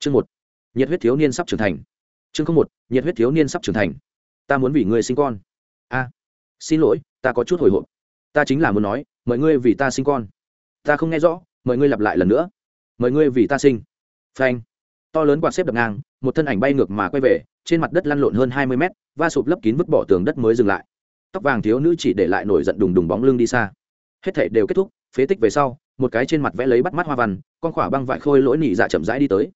chương một, nhiệt huyết thiếu niên sắp trưởng thành. Chương không một, nhiệt huyết thiếu niên sắp trưởng thành. Ta muốn vì ngươi sinh con. A, xin lỗi, ta có chút hồi hộp. Ta chính là muốn nói mời ngươi vì ta sinh con. Ta không nghe rõ mời ngươi lặp lại lần nữa. Mời ngươi vì ta sinh. Phanh. To lớn quạt xếp đập ngang, một thân ảnh bay ngược mà quay về, trên mặt đất lăn lộn hơn hai mươi mét, va sụp lấp kín vứt bỏ tường đất mới dừng lại. Tóc vàng thiếu nữ chỉ để lại nổi giận đùng đùng bóng lưng đi xa. Hết thể đều kết thúc, phế tích về sau, một cái trên mặt vẽ lấy bắt mắt hoa văn, con khỏa băng vải khôi lỗi nỉ dạ chậm rãi đi tới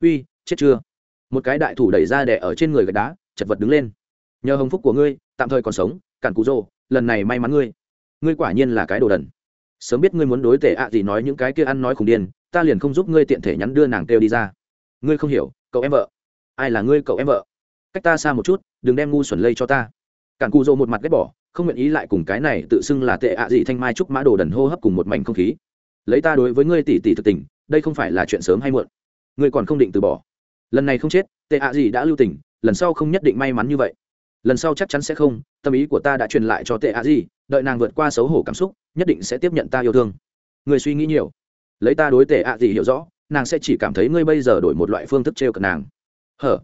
uy, chết chưa? Một cái đại thủ đẩy ra đẻ ở trên người gạch đá, chật vật đứng lên. Nhờ hồng phúc của ngươi, tạm thời còn sống, cản cú rồ, lần này may mắn ngươi. Ngươi quả nhiên là cái đồ đần. Sớm biết ngươi muốn đối tệ ạ gì nói những cái kia ăn nói khủng điên, ta liền không giúp ngươi tiện thể nhắn đưa nàng kêu đi ra. Ngươi không hiểu, cậu em vợ. Ai là ngươi cậu em vợ? Cách ta xa một chút, đừng đem ngu xuẩn lây cho ta. Cản cụ rồ một mặt ghét bỏ, không nguyện ý lại cùng cái này tự xưng là tệ ạ gì thanh mai trúc mã đồ đần hô hấp cùng một mảnh không khí. Lấy ta đối với ngươi tỷ tỷ thực tình, đây không phải là chuyện sớm hay muộn ngươi còn không định từ bỏ. Lần này không chết, tệ ạ gì đã lưu tình, lần sau không nhất định may mắn như vậy. Lần sau chắc chắn sẽ không, tâm ý của ta đã truyền lại cho tệ ạ gì, đợi nàng vượt qua xấu hổ cảm xúc, nhất định sẽ tiếp nhận ta yêu thương. Người suy nghĩ nhiều. Lấy ta đối tệ ạ gì hiểu rõ, nàng sẽ chỉ cảm thấy ngươi bây giờ đổi một loại phương thức trêu cận nàng. Hở?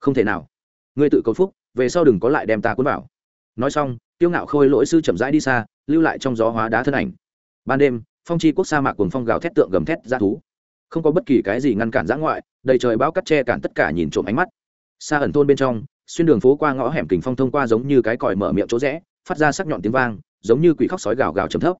Không thể nào. Ngươi tự cầu phúc, về sau đừng có lại đem ta cuốn vào. Nói xong tiêu ngạo khôi lỗi sư chậm rãi đi xa, lưu lại trong gió hóa đá thân ảnh. Ban đêm, phong chi quốc sa mạc cùng phong gào thét tượng gầm thét ra thú không có bất kỳ cái gì ngăn cản giã ngoại, đầy trời bão cắt che cản tất cả nhìn trộm ánh mắt. Xa ẩn thôn bên trong, xuyên đường phố qua ngõ hẻm kình phong thông qua giống như cái còi mở miệng chỗ rẽ, phát ra sắc nhọn tiếng vang, giống như quỷ khóc sói gào gào chấm thấp.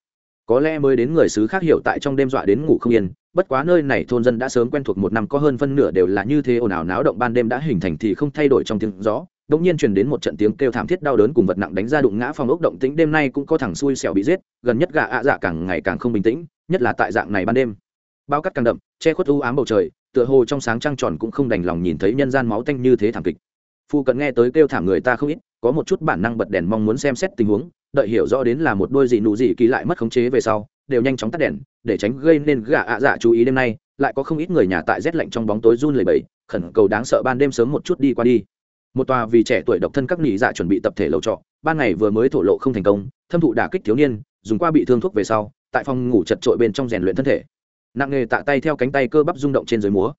Có lẽ mới đến người xứ khác hiểu tại trong đêm dọa đến ngủ không yên, bất quá nơi này thôn dân đã sớm quen thuộc một năm có hơn phân nửa đều là như thế ồn ào náo động ban đêm đã hình thành thì không thay đổi trong tiếng gió. Đột nhiên truyền đến một trận tiếng kêu thảm thiết đau đớn cùng vật nặng đánh ra đụng ngã phòng ốc động tĩnh, đêm nay cũng có thằng xui xẻo bị giết, gần nhất gà ạ dạ càng ngày càng không bình tĩnh, nhất là tại dạng này ban đêm bao cắt càng đậm, che khuất u ám bầu trời, tựa hồ trong sáng trăng tròn cũng không đành lòng nhìn thấy nhân gian máu tanh như thế thảm kịch. Phu cận nghe tới kêu thảm người ta không ít, có một chút bản năng bật đèn mong muốn xem xét tình huống, đợi hiểu rõ đến là một đôi gì nụ gì kỳ lại mất khống chế về sau, đều nhanh chóng tắt đèn, để tránh gây nên gà ạ dạ chú ý đêm nay, lại có không ít người nhà tại rét lạnh trong bóng tối run lẩy bẩy, khẩn cầu đáng sợ ban đêm sớm một chút đi qua đi. Một tòa vì trẻ tuổi độc thân các nghỉ dạ chuẩn bị tập thể lầu trọ, ban ngày vừa mới thổ lộ không thành công, thâm thụ đả kích thiếu niên, dùng qua bị thương thuốc về sau, tại phòng ngủ chật trội bên trong rèn luyện thân thể nặng nghề tạ tay theo cánh tay cơ bắp rung động trên dưới múa.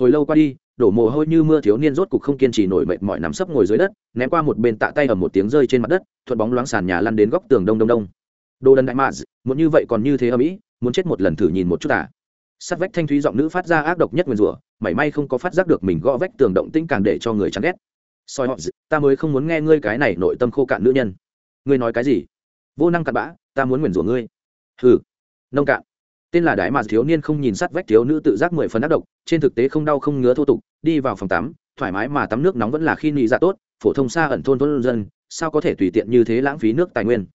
Hồi lâu qua đi, đổ mồ hôi như mưa thiếu niên rốt cục không kiên trì nổi mệt mỏi nằm sấp ngồi dưới đất, ném qua một bên tạ tay ở một tiếng rơi trên mặt đất, thuận bóng loáng sàn nhà lăn đến góc tường đông đông đông. Đồ đần đại mạ muốn như vậy còn như thế ở mỹ muốn chết một lần thử nhìn một chút à. Sát vách thanh thúy giọng nữ phát ra ác độc nhất nguyên rủa, mảy may không có phát giác được mình gõ vách tường động tĩnh càng để cho người chán ghét. Soi họ, ta mới không muốn nghe ngươi cái này nội tâm khô cạn nữ nhân. Ngươi nói cái gì? Vô năng cặn bã, ta muốn nguyền rủa ngươi. Hừ, nông cạn tên là đại mạt thiếu niên không nhìn sát vách thiếu nữ tự giác mười phần ác độc, trên thực tế không đau không ngứa thô tục, đi vào phòng tắm, thoải mái mà tắm nước nóng vẫn là khi nị dạ tốt, phổ thông xa ẩn thôn thôn dân, sao có thể tùy tiện như thế lãng phí nước tài nguyên?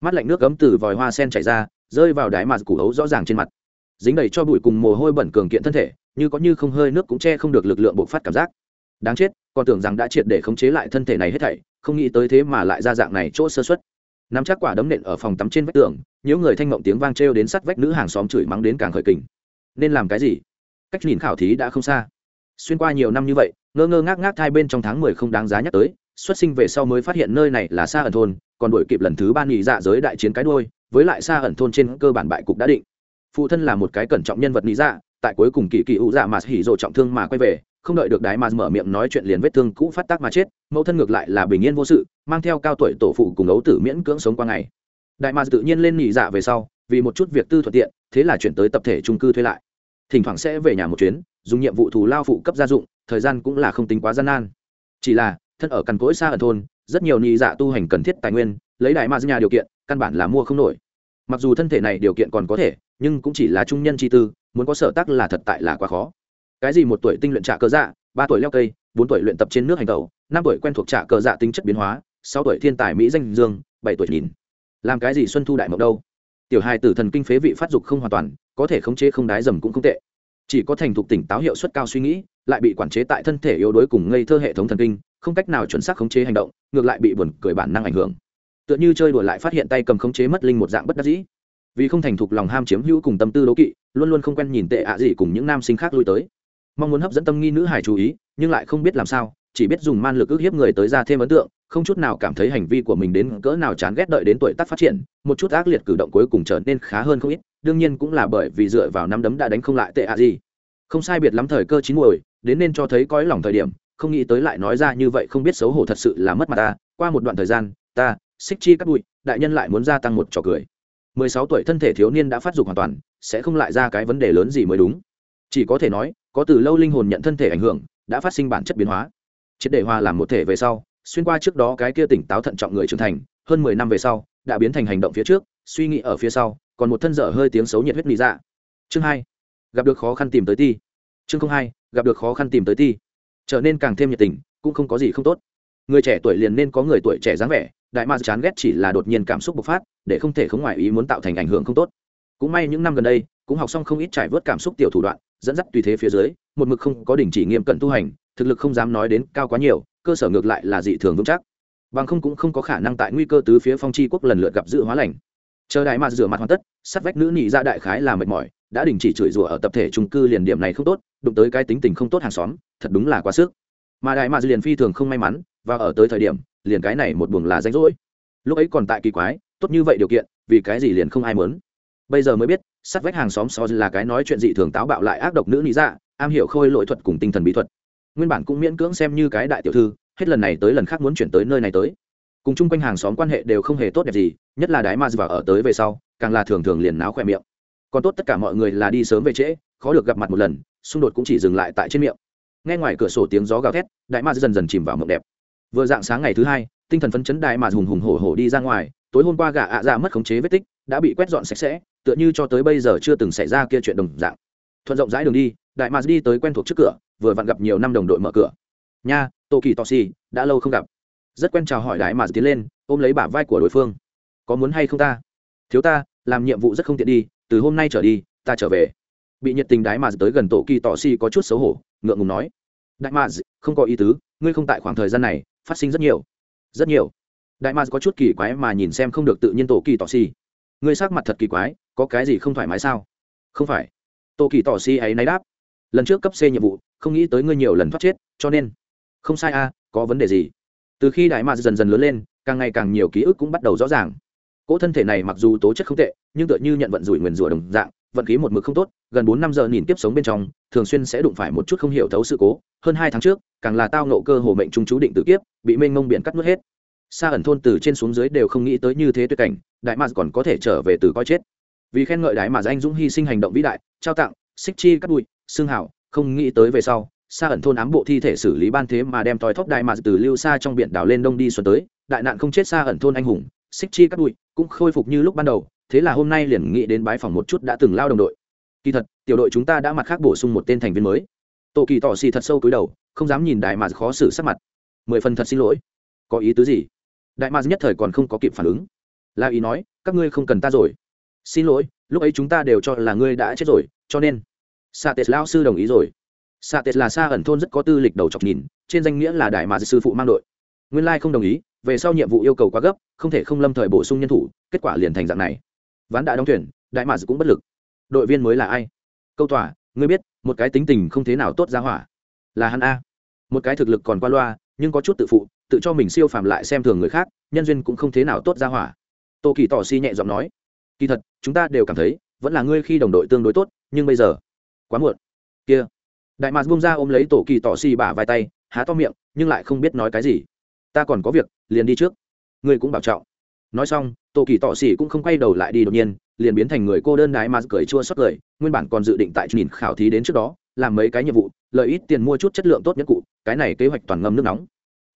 Mắt lạnh nước cấm từ vòi hoa sen chảy ra, rơi vào đái mạt củ ấu rõ ràng trên mặt. Dính đầy cho bụi cùng mồ hôi bẩn cường kiện thân thể, như có như không hơi nước cũng che không được lực lượng bộc phát cảm giác. Đáng chết, còn tưởng rằng đã triệt để khống chế lại thân thể này hết thảy, không nghĩ tới thế mà lại ra dạng này chỗ sơ xuất nắm chắc quả đấm nện ở phòng tắm trên vách tường những người thanh mộng tiếng vang trêu đến sắt vách nữ hàng xóm chửi mắng đến càng khởi kình. Nên làm cái gì? Cách nhìn khảo thí đã không xa. Xuyên qua nhiều năm như vậy, ngơ ngơ ngác ngác thai bên trong tháng mười không đáng giá nhắc tới, xuất sinh về sau mới phát hiện nơi này là xa ẩn thôn, còn đổi kịp lần thứ ba nghỉ dạ giới đại chiến cái đôi với lại xa ẩn thôn trên cơ bản bại cục đã định. Phụ thân là một cái cẩn trọng nhân vật lý dạ tại cuối cùng kỳ kỳ ụ dạ mà hỉ rộ trọng thương mà quay về không đợi được đái mà mở miệng nói chuyện liền vết thương cũ phát tác mà chết, mẫu thân ngược lại là bình yên vô sự, mang theo cao tuổi tổ phụ cùng ấu tử miễn cưỡng sống qua ngày. Đại mà tự nhiên lên nghỉ dạ về sau, vì một chút việc tư thuận tiện, thế là chuyển tới tập thể trung cư thuê lại. Thỉnh thoảng sẽ về nhà một chuyến, dùng nhiệm vụ thù lao phụ cấp gia dụng, thời gian cũng là không tính quá gian nan. Chỉ là, thân ở cằn cỗi xa ở thôn, rất nhiều nghỉ dạ tu hành cần thiết tài nguyên, lấy đại mà nhà điều kiện, căn bản là mua không nổi. Mặc dù thân thể này điều kiện còn có thể, nhưng cũng chỉ là trung nhân chi tư, muốn có sở tác là thật tại là quá khó cái gì một tuổi tinh luyện trả cơ dạ ba tuổi leo cây, bốn tuổi luyện tập trên nước hành tẩu, năm tuổi quen thuộc trả cơ dạ tính chất biến hóa, sáu tuổi thiên tài mỹ danh dương, bảy tuổi nhìn. Làm cái gì xuân thu đại mộng đâu? Tiểu hai tử thần kinh phế vị phát dục không hoàn toàn, có thể khống chế không đái dầm cũng không tệ. Chỉ có thành thục tỉnh táo hiệu suất cao suy nghĩ, lại bị quản chế tại thân thể yếu đuối cùng ngây thơ hệ thống thần kinh, không cách nào chuẩn xác khống chế hành động, ngược lại bị buồn cười bản năng ảnh hưởng. Tựa như chơi đùa lại phát hiện tay cầm khống chế mất linh một dạng bất đắc dĩ. Vì không thành thục lòng ham chiếm hữu cùng tâm tư đố kỵ, luôn luôn không quen nhìn tệ ạ gì cùng những nam sinh khác lui tới mong muốn hấp dẫn tâm nghi nữ hải chú ý, nhưng lại không biết làm sao, chỉ biết dùng man lực ức hiếp người tới ra thêm ấn tượng, không chút nào cảm thấy hành vi của mình đến cỡ nào chán ghét đợi đến tuổi tác phát triển, một chút ác liệt cử động cuối cùng trở nên khá hơn không ít, đương nhiên cũng là bởi vì dựa vào năm đấm đã đánh không lại tệ ạ gì. Không sai biệt lắm thời cơ chín muồi, đến nên cho thấy cõi lòng thời điểm, không nghĩ tới lại nói ra như vậy không biết xấu hổ thật sự là mất mặt ta, qua một đoạn thời gian, ta xích chi cắt bụi, đại nhân lại muốn gia tăng một trò cười. Mười sáu tuổi thân thể thiếu niên đã phát dục hoàn toàn, sẽ không lại ra cái vấn đề lớn gì mới đúng chỉ có thể nói, có từ lâu linh hồn nhận thân thể ảnh hưởng, đã phát sinh bản chất biến hóa. Triệt để hòa làm một thể về sau, xuyên qua trước đó cái kia tỉnh táo thận trọng người trưởng thành, hơn mười năm về sau, đã biến thành hành động phía trước, suy nghĩ ở phía sau, còn một thân dở hơi tiếng xấu nhiệt huyết lý dạ. Chương hai, gặp được khó khăn tìm tới ti. Chương không hai, gặp được khó khăn tìm tới ti. Trở nên càng thêm nhiệt tình, cũng không có gì không tốt. Người trẻ tuổi liền nên có người tuổi trẻ dáng vẻ, đại ma chán ghét chỉ là đột nhiên cảm xúc bộc phát, để không thể không ngoại ý muốn tạo thành ảnh hưởng không tốt. Cũng may những năm gần đây, cũng học xong không ít trải vớt cảm xúc tiểu thủ đoạn dẫn dắt tùy thế phía dưới, một mực không có đình chỉ nghiêm cận tu hành, thực lực không dám nói đến cao quá nhiều, cơ sở ngược lại là dị thường vững chắc. Bằng không cũng không có khả năng tại nguy cơ tứ phía phong chi quốc lần lượt gặp dự hóa lành. Chờ đại mà rửa mặt hoàn tất sắt vách nữ nhị ra đại khái là mệt mỏi, đã đình chỉ chửi rủa ở tập thể trung cư liền điểm này không tốt, đụng tới cái tính tình không tốt hàng xóm, thật đúng là quá sức. Mà đại ma liền phi thường không may mắn, và ở tới thời điểm, liền cái này một buồng là rảnh rỗi. Lúc ấy còn tại kỳ quái, tốt như vậy điều kiện, vì cái gì liền không ai muốn? Bây giờ mới biết sát vách hàng xóm so là cái nói chuyện dị thường táo bạo lại ác độc nữ lý dạ am hiểu khôi lỗi thuật cùng tinh thần bí thuật. Nguyên bản cũng miễn cưỡng xem như cái đại tiểu thư, hết lần này tới lần khác muốn chuyển tới nơi này tới. Cùng chung quanh hàng xóm quan hệ đều không hề tốt đẹp gì, nhất là đái ma vào ở tới về sau, càng là thường thường liền náo khỏe miệng. Còn tốt tất cả mọi người là đi sớm về trễ, khó được gặp mặt một lần, xung đột cũng chỉ dừng lại tại trên miệng. Nghe ngoài cửa sổ tiếng gió gào thét đại ma dần dần chìm vào mộng đẹp. Vừa dạng sáng ngày thứ hai tinh thần phấn chấn đại mà hùng hùng hổ hổ đi ra ngoài, tối hôm qua gà ạ à dạ mất khống chế vết tích, đã bị quét dọn sạch sẽ, tựa như cho tới bây giờ chưa từng xảy ra kia chuyện đồng dạng. Thuận rộng rãi đường đi, đại mà đi tới quen thuộc trước cửa, vừa vặn gặp nhiều năm đồng đội mở cửa. Nha tô kỳ tò xì đã lâu không gặp. Rất quen chào hỏi đại mà tiến lên, ôm lấy bả vai của đối phương. Có muốn hay không ta? Thiếu ta, làm nhiệm vụ rất không tiện đi, từ hôm nay trở đi, ta trở về. Bị nhiệt tình đái mà tới gần tổ kỳ tỏ xì có chút xấu hổ, ngượng ngùng nói. Đại mà không có ý tứ, ngươi không tại khoảng thời gian này, phát sinh rất nhiều rất nhiều. Đại mars có chút kỳ quái mà nhìn xem không được tự nhiên tổ kỳ tỏ xì ngươi sắc mặt thật kỳ quái, có cái gì không thoải mái sao? Không phải. Tổ kỳ tỏ xì ấy náy đáp. Lần trước cấp c nhiệm vụ, không nghĩ tới ngươi nhiều lần thoát chết, cho nên. Không sai a có vấn đề gì? Từ khi đại mars dần dần lớn lên, càng ngày càng nhiều ký ức cũng bắt đầu rõ ràng. Cỗ thân thể này mặc dù tố chất không tệ, nhưng tựa như nhận vận rủi nguyền rủa đồng dạng vận khí một mực không tốt, gần bốn năm giờ nhìn tiếp sống bên trong, thường xuyên sẽ đụng phải một chút không hiểu thấu sự cố. Hơn hai tháng trước, càng là tao nộ cơ hồ mệnh trung chú định tự kiếp, bị mênh mông biển cắt nuốt hết. Xa ẩn thôn từ trên xuống dưới đều không nghĩ tới như thế tuyệt cảnh, đại mạc còn có thể trở về từ coi chết. Vì khen ngợi đại mạc anh dũng hy sinh hành động vĩ đại, trao tặng, xích chi cắt bụi, xương hảo không nghĩ tới về sau xa ẩn thôn ám bộ thi thể xử lý ban thế mà đem tòi thóp đại mạc từ lưu xa trong biển đảo lên đông đi xuân tới. Đại nạn không chết xa ẩn thôn anh hùng, xích chi cắt bụi cũng khôi phục như lúc ban đầu thế là hôm nay liền nghĩ đến bái phòng một chút đã từng lao đồng đội. Kỳ thật, tiểu đội chúng ta đã mặt khác bổ sung một tên thành viên mới. Tổ kỳ tỏ xì thật sâu cúi đầu, không dám nhìn đại mà khó xử sắc mặt. Mười phần thật xin lỗi. Có ý tứ gì? Đại mà nhất thời còn không có kịp phản ứng. La ý nói, các ngươi không cần ta rồi. Xin lỗi, lúc ấy chúng ta đều cho là ngươi đã chết rồi, cho nên. Sa tết lao sư đồng ý rồi. Sa tết là xa ẩn thôn rất có tư lịch đầu chọc nhìn, trên danh nghĩa là đại mà sư phụ mang đội. Nguyên lai không đồng ý, về sau nhiệm vụ yêu cầu quá gấp, không thể không lâm thời bổ sung nhân thủ, kết quả liền thành dạng này ván đã đóng tuyển đại mà cũng bất lực. Đội viên mới là ai? Câu tỏa ngươi biết, một cái tính tình không thế nào tốt ra hỏa. Là hắn a. Một cái thực lực còn qua loa, nhưng có chút tự phụ, tự cho mình siêu phàm lại xem thường người khác, nhân duyên cũng không thế nào tốt ra hỏa. Tô kỳ tỏ si nhẹ giọng nói, kỳ thật, chúng ta đều cảm thấy, vẫn là ngươi khi đồng đội tương đối tốt, nhưng bây giờ, quá muộn. Kia, đại mạc bung ra ôm lấy tổ kỳ tỏ si bả vai tay, há to miệng, nhưng lại không biết nói cái gì. Ta còn có việc, liền đi trước. Ngươi cũng bảo trọng nói xong tổ kỳ tỏ xỉ cũng không quay đầu lại đi đột nhiên, liền biến thành người cô đơn đái mà cười chua xót cười, nguyên bản còn dự định tại nhìn khảo thí đến trước đó, làm mấy cái nhiệm vụ, lợi ít tiền mua chút chất lượng tốt nhất cụ, cái này kế hoạch toàn ngâm nước nóng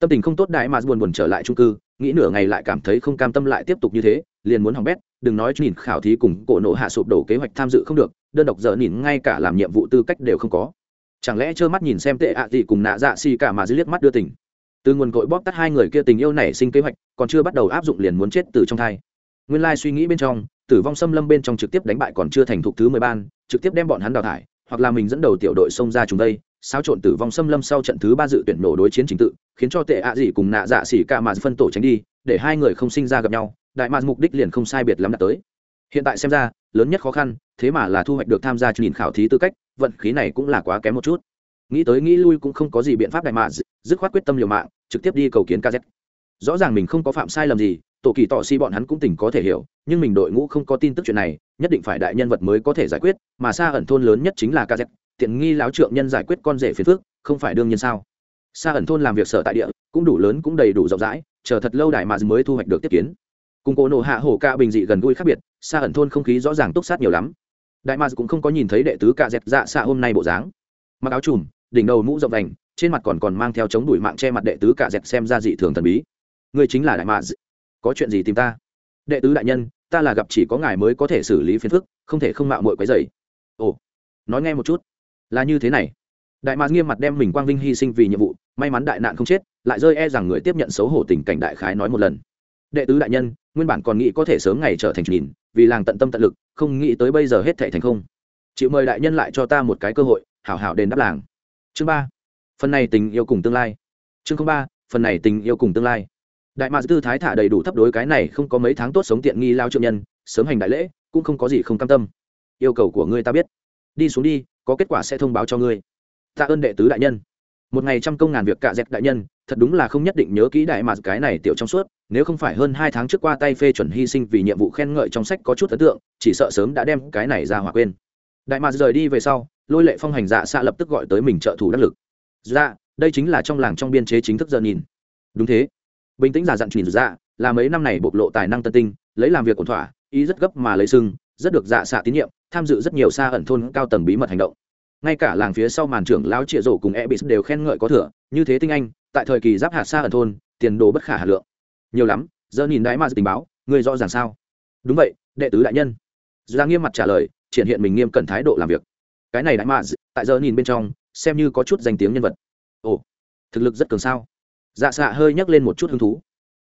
tâm tình không tốt đái mà buồn buồn trở lại trung cư, nghĩ nửa ngày lại cảm thấy không cam tâm lại tiếp tục như thế, liền muốn hỏng bét, đừng nói nhìn khảo thí cùng cổ nộ hạ sụp đổ kế hoạch tham dự không được, đơn độc giờ nhìn ngay cả làm nhiệm vụ tư cách đều không có chẳng lẽ trơ mắt nhìn xem tệ ạ gì cùng nạ dạ xì cả mà dưới liếc mắt đưa tỉnh? Từ nguồn cội bóp tắt hai người kia tình yêu nảy sinh kế hoạch, còn chưa bắt đầu áp dụng liền muốn chết từ trong thai. Nguyên lai suy nghĩ bên trong, tử vong xâm lâm bên trong trực tiếp đánh bại còn chưa thành thục thứ mười ban, trực tiếp đem bọn hắn đào thải, hoặc là mình dẫn đầu tiểu đội xông ra chúng đây, xáo trộn tử vong xâm lâm sau trận thứ ba dự tuyển nổ đối chiến chính tự, khiến cho tệ ạ dị cùng nạ dạ xỉ cả mà phân tổ tránh đi, để hai người không sinh ra gặp nhau, đại mạc mục đích liền không sai biệt lắm đã tới. Hiện tại xem ra, lớn nhất khó khăn, thế mà là thu hoạch được tham gia nhìn khảo thí tư cách, vận khí này cũng là quá kém một chút. Nghĩ tới nghĩ lui cũng không có gì biện pháp đại mạc dứt khoát quyết tâm liều mạng trực tiếp đi cầu kiến kz rõ ràng mình không có phạm sai lầm gì, tổ kỳ tỏ si bọn hắn cũng tỉnh có thể hiểu, nhưng mình đội ngũ không có tin tức chuyện này, nhất định phải đại nhân vật mới có thể giải quyết, mà xa ẩn thôn lớn nhất chính là kz tiện nghi láo trượng nhân giải quyết con rể phiền phước không phải đương nhiên sao? Xa ẩn thôn làm việc sở tại địa, cũng đủ lớn cũng đầy đủ rộng rãi, chờ thật lâu đại mà mới thu hoạch được tiếp kiến. Cùng cổ nổ hạ hổ ca bình dị gần gũi khác biệt, xa ẩn thôn không khí rõ ràng túc sát nhiều lắm. Đại mà cũng không có nhìn thấy đệ tứ ca dẹt dạ xạ hôm nay bộ dáng. Mặc áo trùm, đỉnh đầu mũ rộng vành trên mặt còn còn mang theo chống đuổi mạng che mặt đệ tứ cả dẹt xem ra dị thường thần bí. Ngươi chính là đại mà có chuyện gì tìm ta? Đệ tứ đại nhân, ta là gặp chỉ có ngài mới có thể xử lý phiền phức, không thể không mạo mội quấy dày ồ, nói nghe một chút. Là như thế này. Đại mạc nghiêm mặt đem mình quang vinh hy sinh vì nhiệm vụ, may mắn đại nạn không chết, lại rơi e rằng người tiếp nhận xấu hổ tình cảnh đại khái nói một lần. Đệ tứ đại nhân, nguyên bản còn nghĩ có thể sớm ngày trở thành nhìn, vì làng tận tâm tận lực, không nghĩ tới bây giờ hết thảy thành không. Chịu mời đại nhân lại cho ta một cái cơ hội, hảo hảo đền đáp làng. Chương ba phần này tình yêu cùng tương lai. Chương ba, phần này tình yêu cùng tương lai. Đại mạc tư thái thả đầy đủ thấp đối cái này không có mấy tháng tốt sống tiện nghi lao trượng nhân, sớm hành đại lễ, cũng không có gì không cam tâm. Yêu cầu của ngươi ta biết. Đi xuống đi, có kết quả sẽ thông báo cho ngươi. Tạ ơn đệ tứ đại nhân. Một ngày trăm công ngàn việc cạ dẹp đại nhân, thật đúng là không nhất định nhớ kỹ đại mà cái này tiểu trong suốt, nếu không phải hơn hai tháng trước qua tay phê chuẩn hy sinh vì nhiệm vụ khen ngợi trong sách có chút ấn tượng, chỉ sợ sớm đã đem cái này ra hỏa quên. Đại mạc rời đi về sau, lôi lệ phong hành dạ xạ lập tức gọi tới mình trợ thủ đắc lực dạ đây chính là trong làng trong biên chế chính thức giờ nhìn. Đúng thế. Bình tĩnh giả dặn chuyển dạ là mấy năm này bộc lộ tài năng tân tinh, lấy làm việc ổn thỏa, ý rất gấp mà lấy sưng, rất được dạ xạ tín nhiệm, tham dự rất nhiều xa ẩn thôn cao tầng bí mật hành động. Ngay cả làng phía sau màn trưởng lão trịa rổ cùng e bị đều khen ngợi có thừa, như thế tinh anh, tại thời kỳ giáp hạt xa ẩn thôn, tiền đồ bất khả hà lượng. Nhiều lắm, giờ nhìn đáy ma tình báo người rõ ràng sao? Đúng vậy, đệ tứ đại nhân. Ra nghiêm mặt trả lời, triển hiện mình nghiêm cẩn thái độ làm việc. Cái này đại ma tại giờ nhìn bên trong xem như có chút danh tiếng nhân vật. Ồ, thực lực rất cường sao? Dạ xạ hơi nhắc lên một chút hứng thú.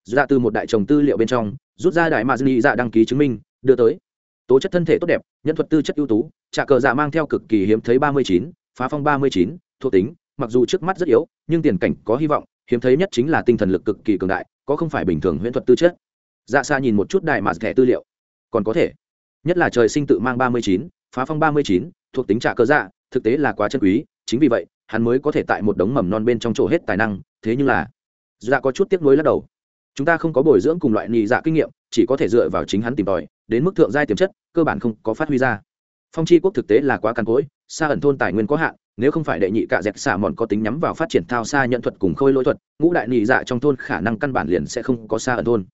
Dạ từ một đại chồng tư liệu bên trong, rút ra đại mazni dạ đăng ký chứng minh, đưa tới. Tố chất thân thể tốt đẹp, nhân thuật tư chất ưu tú trả cờ dạ mang theo cực kỳ hiếm thấy ba mươi chín, phá phong ba mươi chín, thuộc tính, mặc dù trước mắt rất yếu, nhưng tiền cảnh có hy vọng, hiếm thấy nhất chính là tinh thần lực cực kỳ cường đại, có không phải bình thường huyễn thuật tư chất. Dạ xa nhìn một chút đại mạt thẻ tư liệu. Còn có thể. Nhất là trời sinh tự mang ba mươi chín, phá phong ba mươi chín, thuộc tính trả cờ dạ thực tế là quá chân quý, chính vì vậy, hắn mới có thể tại một đống mầm non bên trong chỗ hết tài năng, thế nhưng là dạ có chút tiếc nuối lắc đầu. Chúng ta không có bồi dưỡng cùng loại nhị dạ kinh nghiệm, chỉ có thể dựa vào chính hắn tìm tòi, đến mức thượng giai tiềm chất, cơ bản không có phát huy ra. Phong chi quốc thực tế là quá càn cỗi xa ẩn thôn tài nguyên có hạn, nếu không phải đệ nhị cạ dẹp xả mòn có tính nhắm vào phát triển thao xa nhận thuật cùng khôi lỗi thuật, ngũ đại nhị dạ trong thôn khả năng căn bản liền sẽ không có xa ẩn thôn.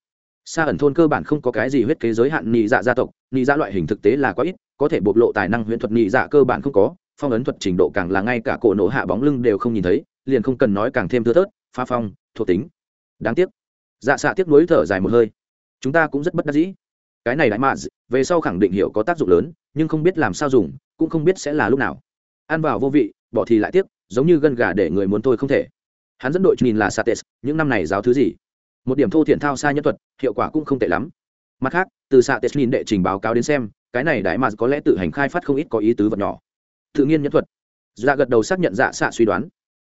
Xa ẩn thôn cơ bản không có cái gì huyết kế giới hạn nhị dạ gia tộc, nhị dạ loại hình thực tế là quá ít, có thể bộc lộ tài năng huyễn thuật nhị dạ cơ bản không có phong ấn thuật trình độ càng là ngay cả cổ nổ hạ bóng lưng đều không nhìn thấy, liền không cần nói càng thêm thưa thớt, pha phong, thuộc tính. Đáng tiếc. Dạ xạ tiếc nuối thở dài một hơi. Chúng ta cũng rất bất đắc dĩ. Cái này đại mạ về sau khẳng định hiểu có tác dụng lớn, nhưng không biết làm sao dùng, cũng không biết sẽ là lúc nào. Ăn vào vô vị, bỏ thì lại tiếc, giống như gân gà để người muốn thôi không thể. Hắn dẫn đội nhìn là sates, những năm này giáo thứ gì? Một điểm thô thiển thao xa nhất thuật, hiệu quả cũng không tệ lắm. Mặt khác, từ sates nhìn đệ trình báo cáo đến xem, cái này đại mạ có lẽ tự hành khai phát không ít có ý tứ vật nhỏ tự nhiên nhẫn thuật. Dạ gật đầu xác nhận dạ xạ suy đoán.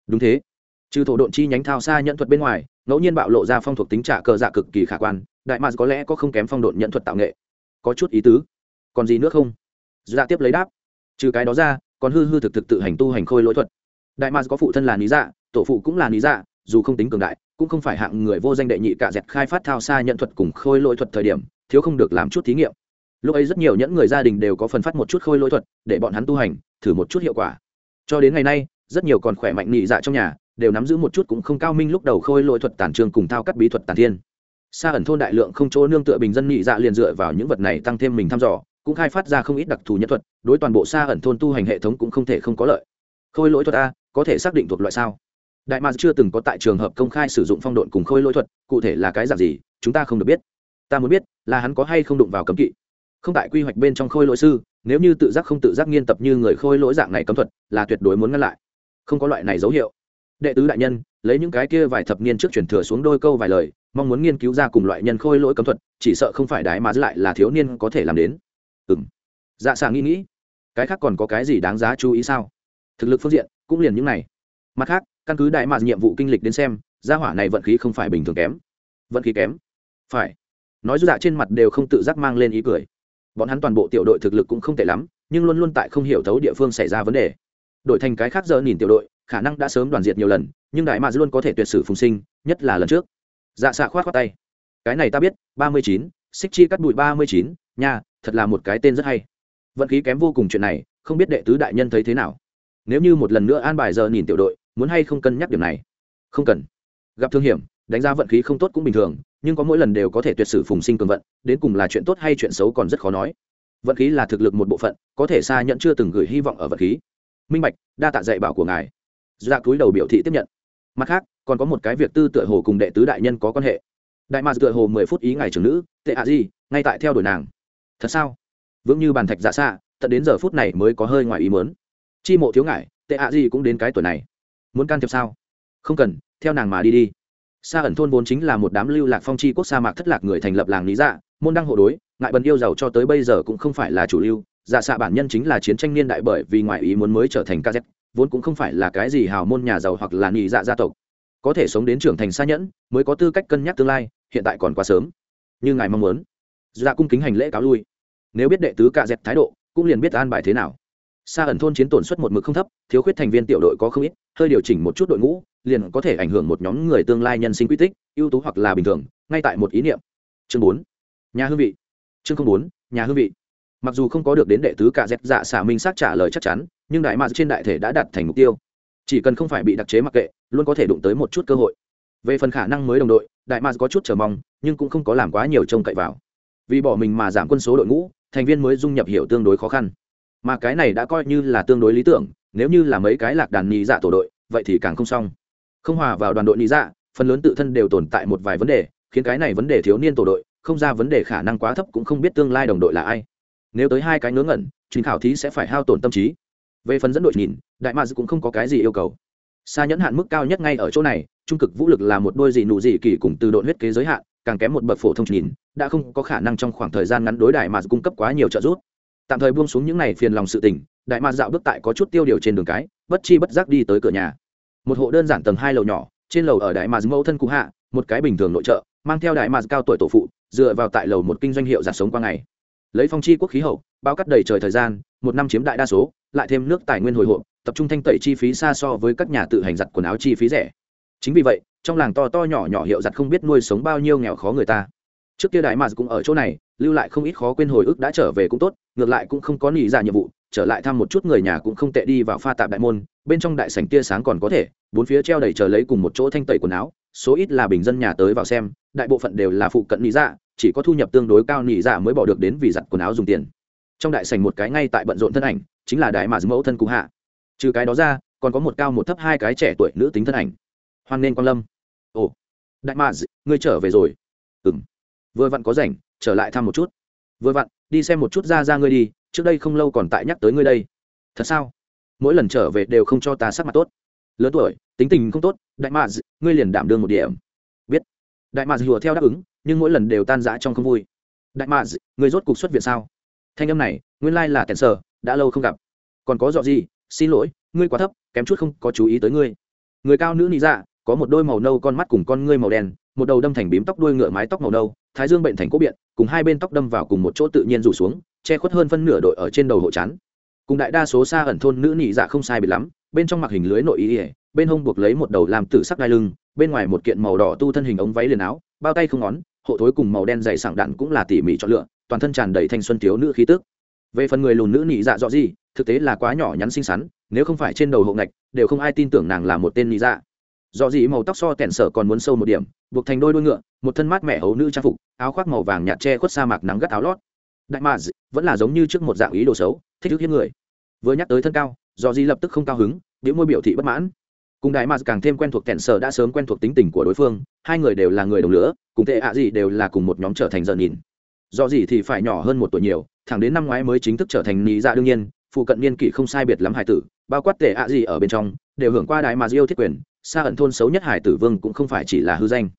Đúng thế. Trừ thổ độn chi nhánh thao xa nhận thuật bên ngoài, ngẫu nhiên bạo lộ ra phong thuộc tính trả cờ dạ cực kỳ khả quan, đại mạc có lẽ có không kém phong độn nhận thuật tạo nghệ. Có chút ý tứ. Còn gì nữa không? Dạ tiếp lấy đáp. Trừ cái đó ra, còn hư hư thực thực tự hành tu hành khôi lỗi thuật. Đại mạc có phụ thân là lý dạ tổ phụ cũng là lý dạ dù không tính cường đại, cũng không phải hạng người vô danh đệ nhị cả dẹt khai phát thao xa nhận thuật cùng khôi lỗi thuật thời điểm, thiếu không được làm chút thí nghiệm lúc ấy rất nhiều những người gia đình đều có phần phát một chút khôi lỗi thuật, để bọn hắn tu hành, thử một chút hiệu quả. Cho đến ngày nay, rất nhiều còn khỏe mạnh nhị dạ trong nhà, đều nắm giữ một chút cũng không cao minh lúc đầu khôi lỗi thuật tàn trường cùng thao cắt bí thuật tàn thiên. Xa ẩn thôn đại lượng không chỗ nương tựa bình dân nhị dạ liền dựa vào những vật này tăng thêm mình thăm dò, cũng khai phát ra không ít đặc thù nhân thuật, đối toàn bộ xa ẩn thôn tu hành hệ thống cũng không thể không có lợi. Khôi lỗi thuật a, có thể xác định thuộc loại sao? Đại mạc chưa từng có tại trường hợp công khai sử dụng phong độn cùng khôi lỗi thuật, cụ thể là cái dạng gì, chúng ta không được biết. Ta muốn biết, là hắn có hay không đụng vào cấm kỵ? Không tại quy hoạch bên trong khôi lỗi sư, nếu như tự giác không tự giác nghiên tập như người khôi lỗi dạng này cấm thuật, là tuyệt đối muốn ngăn lại. Không có loại này dấu hiệu. Đệ tứ đại nhân, lấy những cái kia vài thập niên trước truyền thừa xuống đôi câu vài lời, mong muốn nghiên cứu ra cùng loại nhân khôi lỗi cấm thuật, chỉ sợ không phải đái mà lại là thiếu niên có thể làm đến. Ừ m dạ xà nghĩ nghĩ, cái khác còn có cái gì đáng giá chú ý sao? Thực lực phương diện, cũng liền những này. Mặt khác, căn cứ đại mà nhiệm vụ kinh lịch đến xem, gia hỏa này vận khí không phải bình thường kém. Vận khí kém. Phải. Nói dù dạ trên mặt đều không tự giác mang lên ý cười bọn hắn toàn bộ tiểu đội thực lực cũng không tệ lắm, nhưng luôn luôn tại không hiểu thấu địa phương xảy ra vấn đề. Đổi thành cái khác giờ nhìn tiểu đội, khả năng đã sớm đoàn diệt nhiều lần, nhưng đại mads luôn có thể tuyệt sử phùng sinh, nhất là lần trước. Dạ xạ khoát khoát tay. Cái này ta biết, ba mươi chín xích chi cắt bụi ba mươi chín, nha, thật là một cái tên rất hay. Vận khí kém vô cùng chuyện này, không biết đệ tứ đại nhân thấy thế nào. Nếu như một lần nữa an bài giờ nhìn tiểu đội, muốn hay không cân nhắc điểm này? Không cần. Gặp thương hiểm đánh giá vận khí không tốt cũng bình thường, nhưng có mỗi lần đều có thể tuyệt sử phùng sinh cường vận, đến cùng là chuyện tốt hay chuyện xấu còn rất khó nói. Vận khí là thực lực một bộ phận, có thể xa nhận chưa từng gửi hy vọng ở vận khí. Minh bạch, đa tạ dạy bảo của ngài. Dạ túi đầu biểu thị tiếp nhận. Mặt khác, còn có một cái việc tư tựa hồ cùng đệ tứ đại nhân có quan hệ. Đại mạc tựa hồ mười phút ý ngài trưởng nữ, tệ ạ gì ngay tại theo đuổi nàng. Thật sao? Vững như bàn thạch dạ xa, tận đến giờ phút này mới có hơi ngoài ý mớn chi mộ thiếu ngại tệ ạ gì cũng đến cái tuổi này. Muốn can thiệp sao? Không cần, theo nàng mà đi đi xa ẩn thôn vốn chính là một đám lưu lạc phong chi quốc sa mạc thất lạc người thành lập làng lý dạ môn đăng hộ đối, ngại bần yêu giàu cho tới bây giờ cũng không phải là chủ lưu dạ xạ bản nhân chính là chiến tranh niên đại bởi vì ngoại ý muốn mới trở thành kz vốn cũng không phải là cái gì hào môn nhà giàu hoặc là nhị dạ gia tộc. Có thể sống đến trưởng thành xa nhẫn, mới có tư cách cân nhắc tương lai, hiện tại còn quá sớm. Như ngài mong muốn. Dạ cung kính hành lễ cáo lui. Nếu biết đệ tứ cạ dẹp thái độ, cũng liền biết an bài thế nào xa ẩn thôn chiến tổn suất một mực không thấp, thiếu khuyết thành viên tiểu đội có không ít, hơi điều chỉnh một chút đội ngũ, liền có thể ảnh hưởng một nhóm người tương lai nhân sinh quy tích, ưu tú hoặc là bình thường, ngay tại một ý niệm. Chương bốn, nhà hương vị. Chương bốn, nhà hương vị. Mặc dù không có được đến đệ tứ cả dép dạ xả minh xác trả lời chắc chắn, nhưng đại mạc trên đại thể đã đạt thành mục tiêu. Chỉ cần không phải bị đặc chế mặc kệ, luôn có thể đụng tới một chút cơ hội. Về phần khả năng mới đồng đội, đại mạc có chút chờ mong, nhưng cũng không có làm quá nhiều trông cậy vào. Vì bỏ mình mà giảm quân số đội ngũ, thành viên mới dung nhập hiểu tương đối khó khăn mà cái này đã coi như là tương đối lý tưởng, nếu như là mấy cái lạc đàn nhị dạ tổ đội, vậy thì càng không xong. Không hòa vào đoàn đội nhị dạ phần lớn tự thân đều tồn tại một vài vấn đề, khiến cái này vấn đề thiếu niên tổ đội, không ra vấn đề khả năng quá thấp cũng không biết tương lai đồng đội là ai. Nếu tới hai cái ngớ ngẩn trình khảo thí sẽ phải hao tổn tâm trí. Về phần dẫn đội nhìn, đại mads cũng không có cái gì yêu cầu. Xa nhẫn hạn mức cao nhất ngay ở chỗ này, trung cực vũ lực là một đôi gì nụ gì kỳ cùng từ đội huyết kế giới hạn, càng kém một bậc phổ thông nhìn, đã không có khả năng trong khoảng thời gian ngắn đối đại mads cung cấp quá nhiều trợ giúp tạm thời buông xuống những này phiền lòng sự tình, đại mà dạo bước tại có chút tiêu điều trên đường cái, bất chi bất giác đi tới cửa nhà. Một hộ đơn giản tầng hai lầu nhỏ, trên lầu ở đại mà mẫu thân cụ hạ, một cái bình thường nội trợ, mang theo đại mà cao tuổi tổ phụ, dựa vào tại lầu một kinh doanh hiệu giặt sống qua ngày. Lấy phong chi quốc khí hậu, bao cắt đầy trời thời gian, một năm chiếm đại đa số, lại thêm nước tài nguyên hồi hộp, tập trung thanh tẩy chi phí xa so với các nhà tự hành giặt quần áo chi phí rẻ. Chính vì vậy, trong làng to to nhỏ nhỏ hiệu giặt không biết nuôi sống bao nhiêu nghèo khó người ta. Trước kia đại mạc cũng ở chỗ này lưu lại không ít khó quên hồi ức đã trở về cũng tốt, ngược lại cũng không có nghỉ ra nhiệm vụ, trở lại thăm một chút người nhà cũng không tệ đi vào pha tạp đại môn, bên trong đại sảnh tia sáng còn có thể, bốn phía treo đầy chờ lấy cùng một chỗ thanh tẩy quần áo, số ít là bình dân nhà tới vào xem, đại bộ phận đều là phụ cận nghỉ dạ chỉ có thu nhập tương đối cao nghỉ dạ mới bỏ được đến vì giặt quần áo dùng tiền. Trong đại sảnh một cái ngay tại bận rộn thân ảnh, chính là đại mà mẫu thân cụ hạ. Trừ cái đó ra, còn có một cao một thấp hai cái trẻ tuổi nữ tính thân ảnh. Hoan nên quan lâm. Ồ, đại mà ngươi trở về rồi. Ừng vừa vặn có rảnh trở lại thăm một chút. Vừa vặn, đi xem một chút ra ra ngươi đi, trước đây không lâu còn tại nhắc tới ngươi đây. Thật sao? Mỗi lần trở về đều không cho ta sắc mặt tốt. Lớn tuổi, tính tình không tốt, đại mạc ngươi liền đảm đương một điểm. Biết. Đại mạc hùa theo đáp ứng, nhưng mỗi lần đều tan rã trong không vui. Đại mạc ngươi rốt cuộc xuất viện sao? Thanh âm này, nguyên lai là tèn sở đã lâu không gặp. Còn có dọ gì? Xin lỗi, ngươi quá thấp, kém chút không có chú ý tới ngươi. Người cao nữ nị dạ có một đôi màu nâu con mắt cùng con ngươi màu đen, một đầu đâm thành bím tóc đuôi ngựa mái tóc màu nâu, thái dương bệnh thành cố biện, cùng hai bên tóc đâm vào cùng một chỗ tự nhiên rủ xuống, che khuất hơn phân nửa đội ở trên đầu hộ chắn cùng đại đa số xa ẩn thôn nữ nị dạ không sai biệt lắm, bên trong mặc hình lưới nội ý ỉa bên hông buộc lấy một đầu làm tử sắc đai lưng, bên ngoài một kiện màu đỏ tu thân hình ống váy liền áo, bao tay không ngón, hộ thối cùng màu đen dày sảng đạn cũng là tỉ mỉ chọn lựa, toàn thân tràn đầy thanh xuân thiếu nữ khí tức. Về phần người lùn nữ nị dạ rõ gì, thực tế là quá nhỏ nhắn xinh xắn, nếu không phải trên đầu hộ ngạch, đều không ai tin tưởng nàng là một tên nị dạ do dị màu tóc so tẻn sở còn muốn sâu một điểm, buộc thành đôi đuôi ngựa, một thân mát mẻ hấu nữ trang phục, áo khoác màu vàng nhạt che khuất sa mạc nắng gắt áo lót. Đại mà vẫn là giống như trước một dạng ý đồ xấu, thích thức hiếp người. Vừa nhắc tới thân cao, do dị lập tức không cao hứng, biểu môi biểu thị bất mãn. Cùng đại mà càng thêm quen thuộc tẻn sở đã sớm quen thuộc tính tình của đối phương, hai người đều là người đồng lửa, cùng tệ ạ gì đều là cùng một nhóm trở thành giờ nhìn. Do gì thì phải nhỏ hơn một tuổi nhiều, thẳng đến năm ngoái mới chính thức trở thành nị dạ đương nhiên, phụ cận niên kỷ không sai biệt lắm hải tử, bao quát tệ ạ gì ở bên trong, đều hưởng qua đại mà yêu thiết quyền xa ẩn thôn xấu nhất hải tử vương cũng không phải chỉ là hư danh.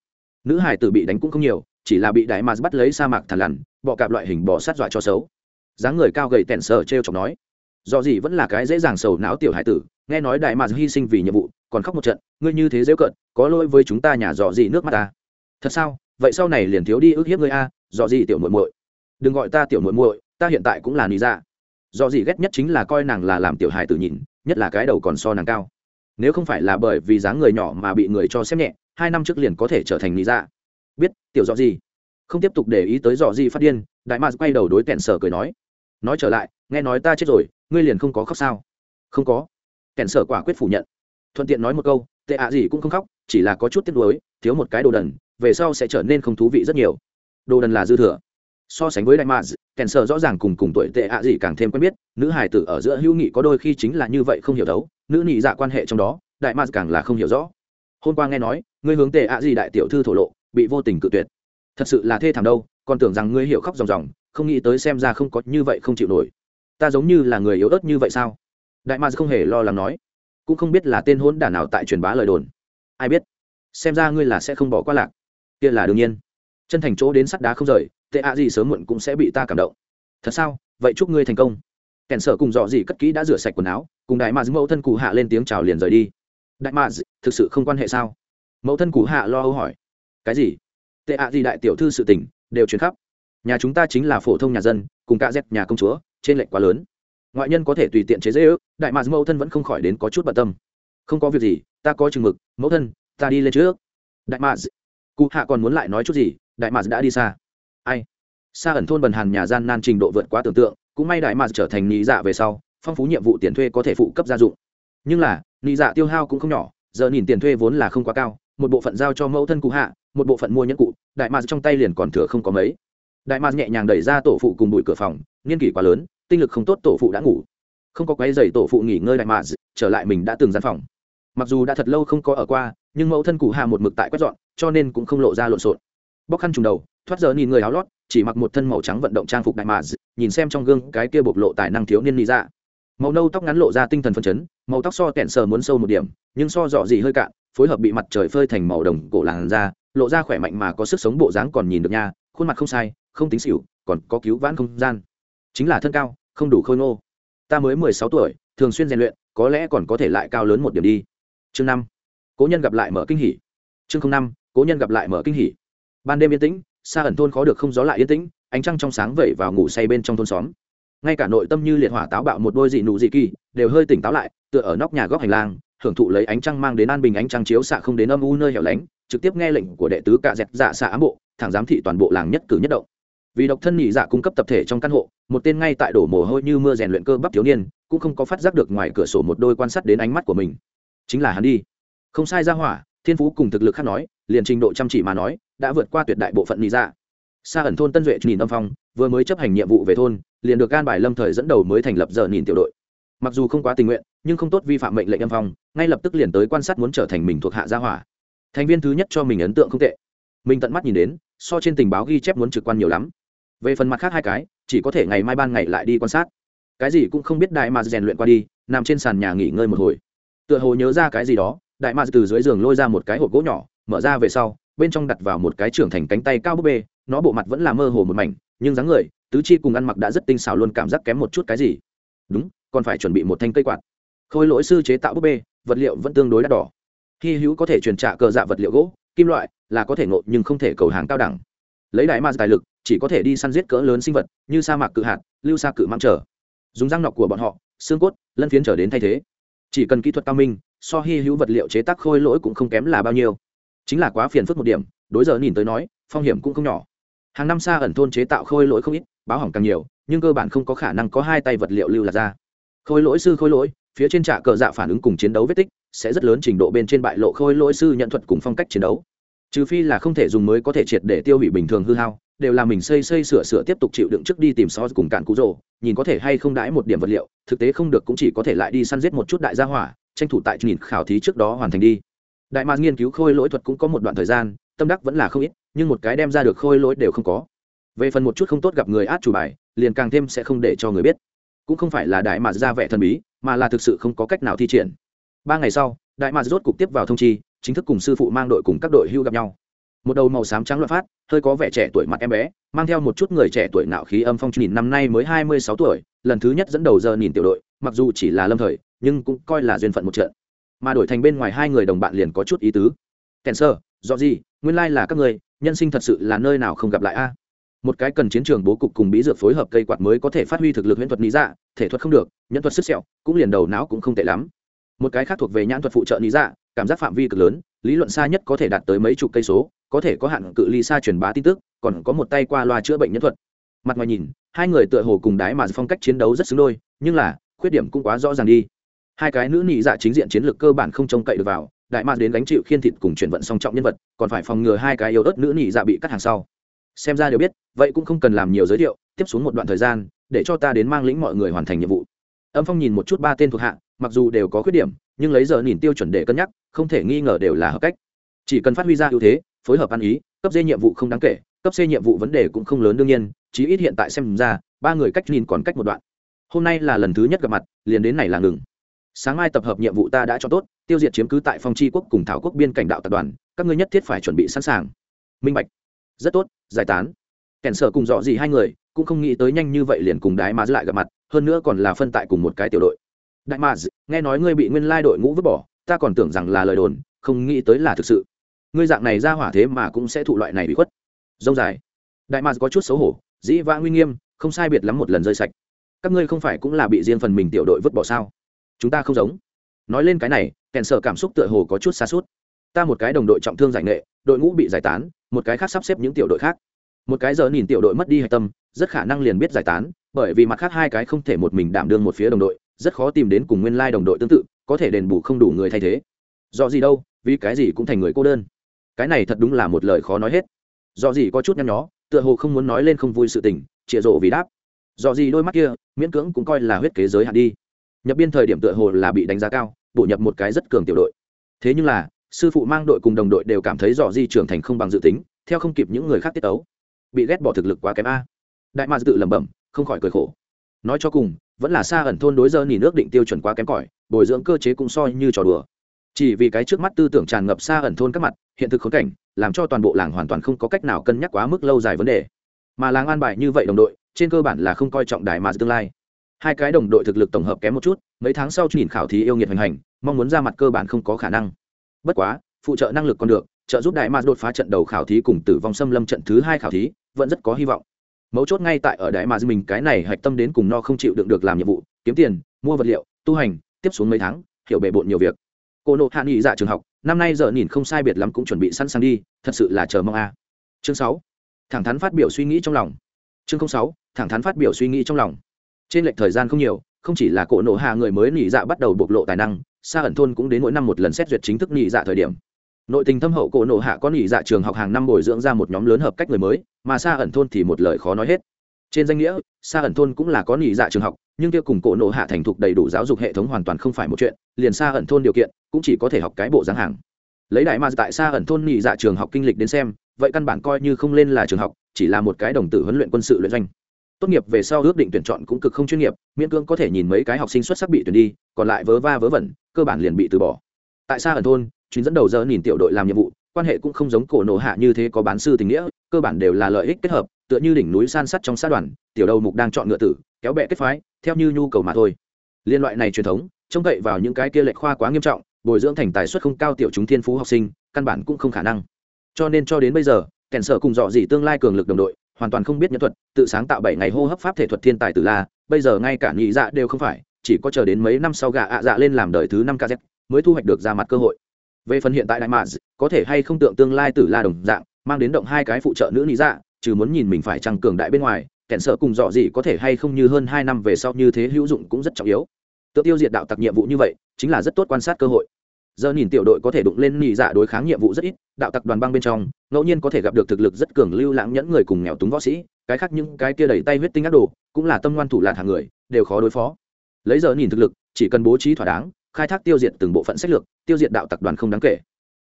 Nữ hải tử bị đánh cũng không nhiều, chỉ là bị đại mà bắt lấy sa mạc thằn lằn, bọ cạp loại hình bò sát dọa cho xấu. Dáng người cao gầy tẻn sờ t r e o chọc nói do gì vẫn là cái dễ dàng sầu não tiểu hải tử, nghe nói đại mà hy sinh vì nhiệm vụ, còn khóc một trận, ngươi như thế dễ cận có lỗi với chúng ta nhà dọ gì nước mắt ta? Thật sao? Vậy sau này liền thiếu đi ức hiếp ngươi a dọ gì tiểu muội muội? Đừng gọi ta tiểu muội muội, ta hiện tại cũng là lý dạ. Do gì ghét nhất chính là coi nàng là làm tiểu hài tử nhìn, nhất là cái đầu còn so nàng cao nếu không phải là bởi vì dáng người nhỏ mà bị người cho xem nhẹ, hai năm trước liền có thể trở thành lý dạ. Biết, tiểu dọ gì? Không tiếp tục để ý tới dọ gì phát điên, đại mạc quay đầu đối kẹn sở cười nói. Nói trở lại, nghe nói ta chết rồi, ngươi liền không có khóc sao? Không có. Kẹn sở quả quyết phủ nhận. Thuận tiện nói một câu, tệ ạ gì cũng không khóc, chỉ là có chút tiếc nuối, thiếu một cái đồ đần, về sau sẽ trở nên không thú vị rất nhiều. Đồ đần là dư thừa so sánh với đại mads kèn sợ rõ ràng cùng cùng tuổi tệ ạ gì càng thêm quen biết, nữ hài tử ở giữa hữu nghị có đôi khi chính là như vậy không hiểu đấu nữ nhị dạ quan hệ trong đó, đại mads càng là không hiểu rõ. Hôm qua nghe nói, ngươi hướng tệ ạ gì đại tiểu thư thổ lộ, bị vô tình cự tuyệt. Thật sự là thê thảm đâu, còn tưởng rằng ngươi hiểu khóc ròng ròng, không nghĩ tới xem ra không có như vậy không chịu nổi. Ta giống như là người yếu ớt như vậy sao? Đại mads không hề lo lắng nói. Cũng không biết là tên hôn đản nào tại truyền bá lời đồn. Ai biết? Xem ra ngươi là sẽ không bỏ qua lạc. Kia là đương nhiên. Chân thành chỗ đến sắt đá không rời tệ ạ gì sớm muộn cũng sẽ bị ta cảm động. Thật sao? Vậy chúc ngươi thành công. Kèn sợ cùng dọ gì cất kỹ đã rửa sạch quần áo, cùng đại mạc mẫu thân cụ hạ lên tiếng chào liền rời đi. Đại mạc thực sự không quan hệ sao? Mẫu thân cụ hạ lo âu hỏi. Cái gì? Tệ ạ gì đại tiểu thư sự tình, đều chuyển khắp. Nhà chúng ta chính là phổ thông nhà dân, cùng cả dép nhà công chúa, trên lệnh quá lớn. Ngoại nhân có thể tùy tiện chế dễ ước đại mạc mẫu thân vẫn không khỏi đến có chút bận tâm. Không có việc gì, ta có chừng mực, mẫu thân, ta đi lên trước. Đại mạc cụ hạ còn muốn lại nói chút gì, đại mạc đã đi xa ai? Xa ẩn thôn bần hàn nhà gian nan trình độ vượt quá tưởng tượng, cũng may đại mạc trở thành lý dạ về sau, phong phú nhiệm vụ tiền thuê có thể phụ cấp gia dụng. Nhưng là lý dạ tiêu hao cũng không nhỏ, giờ nhìn tiền thuê vốn là không quá cao, một bộ phận giao cho mẫu thân cụ hạ, một bộ phận mua nhẫn cụ, đại mạc trong tay liền còn thừa không có mấy. Đại mạc nhẹ nhàng đẩy ra tổ phụ cùng bụi cửa phòng, niên kỷ quá lớn, tinh lực không tốt tổ phụ đã ngủ. Không có quấy giày tổ phụ nghỉ ngơi đại mạc trở lại mình đã từng gian phòng. Mặc dù đã thật lâu không có ở qua, nhưng mẫu thân cụ hạ một mực tại quét dọn, cho nên cũng không lộ ra lộn xộn. Bóc khăn trùng đầu thoát giờ nhìn người áo lót, chỉ mặc một thân màu trắng vận động trang phục đại mạc nhìn xem trong gương cái kia bộc lộ tài năng thiếu niên lý ra dạ. màu nâu tóc ngắn lộ ra tinh thần phân chấn, màu tóc so kẹn sờ muốn sâu một điểm, nhưng so dọ gì hơi cạn, phối hợp bị mặt trời phơi thành màu đồng cổ làn da, lộ ra khỏe mạnh mà có sức sống bộ dáng còn nhìn được nha, khuôn mặt không sai, không tính xỉu, còn có cứu vãn không gian. Chính là thân cao, không đủ khôi ngô. Ta mới mười sáu tuổi, thường xuyên rèn luyện, có lẽ còn có thể lại cao lớn một điểm đi. Chương năm. Cố nhân gặp lại mở kinh hỉ. Chương năm, cố nhân gặp lại mở kinh hỉ. Ban đêm yên tĩnh xa ẩn thôn khó được không gió lại yên tĩnh, ánh trăng trong sáng vẩy vào ngủ say bên trong thôn xóm. Ngay cả nội tâm như liệt hỏa táo bạo một đôi dị nụ dị kỳ, đều hơi tỉnh táo lại, tựa ở nóc nhà góc hành lang, hưởng thụ lấy ánh trăng mang đến an bình ánh trăng chiếu xạ không đến âm u nơi hẻo lánh, trực tiếp nghe lệnh của đệ tứ cạ dẹt dạ xạ ám bộ, thẳng giám thị toàn bộ làng nhất cử nhất động. Vì độc thân nhị dạ cung cấp tập thể trong căn hộ, một tên ngay tại đổ mồ hôi như mưa rèn luyện cơ bắp thiếu niên, cũng không có phát giác được ngoài cửa sổ một đôi quan sát đến ánh mắt của mình. Chính là hắn đi. Không sai ra hỏa, thiên phú cùng thực lực khác nói, liền trình độ chăm chỉ mà nói đã vượt qua tuyệt đại bộ phận nhị dạ. Xa ẩn thôn tân duệ nhìn âm phong, vừa mới chấp hành nhiệm vụ về thôn, liền được gan bài lâm thời dẫn đầu mới thành lập giờ nhìn tiểu đội. Mặc dù không quá tình nguyện, nhưng không tốt vi phạm mệnh lệnh âm phong, ngay lập tức liền tới quan sát muốn trở thành mình thuộc hạ gia hỏa. Thành viên thứ nhất cho mình ấn tượng không tệ. Mình tận mắt nhìn đến, so trên tình báo ghi chép muốn trực quan nhiều lắm. Về phần mặt khác hai cái, chỉ có thể ngày mai ban ngày lại đi quan sát. Cái gì cũng không biết đại mà rèn luyện qua đi, nằm trên sàn nhà nghỉ ngơi một hồi. Tựa hồ nhớ ra cái gì đó, đại mà từ dưới giường lôi ra một cái hộp gỗ nhỏ, mở ra về sau bên trong đặt vào một cái trưởng thành cánh tay cao búp bê, nó bộ mặt vẫn là mơ hồ một mảnh, nhưng dáng người, tứ chi cùng ăn mặc đã rất tinh xảo luôn cảm giác kém một chút cái gì. Đúng, còn phải chuẩn bị một thanh cây quạt. Khôi lỗi sư chế tạo búp bê, vật liệu vẫn tương đối đắt đỏ. Hy hữu có thể truyền trả cờ dạ vật liệu gỗ, kim loại, là có thể ngộ nhưng không thể cầu hàng cao đẳng. Lấy đại ma tài lực, chỉ có thể đi săn giết cỡ lớn sinh vật, như sa mạc cự hạt, lưu sa cự mang trở. Dùng răng nọc của bọn họ, xương cốt, lân phiến trở đến thay thế. Chỉ cần kỹ thuật cao minh, so hy hữu vật liệu chế tác khôi lỗi cũng không kém là bao nhiêu chính là quá phiền phức một điểm, đối giờ nhìn tới nói, phong hiểm cũng không nhỏ. Hàng năm xa ẩn thôn chế tạo khôi lỗi không ít, báo hỏng càng nhiều, nhưng cơ bản không có khả năng có hai tay vật liệu lưu lạc ra. Khôi lỗi sư khôi lỗi, phía trên trạ cờ dạ phản ứng cùng chiến đấu vết tích, sẽ rất lớn trình độ bên trên bại lộ khôi lỗi sư nhận thuật cùng phong cách chiến đấu. Trừ phi là không thể dùng mới có thể triệt để tiêu hủy bình thường hư hao, đều là mình xây xây sửa sửa tiếp tục chịu đựng trước đi tìm so cùng cạn cú rồ, nhìn có thể hay không đãi một điểm vật liệu, thực tế không được cũng chỉ có thể lại đi săn giết một chút đại gia hỏa, tranh thủ tại nhìn khảo thí trước đó hoàn thành đi đại mạc nghiên cứu khôi lỗi thuật cũng có một đoạn thời gian, tâm đắc vẫn là không ít, nhưng một cái đem ra được khôi lỗi đều không có. Về phần một chút không tốt gặp người át chủ bài, liền càng thêm sẽ không để cho người biết. Cũng không phải là đại mạc ra vẻ thần bí, mà là thực sự không có cách nào thi triển. Ba ngày sau, đại mạc rốt cục tiếp vào thông chi, chính thức cùng sư phụ mang đội cùng các đội hưu gặp nhau. Một đầu màu xám trắng loạn phát, hơi có vẻ trẻ tuổi mặt em bé, mang theo một chút người trẻ tuổi nạo khí âm phong nhìn năm nay mới hai mươi sáu tuổi, lần thứ nhất dẫn đầu giờ nhìn tiểu đội, mặc dù chỉ là lâm thời, nhưng cũng coi là duyên phận một trận mà đổi thành bên ngoài hai người đồng bạn liền có chút ý tứ. Kèn sơ do gì nguyên lai là các người nhân sinh thật sự là nơi nào không gặp lại a? Một cái cần chiến trường bố cục cùng bí dược phối hợp cây quạt mới có thể phát huy thực lực huyễn thuật lý dạ thể thuật không được nhân thuật sức sẹo, cũng liền đầu não cũng không tệ lắm. Một cái khác thuộc về nhãn thuật phụ trợ lý dạ cảm giác phạm vi cực lớn, lý luận xa nhất có thể đạt tới mấy chục cây số, có thể có hạn cự ly xa truyền bá tin tức, còn có một tay qua loa chữa bệnh nhân thuật. Mặt ngoài nhìn, hai người tựa hồ cùng đái mà phong cách chiến đấu rất xứng đôi, nhưng là, khuyết điểm cũng quá rõ ràng đi hai cái nữ nhị dạ chính diện chiến lược cơ bản không trông cậy được vào, đại mạc đến gánh chịu khiên thịt cùng chuyển vận song trọng nhân vật, còn phải phòng ngừa hai cái yếu ớt nữ nhị dạ bị cắt hàng sau. Xem ra đều biết, vậy cũng không cần làm nhiều giới thiệu, tiếp xuống một đoạn thời gian, để cho ta đến mang lĩnh mọi người hoàn thành nhiệm vụ. Âm phong nhìn một chút ba tên thuộc hạ, mặc dù đều có khuyết điểm, nhưng lấy giờ nhìn tiêu chuẩn để cân nhắc, không thể nghi ngờ đều là hợp cách. Chỉ cần phát huy ra ưu thế, phối hợp ăn ý, cấp d nhiệm vụ không đáng kể, cấp c nhiệm vụ vấn đề cũng không lớn đương nhiên, chí ít hiện tại xem ra, ba người cách nhìn còn cách một đoạn. Hôm nay là lần thứ nhất gặp mặt, liền đến này là ngừng sáng mai tập hợp nhiệm vụ ta đã cho tốt, tiêu diệt chiếm cứ tại phong tri quốc cùng thảo quốc biên cảnh đạo tập đoàn, các ngươi nhất thiết phải chuẩn bị sẵn sàng. Minh bạch. Rất tốt, giải tán. Kẻn sở cùng dọ gì hai người cũng không nghĩ tới nhanh như vậy liền cùng đái mà lại gặp mặt, hơn nữa còn là phân tại cùng một cái tiểu đội. Đại mà nghe nói ngươi bị nguyên lai đội ngũ vứt bỏ, ta còn tưởng rằng là lời đồn, không nghĩ tới là thực sự. Ngươi dạng này ra hỏa thế mà cũng sẽ thụ loại này bị khuất. Dông dài. Đại mà có chút xấu hổ, dĩ vã nguy nghiêm, không sai biệt lắm một lần rơi sạch. Các ngươi không phải cũng là bị riêng phần mình tiểu đội vứt bỏ sao? Chúng ta không giống. Nói lên cái này, kèn sở cảm xúc tựa hồ có chút xa suốt. Ta một cái đồng đội trọng thương giải nghệ, đội ngũ bị giải tán, một cái khác sắp xếp những tiểu đội khác. Một cái giờ nhìn tiểu đội mất đi hạch tâm, rất khả năng liền biết giải tán, bởi vì mặt khác hai cái không thể một mình đảm đương một phía đồng đội, rất khó tìm đến cùng nguyên lai đồng đội tương tự, có thể đền bù không đủ người thay thế. Do gì đâu, vì cái gì cũng thành người cô đơn. Cái này thật đúng là một lời khó nói hết. Do gì có chút nhăn nhó, tựa hồ không muốn nói lên không vui sự tình, chịa rộ vì đáp. Do gì đôi mắt kia, miễn cưỡng cũng coi là huyết kế giới hạn đi nhập biên thời điểm tựa hồ là bị đánh giá cao, bổ nhập một cái rất cường tiểu đội. Thế nhưng là, sư phụ mang đội cùng đồng đội đều cảm thấy dò di trưởng thành không bằng dự tính, theo không kịp những người khác tiết tấu. Bị ghét bỏ thực lực quá kém a. Đại ma tự lẩm bẩm, không khỏi cười khổ. Nói cho cùng, vẫn là xa ẩn thôn đối giờ nhìn nước định tiêu chuẩn quá kém cỏi, bồi dưỡng cơ chế cũng soi như trò đùa. Chỉ vì cái trước mắt tư tưởng tràn ngập xa ẩn thôn các mặt, hiện thực khốn cảnh, làm cho toàn bộ làng hoàn toàn không có cách nào cân nhắc quá mức lâu dài vấn đề. Mà làng an bài như vậy đồng đội, trên cơ bản là không coi trọng đại mà tương lai hai cái đồng đội thực lực tổng hợp kém một chút, mấy tháng sau nhìn khảo thí yêu nghiệt hành hành, mong muốn ra mặt cơ bản không có khả năng. Bất quá, phụ trợ năng lực còn được, trợ giúp đại mạc đột phá trận đầu khảo thí cùng tử vong xâm lâm trận thứ hai khảo thí, vẫn rất có hy vọng. Mấu chốt ngay tại ở đại mạc mình cái này hạch tâm đến cùng no không chịu đựng được làm nhiệm vụ, kiếm tiền, mua vật liệu, tu hành, tiếp xuống mấy tháng, hiểu bề bộn nhiều việc. Cô nộ hạ nghị dạ trường học, năm nay giờ nhìn không sai biệt lắm cũng chuẩn bị sẵn sàng đi, thật sự là chờ mong a. Chương sáu. Thẳng thắn phát biểu suy nghĩ trong lòng. Chương sáu. Thẳng thắn phát biểu suy nghĩ trong lòng trên lệch thời gian không nhiều, không chỉ là cổ nộ hạ người mới nghỉ dạ bắt đầu bộc lộ tài năng xa ẩn thôn cũng đến mỗi năm một lần xét duyệt chính thức nghỉ dạ thời điểm. Nội tình thâm hậu cổ nộ hạ có nghỉ dạ trường học hàng năm bồi dưỡng ra một nhóm lớn hợp cách người mới, mà xa ẩn thôn thì một lời khó nói hết. Trên danh nghĩa xa ẩn thôn cũng là có nghỉ dạ trường học, nhưng kia cùng cổ nộ hạ thành thục đầy đủ giáo dục hệ thống hoàn toàn không phải một chuyện, liền xa ẩn thôn điều kiện cũng chỉ có thể học cái bộ dáng hàng. Lấy đại ma tại xa ẩn thôn nghỉ dạ trường học kinh lịch đến xem, vậy căn bản coi như không lên là trường học, chỉ là một cái đồng tử huấn luyện quân sự luyện doanh tốt nghiệp về sau ước định tuyển chọn cũng cực không chuyên nghiệp, miễn cưỡng có thể nhìn mấy cái học sinh xuất sắc bị tuyển đi, còn lại vớ va vớ vẩn, cơ bản liền bị từ bỏ. Tại sao ở thôn chuyến dẫn đầu giờ nhìn tiểu đội làm nhiệm vụ, quan hệ cũng không giống cổ nổ hạ như thế có bán sư tình nghĩa, cơ bản đều là lợi ích kết hợp, tựa như đỉnh núi san sắt trong sát đoàn, tiểu đầu mục đang chọn ngựa tử, kéo bẹ kết phái, theo như nhu cầu mà thôi. Liên loại này truyền thống, trông cậy vào những cái kia lệch khoa quá nghiêm trọng, bồi dưỡng thành tài suất không cao tiểu chúng thiên phú học sinh, căn bản cũng không khả năng. Cho nên cho đến bây giờ, kèn sở cùng dọ dỉ tương lai cường lực đồng đội hoàn toàn không biết nhân thuật, tự sáng tạo bảy ngày hô hấp pháp thể thuật thiên tài tử la, bây giờ ngay cả nhị dạ đều không phải, chỉ có chờ đến mấy năm sau gà ạ dạ lên làm đời thứ năm kz mới thu hoạch được ra mặt cơ hội. Về phần hiện tại đại mạ có thể hay không tượng tương lai tử la đồng dạng, mang đến động hai cái phụ trợ nữ nhị dạ trừ muốn nhìn mình phải trăng cường đại bên ngoài kẻn sợ cùng dọ gì có thể hay không như hơn hai năm về sau như thế hữu dụng cũng rất trọng yếu. Tự tiêu diệt đạo tặc nhiệm vụ như vậy, chính là rất tốt quan sát cơ hội giờ nhìn tiểu đội có thể đụng lên nhị dạ đối kháng nhiệm vụ rất ít, đạo tặc đoàn băng bên trong, ngẫu nhiên có thể gặp được thực lực rất cường lưu lãng nhẫn người cùng nghèo túng võ sĩ, cái khác những cái kia đầy tay huyết tinh ác đồ, cũng là tâm ngoan thủ lạc hàng người, đều khó đối phó. Lấy giờ nhìn thực lực, chỉ cần bố trí thỏa đáng, khai thác tiêu diệt từng bộ phận sách lược, tiêu diệt đạo tặc đoàn không đáng kể.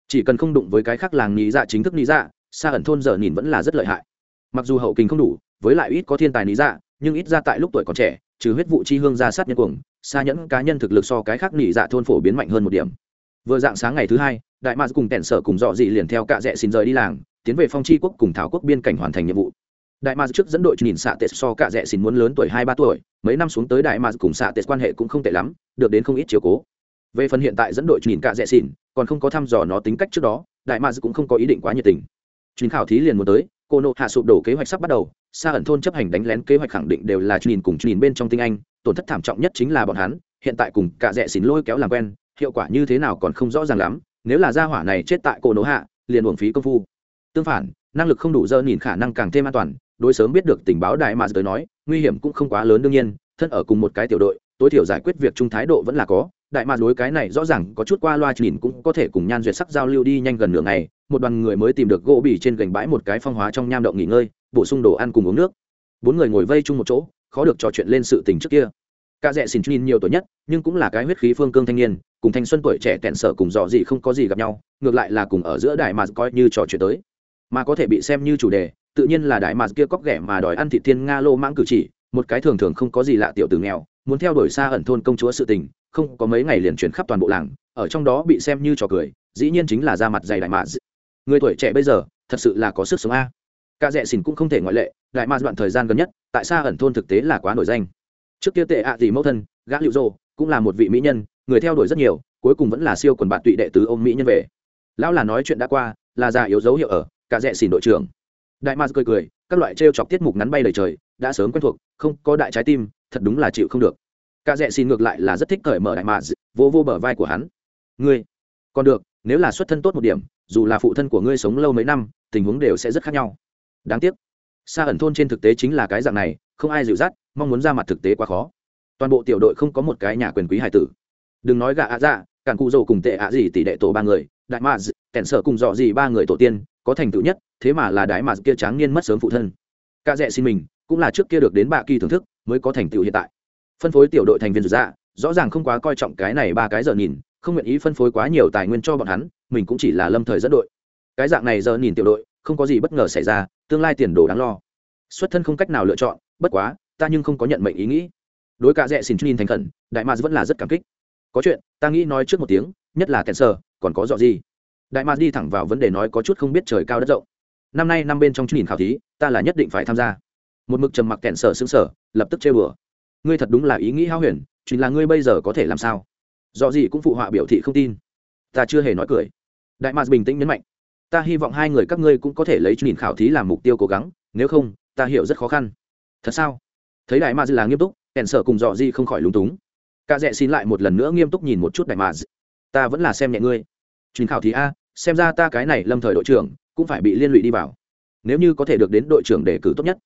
Chỉ cần không đụng với cái khác làng nhị dạ chính thức nhị dạ xa ẩn thôn giờ nhìn vẫn là rất lợi hại. Mặc dù hậu kinh không đủ, với lại ít có thiên tài nhị dạ nhưng ít ra tại lúc tuổi còn trẻ, trừ huyết vụ chi hương ra sát nhân cuồng xa nhẫn cá nhân thực lực so cái khác nhị dạ thôn phổ biến mạnh hơn một điểm vừa dạng sáng ngày thứ hai, đại mạc cùng tẻn sở cùng dọ dị liền theo cạ rẽ xin rời đi làng, tiến về phong tri quốc cùng thảo quốc biên cảnh hoàn thành nhiệm vụ. Đại mạc trước dẫn đội nhìn xạ tệ so cạ rẽ xin muốn lớn tuổi hai ba tuổi, mấy năm xuống tới đại mạc cùng xạ tệ quan hệ cũng không tệ lắm, được đến không ít chiều cố. Về phần hiện tại dẫn đội nhìn cạ rẽ xin, còn không có thăm dò nó tính cách trước đó, đại mạc cũng không có ý định quá nhiệt tình. Chuyến khảo thí liền muốn tới, cô nộ hạ sụp đổ kế hoạch sắp bắt đầu xa ẩn thôn chấp hành đánh lén kế hoạch khẳng định đều là nhìn cùng nhìn bên trong tinh anh, tổn thất thảm trọng nhất chính là bọn hắn, hiện tại cùng cạ rẽ xin lôi kéo làm quen hiệu quả như thế nào còn không rõ ràng lắm, nếu là gia hỏa này chết tại cổ nổ hạ, liền uổng phí công phu. Tương phản, năng lực không đủ dơ nhìn khả năng càng thêm an toàn, đối sớm biết được tình báo đại mà tới nói, nguy hiểm cũng không quá lớn đương nhiên, thân ở cùng một cái tiểu đội, tối thiểu giải quyết việc chung thái độ vẫn là có, đại mà đối cái này rõ ràng có chút qua loa nhìn cũng có thể cùng nhan duyệt sắc giao lưu đi nhanh gần nửa ngày, một đoàn người mới tìm được gỗ bỉ trên gành bãi một cái phong hóa trong nham động nghỉ ngơi, bổ sung đồ ăn cùng uống nước. Bốn người ngồi vây chung một chỗ, khó được trò chuyện lên sự tình trước kia. Cả rẽ xin nhìn nhiều tuổi nhất, nhưng cũng là cái huyết khí phương cương thanh niên cùng thanh xuân tuổi trẻ tẹn sở cùng dò gì không có gì gặp nhau, ngược lại là cùng ở giữa đại mà coi như trò chuyện tới. Mà có thể bị xem như chủ đề, tự nhiên là đại mà kia cóc ghẻ mà đòi ăn thị thiên nga lô mãng cử chỉ, một cái thường thường không có gì lạ tiểu tử nghèo, muốn theo đuổi xa ẩn thôn công chúa sự tình, không có mấy ngày liền chuyển khắp toàn bộ làng, ở trong đó bị xem như trò cười, dĩ nhiên chính là ra mặt dày đại mà. Người tuổi trẻ bây giờ, thật sự là có sức sống a. Cả rẻ xỉn cũng không thể ngoại lệ đại mà đoạn thời gian gần nhất, tại xa ẩn thôn thực tế là quá nổi danh. Trước kia tệ ạ à thì mẫu thân, gã liệu rô cũng là một vị mỹ nhân người theo đuổi rất nhiều, cuối cùng vẫn là siêu quần bạn tụy đệ tứ ông mỹ nhân về. Lão là nói chuyện đã qua, là già yếu dấu hiệu ở, cả rẽ xỉn đội trưởng. Đại mars cười cười, các loại t chọc tiết mục ngắn bay lời trời, đã sớm quen thuộc, không có đại trái tim, thật đúng là chịu không được. Cả rẽ xỉn ngược lại là rất thích cởi mở đại mars vô vô bờ vai của hắn. Ngươi, còn được, nếu là xuất thân tốt một điểm, dù là phụ thân của ngươi sống lâu mấy năm, tình huống đều sẽ rất khác nhau. Đáng tiếc xa ẩn thôn trên thực tế chính là cái dạng này, không ai dịu dắt, mong muốn ra mặt thực tế quá khó. Toàn bộ tiểu đội không có một cái nhà quyền quý hải tử đừng nói gạ ạ dạ cản cụ dầu cùng tệ ạ gì tỷ đệ tổ ba người, đại mà kẻn sở cùng dọ gì ba người tổ tiên, có thành tựu nhất, thế mà là đại mà kia tráng niên mất sớm phụ thân. Ca dẹ xin mình, cũng là trước kia được đến bạ kỳ thưởng thức, mới có thành tựu hiện tại. Phân phối tiểu đội thành viên dạ rõ ràng không quá coi trọng cái này ba cái giờ nhìn, không nguyện ý phân phối quá nhiều tài nguyên cho bọn hắn, mình cũng chỉ là lâm thời dẫn đội. Cái dạng này giờ nhìn tiểu đội, không có gì bất ngờ xảy ra, tương lai tiền đồ đáng lo. Xuất thân không cách nào lựa chọn, bất quá, ta nhưng không có nhận mệnh ý nghĩ. Đối cả dẹ xin nhìn thành khẩn, đại mà vẫn là rất cảm kích có chuyện, ta nghĩ nói trước một tiếng, nhất là kẹn sờ, còn có dọ gì? Đại mạc đi thẳng vào vấn đề nói có chút không biết trời cao đất rộng. Năm nay năm bên trong nhìn khảo thí, ta là nhất định phải tham gia. Một mực trầm mặc kẹn sở xứng sở lập tức chơi bừa ngươi thật đúng là ý nghĩ hao huyền, chính là ngươi bây giờ có thể làm sao? Dọ gì cũng phụ họa biểu thị không tin. Ta chưa hề nói cười. Đại mạc bình tĩnh nhấn mạnh. Ta hy vọng hai người các ngươi cũng có thể lấy nhìn khảo thí làm mục tiêu cố gắng, nếu không, ta hiểu rất khó khăn. Thật sao? Thấy đại mạc là nghiêm túc, kẹn sở cùng dọ gì không khỏi lúng túng. Cả dẹ xin lại một lần nữa nghiêm túc nhìn một chút đại mà ta vẫn là xem nhẹ ngươi. Chuyến khảo thí a, xem ra ta cái này lâm thời đội trưởng cũng phải bị liên lụy đi vào. Nếu như có thể được đến đội trưởng đề cử tốt nhất.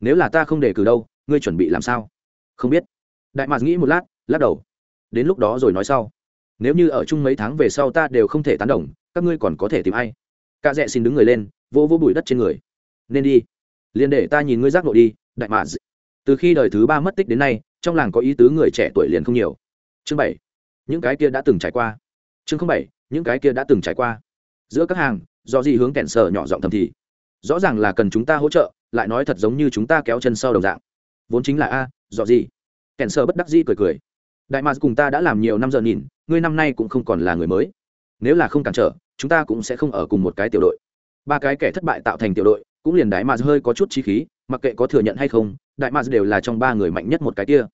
Nếu là ta không đề cử đâu, ngươi chuẩn bị làm sao? Không biết. Đại mars nghĩ một lát, lắc đầu. Đến lúc đó rồi nói sau. Nếu như ở chung mấy tháng về sau ta đều không thể tán đồng, các ngươi còn có thể tìm ai? Cả dẹ xin đứng người lên vô vô bụi đất trên người. Nên đi. Liền để ta nhìn ngươi giác nội đi, đại mạ từ khi đời thứ ba mất tích đến nay, trong làng có ý tứ người trẻ tuổi liền không nhiều. Chương bảy. Những cái kia đã từng trải qua. Chương không bảy, những cái kia đã từng trải qua. Giữa các hàng, do gì hướng kẹn sở nhỏ giọng thầm thì. Rõ ràng là cần chúng ta hỗ trợ, lại nói thật giống như chúng ta kéo chân sau đồng dạng. Vốn chính là a dọ gì? Kẹn sở bất đắc dĩ cười cười. Đại mà cùng ta đã làm nhiều năm giờ nhìn, ngươi năm nay cũng không còn là người mới. Nếu là không cản trở, chúng ta cũng sẽ không ở cùng một cái tiểu đội. Ba cái kẻ thất bại tạo thành tiểu đội, cũng liền đại mà hơi có chút trí khí, mặc kệ có thừa nhận hay không đại mads đều là trong ba người mạnh nhất một cái kia.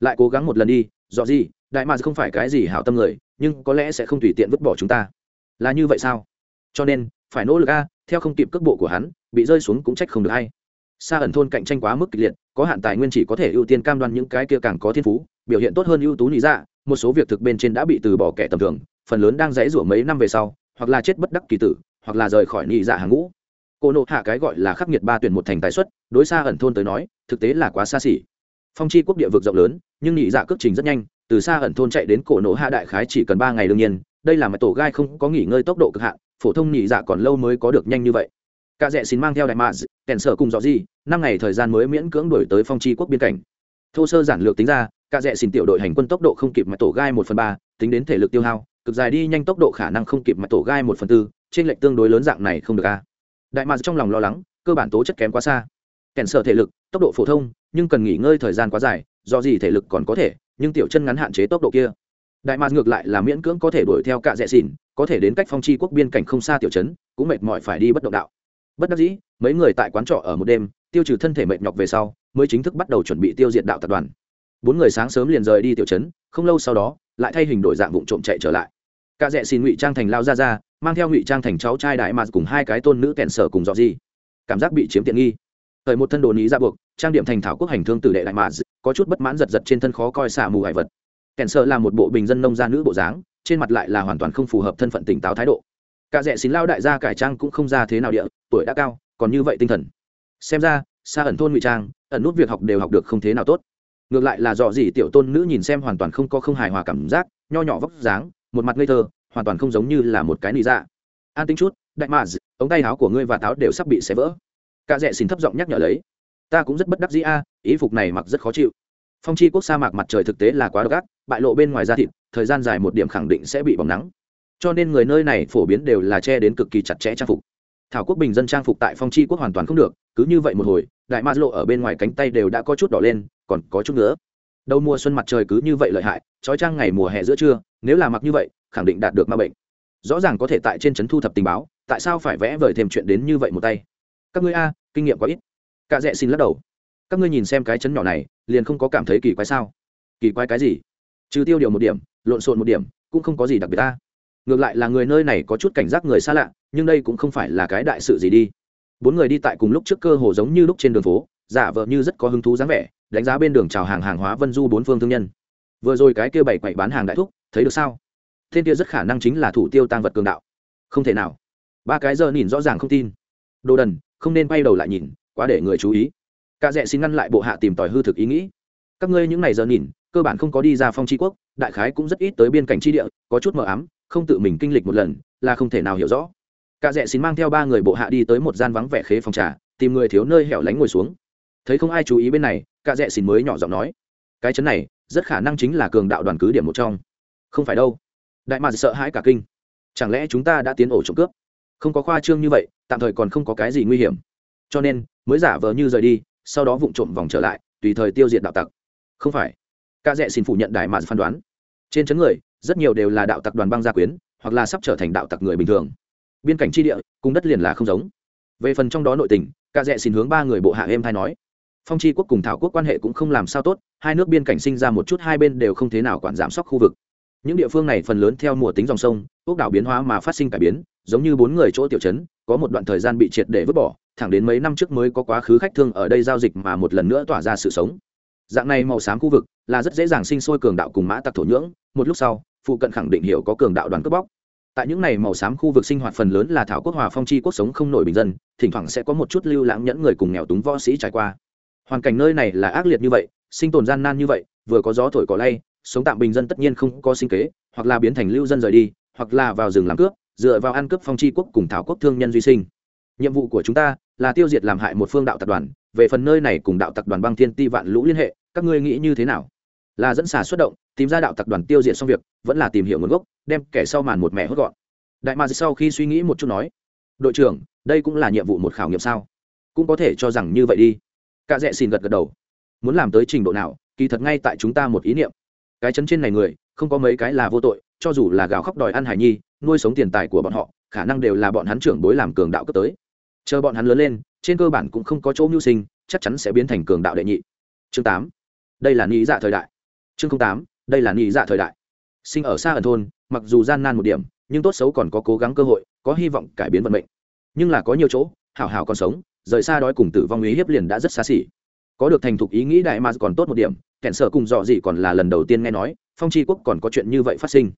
Lại cố gắng một lần đi, dọ gì, đại mads không phải cái gì hảo tâm người, nhưng có lẽ sẽ không tùy tiện vứt bỏ chúng ta. Là như vậy sao? Cho nên, phải nỗ lực a, theo không kịp cước bộ của hắn, bị rơi xuống cũng trách không được hay. Xa ẩn thôn cạnh tranh quá mức kịch liệt, có hạn tài nguyên chỉ có thể ưu tiên cam đoan những cái kia càng có thiên phú, biểu hiện tốt hơn ưu tú lý dạ một số việc thực bên trên đã bị từ bỏ kẻ tầm thường, phần lớn đang dãy rủa mấy năm về sau, hoặc là chết bất đắc kỳ tử, hoặc là rời khỏi nhị dạ hàng ngũ. Cô nộ hạ cái gọi là khắc nghiệt ba tuyển một thành tài xuất, đối xa ẩn thôn tới nói thực tế là quá xa xỉ. Phong chi quốc địa vực rộng lớn, nhưng nhị dạ cước trình rất nhanh, từ xa ẩn thôn chạy đến cổ nổ hạ đại khái chỉ cần ba ngày đương nhiên, đây là mặt tổ gai không có nghỉ ngơi tốc độ cực hạn, phổ thông nhị dạ còn lâu mới có được nhanh như vậy. Cả rẽ xin mang theo đại mạ kèn sở cùng rõ gì năm ngày thời gian mới miễn cưỡng đổi tới phong chi quốc biên cảnh. Thô sơ giản lược tính ra, cả rẽ xin tiểu đội hành quân tốc độ không kịp mặt tổ gai một phần ba, tính đến thể lực tiêu hao, cực dài đi nhanh tốc độ khả năng không kịp mặt tổ gai một phần tư trên lệnh tương đối lớn dạng này không được a. Đại mạc trong lòng lo lắng, cơ bản tố chất kém quá xa. Kèn sở thể lực tốc độ phổ thông, nhưng cần nghỉ ngơi thời gian quá dài, do gì thể lực còn có thể, nhưng tiểu chân ngắn hạn chế tốc độ kia. Đại mạc ngược lại là miễn cưỡng có thể đuổi theo cả rẽ xỉn, có thể đến cách phong chi quốc biên cảnh không xa tiểu trấn, cũng mệt mỏi phải đi bất động đạo. Bất đắc dĩ, mấy người tại quán trọ ở một đêm, tiêu trừ thân thể mệt nhọc về sau, mới chính thức bắt đầu chuẩn bị tiêu diệt đạo tập đoàn. Bốn người sáng sớm liền rời đi tiểu trấn, không lâu sau đó, lại thay hình đổi dạng vụ trộm chạy trở lại. Cả rẽ xin ngụy trang thành lao ra ra mang theo ngụy trang thành cháu trai đại mạc cùng hai cái tôn nữ kẹn sở cùng dọ gì. Cảm giác bị chiếm tiện nghi. Thời một thân đồ ní ra buộc trang điểm thành thảo quốc hành thương tử đệ đại mà có chút bất mãn giật giật trên thân khó coi xả mù hải vật. Kẹn sợ là một bộ bình dân nông gia nữ bộ dáng, trên mặt lại là hoàn toàn không phù hợp thân phận tỉnh táo thái độ. Cả rẻ xin lao đại gia cải trang cũng không ra thế nào địa, tuổi đã cao, còn như vậy tinh thần. Xem ra, xa ẩn thôn ngụy trang, ẩn nút việc học đều học được không thế nào tốt. Ngược lại là dò gì tiểu tôn nữ nhìn xem hoàn toàn không có không hài hòa cảm giác, nho nhỏ vóc dáng, một mặt ngây thơ, hoàn toàn không giống như là một cái nị dạ. An tính chút, đại mạ ống tay áo của ngươi và táo đều sắp bị xé vỡ. Cả rẻ xin thấp giọng nhắc nhở lấy ta cũng rất bất đắc dĩ a, ý phục này mặc rất khó chịu. Phong chi quốc sa mạc mặt trời thực tế là quá độc ác, bại lộ bên ngoài da thịt, thời gian dài một điểm khẳng định sẽ bị bỏng nắng. Cho nên người nơi này phổ biến đều là che đến cực kỳ chặt chẽ trang phục. Thảo quốc bình dân trang phục tại phong chi quốc hoàn toàn không được, cứ như vậy một hồi, đại ma lộ ở bên ngoài cánh tay đều đã có chút đỏ lên, còn có chút nữa. Đầu mùa xuân mặt trời cứ như vậy lợi hại, trói trang ngày mùa hè giữa trưa, nếu là mặc như vậy, khẳng định đạt được ma bệnh. Rõ ràng có thể tại trên trấn thu thập tình báo, tại sao phải vẽ vời thêm chuyện đến như vậy một tay? Các ngươi a, kinh nghiệm quá ít cạ rẽ xin lắc đầu. Các ngươi nhìn xem cái chấn nhỏ này, liền không có cảm thấy kỳ quái sao? Kỳ quái cái gì? Trừ tiêu điều một điểm, lộn xộn một điểm, cũng không có gì đặc biệt ta. Ngược lại là người nơi này có chút cảnh giác người xa lạ, nhưng đây cũng không phải là cái đại sự gì đi. Bốn người đi tại cùng lúc trước cơ hồ giống như lúc trên đường phố, giả vờ như rất có hứng thú dáng vẻ, đánh giá bên đường chào hàng hàng hóa vân du bốn phương thương nhân. Vừa rồi cái kia bảy quậy bán hàng đại thúc, thấy được sao? Thiên kia rất khả năng chính là thủ tiêu tăng vật cường đạo. Không thể nào. Ba cái giờ nhìn rõ ràng không tin. Đồ đần, không nên quay đầu lại nhìn quá để người chú ý. Cả rẽ xin ngăn lại bộ hạ tìm tòi hư thực ý nghĩ. Các ngươi những ngày giờ nhìn, cơ bản không có đi ra phong tri quốc, đại khái cũng rất ít tới biên cảnh tri địa, có chút mờ ám, không tự mình kinh lịch một lần, là không thể nào hiểu rõ. Cả rẽ xin mang theo ba người bộ hạ đi tới một gian vắng vẻ khế phòng trà, tìm người thiếu nơi hẻo lánh ngồi xuống. Thấy không ai chú ý bên này, cả rẽ xin mới nhỏ giọng nói, cái chấn này, rất khả năng chính là cường đạo đoàn cứ điểm một trong. Không phải đâu. Đại mạc sợ hãi cả kinh. Chẳng lẽ chúng ta đã tiến ổ trộm cướp? Không có khoa trương như vậy, tạm thời còn không có cái gì nguy hiểm cho nên, mới giả vờ như rời đi, sau đó vụng trộm vòng trở lại, tùy thời tiêu diệt đạo tặc. Không phải. Ca dẹ xin phủ nhận đại mà phán đoán. Trên chấn người, rất nhiều đều là đạo tặc đoàn băng gia quyến, hoặc là sắp trở thành đạo tặc người bình thường. Biên cảnh tri địa, cùng đất liền là không giống. Về phần trong đó nội tình ca dẹ xin hướng ba người bộ hạ em thay nói. Phong tri quốc cùng thảo quốc quan hệ cũng không làm sao tốt, hai nước biên cảnh sinh ra một chút hai bên đều không thế nào quản giảm sóc khu vực. Những địa phương này phần lớn theo mùa tính dòng sông ốc đảo biến hóa mà phát sinh cải biến, giống như bốn người chỗ tiểu trấn, có một đoạn thời gian bị triệt để vứt bỏ thẳng đến mấy năm trước mới có quá khứ khách thương ở đây giao dịch mà một lần nữa tỏa ra sự sống. Dạng này màu xám khu vực là rất dễ dàng sinh sôi cường đạo cùng mã tặc thổ nhưỡng. Một lúc sau, phụ cận khẳng định hiểu có cường đạo đoàn cướp bóc. Tại những này màu xám khu vực sinh hoạt phần lớn là thảo quốc hòa phong chi quốc sống không nổi bình dân, thỉnh thoảng sẽ có một chút lưu lãng nhẫn người cùng nghèo túng võ sĩ trải qua. Hoàn cảnh nơi này là ác liệt như vậy, sinh tồn gian nan như vậy, vừa có gió thổi cỏ lay, sống tạm bình dân tất nhiên không có sinh kế, hoặc là biến thành lưu dân rời đi, hoặc là vào rừng làm cướp, dựa vào ăn cướp phong chi quốc cùng thảo quốc thương nhân duy sinh. Nhiệm vụ của chúng ta là tiêu diệt làm hại một phương đạo tập đoàn, về phần nơi này cùng đạo tập đoàn băng thiên ti vạn lũ liên hệ, các ngươi nghĩ như thế nào? Là dẫn xả xuất động, tìm ra đạo tập đoàn tiêu diệt xong việc, vẫn là tìm hiểu nguồn gốc, đem kẻ sau màn một mẹ hốt gọn. Đại ma sau khi suy nghĩ một chút nói, đội trưởng, đây cũng là nhiệm vụ một khảo nghiệm sao? Cũng có thể cho rằng như vậy đi. Cả dạ rẽ xin gật gật đầu. Muốn làm tới trình độ nào, kỳ thật ngay tại chúng ta một ý niệm. Cái chấn trên này người, không có mấy cái là vô tội, cho dù là gào khóc đòi ăn hải nhi, nuôi sống tiền tài của bọn họ, khả năng đều là bọn hắn trưởng bối làm cường đạo cấp tới chờ bọn hắn lớn lên, trên cơ bản cũng không có chỗ mưu sinh, chắc chắn sẽ biến thành cường đạo đệ nhị. Chương tám. Đây là nghĩ dạ thời đại. Chương tám. Đây là nghĩ dạ thời đại. Sinh ở xa ẩn thôn, mặc dù gian nan một điểm, nhưng tốt xấu còn có cố gắng cơ hội, có hy vọng cải biến vận mệnh. Nhưng là có nhiều chỗ, hảo hảo còn sống, rời xa đói cùng tử vong ý hiếp liền đã rất xa xỉ. Có được thành thục ý nghĩ đại mà còn tốt một điểm kẻn sợ cùng dọ gì còn là lần đầu tiên nghe nói, phong tri quốc còn có chuyện như vậy phát sinh.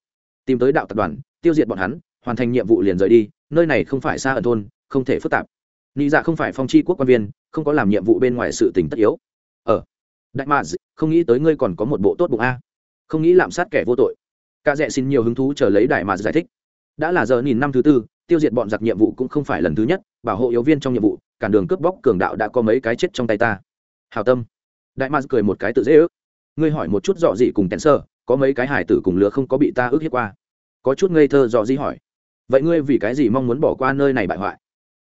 Tìm tới đạo tập đoàn, tiêu diệt bọn hắn, hoàn thành nhiệm vụ liền rời đi, nơi này không phải xa ẩn thôn, không thể phức tạp nị dạ không phải phong tri quốc quan viên không có làm nhiệm vụ bên ngoài sự tình tất yếu. Ở ờ, đại mà không nghĩ tới ngươi còn có một bộ tốt bụng a. Không nghĩ lạm sát kẻ vô tội. Cả dẹ xin nhiều hứng thú chờ lấy đại mà giải thích. Đã là giờ nhìn năm thứ tư tiêu diệt bọn giặc nhiệm vụ cũng không phải lần thứ nhất bảo hộ yếu viên trong nhiệm vụ cản đường cướp bóc cường đạo đã có mấy cái chết trong tay ta. Hào tâm. Đại mars cười một cái tự dễ ước. Ngươi hỏi một chút dọ gì cùng tèn sơ có mấy cái hải tử cùng lứa không có bị ta ước hiếp qua? Có chút ngây thơ dọ gì hỏi. Vậy ngươi vì cái gì mong muốn bỏ qua nơi này bại hoại?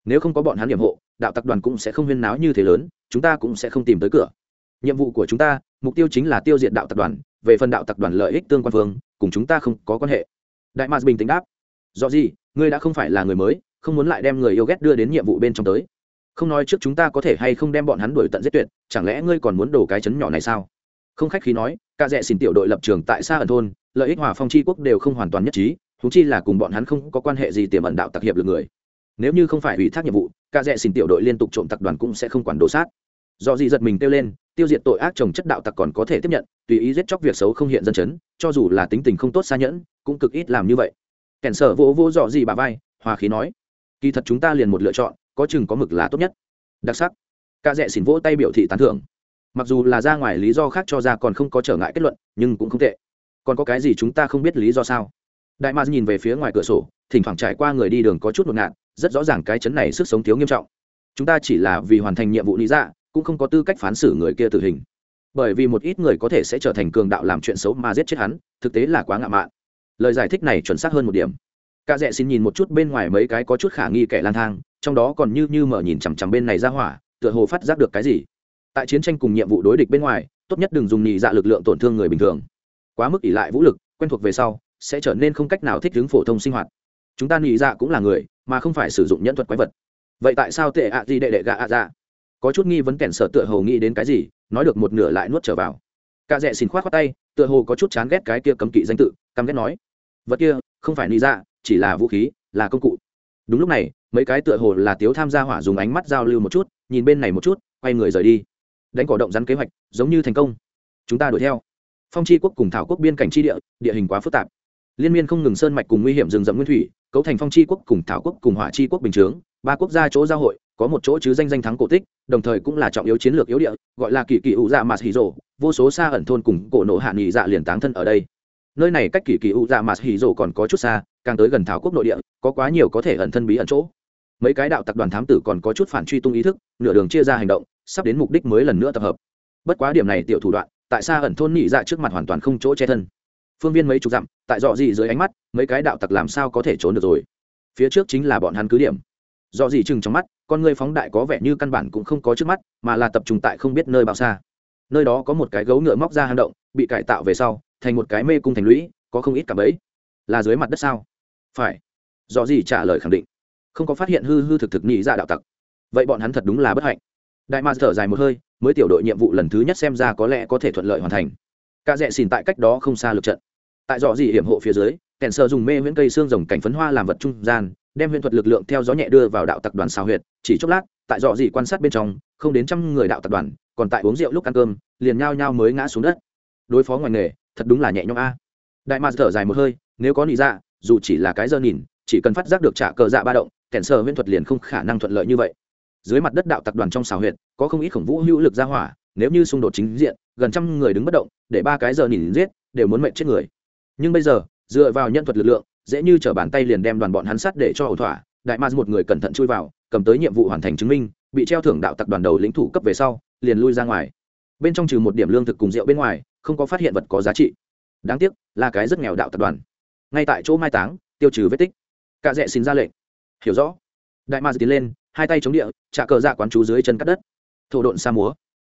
Nếu không có bọn hắn nhiệm hộ, đạo tập đoàn cũng sẽ không huyên náo như thế lớn, chúng ta cũng sẽ không tìm tới cửa. Nhiệm vụ của chúng ta, mục tiêu chính là tiêu diệt đạo tập đoàn, về phần đạo tập đoàn lợi ích tương quan phương cùng chúng ta không có quan hệ. Đại mạc bình tĩnh đáp. Do gì, ngươi đã không phải là người mới, không muốn lại đem người yêu ghét đưa đến nhiệm vụ bên trong tới. Không nói trước chúng ta có thể hay không đem bọn hắn đuổi tận giết tuyệt, chẳng lẽ ngươi còn muốn đổ cái chấn nhỏ này sao? Không khách khí nói, cả rẽ xin tiểu đội lập trường tại xa ẩn thôn, lợi ích hòa phong tri quốc đều không hoàn toàn nhất trí thú chi là cùng bọn hắn không có quan hệ gì tiềm ẩn đạo tặc hiệp lực người nếu như không phải ủy thác nhiệm vụ, cả rẽ xin tiểu đội liên tục trộm tặc đoàn cũng sẽ không quản đồ sát. Do gì giật mình kêu lên, tiêu diệt tội ác trồng chất đạo tặc còn có thể tiếp nhận, tùy ý giết chóc việc xấu không hiện dân chấn, cho dù là tính tình không tốt xa nhẫn, cũng cực ít làm như vậy. Kẻn sở vỗ vỗ dọ gì bà vai, hòa khí nói, kỳ thật chúng ta liền một lựa chọn, có chừng có mực là tốt nhất. Đặc sắc. Ca rẽ xỉn vỗ tay biểu thị tán thưởng. Mặc dù là ra ngoài lý do khác cho ra còn không có trở ngại kết luận, nhưng cũng không tệ. Còn có cái gì chúng ta không biết lý do sao? Đại ma nhìn về phía ngoài cửa sổ, thỉnh thoảng trải qua người đi đường có chút ngột ngạt rất rõ ràng cái chấn này sức sống thiếu nghiêm trọng. Chúng ta chỉ là vì hoàn thành nhiệm vụ lý dạ cũng không có tư cách phán xử người kia tử hình. Bởi vì một ít người có thể sẽ trở thành cường đạo làm chuyện xấu mà giết chết hắn, thực tế là quá ngạo mạn. Lời giải thích này chuẩn xác hơn một điểm. Cả dẹ xin nhìn một chút bên ngoài mấy cái có chút khả nghi kẻ lang thang, trong đó còn như như mở nhìn chằm chằm bên này ra hỏa, tựa hồ phát giác được cái gì. Tại chiến tranh cùng nhiệm vụ đối địch bên ngoài, tốt nhất đừng dùng nhị dạ lực lượng tổn thương người bình thường. Quá mức ỷ lại vũ lực, quen thuộc về sau, sẽ trở nên không cách nào thích ứng phổ thông sinh hoạt. Chúng ta nhị dạ cũng là người mà không phải sử dụng nhẫn thuật quái vật. Vậy tại sao tệ ạ gì đệ đệ gạ ạ dạ? Có chút nghi vấn kẻn sợ tựa hồ nghĩ đến cái gì, nói được một nửa lại nuốt trở vào. Cạ rẽ xin khoát khoát tay, tựa hồ có chút chán ghét cái kia cấm kỵ danh tự, căm ghét nói, vật kia, không phải ni dạ chỉ là vũ khí, là công cụ. Đúng lúc này, mấy cái tựa hồ là tiếu tham gia hỏa dùng ánh mắt giao lưu một chút, nhìn bên này một chút, quay người rời đi. Đánh cỏ động rắn kế hoạch, giống như thành công. Chúng ta đuổi theo. Phong tri quốc cùng thảo quốc biên cảnh tri địa địa hình quá phức tạp. Liên miên không ngừng sơn mạch cùng nguy hiểm rừng rậm nguyên thủy cấu thành phong tri quốc cùng thảo quốc cùng hỏa tri quốc bình chướng, ba quốc gia chỗ giao hội, có một chỗ chứ danh danh thắng cổ tích, đồng thời cũng là trọng yếu chiến lược yếu địa, gọi là kỳ kỳ ụ dạ mạt hì rồ, vô số xa ẩn thôn cùng cổ nộ hạ nghị dạ liền táng thân ở đây. Nơi này cách kỳ kỳ ụ dạ mạt hì rồ còn có chút xa, càng tới gần thảo quốc nội địa, có quá nhiều có thể ẩn thân bí ẩn chỗ. Mấy cái đạo tập đoàn thám tử còn có chút phản truy tung ý thức, nửa đường chia ra hành động, sắp đến mục đích mới lần nữa tập hợp. Bất quá điểm này tiểu thủ đoạn, tại xa ẩn thôn nhị dạ trước mặt hoàn toàn không chỗ che thân phương viên mấy chục dặm, tại dọ gì dưới ánh mắt, mấy cái đạo tặc làm sao có thể trốn được rồi? Phía trước chính là bọn hắn cứ điểm. Dọ gì chừng trong mắt, con người phóng đại có vẻ như căn bản cũng không có trước mắt, mà là tập trung tại không biết nơi bao xa. Nơi đó có một cái gấu ngựa móc ra hang động, bị cải tạo về sau, thành một cái mê cung thành lũy, có không ít cả bẫy. Là dưới mặt đất sao? Phải. Dọ gì trả lời khẳng định. Không có phát hiện hư hư thực thực nhị ra đạo tặc. Vậy bọn hắn thật đúng là bất hạnh. Đại ma thở dài một hơi, mới tiểu đội nhiệm vụ lần thứ nhất xem ra có lẽ có thể thuận lợi hoàn thành. Cả rẽ xìn tại cách đó không xa lực trận tại dọ gì hiểm hộ phía dưới, kèn sơ dùng mê huyễn cây xương rồng cảnh phấn hoa làm vật trung gian, đem huyễn thuật lực lượng theo gió nhẹ đưa vào đạo tập đoàn xào huyệt. Chỉ chốc lát, tại dọ gì quan sát bên trong, không đến trăm người đạo tập đoàn, còn tại uống rượu lúc ăn cơm, liền nhao nhao mới ngã xuống đất. Đối phó ngoài nghề, thật đúng là nhẹ nhõm a. Đại ma thở dài một hơi, nếu có nị dạ dù chỉ là cái giờ nhìn chỉ cần phát giác được trả cờ dạ ba động, kèn sơ huyễn thuật liền không khả năng thuận lợi như vậy. Dưới mặt đất đạo tập đoàn trong xào huyệt, có không ít khổng vũ hữu lực ra hỏa, nếu như xung đột chính diện, gần trăm người đứng bất động, để ba cái giờ nhìn giết, đều muốn mệnh chết người nhưng bây giờ, dựa vào nhân thuật lực lượng, dễ như t bàn tay liền đem đoàn bọn hắn sắt để cho ẩu thỏa, đại mars một người cẩn thận chui vào, cầm tới nhiệm vụ hoàn thành chứng minh, bị treo thưởng đạo tặc đoàn đầu lĩnh thủ cấp về sau, liền lui ra ngoài. Bên trong trừ một điểm lương thực cùng rượu bên ngoài, không có phát hiện vật có giá trị. Đáng tiếc, là cái rất nghèo đạo tập đoàn. Ngay tại chỗ mai táng, tiêu trừ vết tích. Cả rẽ xin ra lệnh. Hiểu rõ. Đại mars tiến lên, hai tay chống địa, trả cờ dạ quán chú dưới chân cắt đất. Thổ độn xa múa.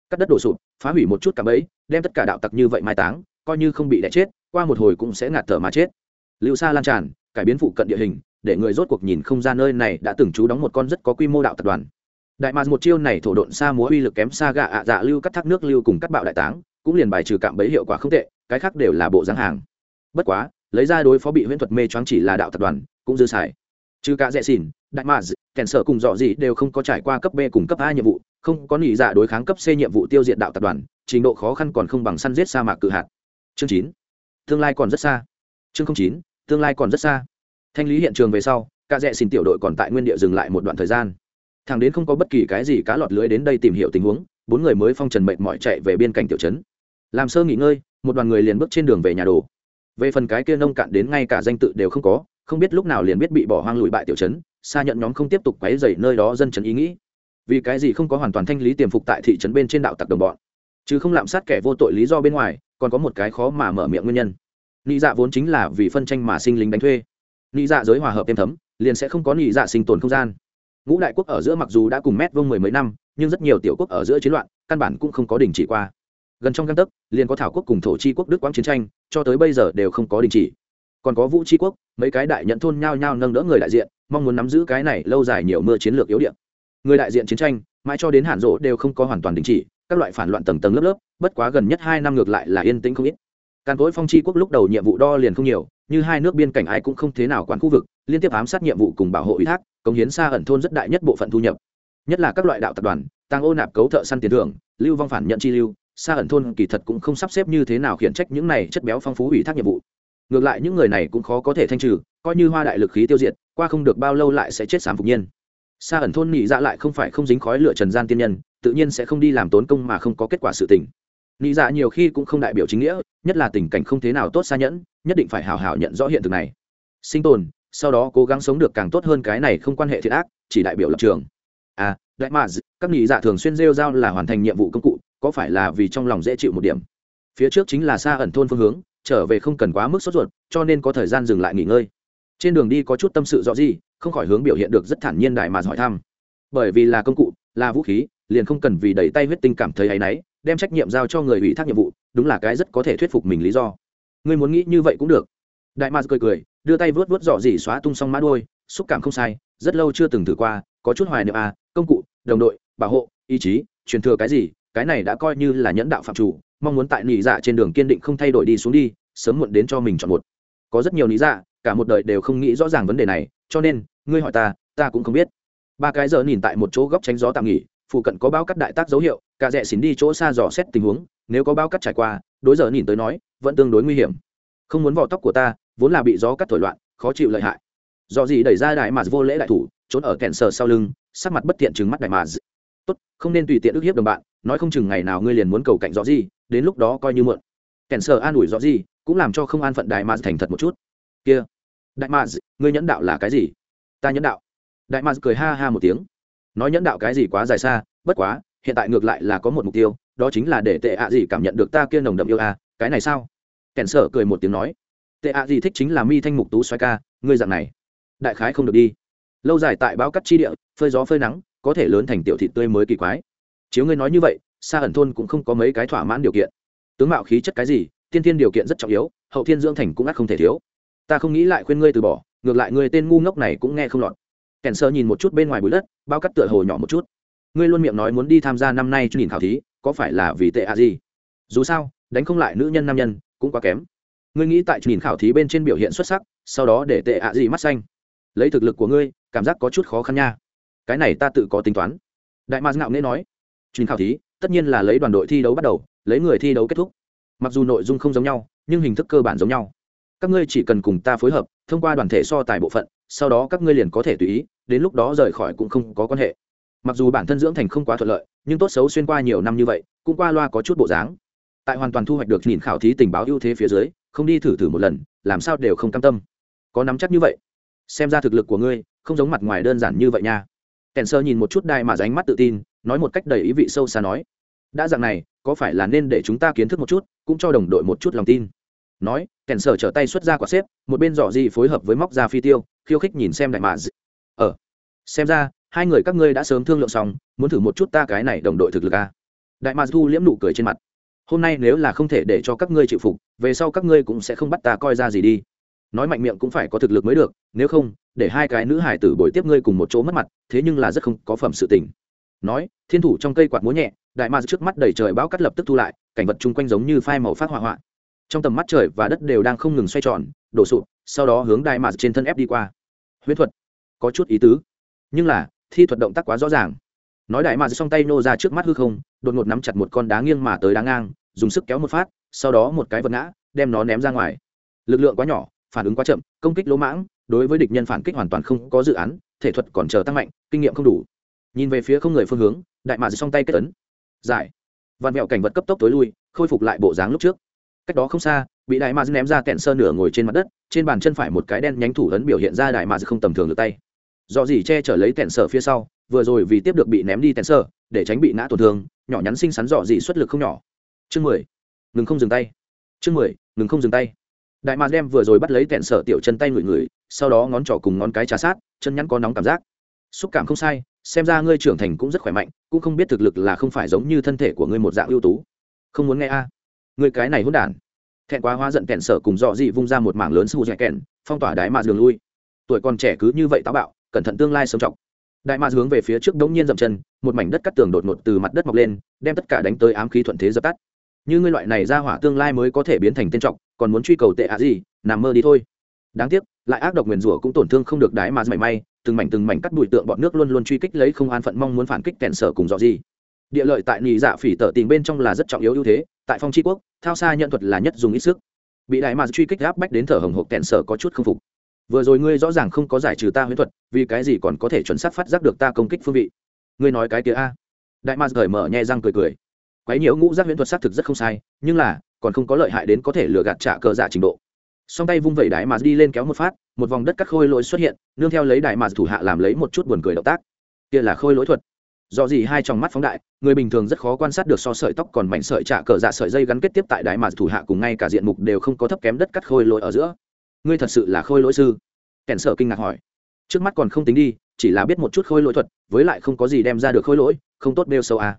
Cắt đất đổ sụp, phá hủy một chút cả bẫy, đem tất cả đạo tặc như vậy mai táng, coi như không bị đẻ chết qua một hồi cũng sẽ ngạt thở mà chết. Lưu xa lan tràn, cải biến phụ cận địa hình, để người rốt cuộc nhìn không ra nơi này đã từng trú đóng một con rất có quy mô đạo tập đoàn. Đại mạc một chiêu này thổ độn xa múa uy lực kém xa gạ ạ dạ lưu cắt thác nước lưu cùng cắt bạo đại táng, cũng liền bài trừ cạm bẫy hiệu quả không tệ, cái khác đều là bộ dáng hàng. Bất quá, lấy ra đối phó bị huyễn thuật mê choáng chỉ là đạo tập đoàn, cũng dư xài. Trừ cả rẽ xỉn, đại mạc kèn sở cùng dọ gì đều không có trải qua cấp b cùng cấp a nhiệm vụ, không có nỉ dạ đối kháng cấp c nhiệm vụ tiêu diệt đạo tập đoàn, trình độ khó khăn còn không bằng săn giết sa mạc cự hạt. Chương chín tương lai còn rất xa. Chương chín, tương lai còn rất xa. Thanh lý hiện trường về sau ca rẽ xin tiểu đội còn tại nguyên địa dừng lại một đoạn thời gian. Thằng đến không có bất kỳ cái gì cá lọt lưới đến đây tìm hiểu tình huống, bốn người mới phong trần mệnh mọi chạy về biên cảnh tiểu trấn. Làm sơ nghỉ ngơi, một đoàn người liền bước trên đường về nhà đồ. Về phần cái kia nông cạn đến ngay cả danh tự đều không có, không biết lúc nào liền biết bị bỏ hoang lùi bại tiểu trấn, xa nhận nhóm không tiếp tục quấy dày nơi đó dân trấn ý nghĩ. Vì cái gì không có hoàn toàn thanh lý tiềm phục tại thị trấn bên trên đạo tặc đồng bọn? Chứ không lạm sát kẻ vô tội lý do bên ngoài còn có một cái khó mà mở miệng nguyên nhân. Nị dạ vốn chính là vì phân tranh mà sinh lính đánh thuê. Nị dạ giới hòa hợp êm thấm, liền sẽ không có nị dạ sinh tồn không gian. Ngũ đại quốc ở giữa mặc dù đã cùng mét vương mười mấy năm, nhưng rất nhiều tiểu quốc ở giữa chiến loạn, căn bản cũng không có đình chỉ qua. Gần trong căn tấc, liền có thảo quốc cùng thổ chi quốc đức quang chiến tranh, cho tới bây giờ đều không có đình chỉ. Còn có vũ chi quốc, mấy cái đại nhận thôn nhao nhao nâng đỡ người đại diện, mong muốn nắm giữ cái này lâu dài nhiều mưa chiến lược yếu điện người đại diện chiến tranh, mãi cho đến hạn rỗ đều không có hoàn toàn đình chỉ các loại phản loạn tầng tầng lớp lớp, bất quá gần nhất hai năm ngược lại là yên tĩnh không ít. Càn cối phong chi quốc lúc đầu nhiệm vụ đo liền không nhiều, như hai nước biên cảnh ai cũng không thế nào quản khu vực, liên tiếp ám sát nhiệm vụ cùng bảo hộ ủy thác, cống hiến xa ẩn thôn rất đại nhất bộ phận thu nhập. Nhất là các loại đạo tập đoàn tăng ô nạp cấu thợ săn tiền thưởng, lưu vong phản nhận chi lưu, xa ẩn thôn kỳ thật cũng không sắp xếp như thế nào khiển trách những này chất béo phong phú ủy thác nhiệm vụ. Ngược lại những người này cũng khó có thể thanh trừ, coi như hoa đại lực khí tiêu diệt, qua không được bao lâu lại sẽ chết sám phục nhiên xa ẩn thôn nhị dạ lại không phải không dính khói lửa trần gian tiên nhân, tự nhiên sẽ không đi làm tốn công mà không có kết quả sự tình. Nhị dạ nhiều khi cũng không đại biểu chính nghĩa, nhất là tình cảnh không thế nào tốt xa nhẫn, nhất định phải hào hào nhận rõ hiện thực này. Sinh tồn, sau đó cố gắng sống được càng tốt hơn cái này không quan hệ thiệt ác, chỉ đại biểu lập trường. À đại mà các nhị dạ thường xuyên rêu giao là hoàn thành nhiệm vụ công cụ, có phải là vì trong lòng dễ chịu một điểm? Phía trước chính là xa ẩn thôn phương hướng, trở về không cần quá mức sốt ruột, cho nên có thời gian dừng lại nghỉ ngơi. Trên đường đi có chút tâm sự rõ gì không khỏi hướng biểu hiện được rất thản nhiên đại mà hỏi thăm. Bởi vì là công cụ, là vũ khí, liền không cần vì đẩy tay huyết tinh cảm thấy áy náy, đem trách nhiệm giao cho người ủy thác nhiệm vụ, đúng là cái rất có thể thuyết phục mình lý do. Ngươi muốn nghĩ như vậy cũng được. Đại mars cười cười, đưa tay vớt vớt dọ dỉ xóa tung xong mã đôi xúc cảm không sai, rất lâu chưa từng thử qua, có chút hoài niệm à công cụ, đồng đội, bảo hộ, ý chí, truyền thừa cái gì, cái này đã coi như là nhẫn đạo phạm chủ, mong muốn tại nị dạ trên đường kiên định không thay đổi đi xuống đi, sớm muộn đến cho mình chọn một. Có rất nhiều lý dạ cả một đời đều không nghĩ rõ ràng vấn đề này, cho nên ngươi hỏi ta ta cũng không biết. Ba cái giờ nhìn tại một chỗ góc tránh gió tạm nghỉ, phụ cận có bao cắt đại tác dấu hiệu, cả rẽ xỉn đi chỗ xa dò xét tình huống, nếu có bao cắt trải qua, đối giờ nhìn tới nói, vẫn tương đối nguy hiểm. Không muốn vỏ tóc của ta, vốn là bị gió cắt thổi loạn, khó chịu lợi hại. Do gì đẩy ra đại mà vô lễ đại thủ, trốn ở kẹn sờ sau lưng, sắc mặt bất tiện trừng mắt đại mà tốt, không nên tùy tiện ức hiếp đồng bạn, nói không chừng ngày nào ngươi liền muốn cầu cạnh rõ gì, đến lúc đó coi như mượn. Kẹn sờ an ủi rõ gì, cũng làm cho không an phận đại mà thành thật một chút. Kia, đại mà ngươi nhẫn đạo là cái gì? Ta nhẫn đạo. Đại mà cười ha ha một tiếng. Nói nhẫn đạo cái gì quá dài xa, bất quá, hiện tại ngược lại là có một mục tiêu, đó chính là để tệ ạ gì cảm nhận được ta kia nồng đậm yêu a, cái này sao? Kẻn sở cười một tiếng nói. Tệ ạ gì thích chính là mi thanh mục tú xoay ca, ngươi dạng này, đại khái không được đi. Lâu dài tại báo cắt chi địa, phơi gió phơi nắng, có thể lớn thành tiểu thị tươi mới kỳ quái. Chiếu ngươi nói như vậy xa ẩn thôn cũng không có mấy cái thỏa mãn điều kiện. Tướng mạo khí chất cái gì, tiên thiên điều kiện rất trọng yếu, hậu thiên dưỡng thành cũng ắt không thể thiếu. Ta không nghĩ lại khuyên ngươi từ bỏ ngược lại người tên ngu ngốc này cũng nghe không lọt. Kèn sơ nhìn một chút bên ngoài bụi đất, bao cắt tựa hồ nhỏ một chút. Ngươi luôn miệng nói muốn đi tham gia năm nay nhìn khảo thí, có phải là vì tệ à gì? Dù sao, đánh không lại nữ nhân nam nhân, cũng quá kém. Ngươi nghĩ tại nhìn khảo thí bên trên biểu hiện xuất sắc, sau đó để tệ ạ gì mắt xanh. Lấy thực lực của ngươi, cảm giác có chút khó khăn nha. Cái này ta tự có tính toán. Đại mạc ngạo nghễ nói nhìn khảo thí, tất nhiên là lấy đoàn đội thi đấu bắt đầu, lấy người thi đấu kết thúc. Mặc dù nội dung không giống nhau, nhưng hình thức cơ bản giống nhau các ngươi chỉ cần cùng ta phối hợp, thông qua đoàn thể so tài bộ phận, sau đó các ngươi liền có thể tùy ý, đến lúc đó rời khỏi cũng không có quan hệ. Mặc dù bản thân dưỡng thành không quá thuận lợi, nhưng tốt xấu xuyên qua nhiều năm như vậy, cũng qua loa có chút bộ dáng. Tại hoàn toàn thu hoạch được nhìn khảo thí tình báo ưu thế phía dưới, không đi thử thử một lần, làm sao đều không cam tâm. Có nắm chắc như vậy? Xem ra thực lực của ngươi, không giống mặt ngoài đơn giản như vậy nha. Kèn sơ nhìn một chút đai mà ránh mắt tự tin, nói một cách đầy ý vị sâu xa nói, đã dạng này, có phải là nên để chúng ta kiến thức một chút, cũng cho đồng đội một chút lòng tin? Nói kèn sở trở tay xuất ra quả xếp một bên dò di phối hợp với móc ra phi tiêu khiêu khích nhìn xem đại mạ ở ờ, xem ra hai người các ngươi đã sớm thương lượng xong muốn thử một chút ta cái này đồng đội thực lực a à? đại mà thu liễm nụ cười trên mặt. Hôm nay nếu là không thể để cho các ngươi chịu phục về sau các ngươi cũng sẽ không bắt ta coi ra gì đi. Nói mạnh miệng cũng phải có thực lực mới được nếu không để hai cái nữ hải tử bồi tiếp ngươi cùng một chỗ mất mặt thế nhưng là rất không có phẩm sự tình. Nói thiên thủ trong cây quạt múa nhẹ đại ma trước mắt đầy trời bão cắt lập tức thu lại cảnh vật chung quanh giống như phai màu phát hỏa hoạn trong tầm mắt trời và đất đều đang không ngừng xoay tròn, đổ sụp, sau đó hướng đại ma trên thân ép đi qua. Huyễn thuật, có chút ý tứ, nhưng là, thi thuật động tác quá rõ ràng. Nói đại ma xong tay nô ra trước mắt hư không, đột ngột nắm chặt một con đá nghiêng mà tới đá ngang, dùng sức kéo một phát, sau đó một cái vật ngã, đem nó ném ra ngoài. Lực lượng quá nhỏ, phản ứng quá chậm, công kích lỗ mãng, đối với địch nhân phản kích hoàn toàn không có dự án, thể thuật còn chờ tăng mạnh, kinh nghiệm không đủ. Nhìn về phía không người phương hướng đại mạc xong tay kết ấn. Giải. Vạn mẹo cảnh vật cấp tốc tối lui, khôi phục lại bộ dáng lúc trước cách đó không xa, bị đại mạ ném ra kẹn sơ nửa ngồi trên mặt đất, trên bàn chân phải một cái đen nhánh thủ ấn biểu hiện ra đại mạ không tầm thường được tay. Do gì che chở lấy kẹn sơ phía sau, vừa rồi vì tiếp được bị ném đi kẹn sơ, để tránh bị ngã tổn thương, nhỏ nhắn xinh xắn dọ gì xuất lực không nhỏ. Chương mười. Ngừng không dừng tay. Chương mười, ngừng không dừng tay. Đại mạc đem vừa rồi bắt lấy kẹn sơ tiểu chân tay ngửi ngửi, sau đó ngón trỏ cùng ngón cái trà sát, chân nhắn có nóng cảm giác. Xúc cảm không sai, xem ra ngươi trưởng thành cũng rất khỏe mạnh, cũng không biết thực lực là không phải giống như thân thể của ngươi một dạng ưu tú. Không muốn nghe a. à người cái này hỗn đản. Thẹn quá hóa giận kẹn sở cùng dọ dị vung ra một mảng lớn sư dạy kẹn, phong tỏa đại mạt đường lui. Tuổi còn trẻ cứ như vậy táo bạo, cẩn thận tương lai sống trọng. Đại mạt hướng về phía trước đống nhiên dậm chân, một mảnh đất cắt tường đột ngột từ mặt đất mọc lên, đem tất cả đánh tới ám khí thuận thế dập tắt. Như ngươi loại này ra hỏa tương lai mới có thể biến thành tên trọng, còn muốn truy cầu tệ ạ gì, nằm mơ đi thôi. Đáng tiếc, lại ác độc nguyền rủa cũng tổn thương không được đái mà mảy may, từng mảnh từng mảnh cắt bụi tượng bọn nước luôn luôn truy kích lấy không an phận mong muốn phản kích kẹn sở cùng dọ gì địa lợi tại nhị dạ phỉ tở tình bên trong là rất trọng yếu ưu thế, tại phong tri quốc, thao xa nhận thuật là nhất dùng ít sức. Bị đại mà truy kích áp bách đến thở hồng hộc kẹn sở có chút không phục. Vừa rồi ngươi rõ ràng không có giải trừ ta huyễn thuật, vì cái gì còn có thể chuẩn xác phát giác được ta công kích phương vị? Ngươi nói cái kia a. Đại ma cởi mở nhẹ răng cười cười. Quái nhiễu ngũ giác huyễn thuật xác thực rất không sai, nhưng là, còn không có lợi hại đến có thể lừa gạt trả cờ giả trình độ. Song tay vung vẩy đại mà đi lên kéo một phát, một vòng đất cắt khôi lỗi xuất hiện, nương theo lấy đại mà thủ hạ làm lấy một chút buồn cười động tác. Kia là khôi lỗi thuật. Do gì hai trong mắt phóng đại người bình thường rất khó quan sát được so sợi tóc còn mảnh sợi trả cờ dạ sợi dây gắn kết tiếp tại đại mà thủ hạ cùng ngay cả diện mục đều không có thấp kém đất cắt khôi lỗi ở giữa. Ngươi thật sự là khôi lỗi sư? Kẻn sợ kinh ngạc hỏi. Trước mắt còn không tính đi, chỉ là biết một chút khôi lỗi thuật, với lại không có gì đem ra được khôi lỗi, không tốt đều sâu à.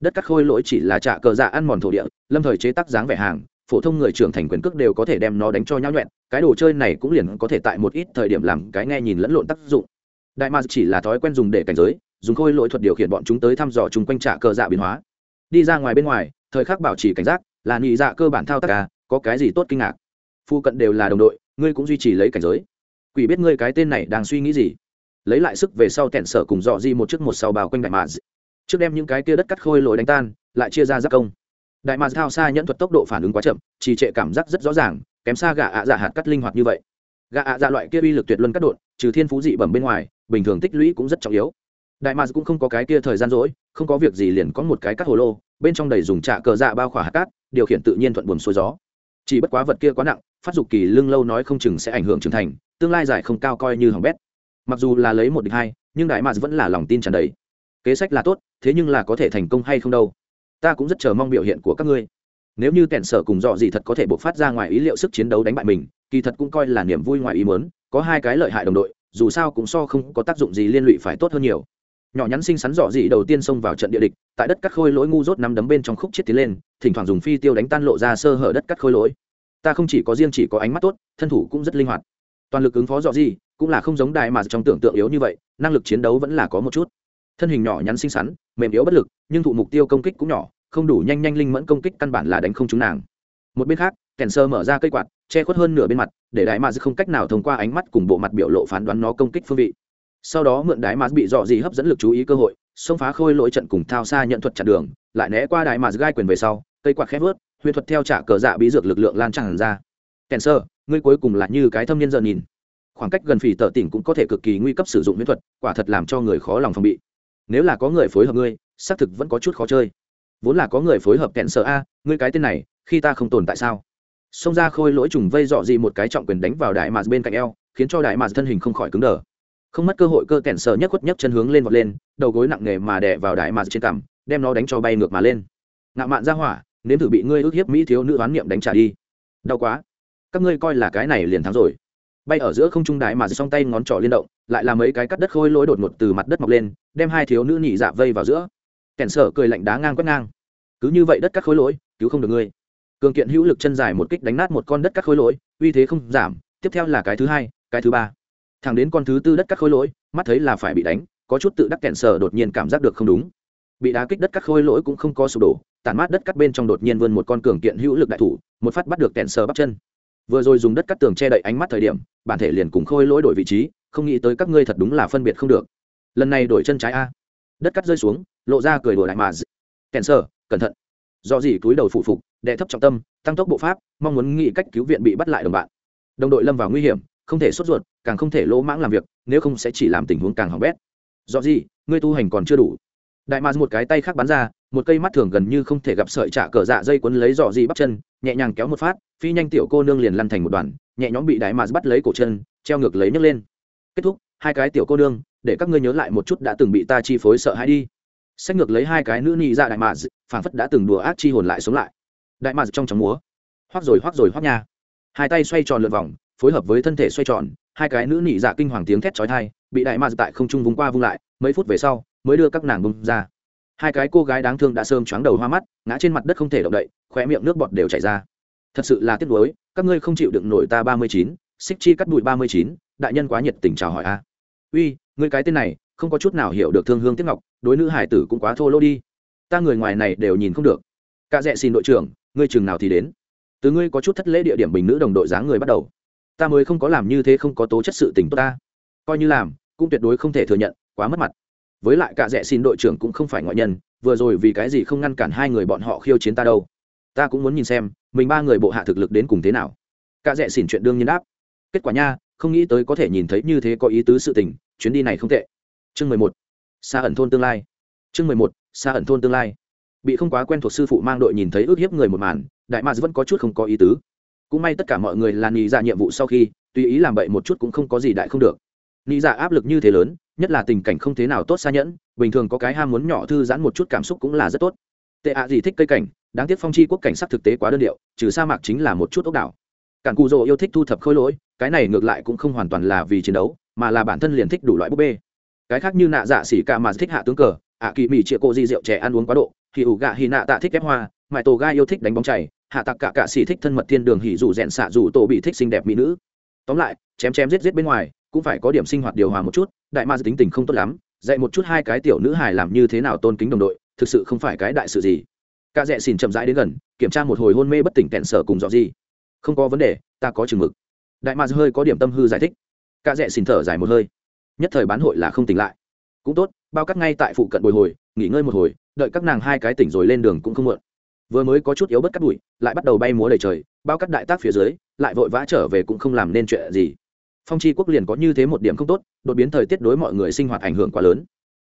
đất cắt khôi lỗi chỉ là trả cờ dạ ăn mòn thổ địa, lâm thời chế tác dáng vẻ hàng, phổ thông người trưởng thành quyền cước đều có thể đem nó đánh cho nhau nhuẹn cái đồ chơi này cũng liền có thể tại một ít thời điểm làm cái nghe nhìn lẫn lộn tác dụng. Đại ma chỉ là thói quen dùng để cảnh giới dùng khôi lỗi thuật điều khiển bọn chúng tới thăm dò chung quanh trả cờ dạ biến hóa. Đi ra ngoài bên ngoài, thời khắc bảo trì cảnh giác, là nhị dạ cơ bản thao tác ca có cái gì tốt kinh ngạc? Phu cận đều là đồng đội, ngươi cũng duy trì lấy cảnh giới. Quỷ biết ngươi cái tên này đang suy nghĩ gì? Lấy lại sức về sau tẹn sở cùng dọ di một chiếc một sau bào quanh đại mạc trước đem những cái kia đất cắt khôi lỗi đánh tan, lại chia ra giác công. Đại mạc thao xa nhẫn thuật tốc độ phản ứng quá chậm, trì trệ cảm giác rất rõ ràng, kém xa gà ạ dạ hạt cắt linh hoạt như vậy. Gà ạ dạ loại kia uy lực tuyệt luân cắt đột, trừ thiên phú dị bẩm bên ngoài, bình thường tích lũy cũng rất trọng yếu đại mạc cũng không có cái kia thời gian rỗi, không có việc gì liền có một cái cắt hồ lô, bên trong đầy dùng trạ cờ dạ bao khỏa hạt cát, điều khiển tự nhiên thuận buồm xuôi gió. Chỉ bất quá vật kia quá nặng, phát dục kỳ lưng lâu nói không chừng sẽ ảnh hưởng trưởng thành, tương lai dài không cao coi như hỏng bét. Mặc dù là lấy một địch hai, nhưng đại mạc vẫn là lòng tin tràn đầy. Kế sách là tốt, thế nhưng là có thể thành công hay không đâu? Ta cũng rất chờ mong biểu hiện của các ngươi. Nếu như kẻn sở cùng dọ gì thật có thể bộc phát ra ngoài ý liệu sức chiến đấu đánh bại mình, kỳ thật cũng coi là niềm vui ngoài ý mớn có hai cái lợi hại đồng đội, dù sao cũng so không có tác dụng gì liên lụy phải tốt hơn nhiều nhỏ nhắn xinh xắn dọ dị đầu tiên xông vào trận địa địch, tại đất cắt khôi lỗi ngu rốt nắm đấm bên trong khúc chết tiến lên, thỉnh thoảng dùng phi tiêu đánh tan lộ ra sơ hở đất cắt khôi lỗi. Ta không chỉ có riêng chỉ có ánh mắt tốt, thân thủ cũng rất linh hoạt. Toàn lực ứng phó dọ dị cũng là không giống đại mà trong tưởng tượng yếu như vậy, năng lực chiến đấu vẫn là có một chút. Thân hình nhỏ nhắn xinh xắn, mềm yếu bất lực, nhưng thụ mục tiêu công kích cũng nhỏ, không đủ nhanh nhanh linh mẫn công kích căn bản là đánh không trúng nàng. Một bên khác, kèn sơ mở ra cây quạt, che khuất hơn nửa bên mặt, để đại mà không cách nào thông qua ánh mắt cùng bộ mặt biểu lộ phán đoán nó công kích phương vị sau đó mượn đái mà bị dọ gì hấp dẫn lực chú ý cơ hội, xông phá khôi lỗi trận cùng thao xa nhận thuật chặn đường, lại né qua đái mà gai quyền về sau, cây quạt khép vớt, huyền thuật theo trả cờ dạ bí dược lực lượng lan tràn ra. Kèn sơ, ngươi cuối cùng là như cái thâm niên giờ nhìn. Khoảng cách gần phỉ tợ tỉnh cũng có thể cực kỳ nguy cấp sử dụng miễn thuật, quả thật làm cho người khó lòng phòng bị. Nếu là có người phối hợp ngươi, xác thực vẫn có chút khó chơi. Vốn là có người phối hợp kẹn sợ a, ngươi cái tên này, khi ta không tồn tại sao? Xông ra khôi lỗi trùng vây dọ gì một cái trọng quyền đánh vào đại mạt bên cạnh eo, khiến cho đại mạt thân hình không khỏi cứng đờ không mất cơ hội cơ kẹn sờ nhất khuất nhất chân hướng lên vọt lên, đầu gối nặng nề mà đè vào đại mạt trên cằm, đem nó đánh cho bay ngược mà lên. Ngạo mạn ra hỏa, nếm thử bị ngươi ức hiếp mỹ thiếu nữ oán niệm đánh trả đi. Đau quá. Các ngươi coi là cái này liền thắng rồi. Bay ở giữa không trung đại mà song tay ngón trỏ liên động, lại là mấy cái cắt đất khôi lỗi đột ngột từ mặt đất mọc lên, đem hai thiếu nữ nhị dạ vây vào giữa. Kẻn sở cười lạnh đá ngang quét ngang. Cứ như vậy đất cắt khối lỗi, cứu không được ngươi. Cường kiện hữu lực chân dài một kích đánh nát một con đất cắt khối lỗi, uy thế không giảm, tiếp theo là cái thứ hai, cái thứ ba thẳng đến con thứ tư đất cắt khối lỗi, mắt thấy là phải bị đánh, có chút tự đắc kẹn sờ đột nhiên cảm giác được không đúng. Bị đá kích đất cắt khôi lỗi cũng không có sụp đổ, tản mát đất cắt bên trong đột nhiên vươn một con cường kiện hữu lực đại thủ, một phát bắt được kẹn sờ bắp chân. Vừa rồi dùng đất cắt tường che đậy ánh mắt thời điểm, bản thể liền cùng khôi lỗi đổi vị trí, không nghĩ tới các ngươi thật đúng là phân biệt không được. Lần này đổi chân trái a. Đất cắt rơi xuống, lộ ra cười đùa lại mà kẹn sờ, cẩn thận. Do gì túi đầu phụ phục đệ thấp trọng tâm, tăng tốc bộ pháp, mong muốn nghĩ cách cứu viện bị bắt lại đồng bạn. Đồng đội lâm vào nguy hiểm không thể sốt ruột, càng không thể lỗ mãng làm việc, nếu không sẽ chỉ làm tình huống càng hỏng bét. Do gì ngươi tu hành còn chưa đủ. Đại mars một cái tay khác bắn ra, một cây mắt thường gần như không thể gặp sợi trả cờ dạ dây quấn lấy dò gì bắt chân, nhẹ nhàng kéo một phát, phi nhanh tiểu cô nương liền lăn thành một đoàn, nhẹ nhõm bị đại mars bắt lấy cổ chân, treo ngược lấy nhấc lên. Kết thúc, hai cái tiểu cô nương, để các ngươi nhớ lại một chút đã từng bị ta chi phối sợ hãi đi. Sách ngược lấy hai cái nữ nị ra đại mạc phảng phất đã từng đùa ác chi hồn lại sống lại. Đại mạc trong trắng múa. Hoác rồi hoác rồi hoác nha. Hai tay xoay tròn lượt vòng phối hợp với thân thể xoay tròn, hai cái nữ nị dạ kinh hoàng tiếng thét chói thai bị đại ma tại không trung vung qua vung lại, mấy phút về sau, mới đưa các nàng bung ra. Hai cái cô gái đáng thương đã sơm choáng đầu hoa mắt, ngã trên mặt đất không thể động đậy, khóe miệng nước bọt đều chảy ra. Thật sự là tiếc nuối, các ngươi không chịu đựng nổi ta ba mươi chín, xích chi cắt bụi ba mươi chín, đại nhân quá nhiệt tình chào hỏi a. Uy, ngươi cái tên này, không có chút nào hiểu được thương hương tiếc ngọc, đối nữ hải tử cũng quá thô lỗ đi. Ta người ngoài này đều nhìn không được. Cả dẹ xin đội trưởng, ngươi chừng nào thì đến? Từ ngươi có chút thất lễ địa điểm bình nữ đồng đội dáng người bắt đầu ta mới không có làm như thế không có tố chất sự tình tốt ta. Coi như làm, cũng tuyệt đối không thể thừa nhận, quá mất mặt. Với lại cả rẽ xin đội trưởng cũng không phải ngoại nhân, vừa rồi vì cái gì không ngăn cản hai người bọn họ khiêu chiến ta đâu. Ta cũng muốn nhìn xem, mình ba người bộ hạ thực lực đến cùng thế nào. Cả rẽ xin chuyện đương nhiên đáp. Kết quả nha, không nghĩ tới có thể nhìn thấy như thế có ý tứ sự tình, chuyến đi này không tệ. Chương mười một. Xa ẩn thôn tương lai. Chương mười một xa ẩn thôn tương lai. Bị không quá quen thuộc sư phụ mang đội nhìn thấy ước hiếp người một màn, đại ma vẫn có chút không có ý tứ cũng may tất cả mọi người là nghĩ ra dạ nhiệm vụ sau khi, tùy ý làm bậy một chút cũng không có gì đại không được. Nghĩ ra dạ áp lực như thế lớn, nhất là tình cảnh không thế nào tốt xa nhẫn, bình thường có cái ham muốn nhỏ thư giãn một chút cảm xúc cũng là rất tốt. Tệ ạ gì thích cây cảnh, đáng tiếc phong chi quốc cảnh sắc thực tế quá đơn điệu, trừ sa mạc chính là một chút ốc đảo. Cản cù rồ yêu thích thu thập khôi lỗi, cái này ngược lại cũng không hoàn toàn là vì chiến đấu, mà là bản thân liền thích đủ loại búp bê. Cái khác như nạ dạ xỉ ca mà thích hạ tướng cờ, ạ kỳ mỹ chĩa cô di rượu trẻ ăn uống quá độ thì ủ gạ hy nạ tạ thích ghép hoa mãi tổ gai yêu thích đánh bóng chảy hạ tặc cả cạ xỉ thích thân mật thiên đường hỉ dù rẽn xạ dù tổ bị thích xinh đẹp mỹ nữ. Tóm lại, chém chém giết giết bên ngoài, cũng phải có điểm sinh hoạt điều hòa một chút, đại ma tính tình không tốt lắm, dạy một chút hai cái tiểu nữ hài làm như thế nào tôn kính đồng đội, thực sự không phải cái đại sự gì. Cả rẽ xin chậm rãi đến gần, kiểm tra một hồi hôn mê bất tỉnh kẹn sở cùng dọ gì. Không có vấn đề, ta có chừng mực. Đại ma hơi có điểm tâm hư giải thích. Cả rẽ xin thở dài một hơi. Nhất thời bán hội là không tỉnh lại. Cũng tốt, bao cắt ngay tại phụ cận bồi hồi, nghỉ ngơi một hồi, đợi các nàng hai cái tỉnh rồi lên đường cũng không muộn vừa mới có chút yếu bất cắt bụi lại bắt đầu bay múa đầy trời, bao cắt đại tác phía dưới, lại vội vã trở về cũng không làm nên chuyện gì. Phong tri quốc liền có như thế một điểm không tốt, đột biến thời tiết đối mọi người sinh hoạt ảnh hưởng quá lớn.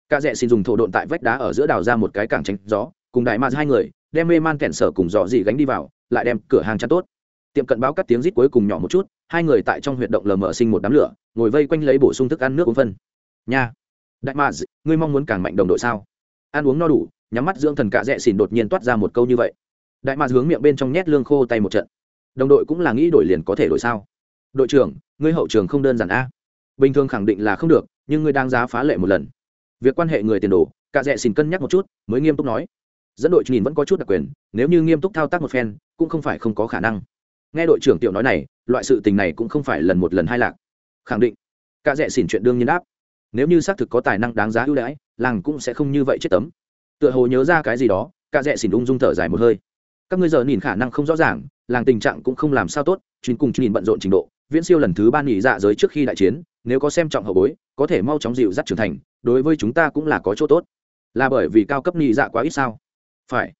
Ca rẽ xin dùng thổ độn tại vách đá ở giữa đào ra một cái cảng tránh gió, cùng đại mạt hai người, đem mê man kẹn sở cùng dò dị gánh đi vào, lại đem cửa hàng chắn tốt. Tiệm cận báo cắt tiếng rít cuối cùng nhỏ một chút, hai người tại trong huyệt động lờ mờ sinh một đám lửa, ngồi vây quanh lấy bổ sung thức ăn nước uống phân. Nha. Đại mạt ngươi mong muốn càng mạnh đồng đội sao? Ăn uống no đủ nhắm mắt dưỡng thần cạ rẽ xỉn đột nhiên toát ra một câu như vậy. Đại mạc hướng miệng bên trong nhét lương khô tay một trận. Đồng đội cũng là nghĩ đổi liền có thể đổi sao? Đội trưởng, ngươi hậu trường không đơn giản a? Bình thường khẳng định là không được, nhưng ngươi đang giá phá lệ một lần. Việc quan hệ người tiền đồ, cạ rẽ xỉn cân nhắc một chút, mới nghiêm túc nói. Dẫn đội nhìn vẫn có chút đặc quyền, nếu như nghiêm túc thao tác một phen, cũng không phải không có khả năng. Nghe đội trưởng tiểu nói này, loại sự tình này cũng không phải lần một lần hai lạc. Khẳng định. Cạ rẽ xỉn chuyện đương nhiên đáp. Nếu như xác thực có tài năng đáng giá ưu đãi, làng cũng sẽ không như vậy chết tấm tựa hồ nhớ ra cái gì đó cạ rẽ xỉn ung dung thở dài một hơi. Các ngươi giờ nhìn khả năng không rõ ràng, làng tình trạng cũng không làm sao tốt, chuyến cùng nhìn bận rộn trình độ. Viễn siêu lần thứ ba nghỉ dạ giới trước khi đại chiến, nếu có xem trọng hậu bối, có thể mau chóng dịu dắt trưởng thành, đối với chúng ta cũng là có chỗ tốt. Là bởi vì cao cấp nghỉ dạ quá ít sao? Phải.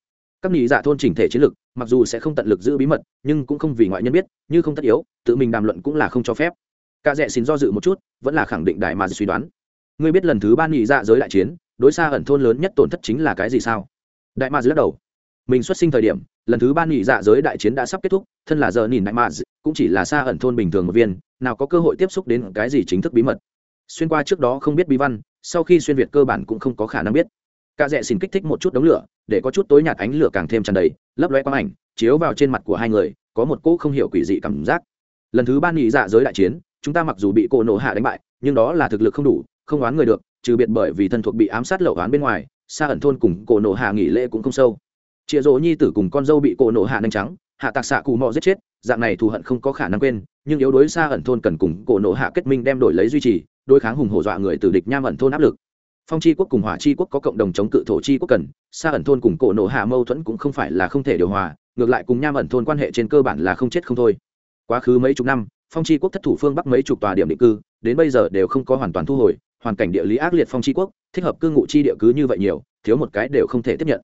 Các nghỉ dạ thôn chỉnh thể chiến lược mặc dù sẽ không tận lực giữ bí mật, nhưng cũng không vì ngoại nhân biết, như không tất yếu, tự mình đàm luận cũng là không cho phép. Cả rẽ xin do dự một chút, vẫn là khẳng định đại mà suy đoán. Ngươi biết lần thứ ba nghỉ dạ giới đại chiến đối xa ẩn thôn lớn nhất tổn thất chính là cái gì sao? Đại mads lắc đầu. Mình xuất sinh thời điểm, lần thứ ba nghỉ dạ giới đại chiến đã sắp kết thúc, thân là giờ nhìn đại mads cũng chỉ là xa ẩn thôn bình thường một viên, nào có cơ hội tiếp xúc đến cái gì chính thức bí mật. Xuyên qua trước đó không biết bí văn, sau khi xuyên việt cơ bản cũng không có khả năng biết. Cả rẽ xin kích thích một chút đống lửa, để có chút tối nhạt ánh lửa càng thêm tràn đầy, lấp loe quang ảnh, chiếu vào trên mặt của hai người, có một cỗ không hiểu quỷ dị cảm giác. Lần thứ ba nghỉ dạ giới đại chiến, chúng ta mặc dù bị cô nổ hạ đánh bại, nhưng đó là thực lực không đủ, không oán người được trừ biệt bởi vì thân thuộc bị ám sát lậu oán bên ngoài xa ẩn thôn cùng cổ nộ hạ nghỉ lễ cũng không sâu. Chịa rỗ nhi tử cùng con dâu bị cổ nộ hạ đánh trắng, hạ tạc xạ cù mò giết chết, dạng này thù hận không có khả năng quên, nhưng yếu đối xa ẩn thôn cần cùng cổ nộ hạ kết minh đem đổi lấy duy trì, đối kháng hùng hổ dọa người từ địch nham ẩn thôn áp lực. Phong tri quốc cùng hỏa tri quốc có cộng đồng chống cự thổ tri quốc cần xa ẩn thôn cùng cổ nộ hạ mâu thuẫn cũng không phải là không thể điều hòa, ngược lại cùng nham ẩn thôn quan hệ trên cơ bản là không chết không thôi. Quá khứ mấy chục năm, phong tri quốc thất thủ phương bắc mấy chục tòa điểm định cư, đến bây giờ đều không có hoàn toàn thu hồi hoàn cảnh địa lý ác liệt phong tri quốc, thích hợp cư ngụ chi địa cứ như vậy nhiều, thiếu một cái đều không thể tiếp nhận.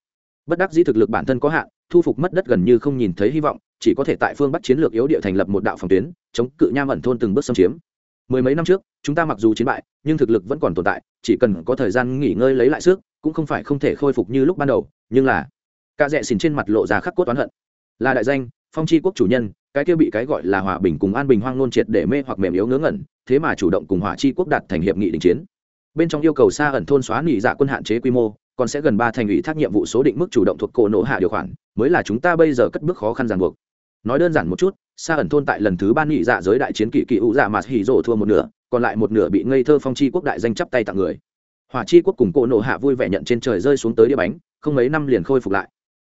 Bất đắc dĩ thực lực bản thân có hạn, thu phục mất đất gần như không nhìn thấy hy vọng, chỉ có thể tại phương bắc chiến lược yếu địa thành lập một đạo phòng tuyến, chống cự nham ẩn thôn từng bước xâm chiếm. Mười mấy năm trước, chúng ta mặc dù chiến bại, nhưng thực lực vẫn còn tồn tại, chỉ cần có thời gian nghỉ ngơi lấy lại sức, cũng không phải không thể khôi phục như lúc ban đầu, nhưng là cả rẽ xìn trên mặt lộ ra khắc cốt oán hận. Là đại danh, phong tri quốc chủ nhân, cái kia bị cái gọi là hòa bình cùng an bình hoang nôn triệt để mê hoặc mềm yếu ngớ ngẩn thế mà chủ động cùng hỏa chi quốc đạt thành hiệp nghị đình chiến. Bên trong yêu cầu xa ẩn thôn xóa nghỉ dạ quân hạn chế quy mô, còn sẽ gần ba thành ủy thác nhiệm vụ số định mức chủ động thuộc cổ nổ hạ điều khoản, mới là chúng ta bây giờ cất bước khó khăn ràng buộc. Nói đơn giản một chút xa ẩn thôn tại lần thứ ba nghỉ dạ giới đại chiến kỷ kỵ ủ dạ mà hỉ rổ thua một nửa, còn lại một nửa bị ngây thơ phong chi quốc đại danh chắp tay tặng người. Hỏa chi quốc cùng cổ nổ hạ vui vẻ nhận trên trời rơi xuống tới đĩa bánh, không mấy năm liền khôi phục lại.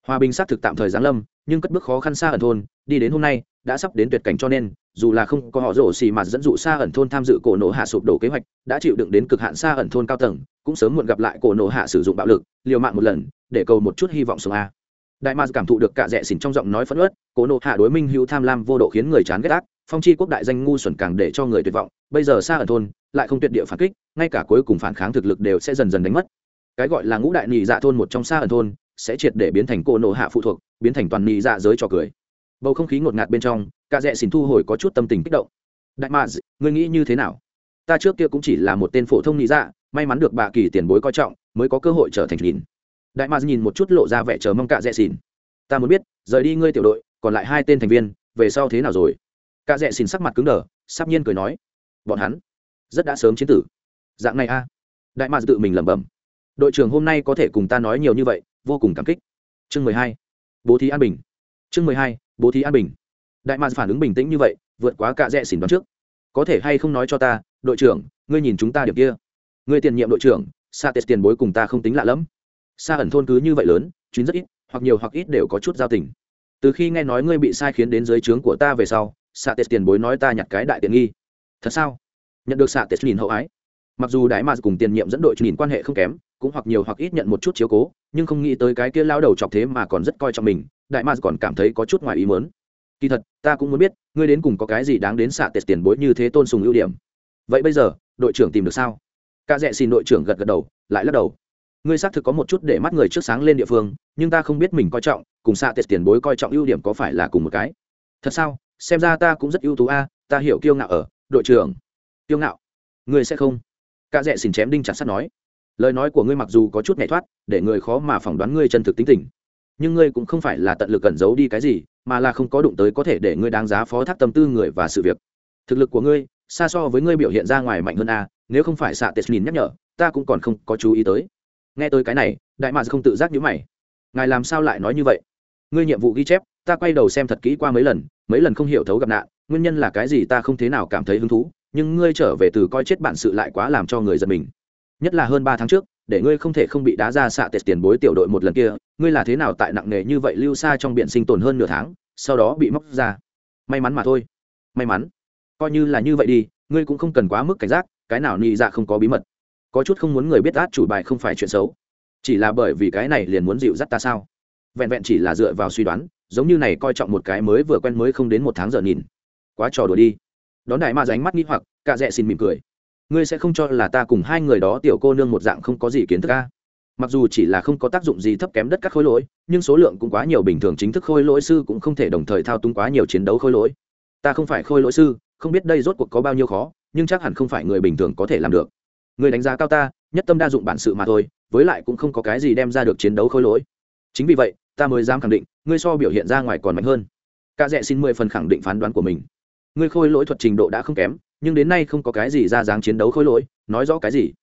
Hòa bình xác thực tạm thời giáng lâm, nhưng cất bước khó khăn xa ẩn thôn, đi đến hôm nay, đã sắp đến tuyệt cảnh cho nên dù là không có họ rổ xì mà dẫn dụ xa ẩn thôn tham dự cổ nổ hạ sụp đổ kế hoạch, đã chịu đựng đến cực hạn xa ẩn thôn cao tầng, cũng sớm muộn gặp lại cổ nổ hạ sử dụng bạo lực, liều mạng một lần, để cầu một chút hy vọng sống a. Đại mars cảm thụ được cả rẽ xỉn trong giọng nói phẫn ớt cổ nổ hạ đối minh hữu tham lam vô độ khiến người chán ghét ác, phong chi quốc đại danh ngu xuẩn càng để cho người tuyệt vọng, bây giờ xa ẩn thôn lại không tuyệt địa phản kích, ngay cả cuối cùng phản kháng thực lực đều sẽ dần dần đánh mất. Cái gọi là ngũ đại nhị dạ thôn một trong xa ẩn thôn sẽ triệt để biến thành cổ nổ hạ phụ thuộc, biến thành toàn nhị dạ giới trò cười bầu không khí ngột ngạt bên trong, cả rẽ xin thu hồi có chút tâm tình kích động. Đại mads ngươi nghĩ như thế nào? Ta trước kia cũng chỉ là một tên phổ thông nghĩ dạ may mắn được bà kỳ tiền bối coi trọng, mới có cơ hội trở thành nhìn đại ma nhìn một chút lộ ra vẻ chờ mong Cả rẽ xin ta muốn biết, rời đi ngươi tiểu đội, còn lại hai tên thành viên, về sau thế nào rồi? Cả rẽ xin sắc mặt cứng đờ, sắp nhiên cười nói. Bọn hắn rất đã sớm chiến tử. Dạng này a đại ma tự mình lẩm bẩm. Đội trưởng hôm nay có thể cùng ta nói nhiều như vậy, vô cùng cảm kích. Chương mười hai. Bố thí an bình chương mười hai, bố thí an bình. Đại ma phản ứng bình tĩnh như vậy, vượt quá cạ rẽ xỉn đoán trước. Có thể hay không nói cho ta, đội trưởng, ngươi nhìn chúng ta điểm kia. Ngươi tiền nhiệm đội trưởng, sa tết tiền bối cùng ta không tính lạ lẫm. Sa ẩn thôn cứ như vậy lớn, chuyến rất ít, hoặc nhiều hoặc ít đều có chút giao tình. Từ khi nghe nói ngươi bị sai khiến đến dưới trướng của ta về sau, sa tết tiền bối nói ta nhặt cái đại tiện nghi. Thật sao? Nhận được sa tết nhìn hậu ái. Mặc dù đại mạc cùng tiền nhiệm dẫn đội nhìn quan hệ không kém, cũng hoặc nhiều hoặc ít nhận một chút chiếu cố nhưng không nghĩ tới cái kia lao đầu chọc thế mà còn rất coi trọng mình, đại mạc còn cảm thấy có chút ngoài ý mớn kỳ thật, ta cũng muốn biết, ngươi đến cùng có cái gì đáng đến xạ tết tiền bối như thế tôn sùng ưu điểm. Vậy bây giờ, đội trưởng tìm được sao? Ca dẹ xin đội trưởng gật gật đầu, lại lắc đầu. Ngươi xác thực có một chút để mắt người trước sáng lên địa phương, nhưng ta không biết mình coi trọng, cùng xạ tết tiền bối coi trọng ưu điểm có phải là cùng một cái. Thật sao? Xem ra ta cũng rất ưu tú a, ta hiểu kiêu ngạo ở, đội trưởng. Kiêu ngạo? Ngươi sẽ không? Ca dẹ xin chém đinh chặt sắt nói lời nói của ngươi mặc dù có chút nhảy thoát, để người khó mà phỏng đoán ngươi chân thực tính tình, nhưng ngươi cũng không phải là tận lực cẩn giấu đi cái gì, mà là không có đụng tới có thể để ngươi đáng giá phó thác tâm tư người và sự việc. Thực lực của ngươi, xa so với ngươi biểu hiện ra ngoài mạnh hơn a, nếu không phải xạ tết nhìn nhắc nhở, ta cũng còn không có chú ý tới. Nghe tới cái này, đại mạc không tự giác nhữ mày. Ngài làm sao lại nói như vậy? Ngươi nhiệm vụ ghi chép, ta quay đầu xem thật kỹ qua mấy lần mấy lần không hiểu thấu gặp nạn, nguyên nhân là cái gì ta không thế nào cảm thấy hứng thú, nhưng ngươi trở về từ coi chết bản sự lại quá làm cho người giật mình nhất là hơn ba tháng trước, để ngươi không thể không bị đá ra xạ tết tiền bối tiểu đội một lần kia, ngươi là thế nào tại nặng nề như vậy lưu xa trong biển sinh tồn hơn nửa tháng, sau đó bị móc ra? May mắn mà thôi. May mắn. Coi như là như vậy đi, ngươi cũng không cần quá mức cảnh giác, cái nào nị dạ không có bí mật. Có chút không muốn người biết át chủ bài không phải chuyện xấu. Chỉ là bởi vì cái này liền muốn dịu dắt ta sao? Vẹn vẹn chỉ là dựa vào suy đoán, giống như này coi trọng một cái mới vừa quen mới không đến một tháng giờ nhìn. Quá trò đùa đi. Đón đại ma ránh mắt nghĩ hoặc cạ rẽ xin mỉm cười ngươi sẽ không cho là ta cùng hai người đó tiểu cô nương một dạng không có gì kiến thức a. Mặc dù chỉ là không có tác dụng gì thấp kém đất các khối lỗi, nhưng số lượng cũng quá nhiều bình thường chính thức khôi lỗi sư cũng không thể đồng thời thao túng quá nhiều chiến đấu khôi lỗi. Ta không phải khôi lỗi sư, không biết đây rốt cuộc có bao nhiêu khó, nhưng chắc hẳn không phải người bình thường có thể làm được. Người đánh giá cao ta, nhất tâm đa dụng bản sự mà thôi, với lại cũng không có cái gì đem ra được chiến đấu khôi lỗi. Chính vì vậy, ta mới dám khẳng định, ngươi so biểu hiện ra ngoài còn mạnh hơn. Ca dẹ xin mười phần khẳng định phán đoán của mình. Ngươi khôi lỗi thuật trình độ đã không kém nhưng đến nay không có cái gì ra dáng chiến đấu khôi lỗi, nói rõ cái gì?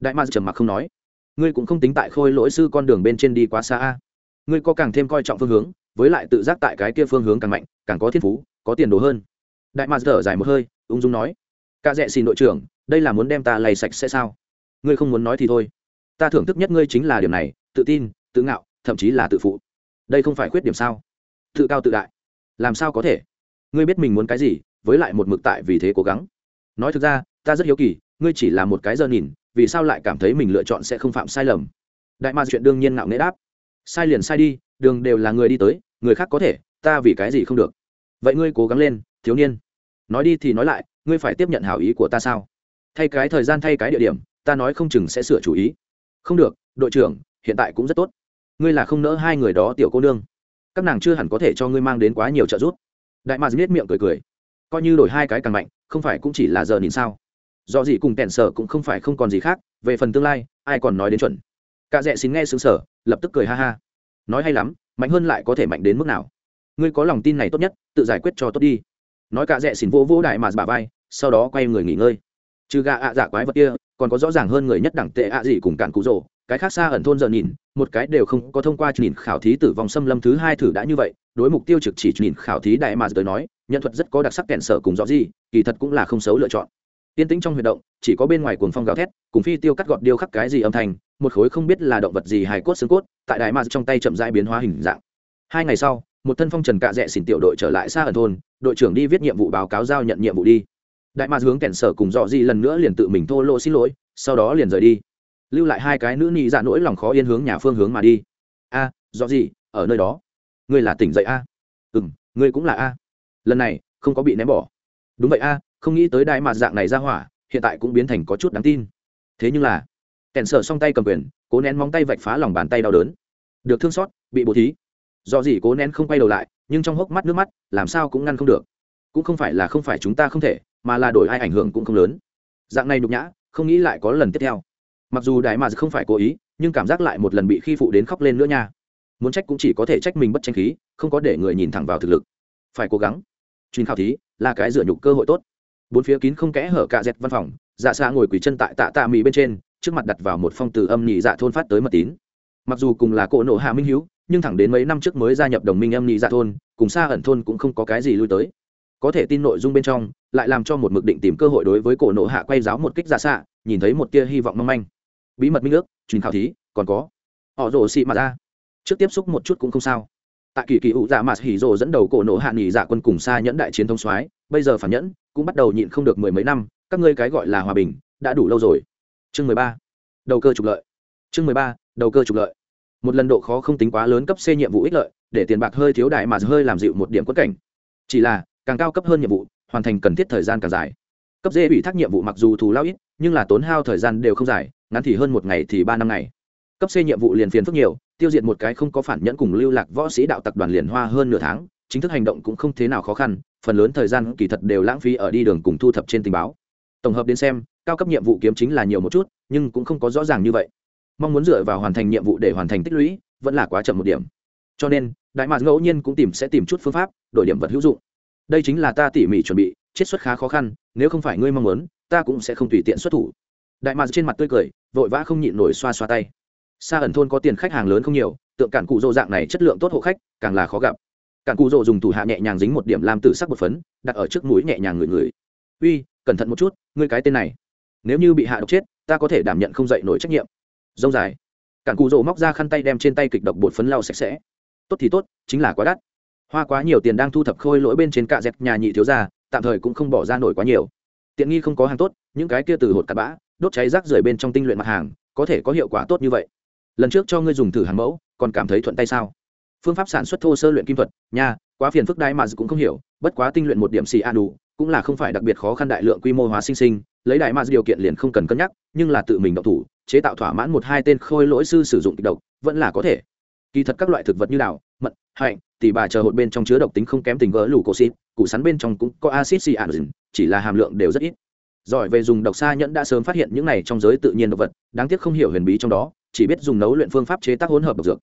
Đại ma trầm mặc không nói. Ngươi cũng không tính tại khôi lỗi sư con đường bên trên đi quá xa a. Ngươi có càng thêm coi trọng phương hướng, với lại tự giác tại cái kia phương hướng càng mạnh, càng có thiên phú, có tiền đồ hơn. Đại ma thở dài một hơi, ung dung nói. Ca dẹ xin đội trưởng, đây là muốn đem ta lầy sạch sẽ sao? Ngươi không muốn nói thì thôi. Ta thưởng thức nhất ngươi chính là điểm này, tự tin, tự ngạo, thậm chí là tự phụ. Đây không phải khuyết điểm sao? Tự cao tự đại. Làm sao có thể? Ngươi biết mình muốn cái gì, với lại một mực tại vì thế cố gắng nói thực ra, ta rất hiếu kỳ, ngươi chỉ là một cái giờ nhìn, vì sao lại cảm thấy mình lựa chọn sẽ không phạm sai lầm? Đại ma chuyện đương nhiên ngạo nghễ đáp. Sai liền sai đi, đường đều là người đi tới, người khác có thể, ta vì cái gì không được? Vậy ngươi cố gắng lên, thiếu niên. Nói đi thì nói lại, ngươi phải tiếp nhận hảo ý của ta sao? Thay cái thời gian thay cái địa điểm, ta nói không chừng sẽ sửa chủ ý. Không được, đội trưởng, hiện tại cũng rất tốt. Ngươi là không nỡ hai người đó, tiểu cô nương. Các nàng chưa hẳn có thể cho ngươi mang đến quá nhiều trợ giúp. Đại mạc biết miệng cười cười. Coi như đổi hai cái càng mạnh không phải cũng chỉ là giờ nhìn sao. Do gì cùng kèn sở cũng không phải không còn gì khác, về phần tương lai, ai còn nói đến chuẩn. Cả dẹ xin nghe xứng sở, lập tức cười ha ha. Nói hay lắm, mạnh hơn lại có thể mạnh đến mức nào. Ngươi có lòng tin này tốt nhất, tự giải quyết cho tốt đi. Nói cả dẹ xin vô vô đại mà bà vai, sau đó quay người nghỉ ngơi. Trừ gà ạ dạ quái vật kia, còn có rõ ràng hơn người nhất đẳng tệ ạ gì cùng cạn cụ rồ, cái khác xa ẩn thôn giờ nhìn, một cái đều không có thông qua nhìn khảo thí tử vong xâm lâm thứ hai thử đã như vậy, đối mục tiêu trực chỉ nhìn khảo thí đại mà tới nói nhân thuật rất có đặc sắc kẹn sở cùng rõ gì kỳ thật cũng là không xấu lựa chọn. Tiên tĩnh trong huy động chỉ có bên ngoài cuồng phong gào thét cùng phi tiêu cắt gọt điêu khắc cái gì âm thanh một khối không biết là động vật gì hài cốt xương cốt tại đại ma trong tay chậm rãi biến hóa hình dạng. Hai ngày sau một thân phong trần cạ rẽ xỉn tiểu đội trở lại xa ở thôn đội trưởng đi viết nhiệm vụ báo cáo giao nhận nhiệm vụ đi. Đại ma hướng kẹn sở cùng dọ gì lần nữa liền tự mình thô lỗ xin lỗi sau đó liền rời đi. Lưu lại hai cái nữ nị dạ nỗi lòng khó yên hướng nhà phương hướng mà đi. A à, dọ gì ở nơi đó. Ngươi là tỉnh dậy a. À? ừ ngươi cũng là a lần này không có bị ném bỏ. Đúng vậy a, không nghĩ tới đại mạt dạng này ra hỏa, hiện tại cũng biến thành có chút đáng tin. Thế nhưng là, kèn sở song tay cầm quyền, cố nén móng tay vạch phá lòng bàn tay đau đớn. Được thương xót, bị bố thí. Do gì cố nén không quay đầu lại, nhưng trong hốc mắt nước mắt, làm sao cũng ngăn không được. Cũng không phải là không phải chúng ta không thể, mà là đổi ai ảnh hưởng cũng không lớn. Dạng này nhục nhã, không nghĩ lại có lần tiếp theo. Mặc dù đại mạt không phải cố ý, nhưng cảm giác lại một lần bị khi phụ đến khóc lên nữa nha. Muốn trách cũng chỉ có thể trách mình bất tranh khí, không có để người nhìn thẳng vào thực lực phải cố gắng. Chuyên khảo thí là cái dựa nhục cơ hội tốt. Bốn phía kín không kẽ hở cả dẹt văn phòng dạ xa ngồi quỳ chân tại tạ tạ mỹ bên trên, trước mặt đặt vào một phong từ âm nhị dạ thôn phát tới mật tín. Mặc dù cùng là cỗ nộ hạ minh hiếu, nhưng thẳng đến mấy năm trước mới gia nhập đồng minh âm nhị dạ thôn, cùng xa ẩn thôn cũng không có cái gì lui tới. Có thể tin nội dung bên trong, lại làm cho một mực định tìm cơ hội đối với cổ nộ hạ quay giáo một kích giả xạ, nhìn thấy một tia hy vọng mong manh. Bí mật minh ước truyền khảo thí, còn có. Họ rồ xị mà ra. Trước tiếp xúc một chút cũng không sao tại kỳ kỳ ụ dạ mạt hỉ rồ dẫn đầu cổ nộ hạ nghỉ dạ quân cùng xa nhẫn đại chiến thông soái, bây giờ phản nhẫn, cũng bắt đầu nhịn không được mười mấy năm, các ngươi cái gọi là hòa bình, đã đủ lâu rồi. Chương mười ba, đầu cơ trục lợi. Chương mười ba, đầu cơ trục lợi. Một lần độ khó không tính quá lớn cấp c nhiệm vụ ích lợi, để tiền bạc hơi thiếu đại mà hơi làm dịu một điểm quất cảnh. Chỉ là, càng cao cấp hơn nhiệm vụ, hoàn thành cần thiết thời gian càng dài. Cấp d ủy thác nhiệm vụ mặc dù thù lao ít, nhưng là tốn hao thời gian đều không dài, ngắn thì hơn một ngày thì ba năm ngày cấp c nhiệm vụ liền phiền phức nhiều, tiêu diệt một cái không có phản nhẫn cùng lưu lạc võ sĩ đạo tập đoàn liền hoa hơn nửa tháng, chính thức hành động cũng không thế nào khó khăn, phần lớn thời gian kỳ thật đều lãng phí ở đi đường cùng thu thập trên tình báo. Tổng hợp đến xem, cao cấp nhiệm vụ kiếm chính là nhiều một chút, nhưng cũng không có rõ ràng như vậy. Mong muốn dựa vào hoàn thành nhiệm vụ để hoàn thành tích lũy, vẫn là quá chậm một điểm. Cho nên, đại mạc ngẫu nhiên cũng tìm sẽ tìm chút phương pháp, đổi điểm vật hữu dụng. Đây chính là ta tỉ mỉ chuẩn bị, chiết xuất khá khó khăn, nếu không phải ngươi mong muốn, ta cũng sẽ không tùy tiện xuất thủ. Đại mạc trên mặt tươi cười, vội vã không nhịn nổi xoa xoa tay xa ẩn thôn có tiền khách hàng lớn không nhiều, tượng cản cụ rộ dạng này chất lượng tốt hộ khách, càng là khó gặp. Cản cụ rộ dùng thủ hạ nhẹ nhàng dính một điểm làm tử sắc bột phấn, đặt ở trước mũi nhẹ nhàng ngửi ngửi. Uy, cẩn thận một chút, ngươi cái tên này. Nếu như bị hạ độc chết, ta có thể đảm nhận không dậy nổi trách nhiệm. Dông dài. Cản cụ rộ móc ra khăn tay đem trên tay kịch độc bột phấn lau sạch sẽ. Tốt thì tốt, chính là quá đắt. Hoa quá nhiều tiền đang thu thập khôi lỗi bên trên cạ dẹt nhà nhị thiếu gia, tạm thời cũng không bỏ ra nổi quá nhiều. Tiện nghi không có hàng tốt, những cái kia từ hột cắt bã, đốt cháy rác rưởi bên trong tinh luyện mặt hàng, có thể có hiệu quả tốt như vậy lần trước cho ngươi dùng thử hàng mẫu, còn cảm thấy thuận tay sao? Phương pháp sản xuất thô sơ luyện kim thuật, nha, quá phiền phức đai mà cũng không hiểu, bất quá tinh luyện một điểm xì a đủ, cũng là không phải đặc biệt khó khăn đại lượng quy mô hóa sinh sinh, lấy đại mà điều kiện liền không cần cân nhắc, nhưng là tự mình độc thủ, chế tạo thỏa mãn một hai tên khôi lỗi sư sử dụng kịch độc, vẫn là có thể. Kỳ thật các loại thực vật như đào, mận, hạnh tỷ bà chờ hột bên trong chứa độc tính không kém tình gỡ lù cổ xịt củ sắn bên trong cũng có acid cyanide chỉ là hàm lượng đều rất ít. Giỏi về dùng độc xa nhẫn đã sớm phát hiện những này trong giới tự nhiên độc vật, đáng tiếc không hiểu huyền bí trong đó chỉ biết dùng nấu luyện phương pháp chế tác hỗn hợp độc dược.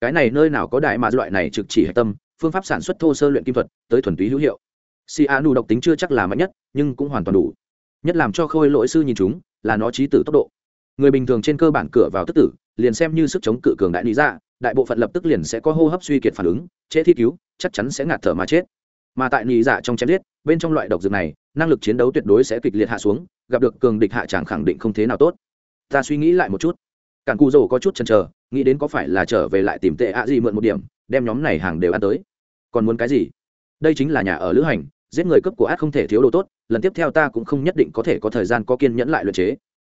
Cái này nơi nào có đại mà loại này trực chỉ hệ tâm, phương pháp sản xuất thô sơ luyện kim thuật, tới thuần túy hữu hiệu. Si cyanide độc tính chưa chắc là mạnh nhất, nhưng cũng hoàn toàn đủ. Nhất làm cho khôi lỗi sư nhìn chúng, là nó trí tử tốc độ. Người bình thường trên cơ bản cửa vào tức tử, liền xem như sức chống cự cường đại lý ra dạ, đại bộ phận lập tức liền sẽ có hô hấp suy kiệt phản ứng, chế thi cứu, chắc chắn sẽ ngạt thở mà chết. Mà tại lý dạ trong chém giết, bên trong loại độc dược này, năng lực chiến đấu tuyệt đối sẽ kịch liệt hạ xuống, gặp được cường địch hạ trạng khẳng định không thế nào tốt. Ta suy nghĩ lại một chút cản cù dầu có chút chần chờ, nghĩ đến có phải là trở về lại tìm tệ ạ gì mượn một điểm, đem nhóm này hàng đều ăn tới. Còn muốn cái gì? Đây chính là nhà ở lữ hành, giết người cấp của ác không thể thiếu đồ tốt, lần tiếp theo ta cũng không nhất định có thể có thời gian có kiên nhẫn lại luật chế.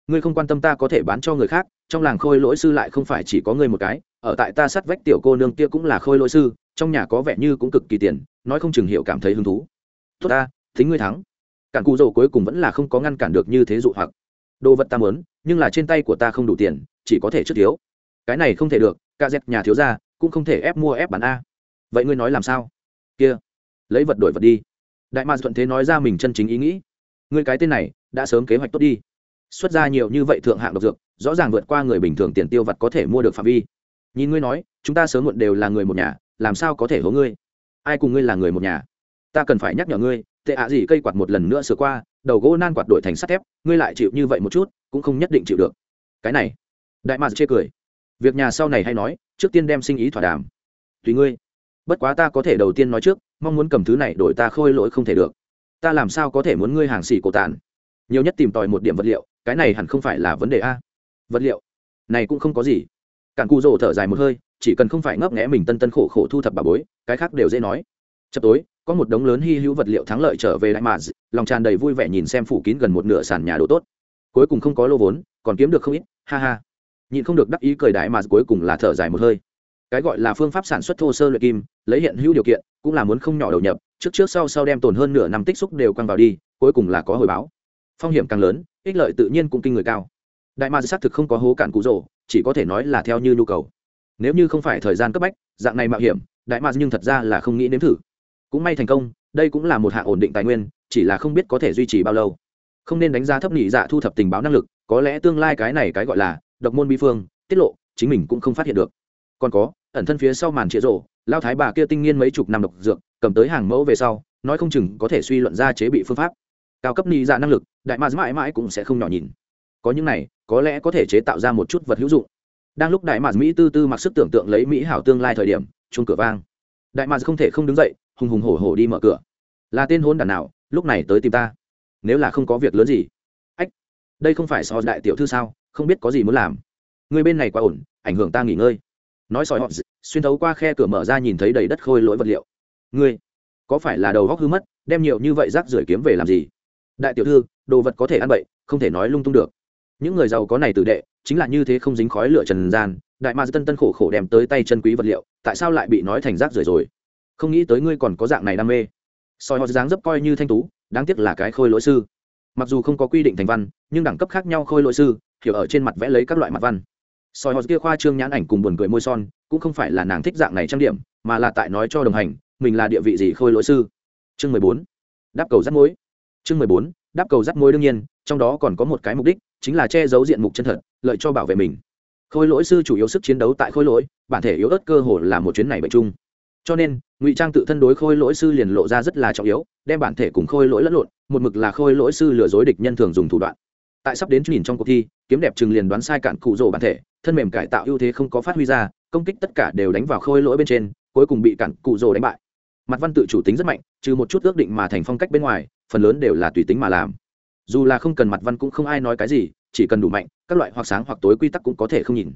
Ngươi không quan tâm ta có thể bán cho người khác, trong làng khôi lỗi sư lại không phải chỉ có ngươi một cái, ở tại ta sát vách tiểu cô nương kia cũng là khôi lỗi sư, trong nhà có vẻ như cũng cực kỳ tiền, nói không chừng hiểu cảm thấy hứng thú. Tốt ta, thính ngươi thắng. Cản cụ dầu cuối cùng vẫn là không có ngăn cản được như thế dụ hoặc. Đồ vật ta muốn, nhưng là trên tay của ta không đủ tiền chỉ có thể trước thiếu. Cái này không thể được ca dẹp nhà thiếu ra cũng không thể ép mua ép bán a. Vậy ngươi nói làm sao? Kia, lấy vật đổi vật đi. Đại ma thuận thế nói ra mình chân chính ý nghĩ. Ngươi cái tên này, đã sớm kế hoạch tốt đi. Xuất ra nhiều như vậy thượng hạng độc dược, rõ ràng vượt qua người bình thường tiền tiêu vật có thể mua được phạm vi. Nhìn ngươi nói, chúng ta sớm muộn đều là người một nhà, làm sao có thể hố ngươi? Ai cùng ngươi là người một nhà? Ta cần phải nhắc nhở ngươi, tệ ạ gì cây quạt một lần nữa sửa qua, đầu gỗ nan quạt đổi thành sắt thép, ngươi lại chịu như vậy một chút, cũng không nhất định chịu được. Cái này đại mạc chê cười. Việc nhà sau này hay nói, trước tiên đem sinh ý thỏa đàm. Tùy ngươi. Bất quá ta có thể đầu tiên nói trước, mong muốn cầm thứ này đổi ta khôi lỗi không thể được. Ta làm sao có thể muốn ngươi hàng xỉ cổ tàn? Nhiều nhất tìm tòi một điểm vật liệu, cái này hẳn không phải là vấn đề a. Vật liệu? Này cũng không có gì. Cản cù rổ thở dài một hơi, chỉ cần không phải ngấp nghẽ mình tân tân khổ khổ thu thập bà bối, cái khác đều dễ nói. Chập tối, có một đống lớn hy hữu vật liệu thắng lợi trở về đại mà lòng tràn đầy vui vẻ nhìn xem phủ kín gần một nửa sàn nhà đồ tốt. Cuối cùng không có lô vốn, còn kiếm được không ít, ha ha nhịn không được đắc ý cười đại mà cuối cùng là thở dài một hơi. Cái gọi là phương pháp sản xuất thô sơ luyện kim, lấy hiện hữu điều kiện, cũng là muốn không nhỏ đầu nhập, trước trước sau sau đem tồn hơn nửa năm tích xúc đều quăng vào đi, cuối cùng là có hồi báo. Phong hiểm càng lớn, ích lợi tự nhiên cũng kinh người cao. Đại ma xác thực không có hố cản cụ rổ, chỉ có thể nói là theo như nhu cầu. Nếu như không phải thời gian cấp bách, dạng này mạo hiểm, đại ma nhưng thật ra là không nghĩ nếm thử. Cũng may thành công, đây cũng là một hạng ổn định tài nguyên, chỉ là không biết có thể duy trì bao lâu. Không nên đánh giá thấp nhị dạ thu thập tình báo năng lực, có lẽ tương lai cái này cái gọi là độc môn bi phương, tiết lộ, chính mình cũng không phát hiện được. Còn có, ẩn thân phía sau màn chĩa rổ, lao thái bà kia tinh nghiên mấy chục năm độc dược, cầm tới hàng mẫu về sau, nói không chừng có thể suy luận ra chế bị phương pháp. Cao cấp ni ra năng lực, đại ma mãi mãi cũng sẽ không nhỏ nhìn. Có những này, có lẽ có thể chế tạo ra một chút vật hữu dụng. Đang lúc đại ma mỹ tư tư mặc sức tưởng tượng lấy mỹ hảo tương lai thời điểm chung cửa vang. Đại ma không thể không đứng dậy, hùng hùng hổ hổ đi mở cửa. Là tên hôn đàn nào, lúc này tới tìm ta. Nếu là không có việc lớn gì. Ách, đây không phải so đại tiểu thư sao? Không biết có gì muốn làm. Người bên này quá ổn, ảnh hưởng ta nghỉ ngơi. Nói sỏi họ xuyên thấu qua khe cửa mở ra nhìn thấy đầy đất khôi lỗi vật liệu. Ngươi, có phải là đầu góc hư mất, đem nhiều như vậy rác rưởi kiếm về làm gì? Đại tiểu thư, đồ vật có thể ăn bậy, không thể nói lung tung được. Những người giàu có này tử đệ, chính là như thế không dính khói lửa trần gian, đại ma tân tân khổ khổ đem tới tay chân quý vật liệu, tại sao lại bị nói thành rác rưởi rồi? Không nghĩ tới ngươi còn có dạng này đam mê. Soi họ dáng dấp coi như thanh tú, đáng tiếc là cái khôi lỗi sư. Mặc dù không có quy định thành văn, nhưng đẳng cấp khác nhau khôi lỗi sư hiểu ở trên mặt vẽ lấy các loại mặt văn. Soi họ kia khoa trương nhãn ảnh cùng buồn cười môi son, cũng không phải là nàng thích dạng này trang điểm, mà là tại nói cho đồng hành, mình là địa vị gì khôi lỗi sư. Chương mười bốn, đáp cầu rắt mối. Chương mười bốn, đáp cầu rắt mối đương nhiên, trong đó còn có một cái mục đích, chính là che giấu diện mục chân thật, lợi cho bảo vệ mình. Khôi lỗi sư chủ yếu sức chiến đấu tại khôi lỗi, bản thể yếu ớt cơ hồ là một chuyến này bệnh chung. Cho nên, ngụy trang tự thân đối khôi lỗi sư liền lộ ra rất là trọng yếu, đem bản thể cùng khôi lỗi lẫn lộn, một mực là khôi lỗi sư lừa dối địch nhân thường dùng thủ đoạn tại sắp đến nhìn trong cuộc thi, kiếm đẹp chừng liền đoán sai cạn cụ rổ bản thể, thân mềm cải tạo ưu thế không có phát huy ra, công kích tất cả đều đánh vào khôi lỗi bên trên, cuối cùng bị cạn cụ rổ đánh bại. Mặt văn tự chủ tính rất mạnh, trừ một chút ước định mà thành phong cách bên ngoài, phần lớn đều là tùy tính mà làm. Dù là không cần mặt văn cũng không ai nói cái gì, chỉ cần đủ mạnh, các loại hoặc sáng hoặc tối quy tắc cũng có thể không nhìn.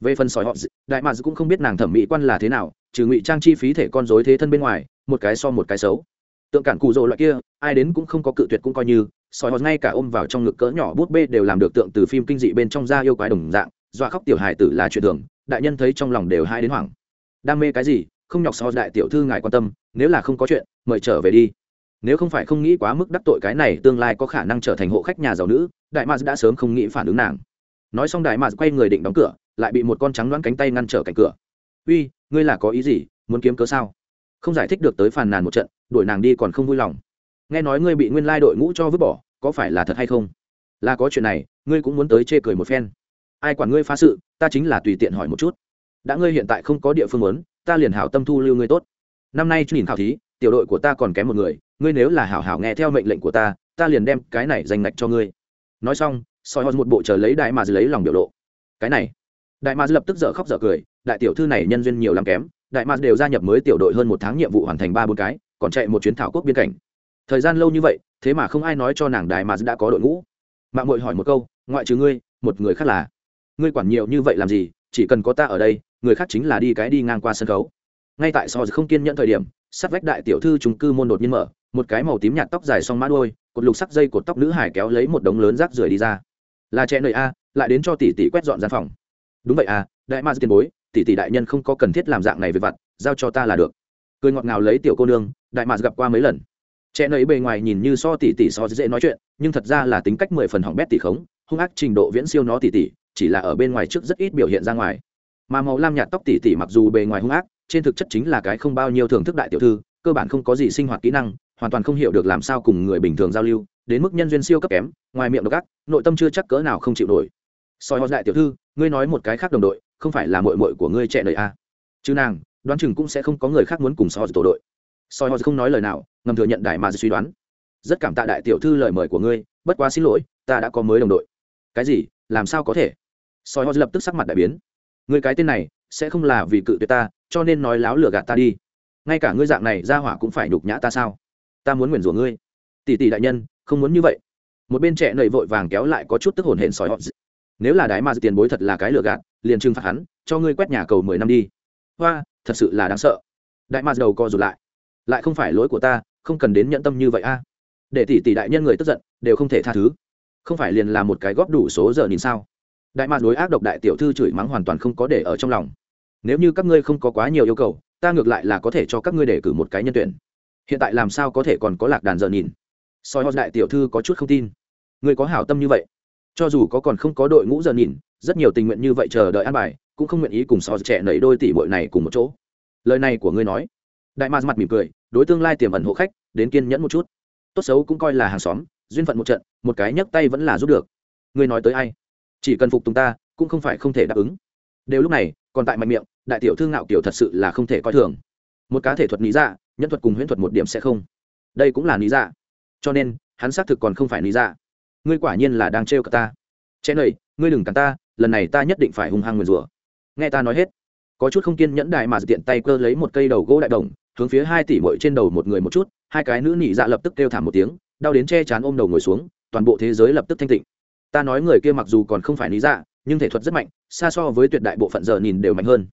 Về phần sỏi họ đại mads cũng không biết nàng thẩm mỹ quan là thế nào, trừ ngụy trang chi phí thể con dối thế thân bên ngoài, một cái so một cái xấu. Tượng cản cụ rộ loại kia, ai đến cũng không có cự tuyệt cũng coi như sỏi hòn ngay cả ôm vào trong ngực cỡ nhỏ bút bê đều làm được tượng từ phim kinh dị bên trong da yêu quái đồng dạng, dọa khóc tiểu hài tử là chuyện thường, đại nhân thấy trong lòng đều hai đến hoảng. Đam mê cái gì, không nhọc so đại tiểu thư ngài quan tâm, nếu là không có chuyện, mời trở về đi. Nếu không phải không nghĩ quá mức đắc tội cái này, tương lai có khả năng trở thành hộ khách nhà giàu nữ, đại mạc đã sớm không nghĩ phản ứng nàng. Nói xong đại mạc quay người định đóng cửa, lại bị một con trắng đoán cánh tay ngăn trở cạnh cửa. Uy, ngươi là có ý gì, muốn kiếm cớ sao? Không giải thích được tới phàn nàn một trận, đuổi nàng đi còn không vui lòng. Nghe nói ngươi bị nguyên lai đội ngũ cho vứt bỏ có phải là thật hay không? Là có chuyện này, ngươi cũng muốn tới chê cười một phen. Ai quản ngươi phá sự, ta chính là tùy tiện hỏi một chút. Đã ngươi hiện tại không có địa phương muốn, ta liền hảo tâm thu lưu ngươi tốt. Năm nay nhìn khảo thí, tiểu đội của ta còn kém một người, ngươi nếu là hảo hảo nghe theo mệnh lệnh của ta ta liền đem cái này dành ngạch cho ngươi. Nói xong, soi hòn một bộ chờ lấy đại mà lấy lòng biểu lộ. Cái này, đại mà lập tức dở khóc dở cười, đại tiểu thư này nhân duyên nhiều lắm kém, đại mà đều gia nhập mới tiểu đội hơn một tháng nhiệm vụ hoàn thành ba bốn cái, còn chạy một chuyến thảo quốc biên cảnh. Thời gian lâu như vậy thế mà không ai nói cho nàng đài mà đã có đội ngũ. Mạng mội hỏi một câu, ngoại trừ ngươi, một người khác là? Ngươi quản nhiều như vậy làm gì, chỉ cần có ta ở đây, người khác chính là đi cái đi ngang qua sân khấu. Ngay tại sao không kiên nhẫn thời điểm, sát vách đại tiểu thư trung cư môn đột nhiên mở, một cái màu tím nhạt tóc dài song mã đôi cột lục sắc dây cột tóc nữ hải kéo lấy một đống lớn rác rưởi đi ra. Là trẻ nơi a, lại đến cho tỷ tỷ quét dọn gian phòng. Đúng vậy à đại ma tiền bối, tỷ tỷ đại nhân không có cần thiết làm dạng này về vặt, giao cho ta là được. Cười ngọt ngào lấy tiểu cô nương, đại ma gặp qua mấy lần trẻ nầy bề ngoài nhìn như so tỷ tỷ so dễ nói chuyện, nhưng thật ra là tính cách mười phần hỏng bét tỷ khống, hung ác trình độ viễn siêu nó tỷ tỷ chỉ là ở bên ngoài trước rất ít biểu hiện ra ngoài. Mà màu lam nhạt tóc tỷ tỷ mặc dù bề ngoài hung ác, trên thực chất chính là cái không bao nhiêu thưởng thức đại tiểu thư, cơ bản không có gì sinh hoạt kỹ năng, hoàn toàn không hiểu được làm sao cùng người bình thường giao lưu, đến mức nhân duyên siêu cấp kém, ngoài miệng độc ác, nội tâm chưa chắc cỡ nào không chịu nổi. Soi hoa đại tiểu thư, ngươi nói một cái khác đồng đội, không phải là mội mội của ngươi trẻ đời a. À. chứ nàng, đoán chừng cũng sẽ không có người khác muốn cùng soi tổ đội soi họ không nói lời nào, ngầm thừa nhận đại mà suy đoán. Rất cảm tạ đại tiểu thư lời mời của ngươi, bất quá xin lỗi, ta đã có mới đồng đội. Cái gì? Làm sao có thể? Soi họ lập tức sắc mặt đại biến. Người cái tên này, sẽ không là vì cự tuyệt ta, cho nên nói láo lừa gạt ta đi. Ngay cả ngươi dạng này ra hỏa cũng phải nhục nhã ta sao? Ta muốn nguyền rủa ngươi. Tỷ tỷ đại nhân, không muốn như vậy. Một bên trẻ nầy vội vàng kéo lại có chút tức hồn hển sỏi họ nếu là đái mà tiền bối thật là cái lừa gạt, liền trừng phạt hắn, cho ngươi quét nhà cầu mười năm đi. Hoa, thật sự là đáng sợ. Đại mà đầu co rụt lại lại không phải lỗi của ta, không cần đến nhẫn tâm như vậy a. Để tỷ tỷ đại nhân người tức giận, đều không thể tha thứ. Không phải liền là một cái góp đủ số giờ nhìn sao? Đại mạc đối ác độc đại tiểu thư chửi mắng hoàn toàn không có để ở trong lòng. Nếu như các ngươi không có quá nhiều yêu cầu, ta ngược lại là có thể cho các ngươi để cử một cái nhân tuyển. Hiện tại làm sao có thể còn có lạc đàn giờ nhìn? Soi hót đại tiểu thư có chút không tin. Ngươi có hảo tâm như vậy. Cho dù có còn không có đội ngũ giờ nhìn, rất nhiều tình nguyện như vậy chờ đợi an bài, cũng không nguyện ý cùng so trẻ nảy đôi tỷ bội này cùng một chỗ. Lời này của ngươi nói đại ma mặt mỉm cười đối tương lai tiềm ẩn hộ khách đến kiên nhẫn một chút. Tốt xấu cũng coi là hàng xóm duyên phận một trận một cái nhấc tay vẫn là giúp được. Ngươi nói tới ai? Chỉ cần phục tùng ta cũng không phải không thể đáp ứng. Đều lúc này còn tại mạnh miệng đại tiểu thương ngạo kiểu thật sự là không thể coi thường. Một cá thể thuật lý dạ nhân thuật cùng huyễn thuật một điểm sẽ không. Đây cũng là lý dạ. Cho nên hắn xác thực còn không phải lý dạ. Ngươi quả nhiên là đang trêu cả ta. Chen nầy, ngươi đừng cản ta lần này ta nhất định phải hung hăng nguyền rủa. Nghe ta nói hết. Có chút không kiên nhẫn đại mà tiện tay cơ lấy một cây đầu gỗ đại đồng hướng phía hai tỷ muội trên đầu một người một chút, hai cái nữ nị dạ lập tức kêu thảm một tiếng, đau đến che chán ôm đầu ngồi xuống, toàn bộ thế giới lập tức thanh tịnh. Ta nói người kia mặc dù còn không phải lý dạ nhưng thể thuật rất mạnh, xa so với tuyệt đại bộ phận giờ nhìn đều mạnh hơn.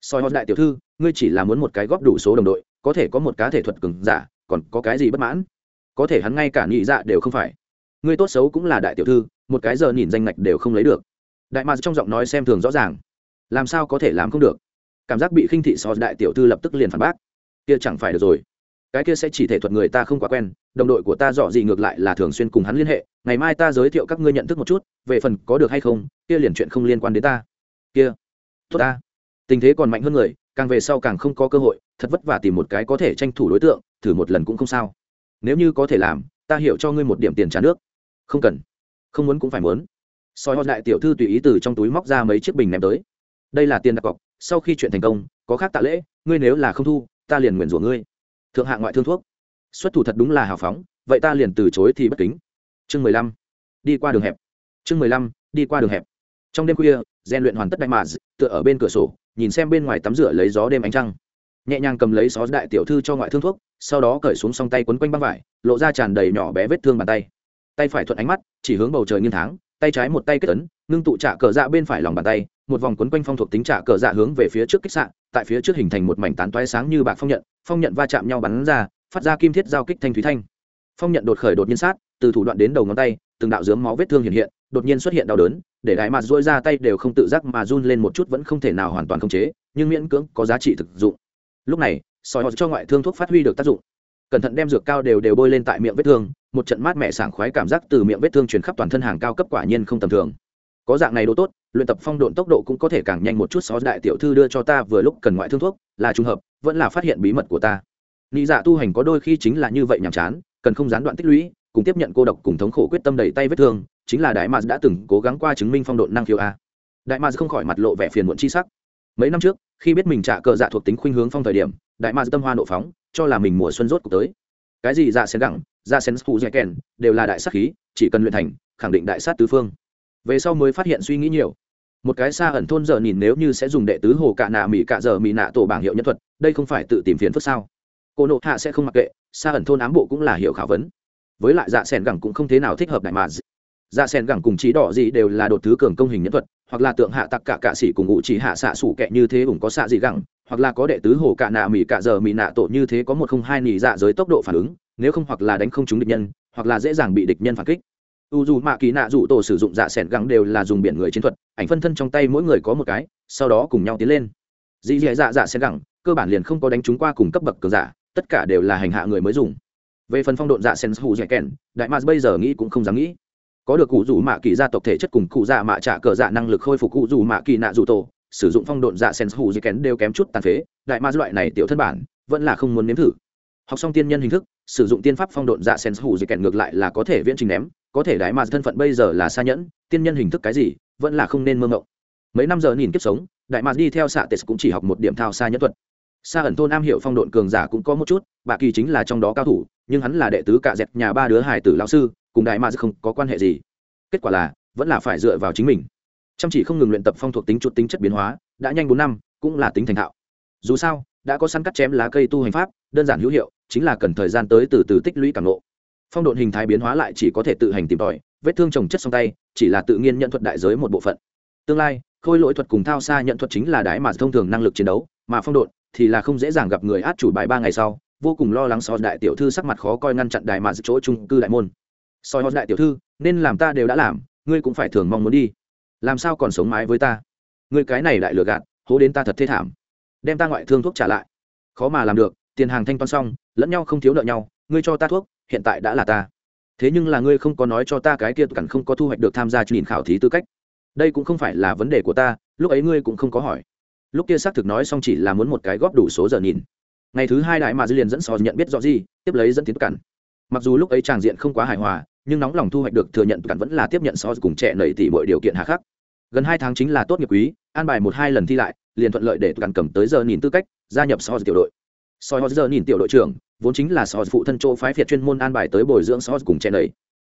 Soi hót đại tiểu thư, ngươi chỉ là muốn một cái góp đủ số đồng đội, có thể có một cá thể thuật cứng giả, còn có cái gì bất mãn? Có thể hắn ngay cả nhị dạ đều không phải. Ngươi tốt xấu cũng là đại tiểu thư, một cái giờ nhìn danh ngạch đều không lấy được. Đại mà trong giọng nói xem thường rõ ràng. Làm sao có thể làm không được? Cảm giác bị khinh thị so đại tiểu thư lập tức liền phản bác kia chẳng phải được rồi. Cái kia sẽ chỉ thể thuật người ta không quá quen, đồng đội của ta dọ gì ngược lại là thường xuyên cùng hắn liên hệ, ngày mai ta giới thiệu các ngươi nhận thức một chút, về phần có được hay không, kia liền chuyện không liên quan đến ta. Kia, tốt ta. Tình thế còn mạnh hơn người, càng về sau càng không có cơ hội, thật vất vả tìm một cái có thể tranh thủ đối tượng, thử một lần cũng không sao. Nếu như có thể làm, ta hiểu cho ngươi một điểm tiền trả nước. Không cần. Không muốn cũng phải muốn. Soi hót đại tiểu thư tùy ý từ trong túi móc ra mấy chiếc bình ném tới. Đây là tiền đặt cọc, sau khi chuyện thành công, có khác tạ lễ, ngươi nếu là không thu ta liền nguyền rủa ngươi. Thượng hạng ngoại thương thuốc. Xuất thủ thật đúng là hào phóng, vậy ta liền từ chối thì bất kính. Chương mười lăm. Đi qua đường hẹp. Chương mười lăm, đi qua đường hẹp. Trong đêm khuya, rèn luyện hoàn tất đại mạ tựa ở bên cửa sổ, nhìn xem bên ngoài tắm rửa lấy gió đêm ánh trăng. Nhẹ nhàng cầm lấy xó đại tiểu thư cho ngoại thương thuốc, sau đó cởi xuống song tay quấn quanh băng vải, lộ ra tràn đầy nhỏ bé vết thương bàn tay. Tay phải thuận ánh mắt, chỉ hướng bầu trời nghiêng tháng, tay trái một tay kết ấn, ngưng tụ trả cờ dạ bên phải lòng bàn tay một vòng quấn quanh phong thuộc tính trả cờ dạ hướng về phía trước kích sạn tại phía trước hình thành một mảnh tán toái sáng như bạc phong nhận phong nhận va chạm nhau bắn ra, phát ra kim thiết giao kích thanh thúy thanh. Phong nhận đột khởi đột nhiên sát, từ thủ đoạn đến đầu ngón tay, từng đạo dướng máu vết thương hiện hiện, đột nhiên xuất hiện đau đớn, để đại mặt dỗi ra tay đều không tự giác mà run lên một chút vẫn không thể nào hoàn toàn khống chế, nhưng miễn cưỡng có giá trị thực dụng. Lúc này sỏi họ cho ngoại thương thuốc phát huy được tác dụng. Cẩn thận đem dược cao đều đều bôi lên tại miệng vết thương, một trận mát mẻ sảng khoái cảm giác từ miệng vết thương truyền khắp toàn thân hàng cao cấp quả nhiên không tầm thường có dạng này đồ tốt, luyện tập phong độn tốc độ cũng có thể càng nhanh một chút xó đại tiểu thư đưa cho ta vừa lúc cần ngoại thương thuốc, là trùng hợp, vẫn là phát hiện bí mật của ta. Nghĩ dạ tu hành có đôi khi chính là như vậy nhàm chán, cần không gián đoạn tích lũy, cùng tiếp nhận cô độc cùng thống khổ quyết tâm đẩy tay vết thương, chính là đại mạc đã từng cố gắng qua chứng minh phong độn năng khiếu a. Đại mạc không khỏi mặt lộ vẻ phiền muộn chi sắc. Mấy năm trước, khi biết mình trả cờ dạ thuộc tính khuynh hướng phong thời điểm, đại mạc tâm hoa nộ phóng, cho là mình mùa xuân rốt cuộc tới. Cái gì dạ sen gẳng dạ sen spu dạ kèn, đều là đại sát khí, chỉ cần luyện thành, khẳng định đại sát tứ phương về sau mới phát hiện suy nghĩ nhiều. Một cái xa ẩn thôn giờ nhìn nếu như sẽ dùng đệ tứ hồ cạ nạ mỹ cạ giờ mỹ nạ tổ bảng hiệu nhân thuật, đây không phải tự tìm phiền phức sao? Cô nộ hạ sẽ không mặc kệ, xa ẩn thôn ám bộ cũng là hiệu khảo vấn. Với lại dạ s gẳng cũng không thế nào thích hợp đại mà dạ s gẳng cùng trí đỏ gì đều là đột thứ cường công hình nhân thuật, hoặc là tượng hạ tặc cả cạ sĩ cùng ngụ chỉ hạ xạ sủ kẹ như thế cũng có xạ gì gẳng, hoặc là có đệ tứ hồ cạ nạ mỹ cạ giờ mỹ nạ tổ như thế có một không hai nỉ dạ giới tốc độ phản ứng, nếu không hoặc là đánh không trúng địch nhân, hoặc là dễ dàng bị địch nhân phản kích u dù mạ kỳ nạ dụ tổ sử dụng dạ s ẻ n gẳng đều là dùng biển người chiến thuật, ảnh phân thân trong tay mỗi người có một cái, sau đó cùng nhau tiến lên. Dì dì dạ dạ s ẻ n gẳng cơ bản liền không có đánh trúng qua cùng cấp bậc cường giả, tất cả đều là hành hạ người mới dùng. Về phần phong độn dạ sen hù dạy kèn, đại mars bây giờ nghĩ cũng không dám nghĩ. Có được cụ dù mạ kỳ gia tộc thể chất cùng cụ dạ mạ trả cờ dạ năng lực khôi phục cụ dù mạ kỳ nạ dù tổ, sử dụng phong độn dạ sen hù dạy kèn đều kém chút tàn phế, đại mars loại này tiểu thân bản, vẫn là không muốn nếm thử. Học xong tiên nhân hình thức sử dụng tiên pháp phong độn dạ sen hủ dạy kèn ngược lại là có thể viễn trình ném, có thể đại mars thân phận bây giờ là xa nhẫn, tiên nhân hình thức cái gì, vẫn là không nên mơ ngộng. Mấy năm giờ nhìn kiếp sống, đại mars đi theo xạ tes cũng chỉ học một điểm thao xa nhẫn thuật. Xa ẩn thôn am hiểu phong độn cường giả cũng có một chút, bà kỳ chính là trong đó cao thủ, nhưng hắn là đệ tứ cạ dẹp nhà ba đứa hải tử lão sư, cùng đại ma không có quan hệ gì. Kết quả là, vẫn là phải dựa vào chính mình. Chăm chỉ không ngừng luyện tập phong thuộc tính chuột tính chất biến hóa, đã nhanh bốn năm, cũng là tính thành thạo. Dù sao đã có săn cắt chém lá cây tu hành pháp, đơn giản hữu hiệu, chính là cần thời gian tới từ từ tích lũy cảm nộ phong độn hình thái biến hóa lại chỉ có thể tự hành tìm tòi, vết thương trồng chất song tay, chỉ là tự nhiên nhận thuật đại giới một bộ phận. Tương lai, khôi lỗi thuật cùng thao xa nhận thuật chính là đái mà thông thường năng lực chiến đấu, mà phong độn thì là không dễ dàng gặp người át chủ bài ba ngày sau, vô cùng lo lắng so đại tiểu thư sắc mặt khó coi ngăn chặn đài mà giữ chỗ trung cư đại môn. Soi hót đại tiểu thư, nên làm ta đều đã làm, ngươi cũng phải thường mong muốn đi. Làm sao còn sống mái với ta? Ngươi cái này lại lừa gạt, hố đến ta thật thê thảm đem ta ngoại thương thuốc trả lại. Khó mà làm được, tiền hàng thanh toán xong, lẫn nhau không thiếu nợ nhau, ngươi cho ta thuốc, hiện tại đã là ta. Thế nhưng là ngươi không có nói cho ta cái kia cẳng không có thu hoạch được tham gia truyền khảo thí tư cách. Đây cũng không phải là vấn đề của ta, lúc ấy ngươi cũng không có hỏi. Lúc kia xác thực nói xong chỉ là muốn một cái góp đủ số giờ nhìn. Ngày thứ hai đại mà dư liền dẫn sò nhận biết rõ gì, tiếp lấy dẫn tiến cản. Mặc dù lúc ấy tràng diện không quá hài hòa, nhưng nóng lòng thu hoạch được thừa nhận cản vẫn là tiếp nhận sò cùng trẻ nảy tỷ mọi điều kiện hạ khắc gần hai tháng chính là tốt nghiệp quý, an bài một hai lần thi lại, liền thuận lợi để cặn cầm tới giờ nhìn tư cách, gia nhập soi tiểu đội. Soi giờ nhìn tiểu đội trưởng, vốn chính là soi phụ thân chỗ phái phiệt chuyên môn an bài tới bồi dưỡng soi cùng chen ấy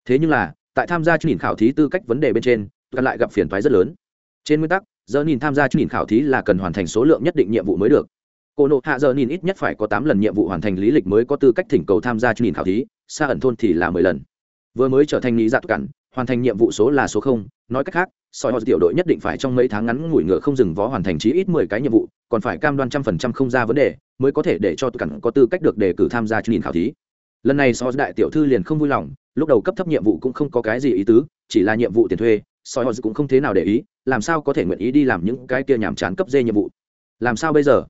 thế nhưng là, tại tham gia chương trình khảo thí tư cách vấn đề bên trên cặn lại gặp phiền toái rất lớn. Trên nguyên tắc, giờ nhìn tham gia chương trình khảo thí là cần hoàn thành số lượng nhất định nhiệm vụ mới được. Cô nộ hạ giờ nhìn ít nhất phải có tám lần nhiệm vụ hoàn thành lý lịch mới có tư cách thỉnh cầu tham gia chương trình khảo thí, xa ẩn thôn thì là mười lần. Vừa mới trở thành lý dạ cản hoàn thành nhiệm vụ số là số không, nói cách khác soi họ tiểu đội nhất định phải trong mấy tháng ngắn ngủi ngựa không dừng vó hoàn thành chí ít mười cái nhiệm vụ, còn phải cam đoan trăm phần trăm không ra vấn đề, mới có thể để cho cản có tư cách được đề cử tham gia chương trình khảo thí. Lần này so đại tiểu thư liền không vui lòng, lúc đầu cấp thấp nhiệm vụ cũng không có cái gì ý tứ, chỉ là nhiệm vụ tiền thuê, soi họ cũng không thế nào để ý, làm sao có thể nguyện ý đi làm những cái kia nhàm chán cấp dê nhiệm vụ. Làm sao bây giờ?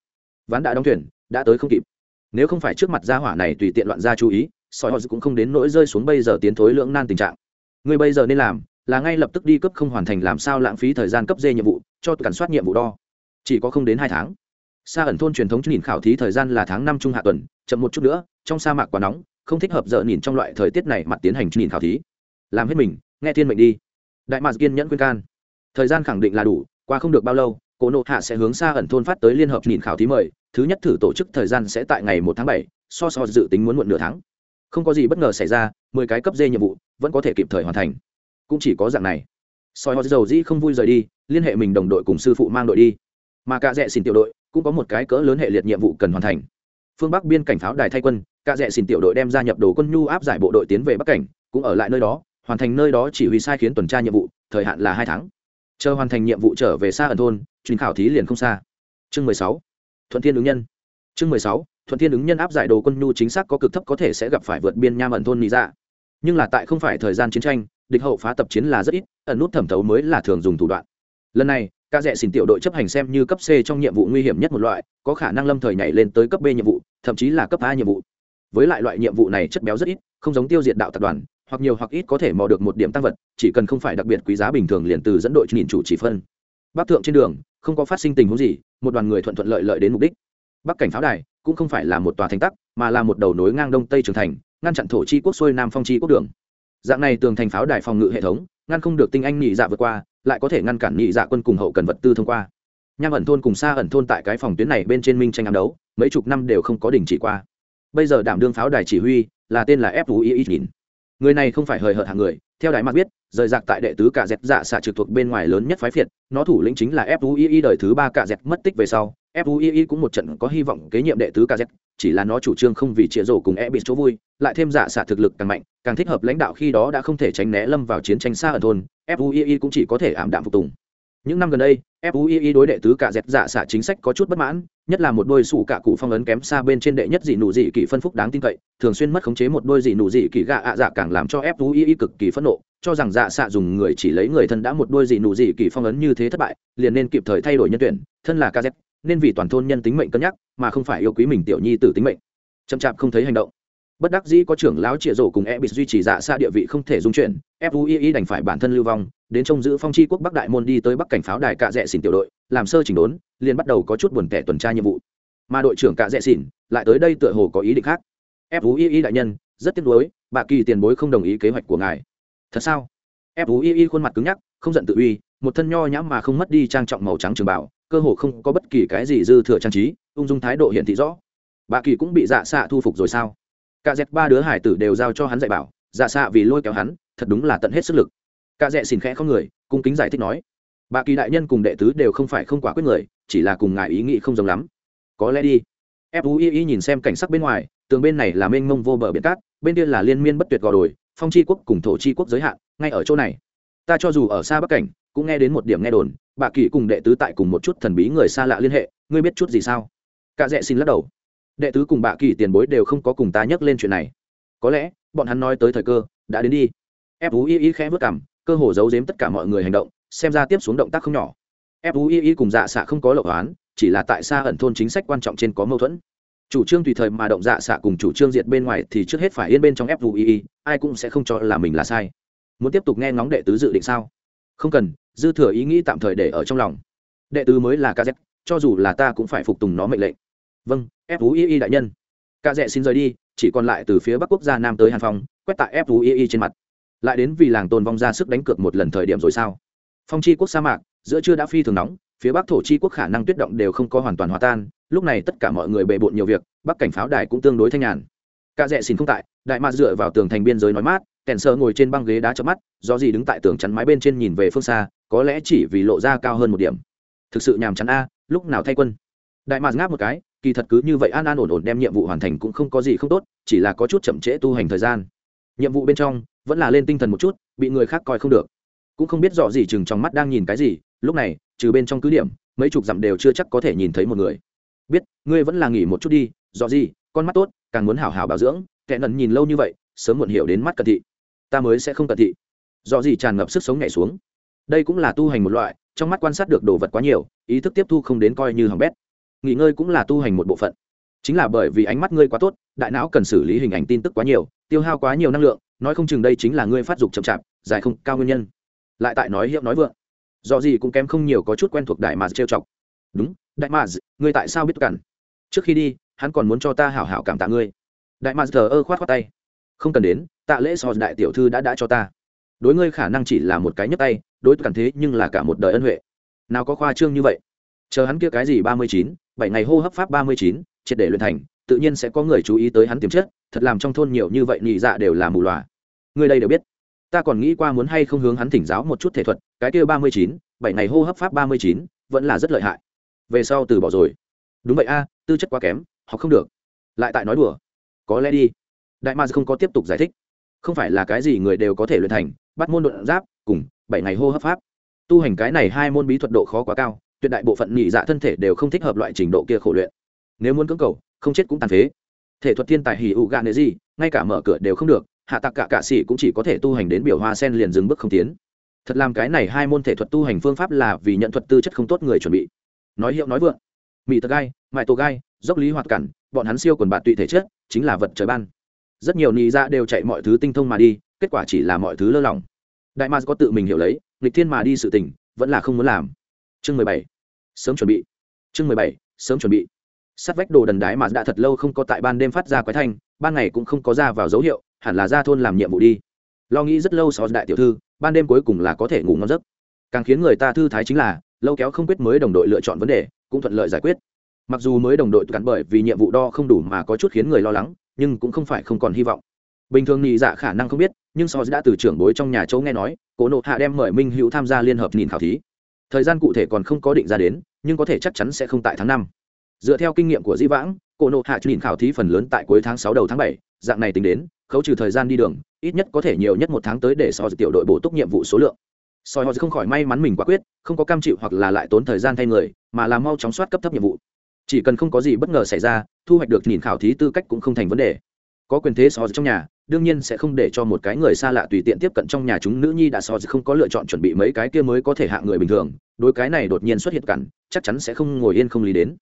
Ván đã đóng thuyền, đã tới không kịp. Nếu không phải trước mặt gia hỏa này tùy tiện loạn ra chú ý, soi họ cũng không đến nỗi rơi xuống bây giờ tiến thối lưỡng nan tình trạng. Người bây giờ nên làm là ngay lập tức đi cấp không hoàn thành làm sao lãng phí thời gian cấp dê nhiệm vụ, cho cản soát nhiệm vụ đo. Chỉ có không đến hai tháng. Xa ẩn thôn truyền thống nhìn khảo thí thời gian là tháng năm trung hạ tuần, chậm một chút nữa, trong sa mạc quá nóng, không thích hợp dợ nhìn trong loại thời tiết này mặt tiến hành nhìn khảo thí. Làm hết mình, nghe thiên mệnh đi. Đại mạc kiên nhẫn khuyên can. Thời gian khẳng định là đủ, qua không được bao lâu cổ nộ hạ sẽ hướng xa ẩn thôn phát tới liên hợp nhìn khảo thí mời, thứ nhất thử tổ chức thời gian sẽ tại ngày một tháng bảy, so so dự tính muốn muộn nửa tháng. Không có gì bất ngờ xảy ra, mười cái cấp dê nhiệm vụ vẫn có thể kịp thời hoàn thành cũng chỉ có dạng này. Soi họ dầu dĩ không vui rời đi, liên hệ mình đồng đội cùng sư phụ mang đội đi. Mà cả rẽ xin tiểu đội cũng có một cái cỡ lớn hệ liệt nhiệm vụ cần hoàn thành. Phương bắc biên cảnh pháo đài thay quân cả rẽ xin tiểu đội đem ra nhập đồ quân nhu áp giải bộ đội tiến về bắc cảnh, cũng ở lại nơi đó, hoàn thành nơi đó chỉ huy sai khiến tuần tra nhiệm vụ, thời hạn là hai tháng. Chờ hoàn thành nhiệm vụ trở về xa ẩn thôn truyền khảo thí liền không xa. Chương mười sáu, thuận thiên ứng nhân. Chương mười sáu, thuận thiên ứng nhân áp giải đồ quân nhu chính xác có cực thấp có thể sẽ gặp phải vượt biên nham ẩn thôn mỹ dạ. Nhưng là tại không phải thời gian chiến tranh địch hậu phá tập chiến là rất ít, ẩn nút thẩm thấu mới là thường dùng thủ đoạn. Lần này, ca rẽ xỉn tiểu đội chấp hành xem như cấp c trong nhiệm vụ nguy hiểm nhất một loại, có khả năng lâm thời nhảy lên tới cấp b nhiệm vụ, thậm chí là cấp a nhiệm vụ. Với lại loại nhiệm vụ này chất béo rất ít, không giống tiêu diệt đạo tập đoàn, hoặc nhiều hoặc ít có thể mò được một điểm tăng vật, chỉ cần không phải đặc biệt quý giá bình thường liền từ dẫn đội nhìn chủ chỉ phân. Bắc thượng trên đường, không có phát sinh tình huống gì, một đoàn người thuận thuận lợi lợi đến mục đích. Bắc cảnh pháo đài cũng không phải là một tòa thành tắc, mà là một đầu nối ngang đông tây trường thành, ngăn chặn thổ chi quốc xuôi nam phong chi quốc đường dạng này tường thành pháo đài phòng ngự hệ thống, ngăn không được tinh anh nhị dạ vượt qua, lại có thể ngăn cản nhị dạ quân cùng hậu cần vật tư thông qua. Nham ẩn thôn cùng xa ẩn thôn tại cái phòng tuyến này bên trên minh tranh ám đấu, mấy chục năm đều không có đình chỉ qua. Bây giờ đảm đương pháo đài chỉ huy là tên là fui nhìn. Người này không phải hời hợt hàng người, theo đại mạc biết, rời rạc tại đệ tứ cả dẹp dạ xạ trực thuộc bên ngoài lớn nhất phái phiệt, nó thủ lĩnh chính là fui đời thứ ba cả dẹp mất tích về sau. Fui cũng một trận có hy vọng kế nhiệm đệ tứ cả dẹp chỉ là nó chủ trương không vì chĩa rổ cùng e bị chỗ vui, lại thêm giả xạ thực lực càng mạnh, càng thích hợp lãnh đạo khi đó đã không thể tránh né lâm vào chiến tranh xa ở thôn fui cũng chỉ có thể ảm đạm phục tùng. Những năm gần đây fui đối đệ tứ cả dẹp giả xạ chính sách có chút bất mãn, nhất là một đôi sủ cả cụ phong ấn kém xa bên trên đệ nhất dị nụ dị kỳ phân phúc đáng tin cậy, thường xuyên mất khống chế một đôi dị nụ dị kỳ gạ ạ dạ càng làm cho fui cực kỳ phẫn nộ, cho rằng dạ xạ dùng người chỉ lấy người thân đã một đôi dị nụ dị kỳ phong ấn như thế thất bại, liền nên kịp thời thay đổi nhân tuyển, thân là kz nên vì toàn thôn nhân tính mệnh cân nhắc, mà không phải yêu quý mình tiểu nhi tử tính mệnh. Chậm chạp không thấy hành động. Bất đắc dĩ có trưởng lão trịa rổ cùng e bị duy trì dạ xa địa vị không thể dung chuyển fui đành phải bản thân lưu vong, đến trông giữ phong tri quốc bắc đại môn đi tới bắc cảnh pháo đài cạ rẽ xỉn tiểu đội, làm sơ chỉnh đốn, liền bắt đầu có chút buồn tẻ tuần tra nhiệm vụ. Mà đội trưởng cạ rẽ xỉn lại tới đây tựa hồ có ý định khác. Fui đại nhân, rất tiếc nuối, bà kỳ tiền bối không đồng ý kế hoạch của ngài. Thật sao? Fui khuôn mặt cứng nhắc, không giận tự uy, một thân nho nhãm mà không mất đi trang trọng màu trắng trường bảo cơ hồ không có bất kỳ cái gì dư thừa trang trí, ung dung thái độ hiện thị rõ. Bà kỳ cũng bị dạ xạ thu phục rồi sao? Cả dẹp ba đứa hải tử đều giao cho hắn dạy bảo dạ xạ vì lôi kéo hắn, thật đúng là tận hết sức lực. Cả dẹ xin khẽ không người, cung kính giải thích nói, bà kỳ đại nhân cùng đệ tứ đều không phải không quả quyết người, chỉ là cùng ngài ý nghĩ không giống lắm. Có lẽ đi. Fui nhìn xem cảnh sắc bên ngoài, tường bên này là mênh mông vô bờ biển cát, bên kia là liên miên bất tuyệt gò đồi, phong tri quốc cùng thổ tri quốc giới hạn, ngay ở chỗ này. Ta cho dù ở xa bắc cảnh, cũng nghe đến một điểm nghe đồn bà kỳ cùng đệ tứ tại cùng một chút thần bí người xa lạ liên hệ, ngươi biết chút gì sao? Cả dẹ xin lắc đầu. Đệ tứ cùng bà kỳ tiền bối đều không có cùng ta nhắc lên chuyện này. Có lẽ, bọn hắn nói tới thời cơ, đã đến đi. Fui khẽ vất cảm cơ hồ giấu giếm tất cả mọi người hành động, xem ra tiếp xuống động tác không nhỏ. Fui cùng dạ xạ không có lộc oán, chỉ là tại xa ẩn thôn chính sách quan trọng trên có mâu thuẫn. Chủ trương tùy thời mà động dạ xạ cùng chủ trương diệt bên ngoài thì trước hết phải yên bên trong fui ai cũng sẽ không cho là mình là sai. Muốn tiếp tục nghe ngóng đệ tứ dự định sao? Không cần, dư thừa ý nghĩ tạm thời để ở trong lòng. Đệ tứ mới là ca kz cho dù là ta cũng phải phục tùng nó mệnh lệnh. Vâng fui đại nhân. Ca kz xin rời đi, chỉ còn lại từ phía bắc quốc gia nam tới hàn phong, quét tại fui trên mặt. Lại đến vì làng tồn vong ra sức đánh cược một lần thời điểm rồi sao? Phong chi quốc sa mạc, giữa trưa đã phi thường nóng, phía bắc thổ chi quốc khả năng tuyết động đều không có hoàn toàn hòa tan, lúc này tất cả mọi người bề bộn nhiều việc, bắc cảnh pháo đài cũng tương đối thanh nhàn. Cả rẽ xin không tại, đại mạc dựa vào tường thành biên giới nói mát kèn sơ ngồi trên băng ghế đá chớp mắt, do gì đứng tại tường chắn mái bên trên nhìn về phương xa, có lẽ chỉ vì lộ ra cao hơn một điểm. Thực sự nhàm chán a, lúc nào thay quân? Đại mạc ngáp một cái, kỳ thật cứ như vậy an an ổn ổn đem nhiệm vụ hoàn thành cũng không có gì không tốt, chỉ là có chút chậm trễ tu hành thời gian. Nhiệm vụ bên trong, vẫn là lên tinh thần một chút, bị người khác coi không được. Cũng không biết rõ gì chừng trong mắt đang nhìn cái gì, lúc này, trừ bên trong cứ điểm, mấy chục dặm đều chưa chắc có thể nhìn thấy một người. Biết, ngươi vẫn là nghỉ một chút đi, rõ gì, con mắt tốt, càng muốn hảo hảo bảo dưỡng, kẻ nần nhìn lâu như vậy, sớm muộn hiểu đến mắt cận thị ta mới sẽ không cận thị. Do gì tràn ngập sức sống nhảy xuống. Đây cũng là tu hành một loại, trong mắt quan sát được đồ vật quá nhiều, ý thức tiếp thu không đến coi như hỏng bét. Nghỉ ngơi cũng là tu hành một bộ phận. Chính là bởi vì ánh mắt ngươi quá tốt, đại não cần xử lý hình ảnh tin tức quá nhiều, tiêu hao quá nhiều năng lượng, nói không chừng đây chính là ngươi phát dục chậm chạp dài không cao nguyên nhân. Lại tại nói hiệu nói vượng. Do gì cũng kém không nhiều có chút quen thuộc đại mà trêu chọc. Đúng, đại mà ngươi tại sao biết cản? Trước khi đi, hắn còn muốn cho ta hảo hảo cảm tạ ngươi. Đại mà thờ ơ khoát khoát tay không cần đến, tạ lễ so đại tiểu thư đã đã cho ta. Đối ngươi khả năng chỉ là một cái nhấp tay, đối cản thế nhưng là cả một đời ân huệ. Nào có khoa trương như vậy? Chờ hắn kia cái gì ba mươi chín, bảy ngày hô hấp pháp ba mươi chín, triệt để luyện thành, tự nhiên sẽ có người chú ý tới hắn tiềm chất, thật làm trong thôn nhiều như vậy nhị dạ đều là mù loà. Người đây đều biết. Ta còn nghĩ qua muốn hay không hướng hắn thỉnh giáo một chút thể thuật, cái kia ba mươi chín, bảy ngày hô hấp pháp ba mươi chín, vẫn là rất lợi hại. Về sau từ bỏ rồi. Đúng vậy a, tư chất quá kém họ không được. Lại tại nói đùa. Có lẽ đi đại ma không có tiếp tục giải thích. Không phải là cái gì người đều có thể luyện thành, bắt môn đột giáp, cùng bảy ngày hô hấp pháp. Tu hành cái này hai môn bí thuật độ khó quá cao, tuyệt đại bộ phận nhị dạ thân thể đều không thích hợp loại trình độ kia khổ luyện. Nếu muốn cưỡng cầu, không chết cũng tàn phế. Thể thuật thiên tài hỉ ụ gạ nệ gì ngay cả mở cửa đều không được, hạ tặc cả cạ sĩ cũng chỉ có thể tu hành đến biểu hoa sen liền dừng bước không tiến. Thật làm cái này hai môn thể thuật tu hành phương pháp là vì nhận thuật tư chất không tốt người chuẩn bị. Nói hiệu nói vượng. Mỹ tật gai, mại tổ gai, dốc lý hoạt cản, bọn hắn siêu quần bạn tụy thể chất, chính là vật trời ban rất nhiều nị dạ đều chạy mọi thứ tinh thông mà đi, kết quả chỉ là mọi thứ lơ lỏng. Đại mars có tự mình hiểu lấy, nghịch thiên mà đi sự tình, vẫn là không muốn làm. Chương mười bảy. Sớm chuẩn bị. Chương mười bảy. Sớm chuẩn bị. Sát vách đồ đần đái mà đã thật lâu không có tại ban đêm phát ra quái thanh, ban ngày cũng không có ra vào dấu hiệu, hẳn là ra thôn làm nhiệm vụ đi. Lo nghĩ rất lâu so đại tiểu thư, ban đêm cuối cùng là có thể ngủ ngon giấc. Càng khiến người ta thư thái chính là, lâu kéo không quyết mới đồng đội lựa chọn vấn đề, cũng thuận lợi giải quyết. Mặc dù mới đồng đội cắn bởi vì nhiệm vụ đo không đủ mà có chút khiến người lo lắng nhưng cũng không phải không còn hy vọng. Bình thường nhị dạ khả năng không biết, nhưng so đã từ trưởng bối trong nhà châu nghe nói, cố nộ hạ đem mời minh hữu tham gia liên hợp nhìn khảo thí. Thời gian cụ thể còn không có định ra đến, nhưng có thể chắc chắn sẽ không tại tháng năm. Dựa theo kinh nghiệm của di vãng cổ nộ hạ nhìn khảo thí phần lớn tại cuối tháng sáu đầu tháng bảy, dạng này tính đến, khấu trừ thời gian đi đường, ít nhất có thể nhiều nhất một tháng tới để so tiểu đội bổ túc nhiệm vụ số lượng. Soi họ không khỏi may mắn mình quả quyết, không có cam chịu hoặc là lại tốn thời gian thay người, mà là mau chóng soát cấp thấp nhiệm vụ chỉ cần không có gì bất ngờ xảy ra, thu hoạch được nhìn khảo thí tư cách cũng không thành vấn đề. Có quyền thế so trong nhà, đương nhiên sẽ không để cho một cái người xa lạ tùy tiện tiếp cận trong nhà chúng nữ nhi đã so không có lựa chọn chuẩn bị mấy cái kia mới có thể hạ người bình thường, đối cái này đột nhiên xuất hiện cản, chắc chắn sẽ không ngồi yên không lý đến.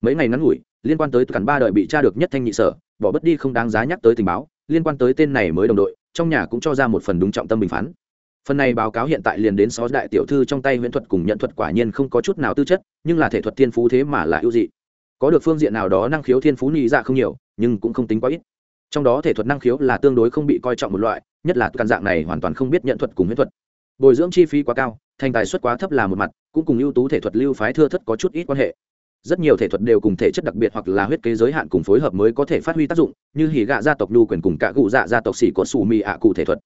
Mấy ngày ngắn ngủi, liên quan tới cản ba đời bị tra được nhất thanh nhị sở, bỏ bất đi không đáng giá nhắc tới tình báo, liên quan tới tên này mới đồng đội, trong nhà cũng cho ra một phần đúng trọng tâm bình phán. Phần này báo cáo hiện tại liền đến sáu đại tiểu thư trong tay huyễn thuật cùng nhận thuật quả nhiên không có chút nào tư chất, nhưng là thể thuật thiên phú thế mà là ưu dị có được phương diện nào đó năng khiếu thiên phú nhị dạ không nhiều, nhưng cũng không tính quá ít. Trong đó thể thuật năng khiếu là tương đối không bị coi trọng một loại, nhất là căn dạng này hoàn toàn không biết nhận thuật cùng huyễn thuật. Bồi dưỡng chi phí quá cao, thành tài suất quá thấp là một mặt, cũng cùng ưu tú thể thuật lưu phái thưa thất có chút ít quan hệ. Rất nhiều thể thuật đều cùng thể chất đặc biệt hoặc là huyết kế giới hạn cùng phối hợp mới có thể phát huy tác dụng, như hỉ gạ gia tộc lưu quyền cùng cả cụ dạ gia tộc xỉ có xù mì ạ cụ thể thuật.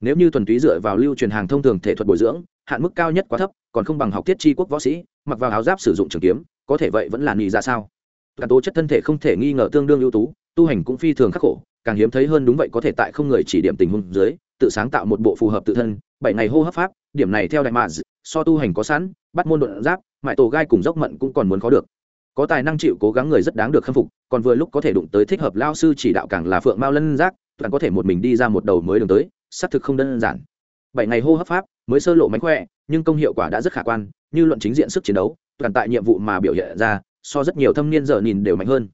Nếu như thuần túy dựa vào lưu truyền hàng thông thường thể thuật bồi dưỡng, hạn mức cao nhất quá thấp, còn không bằng học tiết tri quốc võ sĩ, mặc vào áo giáp sử dụng trường kiếm, có thể vậy vẫn là nghỉ ra dạ sao? Cả tố chất thân thể không thể nghi ngờ tương đương ưu tú, tu hành cũng phi thường khắc khổ, càng hiếm thấy hơn đúng vậy có thể tại không người chỉ điểm tình huống dưới, tự sáng tạo một bộ phù hợp tự thân, bảy ngày hô hấp pháp, điểm này theo đại mạ so tu hành có sẵn, bắt môn đột giáp, mại tổ gai cùng dốc mận cũng còn muốn có được. Có tài năng chịu cố gắng người rất đáng được khâm phục, còn vừa lúc có thể đụng tới thích hợp lao sư chỉ đạo càng là phượng mao lân giác, toàn có thể một mình đi ra một đầu mới đường tới, xác thực không đơn giản. Bảy ngày hô hấp pháp, mới sơ lộ mánh khỏe, nhưng công hiệu quả đã rất khả quan, như luận chính diện sức chiến đấu, toàn tại nhiệm vụ mà biểu hiện ra so rất nhiều thâm niên giờ nhìn đều mạnh hơn.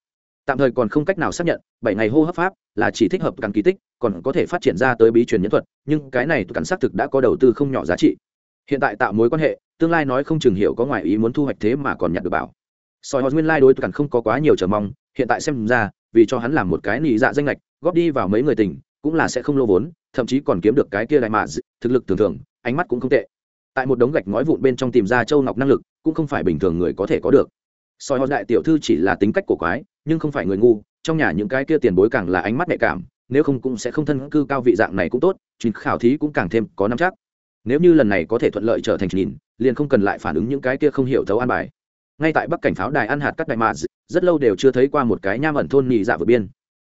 Tạm thời còn không cách nào xác nhận, bảy ngày hô hấp pháp là chỉ thích hợp càng kỳ tích, còn có thể phát triển ra tới bí truyền nhân thuật, nhưng cái này cắn xác thực đã có đầu tư không nhỏ giá trị. Hiện tại tạo mối quan hệ, tương lai nói không chừng hiểu có ngoại ý muốn thu hoạch thế mà còn nhận được bảo. Soi họ nguyên lai đối càng không có quá nhiều chờ mong, hiện tại xem ra, vì cho hắn làm một cái nị dạ danh lệch, góp đi vào mấy người tình, cũng là sẽ không lô vốn, thậm chí còn kiếm được cái kia đại mạ thực lực thường thường, ánh mắt cũng không tệ. Tại một đống gạch ngói vụn bên trong tìm ra châu ngọc năng lực, cũng không phải bình thường người có thể có được soi họ đại tiểu thư chỉ là tính cách của quái, nhưng không phải người ngu, trong nhà những cái kia tiền bối càng là ánh mắt nhạy cảm, nếu không cũng sẽ không thân cư cao vị dạng này cũng tốt chuyến khảo thí cũng càng thêm có năm chắc. Nếu như lần này có thể thuận lợi trở thành nhìn liền không cần lại phản ứng những cái kia không hiểu thấu an bài. Ngay tại bắc cảnh pháo đài ăn hạt các đại mạ rất lâu đều chưa thấy qua một cái nham ẩn thôn nhị dạ vượt biên.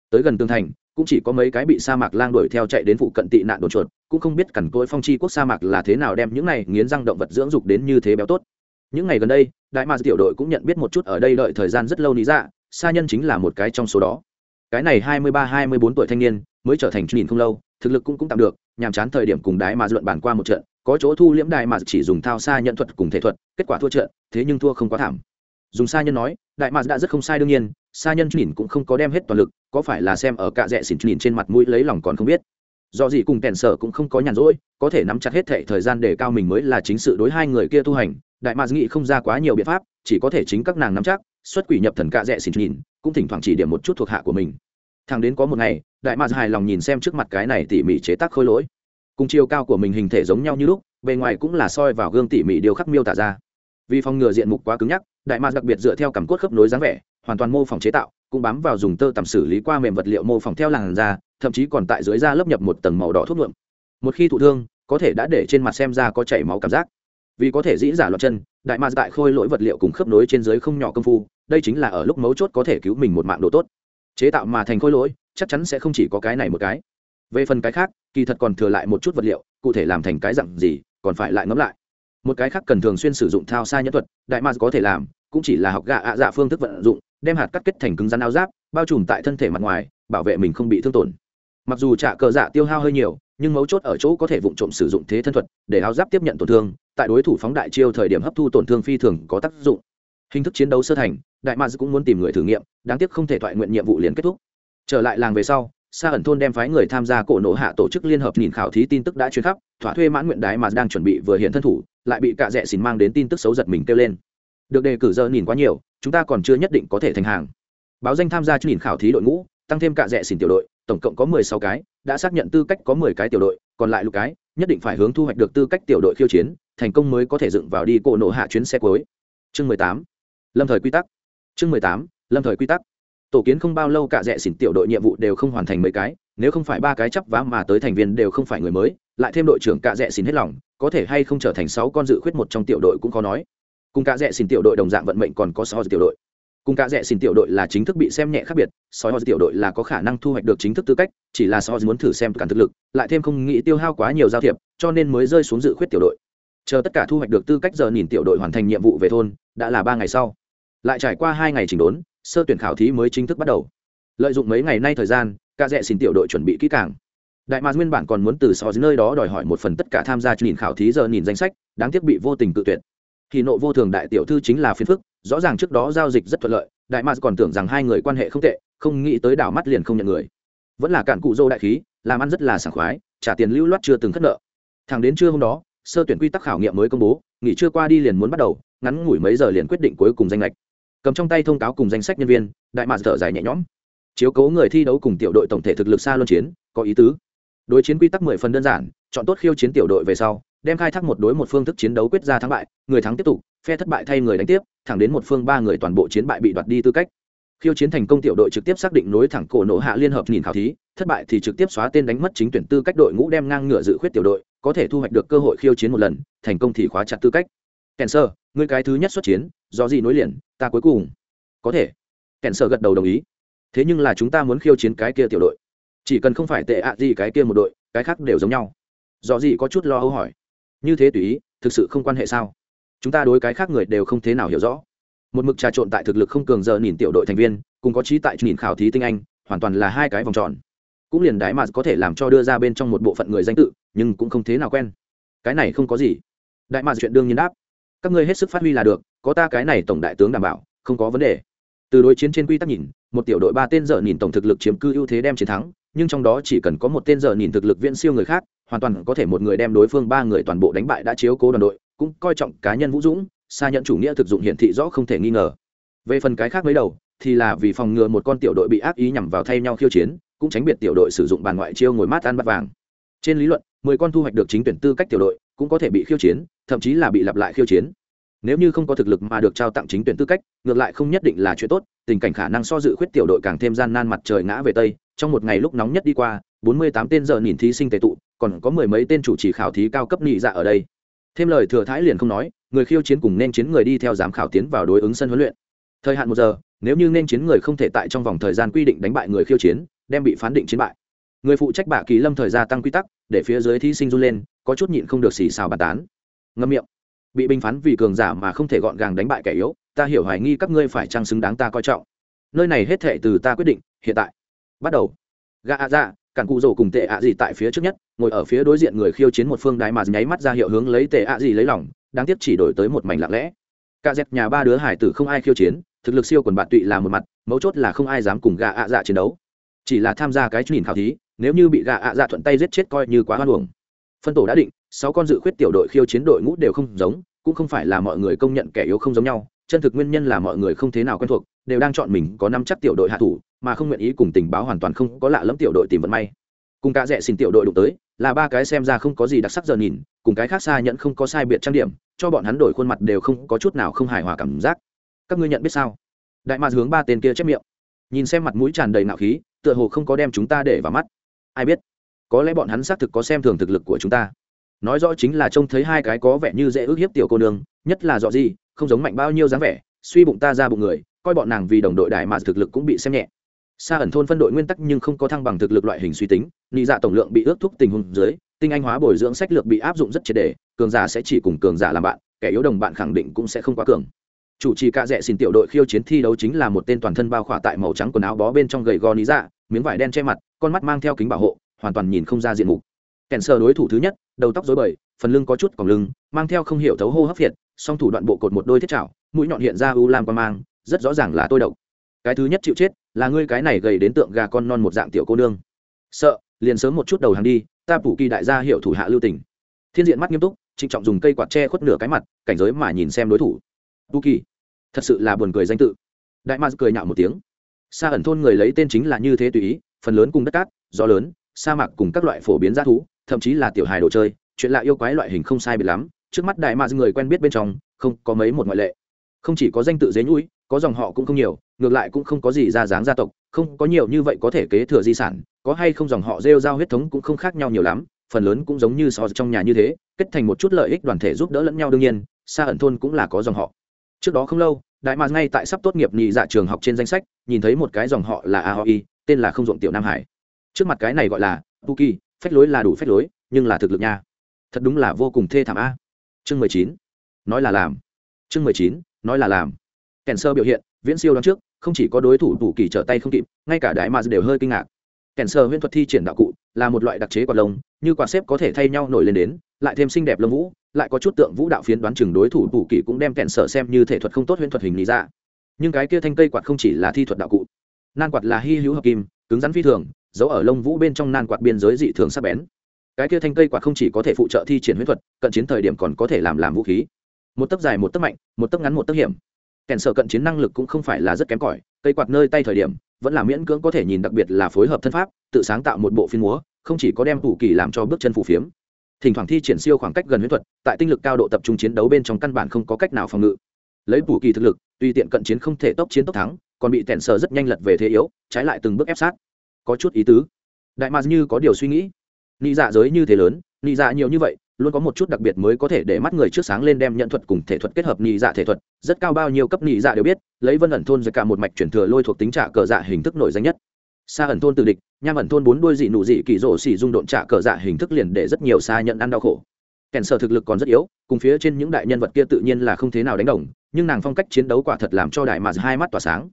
Tới gần tương thành, cũng chỉ có mấy cái bị sa mạc lang đuổi theo chạy đến phụ cận tị nạn đồn chuột, cũng không biết cẩn cỗi phong chi quốc sa mạc là thế nào đem những này nghiến răng động vật dưỡng dục đến như thế béo tốt những ngày gần đây, đại mạc tiểu đội cũng nhận biết một chút ở đây đợi thời gian rất lâu lý dạ sa nhân chính là một cái trong số đó. Cái này hai mươi ba, hai mươi bốn tuổi thanh niên mới trở thành nhìn không lâu, thực lực cũng cũng tạm được, nhàm chán thời điểm cùng đái mà luận bàn qua một trận, có chỗ thu liễm đại mà chỉ dùng thao xa nhận thuật cùng thể thuật, kết quả thua trận, thế nhưng thua không quá thảm. Dùng sa nhân nói, đại mạc đã rất không sai đương nhiên sa nhân nhìn cũng không có đem hết toàn lực, có phải là xem ở cạ rẽ xỉn nhìn trên mặt mũi lấy lòng còn không biết do gì cùng kèn sở cũng không có nhàn rỗi, có thể nắm chặt hết thệ thời gian để cao mình mới là chính sự đối hai người kia tu hành. Đại mạc nghĩ không ra quá nhiều biện pháp, chỉ có thể chính các nàng nắm chắc, xuất quỷ nhập thần cạ rẽ xịt nhìn, cũng thỉnh thoảng chỉ điểm một chút thuộc hạ của mình. Thằng đến có một ngày, đại mạc hài lòng nhìn xem trước mặt cái này tỉ mỉ chế tác khôi lỗi. Cùng chiều cao của mình hình thể giống nhau như lúc, bề ngoài cũng là soi vào gương tỉ mỉ điều khắc miêu tả ra. Vì phòng ngừa diện mục quá cứng nhắc, đại mạc đặc biệt dựa theo cảm cốt khớp nối dáng vẻ, hoàn toàn mô phỏng chế tạo, cũng bám vào dùng tơ tằm xử lý qua mềm vật liệu mô phỏng theo làn da thậm chí còn tại dưới da lấp nhập một tầng màu đỏ thuốc nhuộm. Một khi thụ thương, có thể đã để trên mặt xem ra có chảy máu cảm giác. Vì có thể dĩ giả loạt chân, đại mạc tại khôi lỗi vật liệu cùng khớp nối trên dưới không nhỏ công phu, đây chính là ở lúc mấu chốt có thể cứu mình một mạng độ tốt. Chế tạo mà thành khôi lỗi, chắc chắn sẽ không chỉ có cái này một cái. Về phần cái khác, kỳ thật còn thừa lại một chút vật liệu, cụ thể làm thành cái dặn gì, còn phải lại ngẫm lại. Một cái khác cần thường xuyên sử dụng thao xa nhẫn thuật, đại ma có thể làm, cũng chỉ là học gạ ạ dạ phương thức vận dụng, đem hạt cắt kết thành cứng rắn áo giáp, bao trùm tại thân thể mặt ngoài, bảo vệ mình không bị thương tổn mặc dù trả cờ dạ tiêu hao hơi nhiều, nhưng mấu chốt ở chỗ có thể vụng trộm sử dụng thế thân thuật để áo giáp tiếp nhận tổn thương, tại đối thủ phóng đại chiêu thời điểm hấp thu tổn thương phi thường có tác dụng. Hình thức chiến đấu sơ thành, đại mads cũng muốn tìm người thử nghiệm, đáng tiếc không thể thoại nguyện nhiệm vụ liền kết thúc. Trở lại làng về sau xa ẩn thôn đem phái người tham gia cổ nổ hạ tổ chức liên hợp nhìn khảo thí tin tức đã truyền khắp, thỏa thuê mãn nguyện đái mà đang chuẩn bị vừa hiện thân thủ, lại bị cạ rẽ xìn mang đến tin tức xấu giật mình kêu lên. Được đề cử giờ nhìn quá nhiều, chúng ta còn chưa nhất định có thể thành hàng. Báo danh tham gia chương nhìn khảo thí đội ngũ, tăng thêm cạ rẽ xìn tiểu đội tổng cộng có mười sáu cái, đã xác nhận tư cách có mười cái tiểu đội, còn lại lục cái, nhất định phải hướng thu hoạch được tư cách tiểu đội khiêu chiến, thành công mới có thể dựng vào đi cổ nổ hạ chuyến xe cuối. Chương mười tám, lâm thời quy tắc. Chương mười tám, lâm thời quy tắc. Tổ kiến không bao lâu cả rẽ xỉn tiểu đội nhiệm vụ đều không hoàn thành mấy cái, nếu không phải ba cái chấp vá mà tới thành viên đều không phải người mới, lại thêm đội trưởng cả rẽ xỉn hết lòng, có thể hay không trở thành sáu con dự khuyết một trong tiểu đội cũng khó nói. Cùng cả rẽ xỉn tiểu đội đồng dạng vận mệnh còn có sáu tiểu đội cùng cả rẻ xin tiểu đội là chính thức bị xem nhẹ khác biệt, sói hoa tiểu đội là có khả năng thu hoạch được chính thức tư cách, chỉ là sói muốn thử xem cản thực lực, lại thêm không nghĩ tiêu hao quá nhiều giao thiệp, cho nên mới rơi xuống dự khuyết tiểu đội. Chờ tất cả thu hoạch được tư cách giờ nhìn tiểu đội hoàn thành nhiệm vụ về thôn, đã là ba ngày sau. Lại trải qua hai ngày chỉnh đốn, sơ tuyển khảo thí mới chính thức bắt đầu. Lợi dụng mấy ngày nay thời gian, cả rẽ xin tiểu đội chuẩn bị kỹ càng. Đại mạc nguyên bản còn muốn từ so dưới nơi đó đòi hỏi một phần tất cả tham gia nhìn khảo thí giờ nhìn danh sách, đáng tiếc bị vô tình tự tuyệt thì nộ vô thường đại tiểu thư chính là phiền phức, rõ ràng trước đó giao dịch rất thuận lợi, đại mạc còn tưởng rằng hai người quan hệ không tệ, không nghĩ tới đảo mắt liền không nhận người. Vẫn là cản cụ dô đại khí, làm ăn rất là sảng khoái, trả tiền lưu loát chưa từng khất nợ. Thẳng đến trưa hôm đó, sơ tuyển quy tắc khảo nghiệm mới công bố, nghỉ trưa qua đi liền muốn bắt đầu, ngắn ngủi mấy giờ liền quyết định cuối cùng danh lệch cầm trong tay thông cáo cùng danh sách nhân viên, đại mạc thở dài nhẹ nhõm. Chiếu cố người thi đấu cùng tiểu đội tổng thể thực lực xa luân chiến, có ý tứ. Đối chiến quy tắc mười phần đơn giản, chọn tốt khiêu chiến tiểu đội về sau đem khai thác một đối một phương thức chiến đấu quyết ra thắng bại, người thắng tiếp tục, phe thất bại thay người đánh tiếp, thẳng đến một phương ba người toàn bộ chiến bại bị đoạt đi tư cách. Khiêu chiến thành công tiểu đội trực tiếp xác định nối thẳng cổ nổ hạ liên hợp nhìn khảo thí, thất bại thì trực tiếp xóa tên đánh mất chính tuyển tư cách đội ngũ đem ngang ngựa dự khuyết tiểu đội, có thể thu hoạch được cơ hội khiêu chiến một lần, thành công thì khóa chặt tư cách. Kèn sơ người cái thứ nhất xuất chiến, do gì nối liền, ta cuối cùng. Có thể. Kèn sơ gật đầu đồng ý. Thế nhưng là chúng ta muốn khiêu chiến cái kia tiểu đội. Chỉ cần không phải tệ ạ gì cái kia một đội, cái khác đều giống nhau. Do gì có chút lo âu hỏi như thế tùy ý, thực sự không quan hệ sao? Chúng ta đối cái khác người đều không thế nào hiểu rõ. Một mực trà trộn tại thực lực không cường giờ nhìn tiểu đội thành viên, cùng có trí tại nhìn khảo thí tinh anh, hoàn toàn là hai cái vòng tròn. Cũng liền đái mà có thể làm cho đưa ra bên trong một bộ phận người danh tự, nhưng cũng không thế nào quen. Cái này không có gì. Đại mà chuyện đương nhiên đáp. Các ngươi hết sức phát huy là được, có ta cái này tổng đại tướng đảm bảo, không có vấn đề. Từ đối chiến trên quy tắc nhìn, một tiểu đội ba tên giờ nhìn tổng thực lực chiếm cư ưu thế đem chiến thắng, nhưng trong đó chỉ cần có một tên giờ nhìn thực lực viễn siêu người khác hoàn toàn có thể một người đem đối phương ba người toàn bộ đánh bại đã chiếu cố đoàn đội, cũng coi trọng cá nhân vũ dũng, xa nhận chủ nghĩa thực dụng hiển thị rõ không thể nghi ngờ. Về phần cái khác mới đầu, thì là vì phòng ngừa một con tiểu đội bị ác ý nhằm vào thay nhau khiêu chiến, cũng tránh biệt tiểu đội sử dụng bàn ngoại chiêu ngồi mát ăn bắt vàng. Trên lý luận, mười con thu hoạch được chính tuyển tư cách tiểu đội, cũng có thể bị khiêu chiến, thậm chí là bị lặp lại khiêu chiến. Nếu như không có thực lực mà được trao tặng chính tuyển tư cách, ngược lại không nhất định là chuyện tốt, tình cảnh khả năng so dự khuyết tiểu đội càng thêm gian nan mặt trời ngã về tây, trong một ngày lúc nóng nhất đi qua bốn mươi tám tên giờ nhìn thí sinh tề tụ, còn có mười mấy tên chủ trì khảo thí cao cấp nhị dạ ở đây. Thêm lời thừa thái liền không nói, người khiêu chiến cùng nên chiến người đi theo giám khảo tiến vào đối ứng sân huấn luyện. Thời hạn một giờ, nếu như nên chiến người không thể tại trong vòng thời gian quy định đánh bại người khiêu chiến, đem bị phán định chiến bại. Người phụ trách bạ kỳ lâm thời gia tăng quy tắc, để phía dưới thí sinh run lên, có chút nhịn không được xì xào bàn tán. Ngâm miệng. Bị bình phán vì cường giả mà không thể gọn gàng đánh bại kẻ yếu, ta hiểu hoài nghi các ngươi phải chăng xứng đáng ta coi trọng. Nơi này hết thệ từ ta quyết định, hiện tại. Bắt đầu. Gà ạ dạ cản cụ rổ cùng tệ ạ gì tại phía trước nhất, ngồi ở phía đối diện người khiêu chiến một phương đái mà nháy mắt ra hiệu hướng lấy tệ ạ gì lấy lòng, đáng tiếc chỉ đổi tới một mảnh lặng lẽ. Cả dẹp nhà ba đứa hải tử không ai khiêu chiến, thực lực siêu quần bạn tụy là một mặt, mấu chốt là không ai dám cùng gà ạ dạ chiến đấu. Chỉ là tham gia cái nhìn khảo thí, nếu như bị gà ạ dạ thuận tay giết chết coi như quá hoan hồng phân tổ đã định, sáu con dự khuyết tiểu đội khiêu chiến đội ngũ đều không giống, cũng không phải là mọi người công nhận kẻ yếu không giống nhau, chân thực nguyên nhân là mọi người không thế nào quen thuộc, đều đang chọn mình có năm chắc tiểu đội hạ thủ mà không nguyện ý cùng tình báo hoàn toàn không có lạ lẫm tiểu đội tìm vận may. Cùng cả rẽ xin tiểu đội đụng tới, là ba cái xem ra không có gì đặc sắc giờ nhìn, cùng cái khác xa nhận không có sai biệt trang điểm, cho bọn hắn đổi khuôn mặt đều không có chút nào không hài hòa cảm giác. Các ngươi nhận biết sao? Đại mạc hướng ba tên kia chép miệng. Nhìn xem mặt mũi tràn đầy nạo khí, tựa hồ không có đem chúng ta để vào mắt. Ai biết? Có lẽ bọn hắn xác thực có xem thường thực lực của chúng ta. Nói rõ chính là trông thấy hai cái có vẻ như dễ ước hiếp tiểu cô nương, nhất là dọ gì không giống mạnh bao nhiêu dáng vẻ, suy bụng ta ra bụng người, coi bọn nàng vì đồng đội đại mà thực lực cũng bị xem nhẹ xa ẩn thôn phân đội nguyên tắc nhưng không có thăng bằng thực lực loại hình suy tính, nị dạ tổng lượng bị ước thúc tình huống dưới, tinh anh hóa bồi dưỡng sách lược bị áp dụng rất triệt đề cường giả sẽ chỉ cùng cường giả làm bạn, kẻ yếu đồng bạn khẳng định cũng sẽ không quá cường. Chủ trì cạ rẽ xin tiểu đội khiêu chiến thi đấu chính là một tên toàn thân bao khỏa tại màu trắng quần áo bó bên trong gầy gò ní dạ miếng vải đen che mặt, con mắt mang theo kính bảo hộ, hoàn toàn nhìn không ra diện mục. Kèn sờ đối thủ thứ nhất, đầu tóc dối bời, phần lưng có chút còng lưng, mang theo không hiểu thấu hô hấp việt song thủ đoạn bộ cột một đôi thiết chảo, mũi nhọn hiện ra u lam qua mang, rất rõ ràng là tôi độc. Cái thứ nhất chịu chết là ngươi cái này gầy đến tượng gà con non một dạng tiểu cô nương. Sợ, liền sớm một chút đầu hàng đi, ta phủ kỳ đại gia hiệu thủ hạ lưu tỉnh thiên diện mắt nghiêm túc, trịnh trọng dùng cây quạt che khuất nửa cái mặt, cảnh giới mà nhìn xem đối thủ. Tu kỳ, thật sự là buồn cười danh tự. Đại ma cười nhạo một tiếng. Xa ẩn thôn người lấy tên chính là như thế tùy ý, phần lớn cùng đất cát, gió lớn, sa mạc cùng các loại phổ biến g thú, thậm chí là tiểu hài đồ chơi, chuyện lạ yêu quái loại hình không sai biệt lắm, trước mắt đại ma người quen biết bên trong, không có mấy một ngoại lệ. Không chỉ có danh tự dế nhũi có dòng họ cũng không nhiều, ngược lại cũng không có gì ra dáng gia tộc, không có nhiều như vậy có thể kế thừa di sản, có hay không dòng họ rêu giao huyết thống cũng không khác nhau nhiều lắm, phần lớn cũng giống như so trong nhà như thế, kết thành một chút lợi ích đoàn thể giúp đỡ lẫn nhau đương nhiên xa ẩn thôn cũng là có dòng họ. Trước đó không lâu, đại mạc ngay tại sắp tốt nghiệp nhị dạ trường học trên danh sách, nhìn thấy một cái dòng họ là aoi tên là không ruộng tiểu nam hải. Trước mặt cái này gọi là tuki phách lối là đủ phách lối, nhưng là thực lực nha. Thật đúng là vô cùng thê thảm a. Chương mười chín, nói là làm. Chương mười chín, nói là làm kèn sơ biểu hiện, viễn siêu đoán trước, không chỉ có đối thủ tủ kỳ trở tay không kịp, ngay cả đại mà đều hơi kinh ngạc. Kèn sơ huyễn thuật thi triển đạo cụ, là một loại đặc chế quạt lông, như quạt xếp có thể thay nhau nổi lên đến, lại thêm xinh đẹp lông vũ, lại có chút tượng vũ đạo phiến đoán chừng đối thủ tủ kỳ cũng đem kèn sơ xem như thể thuật không tốt huyễn thuật hình lý ra. Nhưng cái kia thanh cây quạt không chỉ là thi thuật đạo cụ. Nan quạt là hy hữu hợp kim, cứng rắn phi thường giấu ở lông vũ bên trong nan quạt biên giới dị thường sắc bén. Cái kia thanh cây quạt không chỉ có thể phụ trợ thi triển huyễn thuật, cận chiến thời điểm còn có thể làm làm vũ khí. Một tấc dài, một tấc mạnh, một tấc ngắn, một tấc hiểm kèn sở cận chiến năng lực cũng không phải là rất kém cỏi, cây quạt nơi tay thời điểm, vẫn là miễn cưỡng có thể nhìn đặc biệt là phối hợp thân pháp, tự sáng tạo một bộ phim múa, không chỉ có đem thủ kỳ làm cho bước chân phù phiếm. Thỉnh thoảng thi triển siêu khoảng cách gần huyễn thuật, tại tinh lực cao độ tập trung chiến đấu bên trong căn bản không có cách nào phòng ngự. Lấy thủ kỳ thực lực, tuy tiện cận chiến không thể tốc chiến tốc thắng, còn bị tẹn sợ rất nhanh lật về thế yếu, trái lại từng bước ép sát. Có chút ý tứ. Đại mà như có điều suy nghĩ. Nị dạ giới như thế lớn, nị dạ nhiều như vậy luôn có một chút đặc biệt mới có thể để mắt người trước sáng lên đem nhận thuật cùng thể thuật kết hợp nhị dạ thể thuật, rất cao bao nhiêu cấp nhị dạ đều biết, lấy vân ẩn thôn ra cả một mạch chuyển thừa lôi thuộc tính trả cờ dạ hình thức nổi danh nhất. Xa ẩn thôn tự địch, nham ẩn thôn bốn đuôi dị nụ dị kỳ rỗ xỉ dung độn trả cờ dạ hình thức liền để rất nhiều xa nhận ăn đau khổ. Kèn sở thực lực còn rất yếu, cùng phía trên những đại nhân vật kia tự nhiên là không thế nào đánh đồng, nhưng nàng phong cách chiến đấu quả thật làm cho đại mà hai mắt tỏa sáng.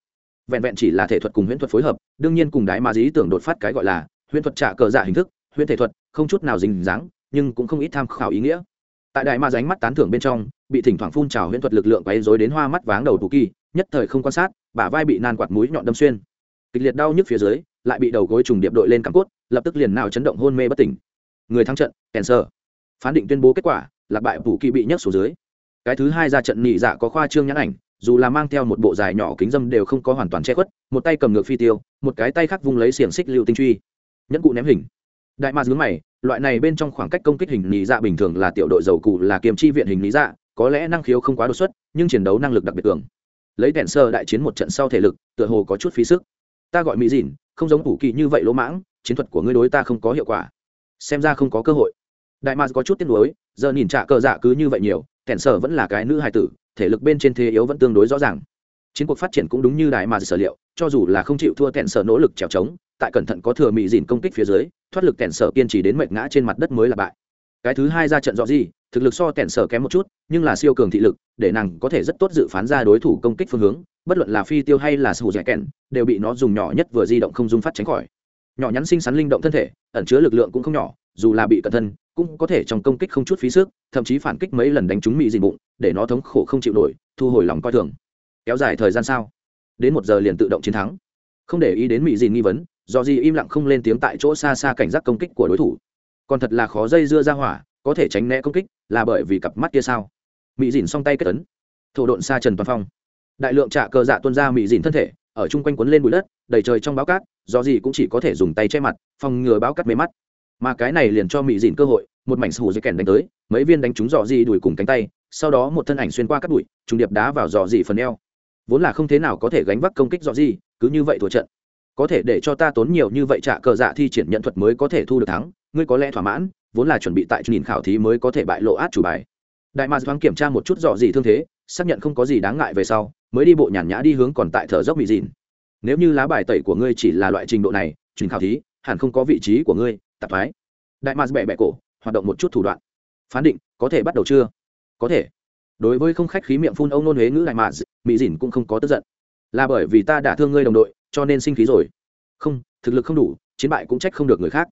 Vẹn vẹn chỉ là thể thuật cùng huyễn thuật phối hợp, đương nhiên cùng đại mà dí tưởng đột phát cái gọi là huyễn thuật trả cờ dạ hình thức, huyễn thể thuật, không chút nào dính dáng nhưng cũng không ít tham khảo ý nghĩa. Tại đại ma ránh mắt tán thưởng bên trong, bị thỉnh thoảng phun trào huyễn thuật lực lượng quấy rối đến hoa mắt váng đầu tù kỳ, nhất thời không quan sát, bả vai bị nan quạt mũi nhọn đâm xuyên. Kịch liệt đau nhức phía dưới, lại bị đầu gối trùng điệp đội lên cắm cốt, lập tức liền nào chấn động hôn mê bất tỉnh. Người thắng trận kèn sơ phán định tuyên bố kết quả là bại tù kỳ bị nhấc xuống dưới. Cái thứ hai ra trận nhị dạ có khoa trương nhãn ảnh, dù là mang theo một bộ dài nhỏ kính dâm đều không có hoàn toàn che khuất, một tay cầm ngược phi tiêu, một cái tay khác vung lấy xiềng xích lưu tinh truy. Nhẫn cụ ném hình đại ma dưới mày, loại này bên trong khoảng cách công kích hình lý dạ bình thường là tiểu đội dầu cụ là kiềm chi viện hình lý dạ có lẽ năng khiếu không quá đột xuất, nhưng chiến đấu năng lực đặc biệt cường. Lấy tẹn sơ đại chiến một trận sau thể lực, tựa hồ có chút phí sức. Ta gọi mỹ dìn, không giống ủ kỳ như vậy lỗ mãng, chiến thuật của ngươi đối ta không có hiệu quả. Xem ra không có cơ hội. Đại ma có chút tiếc nuối, giờ nhìn trả cờ dạ cứ như vậy nhiều, tẹn sơ vẫn là cái nữ hài tử, thể lực bên trên thế yếu vẫn tương đối rõ ràng. Chiến cuộc phát triển cũng đúng như đại ma sở liệu, cho dù là không chịu thua tẹn sơ nỗ lực trèo trống tại cẩn thận có thừa mỹ dìn công kích phía dưới, thoát lực tẹn sở kiên trì đến mệt ngã trên mặt đất mới là bại. Cái thứ hai ra trận rõ gì, thực lực so tẹn sở kém một chút, nhưng là siêu cường thị lực, để nàng có thể rất tốt dự phán ra đối thủ công kích phương hướng, bất luận là phi tiêu hay là sù dẻ kèn, đều bị nó dùng nhỏ nhất vừa di động không dung phát tránh khỏi. Nhỏ nhắn xinh xắn linh động thân thể, ẩn chứa lực lượng cũng không nhỏ, dù là bị cẩn thân cũng có thể trong công kích không chút phí sức, thậm chí phản kích mấy lần đánh trúng mỹ dìn bụng, để nó thống khổ không chịu nổi, thu hồi lòng coi thường. Kéo dài thời gian sao? Đến một giờ liền tự động chiến thắng. Không để ý đến mỹ dìn nghi vấn do gì im lặng không lên tiếng tại chỗ xa xa cảnh giác công kích của đối thủ. Còn thật là khó dây dưa ra hỏa, có thể tránh né công kích là bởi vì cặp mắt kia sao? Mỹ dìn song tay kết tấn thổ độn xa trần toàn phong. Đại lượng trạ cờ dạ tuân ra mỹ dìn thân thể, ở chung quanh quấn lên bụi đất, đầy trời trong báo cát, do gì cũng chỉ có thể dùng tay che mặt, phòng ngừa báo cát mê mắt. Mà cái này liền cho mỹ dìn cơ hội, một mảnh sù dây kèn đánh tới, mấy viên đánh trúng dò gì đuổi cùng cánh tay, sau đó một thân ảnh xuyên qua các bụi, trùng điệp đá vào dò gì phần eo. Vốn là không thế nào có thể gánh vác công kích dò gì cứ như vậy thua trận có thể để cho ta tốn nhiều như vậy trả cờ dạ thi triển nhận thuật mới có thể thu được thắng, ngươi có lẽ thỏa mãn, vốn là chuẩn bị tại nhìn khảo thí mới có thể bại lộ át chủ bài. Đại mạc thoáng kiểm tra một chút dọ gì thương thế, xác nhận không có gì đáng ngại về sau, mới đi bộ nhàn nhã đi hướng còn tại thở dốc bị dìn. Nếu như lá bài tẩy của ngươi chỉ là loại trình độ này, truyền khảo thí, hẳn không có vị trí của ngươi, tạp thoái. Đại mạc bẻ bẹ cổ, hoạt động một chút thủ đoạn. Phán định, có thể bắt đầu chưa? Có thể. Đối với không khách khí miệng phun ông nôn huế ngữ đại mạc mỹ dìn cũng không có tức giận. Là bởi vì ta đã thương ngươi đồng đội cho nên sinh khí rồi. Không, thực lực không đủ, chiến bại cũng trách không được người khác.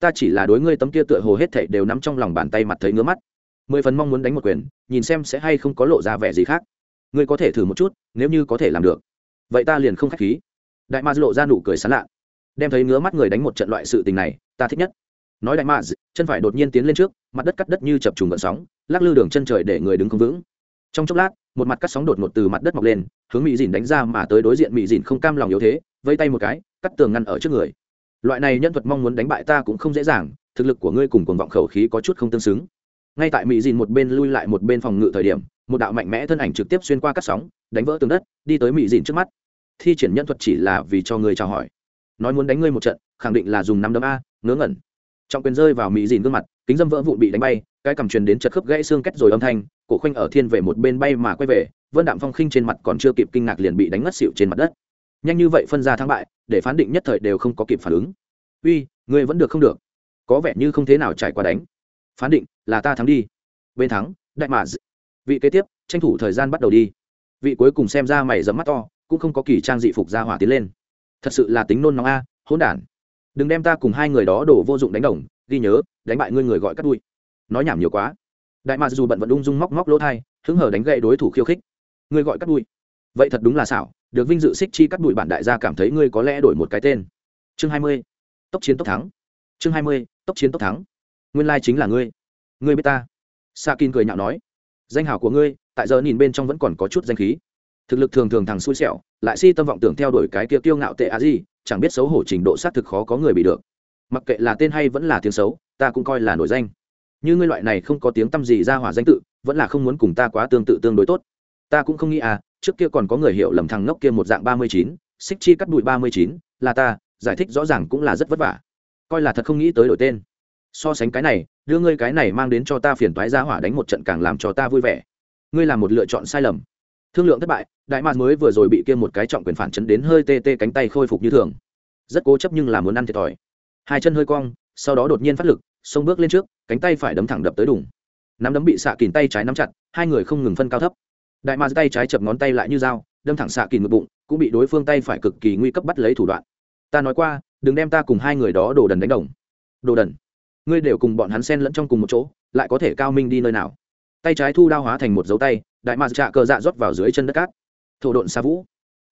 Ta chỉ là đối ngươi tấm kia tựa hồ hết thảy đều nắm trong lòng bàn tay mặt thấy ngứa mắt. Mười phần mong muốn đánh một quyền, nhìn xem sẽ hay không có lộ ra vẻ gì khác. Ngươi có thể thử một chút, nếu như có thể làm được. Vậy ta liền không khách khí. Đại ma lộ ra nụ cười sán lạ. Đem thấy ngứa mắt người đánh một trận loại sự tình này, ta thích nhất. Nói đại ma chân phải đột nhiên tiến lên trước, mặt đất cắt đất như chập trùng gợn sóng, lắc lư đường chân trời để người đứng không vững. Trong chốc lát, một mặt cắt sóng đột ngột từ mặt đất mọc lên hướng mỹ dìn đánh ra mà tới đối diện mỹ dìn không cam lòng yếu thế, vây tay một cái, cắt tường ngăn ở trước người. Loại này nhân thuật mong muốn đánh bại ta cũng không dễ dàng, thực lực của ngươi cùng cuồng vọng khẩu khí có chút không tương xứng. Ngay tại mỹ dìn một bên lui lại một bên phòng ngự thời điểm, một đạo mạnh mẽ thân ảnh trực tiếp xuyên qua các sóng, đánh vỡ tường đất, đi tới mỹ dìn trước mắt. Thi triển nhân thuật chỉ là vì cho ngươi chào hỏi. Nói muốn đánh ngươi một trận, khẳng định là dùng năm đấm a, ngớ ngẩn. Trọng quyền rơi vào mỹ dìn gương mặt, kính dâm vỡ vụn bị đánh bay, cái cầm truyền đến chật khớp gãy xương kết rồi âm thanh cổ khoanh ở thiên vệ một bên bay mà quay về, vân đạm phong khinh trên mặt còn chưa kịp kinh ngạc liền bị đánh ngất xịu trên mặt đất. Nhanh như vậy phân ra thắng bại, để phán định nhất thời đều không có kịp phản ứng. Uy, ngươi vẫn được không được. Có vẻ như không thế nào trải qua đánh. Phán định là ta thắng đi. Bên thắng, đại mạ vị kế tiếp, tranh thủ thời gian bắt đầu đi. Vị cuối cùng xem ra mày dẫm mắt to, cũng không có kỳ trang dị phục ra hỏa tiến lên. Thật sự là tính nôn nóng a, hỗn đản. Đừng đem ta cùng hai người đó đổ vô dụng đánh đồng, ghi nhớ, đánh bại ngươi người gọi cắt đuôi. Nói nhảm nhiều quá đại mạc dù bận vẫn ung dung móc móc lỗ thai, hứng hở đánh gậy đối thủ khiêu khích. Ngươi gọi cắt đuôi. Vậy thật đúng là xảo, được vinh dự xích chi cắt đuổi bản đại gia cảm thấy ngươi có lẽ đổi một cái tên. Chương hai mươi, tốc chiến tốc thắng. Chương hai mươi, tốc chiến tốc thắng. Nguyên lai chính là ngươi. Ngươi biết ta. Sa kin cười nhạo nói. Danh hào của ngươi, tại giờ nhìn bên trong vẫn còn có chút danh khí. Thực lực thường thường thằng xui xẻo, lại si tâm vọng tưởng theo đuổi cái kia kiêu ngạo tệ á gì, chẳng biết xấu hổ trình độ xác thực khó có người bị được. Mặc kệ là tên hay vẫn là tiếng xấu, ta cũng coi là nổi danh như ngươi loại này không có tiếng tăm gì ra hỏa danh tự, vẫn là không muốn cùng ta quá tương tự tương đối tốt. Ta cũng không nghĩ à trước kia còn có người hiểu lầm thằng ngốc kia một dạng ba mươi chín, xích chi cắt bụi ba mươi chín, là ta, giải thích rõ ràng cũng là rất vất vả. Coi là thật không nghĩ tới đổi tên. So sánh cái này, đưa ngươi cái này mang đến cho ta phiền toái ra hỏa đánh một trận càng làm cho ta vui vẻ. Ngươi làm một lựa chọn sai lầm. Thương lượng thất bại, đại mạc mới vừa rồi bị kia một cái trọng quyền phản chấn đến hơi tê tê cánh tay khôi phục như thường. Rất cố chấp nhưng là muốn ăn thiệt thòi. Hai chân hơi cong, sau đó đột nhiên phát lực, xông bước lên trước cánh tay phải đấm thẳng đập tới đùng. Nắm đấm bị xạ kìm tay trái nắm chặt, hai người không ngừng phân cao thấp. Đại ma tay trái chập ngón tay lại như dao, đâm thẳng xạ kìm ngực bụng, cũng bị đối phương tay phải cực kỳ nguy cấp bắt lấy thủ đoạn. Ta nói qua, đừng đem ta cùng hai người đó đồ đần đánh đồng. Đồ đần? Ngươi đều cùng bọn hắn xen lẫn trong cùng một chỗ, lại có thể cao minh đi nơi nào? Tay trái thu đao hóa thành một dấu tay, đại ma trạ cờ dạ rót vào dưới chân đất cát. Thổ độn xa vũ.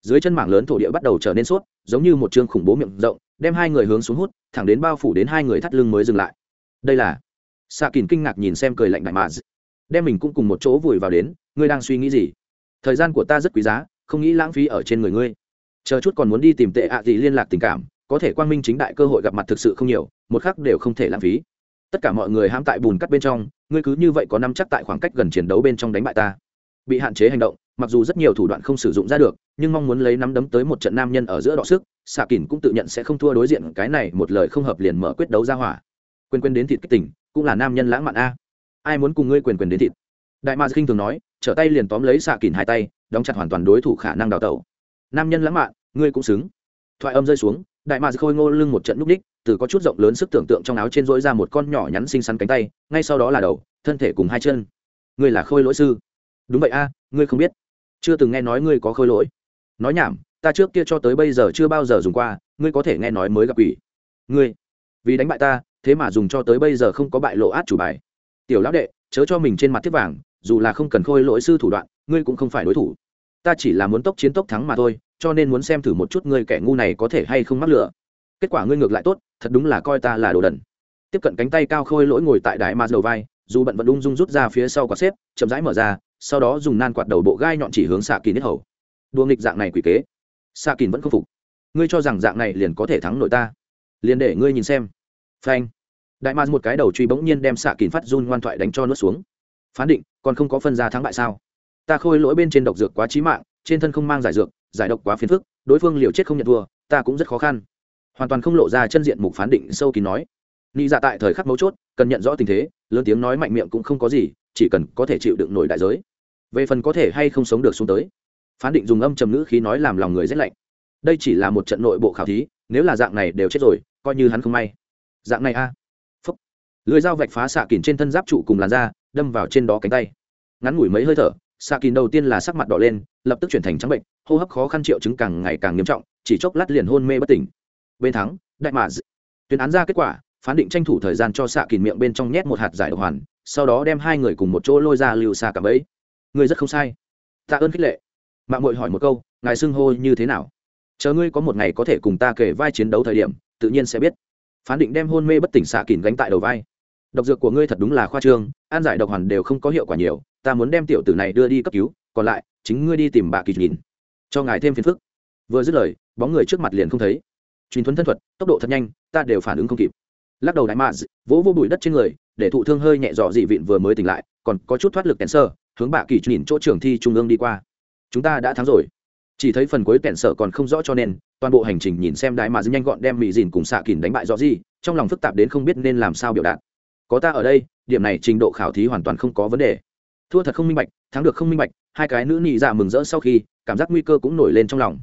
Dưới chân mảng lớn thổ địa bắt đầu trở nên suốt giống như một chương khủng bố miệng rộng, đem hai người hướng xuống hút, thẳng đến bao phủ đến hai người thắt lưng mới dừng lại. Đây là xạ kín kinh ngạc nhìn xem cười lạnh đại mà đem mình cũng cùng một chỗ vùi vào đến, ngươi đang suy nghĩ gì? Thời gian của ta rất quý giá, không nghĩ lãng phí ở trên người ngươi. Chờ chút còn muốn đi tìm tệ ạ gì liên lạc tình cảm, có thể quang minh chính đại cơ hội gặp mặt thực sự không nhiều, một khắc đều không thể lãng phí. Tất cả mọi người hãm tại bùn cắt bên trong, ngươi cứ như vậy có năm chắc tại khoảng cách gần chiến đấu bên trong đánh bại ta. Bị hạn chế hành động, mặc dù rất nhiều thủ đoạn không sử dụng ra được, nhưng mong muốn lấy nắm đấm tới một trận nam nhân ở giữa đọ sức xạ kín cũng tự nhận sẽ không thua đối diện cái này một lời không hợp liền mở quyết đấu ra hỏa. Quên quên đến thịt kích tỉnh cũng là nam nhân lãng mạn a. Ai muốn cùng ngươi quyền quyền đến thịt? Đại ma kinh thường nói, trở tay liền tóm lấy xạ kỳn hai tay, đóng chặt hoàn toàn đối thủ khả năng đào tẩu. Nam nhân lãng mạn, ngươi cũng xứng. Thoại âm rơi xuống, đại ma khôi ngô lưng một trận núp đích, từ có chút rộng lớn sức tưởng tượng trong áo trên dỗi ra một con nhỏ nhắn xinh xắn cánh tay, ngay sau đó là đầu, thân thể cùng hai chân. Ngươi là khôi lỗi sư. Đúng vậy a, ngươi không biết. Chưa từng nghe nói ngươi có khôi lỗi. Nói nhảm, ta trước kia cho tới bây giờ chưa bao giờ dùng qua, ngươi có thể nghe nói mới gặp ủy ngươi, vì đánh bại ta thế mà dùng cho tới bây giờ không có bại lộ át chủ bài. Tiểu lão đệ, chớ cho mình trên mặt thiết vàng, dù là không cần khôi lỗi sư thủ đoạn, ngươi cũng không phải đối thủ. Ta chỉ là muốn tốc chiến tốc thắng mà thôi, cho nên muốn xem thử một chút ngươi kẻ ngu này có thể hay không mắc lửa kết quả ngươi ngược lại tốt, thật đúng là coi ta là đồ đần. Tiếp cận cánh tay cao khôi lỗi ngồi tại đại ma đầu vai, dù bận vẫn ung dung rút ra phía sau quạt xếp, chậm rãi mở ra, sau đó dùng nan quạt đầu bộ gai nhọn chỉ hướng xạ kỳ nhất hầu. Đua nghịch dạng này quỷ kế. Xạ kỳ vẫn không phục. Ngươi cho rằng dạng này liền có thể thắng nội ta. Liền để ngươi nhìn xem phanh. Đại ma một cái đầu truy bỗng nhiên đem xạ kín phát run ngoan thoại đánh cho nuốt xuống. Phán định, còn không có phân ra thắng bại sao? Ta khôi lỗi bên trên độc dược quá trí mạng, trên thân không mang giải dược, giải độc quá phiền phức, đối phương liều chết không nhận thua, ta cũng rất khó khăn. Hoàn toàn không lộ ra chân diện mục phán định, sâu kín nói. Nghĩ dạ tại thời khắc mấu chốt, cần nhận rõ tình thế, lớn tiếng nói mạnh miệng cũng không có gì, chỉ cần có thể chịu đựng nổi đại giới. Về phần có thể hay không sống được xuống tới. Phán định dùng âm trầm ngữ khí nói làm lòng người rét lạnh. Đây chỉ là một trận nội bộ khảo thí, nếu là dạng này đều chết rồi, coi như hắn không may dạng này a. À. phúc. Lưới dao vạch phá xạ kín trên thân giáp trụ cùng làn da, đâm vào trên đó cánh tay. Ngắn ngủi mấy hơi thở, xạ kín đầu tiên là sắc mặt đỏ lên, lập tức chuyển thành trắng bệnh, hô hấp khó khăn triệu chứng càng ngày càng nghiêm trọng, chỉ chốc lát liền hôn mê bất tỉnh. Bên thắng, đại mạ tuyên án ra kết quả, phán định tranh thủ thời gian cho xạ kín miệng bên trong nhét một hạt giải độc hoàn, sau đó đem hai người cùng một chỗ lôi ra lưu xa cả bẫy người rất không sai. Tạ ơn khích lệ. Mạng mội hỏi một câu, ngài xưng hô như thế nào? Chờ ngươi có một ngày có thể cùng ta kể vai chiến đấu thời điểm, tự nhiên sẽ biết phán định đem hôn mê bất tỉnh xạ kìn gánh tại đầu vai. Độc dược của ngươi thật đúng là khoa trương, an giải độc hoàn đều không có hiệu quả nhiều, ta muốn đem tiểu tử này đưa đi cấp cứu, còn lại, chính ngươi đi tìm bà kỳ nhìn. Cho ngài thêm phiền phức. Vừa dứt lời, bóng người trước mặt liền không thấy. Truyền thuấn thân thuật, tốc độ thật nhanh, ta đều phản ứng không kịp. Lắc đầu đại mạ vỗ vô bụi đất trên người, để thụ thương hơi nhẹ dọ dị vịn vừa mới tỉnh lại, còn có chút thoát lực kèn sơ, hướng bà kỳ nhìn chỗ trường thi trung ương đi qua. Chúng ta đã thắng rồi chỉ thấy phần cuối kèn sở còn không rõ cho nên, toàn bộ hành trình nhìn xem đại mạ nhanh gọn đem mỹ dìn cùng xạ kìn đánh bại rõ gì, trong lòng phức tạp đến không biết nên làm sao biểu đạt. Có ta ở đây, điểm này trình độ khảo thí hoàn toàn không có vấn đề. Thua thật không minh bạch, thắng được không minh bạch, hai cái nữ nị dạ mừng rỡ sau khi, cảm giác nguy cơ cũng nổi lên trong lòng.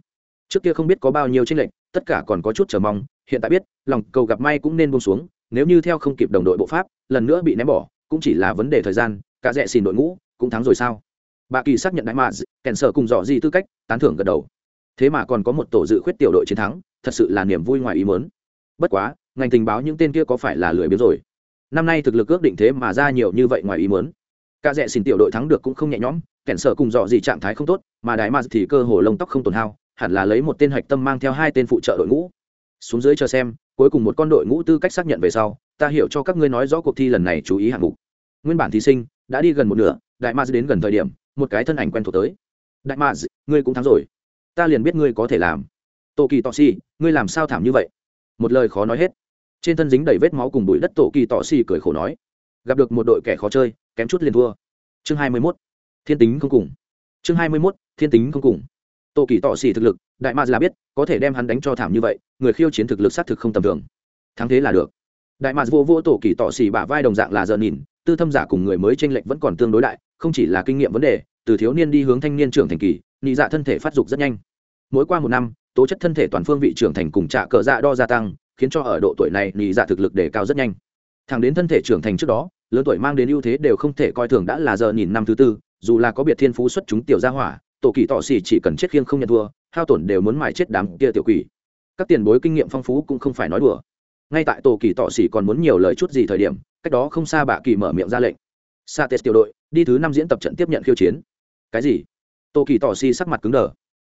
Trước kia không biết có bao nhiêu tranh lệch, tất cả còn có chút chờ mong, hiện tại biết, lòng cầu gặp may cũng nên buông xuống, nếu như theo không kịp đồng đội bộ pháp, lần nữa bị ném bỏ, cũng chỉ là vấn đề thời gian, cả rẽ xin đội ngũ cũng thắng rồi sao? Bà kỳ xác nhận đại mạ kèn sở cùng dò gì tư cách, tán thưởng gật đầu. Thế mà còn có một tổ dự khuyết tiểu đội chiến thắng, thật sự là niềm vui ngoài ý mớn bất quá, ngành tình báo những tên kia có phải là lười biếng rồi? Năm nay thực lực ước định thế mà ra nhiều như vậy ngoài ý mớn cả rẽ xin tiểu đội thắng được cũng không nhẹ nhõm kẻn sở cùng dò gì trạng thái không tốt, mà đại mạc thì cơ hồ lông tóc không tồn hao, hẳn là lấy một tên hạch tâm mang theo hai tên phụ trợ đội ngũ. Xuống dưới cho xem, cuối cùng một con đội ngũ tư cách xác nhận về sau, ta hiểu cho các ngươi nói rõ cuộc thi lần này chú ý hạng mục. Nguyên bản thí sinh đã đi gần một nửa, đại mạc đến gần thời điểm một cái thân ảnh quen thuộc tới. Đại mads ngươi cũng thắng rồi. Ta liền biết ngươi có thể làm. Tổ kỳ tọ xì ngươi làm sao thảm như vậy? Một lời khó nói hết. Trên thân dính đầy vết máu cùng bụi đất, tổ kỳ tọ xì cười khổ nói, gặp được một đội kẻ khó chơi, kém chút liền thua. Chương hai mươi 21. thiên tính không cùng. Chương hai mươi 21. thiên tính không cùng. Tổ kỳ tọ xì thực lực, đại ma là biết, có thể đem hắn đánh cho thảm như vậy, người khiêu chiến thực lực xác thực không tầm thường. Thắng thế là được. Đại ma vô vô tổ kỳ tọ xì bả vai đồng dạng là giờ nhìn, tư thâm giả cùng người mới tranh lệch vẫn còn tương đối đại không chỉ là kinh nghiệm vấn đề, từ thiếu niên đi hướng thanh niên trưởng thành kỳ nhị dạ thân thể phát dục rất nhanh. Mỗi qua một năm, tố chất thân thể toàn phương vị trưởng thành cùng trạ cờ dạ đo gia tăng, khiến cho ở độ tuổi này nhị dạ thực lực đề cao rất nhanh. Thẳng đến thân thể trưởng thành trước đó, lớn tuổi mang đến ưu thế đều không thể coi thường đã là giờ nhìn năm thứ tư, dù là có biệt thiên phú xuất chúng tiểu gia hỏa, tổ kỳ tọ xỉ chỉ cần chết khiêng không nhận thua, hao tổn đều muốn mài chết đám kia tiểu quỷ. Các tiền bối kinh nghiệm phong phú cũng không phải nói đùa. Ngay tại tổ kỳ tọ xỉ còn muốn nhiều lời chút gì thời điểm, cách đó không xa bạ kỳ mở miệng ra lệnh. Sa tes tiểu đội đi thứ năm diễn tập trận tiếp nhận khiêu chiến. Cái gì? Tô kỳ tỏ Si sắc mặt cứng đờ.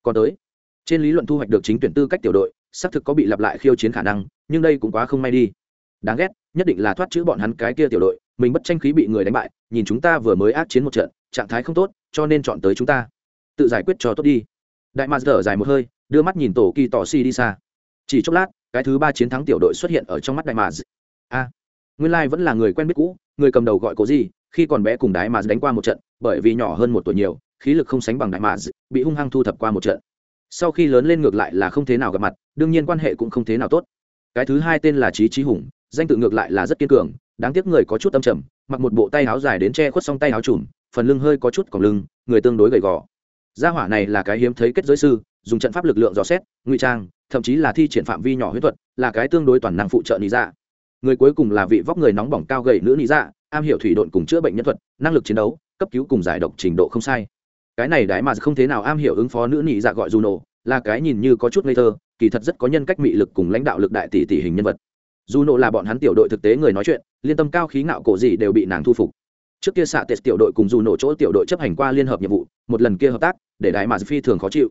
Còn tới. Trên lý luận thu hoạch được chính tuyển tư cách tiểu đội, xác thực có bị lặp lại khiêu chiến khả năng, nhưng đây cũng quá không may đi. Đáng ghét, nhất định là thoát chữ bọn hắn cái kia tiểu đội, mình bất tranh khí bị người đánh bại, nhìn chúng ta vừa mới ác chiến một trận, trạng thái không tốt, cho nên chọn tới chúng ta. Tự giải quyết cho tốt đi. Đại mars thở dài một hơi, đưa mắt nhìn tổ kỳ tỏ si đi xa. Chỉ chốc lát, cái thứ ba chiến thắng tiểu đội xuất hiện ở trong mắt đại mars a, nguyên lai vẫn là người quen biết cũ, người cầm đầu gọi cố gì khi còn bé cùng đại mà đánh qua một trận, bởi vì nhỏ hơn một tuổi nhiều, khí lực không sánh bằng đại mà bị hung hăng thu thập qua một trận. Sau khi lớn lên ngược lại là không thế nào gặp mặt, đương nhiên quan hệ cũng không thế nào tốt. Cái thứ hai tên là trí trí hùng, danh tự ngược lại là rất kiên cường, đáng tiếc người có chút tâm trầm, mặc một bộ tay áo dài đến che khuất xong tay áo trùm, phần lưng hơi có chút còng lưng, người tương đối gầy gò. Gia hỏa này là cái hiếm thấy kết giới sư, dùng trận pháp lực lượng dò xét, ngụy trang, thậm chí là thi triển phạm vi nhỏ huyết thuật, là cái tương đối toàn năng phụ trợ lý dạ. Người cuối cùng là vị vóc người nóng bỏng cao gầy nữ lý dạ am hiểu thủy độn cùng chữa bệnh nhân thuật, năng lực chiến đấu, cấp cứu cùng giải độc trình độ không sai. Cái này đái mà không thế nào am hiểu ứng phó nữ nhị dạ gọi dù nổ là cái nhìn như có chút ngây thơ, kỳ thật rất có nhân cách mị lực cùng lãnh đạo lực đại tỷ tỷ hình nhân vật. Dù nổ là bọn hắn tiểu đội thực tế người nói chuyện, liên tâm cao khí ngạo cổ gì đều bị nàng thu phục. Trước kia xạ tiệt tiểu đội cùng dù nổ chỗ tiểu đội chấp hành qua liên hợp nhiệm vụ, một lần kia hợp tác, để đại mà phi thường khó chịu.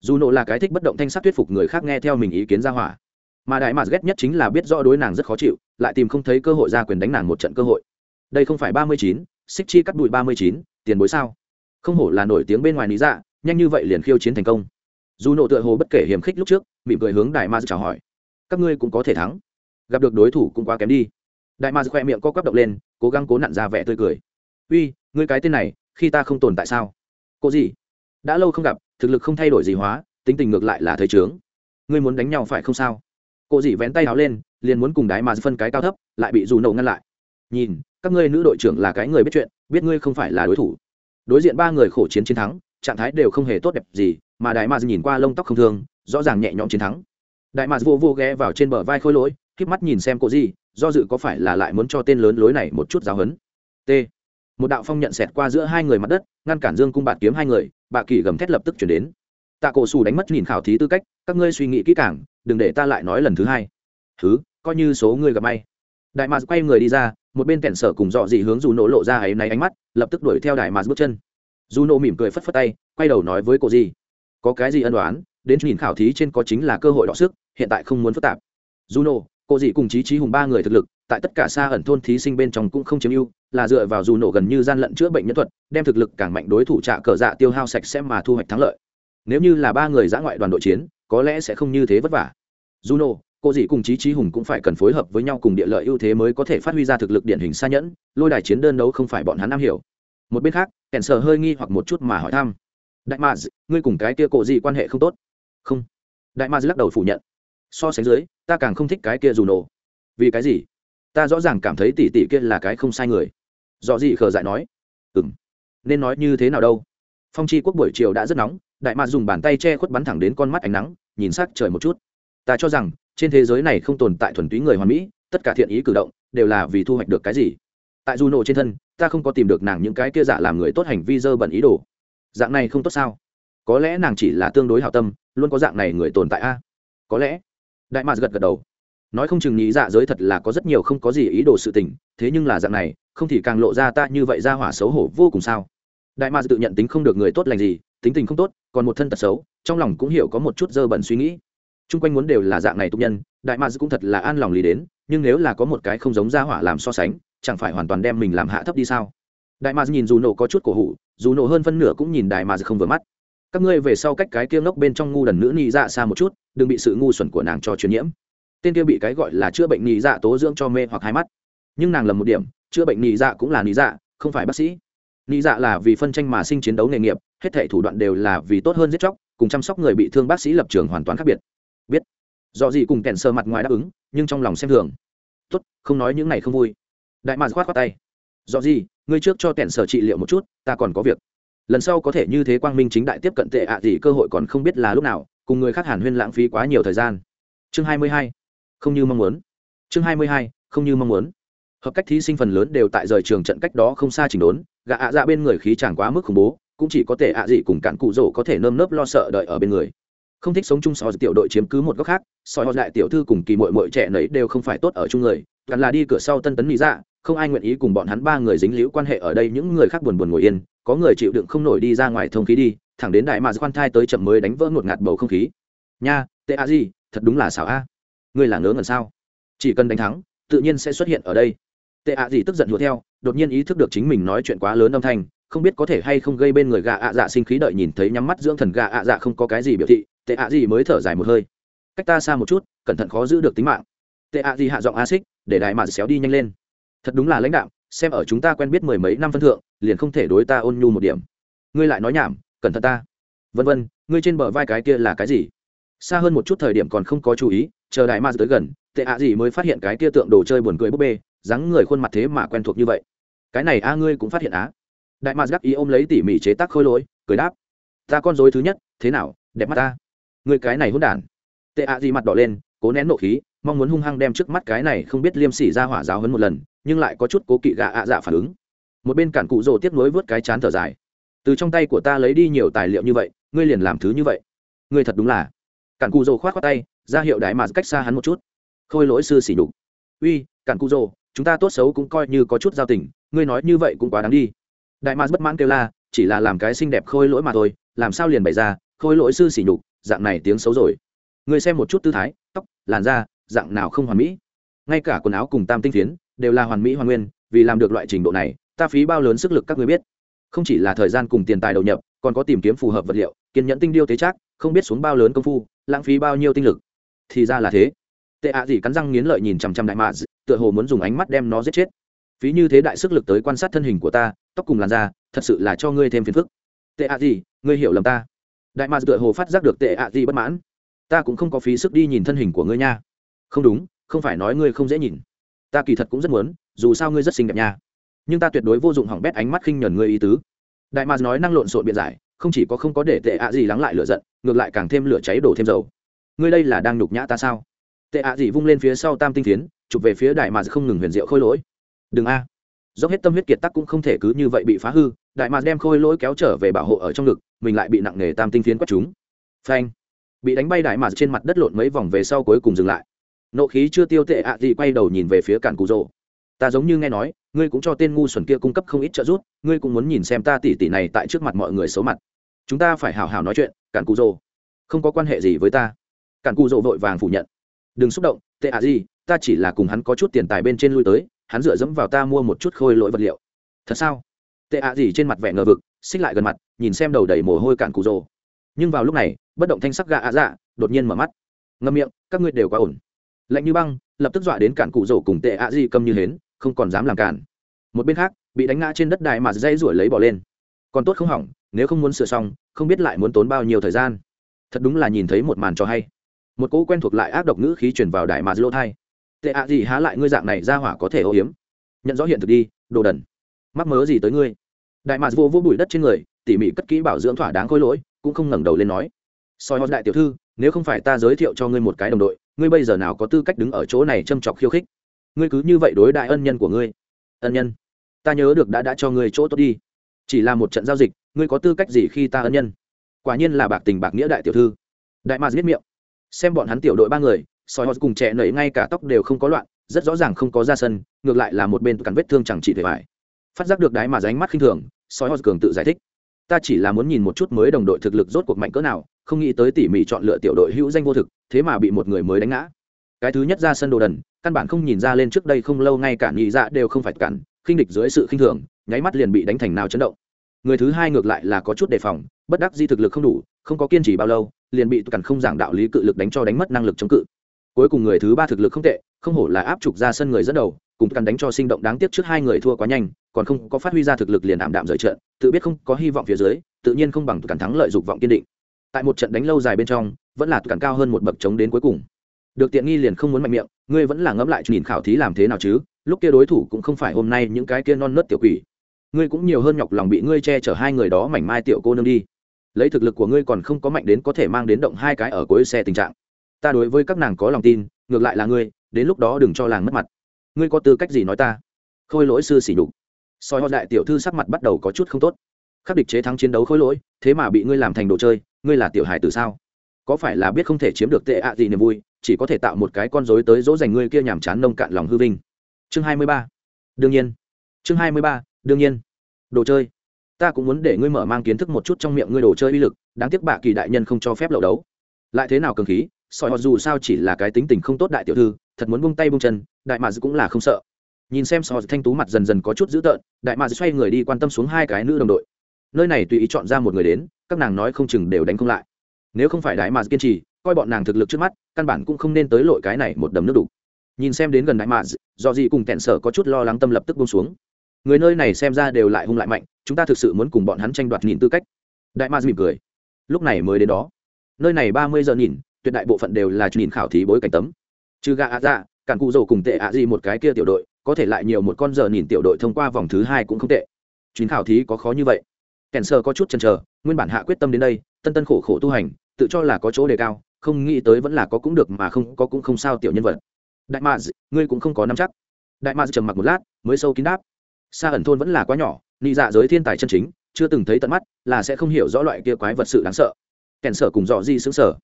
Dù nổ là cái thích bất động thanh sắc thuyết phục người khác nghe theo mình ý kiến ra hỏa. Mà đại mà ghét nhất chính là biết rõ đối nàng rất khó chịu, lại tìm không thấy cơ hội ra quyền đánh nàng một trận cơ hội đây không phải ba mươi chín, xích chi cắt bụi ba mươi chín, tiền bối sao? Không hổ là nổi tiếng bên ngoài lý dạ nhanh như vậy liền khiêu chiến thành công. Dù nổ tựa hồ bất kể hiềm khích lúc trước, mỉm cười hướng đại ma chào hỏi. Các ngươi cũng có thể thắng. Gặp được đối thủ cũng quá kém đi. Đại ma khoe miệng co quắp động lên, cố gắng cố nặn ra vẻ tươi cười. Uy, ngươi cái tên này, khi ta không tồn tại sao? Cô gì? Đã lâu không gặp, thực lực không thay đổi gì hóa, tính tình ngược lại là thấy trướng ngươi muốn đánh nhau phải không sao? Cô dì vén tay áo lên, liền muốn cùng đái mà phân cái cao thấp, lại bị dù nổ ngăn lại. Nhìn các ngươi nữ đội trưởng là cái người biết chuyện, biết ngươi không phải là đối thủ. Đối diện ba người khổ chiến chiến thắng, trạng thái đều không hề tốt đẹp gì, mà đại mạc nhìn qua lông tóc không thương rõ ràng nhẹ nhõm chiến thắng. Đại mạc vô vô ghé vào trên bờ vai khôi lỗi k mắt nhìn xem cô gì do dự có phải là lại muốn cho tên lớn lối này một chút giáo hấn t. Một đạo phong nhận xẹt qua giữa hai người mặt đất, ngăn cản dương cung bạt kiếm hai người bạ kỳ gầm thét lập tức chuyển đến. Tạ cổ xù đánh mất nhìn khảo thí tư cách, các ngươi suy nghĩ kỹ càng, đừng để ta lại nói lần thứ hai. Thứ, coi như số ngươi gặp may đại mạc quay người đi ra, một bên kẹn sở cùng dọ dị hướng dù nổ lộ ra ấy náy ánh mắt, lập tức đuổi theo đại mạc bước chân. Dù nổ mỉm cười phất phất tay, quay đầu nói với cô gì có cái gì ân đoán đến nhìn khảo thí trên có chính là cơ hội đọ sức, hiện tại không muốn phức tạp. Dù nổ cô dị cùng chí trí hùng ba người thực lực, tại tất cả xa ẩn thôn thí sinh bên trong cũng không chiếm ưu, là dựa vào dù nổ gần như gian lận chữa bệnh nhân thuật, đem thực lực càng mạnh đối thủ trả cờ dạ tiêu hao sạch sẽ mà thu hoạch thắng lợi. Nếu như là ba người giã ngoại đoàn đội chiến, có lẽ sẽ không như thế vất vả. Dù nổ cô dị cùng chí trí hùng cũng phải cần phối hợp với nhau cùng địa lợi ưu thế mới có thể phát huy ra thực lực điển hình xa nhẫn, lôi đài chiến đơn đấu không phải bọn hắn am hiểu. Một bên khác, kèn sờ hơi nghi hoặc một chút mà hỏi thăm. Đại ma ngươi cùng cái kia cô gì quan hệ không tốt? Không. Đại ma lắc đầu phủ nhận. So sánh dưới, ta càng không thích cái kia dù nổ. Vì cái gì? Ta rõ ràng cảm thấy tỷ tỷ kia là cái không sai người. Dọ gì khờ dại nói. Ừ m nên nói như thế nào đâu? Phong chi quốc buổi chiều đã rất nóng, đại ma dùng bàn tay che khuất bắn thẳng đến con mắt ánh nắng, nhìn s trời một chút. Ta cho rằng trên thế giới này không tồn tại thuần túy người hoàn mỹ, tất cả thiện ý cử động đều là vì thu hoạch được cái gì? Tại du nổ trên thân, ta không có tìm được nàng những cái kia giả làm người tốt hành vi dơ bẩn ý đồ. Dạng này không tốt sao? Có lẽ nàng chỉ là tương đối hảo tâm, luôn có dạng này người tồn tại a. Có lẽ. Đại mạc gật gật đầu. Nói không chừng nghĩ dạ giới thật là có rất nhiều không có gì ý đồ sự tình, thế nhưng là dạng này, không thì càng lộ ra ta như vậy ra hỏa xấu hổ vô cùng sao? Đại mạc tự nhận tính không được người tốt lành gì, tính tình không tốt, còn một thân tật xấu, trong lòng cũng hiểu có một chút dơ bẩn suy nghĩ chung quanh muốn đều là dạng này tục nhân, đại mads cũng thật là an lòng lý đến, nhưng nếu là có một cái không giống ra hỏa làm so sánh, chẳng phải hoàn toàn đem mình làm hạ thấp đi sao? Đại mads nhìn dù nổ có chút cổ hủ, dù nổ hơn phân nửa cũng nhìn đại mads không vừa mắt. Các ngươi về sau cách cái kia ngốc bên trong ngu đần nữ nhị dạ xa một chút, đừng bị sự ngu xuẩn của nàng cho truyền nhiễm. Tên kia bị cái gọi là chữa bệnh nhị dạ tố dưỡng cho mê hoặc hai mắt. Nhưng nàng lầm một điểm, chữa bệnh nhị dạ cũng là nhị dạ không phải bác sĩ. Nhị dạ là vì phân tranh mà sinh chiến đấu nghề nghiệp, hết thể thủ đoạn đều là vì tốt hơn giết chóc, cùng chăm sóc người bị thương bác sĩ lập trường hoàn toàn khác biệt biết. Do gì cùng kèn sơ mặt ngoài đáp ứng, nhưng trong lòng xem thường. Tốt, không nói những này không vui. Đại mạc khoát khoát tay. Do gì, ngươi trước cho kèn sơ trị liệu một chút, ta còn có việc. Lần sau có thể như thế quang minh chính đại tiếp cận tệ ạ thì cơ hội còn không biết là lúc nào, cùng người khác hàn huyên lãng phí quá nhiều thời gian. Chương hai mươi hai. Không như mong muốn. Chương hai mươi hai, không như mong muốn. Hợp cách thí sinh phần lớn đều tại rời trường trận cách đó không xa chỉnh đốn gạ ạ dạ bên người khí chẳng quá mức khủng bố, cũng chỉ có tệ ạ gì cùng cạn cụ rổ có thể nơm nớp lo sợ đợi ở bên người không thích sống chung so tiểu đội chiếm cứ một góc khác soi họ lại tiểu thư cùng kỳ mội mội trẻ nấy đều không phải tốt ở chung người gần là đi cửa sau tân tấn mỹ dạ không ai nguyện ý cùng bọn hắn ba người dính liễu quan hệ ở đây, những người khác buồn buồn ngồi yên, có người chịu đựng không nổi đi ra ngoài thông khí đi, thẳng đến đại mà khoan thai tới chậm mới đánh vỡ ngột ngạt bầu không khí. Nha, tệ a gì thật đúng là xảo a. Ngươi là ngớ ngẩn sao? Chỉ cần đánh thắng, tự nhiên sẽ xuất hiện ở đây. Tệ a gì tức giận hùa theo, đột nhiên ý thức được chính mình nói chuyện quá lớn âm thanh, không biết có thể hay không gây bên người gà ạ dạ sinh khí đợi nhìn thấy nhắm mắt dưỡng thần gà ạ dạ không có cái gì biểu thị tệ ạ gì mới thở dài một hơi. Cách ta xa một chút, cẩn thận khó giữ được tính mạng. Tệ ạ gì hạ giọng a xích để đại mà xéo đi nhanh lên. Thật đúng là lãnh đạo xem ở chúng ta quen biết mười mấy năm phân thượng, liền không thể đối ta ôn nhu một điểm. Ngươi lại nói nhảm, cẩn thận ta. Vân vân, ngươi trên bờ vai cái kia là cái gì? Xa hơn một chút thời điểm còn không có chú ý, chờ đại ma tới gần, tệ ạ gì mới phát hiện cái kia tượng đồ chơi buồn cười búp bê, dáng người khuôn mặt thế mà quen thuộc như vậy. Cái này a, ngươi cũng phát hiện á. Đại ma gác ý ôm lấy tỉ mỉ chế tác khôi lỗi, cười đáp. Ta con dối thứ nhất, thế nào, đẹp mắt ta người cái này hỗn đản. Tệ ạ gì mặt đỏ lên, cố nén nộ khí, mong muốn hung hăng đem trước mắt cái này không biết liêm sỉ ra hỏa giáo hấn một lần, nhưng lại có chút cố kỵ gạ ạ dạ phản ứng. Một bên cản cụ rồ tiếp nối vớt cái chán thở dài. Từ trong tay của ta lấy đi nhiều tài liệu như vậy, ngươi liền làm thứ như vậy. Ngươi thật đúng là. Cản cụ rồ khoát khoát tay, ra hiệu đại mà cách xa hắn một chút. Khôi lỗi sư sỉ nhục. uy, cản cụ rồ, chúng ta tốt xấu cũng coi như có chút giao tình, ngươi nói như vậy cũng quá đáng đi. Đại mà bất mãn kêu la, chỉ là làm cái xinh đẹp khôi lỗi mà thôi, làm sao liền bày ra, khôi lỗi sư sỉ nhục dạng này tiếng xấu rồi. Người xem một chút tư thái, tóc, làn da, dạng nào không hoàn mỹ. Ngay cả quần áo cùng tam tinh phiến đều là hoàn mỹ hoàn nguyên, vì làm được loại trình độ này, ta phí bao lớn sức lực các ngươi biết. Không chỉ là thời gian cùng tiền tài đầu nhập, còn có tìm kiếm phù hợp vật liệu, kiên nhẫn tinh điêu tế chắc không biết xuống bao lớn công phu, lãng phí bao nhiêu tinh lực. Thì ra là thế. Tệ ạ gì cắn răng nghiến lợi nhìn chằm chằm đại mạ tựa hồ muốn dùng ánh mắt đem nó giết chết. Phí như thế đại sức lực tới quan sát thân hình của ta, tóc cùng làn da, thật sự là cho ngươi thêm phiền phức. Tệ ạ gì, ngươi hiểu lầm ta đại mạc tựa hồ phát giác được tệ ạ gì bất mãn. Ta cũng không có phí sức đi nhìn thân hình của ngươi nha. Không đúng không phải nói ngươi không dễ nhìn. Ta kỳ thật cũng rất muốn dù sao ngươi rất xinh đẹp nha. Nhưng ta tuyệt đối vô dụng hỏng bét ánh mắt khinh nhuần ngươi ý tứ. Đại mạc nói năng lộn xộn biện giải không chỉ có không có để tệ ạ gì lắng lại lửa giận ngược lại càng thêm lửa cháy đổ thêm dầu. Ngươi đây là đang nhục nhã ta sao? Tệ ạ gì vung lên phía sau tam tinh tiến, chụp về phía đại mạc không ngừng huyền diệu khôi lỗi. Đừng a. Dốc hết tâm huyết kiệt tắc cũng không thể cứ như vậy bị phá hư đại mạc đem khôi lỗi kéo trở về bảo hộ ở trong ngực, mình lại bị nặng nề tam tinh phiến quất chúng. Phanh. Bị đánh bay đại mạc trên mặt đất lộn mấy vòng về sau cuối cùng dừng lại. Nộ khí chưa tiêu tệ ạ gì quay đầu nhìn về phía cản cụ rồ. Ta giống như nghe nói, ngươi cũng cho tên ngu xuẩn kia cung cấp không ít trợ giúp, ngươi cũng muốn nhìn xem ta tỉ tỉ này tại trước mặt mọi người xấu mặt. Chúng ta phải hào hào nói chuyện, cản cụ rồ. Không có quan hệ gì với ta. Cản cụ rồ vội vàng phủ nhận. Đừng xúc động, tệ ạ gì, ta chỉ là cùng hắn có chút tiền tài bên trên lui tới, hắn dựa dẫm vào ta mua một chút khôi lỗi vật liệu. Thật sao? Tệ ạ gì trên mặt vẻ ngờ vực, xích lại gần mặt, nhìn xem đầu đầy mồ hôi cản cụ rồ. Nhưng vào lúc này, bất động thanh sắc gạ ạ dạ đột nhiên mở mắt. Ngâm miệng, các ngươi đều quá ổn. Lạnh như băng, lập tức dọa đến cản cụ rổ cùng tệ ạ gì cầm như hến, không còn dám làm cản. Một bên khác, bị đánh ngã trên đất đài mà dây ruổi lấy bỏ lên. Còn tốt không hỏng, nếu không muốn sửa xong, không biết lại muốn tốn bao nhiêu thời gian. Thật đúng là nhìn thấy một màn cho hay. Một cỗ quen thuộc lại ác độc ngữ khí truyền vào đại mà lỗ thai. Tệ ạ gì há lại ngươi dạng này ra hỏa có thể ô hiếm. Nhận rõ hiện thực đi, đồ đần mắc mớ gì tới ngươi? Đại mạc vô vô bụi đất trên người, tỉ mỉ cất kỹ bảo dưỡng thỏa đáng khôi lỗi, cũng không ngẩng đầu lên nói. Soi hót đại tiểu thư, nếu không phải ta giới thiệu cho ngươi một cái đồng đội, ngươi bây giờ nào có tư cách đứng ở chỗ này châm chọc khiêu khích? Ngươi cứ như vậy đối đại ân nhân của ngươi. Ân nhân, ta nhớ được đã đã cho ngươi chỗ tốt đi. Chỉ là một trận giao dịch, ngươi có tư cách gì khi ta ân nhân? Quả nhiên là bạc tình bạc nghĩa đại tiểu thư. Đại mạc giết miệng. Xem bọn hắn tiểu đội ba người, soi họ cùng trẻ nẩy ngay cả tóc đều không có loạn, rất rõ ràng không có ra sân, ngược lại là một bên cắn vết thương chẳng chỉ thể vải phát giác được đái mà ránh mắt khinh thường, sói họ cường tự giải thích. Ta chỉ là muốn nhìn một chút mới đồng đội thực lực rốt cuộc mạnh cỡ nào, không nghĩ tới tỉ mỉ chọn lựa tiểu đội hữu danh vô thực, thế mà bị một người mới đánh ngã. Cái thứ nhất ra sân đồ đần, căn bản không nhìn ra lên trước đây không lâu ngay cả nghĩ ra dạ đều không phải cản, khinh địch dưới sự khinh thường, nháy mắt liền bị đánh thành nào chấn động. Người thứ hai ngược lại là có chút đề phòng, bất đắc di thực lực không đủ, không có kiên trì bao lâu, liền bị cản không giảng đạo lý cự lực đánh cho đánh mất năng lực chống cự. Cuối cùng người thứ ba thực lực không tệ, không hổ là áp trục ra sân người dẫn đầu, cùng cản đánh cho sinh động đáng tiếc trước hai người thua quá nhanh còn không có phát huy ra thực lực liền ảm đạm rời trận, tự biết không có hy vọng phía dưới, tự nhiên không bằng cản thắng lợi dục vọng kiên định. Tại một trận đánh lâu dài bên trong, vẫn là cản cao hơn một bậc chống đến cuối cùng. Được tiện nghi liền không muốn mạnh miệng, ngươi vẫn là ngẫm lại nhìn khảo thí làm thế nào chứ, lúc kia đối thủ cũng không phải hôm nay những cái kia non nớt tiểu quỷ. Ngươi cũng nhiều hơn nhọc lòng bị ngươi che chở hai người đó mảnh mai tiểu cô nương đi. Lấy thực lực của ngươi còn không có mạnh đến có thể mang đến động hai cái ở cuối xe tình trạng. Ta đối với các nàng có lòng tin, ngược lại là ngươi, đến lúc đó đừng cho làng mất mặt. Ngươi có tư cách gì nói ta? Khôi lỗi sư xỉ đục soi họ đại tiểu thư sắc mặt bắt đầu có chút không tốt. Khắc địch chế thắng chiến đấu khối lỗi, thế mà bị ngươi làm thành đồ chơi, ngươi là tiểu hài từ sao? Có phải là biết không thể chiếm được tệ ạ gì niềm vui, chỉ có thể tạo một cái con rối tới dỗ dành ngươi kia nhàm chán nông cạn lòng hư vinh. Chương hai mươi ba. Đương nhiên. Chương hai mươi ba, đương nhiên. Đồ chơi. Ta cũng muốn để ngươi mở mang kiến thức một chút trong miệng ngươi đồ chơi uy lực, đáng tiếc bạ kỳ đại nhân không cho phép lậu đấu. Lại thế nào cường khí sỏi họ dù sao chỉ là cái tính tình không tốt đại tiểu thư, thật muốn bung tay bung chân, đại mà cũng là không sợ nhìn xem sò thanh tú mặt dần dần có chút dữ tợn, đại mạc xoay người đi quan tâm xuống hai cái nữ đồng đội. Nơi này tùy ý chọn ra một người đến, các nàng nói không chừng đều đánh không lại. Nếu không phải đại mạc kiên trì, coi bọn nàng thực lực trước mắt, căn bản cũng không nên tới lội cái này một đầm nước đục. Nhìn xem đến gần đại mạc do gì cùng tẹn sở có chút lo lắng tâm lập tức bông xuống. Người nơi này xem ra đều lại hung lại mạnh, chúng ta thực sự muốn cùng bọn hắn tranh đoạt nhìn tư cách. Đại mạc mỉm cười. Lúc này mới đến đó. Nơi này ba mươi giờ nhìn, tuyệt đại bộ phận đều là nhìn khảo thí bối cảnh tấm. Trừ gà ạ dạ cản cụ rồ cùng tệ ạ gì một cái kia tiểu đội có thể lại nhiều một con giờ nhìn tiểu đội thông qua vòng thứ hai cũng không tệ. Chuyến khảo thí có khó như vậy. Kèn sơ có chút chần chờ, nguyên bản hạ quyết tâm đến đây, tân tân khổ khổ tu hành, tự cho là có chỗ đề cao, không nghĩ tới vẫn là có cũng được mà không, có cũng không sao tiểu nhân vật. Đại mạc ngươi cũng không có nắm chắc. Đại mạc trầm mặc một lát, mới sâu kín đáp. Xa ẩn thôn vẫn là quá nhỏ, nị dạ giới thiên tài chân chính, chưa từng thấy tận mắt, là sẽ không hiểu rõ loại kia quái vật sự đáng sợ. Kèn sở cùng dò di xứng sở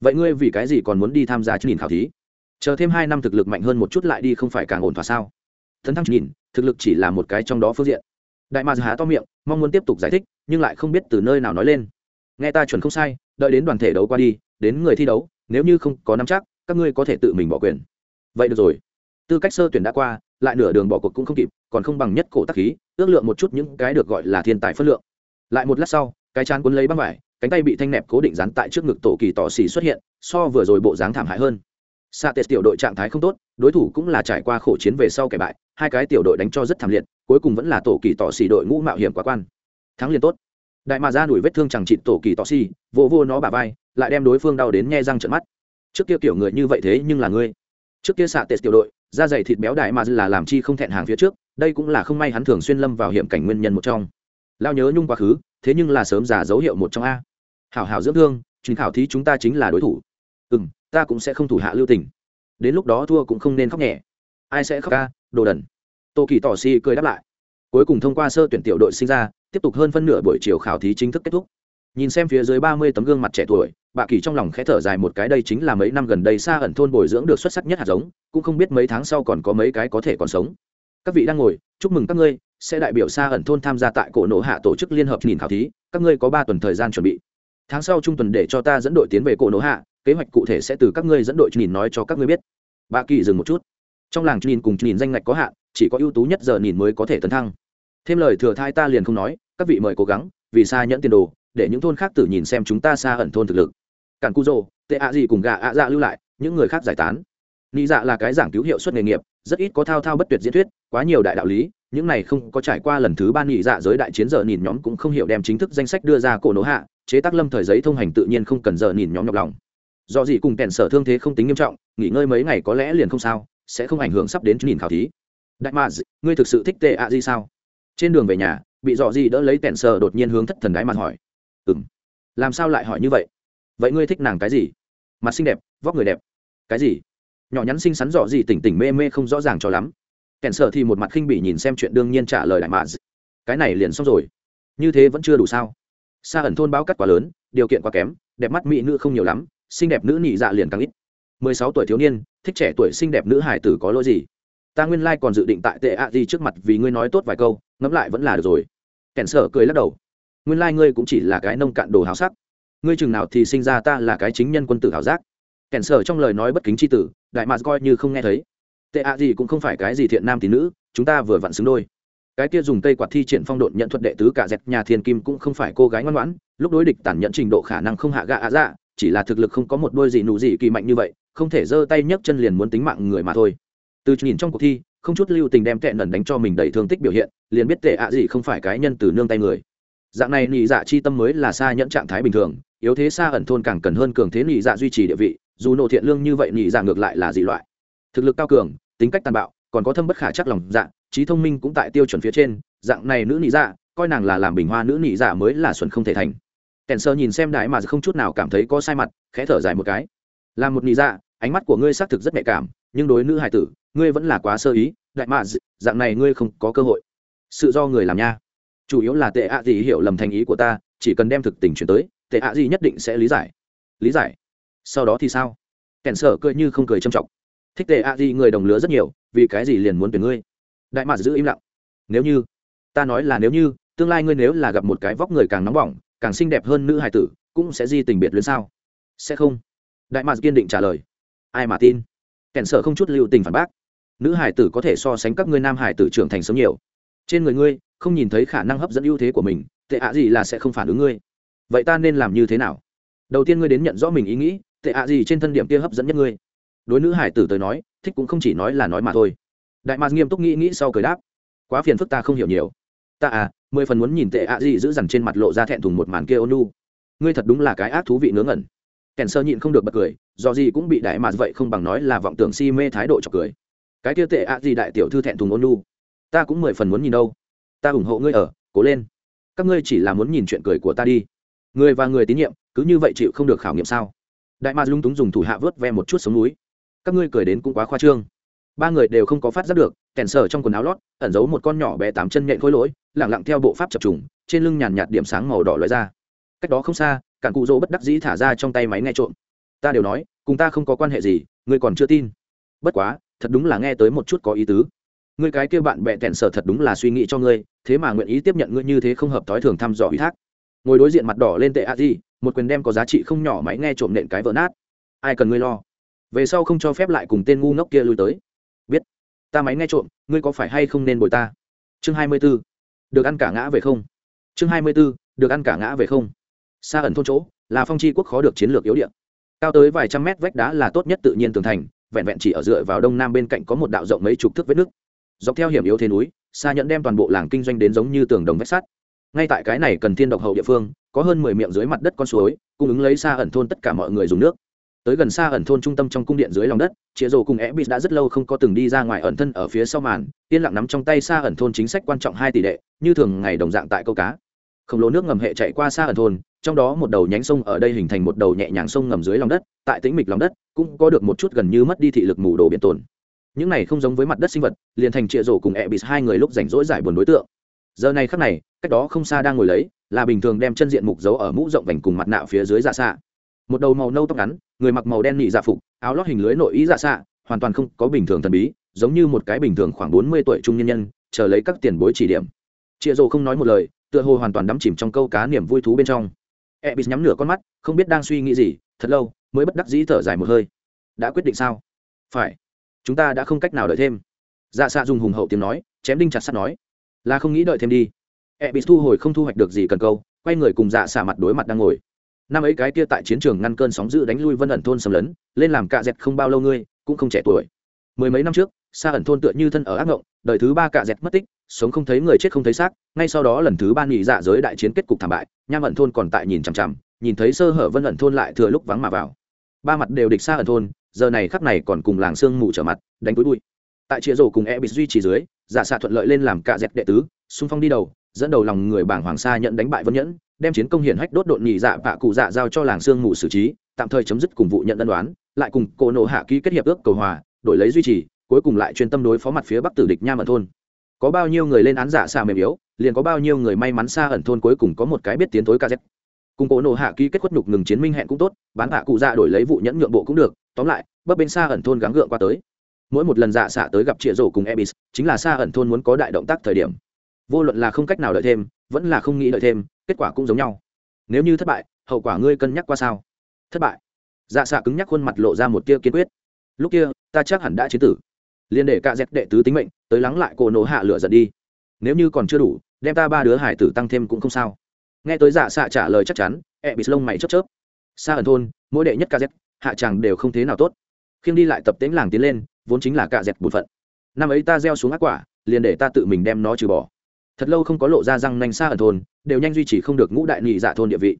vậy ngươi vì cái gì còn muốn đi tham gia chương trình khảo thí? Chờ thêm hai năm thực lực mạnh hơn một chút lại đi không phải càng ổn thỏa sao? Thần thăng nhìn, thực lực chỉ là một cái trong đó phương diện. Đại mạc há to miệng, mong muốn tiếp tục giải thích, nhưng lại không biết từ nơi nào nói lên. Nghe ta chuẩn không sai, đợi đến đoàn thể đấu qua đi, đến người thi đấu, nếu như không có nắm chắc, các ngươi có thể tự mình bỏ quyền. Vậy được rồi. Tư cách sơ tuyển đã qua, lại nửa đường bỏ cuộc cũng không kịp, còn không bằng nhất cổ tắc khí, ước lượng một chút những cái được gọi là thiên tài phất lượng. Lại một lát sau, cái chán cuốn lấy băng vải, cánh tay bị thanh nẹp cố định dán tại trước ngực tổ kỳ tỏ xỉ xuất hiện, so vừa rồi bộ dáng thảm hại hơn. Sa Tết tiểu đội trạng thái không tốt, đối thủ cũng là trải qua khổ chiến về sau kẻ bại, hai cái tiểu đội đánh cho rất thảm liệt, cuối cùng vẫn là tổ kỳ tọ xỉ đội ngũ mạo hiểm quá quan. Thắng liền tốt. Đại mà ra đuổi vết thương chẳng trị tổ kỳ tọ xỉ, vô vô nó bả vai, lại đem đối phương đau đến nhe răng trợn mắt. Trước kia kiểu người như vậy thế nhưng là ngươi. Trước kia Sa Tết tiểu đội, da dày thịt béo đại mà là làm chi không thẹn hàng phía trước, đây cũng là không may hắn thường xuyên lâm vào hiểm cảnh nguyên nhân một trong. Lao nhớ nhung quá khứ, thế nhưng là sớm già dấu hiệu một trong a. Hảo hảo dưỡng thương, trình khảo thí chúng ta chính là đối thủ. Ừm, ta cũng sẽ không thủ hạ lưu tình. Đến lúc đó thua cũng không nên khóc nhẹ. Ai sẽ khóc ca? Đồ đần. Tô kỳ tỏ si cười đáp lại. Cuối cùng thông qua sơ tuyển tiểu đội sinh ra, tiếp tục hơn phân nửa buổi chiều khảo thí chính thức kết thúc. Nhìn xem phía dưới ba mươi tấm gương mặt trẻ tuổi, bà kỳ trong lòng khẽ thở dài một cái đây chính là mấy năm gần đây xa ẩn thôn bồi dưỡng được xuất sắc nhất hạt giống, cũng không biết mấy tháng sau còn có mấy cái có thể còn sống. Các vị đang ngồi, chúc mừng các ngươi, sẽ đại biểu xa ẩn thôn tham gia tại cổ nổ hạ tổ chức liên hợp nhìn khảo thí, các ngươi có ba tuần thời gian chuẩn bị. Tháng sau trung tuần để cho ta dẫn đội tiến về cổ nổ hạ kế hoạch cụ thể sẽ từ các ngươi dẫn đội nhìn nói cho các ngươi biết. Bà kỳ dừng một chút. Trong làng nhìn cùng nhìn danh ngạch có hạn, chỉ có ưu tú nhất giờ nhìn mới có thể tấn thăng. Thêm lời thừa thai ta liền không nói, các vị mời cố gắng, vì xa nhẫn tiền đồ, để những thôn khác tự nhìn xem chúng ta xa ẩn thôn thực lực. Cản cu rồ tệ ạ gì cùng gà ạ dạ lưu lại, những người khác giải tán. Nghĩ dạ là cái giảng cứu hiệu suất nghề nghiệp, rất ít có thao thao bất tuyệt diễn thuyết, quá nhiều đại đạo lý, những này không có trải qua lần thứ ba nghị dạ giới đại chiến giờ nhìn nhóm cũng không hiểu đem chính thức danh sách đưa ra cổ nổ hạ, chế tác lâm thời giấy thông hành tự nhiên không cần giờ nhìn nhóm nhọc lòng do gì cùng kèn sở thương thế không tính nghiêm trọng, nghỉ ngơi mấy ngày có lẽ liền không sao, sẽ không ảnh hưởng sắp đến nhìn khảo thí. Đại mà ngươi thực sự thích tệ ạ gì sao? Trên đường về nhà, bị dọ gì đỡ lấy kèn sở đột nhiên hướng thất thần đái mặt hỏi. Ừ m làm sao lại hỏi như vậy? Vậy ngươi thích nàng cái gì? Mặt xinh đẹp, vóc người đẹp. Cái gì? Nhỏ nhắn xinh xắn dọ gì tỉnh tỉnh mê mê không rõ ràng cho lắm. Kèn sở thì một mặt khinh bỉ nhìn xem chuyện đương nhiên trả lời đại mà cái này liền xong rồi. Như thế vẫn chưa đủ sao? Xa ẩn thôn báo cắt quá lớn, điều kiện quá kém, đẹp mắt mỹ nữ không nhiều lắm xinh đẹp nữ nhị dạ liền càng ít. Mười sáu tuổi thiếu niên, thích trẻ tuổi xinh đẹp nữ hải tử có lỗi gì? Ta nguyên lai còn dự định tại tệ ạ gì trước mặt vì ngươi nói tốt vài câu, ngẫm lại vẫn là được rồi. Kẻn sở cười lắc đầu. Nguyên lai ngươi cũng chỉ là cái nông cạn đồ háo sắc. Ngươi chừng nào thì sinh ra ta là cái chính nhân quân tử hảo giác. Kẻn sở trong lời nói bất kính c h i tử, đại mạc coi như không nghe thấy. Tệ ạ gì cũng không phải cái gì thiện nam tín nữ, chúng ta vừa vặn xứng đôi. Cái kia dùng cây quạt thi triển phong độn nhận thuật đệ tứ cả dẹt nhà thiên kim cũng không phải cô gái ngoan ngoãn, lúc đối địch tản nhận trình độ khả năng không hạ gạ ạ dạ chỉ là thực lực không có một đôi gì nụ gì kỳ mạnh như vậy, không thể giơ tay nhấc chân liền muốn tính mạng người mà thôi. Từ nhìn trong cuộc thi, không chút lưu tình đem tệ nần đánh cho mình đầy thương tích biểu hiện, liền biết tệ ạ gì không phải cái nhân từ nương tay người. Dạng này nị dạ chi tâm mới là xa nhẫn trạng thái bình thường, yếu thế xa ẩn thôn càng cần hơn cường thế nị dạ duy trì địa vị, dù nộ thiện lương như vậy nị dạ ngược lại là dị loại. Thực lực cao cường, tính cách tàn bạo, còn có thâm bất khả chắc lòng dạ trí thông minh cũng tại tiêu chuẩn phía trên, dạng này nữ nị dạ coi nàng là làm bình hoa nữ nị dạ mới là xuẩn không thể thành kèn sơ nhìn xem đại mà dạ không chút nào cảm thấy có sai mặt, khẽ thở dài một cái. Là một nị dạ ánh mắt của ngươi xác thực rất nhạy cảm, nhưng đối nữ hài tử, ngươi vẫn là quá sơ ý, đại mà dạ, dạng này ngươi không có cơ hội. Sự do người làm nha. Chủ yếu là tệ ạ gì hiểu lầm thành ý của ta, chỉ cần đem thực tình chuyển tới, tệ ạ gì nhất định sẽ lý giải. Lý giải? Sau đó thì sao? Kèn sở cười như không cười trầm trọng. Thích tệ ạ gì người đồng lứa rất nhiều, vì cái gì liền muốn tuyển ngươi? Đại mạc dạ giữ im lặng. Nếu như, ta nói là nếu như, tương lai ngươi nếu là gặp một cái vóc người càng nóng bỏng càng xinh đẹp hơn nữ hài tử, cũng sẽ di tình biệt luyến sao? Sẽ không. Đại mạc kiên định trả lời. Ai mà tin? Kẻn sợ không chút lưu tình phản bác. Nữ hải tử có thể so sánh các ngươi nam hải tử trưởng thành sớm nhiều. Trên người ngươi, không nhìn thấy khả năng hấp dẫn ưu thế của mình, tệ ạ gì là sẽ không phản ứng ngươi. Vậy ta nên làm như thế nào? Đầu tiên ngươi đến nhận rõ mình ý nghĩ, tệ ạ gì trên thân điểm kia hấp dẫn nhất ngươi. Đối nữ hải tử tới nói, thích cũng không chỉ nói là nói mà thôi. Đại mạc nghiêm túc nghĩ nghĩ sau cười đáp. Quá phiền phức ta không hiểu nhiều ta à mười phần muốn nhìn tệ ạ gì giữ dằn trên mặt lộ ra thẹn thùng một màn kia ônu ngươi thật đúng là cái ác thú vị ngớ ngẩn. Kèn sơ nhịn không được bật cười, do gì cũng bị đại mạt vậy không bằng nói là vọng tưởng si mê thái độ chọc cười. Cái kia tệ ạ gì đại tiểu thư thẹn thùng ônu ta cũng mười phần muốn nhìn đâu. Ta ủng hộ ngươi ở, cố lên. Các ngươi chỉ là muốn nhìn chuyện cười của ta đi. Người và người tín nhiệm, cứ như vậy chịu không được khảo nghiệm sao? Đại mạt lung túng dùng thủ hạ vớt ve một chút sống núi. Các ngươi cười đến cũng quá khoa trương. Ba người đều không có phát giác được, kèn sở trong quần áo lót, ẩn giấu một con nhỏ bé tám chân nhện khối lỗi lẳng lặng theo bộ pháp chập trùng, trên lưng nhàn nhạt điểm sáng màu đỏ lóe ra. Cách đó không xa, cản cụ dỗ bất đắc dĩ thả ra trong tay máy nghe trộm. Ta đều nói, cùng ta không có quan hệ gì, ngươi còn chưa tin. Bất quá, thật đúng là nghe tới một chút có ý tứ. Ngươi cái kia bạn bè tẹn sở thật đúng là suy nghĩ cho ngươi, thế mà nguyện ý tiếp nhận ngươi như thế không hợp thói thường thăm dò ủy thác. Ngồi đối diện mặt đỏ lên tệ a di một quyền đem có giá trị không nhỏ máy nghe trộm nện cái vỡ nát. Ai cần ngươi lo? Về sau không cho phép lại cùng tên ngu ngốc kia lui tới. Biết, ta máy nghe trộm, ngươi có phải hay không nên bồi ta? Chương hai mươi b ố được ăn cả ngã về không? Chương hai mươi b ố được ăn cả ngã về không? Xa ẩn thôn chỗ, là phong tri quốc khó được chiến lược yếu điện cao tới vài trăm mét vách đá là tốt nhất tự nhiên tường thành, vẹn vẹn chỉ ở dựa vào đông nam bên cạnh có một đạo rộng mấy chục thước vết nước dọc theo hiểm yếu thế núi xa nhận đem toàn bộ làng kinh doanh đến giống như tường đồng vách sắt. Ngay tại cái này cần thiên độc hậu địa phương, có hơn mười miệng dưới mặt đất con suối, cung ứng lấy xa ẩn thôn tất cả mọi người dùng nước tới gần xa ẩn thôn trung tâm trong cung điện dưới lòng đất, chĩa rồ cùng e b đã rất lâu không có từng đi ra ngoài ẩn thân ở phía sau màn, yên lặng nắm trong tay xa ẩn thôn chính sách quan trọng hai tỷ đệ như thường ngày đồng dạng tại câu cá. Khổng lồ nước ngầm hệ chạy qua xa ẩn thôn, trong đó một đầu nhánh sông ở đây hình thành một đầu nhẹ nhàng sông ngầm dưới lòng đất, tại tĩnh mịch lòng đất, cũng có được một chút gần như mất đi thị lực mù đồ biển tồn. Những này không giống với mặt đất sinh vật, liền thành chĩa rổ cùng e b hai người lúc rảnh rỗi giải buồn đối tượng. Giờ này khắc này, cách đó không xa đang ngồi lấy, là bình thường đem chân diện mục giấu ở mũ rộng vành cùng mặt nạ phía dưới dạ ra xa một đầu màu nâu tóc ngắn, người mặc màu đen nị dạ phục, áo lót hình lưới nội ý dạ xạ, hoàn toàn không có bình thường thần bí, giống như một cái bình thường khoảng bốn mươi tuổi trung nhân nhân, chờ lấy các tiền bối chỉ điểm. Chịa rồ không nói một lời, tựa hồ hoàn toàn đắm chìm trong câu cá niềm vui thú bên trong. E bị nhắm nửa con mắt, không biết đang suy nghĩ gì, thật lâu, mới bất đắc dĩ thở dài một hơi. Đã quyết định sao? Phải. Chúng ta đã không cách nào đợi thêm. Dạ xạ dùng hùng hậu tiếng nói, chém đinh chặt sắt nói. Là không nghĩ đợi thêm đi. E bị thu hồi không thu hoạch được gì cần câu, quay người cùng dạ xạ mặt đối mặt đang ngồi năm ấy cái kia tại chiến trường ngăn cơn sóng dữ đánh lui vân ẩn thôn xâm lấn, lên làm cạ dẹt không bao lâu ngươi, cũng không trẻ tuổi. Mười mấy năm trước xa ẩn thôn tựa như thân ở ác ngộng, đời thứ ba cạ dẹt mất tích, sống không thấy người chết không thấy xác, ngay sau đó lần thứ ba nghỉ dạ giới đại chiến kết cục thảm bại, nham ẩn thôn còn tại nhìn chằm chằm, nhìn thấy sơ hở vân ẩn thôn lại thừa lúc vắng mà vào. Ba mặt đều địch xa ẩn thôn, giờ này khắp này còn cùng làng sương mù trở mặt, đánh túi bụi. Tại chĩa rổ cùng e bị duy trì dưới, giả xạ thuận lợi lên làm cạ dẹt đệ tứ, xung phong đi đầu, dẫn đầu lòng người bảng hoàng sa nhận đánh bại vân nhẫn đem chiến công hiển hách đốt độn nhị dạ vạ cụ dạ giao cho làng sương mù xử trí, tạm thời chấm dứt cùng vụ nhận ân đoán lại cùng cổ nộ hạ ký kết hiệp ước cầu hòa, đổi lấy duy trì, cuối cùng lại chuyên tâm đối phó mặt phía bắc tử địch nha mận thôn. Có bao nhiêu người lên án giả xà mềm yếu, liền có bao nhiêu người may mắn xa ẩn thôn cuối cùng có một cái biết tiến tối kz cùng cổ nộ hạ ký kết khuất nhục ngừng chiến minh hẹn cũng tốt, bán hạ cụ dạ đổi lấy vụ nhẫn nhượng bộ cũng được, tóm lại, bấp bên xa ẩn thôn gắng gượng qua tới. Mỗi một lần dạ xạ tới gặp trịa rổ cùng ebis, chính là xa ẩn thôn muốn có đại động tác thời điểm. Vô luận là không cách nào đợi thêm vẫn là không nghĩ đợi thêm, kết quả cũng giống nhau. Nếu như thất bại, hậu quả ngươi cân nhắc qua sao? Thất bại. Dạ xạ cứng nhắc khuôn mặt lộ ra một tia kiên quyết. Lúc kia, ta chắc hẳn đã chiến tử. Liền để cạ dẹp đệ tứ tính mệnh, tới lắng lại cổ nổ hạ lửa giận đi. Nếu như còn chưa đủ, đem ta ba đứa hải tử tăng thêm cũng không sao. Nghe tới dạ xạ trả lời chắc chắn e bị lông mày chớp chớp. Xa ẩn thôn, mỗi đệ nhất cạ dẹp hạ chàng đều không thế nào tốt. Khiêng đi lại tập tễnh làng tiến lên, vốn chính là cạ dẹp bụt phận. Năm ấy ta gieo xuống ác quả, liền để ta tự mình đem nó trừ bỏ thật lâu không có lộ ra răng nanh xa ở thôn, đều nhanh duy trì không được ngũ đại nhị dạ thôn địa vị.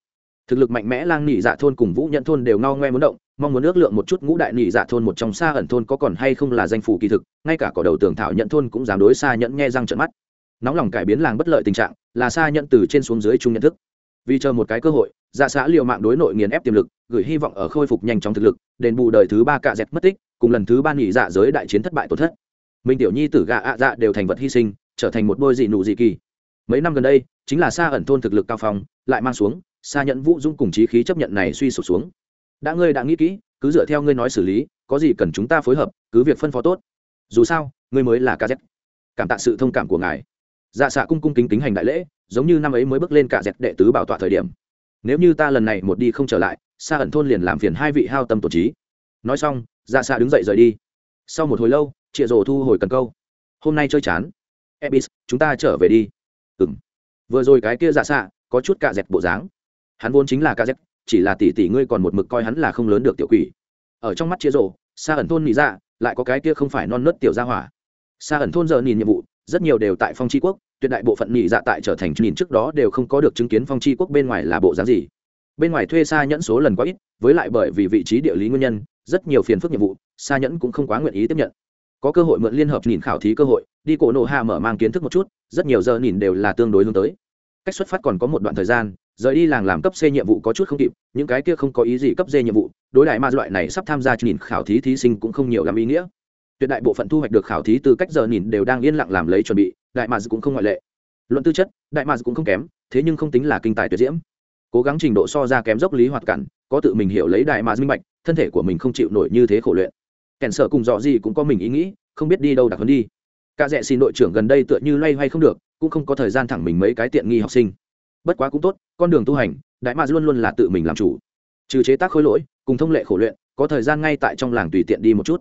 Thực lực mạnh mẽ lang nhị dạ thôn cùng vũ nhận thôn đều ngao ngoe muốn động, mong muốn ước lượng một chút ngũ đại nhị dạ thôn một trong xa ẩn thôn có còn hay không là danh phủ kỳ thực, ngay cả cỏ đầu tường thảo nhận thôn cũng dám đối xa nhẫn nghe răng trận mắt. Nóng lòng cải biến làng bất lợi tình trạng, là xa nhận từ trên xuống dưới chung nhận thức. Vì chờ một cái cơ hội dạ xã liều mạng đối nội nghiền ép tiềm lực, gửi hy vọng ở khôi phục nhanh chóng thực lực, đền bù đời thứ ba cạ dẹt mất tích, cùng lần thứ ba nhị dạ giới đại chiến thất bại tổn thất. Minh tiểu nhi tử gạ ạ dạ đều thành vật hy sinh trở thành một đôi dị nụ dị kỳ. Mấy năm gần đây, chính là xa ẩn thôn thực lực cao phong, lại mang xuống xa nhận vũ dung cùng trí khí chấp nhận này suy sụp xuống. Đã ngươi đã nghĩ kỹ, cứ dựa theo ngươi nói xử lý, có gì cần chúng ta phối hợp, cứ việc phân phó tốt. Dù sao, ngươi mới là ca z. Cảm tạ sự thông cảm của ngài. Dạ xạ cung cung kính kính hành đại lễ, giống như năm ấy mới bước lên cả dẹt đệ tứ bảo tọa thời điểm. Nếu như ta lần này một đi không trở lại xa ẩn thôn liền làm phiền hai vị hao tâm tổ trí. Nói xong dạ xạ đứng dậy rời đi. Sau một hồi lâu chịa rổ thu hồi cần câu. Hôm nay chơi chán ebis, chúng ta trở về đi. Ừng vừa rồi cái kia dạ xạ, có chút cạ dẹt bộ dáng. Hắn vốn chính là cạ dẹt, chỉ là tỷ tỷ ngươi còn một mực coi hắn là không lớn được tiểu quỷ. Ở trong mắt chia rổ xa ẩn thôn nhị dạ lại có cái kia không phải non nớt tiểu gia hỏa. Xa ẩn thôn giờ nhìn nhiệm vụ, rất nhiều đều tại phong tri quốc, tuyệt đại bộ phận nhị dạ tại trở thành nhìn trước đó đều không có được chứng kiến phong tri quốc bên ngoài là bộ dáng gì. Bên ngoài thuê xa nhẫn số lần quá ít, với lại bởi vì vị trí địa lý nguyên nhân, rất nhiều phiền phức nhiệm vụ xa nhẫn cũng không quá nguyện ý tiếp nhận có cơ hội mượn liên hợp nhìn khảo thí cơ hội, đi cổ nộ hạ mở mang kiến thức một chút, rất nhiều giờ nhìn đều là tương đối hướng tới. Cách xuất phát còn có một đoạn thời gian, rời đi làng làm cấp c nhiệm vụ có chút không kịp, những cái kia không có ý gì cấp d nhiệm vụ, đối đại ma loại này sắp tham gia nhìn khảo thí thí sinh cũng không nhiều làm ý nghĩa. Tuyệt đại bộ phận thu hoạch được khảo thí từ cách giờ nhìn đều đang yên lặng làm lấy chuẩn bị, đại ma cũng không ngoại lệ. Luận tư chất, đại ma cũng không kém, thế nhưng không tính là kinh tài tuyệt diễm. Cố gắng trình độ so ra kém dốc lý hoạt cản có tự mình hiểu lấy đại ma minh bạch, thân thể của mình không chịu nổi như thế khổ luyện kèn sợ cùng dọ gì cũng có mình ý nghĩ, không biết đi đâu đặc hơn đi. Cả rẽ xin đội trưởng gần đây tựa như loay hoay không được, cũng không có thời gian thẳng mình mấy cái tiện nghi học sinh. Bất quá cũng tốt, con đường tu hành, đại ma luôn luôn là tự mình làm chủ. Trừ chế tác khối lỗi, cùng thông lệ khổ luyện, có thời gian ngay tại trong làng tùy tiện đi một chút.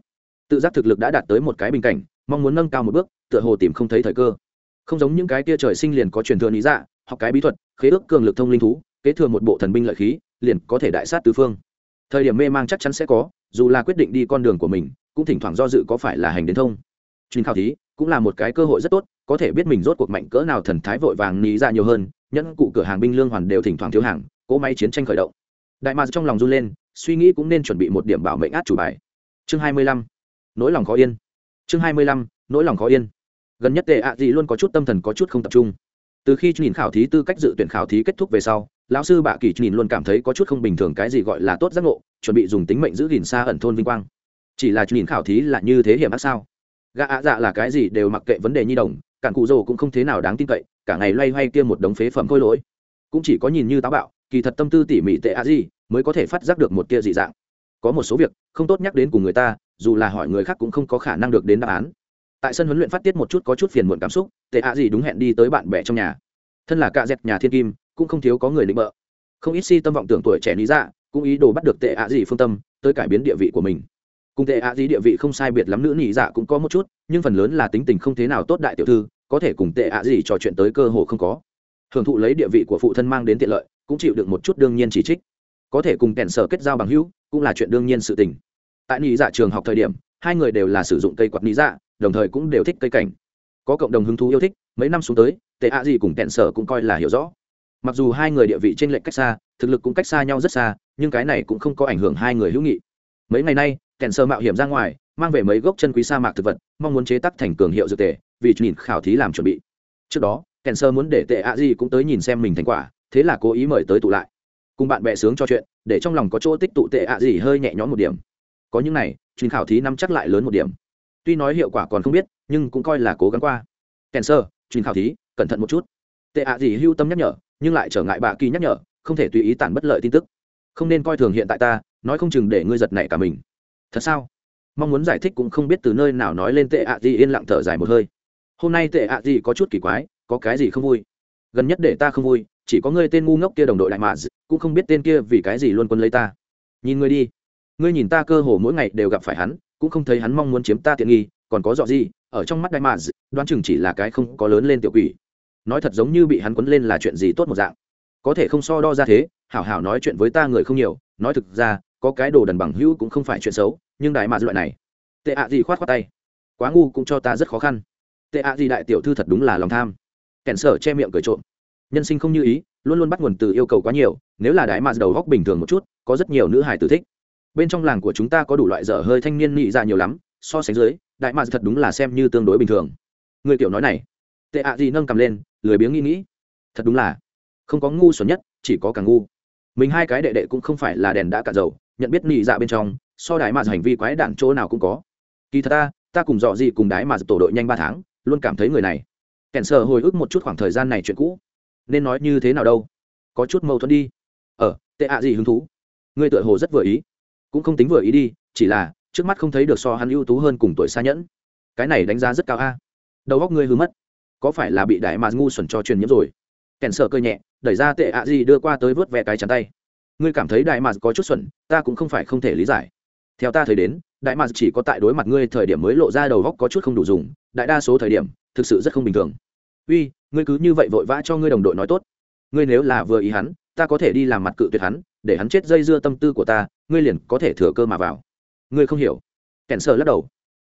Tự giác thực lực đã đạt tới một cái bình cảnh, mong muốn nâng cao một bước, tựa hồ tìm không thấy thời cơ. Không giống những cái kia trời sinh liền có truyền thừa lý dạ học cái bí thuật, khế ước cường lực thông linh thú, kế thừa một bộ thần binh lợi khí, liền có thể đại sát tứ phương. Thời điểm mê mang chắc chắn sẽ có dù là quyết định đi con đường của mình, cũng thỉnh thoảng do dự có phải là hành đến thông. Chuyên khảo thí cũng là một cái cơ hội rất tốt, có thể biết mình rốt cuộc mạnh cỡ nào thần thái vội vàng ní ra nhiều hơn, nhẫn cụ cửa hàng binh lương hoàn đều thỉnh thoảng thiếu hàng, cỗ máy chiến tranh khởi động. Đại mạc trong lòng run lên, suy nghĩ cũng nên chuẩn bị một điểm bảo mệnh át chủ bài. Chương hai mươi lăm, nỗi lòng khó yên. Chương hai mươi lăm, nỗi lòng khó yên. Gần nhất tệ ạ gì luôn có chút tâm thần có chút không tập trung từ khi nhìn khảo thí tư cách dự tuyển khảo thí kết thúc về sau, lão sư bạ kỳ nhìn luôn cảm thấy có chút không bình thường cái gì gọi là tốt giác ngộ, chuẩn bị dùng tính mệnh giữ gìn xa ẩn thôn vinh quang. Chỉ là nhìn khảo thí là như thế hiểm ác sao? Gã ạ dạ là cái gì đều mặc kệ vấn đề nhi đồng, cản cụ rồ cũng không thế nào đáng tin cậy, cả ngày loay hoay kia một đống phế phẩm khôi lỗi. Cũng chỉ có nhìn như táo bạo, kỳ thật tâm tư tỉ mỉ tệ a gì mới có thể phát giác được một kia dị dạng. Có một số việc không tốt nhắc đến cùng người ta, dù là hỏi người khác cũng không có khả năng được đến đáp án tại sân huấn luyện phát tiết một chút có chút phiền muộn cảm xúc, tệ ạ gì đúng hẹn đi tới bạn bè trong nhà. Thân là cạ dẹt nhà thiên kim, cũng không thiếu có người định bợ. Không ít si tâm vọng tưởng tuổi trẻ lý dạ cũng ý đồ bắt được tệ ạ gì phương tâm, tới cải biến địa vị của mình. Cùng tệ ạ gì địa vị không sai biệt lắm nữ nhị dạ cũng có một chút, nhưng phần lớn là tính tình không thế nào tốt đại tiểu thư, có thể cùng tệ ạ gì trò chuyện tới cơ hồ không có. Hưởng thụ lấy địa vị của phụ thân mang đến tiện lợi, cũng chịu được một chút đương nhiên chỉ trích. Có thể cùng kèn sở kết giao bằng hữu, cũng là chuyện đương nhiên sự tình. Tại nhị dạ trường học thời điểm, hai người đều là sử dụng cây quạt nhị dạ đồng thời cũng đều thích cây cảnh. Có cộng đồng hứng thú yêu thích, mấy năm xuống tới, tệ a gì cùng Kẹn sở cũng coi là hiểu rõ. Mặc dù hai người địa vị trên lệch cách xa, thực lực cũng cách xa nhau rất xa, nhưng cái này cũng không có ảnh hưởng hai người hữu nghị. Mấy ngày nay Kẹn sở mạo hiểm ra ngoài, mang về mấy gốc chân quý sa mạc thực vật, mong muốn chế tác thành cường hiệu dược tề, vì nhìn khảo thí làm chuẩn bị. Trước đó Kẹn sơ muốn để tệ a gì cũng tới nhìn xem mình thành quả, thế là cố ý mời tới tụ lại. Cùng bạn bè sướng cho chuyện, để trong lòng có chỗ tích tụ tệ ạ gì hơi nhẹ nhõm một điểm. Có những này chuyên khảo thí nắm chắc lại lớn một điểm tuy nói hiệu quả còn không biết nhưng cũng coi là cố gắng qua. Kèn sơ truyền khảo thí cẩn thận một chút. Tệ ạ gì hưu tâm nhắc nhở nhưng lại trở ngại bà kỳ nhắc nhở không thể tùy ý tản bất lợi tin tức. Không nên coi thường hiện tại ta nói không chừng để ngươi giật nảy cả mình. Thật sao? Mong muốn giải thích cũng không biết từ nơi nào nói lên tệ ạ gì yên lặng thở dài một hơi. Hôm nay tệ ạ gì có chút kỳ quái có cái gì không vui? Gần nhất để ta không vui chỉ có ngươi tên ngu ngốc kia đồng đội đại mà, cũng không biết tên kia vì cái gì luôn quân lấy ta. Nhìn ngươi đi. Ngươi nhìn ta cơ hồ mỗi ngày đều gặp phải hắn cũng không thấy hắn mong muốn chiếm ta tiện nghi, còn có dọ gì, ở trong mắt đại mạ đoán chừng chỉ là cái không có lớn lên tiểu quỷ. Nói thật giống như bị hắn quấn lên là chuyện gì tốt một dạng. Có thể không so đo ra thế, hảo hảo nói chuyện với ta người không nhiều, nói thực ra, có cái đồ đần bằng hữu cũng không phải chuyện xấu, nhưng đại mạ loại này. Tệ ạ gì khoát khoát tay. Quá ngu cũng cho ta rất khó khăn. Tệ ạ gì đại tiểu thư thật đúng là lòng tham. Kẻn sở che miệng cười trộm. Nhân sinh không như ý, luôn luôn bắt nguồn từ yêu cầu quá nhiều, nếu là đại mạt đầu góc bình thường một chút, có rất nhiều nữ hài tử thích bên trong làng của chúng ta có đủ loại dở hơi thanh niên nhị dạ nhiều lắm, so sánh dưới, đại mạc thật đúng là xem như tương đối bình thường. Người tiểu nói này. Tệ ạ gì nâng cầm lên, lười biếng nghĩ nghĩ. Thật đúng là không có ngu xuẩn nhất, chỉ có càng ngu. Mình hai cái đệ đệ cũng không phải là đèn đã cạn dầu, nhận biết nhị dạ bên trong, so đại mạc hành vi quái đản chỗ nào cũng có. Kỳ thật ta ta cùng dọ gì cùng đái mà tổ đội nhanh ba tháng, luôn cảm thấy người này. Kèn sờ hồi ức một chút khoảng thời gian này chuyện cũ. Nên nói như thế nào đâu? Có chút mâu thuẫn đi. Ờ tệ ạ gì hứng thú. Ngươi tựa hồ rất vừa ý cũng không tính vừa ý đi, chỉ là, trước mắt không thấy được so hắn ưu tú hơn cùng tuổi xa nhẫn. Cái này đánh giá rất cao a. Đầu góc ngươi hư mất. Có phải là bị đại mà ngu xuẩn cho truyền nhiễm rồi? Kèn sợ cơ nhẹ, đẩy ra tệ ạ gì đưa qua tới vớt vẹ cái chắn tay. Ngươi cảm thấy đại mà có chút xuẩn, ta cũng không phải không thể lý giải. Theo ta thấy đến, đại mà chỉ có tại đối mặt ngươi thời điểm mới lộ ra đầu góc có chút không đủ dùng, đại đa số thời điểm, thực sự rất không bình thường. Uy, ngươi cứ như vậy vội vã cho ngươi đồng đội nói tốt. Ngươi nếu là vừa ý hắn, ta có thể đi làm mặt cự tuyệt hắn để hắn chết dây dưa tâm tư của ta, ngươi liền có thể thừa cơ mà vào. Ngươi không hiểu. Kèn sợ lắc đầu.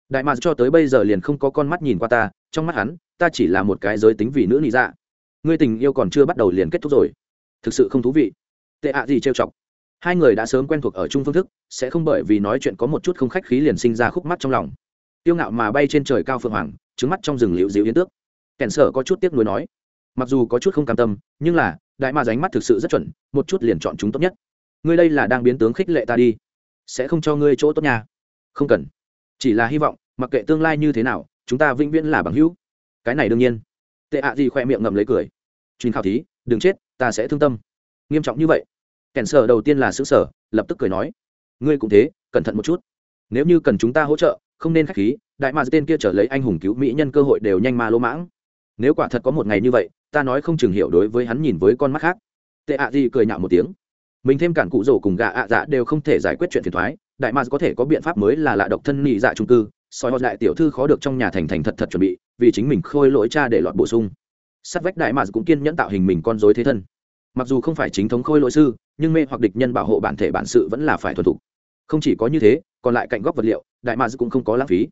Đại mạc cho tới bây giờ liền không có con mắt nhìn qua ta, trong mắt hắn, ta chỉ là một cái giới tính vì nữ nị dạ. Ngươi tình yêu còn chưa bắt đầu liền kết thúc rồi. Thực sự không thú vị. Tệ ạ gì trêu chọc. Hai người đã sớm quen thuộc ở chung phương thức, sẽ không bởi vì nói chuyện có một chút không khách khí liền sinh ra khúc mắt trong lòng. Tiêu ngạo mà bay trên trời cao phượng hoàng, trứng mắt trong rừng liễu dịu yến tước. Kèn sở có chút tiếc nuối nói. Mặc dù có chút không cam tâm, nhưng là đại ma ránh mắt thực sự rất chuẩn, một chút liền chọn chúng tốt nhất. Ngươi đây là đang biến tướng khích lệ ta đi. Sẽ không cho ngươi chỗ tốt nhà không cần. Chỉ là hy vọng, mặc kệ tương lai như thế nào, chúng ta vĩnh viễn là bằng hữu. Cái này đương nhiên. Tệ ạ gì khoe miệng ngậm lấy cười. Truyền khảo thí, đừng chết, ta sẽ thương tâm. Nghiêm trọng như vậy. Kèn sở đầu tiên là xứ sở lập tức cười nói. Ngươi cũng thế, cẩn thận một chút. Nếu như cần chúng ta hỗ trợ, không nên k h á c h khí, đại ma tên kia trở lấy anh hùng cứu mỹ nhân cơ hội đều nhanh ma lỗ mãng. Nếu quả thật có một ngày như vậy ta nói không chừng hiểu đối với hắn nhìn với con mắt khác. Tệ ạ gì cười nhạo một tiếng. Mình thêm cản cụ rổ cùng gà ạ dạ đều không thể giải quyết chuyện phiền thoái. Đại mars có thể có biện pháp mới là lạ độc thân nị dạ trung cư. Soi họ đại tiểu thư khó được trong nhà thành thành thật thật chuẩn bị, vì chính mình khôi lỗi cha để lọt bổ sung. Sắt vách đại mars cũng kiên nhẫn tạo hình mình con dối thế thân. Mặc dù không phải chính thống khôi lỗi sư, nhưng mê hoặc địch nhân bảo hộ bản thể bản sự vẫn là phải thuần thục. Không chỉ có như thế, còn lại cạnh góc vật liệu, đại mars cũng không có lãng phí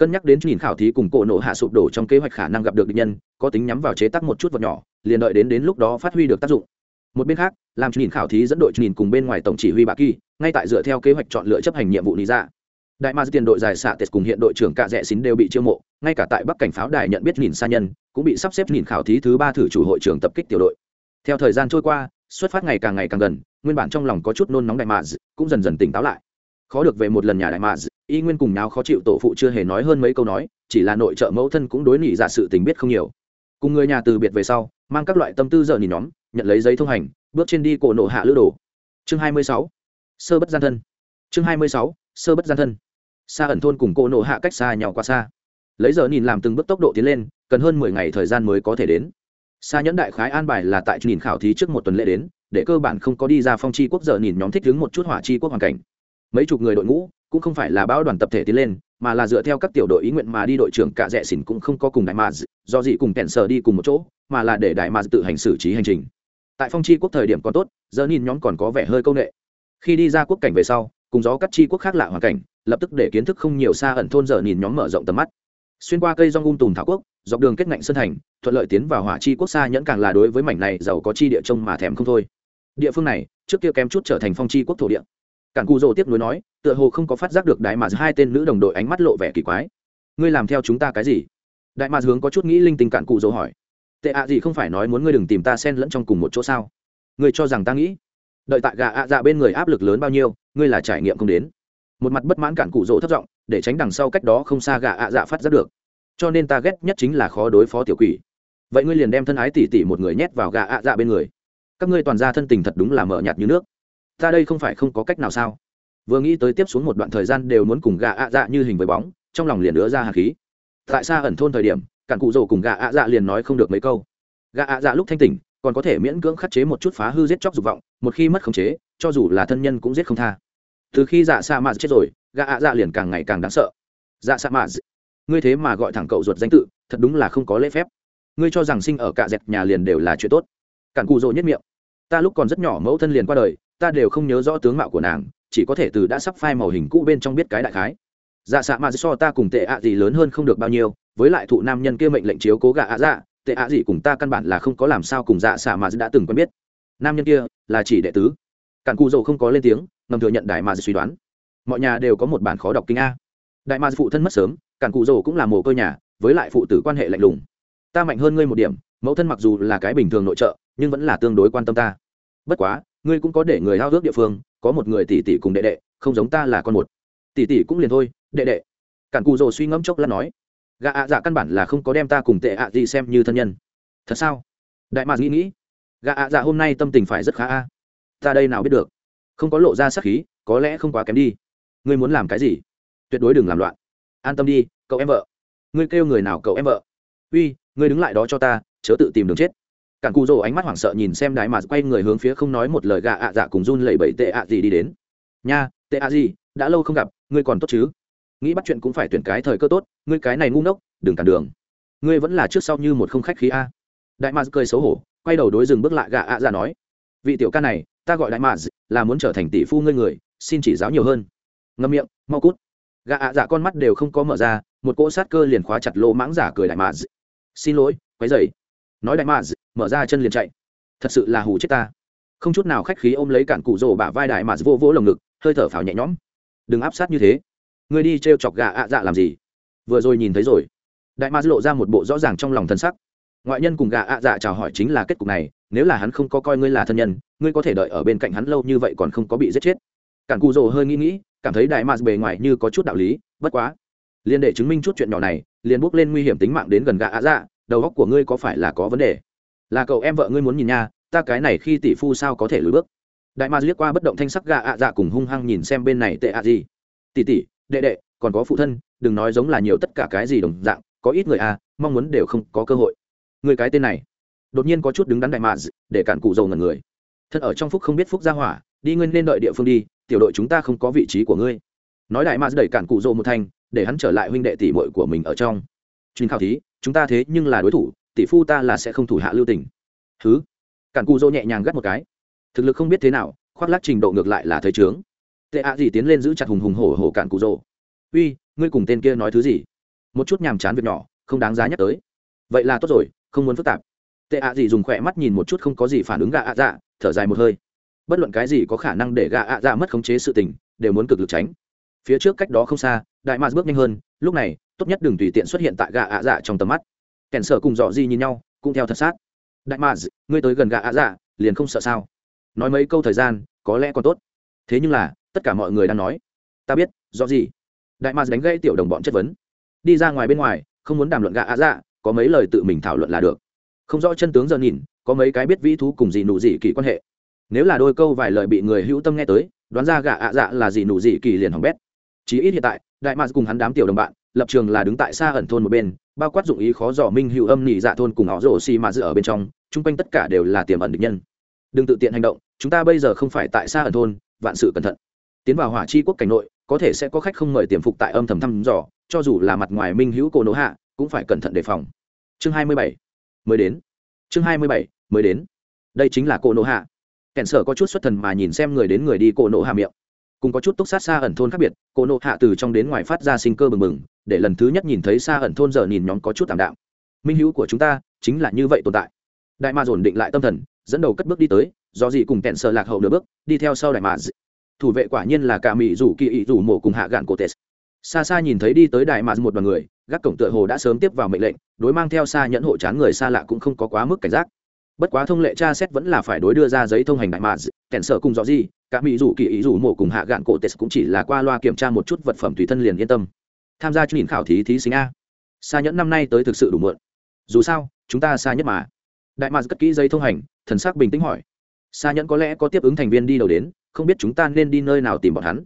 cân nhắc đến nhìn khảo thí cùng cổ nổ hạ sụp đổ trong kế hoạch khả năng gặp được địch nhân, có tính nhắm vào chế tác một chút vật nhỏ, liền đợi đến đến lúc đó phát huy được tác dụng. Một bên khác, làm nhìn khảo thí dẫn đội nhìn cùng bên ngoài tổng chỉ huy bà kỳ ngay tại dựa theo kế hoạch chọn lựa chấp hành nhiệm vụ lý ra. Đại ma tiền đội dài xạ tết cùng hiện đội trưởng cạ rẽ xín đều bị chiêu mộ, ngay cả tại bắc cảnh pháo đài nhận biết nhìn xa nhân, cũng bị sắp xếp nhìn khảo thí thứ ba thử chủ hội trưởng tập kích tiểu đội. Theo thời gian trôi qua, xuất phát ngày càng ngày càng gần, nguyên bản trong lòng có chút nôn nóng đại ma, cũng dần dần tỉnh táo lại khó được về một lần nhà đại ma y nguyên cùng nào khó chịu tổ phụ chưa hề nói hơn mấy câu nói, chỉ là nội trợ mẫu thân cũng đối nghỉ giả dạ sự tình biết không nhiều. Cùng người nhà từ biệt về sau, mang các loại tâm tư giờ nhìn nhóm, nhận lấy giấy thông hành, bước trên đi cổ nộ hạ lữ đồ. Chương 26. sơ bất gian thân. Chương 26. sơ bất gian thân. Xa ẩn thôn cùng cổ nộ hạ cách xa nhau quá xa. Lấy giờ nhìn làm từng bước tốc độ tiến lên, cần hơn mười ngày thời gian mới có thể đến. Xa nhẫn đại khái an bài là tại nhìn khảo thí trước một tuần lễ đến, để cơ bản không có đi ra phong chi quốc giờ nhìn nhóm thích đứng một chút hỏa chi quốc hoàn cảnh mấy chục người đội ngũ cũng không phải là bao đoàn tập thể tiến lên, mà là dựa theo các tiểu đội ý nguyện mà đi đội trưởng cả rẽ xỉn cũng không có cùng đại mà do gì cùng kẹn sờ đi cùng một chỗ, mà là để đại mà tự hành xử trí hành trình. Tại phong chi quốc thời điểm còn tốt, giờ nhìn nhóm còn có vẻ hơi công nghệ khi đi ra quốc cảnh về sau, cùng gió cắt chi quốc khác lạ hoàn cảnh, lập tức để kiến thức không nhiều xa ẩn thôn giờ nhìn nhóm mở rộng tầm mắt. Xuyên qua cây rong ung tùm thảo quốc, dọc đường kết ngạnh sơn thành, thuận lợi tiến vào hỏa chi quốc xa nhẫn càng là đối với mảnh này giàu có chi địa trông mà thèm không thôi. Địa phương này, trước kia kém chút trở thành phong chi quốc thổ địa cản cù rồ tiếp nối nói, tựa hồ không có phát giác được đại mà hai tên nữ đồng đội ánh mắt lộ vẻ kỳ quái. Ngươi làm theo chúng ta cái gì? Đại mà hướng có chút nghĩ linh tinh cản cụ rồ hỏi. Tệ ạ gì không phải nói muốn ngươi đừng tìm ta xen lẫn trong cùng một chỗ sao? Ngươi cho rằng ta nghĩ. Đợi tại gà ạ dạ bên người áp lực lớn bao nhiêu, ngươi là trải nghiệm không đến. Một mặt bất mãn cản cụ rỗ thất giọng, để tránh đằng sau cách đó không xa gà ạ dạ phát giác được. Cho nên ta ghét nhất chính là khó đối phó tiểu quỷ. Vậy ngươi liền đem thân ái tỉ tỉ một người nhét vào gà ạ dạ bên người. Các ngươi toàn ra thân tình thật đúng là mở nhạt như nước ta đây không phải không có cách nào sao? Vừa nghĩ tới tiếp xuống một đoạn thời gian đều muốn cùng gà ạ dạ như hình với bóng, trong lòng liền đứa ra hạt khí. Tại xa ẩn thôn thời điểm, cản cụ rồ cùng gà ạ dạ liền nói không được mấy câu. Gà ạ dạ lúc thanh tỉnh, còn có thể miễn cưỡng khắc chế một chút phá hư giết chóc dục vọng, một khi mất khống chế, cho dù là thân nhân cũng giết không tha. Từ khi dạ sa mạt chết rồi, gà ạ dạ liền càng ngày càng đáng sợ. Dạ sa mạt, ngươi thế mà gọi thẳng cậu ruột danh tự, thật đúng là không có lễ phép. Ngươi cho rằng sinh ở cả dẹp nhà liền đều là chuyện tốt. Cản cụ rồ nhất miệng. Ta lúc còn rất nhỏ mẫu thân liền qua đời ta đều không nhớ rõ tướng mạo của nàng, chỉ có thể từ đã sắp phai màu hình cũ bên trong biết cái đại khái. Dạ xạ mà so ta cùng tệ ạ gì lớn hơn không được bao nhiêu, với lại thụ nam nhân kia mệnh lệnh chiếu cố gạ ạ dạ tệ ạ gì cùng ta căn bản là không có làm sao cùng dạ xạ mà đã từng quen biết. Nam nhân kia là chỉ đệ tứ. Cản cù dầu không có lên tiếng, ngầm thừa nhận đại mà suy đoán. Mọi nhà đều có một bản khó đọc kinh a. Đại mà phụ thân mất sớm, cản cù dầu cũng là mồ cơ nhà, với lại phụ tử quan hệ lạnh lùng. Ta mạnh hơn ngươi một điểm, mẫu thân mặc dù là cái bình thường nội trợ, nhưng vẫn là tương đối quan tâm ta. Bất quá ngươi cũng có để người hao ước địa phương, có một người tỷ tỷ cùng đệ đệ, không giống ta là con một. Tỷ tỷ cũng liền thôi, đệ đệ. Cản cù rồ suy ngẫm chốc lát nói gạ ạ dạ căn bản là không có đem ta cùng tệ ạ gì xem như thân nhân. Thật sao? Đại mạc nghĩ nghĩ gạ ạ dạ hôm nay tâm tình phải rất khá a. Ta đây nào biết được? Không có lộ ra sắc khí, có lẽ không quá kém đi. Ngươi muốn làm cái gì? Tuyệt đối đừng làm loạn. An tâm đi, cậu em vợ. Ngươi kêu người nào cậu em vợ? Uy, ngươi đứng lại đó cho ta, chớ tự tìm đường chết cản cù rồ ánh mắt hoảng sợ nhìn xem đái mà quay người hướng phía không nói một lời gạ ạ dạ cùng run lẩy bẩy tệ ạ gì đi đến. Nha, tệ ạ gì, đã lâu không gặp, ngươi còn tốt chứ? Nghĩ bắt chuyện cũng phải tuyển cái thời cơ tốt, ngươi cái này ngu ngốc, đừng cản đường. Ngươi vẫn là trước sau như một không khách khí a. Đại ma cười xấu hổ, quay đầu đối dừng bước lại gạ ạ dạ nói, vị tiểu ca này, ta gọi đại mạ là muốn trở thành tỷ phu ngươi người, xin chỉ giáo nhiều hơn. Ngâm miệng, mau cút. Gạ ạ dạ con mắt đều không có mở ra, một cỗ sát cơ liền khóa chặt lỗ mãng giả cười đại mạ xin lỗi, quấy dày nói đại mạ mở ra chân liền chạy. Thật sự là hù chết ta. Không chút nào khách khí ôm lấy cản cụ rồ bả vai đại mà vô vỗ lồng ngực, hơi thở phào nhẹ nhõm. Đừng áp sát như thế. Ngươi đi t chọc gà ạ dạ làm gì? Vừa rồi nhìn thấy rồi. Đại mạ lộ ra một bộ rõ ràng trong lòng thân sắc. Ngoại nhân cùng gà ạ dạ chào hỏi chính là kết cục này, nếu là hắn không có coi ngươi là thân nhân, ngươi có thể đợi ở bên cạnh hắn lâu như vậy còn không có bị giết chết. Cản cụ rồ hơi nghĩ nghĩ, cảm thấy đại mars bề ngoài như có chút đạo lý, bất quá. Liên để chứng minh chút chuyện nhỏ này, liền bước lên nguy hiểm tính mạng đến gần gà ạ dạ đầu óc của ngươi có phải là có vấn đề? Là cậu em vợ ngươi muốn nhìn nha, ta cái này khi tỷ phu sao có thể lùi bước? Đại ma liếc qua bất động thanh sắc gà ạ dạ cùng hung hăng nhìn xem bên này tệ ạ gì. Tỷ tỷ, đệ đệ, còn có phụ thân, đừng nói giống là nhiều tất cả cái gì đồng dạng, có ít người à mong muốn đều không có cơ hội. Người cái tên này, đột nhiên có chút đứng đắn đại ma để cản cụ dầu ngần người. Thân ở trong phúc không biết phúc ra hỏa, đi nguyên nên đợi địa phương đi, tiểu đội chúng ta không có vị trí của ngươi. Nói đại ma đẩy cản cụ dầu một thanh để hắn trở lại huynh đệ tỷ muội của mình ở trong. Chuyến khảo thí, chúng ta thế nhưng là đối thủ tỷ phu ta là sẽ không thủ hạ lưu tình. Thứ cản cù dô nhẹ nhàng gắt một cái. Thực lực không biết thế nào, khoác lác trình độ ngược lại là thấy trướng tệ ạ gì tiến lên giữ chặt hùng hùng hổ hổ cản cù dô uy, ngươi cùng tên kia nói thứ gì? Một chút nhàm chán việc nhỏ, không đáng giá nhắc tới. Vậy là tốt rồi, không muốn phức tạp. Tệ ạ gì dùng khỏe mắt nhìn một chút không có gì phản ứng gạ ạ dạ thở dài một hơi. Bất luận cái gì có khả năng để gạ ạ dạ mất khống chế sự tình, đều muốn cực lực tránh. Phía trước cách đó không xa, đại mars bước nhanh hơn, lúc này, tốt nhất đừng tùy tiện xuất hiện tại gạ ạ dạ trong tầm mắt kèn sở cùng dọ gì nhìn nhau, cũng theo thật sát. Đại mars ngươi tới gần gạ ạ dạ liền không sợ sao? Nói mấy câu thời gian, có lẽ còn tốt. Thế nhưng là, tất cả mọi người đang nói, ta biết, dọ gì? Đại mars đánh gây tiểu đồng bọn chất vấn. Đi ra ngoài bên ngoài, không muốn đàm luận gạ ạ dạ có mấy lời tự mình thảo luận là được. Không rõ chân tướng giờ nhìn, có mấy cái biết vĩ thú cùng gì nụ gì kỳ quan hệ. Nếu là đôi câu vài lời bị người hữu tâm nghe tới, đoán ra gạ ạ dạ là gì nụ gì kỳ liền hỏng bét. Chí ít hiện tại, đại mạc cùng hắn đám tiểu đồng bạn, lập trường là đứng tại xa ẩn thôn một bên bao quát dụng ý khó dò minh hữu âm nhị dạ thôn cùng họ rổ xì mà dự ở bên trong, chung quanh tất cả đều là tiềm ẩn địch nhân. Đừng tự tiện hành động, chúng ta bây giờ không phải tại xa ẩn thôn, vạn sự cẩn thận. Tiến vào hỏa chi quốc cảnh nội, có thể sẽ có khách không mời tiềm phục tại âm thầm thăm dò, cho dù là mặt ngoài minh hữu cổ nỗ hạ, cũng phải cẩn thận đề phòng. Chương hai mươi bảy, mới đến. Chương hai mươi bảy, mới đến. Đây chính là cổ nỗ hạ. Kẻn sở có chút xuất thần mà nhìn xem người đến người đi cổ nỗ hạ miệng. Cùng có chút túc sát xa ẩn thôn khác biệt, cổ nộ hạ từ trong đến ngoài phát ra sinh cơ bừng bừng để lần thứ nhất nhìn thấy xa ẩn thôn giờ nhìn nhóm có chút tạm đạo minh hữu của chúng ta chính là như vậy tồn tại. Đại ma dồn định lại tâm thần, dẫn đầu cất bước đi tới, do gì cùng kẹn sợ lạc hậu nửa bước, đi theo sau đại ma thủ vệ quả nhiên là cả mỹ rủ kỳ ý rủ mổ cùng hạ gạn cổ tes xa xa nhìn thấy đi tới đại mạc một đoàn người, gác cổng tựa hồ đã sớm tiếp vào mệnh lệnh, đối mang theo xa nhẫn hộ chán người xa lạ cũng không có quá mức cảnh giác. Bất quá thông lệ tra xét vẫn là phải đối đưa ra giấy thông hành đại mạc kèn sợ cùng rõ gì, cả mỹ rủ kỳ ý rủ mổ cùng hạ gạn cổ tes cũng chỉ là qua loa kiểm tra một chút vật phẩm tùy thân liền yên tâm tham gia chương trình khảo thí thí sinh a. Xa nhẫn năm nay tới thực sự đủ mượn dù sao, chúng ta xa nhất mà. Đại mạc cất kỹ giấy thông hành, thần sắc bình tĩnh hỏi. Xa nhẫn có lẽ có tiếp ứng thành viên đi đầu đến, không biết chúng ta nên đi nơi nào tìm bọn hắn.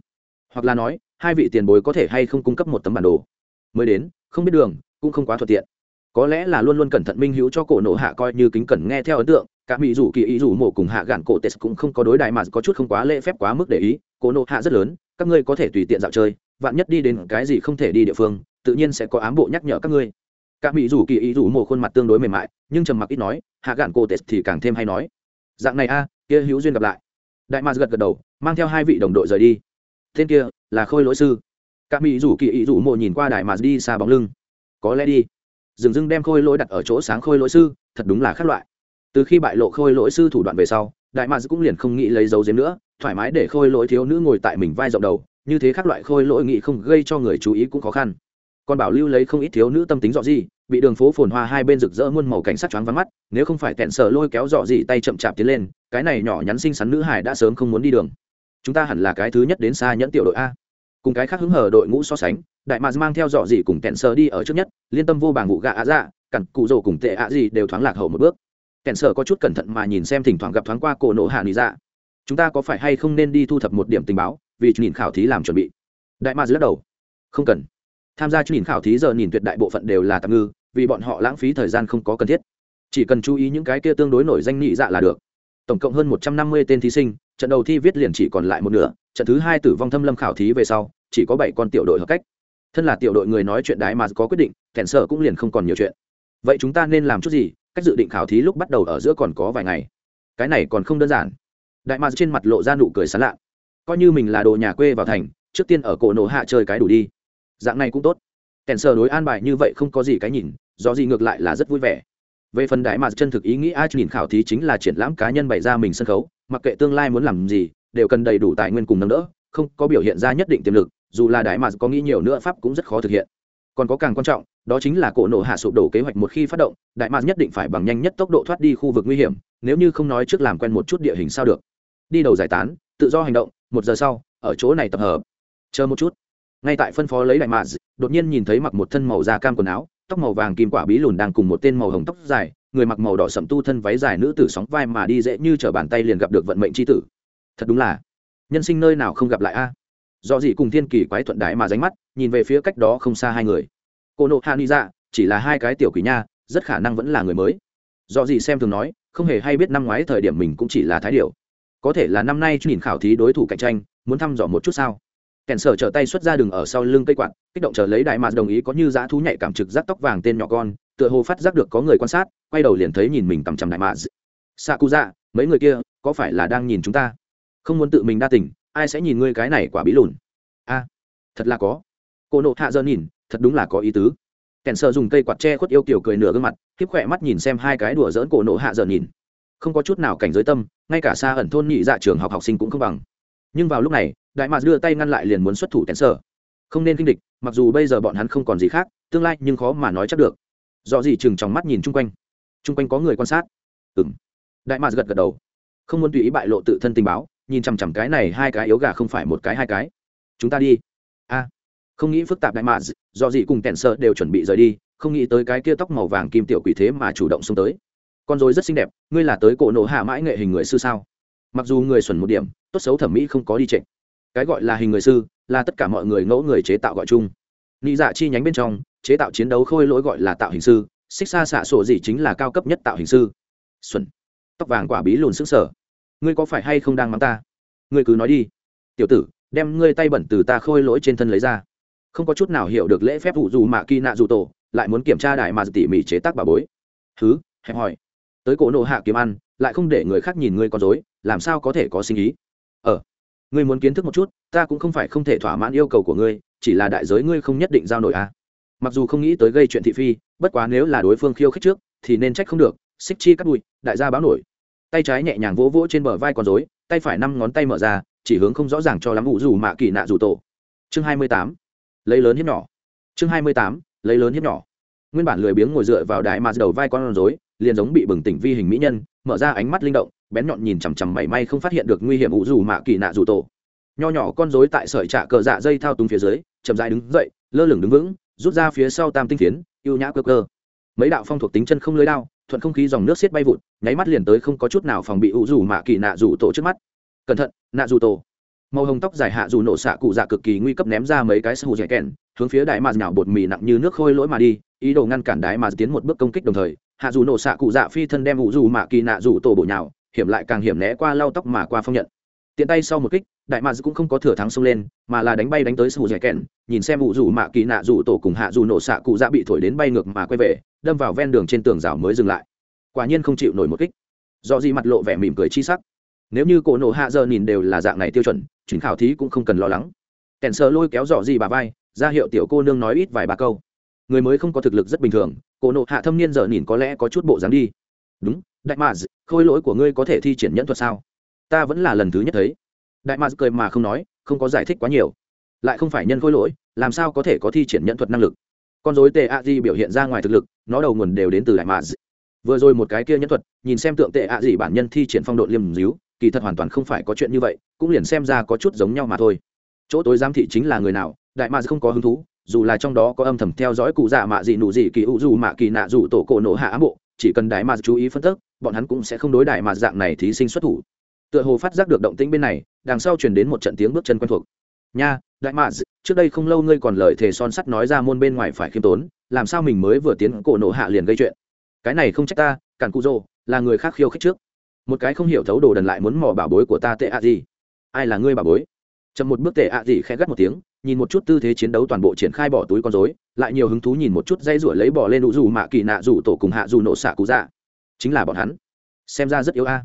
Hoặc là nói, hai vị tiền bối có thể hay không cung cấp một tấm bản đồ. Mới đến, không biết đường, cũng không quá thuận tiện. Có lẽ là luôn luôn cẩn thận minh hữu cho cổ nổ hạ coi như kính cẩn nghe theo ấn tượng, cả mỹ rủ kỳ ý rủ mộ cùng hạ gạn cổ tes cũng không có đối đại mà có chút không quá lễ phép quá mức để ý. Cổ nổ hạ rất lớn, các ngươi có thể tùy tiện dạo chơi vạn nhất đi đến cái gì không thể đi địa phương, tự nhiên sẽ có ám bộ nhắc nhở các ngươi. Các mỹ rủ kỳ ý rủ mồ khuôn mặt tương đối mềm mại, nhưng trầm mặc ít nói, hạ gạn cô tết thì càng thêm hay nói. Dạng này a, kia hữu duyên gặp lại. Đại mà gật gật đầu, mang theo hai vị đồng đội rời đi. Tên kia là khôi lỗi sư. Các mỹ rủ kỳ ý rủ mồ nhìn qua đại mà đi xa bóng lưng. Có lẽ đi. Dừng dưng đem khôi lỗi đặt ở chỗ sáng khôi lỗi sư, thật đúng là khác loại. Từ khi bại lộ khôi lỗi sư thủ đoạn về sau, đại mads cũng liền không nghĩ lấy dấu diếm nữa, thoải mái để khôi lỗi thiếu nữ ngồi tại mình vai rộng đầu như thế khác loại khôi lỗi nghị không gây cho người chú ý cũng khó khăn. Còn bảo lưu lấy không ít thiếu nữ tâm tính dọ gì bị đường phố phồn hoa hai bên rực rỡ muôn màu cảnh sát choáng vắng mắt, nếu không phải tẹn sờ lôi kéo dọ gì tay chậm chạp tiến lên, cái này nhỏ nhắn xinh xắn nữ hải đã sớm không muốn đi đường. Chúng ta hẳn là cái thứ nhất đến xa nhẫn tiểu đội a. Cùng cái khác hứng hở đội ngũ so sánh, đại mạc mang theo dọ gì cùng kẹn sờ đi ở trước nhất, liên tâm vô bảng vụ gạ ạ dạ cặn cụ rồ cùng tệ ạ gì đều thoáng lạc hậu một bước. Kẹn sơ có chút cẩn thận mà nhìn xem thỉnh thoảng gặp thoáng qua cổ nổ hạ lý dạ. Chúng ta có phải hay không nên đi thu thập một điểm tình báo? Vì nhìn khảo thí làm chuẩn bị. Đại ma lắc đầu. Không cần. Tham gia nhìn khảo thí giờ nhìn tuyệt đại bộ phận đều là tạm ngư, vì bọn họ lãng phí thời gian không có cần thiết. Chỉ cần chú ý những cái kia tương đối nổi danh nhị dạ là được. Tổng cộng hơn một trăm năm mươi tên thí sinh, trận đầu thi viết liền chỉ còn lại một nửa, trận thứ hai tử vong thâm lâm khảo thí về sau, chỉ có bảy con tiểu đội hợp cách. Thân là tiểu đội người nói chuyện đái mà có quyết định kèn sợ cũng liền không còn nhiều chuyện. Vậy chúng ta nên làm chút gì? Cách dự định khảo thí lúc bắt đầu ở giữa còn có vài ngày. Cái này còn không đơn giản. Đại mà trên mặt lộ ra nụ cười sán lạ coi như mình là đồ nhà quê vào thành, trước tiên ở cổ nổ hạ chơi cái đủ đi. Dạng này cũng tốt. Kèn sờ đối an bài như vậy không có gì cái nhìn, do gì ngược lại là rất vui vẻ. Về phần đại mà chân thực ý nghĩ ai nhìn khảo thí chính là triển lãm cá nhân bày ra mình sân khấu, mặc kệ tương lai muốn làm gì, đều cần đầy đủ tài nguyên cùng nâng đỡ, không có biểu hiện ra nhất định tiềm lực, dù là đại mà có nghĩ nhiều nữa pháp cũng rất khó thực hiện. Còn có càng quan trọng, đó chính là cổ nổ hạ sụp đổ kế hoạch một khi phát động, đại mạc nhất định phải bằng nhanh nhất tốc độ thoát đi khu vực nguy hiểm, nếu như không nói trước làm quen một chút địa hình sao được. Đi đầu giải tán, tự do hành động một giờ sau, ở chỗ này tập hợp. Chờ một chút. Ngay tại phân phó lấy đại mạc đột nhiên nhìn thấy mặc một thân màu da cam quần áo, tóc màu vàng kim quả bí lùn đang cùng một tên màu hồng tóc dài, người mặc màu đỏ sậm tu thân váy dài nữ tử sóng vai mà đi dễ như t bàn tay liền gặp được vận mệnh c h i tử. Thật đúng là, nhân sinh nơi nào không gặp lại a? Do gì cùng thiên kỳ quái thuận đái mà ránh mắt, nhìn về phía cách đó không xa hai người. Cô nộ hạ ni ra chỉ là hai cái tiểu quỷ nha, rất khả năng vẫn là người mới. Do gì xem thường nói, không hề hay biết năm ngoái thời điểm mình cũng chỉ là thái điệu có thể là năm nay nhìn khảo thí đối thủ cạnh tranh, muốn thăm dò một chút sao? Kèn sở trở tay xuất ra đường ở sau lưng cây quạt, kích động chờ lấy đại mạc đồng ý có như dã thú nhạy cảm trực giác tóc vàng tên nhỏ con, tựa hồ phát giác được có người quan sát, quay đầu liền thấy nhìn mình cầm chằm đại mạc xạ cụ dạ mấy người kia, có phải là đang nhìn chúng ta? Không muốn tự mình đa tình, ai sẽ nhìn ngươi cái này quả bí lùn? A, thật là có. Cô nộ hạ dơ nhìn, thật đúng là có ý tứ. Kèn sở dùng cây quạt tre khuất yêu kiểu cười nửa gương mặt, khiếp khỏe mắt nhìn xem hai cái đùa dỡn cổ nộ hạ dơ nhìn không có chút nào cảnh giới tâm, ngay cả xa ẩn thôn nhị dạ trường học học sinh cũng không bằng. Nhưng vào lúc này, đại mạc đưa tay ngăn lại liền muốn xuất thủ kèn sở. không nên kinh địch, mặc dù bây giờ bọn hắn không còn gì khác, tương lai nhưng khó mà nói chắc được. Do gì chừng trong mắt nhìn chung quanh. Chung quanh có người quan sát. Ừng đại mạc gật gật đầu. Không muốn tùy ý bại lộ tự thân tình báo, nhìn chằm chằm cái này hai cái yếu gà không phải một cái hai cái. Chúng ta đi. A. Không nghĩ phức tạp đại mạc do gì cùng kẹn sợ đều chuẩn bị rời đi, không nghĩ tới cái kia tóc màu vàng kim tiểu quỷ thế mà chủ động xông tới con dối rất xinh đẹp, ngươi là tới cổ nổ hạ mãi nghệ hình người sư sao? Mặc dù người xuẩn một điểm, tốt xấu thẩm mỹ không có đi trệ cái gọi là hình người sư, là tất cả mọi người ngẫu người chế tạo gọi chung. Nghĩ dạ chi nhánh bên trong, chế tạo chiến đấu khôi lỗi gọi là tạo hình sư, xích xa xạ sổ gì chính là cao cấp nhất tạo hình sư. Xuẩn. Tóc vàng quả bí lùn xứng sở ngươi có phải hay không đang mắng ta? Ngươi cứ nói đi. Tiểu tử, đem ngươi tay bẩn từ ta khôi lỗi trên thân lấy ra. Không có chút nào hiểu được lễ phép vụ dù mạ kỳ nạ dù tổ, lại muốn kiểm tra đại mà tỉ mỉ chế tác bà bối. Thứ hẹp hỏi tới cổ nộ hạ kiếm ăn, lại không để người khác nhìn ngươi con dối làm sao có thể có sinh ý? Ờ ngươi muốn kiến thức một chút, ta cũng không phải không thể thỏa mãn yêu cầu của ngươi, chỉ là đại giới ngươi không nhất định giao nổi à. mặc dù không nghĩ tới gây chuyện thị phi, bất quá nếu là đối phương khiêu khích trước, thì nên trách không được, xích chi cắt bụi đại gia báo nổi. Tay trái nhẹ nhàng vỗ vỗ trên bờ vai con dối tay phải năm ngón tay mở ra, chỉ hướng không rõ ràng cho lắm ủ dù mạ kỳ nạ dù tổ. Chương hai mươi tám, lấy lớn hiếp nhỏ. Chương hai mươi tám, lấy lớn hiếp nhỏ nguyên bản lười biếng ngồi dựa vào đại mà đầu vai con rối, liền giống bị bừng tỉnh vi hình mỹ nhân, mở ra ánh mắt linh động, bén nhọn nhìn chằm chằm mảy may không phát hiện được nguy hiểm ủ dù mạ kỳ nạ dù tổ. Nho nhỏ con rối tại sợi trạ cờ dạ dây thao túng phía dưới, chậm dại đứng dậy, lơ lửng đứng vững, rút ra phía sau tam tinh phiến ưu nhã cơ cơ. Mấy đạo phong thuộc tính chân không lưới đao, thuận không khí dòng nước xiết bay vụt, nháy mắt liền tới không có chút nào phòng bị ủ dù mạ kỳ nạ dù tổ trước mắt. Cẩn thận, nạ dù tổ. Màu hồng tóc dài hạ dù nổ xạ cụ dạ cực kỳ nguy cấp ném ra mấy cái sâu dẻ kèn, hướng phía đại mạt nhảo bột mì nặng như nước khôi lỗi mà đi ý đồ ngăn cản đái mà tiến một bước công kích đồng thời, hạ dù nổ xạ cụ dạ phi thân đem ủ dù mạ kỳ nạ dù tổ bộ nhào, hiểm lại càng hiểm né qua lau tóc mà qua phong nhận. Tiện tay sau một kích, đại mạt cũng không có thừa thắng xông lên, mà là đánh bay đánh tới sâu dẻ kèn, nhìn xem ủ dù mạ kỳ nạ dù tổ cùng hạ dù nổ xạ cụ dạ bị thổi đến bay ngược mà quay về, đâm vào ven đường trên tường rào mới dừng lại. Quả nhiên không chịu nổi một kích. Do gì mặt lộ vẻ mỉm cười chi sắc. Nếu như cổ nổ hạ giờ nhìn đều là dạng này tiêu chuẩn chính khảo thí cũng không cần lo lắng. Kèn sờ lôi kéo dọ gì bà vai, ra hiệu tiểu cô nương nói ít vài ba câu người mới không có thực lực rất bình thường, cổ nộ hạ thâm niên giờ nhìn có lẽ có chút bộ dáng đi. Đúng, đại mạc khôi lỗi của ngươi có thể thi triển nhẫn thuật sao? Ta vẫn là lần thứ nhất thấy. Đại mạc cười mà không nói, không có giải thích quá nhiều. Lại không phải nhân khôi lỗi, làm sao có thể có thi triển nhẫn thuật năng lực? Con dối tệ a di biểu hiện ra ngoài thực lực, nó đầu nguồn đều đến từ đại mạc vừa rồi một cái kia nhẫn thuật, nhìn xem tượng tệ a di bản nhân thi triển phong độ liêm díu, kỳ thật hoàn toàn không phải có chuyện như vậy, cũng liền xem ra có chút giống nhau mà thôi. Chỗ tối giám thị chính là người nào, đại mạ không có hứng thú dù là trong đó có âm thầm theo dõi cụ dạ mạ gì nụ gì kỳ ủ dù mạ kỳ nạ dù tổ cổ nổ hạ ám bộ, chỉ cần đại mà chú ý phân tích, bọn hắn cũng sẽ không đối đại mà dạng này thí sinh xuất thủ. Tựa hồ phát giác được động tĩnh bên này, đằng sau truyền đến một trận tiếng bước chân quen thuộc. Nha, đại mà trước đây không lâu ngươi còn lời thề son sắt nói ra môn bên ngoài phải khiêm tốn, làm sao mình mới vừa tiến cổ nổ hạ liền gây chuyện? Cái này không trách ta, cản cụ rồ là người khác khiêu khích trước. Một cái không hiểu thấu đồ đần lại muốn mò bảo bối của ta tệ ạ gì? Ai là ngươi bảo bối? Chậm một bước tệ ạ gì khẽ gắt một tiếng nhìn một chút tư thế chiến đấu toàn bộ triển khai bỏ túi con dối lại nhiều hứng thú nhìn một chút dây ruổi lấy bỏ lên đủ dù mạ kỳ nạ dù tổ cùng hạ dù nổ xạ cụ dạ. Chính là bọn hắn. Xem ra rất yếu a.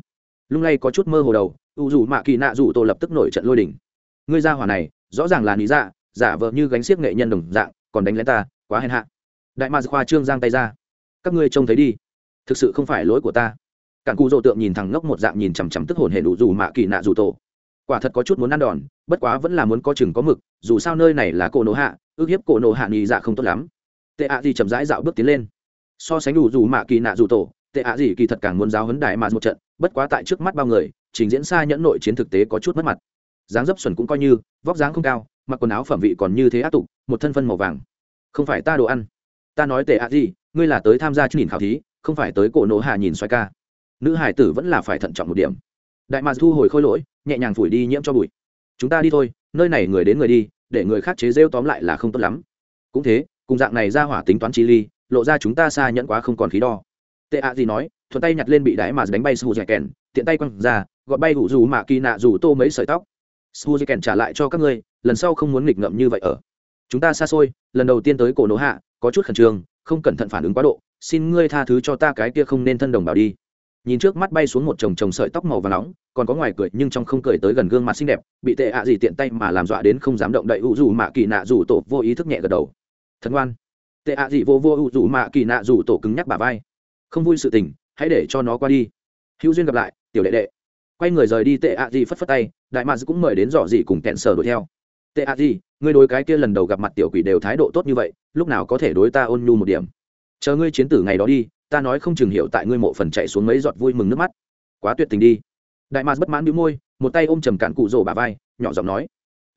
Lung lay có chút mơ hồ đầu, u dù mạ kỳ nạ dù tổ lập tức nổi trận lôi đỉnh ngươi ra hỏa này, rõ ràng là lý dạ giả vờ như gánh xiếc nghệ nhân đồng dạng, còn đánh lén ta, quá hèn hạ. Đại ma khoa trương giang tay ra. Các ngươi trông thấy đi. Thực sự không phải lỗi của ta. Cản cụ rộ tượng nhìn thằng ngốc một dạng nhìn chằm chằm tức hồn hệ đủ dù mạ kỳ nạ dù tổ quả thật có chút muốn ăn đòn, bất quá vẫn là muốn có chừng có mực, dù sao nơi này là cổ nổ hạ, ước hiếp cổ nổ hạ nghỉ dạ không tốt lắm. Tệ ạ gì chậm rãi dạo bước tiến lên. So sánh đủ dù mạ kỳ nạ dù tổ, tệ ạ gì kỳ thật càng muốn giáo hấn đại mà một trận, bất quá tại trước mắt bao người, trình diễn xa nhẫn nội chiến thực tế có chút mất mặt. Dáng dấp xuẩn cũng coi như, vóc dáng không cao, mặc quần áo phẩm vị còn như thế áp tục một thân phân màu vàng. Không phải ta đồ ăn. Ta nói tệ ạ gì, ngươi là tới tham gia chương trình khảo thí, không phải tới cổ nổ hạ nhìn xoay ca. Nữ hải tử vẫn là phải thận trọng một điểm. Đại mà thu hồi khôi lỗi nhẹ nhàng phủi đi nhiễm cho bụi. Chúng ta đi thôi, nơi này người đến người đi, để người khác chế rêu tóm lại là không tốt lắm. Cũng thế, cùng dạng này ra hỏa tính toán chi ly, lộ ra chúng ta xa nhẫn quá không còn khí đo. Tệ ạ gì nói, thuận tay nhặt lên bị đáy mà đánh bay sù dẻ kèn tiện tay quăng ra, gọi bay hủ dù mạ kỳ nạ dù tô mấy sợi tóc. Sù dẻ kèn trả lại cho các ngươi, lần sau không muốn nghịch ngợm như vậy ở. Chúng ta xa xôi, lần đầu tiên tới cổ nổ hạ, có chút khẩn trương, không cẩn thận phản ứng quá độ, xin ngươi tha thứ cho ta cái kia không nên thân đồng bào đi nhìn trước mắt bay xuống một chồng chồng sợi tóc màu và nóng, còn có ngoài cười nhưng trong không cười tới gần gương mặt xinh đẹp, bị tệ ạ gì tiện tay mà làm dọa đến không dám động đậy u dù mạ kỳ nạ dù tổ vô ý thức nhẹ gật đầu. Thật ngoan. Tệ ạ gì vô vô u dù mạ kỳ nạ dù tổ cứng nhắc bà vai. Không vui sự tình, hãy để cho nó qua đi. Hữu duyên gặp lại, tiểu đệ đệ. Quay người rời đi, tệ ạ gì phất phất tay, đại mạc cũng mời đến dò gì cùng kẹn sở đuổi theo. Tệ ạ gì, ngươi đối cái kia lần đầu gặp mặt tiểu quỷ đều thái độ tốt như vậy, lúc nào có thể đối ta ôn nhu một điểm? Chờ ngươi chiến tử ngày đó đi ta nói không chừng hiểu tại ngươi mộ phần chạy xuống mấy giọt vui mừng nước mắt. Quá tuyệt tình đi. Đại mạc bất mãn đĩu môi, một tay ôm trầm cạn cụ rổ bà vai, nhỏ giọng nói.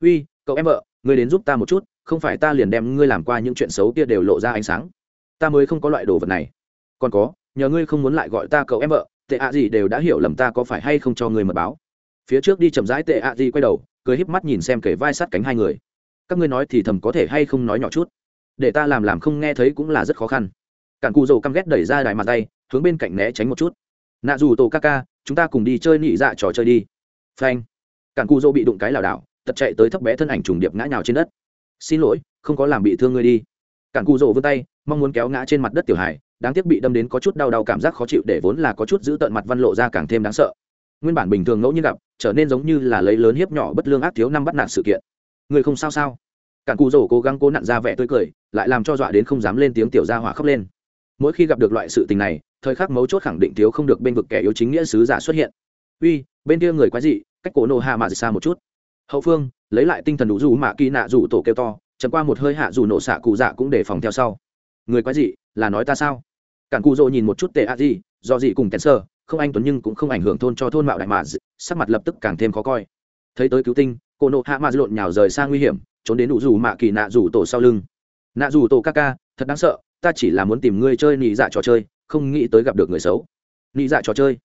Uy, cậu em vợ, ngươi đến giúp ta một chút, không phải ta liền đem ngươi làm qua những chuyện xấu kia đều lộ ra ánh sáng. Ta mới không có loại đồ vật này. Còn có, nhờ ngươi không muốn lại gọi ta cậu em vợ, tệ ạ gì đều đã hiểu lầm ta có phải hay không cho ngươi mật báo. Phía trước đi chậm rãi tệ ạ gì quay đầu, cười híp mắt nhìn xem kể vai sát cánh hai người. Các ngươi nói thì thầm có thể hay không nói nhỏ chút. Để ta làm làm không nghe thấy cũng là rất khó khăn cản cù dầu căm ghét đẩy ra đài mặt tay, hướng bên cạnh né tránh một chút. Nạ dù tổ ca ca, chúng ta cùng đi chơi nị dạ trò chơi đi. Phanh. Cản cù dầu bị đụng cái lảo đảo tật chạy tới thấp bé thân ảnh trùng điệp ngã nhào trên đất. Xin lỗi, không có làm bị thương ngươi đi. Cản cù dầu vươn tay, mong muốn kéo ngã trên mặt đất tiểu hải đáng tiếc bị đâm đến có chút đau đau cảm giác khó chịu để vốn là có chút giữ tận mặt văn lộ ra càng thêm đáng sợ. Nguyên bản bình thường ngẫu nhiên gặp, trở nên giống như là lấy lớn hiếp nhỏ bất lương ác thiếu năm bắt nạt sự kiện. Người không sao sao? Cản cù dầu cố gắng cố nặn ra vẻ tươi cười, lại làm cho dọa đến không dám lên tiếng tiểu gia hỏa khóc lên mỗi khi gặp được loại sự tình này, thời khắc mấu chốt khẳng định thiếu không được bên vực kẻ yếu chính nghĩa sứ giả xuất hiện. Uy, bên kia người quái dị, cách cổ nổ hạ mạ xa một chút. Hậu phương, lấy lại tinh thần đủ dù mạ kỳ nạ dù tổ kêu to, chậm qua một hơi hạ dù nổ xạ cụ dạ cũng để phòng theo sau. Người quái dị, là nói ta sao? Cản cụ dỗ nhìn một chút tệ a gì, do gì cùng kèn sơ, không anh tuấn nhưng cũng không ảnh hưởng thôn cho thôn mạo đại mạ sắc mặt lập tức càng thêm khó coi. Thấy tới cứu tinh cô nộ hạ mạ lộn nhào rời sang nguy hiểm, trốn đến đủ dù mạ kỳ nạ dù tổ sau lưng. Nạ dù tổ ca ca, thật đáng sợ ta chỉ là muốn tìm ngươi chơi nị dạ trò chơi, không nghĩ tới gặp được người xấu. Nị dạ trò chơi.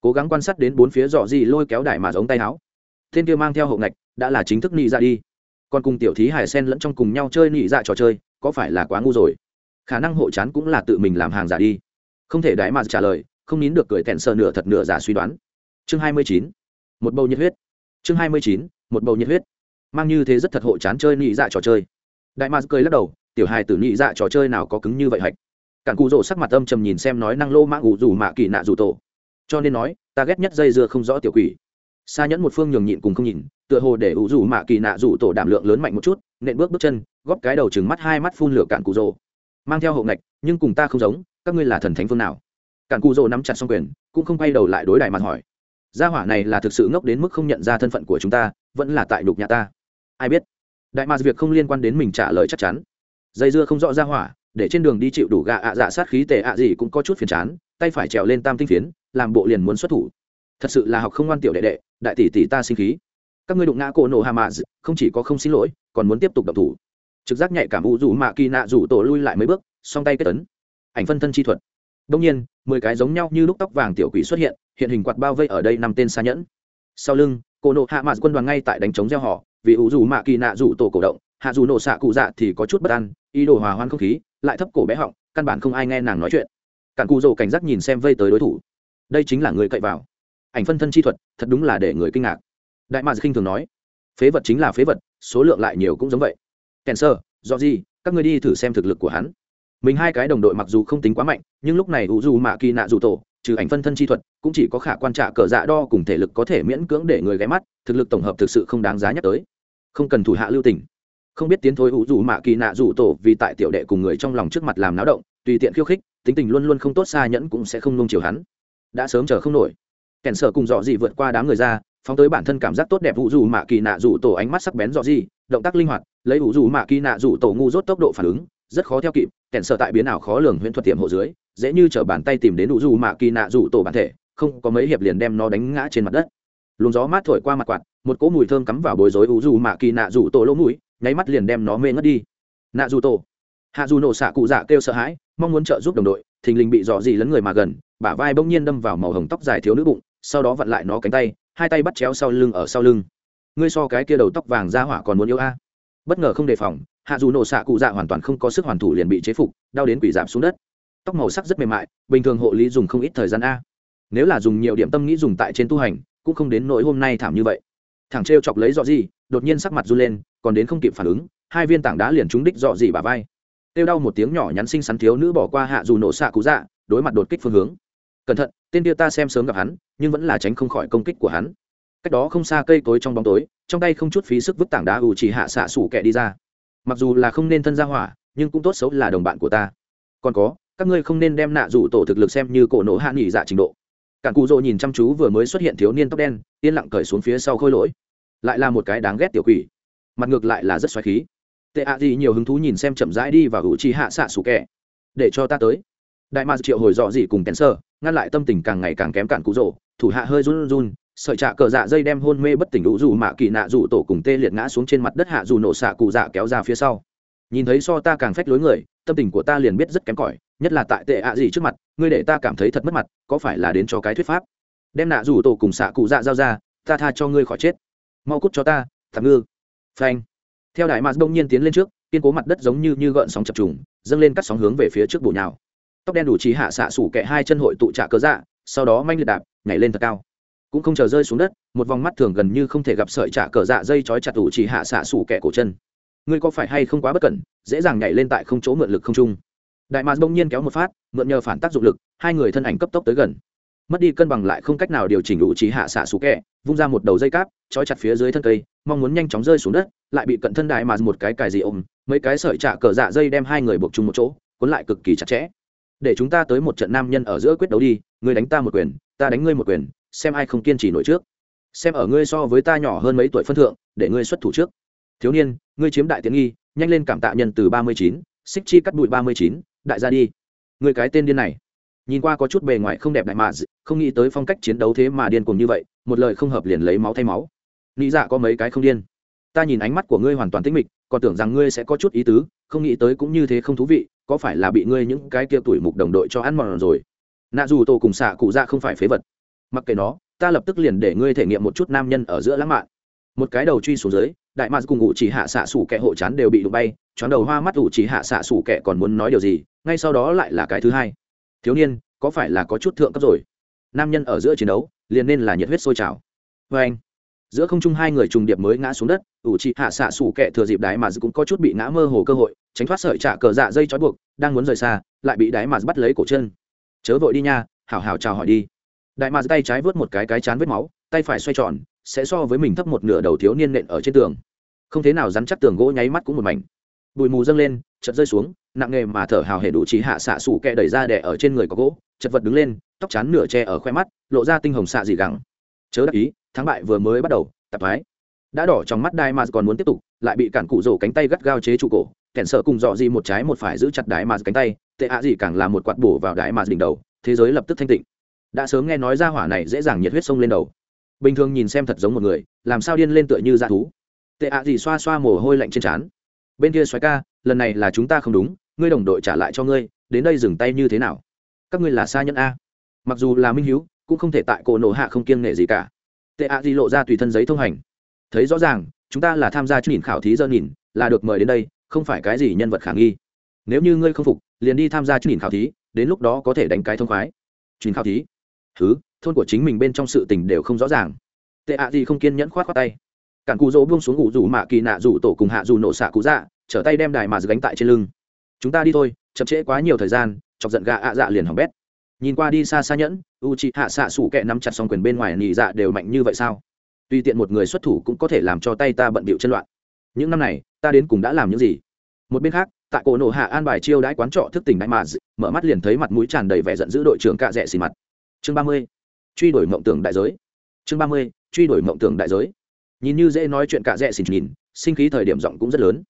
Cố gắng quan sát đến bốn phía dọ gì lôi kéo đài mà giống tay áo. Thiên kia mang theo hậu ngạch, đã là chính thức nị dạ đi. Còn cùng tiểu thí hải sen lẫn trong cùng nhau chơi nị dạ trò chơi, có phải là quá ngu rồi? Khả năng hộ chán cũng là tự mình làm hàng giả đi. Không thể đái mà trả lời, không nín được cười tẹn sờ nửa thật nửa giả suy đoán. Chương hai mươi chín. Một bầu nhiệt huyết. Chương hai mươi chín. Một bầu nhiệt huyết. Mang như thế rất thật hộ chán chơi nị dạ trò chơi. Đại mà cười lắc đầu tiểu hài tử nhị dạ trò chơi nào có cứng như vậy hạch. Cản cụ rỗ sắc mặt âm trầm nhìn xem nói năng lô mạng ủ dù mạ kỳ nạ dù tổ. Cho nên nói, ta ghét nhất dây dưa không rõ tiểu quỷ. Xa nhẫn một phương nhường nhịn cùng không nhìn tựa hồ để ủ dù mạ kỳ nạ dù tổ đảm lượng lớn mạnh một chút, nện bước bước chân, góp cái đầu chừng mắt hai mắt phun lửa cản cụ rỗ mang theo hậu ngạch, nhưng cùng ta không giống, các ngươi là thần thánh phương nào? Cản cụ rỗ nắm chặt xong quyền, cũng không quay đầu lại đối đại mặt hỏi, gia hỏa này là thực sự ngốc đến mức không nhận ra thân phận của chúng ta, vẫn là tại đục nhà ta? Ai biết. Đại mạc việc không liên quan đến mình trả lời chắc chắn dây dưa không rõ ra hỏa, để trên đường đi chịu đủ gạ ạ dạ sát khí tệ ạ gì cũng có chút phiền chán, tay phải trèo lên tam tinh phiến, làm bộ liền muốn xuất thủ. Thật sự là học không ngoan tiểu đệ đệ, đại tỷ tỷ ta sinh khí. Các ngươi đụng ngã cổ nổ hà mạ không chỉ có không xin lỗi, còn muốn tiếp tục động thủ. Trực giác nhạy cảm u dù mạ kỳ nạ rủ tổ lui lại mấy bước, song tay kết tấn. Ảnh phân thân chi thuật. Đông nhiên, mười cái giống nhau như lúc tóc vàng tiểu quỷ xuất hiện hiện hình quạt bao vây ở đây năm tên xa nhẫn. Sau lưng, cổ nộ hạ mạ quân đoàn ngay tại đánh chống gieo họ, vì u dù mạ kỳ nạ rủ tổ cổ động hạ dù nổ xạ cụ dạ thì có chút bất an, ý đồ hòa hoan không khí, lại thấp cổ bé họng, căn bản không ai nghe nàng nói chuyện. Cản cụ rồ cảnh giác nhìn xem vây tới đối thủ. Đây chính là người cậy vào. Ảnh phân thân chi thuật, thật đúng là để người kinh ngạc. Đại mạc khinh thường nói, phế vật chính là phế vật, số lượng lại nhiều cũng giống vậy. Kèn sơ, do gì, các người đi thử xem thực lực của hắn. Mình hai cái đồng đội mặc dù không tính quá mạnh, nhưng lúc này u dù mạ kỳ nạ dù tổ, trừ ảnh phân thân chi thuật, cũng chỉ có khả quan trả cờ dạ đo cùng thể lực có thể miễn cưỡng để người ghé mắt, thực lực tổng hợp thực sự không đáng giá nhắc tới. Không cần thủ hạ lưu tình không biết tiến thối ủ dù mạ kỳ nạ dù tổ vì tại tiểu đệ cùng người trong lòng trước mặt làm náo động, tùy tiện khiêu khích, tính tình luôn luôn không tốt xa nhẫn cũng sẽ không nung chiều hắn. Đã sớm chờ không nổi. Kèn sở cùng dọ gì vượt qua đám người ra, phóng tới bản thân cảm giác tốt đẹp ủ dù mạ kỳ nạ dù tổ ánh mắt sắc bén dọ gì động tác linh hoạt, lấy ủ dù mạ kỳ nạ dù tổ ngu rốt tốc độ phản ứng, rất khó theo kịp, kèn sở tại biến ảo khó lường huyễn thuật tiệm hộ dưới, dễ như chở bàn tay tìm đến ủ dù mạ kỳ nạ dù tổ bản thể, không có mấy hiệp liền đem nó đánh ngã trên mặt đất. Luồng gió mát thổi qua mặt quạt, một cỗ mùi thơm cắm vào bối rối ủ dù mạ kỳ nạ dù tổ lỗ mũi nháy mắt liền đem nó mê ngất đi. Nạ dù tổ. Hạ dù nổ xạ cụ dạ kêu sợ hãi, mong muốn trợ giúp đồng đội, thình lình bị dò dỉ lấn người mà gần, bả vai bỗng nhiên đâm vào màu hồng tóc dài thiếu nữ bụng, sau đó vặn lại nó cánh tay, hai tay bắt chéo sau lưng ở sau lưng. Ngươi so cái kia đầu tóc vàng ra hỏa còn muốn yêu a. Bất ngờ không đề phòng, hạ dù nổ xạ cụ dạ hoàn toàn không có sức hoàn thủ liền bị chế phục, đau đến quỷ giảm xuống đất. Tóc màu sắc rất mềm mại, bình thường hộ lý dùng không ít thời gian a. Nếu là dùng nhiều điểm tâm nghĩ dùng tại trên tu hành, cũng không đến nỗi hôm nay thảm như vậy. Thằng t chọc lấy dọ gì đột nhiên sắc mặt run lên, còn đến không kịp phản ứng, hai viên tảng đá liền trúng đích dọ gì bà vai. Kêu đau một tiếng nhỏ nhắn xinh xắn thiếu nữ bỏ qua hạ dù nổ xạ cú dạ đối mặt đột kích phương hướng. Cẩn thận, tên kia ta xem sớm gặp hắn, nhưng vẫn là tránh không khỏi công kích của hắn. Cách đó không xa cây cối trong bóng tối, trong tay không chút phí sức vứt tảng đá ủ chỉ hạ xạ sủ kẹ đi ra. Mặc dù là không nên thân ra hỏa, nhưng cũng tốt xấu là đồng bạn của ta. Còn có, các ngươi không nên đem nạ dụ tổ thực lực xem như cổ nổ hạ nghỉ dạ trình độ. Cản cụ rộ nhìn chăm chú vừa mới xuất hiện thiếu niên tóc đen, yên lặng cởi xuống phía sau khôi lỗi lại là một cái đáng ghét tiểu quỷ. Mặt ngược lại là rất xoáy khí. Tệ ạ gì nhiều hứng thú nhìn xem chậm rãi đi và hữu trí hạ xạ sủ kẻ. Để cho ta tới. Đại ma triệu hồi dọ gì cùng kèn sơ, ngăn lại tâm tình càng ngày càng kém cản cụ rỗ, thủ hạ hơi run run, sợi trạ cờ dạ dây đem hôn mê bất tỉnh đủ dù mạ kỳ nạ dù tổ cùng tê liệt ngã xuống trên mặt đất hạ dù nổ xạ cụ dạ kéo ra phía sau. Nhìn thấy so ta càng phách lối người, tâm tình của ta liền biết rất kém cỏi, nhất là tại tệ ạ gì trước mặt, ngươi để ta cảm thấy thật mất mặt, có phải là đến cho cái thuyết pháp? Đem nạ dù tổ cùng xạ cụ dạ giao ra, ta tha cho ngươi khỏi chết mau cút cho ta thằng ngư. Phanh. Theo đại mạc đông nhiên tiến lên trước, kiên cố mặt đất giống như như gợn sóng chập trùng, dâng lên các sóng hướng về phía trước bổ nhào. Tóc đen đủ trí hạ xạ sủ kẹ hai chân hội tụ trạ cớ dạ sau đó manh liệt đạp, nhảy lên thật cao. Cũng không chờ rơi xuống đất, một vòng mắt thường gần như không thể gặp sợi trả cờ dạ dây chói chặt đủ chỉ hạ xạ sủ kẻ cổ chân. Ngươi có phải hay không quá bất cẩn, dễ dàng nhảy lên tại không chỗ mượn lực không trung. Đại mạc đông nhiên kéo một phát, mượn nhờ phản tác dụng lực, hai người thân ảnh cấp tốc tới gần mất đi cân bằng lại không cách nào điều chỉnh đủ trí hạ xạ sủ kẹ, vung ra một đầu dây cáp, trói chặt phía dưới thân cây, mong muốn nhanh chóng rơi xuống đất, lại bị cận thân đại mà một cái cài gì ôm, mấy cái sợi trả cờ dạ dây đem hai người buộc chung một chỗ, cuốn lại cực kỳ chặt chẽ. Để chúng ta tới một trận nam nhân ở giữa quyết đấu đi, ngươi đánh ta một quyền, ta đánh ngươi một quyền, xem ai không kiên trì nổi trước. Xem ở ngươi so với ta nhỏ hơn mấy tuổi phân thượng, để ngươi xuất thủ trước. Thiếu niên, ngươi chiếm đại tiến nghi, nhanh lên cảm tạ nhân từ ba mươi chín, xích chi cắt bụi ba mươi chín, đại gia đi. Người cái tên điên này nhìn qua có chút bề ngoài không đẹp đại mà không nghĩ tới phong cách chiến đấu thế mà điên cùng như vậy, một lời không hợp liền lấy máu thay máu. Nghĩ dạ có mấy cái không điên. Ta nhìn ánh mắt của ngươi hoàn toàn tĩnh mịch, còn tưởng rằng ngươi sẽ có chút ý tứ, không nghĩ tới cũng như thế không thú vị, có phải là bị ngươi những cái kia tuổi mục đồng đội cho ăn mòn rồi? Nạ dù tổ cùng xạ cụ ra không phải phế vật. Mặc kệ nó, ta lập tức liền để ngươi thể nghiệm một chút nam nhân ở giữa lãng mạn. Một cái đầu truy xuống dưới, đại mạc cùng ngụ chỉ hạ xạ xủ kẻ hộ chán đều bị đụng bay, choáng đầu hoa mắt ủ chỉ hạ xạ xủ kẻ còn muốn nói điều gì, ngay sau đó lại là cái thứ hai thiếu niên, có phải là có chút thượng cấp rồi? Nam nhân ở giữa chiến đấu, liền nên là nhiệt huyết sôi trào. Vê anh, giữa không trung hai người trùng điệp mới ngã xuống đất, ủ chị hạ xạ xủ kẻ thừa dịp đáy mà cũng có chút bị ngã mơ hồ cơ hội, tránh thoát sợi trả cờ dạ dây trói buộc, đang muốn rời xa, lại bị đáy mà bắt lấy cổ chân. Chớ vội đi nha, hảo hảo chào hỏi đi. Đại mà tay trái vớt một cái cái chán vết máu, tay phải xoay tròn, sẽ so với mình thấp một nửa đầu thiếu niên nện ở trên tường. Không thế nào dắn chắc tường gỗ nháy mắt cũng một mảnh. Bụi mù dâng lên chật rơi xuống nặng nghề mà thở hào hề đủ trí hạ xạ xù kẹ đẩy ra đẻ ở trên người có gỗ, chật vật đứng lên, tóc chán nửa che ở khoe mắt, lộ ra tinh hồng xạ dị gắng chớ đắc ý, thắng bại vừa mới bắt đầu tập thái đã đỏ trong mắt đai mà còn muốn tiếp tục, lại bị cản cụ rổ cánh tay gắt gao chế trụ cổ, kẻn sợ cùng dọ gì một trái một phải giữ chặt đái mà cánh tay, tệ ạ gì càng là một quạt bổ vào đái mà đỉnh đầu, thế giới lập tức thanh tịnh. Đã sớm nghe nói ra hỏa này dễ dàng nhiệt huyết sông lên đầu. Bình thường nhìn xem thật giống một người, làm sao điên lên tựa như dã thú. Tệ ạ gì xoa xoa mồ hôi lạnh trên trán. Bên kia xoáy ca lần này là chúng ta không đúng, ngươi đồng đội trả lại cho ngươi, đến đây dừng tay như thế nào? Các ngươi là xa nhân a. Mặc dù là minh hiếu, cũng không thể tại cổ nổ hạ không kiêng nghệ gì cả. Tệ ạ gì lộ ra tùy thân giấy thông hành. Thấy rõ ràng, chúng ta là tham gia chương nhìn khảo thí dơ nhìn, là được mời đến đây, không phải cái gì nhân vật khả nghi. Nếu như ngươi không phục, liền đi tham gia chương nhìn khảo thí, đến lúc đó có thể đánh cái thông khoái. Chuyến khảo thí? Thứ thôn của chính mình bên trong sự tình đều không rõ ràng. Tệ ạ gì không kiên nhẫn khoát khoát tay. Cản cụ dỗ buông xuống ngủ rủ mạ kỳ nạ rủ tổ cùng hạ dù nổ xạ cụ dạ trở tay đem đài mà gánh tại trên lưng. Chúng ta đi thôi, chậm trễ quá nhiều thời gian, chọc giận gà ạ dạ liền hỏng bét. Nhìn qua đi xa xa nhẫn, u chị hạ xạ sủ kẹ nắm chặt xong quyền bên ngoài nị dạ đều mạnh như vậy sao? Tuy tiện một người xuất thủ cũng có thể làm cho tay ta bận bịu chân loạn. Những năm này, ta đến cùng đã làm những gì? Một bên khác, tại cổ nổ hạ an bài chiêu đãi quán trọ thức tỉnh đại mà mở mắt liền thấy mặt mũi tràn đầy vẻ giận dữ đội trưởng cạ rẽ xì mặt. Chương ba mươi, truy đuổi mộng tưởng đại giới. Chương ba mươi, truy đuổi mộng tưởng đại giới. Nhìn như dễ nói chuyện cạ rẽ xì nhìn, sinh khí thời điểm giọng cũng rất lớn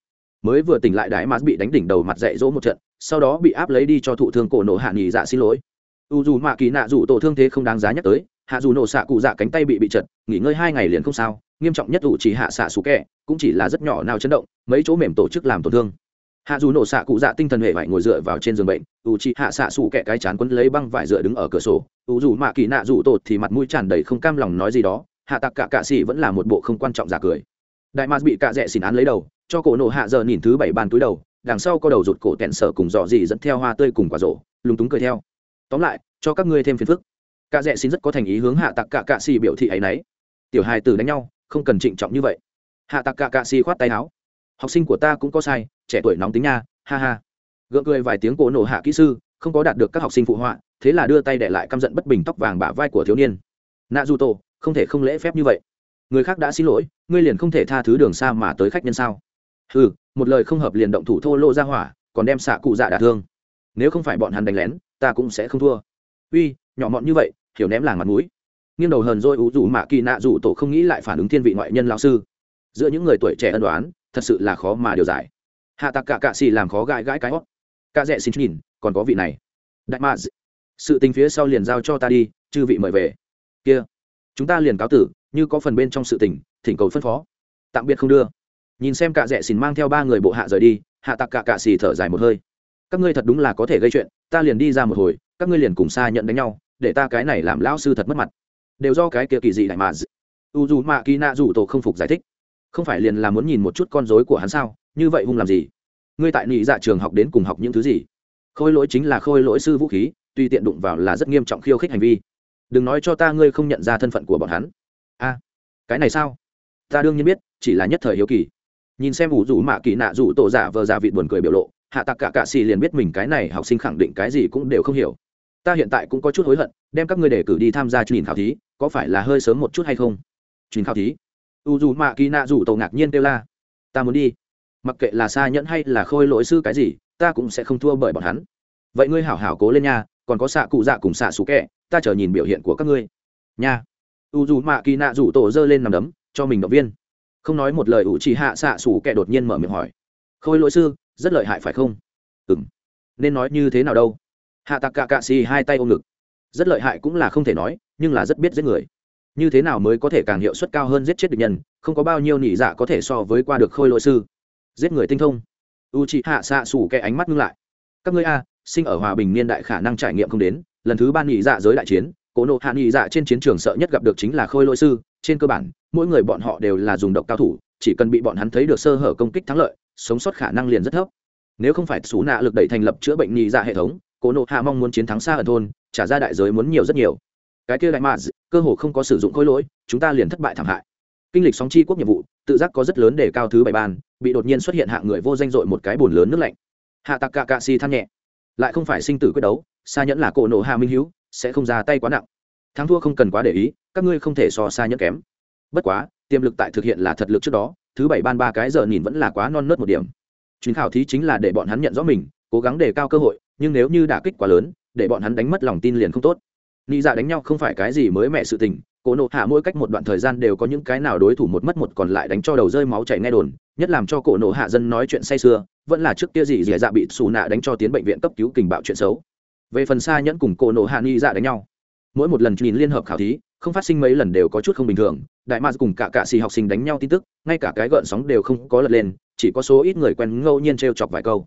mới vừa tỉnh lại đại mà bị đánh đỉnh đầu mặt dạy dỗ một trận, sau đó bị áp lấy đi cho thụ thương cổ nổ hạ nghỉ dạ xin lỗi. U dù mạ kỳ nạ dù tổ thương thế không đáng giá nhắc tới, hạ dù nổ xạ cụ dạ cánh tay bị bị chật, nghỉ ngơi hai ngày liền không sao, nghiêm trọng nhất ủ chỉ hạ xạ xù kẹ, cũng chỉ là rất nhỏ nào chấn động, mấy chỗ mềm tổ chức làm tổn thương. Hạ dù nổ xạ cụ dạ tinh thần hệ vải ngồi dựa vào trên giường bệnh u chỉ hạ xạ xù kẹ cái chán quấn lấy băng vải dựa đứng ở cửa sổ u dù mạ kỳ nạ dù tổ thì mặt mũi tràn đầy không cam lòng nói gì đó, hạ tặc cả cạ xỉ vẫn là một bộ không quan trọng giả cười đại mạc bị cạ rẽ xỉn án lấy đầu, cho cổ nổ hạ giờ nhìn thứ bảy bàn túi đầu, đằng sau có đầu rụt cổ tẹn sở cùng dò dỉ dẫn theo hoa tươi cùng quả rổ, lúng túng cười theo. Tóm lại, cho các ngươi thêm phiền phức. Cạ rẽ xin rất có thành ý hướng hạ tặc cả cạ xì biểu thị ấy nấy. Tiểu hài tử đánh nhau, không cần trịnh trọng như vậy. Hạ tặc cả cạ xì khoát tay áo. Học sinh của ta cũng có sai, trẻ tuổi nóng tính nha, ha ha. Gượng cười vài tiếng cổ nổ hạ kỹ sư, không có đạt được các học sinh phụ họa, thế là đưa tay để lại căm giận bất bình tóc vàng bả vai của thiếu niên. Nạ du tổ, không thể không lễ phép như vậy người khác đã xin lỗi, ngươi liền không thể tha thứ đường xa mà tới khách nhân sao? Ừ một lời không hợp liền động thủ thô lô ra hỏa, còn đem xạ cụ dạ đả thương. Nếu không phải bọn hắn đánh lén, ta cũng sẽ không thua. Uy, nhỏ mọn như vậy, hiểu ném làng mặt mũi. Nghiêng đầu hờn dôi ủ rủ mạ kỳ nạ rủ tổ không nghĩ lại phản ứng thiên vị ngoại nhân lao sư. Giữa những người tuổi trẻ ân đoán, thật sự là khó mà điều giải. Hạ tặc cả cạ xì làm khó gãi gãi cái hót. Ca rẽ xin nhìn, còn có vị này. Đại mạ sự tình phía sau liền giao cho ta đi, chư vị mời về. Kia, chúng ta liền cáo tử như có phần bên trong sự tình, thỉnh cầu phân phó. Tạm biệt không đưa. Nhìn xem cạ rẽ xin mang theo ba người bộ hạ rời đi, hạ tặc cạ cạ xì thở dài một hơi. Các ngươi thật đúng là có thể gây chuyện, ta liền đi ra một hồi, các ngươi liền cùng xa nhận đánh nhau, để ta cái này làm lão sư thật mất mặt. Đều do cái kia kỳ dị đại mà u dù mạ kỳ nạ dù tổ không phục giải thích. Không phải liền là muốn nhìn một chút con dối của hắn sao, như vậy hung làm gì? Ngươi tại nị dạ trường học đến cùng học những thứ gì? Khôi lỗi chính là khôi lỗi sư vũ khí tuy tiện đụng vào là rất nghiêm trọng khiêu khích hành vi. Đừng nói cho ta ngươi không nhận ra thân phận của bọn hắn a, cái này sao? Ta đương nhiên biết, chỉ là nhất thời hiếu kỳ. Nhìn xem ủ rủ mạ kỳ nạ rủ tổ giả vờ giả vịt buồn cười biểu lộ, hạ tặc cả cạ xì liền biết mình cái này học sinh khẳng định cái gì cũng đều không hiểu. Ta hiện tại cũng có chút hối hận, đem các ngươi để cử đi tham gia truyền khảo thí, có phải là hơi sớm một chút hay không? Truyền khảo thí? U dù mạ kỳ nạ rủ tổ ngạc nhiên kêu la. Ta muốn đi. Mặc kệ là xa nhẫn hay là khôi lỗi sư cái gì, ta cũng sẽ không thua bởi bọn hắn. Vậy ngươi hảo hảo cố lên nha, còn có xạ cụ dạ cùng xạ xú kẹ, ta chờ nhìn biểu hiện của các ngươi. Nha u dù mạ kỳ nạ rủ tổ giơ lên nằm đấm, cho mình động viên. Không nói một lời ủ chỉ hạ xạ xủ kẻ đột nhiên mở miệng hỏi. Khôi lỗi sư, rất lợi hại phải không? Ừ m nên nói như thế nào đâu? Hạ tặc cạ cạ xì hai tay ôm ngực. Rất lợi hại cũng là không thể nói, nhưng là rất biết giết người. Như thế nào mới có thể càng hiệu suất cao hơn giết chết được nhân, không có bao nhiêu nỉ dạ có thể so với qua được khôi lỗi sư. Giết người tinh thông. U chị hạ xạ xủ kẻ ánh mắt ngưng lại. Các ngươi a, sinh ở hòa bình niên đại khả năng trải nghiệm không đến, lần thứ ba nỉ dạ giới đại chiến cố nộ hạ nghị dạ trên chiến trường sợ nhất gặp được chính là khôi lỗi sư. Trên cơ bản, mỗi người bọn họ đều là dùng độc cao thủ, chỉ cần bị bọn hắn thấy được sơ hở công kích thắng lợi, sống sót khả năng liền rất thấp. Nếu không phải xú nạ lực đẩy thành lập chữa bệnh nghị dạ hệ thống, cố nộ hạ mong muốn chiến thắng xa ở thôn, trả ra đại giới muốn nhiều rất nhiều. Cái kia đại mạ cơ hồ không có sử dụng khối lỗi, chúng ta liền thất bại thảm hại. Kinh lịch sóng chi quốc nhiệm vụ, tự giác có rất lớn để cao thứ bảy ban, bị đột nhiên xuất hiện hạng người vô danh dội một cái bồn lớn nước lạnh. Hạ tạc cạ cạ si than nhẹ. Lại không phải sinh tử quyết đấu, xa nhẫn là cổ nộ hạ minh hữu sẽ không ra tay quá nặng. Thắng thua không cần quá để ý, các ngươi không thể so xa nhẫn kém. Bất quá, tiềm lực tại thực hiện là thật lực trước đó, thứ bảy ban ba cái giờ nhìn vẫn là quá non nớt một điểm. Chuyến khảo thí chính là để bọn hắn nhận rõ mình, cố gắng đề cao cơ hội, nhưng nếu như đả kích quá lớn, để bọn hắn đánh mất lòng tin liền không tốt. Nị dạ đánh nhau không phải cái gì mới mẹ sự tình cổ nộ hạ mỗi cách một đoạn thời gian đều có những cái nào đối thủ một mất một còn lại đánh cho đầu rơi máu chảy nghe đồn, nhất làm cho cổ nộ hạ dân nói chuyện say sưa, vẫn là trước kia gì dì dạ bị xù nạ đánh cho tiến bệnh viện cấp cứu kình bạo chuyện xấu về phần xa nhẫn cùng cổ nộ hạ nghi dạ đánh nhau. Mỗi một lần nhìn liên hợp khảo thí, không phát sinh mấy lần đều có chút không bình thường. Đại mạc cùng cả cạ xì học sinh đánh nhau tin tức, ngay cả cái gợn sóng đều không có lật lên, chỉ có số ít người quen ngẫu nhiên t r e o chọc vài câu.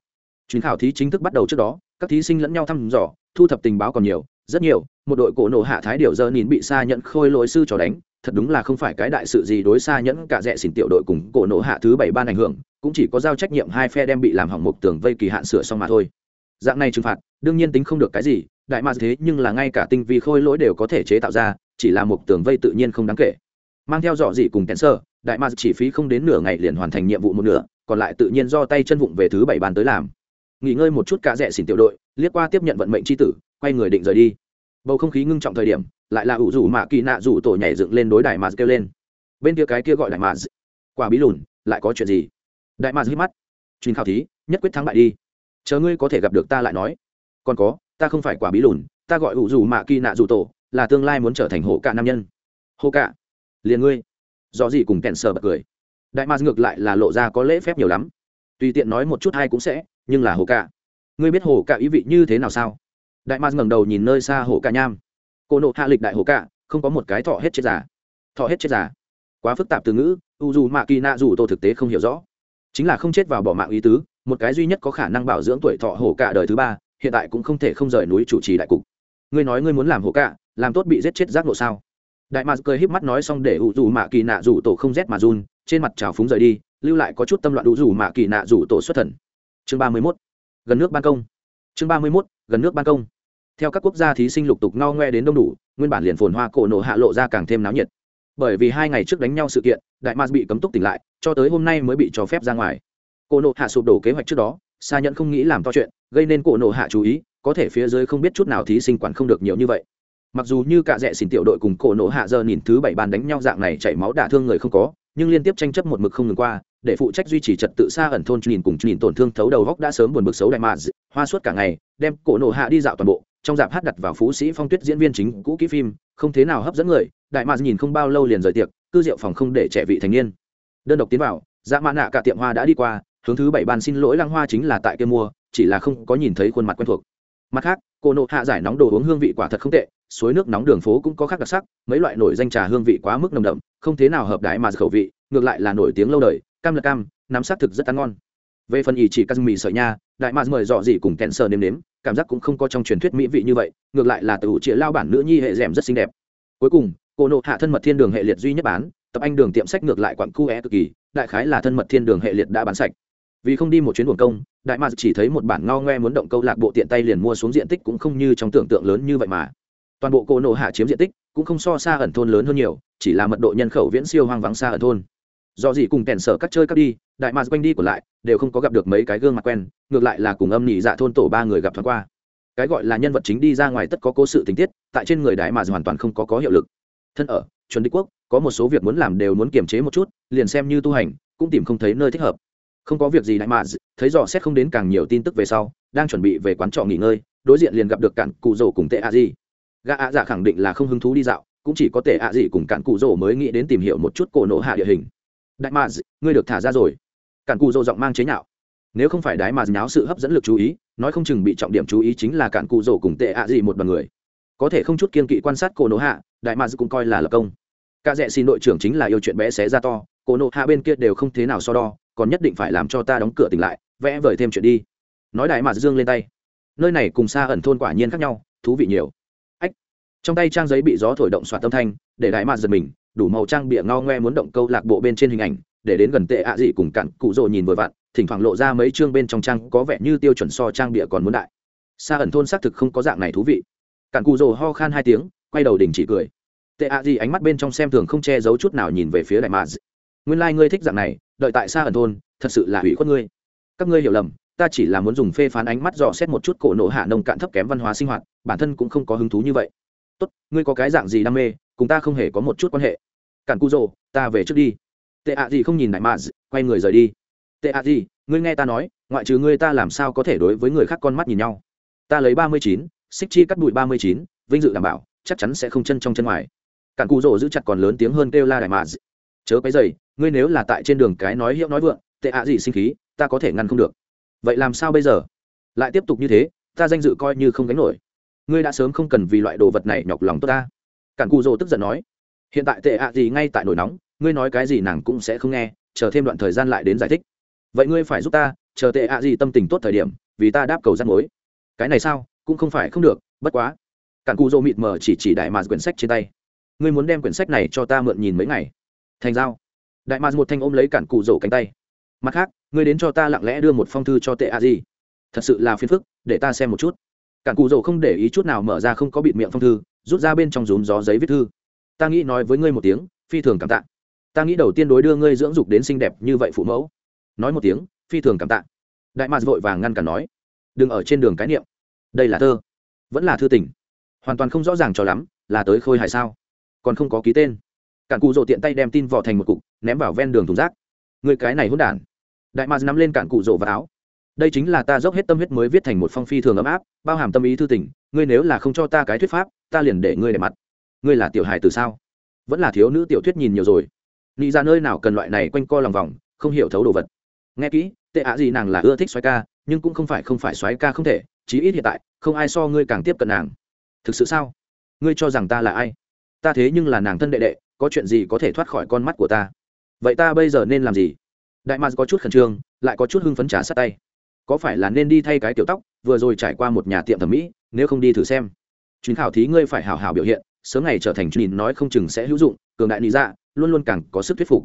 Chuyến khảo thí chính thức bắt đầu trước đó, các thí sinh lẫn nhau thăm dò, thu thập tình báo còn nhiều, rất nhiều, một đội cổ nổ hạ thái điều dơ nhìn bị xa Nhẫn khôi lỗi sư trò đánh, thật đúng là không phải cái đại sự gì đối xa nhẫn cả rẽ xỉn tiểu đội cùng cổ nổ hạ thứ bảy ban ảnh hưởng, cũng chỉ có giao trách nhiệm hai phe đem bị làm hỏng mục tường vây kỳ hạn sửa xong mà thôi dạng này trừng phạt, đương nhiên tính không được cái gì, đại mạc thế nhưng là ngay cả tinh vi khôi lỗi đều có thể chế tạo ra, chỉ là một tường vây tự nhiên không đáng kể. Mang theo dọ dị cùng kén sơ, đại mạc chỉ phí không đến nửa ngày liền hoàn thành nhiệm vụ một nửa, còn lại tự nhiên do tay chân vụng về thứ bảy bàn tới làm. Nghỉ ngơi một chút cả rẻ xỉn tiểu đội, liếc qua tiếp nhận vận mệnh tri tử, quay người định rời đi. Bầu không khí ngưng trọng thời điểm, lại là ủ rủ mạ kỳ nạ rủ tổ nhảy dựng lên đối đại mà kêu lên. Bên kia cái kia gọi đại mà quả bí lùn, lại có chuyện gì? Đại mà hít mắt. Chuyên khảo thí, nhất quyết thắng bại đi chờ ngươi có thể gặp được ta lại nói. Còn có, ta không phải quả bí lùn, ta gọi ủ dù mạ kỳ nạ dù tổ, là tương lai muốn trở thành hộ cả nam nhân. Hộ cả liền ngươi. Do gì cùng kẹn sờ bật cười. Đại ma ngược lại là lộ ra có lễ phép nhiều lắm. Tùy tiện nói một chút hay cũng sẽ, nhưng là hồ cả ngươi biết hồ cả ý vị như thế nào sao? Đại ma ngẩng đầu nhìn nơi xa hồ cả nham. Cô nộ hạ lịch đại hồ cả không có một cái thọ hết chết giả thọ hết chết giả quá phức tạp từ ngữ u dù mạ kỳ nạ dù tô thực tế không hiểu rõ. Chính là không chết vào bỏ mạng ý tứ một cái duy nhất có khả năng bảo dưỡng tuổi thọ hổ cả đời thứ ba, hiện tại cũng không thể không rời núi chủ trì đại cục. Ngươi nói ngươi muốn làm hổ cả, làm tốt bị giết chết giác nộ sao? Đại mạc cười híp mắt nói xong để ủ dù mạ kỳ nạ rủ tổ không rét mà run, trên mặt trào phúng rời đi, lưu lại có chút tâm loạn đủ rủ mạ kỳ nạ rủ tổ xuất thần. Chương ba mươi mốt. Gần nước ban công. Chương ba mươi mốt, gần nước ban công. Theo các quốc gia thí sinh lục tục no ngoe đến đông đủ, nguyên bản liền phồn hoa cổ nổ hạ lộ ra càng thêm náo nhiệt. Bởi vì hai ngày trước đánh nhau sự kiện, đại mars bị cấm túc tỉnh lại, cho tới hôm nay mới bị cho phép ra ngoài cổ nổ hạ sụp đổ kế hoạch trước đó xa nhẫn không nghĩ làm to chuyện, gây nên cổ nổ hạ chú ý, có thể phía dưới không biết chút nào thí sinh quản không được nhiều như vậy. Mặc dù như cả rẽ xin tiểu đội cùng cổ nổ hạ giờ nhìn thứ bảy bàn đánh nhau dạng này chảy máu đả thương người không có, nhưng liên tiếp tranh chấp một mực không ngừng qua, để phụ trách duy trì trật tự xa ẩn thôn nhìn cùng nhìn tổn thương thấu đầu góc đã sớm buồn bực xấu đại mà hoa suốt cả ngày, đem cổ nổ hạ đi dạo toàn bộ, trong dạp hát đặt vào phú sĩ phong tuyết diễn viên chính cũ kỹ phim, không thế nào hấp dẫn người, đại mà nhìn không bao lâu liền rời tiệc, cư rượu phòng không để trẻ vị thành niên. Đơn độc tiến vào dạ mã nạ cả tiệm hoa đã đi qua hướng thứ bảy ban xin lỗi lăng hoa chính là tại kia mua, chỉ là không có nhìn thấy khuôn mặt quen thuộc. Mặt khác, cô nộ hạ giải nóng đồ uống hương vị quả thật không tệ, suối nước nóng đường phố cũng có khác đặc sắc, mấy loại nổi danh trà hương vị quá mức nồng đậm, không thế nào hợp đái mà khẩu vị, ngược lại là nổi tiếng lâu đời, cam lật cam, nắm xác thực rất ăn ngon. Về phần ý chỉ cắt mì sợi nha, đại mars mời dọ gì cùng kẹn sờ nêm nếm, cảm giác cũng không có trong truyền thuyết mỹ vị như vậy, ngược lại là từ chĩa lao bản nữ nhi hệ rèm rất xinh đẹp. Cuối cùng, cô nộ hạ thân mật thiên đường hệ liệt duy nhất bán, tập anh đường tiệm sách ngược lại quặng cu é cực kỳ, đại khái là thân mật thiên đường hệ liệt đã bán sạch vì không đi một chuyến buồng công, đại ma chỉ thấy một bản ngao ngoe muốn động câu lạc bộ tiện tay liền mua xuống diện tích cũng không như trong tưởng tượng lớn như vậy mà. Toàn bộ cô nổ hạ chiếm diện tích cũng không so xa ẩn thôn lớn hơn nhiều, chỉ là mật độ nhân khẩu viễn siêu hoang vắng xa ẩn thôn. Do gì cùng kèn sở các chơi các đi, đại mars quanh đi còn lại, đều không có gặp được mấy cái gương mặt quen, ngược lại là cùng âm nhị dạ thôn tổ ba người gặp thoáng qua. Cái gọi là nhân vật chính đi ra ngoài tất có cố sự tình tiết, tại trên người đại mars hoàn toàn không có có hiệu lực. Thân ở, chuẩn đế quốc, có một số việc muốn làm đều muốn kiềm chế một chút, liền xem như tu hành, cũng tìm không thấy nơi thích hợp không có việc gì đại mà, thấy dò xét không đến càng nhiều tin tức về sau, đang chuẩn bị về quán trọ nghỉ ngơi, đối diện liền gặp được cạn cụ rổ cùng tệ a gì. Gã ạ dạ khẳng định là không hứng thú đi dạo, cũng chỉ có tệ ạ gì cùng cạn cụ rổ mới nghĩ đến tìm hiểu một chút cổ nổ hạ địa hình. Đại mà, ngươi được thả ra rồi. Cạn cụ rổ giọng mang chế nhạo. Nếu không phải đái mà nháo sự hấp dẫn lực chú ý, nói không chừng bị trọng điểm chú ý chính là cạn cụ rổ cùng tệ ạ gì một đoàn người. Có thể không chút kiên kỵ quan sát cổ nổ hạ, đại mà cũng coi là lập công. Cả rẽ xin đội trưởng chính là yêu chuyện bé xé ra to, cổ nổ hạ bên kia đều không thế nào so đo còn nhất định phải làm cho ta đóng cửa tỉnh lại, vẽ vời thêm chuyện đi. Nói đại mà dương lên tay. Nơi này cùng xa ẩn thôn quả nhiên khác nhau, thú vị nhiều. Ách! Trong tay trang giấy bị gió thổi động soạt tâm thanh, để đại mà giật mình, đủ màu trang bịa ngao ngoe muốn động câu lạc bộ bên trên hình ảnh, để đến gần tệ ạ gì cùng cặn cụ rồ nhìn vừa vặn, thỉnh thoảng lộ ra mấy chương bên trong trang có vẻ như tiêu chuẩn so trang bịa còn muốn đại. Xa ẩn thôn xác thực không có dạng này thú vị. Cặn cụ rồ ho khan hai tiếng, quay đầu đình chỉ cười. Tệ ạ gì ánh mắt bên trong xem thường không che giấu chút nào nhìn về phía đại mà nguyên lai、like、ngươi thích dạng này đợi tại xa ẩn thôn, thật sự là hủy khuất ngươi. Các ngươi hiểu lầm, ta chỉ là muốn dùng phê phán ánh mắt dò xét một chút cổ nộ hạ nông cạn thấp kém văn hóa sinh hoạt, bản thân cũng không có hứng thú như vậy. Tốt, ngươi có cái dạng gì đam mê, cùng ta không hề có một chút quan hệ. Cản cu rồ ta về trước đi. Tệ ạ gì không nhìn lại mà quay người rời đi. Tệ ạ gì, ngươi nghe ta nói, ngoại trừ ngươi ta làm sao có thể đối với người khác con mắt nhìn nhau? Ta lấy ba mươi chín, xích chi cắt bụi ba mươi chín, vinh dự đảm bảo, chắc chắn sẽ không chân trong chân ngoài. Cản cu rồ giữ chặt còn lớn tiếng hơn kêu la đại mà chớ cái dày ngươi nếu là tại trên đường cái nói hiệu nói vượng, tệ ạ gì sinh khí, ta có thể ngăn không được. Vậy làm sao bây giờ? Lại tiếp tục như thế, ta danh dự coi như không gánh nổi. Ngươi đã sớm không cần vì loại đồ vật này nhọc lòng tốt ta. Cản cù rồ tức giận nói, hiện tại tệ ạ gì ngay tại nổi nóng, ngươi nói cái gì nàng cũng sẽ không nghe, chờ thêm đoạn thời gian lại đến giải thích. Vậy ngươi phải giúp ta, chờ tệ ạ gì tâm tình tốt thời điểm, vì ta đáp cầu rắt mối. Cái này sao, cũng không phải không được, bất quá. Cản cù rồ mịt mờ chỉ chỉ đại mà quyển sách trên tay. Ngươi muốn đem quyển sách này cho ta mượn nhìn mấy ngày? Thành giao đại mạc một thanh ôm lấy cản cụ rổ cánh tay. Mặt khác, ngươi đến cho ta lặng lẽ đưa một phong thư cho tệ a di. Thật sự là phiền phức, để ta xem một chút. Cản cụ rổ không để ý chút nào mở ra không có bịt miệng phong thư, rút ra bên trong rúm gió giấy viết thư. Ta nghĩ nói với ngươi một tiếng, phi thường cảm tạ. Ta nghĩ đầu tiên đối đưa ngươi dưỡng dục đến xinh đẹp như vậy phụ mẫu. Nói một tiếng, phi thường cảm tạ. Đại mạc vội vàng ngăn cản nói, đừng ở trên đường cái niệm. Đây là thơ. Vẫn là thư tình. Hoàn toàn không rõ ràng cho lắm, là tới khôi hài sao? Còn không có ký tên cản cụ rồ tiện tay đem tin vỏ thành một cục, ném vào ven đường thùng rác. Người cái này hôn đản. Đại mạc nắm lên cản cụ rồ và áo. Đây chính là ta dốc hết tâm huyết mới viết thành một phong phi thường ấm áp, bao hàm tâm ý thư tình, ngươi nếu là không cho ta cái thuyết pháp, ta liền để ngươi để mặt. Ngươi là tiểu hài từ sao? Vẫn là thiếu nữ tiểu thuyết nhìn nhiều rồi. Nghĩ ra nơi nào cần loại này quanh co lòng vòng, không hiểu thấu đồ vật. Nghe kỹ, tệ ạ gì nàng là ưa thích xoáy ca, nhưng cũng không phải không phải xoáy ca không thể, chí ít hiện tại, không ai so ngươi càng tiếp cận nàng. Thực sự sao? Ngươi cho rằng ta là ai? Ta thế nhưng là nàng thân đệ đệ, có chuyện gì có thể thoát khỏi con mắt của ta? Vậy ta bây giờ nên làm gì? Đại mạc có chút khẩn trương, lại có chút hưng phấn trả sát tay. Có phải là nên đi thay cái tiểu tóc, vừa rồi trải qua một nhà tiệm thẩm mỹ, nếu không đi thử xem. Chuyến khảo thí ngươi phải hào hào biểu hiện, sớm ngày trở thành nhìn nói không chừng sẽ hữu dụng, cường đại lý dạ luôn luôn càng có sức thuyết phục.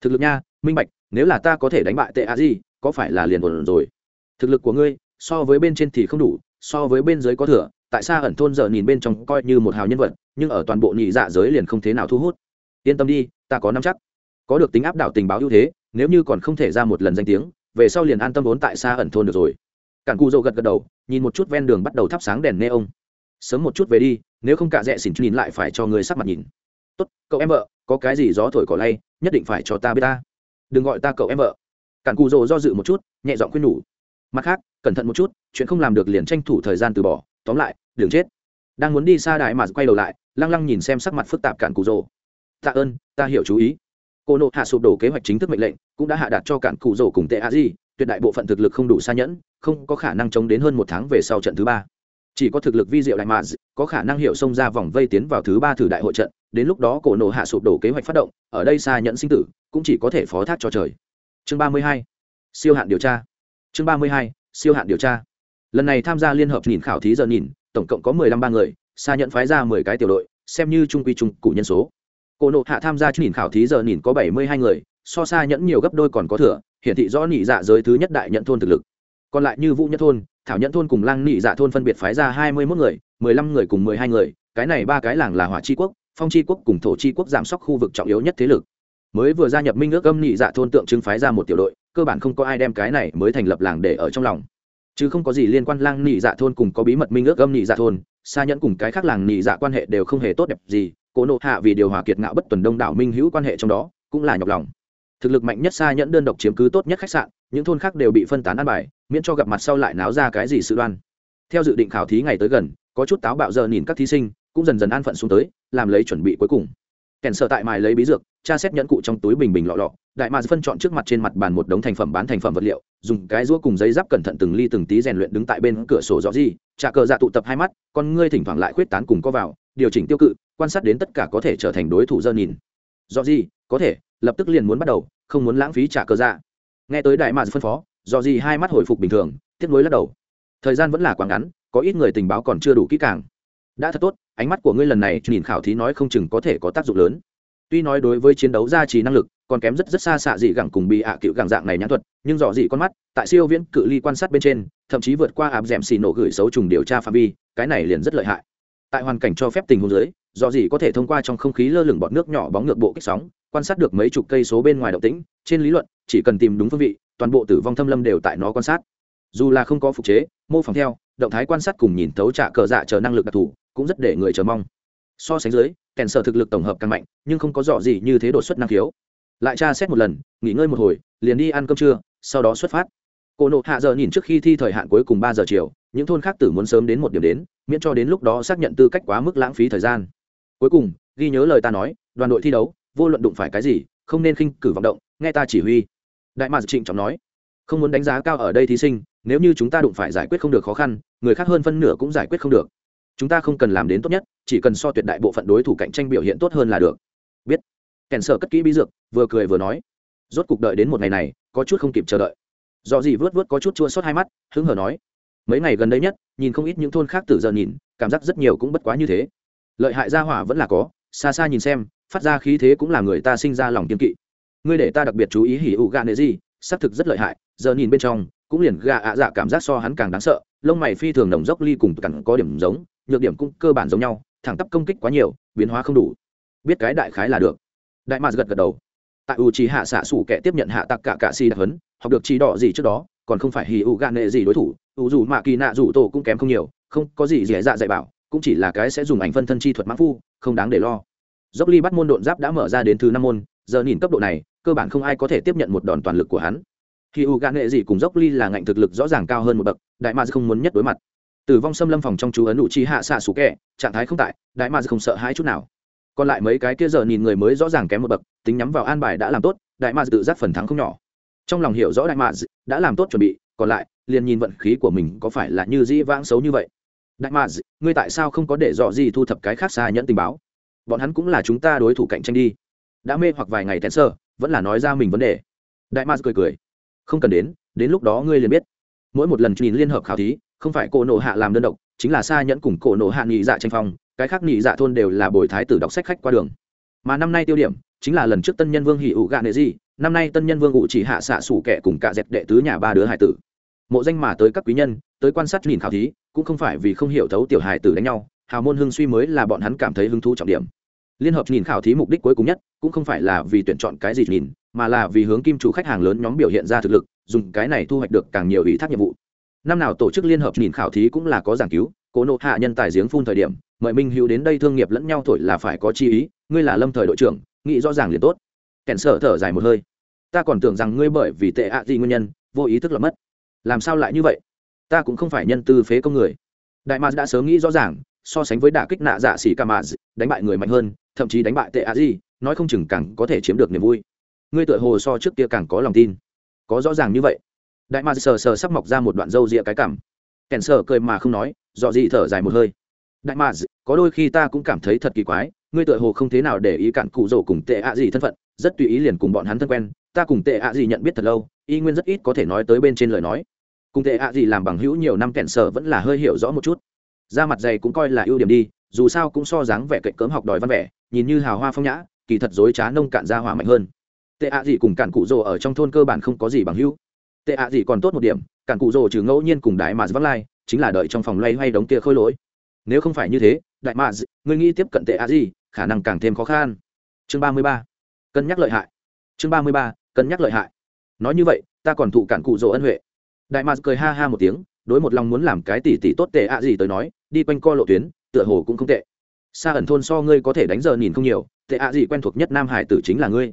Thực lực nha, minh bạch, nếu là ta có thể đánh bại tệ a di, có phải là liền ổn rồi? Thực lực của ngươi, so với bên trên thì không đủ, so với bên dưới có thừa tại sao ẩn thôn giờ nhìn bên trong coi như một hào nhân vật, nhưng ở toàn bộ nhị dạ giới liền không thế nào thu hút. Yên tâm đi, ta có nắm chắc. Có được tính áp đảo tình báo ưu thế, nếu như còn không thể ra một lần danh tiếng, về sau liền an tâm vốn tại xa ẩn thôn được rồi. Cản cù dâu gật gật đầu, nhìn một chút ven đường bắt đầu thắp sáng đèn nê ông sớm một chút về đi, nếu không cả rẽ xỉn nhìn lại phải cho người sắc mặt nhìn. Tốt, cậu em vợ, có cái gì gió thổi cỏ lay, nhất định phải cho ta biết ta. Đừng gọi ta cậu em vợ. Cản cù dâu do dự một chút, nhẹ giọng khuyên nhủ mặt khác cẩn thận một chút chuyện không làm được liền tranh thủ thời gian từ bỏ tóm lại đường chết. Đang muốn đi xa đại mà quay đầu lại lăng lăng nhìn xem sắc mặt phức tạp cản cụ rồ. Tạ ơn ta hiểu chú ý. Cô nộ hạ sụp đổ kế hoạch chính thức mệnh lệnh cũng đã hạ đạt cho cản cụ rổ cùng tệ a di tuyệt đại bộ phận thực lực không đủ xa nhẫn không có khả năng chống đến hơn một tháng về sau trận thứ ba. Chỉ có thực lực vi diệu đại mà, có khả năng hiểu xông ra vòng vây tiến vào thứ ba thử đại hội trận đến lúc đó cổ nộ hạ sụp đổ kế hoạch phát động ở đây xa nhẫn sinh tử cũng chỉ có thể phó thác cho trời. Chương ba mươi hai siêu hạn điều tra chương ba mươi hai, siêu hạn điều tra. Lần này tham gia liên hợp nhìn khảo thí giờ nhìn, tổng cộng có mười lăm ba người xa nhận phái ra mười cái tiểu đội, xem như trung quy trung cụ nhân số. Cổ nộ hạ tham gia nhìn khảo thí giờ nhìn có bảy mươi hai người, so xa nhẫn nhiều gấp đôi còn có thừa, hiển thị rõ nhị dạ giới thứ nhất đại nhận thôn thực lực. Còn lại như vũ nhất thôn, thảo nhẫn thôn cùng lang nỉ dạ thôn phân biệt phái ra hai mươi mốt người, mười lăm người cùng mười hai người, cái này ba cái làng là hỏa Chi quốc, phong Chi quốc cùng thổ Chi quốc giảm sóc khu vực trọng yếu nhất thế lực. Mới vừa gia nhập minh ước âm nỉ dạ thôn tượng trưng phái ra một tiểu đội cơ bản không có ai đem cái này mới thành lập làng để ở trong lòng. Chứ không có gì liên quan lang nị dạ thôn cùng có bí mật minh ước âm nị dạ thôn xa nhẫn cùng cái khác làng nị dạ quan hệ đều không hề tốt đẹp gì, cố nộ hạ vì điều hòa kiệt ngạo bất tuần đông đảo minh hữu quan hệ trong đó, cũng là nhọc lòng. Thực lực mạnh nhất xa nhẫn đơn độc chiếm cứ tốt nhất khách sạn, những thôn khác đều bị phân tán ăn bài, miễn cho gặp mặt sau lại náo ra cái gì sự đoan. Theo dự định khảo thí ngày tới gần, có chút táo bạo giờ nhìn các thí sinh, cũng dần dần an phận xuống tới, làm lấy chuẩn bị cuối cùng kèn sợ tại mài lấy bí dược, tra xét nhẫn cụ trong túi bình bình lọ lọ. Đại mạc phân chọn trước mặt trên mặt bàn một đống thành phẩm bán thành phẩm vật liệu, dùng cái rũa cùng giấy giáp cẩn thận từng ly từng tí rèn luyện đứng tại bên cửa sổ rõ gì trả cờ dạ tụ tập hai mắt, con ngươi thỉnh thoảng lại khuyết tán cùng có vào, điều chỉnh tiêu cự, quan sát đến tất cả có thể trở thành đối thủ dơ nhìn. Do gì có thể, lập tức liền muốn bắt đầu, không muốn lãng phí trả cơ dạ. Nghe tới đại mạc phân phó do gì hai mắt hồi phục bình thường tiếp nối lắc đầu. Thời gian vẫn là quá ngắn, có ít người tình báo còn chưa đủ kỹ càng đã thật tốt, ánh mắt của ngươi lần này nhìn khảo thí nói không chừng có thể có tác dụng lớn. Tuy nói đối với chiến đấu gia trì năng lực, còn kém rất rất xa xạ dị gẳng cùng bị ạ cựu gẳng dạng này nhãn thuật, nhưng dò dị con mắt, tại siêu viễn cự ly quan sát bên trên, thậm chí vượt qua áp d ẻ m xì nổ gửi xấu trùng điều tra phạm vi, cái này liền rất lợi hại. Tại hoàn cảnh cho phép tình huống giới dò dị có thể thông qua trong không khí lơ lửng bọt nước nhỏ bóng ngược bộ kích sóng, quan sát được mấy chục cây số bên ngoài động tĩnh, trên lý luận, chỉ cần tìm đúng phương vị, toàn bộ tử vong thâm lâm đều tại nó quan sát. Dù là không có phục chế, mô phỏng theo, động thái quan sát cùng nhìn thấu trả cờ dạ chờ năng lực đặc thù cũng rất để người chờ mong. So sánh dưới, kèn sở thực lực tổng hợp càng mạnh, nhưng không có dọ gì như thế đột xuất năng khiếu. Lại tra xét một lần, nghỉ ngơi một hồi, liền đi ăn cơm trưa, sau đó xuất phát. Cô nộ hạ giờ nhìn trước khi thi thời hạn cuối cùng ba giờ chiều, những thôn khác tử muốn sớm đến một điểm đến, miễn cho đến lúc đó xác nhận tư cách quá mức lãng phí thời gian. Cuối cùng, ghi nhớ lời ta nói, đoàn đội thi đấu, vô luận đụng phải cái gì, không nên khinh cử vọng động, nghe ta chỉ huy. Đại mạc trịnh trọng nói, không muốn đánh giá cao ở đây thí sinh, nếu như chúng ta đụng phải giải quyết không được khó khăn, người khác hơn phân nửa cũng giải quyết không được chúng ta không cần làm đến tốt nhất, chỉ cần so tuyệt đại bộ phận đối thủ cạnh tranh biểu hiện tốt hơn là được. Biết. Kèn sở cất kỹ bí dược, vừa cười vừa nói. Rốt cuộc đợi đến một ngày này, có chút không kịp chờ đợi. Do gì vớt vớt có chút chua xót hai mắt, hứng hở nói. Mấy ngày gần đây nhất, nhìn không ít những thôn khác từ giờ nhìn, cảm giác rất nhiều cũng bất quá như thế. Lợi hại gia hỏa vẫn là có, xa xa nhìn xem, phát ra khí thế cũng là người ta sinh ra lòng kiên kỵ. Ngươi để ta đặc biệt chú ý hỉ ụ gà nệ gì, xác thực rất lợi hại, giờ nhìn bên trong, cũng liền gà ạ dạ cảm giác so hắn càng đáng sợ, lông mày phi thường nồng dốc ly cùng cẳng có điểm giống nhược điểm cũng cơ bản giống nhau, thẳng tắp công kích quá nhiều, biến hóa không đủ. Biết cái đại khái là được. Đại mạc gật gật đầu. Tại u trí hạ xạ xủ kẻ tiếp nhận hạ tặc cả cạ si đặc hấn học được trí đỏ gì trước đó, còn không phải hì u gạn nệ gì đối thủ, u dù mạ kỳ nạ dù tổ cũng kém không nhiều, không có gì dễ dạ dạy bảo, cũng chỉ là cái sẽ dùng ảnh phân thân chi thuật mãn phu, không đáng để lo. Dốc ly bắt môn độn giáp đã mở ra đến thứ năm môn, giờ nhìn cấp độ này, cơ bản không ai có thể tiếp nhận một đòn toàn lực của hắn. Khi u gạn nghệ gì cùng dốc ly là ngạnh thực lực rõ ràng cao hơn một bậc, đại ma không muốn nhất đối mặt tử vong xâm lâm phòng trong chú ấn ủ chi hạ xạ sủ kẹ trạng thái không tại, đại ma không sợ hai chút nào. Còn lại mấy cái kia giờ nhìn người mới rõ ràng kém một bậc, tính nhắm vào an bài đã làm tốt, đại ma tự giác phần thắng không nhỏ. Trong lòng hiểu rõ đại ma đã làm tốt chuẩn bị, còn lại, liền nhìn vận khí của mình có phải là như dĩ vãng xấu như vậy. Đại ma ngươi tại sao không có để dọ gì thu thập cái khác xa nhẫn tình báo? Bọn hắn cũng là chúng ta đối thủ cạnh tranh đi. Đã mê hoặc vài ngày tén sơ, vẫn là nói ra mình vấn đề. Đại ma cười cười. Không cần đến đến lúc đó ngươi liền biết. Mỗi một lần nhìn liên hợp khảo thí không phải cổ nộ hạ làm đơn độc, chính là xa nhẫn cùng cổ nộ hạ nghỉ dạ tranh phong, cái khác nghỉ dạ thôn đều là bồi thái tử đọc sách khách qua đường. Mà năm nay tiêu điểm, chính là lần trước tân nhân vương hỉ ụ gạ nệ gì năm nay tân nhân vương ụ chỉ hạ xạ sủ kẻ cùng cả dẹp đệ tứ nhà ba đứa hải tử. Mộ danh mà tới các quý nhân, tới quan sát nhìn khảo thí, cũng không phải vì không hiểu thấu tiểu hải tử đánh nhau, hào môn hưng suy mới là bọn hắn cảm thấy hứng thú trọng điểm. Liên hợp nhìn khảo thí mục đích cuối cùng nhất, cũng không phải là vì tuyển chọn cái gì nhìn, mà là vì hướng kim chủ khách hàng lớn nhóm biểu hiện ra thực lực, dùng cái này thu hoạch được càng nhiều ủy thác nhiệm vụ năm nào tổ chức liên hợp nhìn khảo thí cũng là có giảng cứu, cố nộ hạ nhân tài giếng phun thời điểm, mời minh hữu đến đây thương nghiệp lẫn nhau thổi là phải có chi ý, ngươi là lâm thời đội trưởng, nghĩ rõ ràng liền tốt. Kẻn sở thở dài một hơi. Ta còn tưởng rằng ngươi bởi vì tệ ạ gì nguyên nhân, vô ý thức là mất. Làm sao lại như vậy? Ta cũng không phải nhân tư phế công người. Đại mạc đã sớm nghĩ rõ ràng, so sánh với đả kích nạ dạ xỉ ca mạc đánh bại người mạnh hơn, thậm chí đánh bại tệ ạ gì, nói không chừng càng có thể chiếm được niềm vui. Ngươi tựa hồ so trước kia càng có lòng tin. Có rõ ràng như vậy đại Ma sờ sờ sắp mọc ra một đoạn râu rịa cái cảm. Kèn sờ cười mà không nói dọ gì thở dài một hơi. Đại Ma, có đôi khi ta cũng cảm thấy thật kỳ quái ngươi tựa hồ không thế nào để ý cản cụ rổ cùng tệ ạ gì thân phận rất tùy ý liền cùng bọn hắn thân quen ta cùng tệ ạ gì nhận biết thật lâu y nguyên rất ít có thể nói tới bên trên lời nói. Cùng tệ ạ gì làm bằng hữu nhiều năm kèn sờ vẫn là hơi hiểu rõ một chút. Da mặt dày cũng coi là ưu điểm đi dù sao cũng so dáng vẻ cậy cớm học đòi văn vẻ nhìn như hào hoa phong nhã kỳ thật dối trá nông cạn ra hỏa mạnh hơn. Tệ ạ gì cùng cản cụ rồ ở trong thôn cơ bản không có gì bằng hữu tệ ạ gì còn tốt một điểm, cản cụ rồ trừ ngẫu nhiên cùng đại mà vắng lai, chính là đợi trong phòng loay hoay đống kia khôi lỗi. Nếu không phải như thế, đại mà người nghĩ tiếp cận tệ ạ gì, khả năng càng thêm khó khăn. Chương ba mươi ba. Cân nhắc lợi hại. Chương ba mươi ba, cân nhắc lợi hại. Nói như vậy, ta còn thụ cản cụ rồ ân huệ. Đại mà cười ha ha một tiếng, đối một lòng muốn làm cái tỷ tỷ tốt tệ ạ gì tới nói, đi quanh co lộ tuyến, tựa hồ cũng không tệ. Xa ẩn thôn so ngươi có thể đánh giờ nhìn không nhiều, tệ ạ gì quen thuộc nhất nam hải tử chính là ngươi.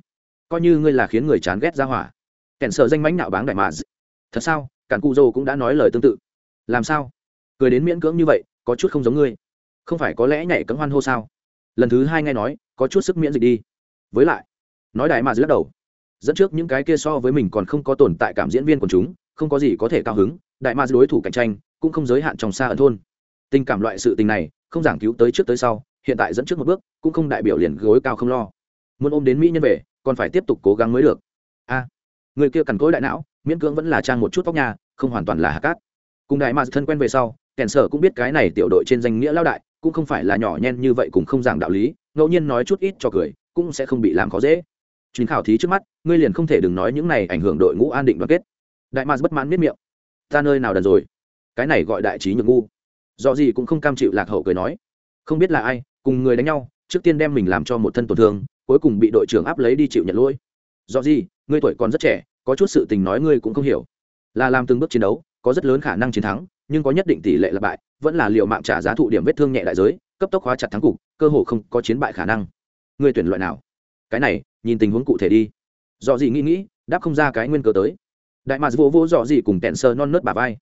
Coi như ngươi là khiến người chán ghét ra hỏa kẻn sợ danh mánh nạo báng đại mà thật sao? Cản cụ dô cũng đã nói lời tương tự. Làm sao? Cười đến miễn cưỡng như vậy, có chút không giống ngươi. Không phải có lẽ nhảy cấm hoan hô sao? Lần thứ hai nghe nói, có chút sức miễn dịch đi. Với lại, nói đại mà lắc đầu. Dẫn trước những cái kia so với mình còn không có tồn tại cảm diễn viên của chúng, không có gì có thể cao hứng, đại ma đối thủ cạnh tranh, cũng không giới hạn trong xa ẩn thôn. Tình cảm loại sự tình này, không giảng cứu tới trước tới sau, hiện tại dẫn trước một bước, cũng không đại biểu liền gối cao không lo. Muốn ôm đến mỹ nhân về, còn phải tiếp tục cố gắng mới được. A người kia cằn cỗi đại não, miễn cưỡng vẫn là trang một chút tóc nhà không hoàn toàn là hạ cát. Cùng đại mà thân quen về sau, kèn sở cũng biết cái này tiểu đội trên danh nghĩa lao đại, cũng không phải là nhỏ nhen như vậy cũng không giảng đạo lý, ngẫu nhiên nói chút ít cho cười, cũng sẽ không bị làm khó dễ. Chuyến khảo thí trước mắt, ngươi liền không thể đừng nói những này ảnh hưởng đội ngũ an định đoàn kết. Đại mars bất mãn miết miệng. Ta nơi nào đần rồi? Cái này gọi đại trí nhược ngu. Do gì cũng không cam chịu lạc hậu cười nói. Không biết là ai, cùng người đánh nhau, trước tiên đem mình làm cho một thân tổn thương, cuối cùng bị đội trưởng áp lấy đi chịu nhận lỗi. Do gì ngươi tuổi còn rất trẻ, có chút sự tình nói ngươi cũng không hiểu. Là làm từng bước chiến đấu, có rất lớn khả năng chiến thắng, nhưng có nhất định tỷ lệ là bại, vẫn là liệu mạng trả giá thụ điểm vết thương nhẹ đại giới, cấp tốc hóa chặt thắng cục, cơ hồ không có chiến bại khả năng. Ngươi tuyển loại nào? Cái này, nhìn tình huống cụ thể đi. Do gì nghĩ nghĩ, đáp không ra cái nguyên cớ tới. Đại mạc vô vô dọ gì cùng kẹn sơ non nớt bà vai.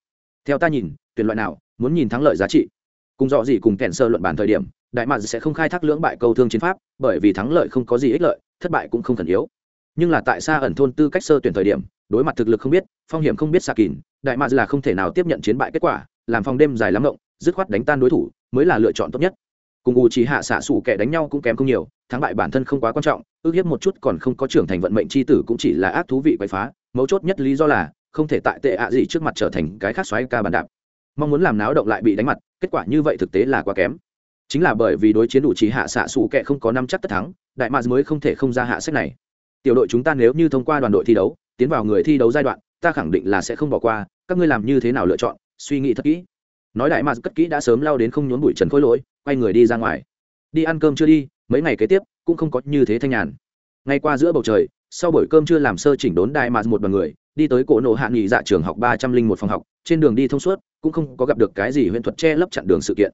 Theo ta nhìn, tuyển loại nào, muốn nhìn thắng lợi giá trị. Cùng dọ gì cùng kẹn sơ luận bàn thời điểm, đại mạc sẽ không khai thác lưỡng bại câu thương chiến pháp, bởi vì thắng lợi không có gì ích lợi, thất bại cũng không cần yếu nhưng là tại sao ẩn thôn tư cách sơ tuyển thời điểm, đối mặt thực lực không biết, phong hiểm không biết xa kín đại mạc là không thể nào tiếp nhận chiến bại kết quả, làm phòng đêm dài lắm rộng dứt khoát đánh tan đối thủ, mới là lựa chọn tốt nhất. Cùng u chỉ hạ xạ xù kẻ đánh nhau cũng kém không nhiều, thắng bại bản thân không quá quan trọng, ước hiếp một chút còn không có trưởng thành vận mệnh c h i tử cũng chỉ là ác thú vị quậy phá, mấu chốt nhất lý do là, không thể tại tệ ạ gì trước mặt trở thành cái khác xoáy ca bàn đạp. Mong muốn làm náo động lại bị đánh mặt, kết quả như vậy thực tế là quá kém. Chính là bởi vì đối chiến ủ chỉ hạ xạ xù kệ không có năm chắc tất thắng, đại mads mới không thể không ra hạ sách này tiểu đội chúng ta nếu như thông qua đoàn đội thi đấu, tiến vào người thi đấu giai đoạn, ta khẳng định là sẽ không bỏ qua, các ngươi làm như thế nào lựa chọn, suy nghĩ thật kỹ. Nói đại mạc cất kỹ đã sớm lao đến không nhốn bụi trần khối lỗi, quay người đi ra ngoài. Đi ăn cơm chưa đi, mấy ngày kế tiếp, cũng không có như thế thanh nhàn. Ngay qua giữa bầu trời, sau buổi cơm chưa làm sơ chỉnh đốn đại mạc một đoàn người, đi tới cổ nộ hạ nghị dạ trường học ba trăm linh một phòng học, trên đường đi thông suốt, cũng không có gặp được cái gì huyễn thuật che lấp chặn đường sự kiện.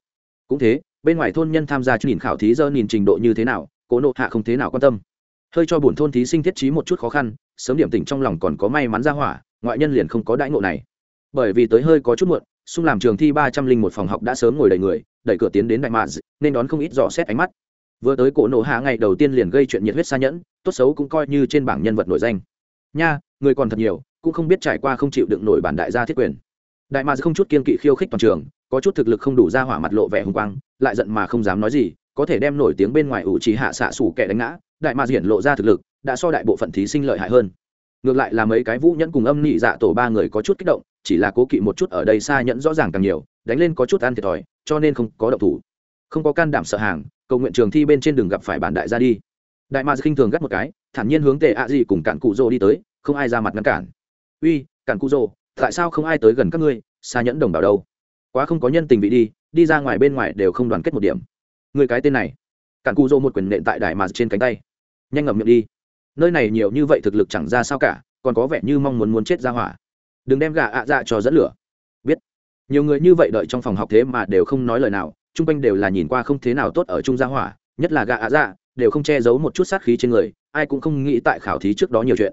Cũng thế, bên ngoài thôn nhân tham gia nhìn khảo thí dơ nhìn trình độ như thế nào cố nộ hạ không thế nào quan tâm hơi cho bổn thôn thí sinh thiết trí một chút khó khăn, sớm điểm tỉnh trong lòng còn có may mắn ra hỏa, ngoại nhân liền không có đãi ngộ này. Bởi vì tới hơi có chút muộn, xung làm trường thi ba trăm linh một phòng học đã sớm ngồi đầy người, đẩy cửa tiến đến đại mạ nên đón không ít dò xét ánh mắt. Vừa tới cổ nổ hạ ngày đầu tiên liền gây chuyện nhiệt huyết xa nhẫn, tốt xấu cũng coi như trên bảng nhân vật nổi danh. Nha, người còn thật nhiều, cũng không biết trải qua không chịu đựng nổi bản đại gia thiết quyền. Đại mạ không chút kiên kỵ khiêu khích toàn trường, có chút thực lực không đủ ra hỏa mặt lộ vẻ hùng quang, lại giận mà không dám nói gì, có thể đem nổi tiếng bên ngoài ủ trí hạ xạ sủ kẻ đánh ngã đại ma hiển lộ ra thực lực, đã so đại bộ phận thí sinh lợi hại hơn. Ngược lại là mấy cái vũ nhẫn cùng âm nị dạ tổ ba người có chút kích động, chỉ là cố kỵ một chút ở đây xa nhẫn rõ ràng càng nhiều, đánh lên có chút ăn thiệt thòi, cho nên không có động thủ. Không có can đảm sợ hàng, cầu nguyện trường thi bên trên đường gặp phải bản đại gia đi. Đại ma khinh thường gắt một cái, thản nhiên hướng tề ạ gì cùng cản cụ rô đi tới, không ai ra mặt ngăn cản. Uy cản cụ rô tại sao không ai tới gần các ngươi, xa nhẫn đồng bào đâu? Quá không có nhân tình vị đi đi ra ngoài bên ngoài đều không đoàn kết một điểm. Người cái tên này. Cản cụ rô một quyền nện tại đại ma trên cánh tay nhanh ngậm miệng đi. Nơi này nhiều như vậy thực lực chẳng ra sao cả, còn có vẻ như mong muốn muốn chết ra hỏa. Đừng đem gà ạ dạ cho dẫn lửa. Biết. Nhiều người như vậy đợi trong phòng học thế mà đều không nói lời nào, chung quanh đều là nhìn qua không thế nào tốt ở trung gia hỏa, nhất là gà ạ dạ đều không che giấu một chút sát khí trên người, ai cũng không nghĩ tại khảo thí trước đó nhiều chuyện.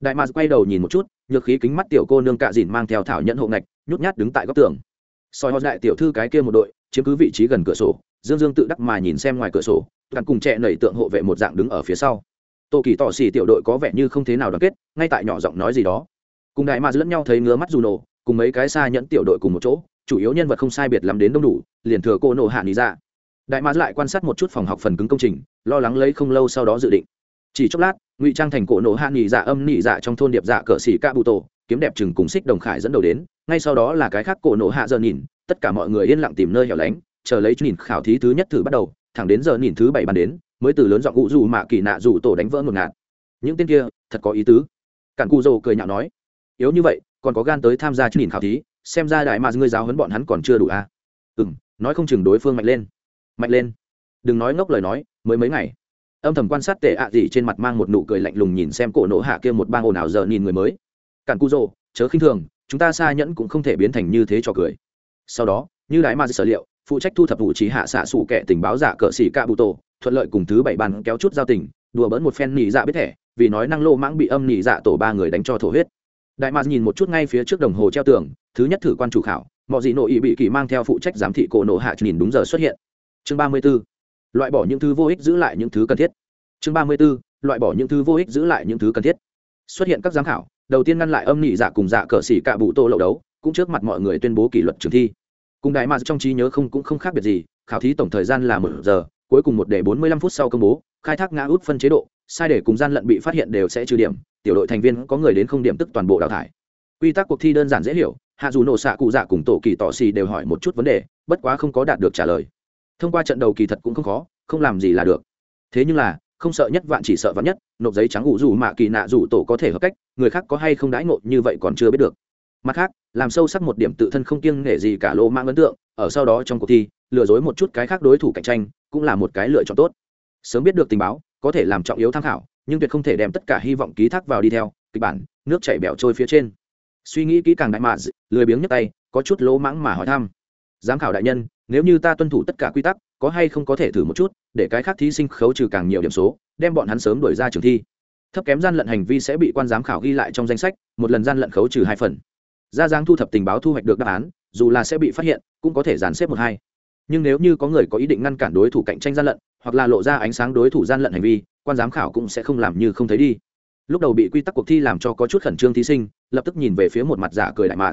Đại mạc quay đầu nhìn một chút, nhược khí kính mắt tiểu cô nương cạ dìn mang theo thảo nhận hộ ngạch, nhút nhát đứng tại góc tường. Soi họ đại tiểu thư cái kia một đội, chiếm cứ vị trí gần cửa sổ dương dương tự đắc mà nhìn xem ngoài cửa sổ, càng cùng trẻ nảy tượng hộ vệ một dạng đứng ở phía sau. Tô kỳ tỏ xỉ tiểu đội có vẻ như không thế nào đoàn kết, ngay tại nhỏ giọng nói gì đó. Cùng đại mạc lẫn nhau thấy ngứa mắt dù nổ, cùng mấy cái xa nhẫn tiểu đội cùng một chỗ, chủ yếu nhân vật không sai biệt lắm đến đông đủ, liền thừa cô nổ hạ lý ra. Đại mạc lại quan sát một chút phòng học phần cứng công trình, lo lắng lấy không lâu sau đó dự định. Chỉ chốc lát, ngụy trang thành cổ nổ hạ nghỉ dạ âm nghỉ dạ trong thôn điệp dạ cờ xỉ ca bụ tổ, kiếm đẹp chừng cùng xích đồng khải dẫn đầu đến, ngay sau đó là cái khác cổ nổ hạ giờ nhìn, tất cả mọi người yên lặng tìm nơi hẻo lánh chờ lấy nhìn khảo thí thứ nhất thử bắt đầu, thẳng đến giờ nhìn thứ bảy bàn đến, mới từ lớn dọn ngụ dù mạ kỳ nạ dù tổ đánh vỡ một ngạt. Những tên kia, thật có ý tứ. Cản cụ dồ cười nhạo nói, yếu như vậy, còn có gan tới tham gia nhìn khảo thí, xem ra đại mà ngươi giáo huấn bọn hắn còn chưa đủ à? Ừ m nói không chừng đối phương mạnh lên. Mạnh lên? Đừng nói ngốc lời nói, mới mấy ngày. Âm thầm quan sát tệ ạ gì trên mặt mang một nụ cười lạnh lùng nhìn xem cổ nổ hạ kia một bang ồn ào giờ nhìn người mới. Cản cu rồ chớ khinh thường, chúng ta xa nhẫn cũng không thể biến thành như thế cho cười. Sau đó, như đại ma sở liệu phụ trách thu thập vụ trí hạ xạ sụ kẻ tình báo giả cờ xỉ ca bụ tổ, thuận lợi cùng thứ bảy bàn kéo chút giao tình, đùa bỡn một phen nỉ dạ biết thẻ, vì nói năng lô mãng bị âm nỉ dạ tổ ba người đánh cho thổ huyết. Đại mạc nhìn một chút ngay phía trước đồng hồ treo tường, thứ nhất thử quan chủ khảo mọi gì nội ý bị kỳ mang theo phụ trách giám thị cổ nổ hạ nhìn đúng giờ xuất hiện. Chương ba mươi b ố loại bỏ những thứ vô ích giữ lại những thứ cần thiết. Chương ba mươi b ố loại bỏ những thứ vô ích giữ lại những thứ cần thiết. Xuất hiện các giám khảo, đầu tiên ngăn lại âm nỉ dạ cùng dạ cờ xỉ cạ bụ tô lậu đấu, cũng trước mặt mọi người tuyên bố kỷ luật trường thi cùng đại mạc trong trí nhớ không cũng không khác biệt gì, khảo thí tổng thời gian là một giờ, cuối cùng một đề bốn mươi lăm phút sau công bố, khai thác ngã út phân chế độ, sai để cùng gian lận bị phát hiện đều sẽ trừ điểm, tiểu đội thành viên có người đến không điểm tức toàn bộ đào thải. Quy tắc cuộc thi đơn giản dễ hiểu, hạ dù nổ xạ cụ dạ cùng tổ kỳ tỏ xì đều hỏi một chút vấn đề, bất quá không có đạt được trả lời. Thông qua trận đầu kỳ thật cũng không khó, không làm gì là được. Thế nhưng là, không sợ nhất vạn chỉ sợ vạn nhất, nộp giấy trắng ủ dù mạ kỳ nạ dù tổ có thể hợp cách, người khác có hay không đãi ngộ như vậy còn chưa biết được mặt khác, làm sâu sắc một điểm tự thân không kiêng nể gì cả lô mang ấn tượng, ở sau đó trong cuộc thi, lừa dối một chút cái khác đối thủ cạnh tranh, cũng là một cái lựa chọn tốt. Sớm biết được tình báo, có thể làm trọng yếu tham khảo, nhưng tuyệt không thể đem tất cả hy vọng ký thác vào đi theo, kịch bản, nước chảy bẻo trôi phía trên. Suy nghĩ kỹ càng đại mạ lười biếng nhấc tay, có chút lỗ mãng mà hỏi thăm. Giám khảo đại nhân, nếu như ta tuân thủ tất cả quy tắc, có hay không có thể thử một chút, để cái khác thí sinh khấu trừ càng nhiều điểm số, đem bọn hắn sớm đổi ra trường thi. Thấp kém gian lận hành vi sẽ bị quan giám khảo ghi lại trong danh sách, một lần gian lận khấu trừ hai phần gia dáng thu thập tình báo thu hoạch được đáp án, dù là sẽ bị phát hiện, cũng có thể dàn xếp một hai. Nhưng nếu như có người có ý định ngăn cản đối thủ cạnh tranh gian lận, hoặc là lộ ra ánh sáng đối thủ gian lận hành vi, quan giám khảo cũng sẽ không làm như không thấy đi. Lúc đầu bị quy tắc cuộc thi làm cho có chút khẩn trương thí sinh, lập tức nhìn về phía một mặt giả cười đại mà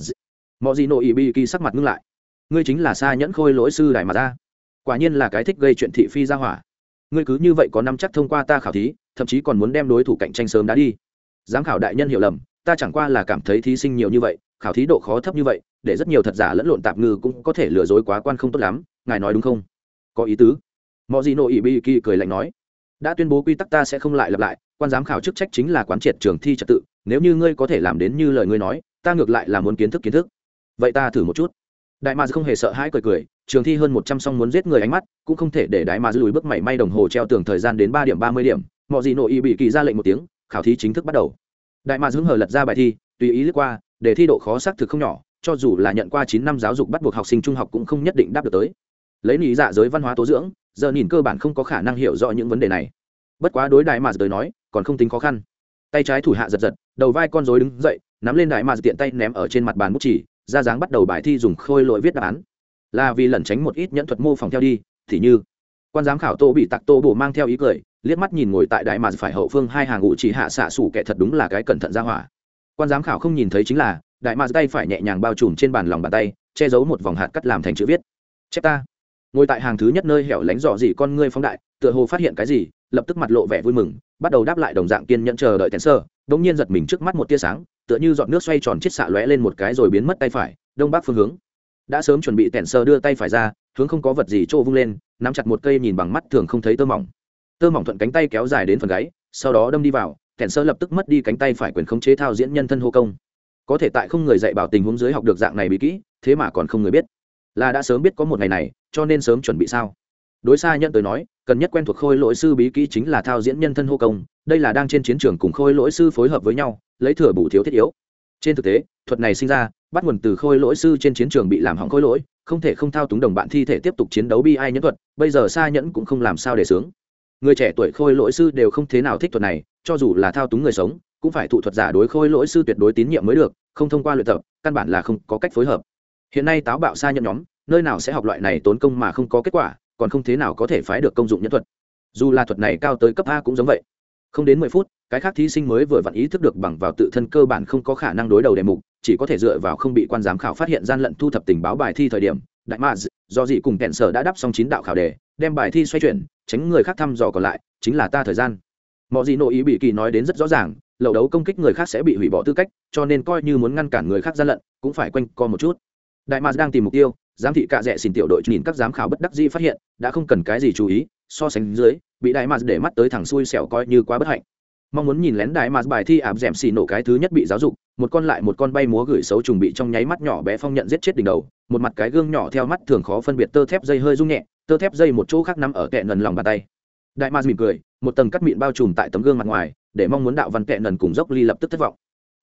mọi gì nội ý bi kỳ sắc mặt ngưng lại. Ngươi chính là xa nhẫn khôi lỗi sư đại mà ra quả nhiên là cái thích gây chuyện thị phi ra hỏa. Ngươi cứ như vậy có năm chắc thông qua ta khảo thí, thậm chí còn muốn đem đối thủ cạnh tranh sớm đã đi. Giám khảo đại nhân hiểu lầm, ta chẳng qua là cảm thấy thí sinh nhiều như vậy khảo thí độ khó thấp như vậy, để rất nhiều thật giả lẫn lộn tạp ngư cũng có thể lừa dối quá quan không tốt lắm, ngài nói đúng không? Có ý tứ. Mọi gì nội ý bi kỳ cười lạnh nói, đã tuyên bố quy tắc ta sẽ không lại lặp lại, quan giám khảo chức trách chính là quán triệt trường thi trật tự, nếu như ngươi có thể làm đến như lời ngươi nói, ta ngược lại là muốn kiến thức kiến thức. Vậy ta thử một chút. Đại mạc không hề sợ hãi cười cười, trường thi hơn một trăm song muốn giết người ánh mắt, cũng không thể để đại mạc lùi bước mảy may đồng hồ treo tường thời gian đến ba điểm ba mươi điểm. Mọi gì nội ý bị kỳ ra lệnh một tiếng, khảo thí chính thức bắt đầu. Đại mạc hứng hờ lật ra bài thi, tùy ý lướt qua Đề thi độ khó xác thực không nhỏ, cho dù là nhận qua chín năm giáo dục bắt buộc học sinh trung học cũng không nhất định đáp được tới. Lấy lý dạ giới văn hóa tố dưỡng, giờ nhìn cơ bản không có khả năng hiểu rõ những vấn đề này. Bất quá đối đại mà tới nói, còn không tính khó khăn. Tay trái thủ hạ giật giật, đầu vai con rối đứng dậy, nắm lên đại mà tiện tay ném ở trên mặt bàn bút chỉ ra dáng bắt đầu bài thi dùng khôi lội viết đáp án. Là vì lẩn tránh một ít nhẫn thuật mô phỏng theo đi, thì như, quan giám khảo tô bị tặc tô bổ mang theo ý cười, liếc mắt nhìn ngồi tại đại mà phải hậu phương hai hàng ngụ chỉ hạ xạ sủ kẻ thật đúng là cái cẩn thận ra hỏa quan giám khảo không nhìn thấy chính là, đại mạc tay phải nhẹ nhàng bao trùm trên bàn lòng bàn tay, che giấu một vòng hạt cắt làm thành chữ viết. Chép ta. Ngồi tại hàng thứ nhất nơi hẻo lánh dò dỉ con ngươi phóng đại, tựa hồ phát hiện cái gì, lập tức mặt lộ vẻ vui mừng, bắt đầu đáp lại đồng dạng kiên nhẫn chờ đợi tèn sơ. Đ nhiên giật mình trước mắt một tia sáng, tựa như giọt nước xoay tròn chiết xạ lóe lên một cái rồi biến mất tay phải, đông bắc phương hướng. Đã sớm chuẩn bị tèn sơ đưa tay phải ra, hướng không có vật gì trô vung lên, nắm chặt một cây nhìn bằng mắt thường không thấy tơ mỏng. Tơ mỏng thuận cánh tay kéo dài đến phần gáy, sau đó đâm đi vào tèn sơ lập tức mất đi cánh tay phải quyền khống chế thao diễn nhân thân hô công. Có thể tại không người dạy bảo tình huống dưới học được dạng này bị kỹ, thế mà còn không người biết. Là đã sớm biết có một ngày này, cho nên sớm chuẩn bị sao? Đối xa nhận tới nói, cần nhất quen thuộc khôi lỗi sư bí kỹ chính là thao diễn nhân thân hô công, đây là đang trên chiến trường cùng khôi lỗi sư phối hợp với nhau, lấy thừa bù thiếu thiết yếu. Trên thực tế, thuật này sinh ra, bắt nguồn từ khôi lỗi sư trên chiến trường bị làm hỏng khôi lỗi, không thể không thao túng đồng bạn thi thể tiếp tục chiến đấu bi ai nhẫn thuật, bây giờ xa nhẫn cũng không làm sao để sướng người trẻ tuổi khôi lỗi sư đều không thế nào thích thuật này, cho dù là thao túng người sống, cũng phải thụ thuật giả đối khôi lỗi sư tuyệt đối tín nhiệm mới được, không thông qua luyện tập, căn bản là không có cách phối hợp. Hiện nay táo bạo xa nhận nhóm, nơi nào sẽ học loại này tốn công mà không có kết quả, còn không thế nào có thể phái được công dụng nhân thuật. Dù là thuật này cao tới cấp a cũng giống vậy. Không đến mười phút, cái khác thí sinh mới vừa vặn ý thức được bằng vào tự thân cơ bản không có khả năng đối đầu đề mục, chỉ có thể dựa vào không bị quan giám khảo phát hiện gian lận thu thập tình báo bài thi thời điểm đại ma do gì cùng kẹn sở đã đáp xong chín đạo khảo đề, đem bài thi xoay chuyển, tránh người khác thăm dò còn lại, chính là ta thời gian. Mọi gì nội ý bị kỳ nói đến rất rõ ràng, lậu đấu công kích người khác sẽ bị hủy bỏ tư cách, cho nên coi như muốn ngăn cản người khác gian lận, cũng phải quanh co một chút. Đại ma đang tìm mục tiêu, giám thị cạ rẽ xin tiểu đội nhìn các giám khảo bất đắc dĩ phát hiện, đã không cần cái gì chú ý, so sánh dưới, bị đại ma để mắt tới thằng xui xẻo coi như quá bất hạnh mong muốn nhìn lén đại ma bài thi ảm d xì nổ cái thứ nhất bị giáo dục, một con lại một con bay múa gửi xấu trùng bị trong nháy mắt nhỏ bé phong nhận giết chết đỉnh đầu, một mặt cái gương nhỏ theo mắt thường khó phân biệt tơ thép dây hơi rung nhẹ, tơ thép dây một chỗ khác nằm ở kẹ nần lòng bàn tay. Đại ma mỉm cười, một tầng cắt mịn bao trùm tại tấm gương mặt ngoài, để mong muốn đạo văn kẹ nần cùng dốc ly lập tức thất vọng.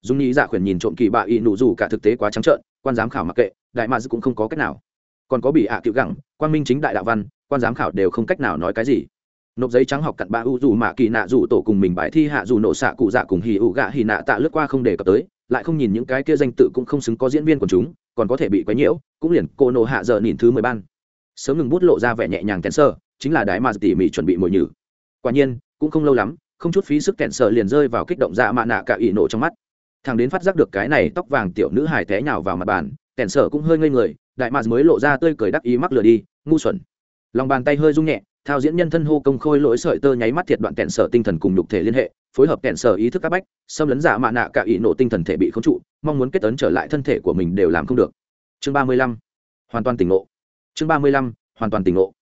Dung Nhĩ dạ khuyển nhìn trộm kỳ bạ y nụ dù cả thực tế quá trắng trợn, quan giám khảo mặc kệ, đại ma cũng không có cách nào. Còn có bị ạ à cựu gẳng quan minh chính đại đạo văn, quan giám khảo đều không cách nào nói cái gì nộp giấy trắng học cặn ba u dù mạ kỳ nạ dù tổ cùng mình bài thi hạ dù nổ xạ cụ dạ cùng hì ụ gạ hì nạ tạ lướt qua không đề cập tới, lại không nhìn những cái kia danh tự cũng không xứng có diễn viên của chúng, còn có thể bị quấy nhiễu, cũng liền cô nổ hạ giờ nhìn thứ mười ban. Sớm ngừng bút lộ ra vẻ nhẹ nhàng kẹn sơ, chính là đái mà tỉ mỉ chuẩn bị mồi nhử. Quả nhiên, cũng không lâu lắm, không chút phí sức kẹn sơ liền rơi vào kích động dạ mạ nạ cả ỉ nổ trong mắt. Thằng đến phát giác được cái này tóc vàng tiểu nữ hài té nhào vào mặt bàn, kẹn sơ cũng hơi ngây người, đại mà mới lộ ra tươi cười đắc ý mắc lừa đi, ngu xuẩn. Lòng bàn tay hơi rung nhẹ thao diễn nhân thân hô công khôi lỗi sợi tơ nháy mắt thiệt đoạn kẹn sở tinh thần cùng nhục thể liên hệ, phối hợp kẹn sở ý thức các bách, xâm lấn giả mạ nạ cả ý nổ tinh thần thể bị khống trụ, mong muốn kết ấn trở lại thân thể của mình đều làm không được. Chương ba mươi lăm, hoàn toàn tỉnh ngộ. Chương ba mươi lăm, hoàn toàn tỉnh ngộ.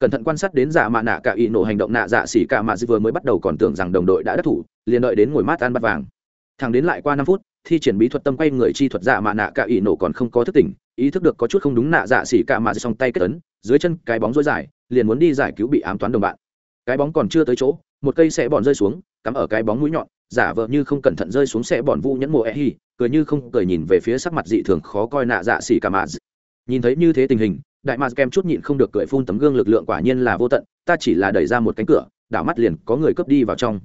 Cẩn thận quan sát đến giả mạ nạ cả ý nổ hành động nạ dạ xỉ cả mạ dư vừa mới bắt đầu còn tưởng rằng đồng đội đã đắc thủ, liền đợi đến ngồi mát ăn bắt vàng. Thằng đến lại qua năm phút, thi triển bí thuật tâm quay người chi thuật giả mạ nạ cả ý nổ còn không có thức tỉnh, ý thức được có chút không đúng nạ dạ xỉ cả mạ dư song tay kết ấn, dưới chân cái bóng dối dài liền muốn đi giải cứu bị ám toán đồng bạn. Cái bóng còn chưa tới chỗ, một cây sẽ bòn rơi xuống, cắm ở cái bóng mũi nhọn, giả vờ như không cẩn thận rơi xuống sẽ bòn vu nhẫn mộ e hi, cười như không cười nhìn về phía sắc mặt dị thường khó coi nạ dạ xỉ cả mà nhìn thấy như thế tình hình, đại mạc kem chút nhịn không được cười phun tấm gương lực lượng quả nhiên là vô tận, ta chỉ là đẩy ra một cánh cửa, đảo mắt liền có người cướp đi vào trong.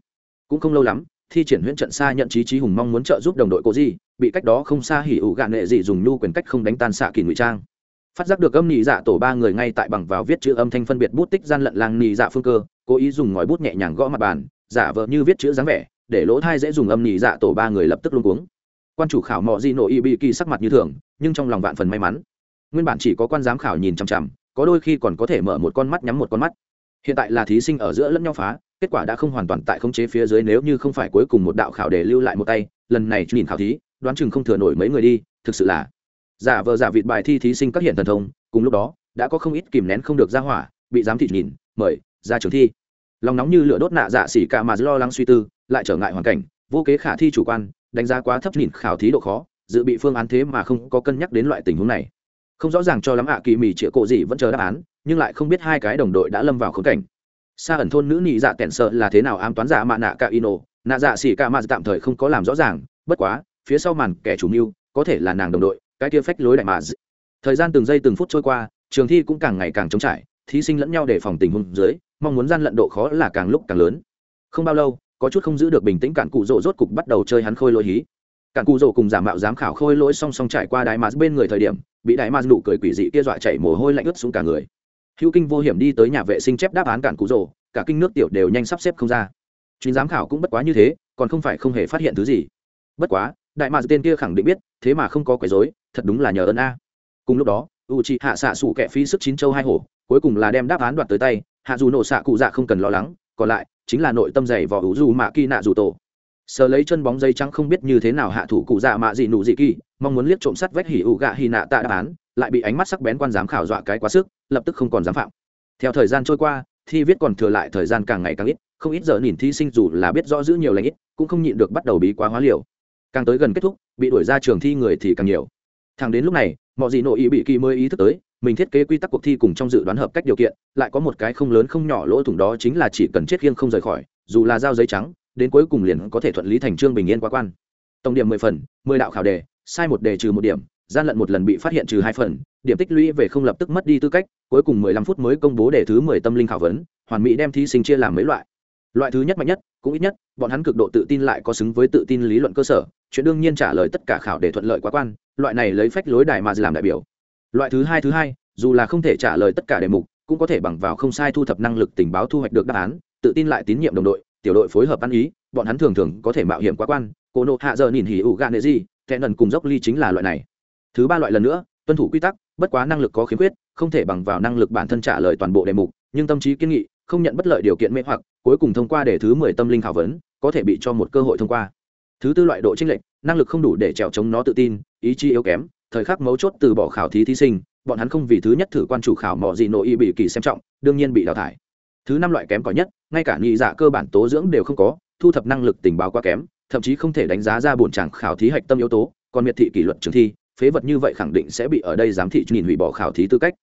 Cũng không lâu lắm, thi triển huyễn trận xa nhận trí trí hùng mong muốn trợ giúp đồng đội cô di, bị cách đó không xa hỉ ủ gạn nghệ dị dùng nhu quyền cách không đánh tan xạ kỳ ngụy trang phát giác được âm nhị dạ tổ ba người ngay tại bằng vào viết chữ âm thanh phân biệt bút tích gian lận làng nhị dạ phương cơ, cố ý dùng ngòi bút nhẹ nhàng gõ mặt bàn, giả vờ như viết chữ dáng vẻ, để lỗ thai dễ dùng âm nhị dạ tổ ba người lập tức luôn cuống. Quan chủ khảo mò di nội y bị kỳ sắc mặt như thường, nhưng trong lòng vạn phần may mắn. Nguyên bản chỉ có quan giám khảo nhìn chằm chằm, có đôi khi còn có thể mở một con mắt nhắm một con mắt. Hiện tại là thí sinh ở giữa lẫn nhau phá, kết quả đã không hoàn toàn tại khống chế phía dưới nếu như không phải cuối cùng một đạo khảo để lưu lại một tay, lần này nhìn khảo thí, đoán chừng không thừa nổi mấy người đi, thực sự là giả vờ giả vịt bài thi thí sinh các hiện thần thông, cùng lúc đó, đã có không ít kìm nén không được ra hỏa, bị giám thị nhìn, mời, ra trường thi. Lòng nóng như lửa đốt nạ dạ xỉ cả mà lo lắng suy tư, lại trở ngại hoàn cảnh, vô kế khả thi chủ quan, đánh giá quá thấp nhìn khảo thí độ khó, dự bị phương án thế mà không có cân nhắc đến loại tình huống này. Không rõ ràng cho lắm ạ, kỳ mì chĩa cộ gì vẫn chờ đáp án, nhưng lại không biết hai cái đồng đội đã lâm vào khống cảnh. Xa ẩn thôn nữ nhị dạ tẹn sợ là thế nào ám toán giả mạ nạ cả ino, nạ dạ xỉ cả mà tạm thời không có làm rõ ràng, bất quá, phía sau màn kẻ chủ mưu, có thể là nàng đồng đội cái kia phách lối đại mà thời gian từng giây từng phút trôi qua, trường thi cũng càng ngày càng trống trải, thí sinh lẫn nhau để phòng tình huống dưới, mong muốn gian lận độ khó là càng lúc càng lớn. Không bao lâu, có chút không giữ được bình tĩnh cản cụ rỗ rốt cục bắt đầu chơi hắn khôi lỗi hí. Cản cụ rỗ cùng giả mạo giám khảo khôi lỗi song song trải qua đại mà bên người thời điểm, bị đại mà nụ cười quỷ dị kia dọa chảy mồ hôi lạnh ướt xuống cả người. Hữu kinh vô hiểm đi tới nhà vệ sinh chép đáp án cản cụ rỗ, cả kinh nước tiểu đều nhanh sắp xếp không ra. Chuyến giám khảo cũng bất quá như thế, còn không phải không hề phát hiện thứ gì. Bất quá, đại mà tên kia khẳng định biết, thế mà không có quấy rối thật đúng là nhờ ơn a. Cùng lúc đó u c hạ xạ sủ kẹ phí sức chín châu hai hổ, cuối cùng là đem đáp án đoạt tới tay, hạ dù nổ xạ cụ dạ không cần lo lắng, còn lại, chính là nội tâm dày vỏ ủ dù mạ kỳ nạ dù tổ. Sờ lấy chân bóng dây trắng không biết như thế nào hạ thủ cụ dạ mạ dị nụ dị kỳ, mong muốn liếc trộm sắt vách hỉ ủ gạ hì nạ tạ đáp án, lại bị ánh mắt sắc bén quan giám khảo dọa cái quá sức, lập tức không còn dám phạm. Theo thời gian trôi qua, thi viết còn thừa lại thời gian càng ngày càng ít, không ít giờ nhìn thi sinh dù là biết rõ giữ nhiều lãnh ít, cũng không nhịn được bắt đầu bí quá hóa liều. Càng tới gần kết thúc, bị đuổi ra trường thi người thì càng nhiều thẳng đến lúc này, mọi gì nội ý bị kỳ mới ý thức tới, mình thiết kế quy tắc cuộc thi cùng trong dự đoán hợp cách điều kiện, lại có một cái không lớn không nhỏ lỗ thủng đó chính là chỉ cần chết khiêng không rời khỏi, dù là giao giấy trắng, đến cuối cùng liền có thể thuận lý thành trương bình yên qua quan. Tổng điểm mười phần, mười đạo khảo đề, sai một đề trừ một điểm, gian lận một lần bị phát hiện trừ hai phần, điểm tích lũy về không lập tức mất đi tư cách, cuối cùng mười lăm phút mới công bố đề thứ mười tâm linh khảo vấn, hoàn mỹ đem thí sinh chia làm mấy loại. Loại thứ nhất mạnh nhất, cũng ít nhất, bọn hắn cực độ tự tin lại có xứng với tự tin lý luận cơ sở chuyện đương nhiên trả lời tất cả khảo để thuận lợi quá quan, loại này lấy phách lối đài mà làm đại biểu. Loại thứ hai thứ hai, dù là không thể trả lời tất cả đề mục, cũng có thể bằng vào không sai thu thập năng lực tình báo thu hoạch được đáp án, tự tin lại tín nhiệm đồng đội, tiểu đội phối hợp ăn ý, bọn hắn thường thường có thể mạo hiểm quá quan. Cô nộ hạ giờ nhìn hỉ ủ gạ nệ gì, thẹn lần cùng dốc ly chính là loại này. Thứ ba loại lần nữa, tuân thủ quy tắc, bất quá năng lực có khiếm khuyết, không thể bằng vào năng lực bản thân trả lời toàn bộ đề mục, nhưng tâm trí kiên nghị, không nhận bất lợi điều kiện mê hoặc, cuối cùng thông qua đề thứ mười tâm linh khảo vấn, có thể bị cho một cơ hội thông qua thứ tư loại độ trinh lệch, năng lực không đủ để trèo chống nó tự tin, ý chí yếu kém, thời khắc mấu chốt từ bỏ khảo thí thí sinh, bọn hắn không vì thứ nhất thử quan chủ khảo mò gì nội y bị kỳ xem trọng, đương nhiên bị đào thải. Thứ năm loại kém cỏi nhất, ngay cả nghị dạ cơ bản tố dưỡng đều không có, thu thập năng lực tình báo quá kém, thậm chí không thể đánh giá ra bổn chẳng khảo thí hạch tâm yếu tố, còn miệt thị kỷ luật trường thi, phế vật như vậy khẳng định sẽ bị ở đây giám thị nhìn hủy bỏ khảo thí tư cách.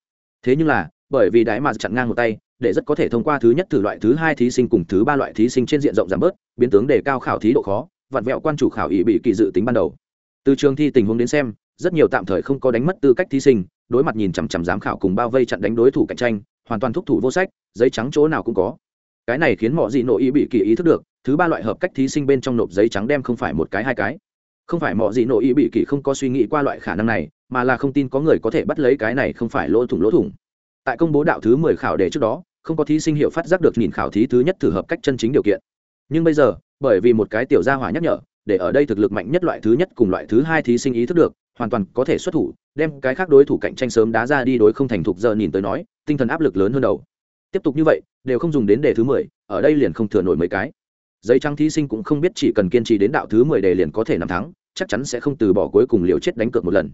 Thế nhưng là, bởi vì đái mà chặn ngang một tay, để rất có thể thông qua thứ nhất thử loại thứ hai thí sinh cùng thứ ba loại thí sinh trên diện rộng giảm bớt, biến tướng đề cao khảo thí độ khó vặn vẹo quan chủ khảo ý bị kỳ dự tính ban đầu. Từ trường thi tình huống đến xem, rất nhiều tạm thời không có đánh mất tư cách thí sinh, đối mặt nhìn chằm chằm giám khảo cùng bao vây chặn đánh đối thủ cạnh tranh, hoàn toàn thúc thủ vô sách, giấy trắng chỗ nào cũng có. Cái này khiến mọi gì nội ý bị kỳ ý thức được, thứ ba loại hợp cách thí sinh bên trong nộp giấy trắng đem không phải một cái hai cái. Không phải mọi gì nội ý bị kỳ không có suy nghĩ qua loại khả năng này, mà là không tin có người có thể bắt lấy cái này không phải lỗ thủng lỗ thủng. Tại công bố đạo thứ mười khảo đề trước đó, không có thí sinh hiệu phát giác được nhìn khảo thí thứ nhất thử hợp cách chân chính điều kiện. Nhưng bây giờ bởi vì một cái tiểu gia hỏa nhắc nhở, để ở đây thực lực mạnh nhất loại thứ nhất cùng loại thứ hai thí sinh ý thức được, hoàn toàn có thể xuất thủ, đem cái khác đối thủ cạnh tranh sớm đá ra đi đối không thành thục giờ nhìn tới nói, tinh thần áp lực lớn hơn đầu. Tiếp tục như vậy, đều không dùng đến đề thứ mười, ở đây liền không thừa nổi mấy cái. Giấy trắng thí sinh cũng không biết chỉ cần kiên trì đến đạo thứ mười đề liền có thể nằm thắng, chắc chắn sẽ không từ bỏ cuối cùng liều chết đánh cược một lần.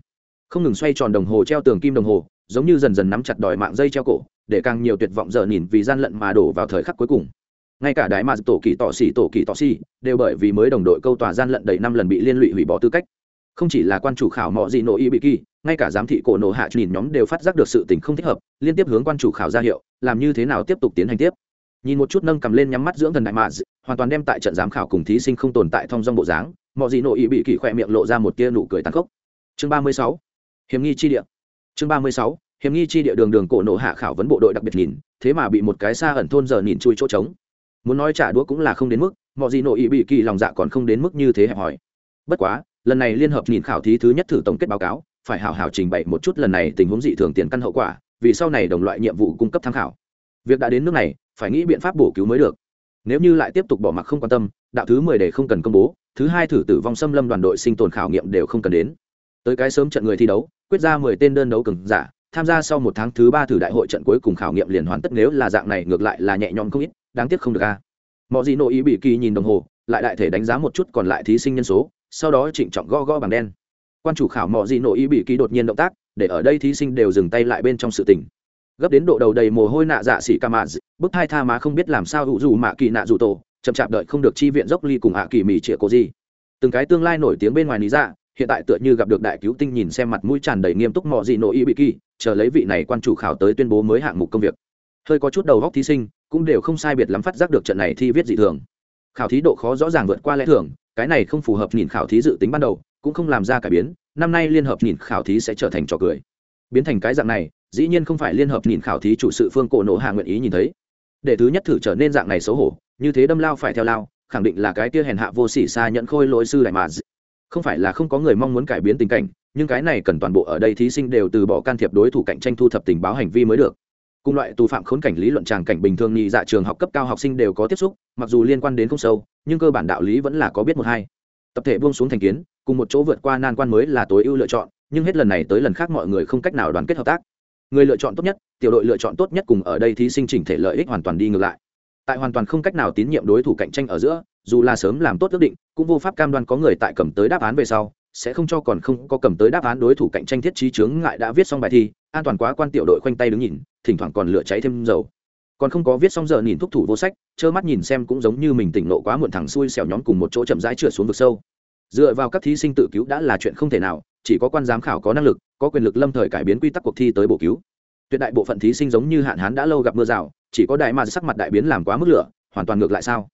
Không ngừng xoay tròn đồng hồ treo tường kim đồng hồ, giống như dần dần nắm chặt đòi mạng dây treo cổ, để càng nhiều tuyệt vọng giờ nhìn vì gian lận mà đổ vào thời khắc cuối cùng ngay cả đại mạc tổ kỳ tỏ xỉ, tổ kỳ tỏ xỉ, đều bởi vì mới đồng đội câu tòa gian lận đầy năm lần bị liên lụy hủy bỏ tư cách. Không chỉ là quan chủ khảo mọ gì nội y bị kỳ, ngay cả giám thị cổ nổ hạ nhìn nhóm đều phát giác được sự tình không thích hợp, liên tiếp hướng quan chủ khảo ra hiệu, làm như thế nào tiếp tục tiến hành tiếp. Nhìn một chút nâng cầm lên nhắm mắt dưỡng thần đại mạ hoàn toàn đem tại trận giám khảo cùng thí sinh không tồn tại thông dong bộ dáng mọi gì nội y bị kỳ khỏe miệng lộ ra một tia nụ cười tàn khốc. Chương ba mươi sáu, hiểm nghi chi địa. Chương ba mươi sáu, hiểm nghi chi địa đường đường cổ nổ hạ khảo vấn bộ đội đặc biệt nhìn, thế mà bị một cái xa ẩn thôn giờ nhìn chui chỗ trống muốn nói trả đũa cũng là không đến mức mọi gì nội ý bị kỳ lòng dạ còn không đến mức như thế hẹp hòi. Bất quá, lần này liên hợp nhìn khảo thí thứ nhất thử tổng kết báo cáo, phải hào hào trình bày một chút lần này tình huống dị thường tiền căn hậu quả, vì sau này đồng loại nhiệm vụ cung cấp tham khảo. Việc đã đến nước này, phải nghĩ biện pháp bổ cứu mới được. Nếu như lại tiếp tục bỏ mặc không quan tâm, đạo thứ mười để không cần công bố, thứ hai thử tử vong xâm lâm đoàn đội sinh tồn khảo nghiệm đều không cần đến. Tới cái sớm trận người thi đấu, quyết ra mười tên đơn đấu cường giả, tham gia sau một tháng thứ ba thử đại hội trận cuối cùng khảo nghiệm liền hoàn tất nếu là dạng này, ngược lại là nhẹ nhõm không ít đáng tiếc không được a. Mọi gì nội ý bị kỳ nhìn đồng hồ, lại đại thể đánh giá một chút còn lại thí sinh nhân số, sau đó trịnh trọng go go bằng đen. Quan chủ khảo mọi gì nội ý bị kỳ đột nhiên động tác, để ở đây thí sinh đều dừng tay lại bên trong sự tình. Gấp đến độ đầu đầy mồ hôi nạ dạ xỉ ca mạ bức hai tha má không biết làm sao hữu dù mạ kỳ nạ dù tổ, chậm chạp đợi không được chi viện dốc ly cùng hạ kỳ mì chĩa cô gì. Từng cái tương lai nổi tiếng bên ngoài lý dạ hiện tại tựa như gặp được đại cứu tinh nhìn xem mặt mũi tràn đầy nghiêm túc mọi gì nội y bị kỳ, chờ lấy vị này quan chủ khảo tới tuyên bố mới hạng mục công việc. Hơi có chút đầu góc thí sinh cũng đều không sai biệt lắm phát giác được trận này thi viết dị thường. Khảo thí độ khó rõ ràng vượt qua lẽ thường, cái này không phù hợp nhìn khảo thí dự tính ban đầu, cũng không làm ra cải biến, năm nay liên hợp nhìn khảo thí sẽ trở thành trò cười. Biến thành cái dạng này, dĩ nhiên không phải liên hợp nhìn khảo thí chủ sự phương cổ nộ hạ nguyện ý nhìn thấy. Để thứ nhất thử trở nên dạng này xấu hổ, như thế đâm lao phải theo lao, khẳng định là cái kia hèn hạ vô sỉ xa nhận khôi lỗi sư đại mà không phải là không có người mong muốn cải biến tình cảnh, nhưng cái này cần toàn bộ ở đây thí sinh đều từ bỏ can thiệp đối thủ cạnh tranh thu thập tình báo hành vi mới được cùng loại tù phạm khốn cảnh lý luận tràng cảnh bình thường nhị dạ trường học cấp cao học sinh đều có tiếp xúc, mặc dù liên quan đến không sâu, nhưng cơ bản đạo lý vẫn là có biết một hai. Tập thể buông xuống thành kiến, cùng một chỗ vượt qua nan quan mới là tối ưu lựa chọn, nhưng hết lần này tới lần khác mọi người không cách nào đoàn kết hợp tác. Người lựa chọn tốt nhất, tiểu đội lựa chọn tốt nhất cùng ở đây thí sinh chỉnh thể lợi ích hoàn toàn đi ngược lại. Tại hoàn toàn không cách nào tín nhiệm đối thủ cạnh tranh ở giữa, dù là sớm làm tốt ước định, cũng vô pháp cam đoan có người tại cầm tới đáp án về sau sẽ không cho còn không có cầm tới đáp án đối thủ cạnh tranh thiết trí chướng ngại đã viết xong bài thi, an toàn quá quan tiểu đội khoanh tay đứng nhìn, thỉnh thoảng còn lửa cháy thêm dầu. Còn không có viết xong giờ nhìn thúc thủ vô sách, trơ mắt nhìn xem cũng giống như mình tỉnh nộ quá muộn thẳng xuôi xẻo nhóm cùng một chỗ chậm rãi trượt xuống vực sâu. Dựa vào các thí sinh tự cứu đã là chuyện không thể nào, chỉ có quan giám khảo có năng lực, có quyền lực lâm thời cải biến quy tắc cuộc thi tới bổ cứu. Tuyệt đại bộ phận thí sinh giống như hạn hán đã lâu gặp mưa rào, chỉ có đại mà sắc mặt đại biến làm quá mức lửa, hoàn toàn ngược lại sao?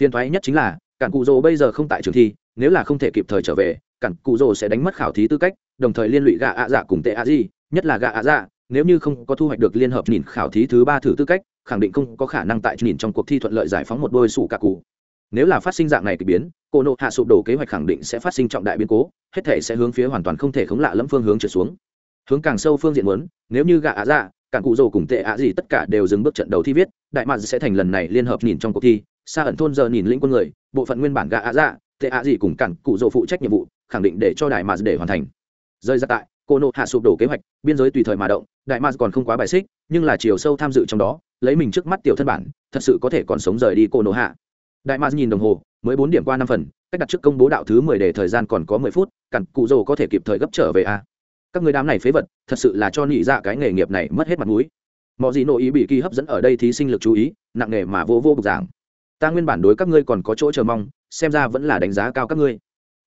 Phiên thoái nhất chính là, cản cụ rồ bây giờ không tại trường thi, nếu là không thể kịp thời trở về cản cụ rồ sẽ đánh mất khảo thí tư cách, đồng thời liên lụy gạ ạ dạ cùng tệ ạ gì, nhất là gạ ạ dạ nếu như không có thu hoạch được liên hợp nhìn khảo thí thứ ba thử tư cách, khẳng định không có khả năng tại nhìn trong cuộc thi thuận lợi giải phóng một đôi sủ cả cụ. Nếu là phát sinh dạng này k ỳ biến, cô nộ hạ sụp đổ kế hoạch khẳng định sẽ phát sinh trọng đại biến cố, hết thể sẽ hướng phía hoàn toàn không thể khống lạ lẫm phương hướng trở xuống. Hướng càng sâu phương diện muốn, nếu như gạ ạ dạ cản cụ rồ cùng tệ ạ gì tất cả đều dừng bước trận đầu thi viết, đại mạn sẽ thành lần này liên hợp nhìn trong cuộc thi, xa ẩn thôn giờ nhìn lĩnh quân người, bộ phận nguyên bản gạ ạ dạ tệ ạ gì cùng cản cụ dỗ phụ trách nhiệm vụ, khẳng định để cho đại mạc để hoàn thành. Rơi ra tại, cô nộ hạ sụp đổ kế hoạch, biên giới tùy thời mà động, đại mạc còn không quá bài xích, nhưng là chiều sâu tham dự trong đó, lấy mình trước mắt tiểu thân bản, thật sự có thể còn sống rời đi cô nộ hạ. Đại mạc nhìn đồng hồ, mới bốn điểm qua năm phần, cách đặt trước công bố đạo thứ mười để thời gian còn có mười phút cặn cụ dỗ có thể kịp thời gấp trở về a. À. các người đám này phế vật, thật sự là cho nhị dạ cái nghề nghiệp này mất hết mặt mũi. Mọi gì nội ý bị kỳ hấp dẫn ở đây thí sinh lực chú ý, nặng nghề mà vô vô bục giảng. Ta nguyên bản đối các ngươi còn có chỗ chờ mong xem ra vẫn là đánh giá cao các ngươi.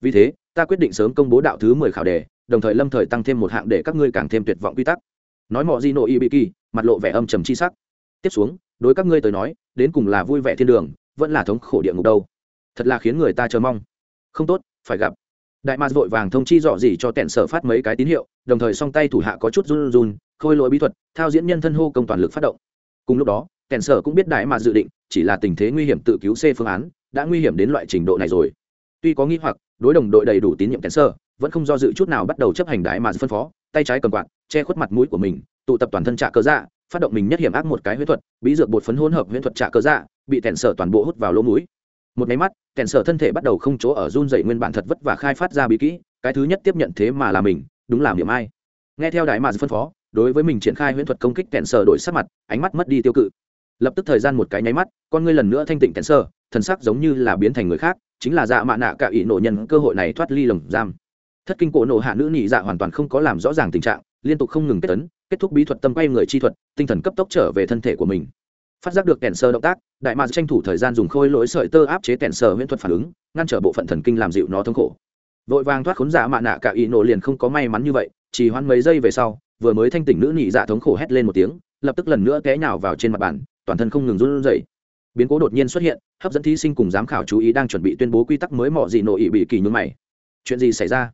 Vì thế, ta quyết định sớm công bố đạo thứ mười khảo đề, đồng thời lâm thời tăng thêm một hạng để các ngươi càng thêm tuyệt vọng quy tắc. Nói mọi di nội y bị kỳ mặt lộ vẻ âm trầm chi sắc. Tiếp xuống, đối các ngươi tới nói, đến cùng là vui vẻ thiên đường, vẫn là thống khổ địa ngục đâu. Thật là khiến người ta chờ mong. Không tốt, phải gặp. Đại mạc vội vàng thông chi dọ gì cho tẹn sở phát mấy cái tín hiệu, đồng thời song tay thủ hạ có chút run run, khôi lỗi bí thuật, thao diễn nhân thân hô công toàn lực phát động. Cùng lúc đó, tẹn sở cũng biết đại mạc dự định, chỉ là tình thế nguy hiểm tự cứu c phương án đã nguy hiểm đến loại trình độ này rồi. Tuy có nghi hoặc đối đồng đội đầy đủ tín nhiệm tẹn sơ, vẫn không do dự chút nào bắt đầu chấp hành đại mà phân phó tay trái cầm quạt che khuất mặt mũi của mình tụ tập toàn thân trạ cơ dạ phát động mình nhất hiểm ác một cái huyễn thuật bí dược bột phấn hỗn hợp huyễn thuật trạ cơ dạ bị tèn sở toàn bộ hút vào lỗ mũi. Một máy mắt tèn sở thân thể bắt đầu không chỗ ở run dậy nguyên bản thật vất và khai phát ra bí kỹ cái thứ nhất tiếp nhận thế mà là mình đúng làm điểm ai. Nghe theo đại mà phân phó đối với mình triển khai huyễn thuật công kích tèn sở đổi sắc mặt ánh mắt mất đi tiêu cự. Lập tức thời gian một cái nháy mắt con ngươi lần nữa thanh tịnh kèn sở thần sắc giống như là biến thành người khác, chính là dạ mạ nạ cả ỷ nộ nhân cơ hội này thoát ly lồng giam. Thất kinh cổ nổ hạ nữ nhị dạ hoàn toàn không có làm rõ ràng tình trạng, liên tục không ngừng kết tấn kết thúc bí thuật tâm quay người chi thuật, tinh thần cấp tốc trở về thân thể của mình. Phát giác được kèn sơ động tác, đại mạc tranh thủ thời gian dùng khôi lỗi sợi tơ áp chế kèn sơ huyễn thuật phản ứng, ngăn trở bộ phận thần kinh làm dịu nó thống khổ. Vội vàng thoát khốn dạ mạ nạ cả ý nổ liền không có may mắn như vậy chỉ hoãn mấy giây về sau, vừa mới thanh tỉnh nữ nhị dạ thống khổ hét lên một tiếng, lập tức lần nữa té nhào vào trên mặt bàn, toàn thân không ngừng run rẩy biến cố đột nhiên xuất hiện, hấp dẫn thí sinh cùng giám khảo chú ý đang chuẩn bị tuyên bố quy tắc mới mọ gì nội ý bị kỳ nhún mày. Chuyện gì xảy ra?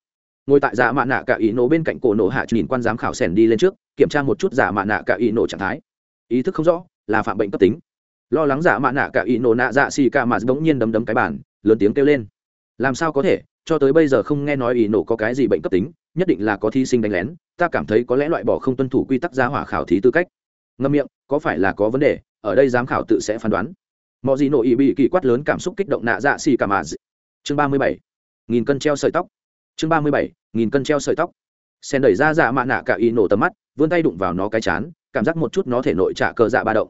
Ngồi tại giả mạ nạ cả ý nổ bên cạnh cổ nổ hạ nhìn quan giám khảo sèn đi lên trước, kiểm tra một chút giả mạ nạ cả ý nổ trạng thái. Ý thức không rõ, là phạm bệnh cấp tính. Lo lắng giả mạ nạ cả ý nổ nạ dạ xì ca mà bỗng nhiên đấm đấm cái bản lớn tiếng kêu lên. Làm sao có thể? Cho tới bây giờ không nghe nói ý nổ có cái gì bệnh cấp tính, nhất định là có thí sinh đánh lén, ta cảm thấy có lẽ loại bỏ không tuân thủ quy tắc giá hỏa khảo thí tư cách. Ngâm miệng, có phải là có vấn đề? Ở đây giám khảo tự sẽ phán đoán mọi gì nội ý bị kỳ quát lớn cảm xúc kích động nạ dạ xì cả mà chương ba mươi bảy. Nghìn cân treo sợi tóc. Chương ba mươi bảy. Nghìn cân treo sợi tóc. Sen đẩy ra dạ mạ nạ cả ý nổ tầm mắt, vươn tay đụng vào nó cái chán, cảm giác một chút nó thể nội trả cờ dạ ba động.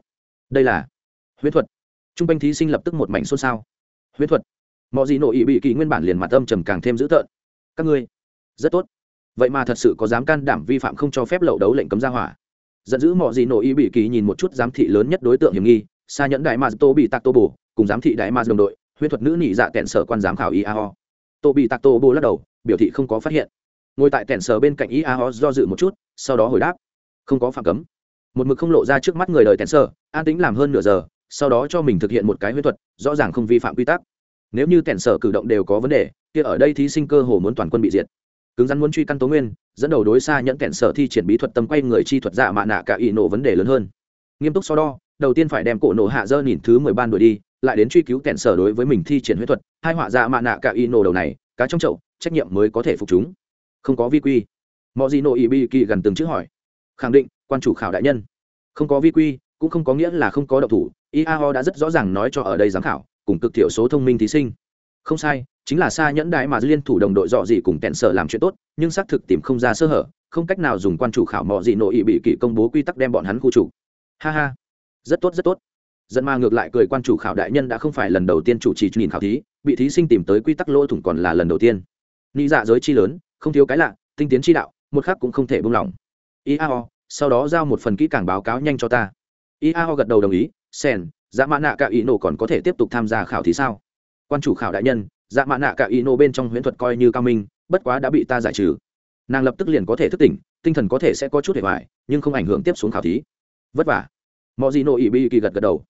Đây là huyễn thuật. T r u n g quanh thí sinh lập tức một mảnh xôn xao. Huyễn thuật. Mọi gì nội ý bị kỳ nguyên bản liền mặt âm trầm càng thêm dữ tợn. Các ngươi, rất tốt. Vậy mà thật sự có dám can đảm vi phạm không cho phép lậu đấu lệnh cấm ra hỏa. Giận dữ mọi gì nội ý bị kỳ nhìn một chút giám thị lớn nhất đối tượng hiểm nghi xa nhẫn đại ma tô bị tạc tô bồ cùng giám thị đại ma đồng đội huyễn thuật nữ nị dạ kẹn sở quan giám khảo iao tô bị tạc tô bồ lắc đầu biểu thị không có phát hiện. Ngồi tại kẹn sở bên cạnh iao do dự một chút sau đó hồi đáp. Không có phạm cấm. Một mực không lộ ra trước mắt người đời kẹn sở, an tính làm hơn nửa giờ sau đó cho mình thực hiện một cái huyễn thuật rõ ràng không vi phạm quy tắc. Nếu như kẹn sở cử động đều có vấn đề kia ở đây thí sinh cơ hồ muốn toàn quân bị diệt. Cứng rắn muốn truy căn tố nguyên dẫn đầu đối xa nhẫn kẹn sở thi triển bí thuật tâm quay người chi thuật dạ mạ nạ cả ỷ nổ vấn đề lớn hơn. Nghiêm túc so đo đầu tiên phải đem cổ nổ hạ dơ nhìn thứ mười ban đuổi đi, lại đến truy cứu kẹn sở đối với mình thi triển huyết thuật, hai họa dạ mạ nạ cả y nổ đầu này, cá trong chậu, trách nhiệm mới có thể phục chúng. Không có vi quy. Mọi gì nội ý bi kỳ gần từng chữ hỏi. Khẳng định, quan chủ khảo đại nhân. Không có vi quy, cũng không có nghĩa là không có độc thủ, iao đã rất rõ ràng nói cho ở đây giám khảo, cùng cực thiểu số thông minh thí sinh. Không sai, chính là xa nhẫn đại mà liên thủ đồng đội dọ gì cùng kẹn sở làm chuyện tốt, nhưng xác thực tìm không ra sơ hở, không cách nào dùng quan chủ khảo mọi gì nội ý bị kỳ công bố quy tắc đem bọn hắn khu chủ ha ha rất tốt rất tốt. Dân ma ngược lại cười quan chủ khảo đại nhân đã không phải lần đầu tiên chủ trì nhìn khảo thí, bị thí sinh tìm tới quy tắc lỗ thủng còn là lần đầu tiên. Ni dạ giới chi lớn, không thiếu cái lạ, tinh tiến chi đạo, một khác cũng không thể buông lỏng. Iao, sau đó giao một phần kỹ càng báo cáo nhanh cho ta. Iao gật đầu đồng ý sen dạ mã nạ cả ý nổ còn có thể tiếp tục tham gia khảo thí sao? Quan chủ khảo đại nhân dạ mã nạ cả ý nổ bên trong huyễn thuật coi như cao minh, bất quá đã bị ta giải trừ. Nàng lập tức liền có thể thức tỉnh, tinh thần có thể sẽ có chút hệ hoại nhưng không ảnh hưởng tiếp xuống khảo thí. Vất vả mọi gì nổ ỉ bi kỳ gật gật đầu.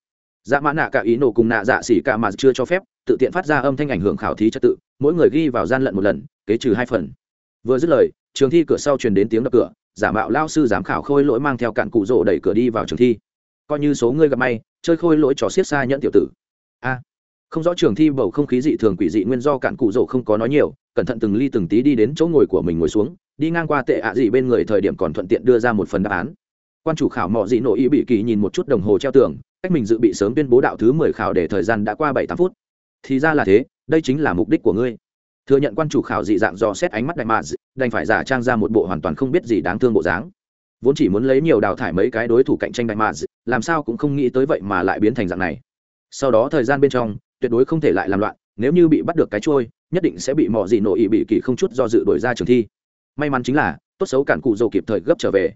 Dạ mã nạ cả ý nổ cùng nạ dạ xỉ cả mà chưa cho phép, tự tiện phát ra âm thanh ảnh hưởng khảo thí trật tự, mỗi người ghi vào gian lận một lần, kế trừ hai phần. Vừa dứt lời, trường thi cửa sau truyền đến tiếng đập cửa, giả mạo lao sư giám khảo khôi lỗi mang theo cạn cụ rỗ đẩy cửa đi vào trường thi. Coi như số người gặp may, chơi khôi lỗi trò xiết xa nhẫn tiểu tử. A, không rõ trường thi bầu không khí dị thường quỷ dị nguyên do cạn cụ rỗ không có nói nhiều, cẩn thận từng ly từng tí đi đến chỗ ngồi của mình ngồi xuống, đi ngang qua tệ ạ dị bên người thời điểm còn thuận tiện đưa ra một phần đáp án quan chủ khảo mọ dị nội ý bị kỳ nhìn một chút đồng hồ treo tường, cách mình dự bị sớm tuyên bố đạo thứ mười khảo để thời gian đã qua bảy tám phút. Thì ra là thế, đây chính là mục đích của ngươi. Thừa nhận quan chủ khảo dị dạng do xét ánh mắt đại mạ đành phải giả trang ra một bộ hoàn toàn không biết gì đáng thương bộ dáng. Vốn chỉ muốn lấy nhiều đào thải mấy cái đối thủ cạnh tranh đại mạ làm sao cũng không nghĩ tới vậy mà lại biến thành dạng này. Sau đó thời gian bên trong, tuyệt đối không thể lại làm loạn, nếu như bị bắt được cái trôi nhất định sẽ bị mò dị nội ý bị kỳ không chút do dự đổi ra trường thi. May mắn chính là, tốt xấu cản cụ dầu kịp thời gấp trở về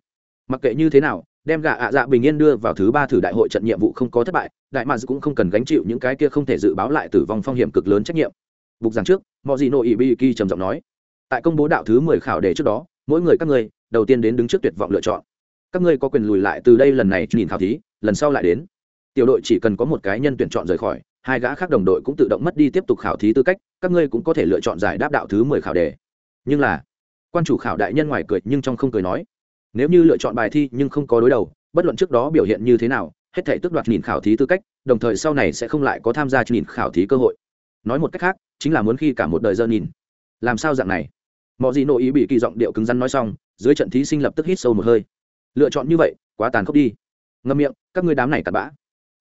mặc kệ như thế nào, đem gạ ạ dạ bình yên đưa vào thứ ba thử đại hội trận nhiệm vụ không có thất bại, đại mads cũng không cần gánh chịu những cái kia không thể dự báo lại tử vong phong hiểm cực lớn trách nhiệm. Bục giảng trước mọi gì nội ý kỳ trầm giọng nói, tại công bố đạo thứ mười khảo đề trước đó, mỗi người các ngươi, đầu tiên đến đứng trước tuyệt vọng lựa chọn. Các ngươi có quyền lùi lại từ đây lần này nhìn khảo thí, lần sau lại đến. Tiểu đội chỉ cần có một cái nhân tuyển chọn rời khỏi, hai gã khác đồng đội cũng tự động mất đi tiếp tục khảo thí tư cách, các ngươi cũng có thể lựa chọn giải đáp đạo thứ mười khảo đề. Nhưng là, quan chủ khảo đại nhân ngoài cười nhưng trong không cười nói nếu như lựa chọn bài thi nhưng không có đối đầu, bất luận trước đó biểu hiện như thế nào, hết thể tước đoạt nhìn khảo thí tư cách, đồng thời sau này sẽ không lại có tham gia nhìn khảo thí cơ hội. Nói một cách khác, chính là muốn khi cả một đời dơ nhìn. Làm sao dạng này? Mọi gì nội ý bị kỳ giọng điệu cứng rắn nói xong, dưới trận thí sinh lập tức hít sâu một hơi. Lựa chọn như vậy, quá tàn khốc đi. Ngâm miệng, các ngươi đám này cặn bã.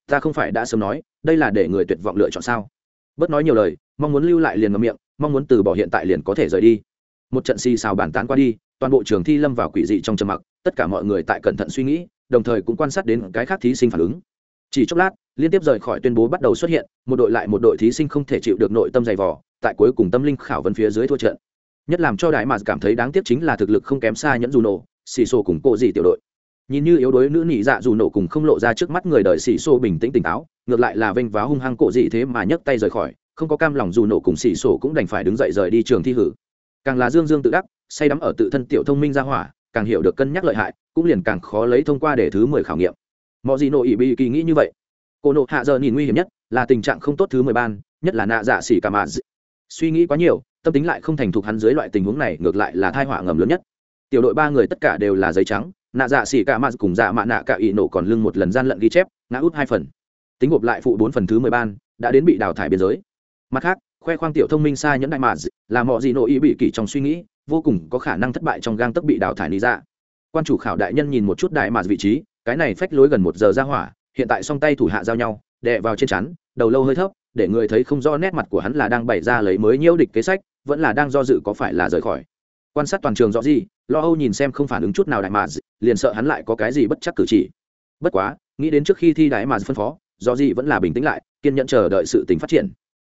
Ta không phải đã sớm nói, đây là để người tuyệt vọng lựa chọn sao? Bớt nói nhiều lời, mong muốn lưu lại liền ngâm miệng, mong muốn từ bỏ hiện tại liền có thể rời đi. Một trận xì xào bàn tán qua đi toàn bộ trường thi lâm vào quỷ dị trong trầm mặc, tất cả mọi người tại cẩn thận suy nghĩ, đồng thời cũng quan sát đến cái khác thí sinh phản ứng. Chỉ chốc lát, liên tiếp rời khỏi tuyên bố bắt đầu xuất hiện, một đội lại một đội thí sinh không thể chịu được nội tâm dày vò, tại cuối cùng tâm linh khảo vấn phía dưới thua trận. Nhất làm cho đại mà cảm thấy đáng tiếc chính là thực lực không kém xa nhẫn dù nổ xì xô cùng cộ gì tiểu đội. Nhìn như yếu đuối nữ nị dạ dù nổ cùng không lộ ra trước mắt người đời xì xô bình tĩnh tỉnh táo, ngược lại là vênh váo hung hăng cộ dị thế mà nhấc tay rời khỏi, không có cam lòng dù nổ cùng xì xô cũng đành phải đứng dậy rời đi trường thi hử. Càng là dương dương tự đắc say đắm ở tự thân tiểu thông minh ra hỏa, càng hiểu được cân nhắc lợi hại, cũng liền càng khó lấy thông qua để thứ mười khảo nghiệm. Mọi gì nội ỉ bị kỳ nghĩ như vậy. Cô nộ hạ giờ nhìn nguy hiểm nhất là tình trạng không tốt thứ mười ban, nhất là nạ dạ xỉ cả mà suy nghĩ quá nhiều, tâm tính lại không thành thục hắn dưới loại tình huống này, ngược lại là thai họa ngầm lớn nhất. Tiểu đội ba người tất cả đều là giấy trắng, nạ dạ xỉ cả mà cùng dạ mạ nạ cả ỵ nổ còn lưng một lần gian lận ghi chép, ngã út hai phần. Tính gộp lại phụ bốn phần thứ mười ban, đã đến bị đào thải biên giới. Mặt khác khoe khoang tiểu thông minh xa nhẫn đại mà là mọi gì nội ý bị kỷ trong suy nghĩ, vô cùng có khả năng thất bại trong gang tấc bị đào thải lý ra dạ. quan chủ khảo đại nhân nhìn một chút đại mà vị trí, cái này phách lối gần một giờ ra hỏa, hiện tại song tay thủ hạ giao nhau, đè vào trên chắn, đầu lâu hơi thấp, để người thấy không rõ nét mặt của hắn là đang bày ra lấy mới nhiễu địch kế sách, vẫn là đang do dự có phải là rời khỏi. Quan sát toàn trường rõ gì, lo âu nhìn xem không phản ứng chút nào đại mà liền sợ hắn lại có cái gì bất chắc cử chỉ. Bất quá, nghĩ đến trước khi thi đại mà phân phó do gì vẫn là bình tĩnh lại, kiên nhẫn chờ đợi sự tình phát triển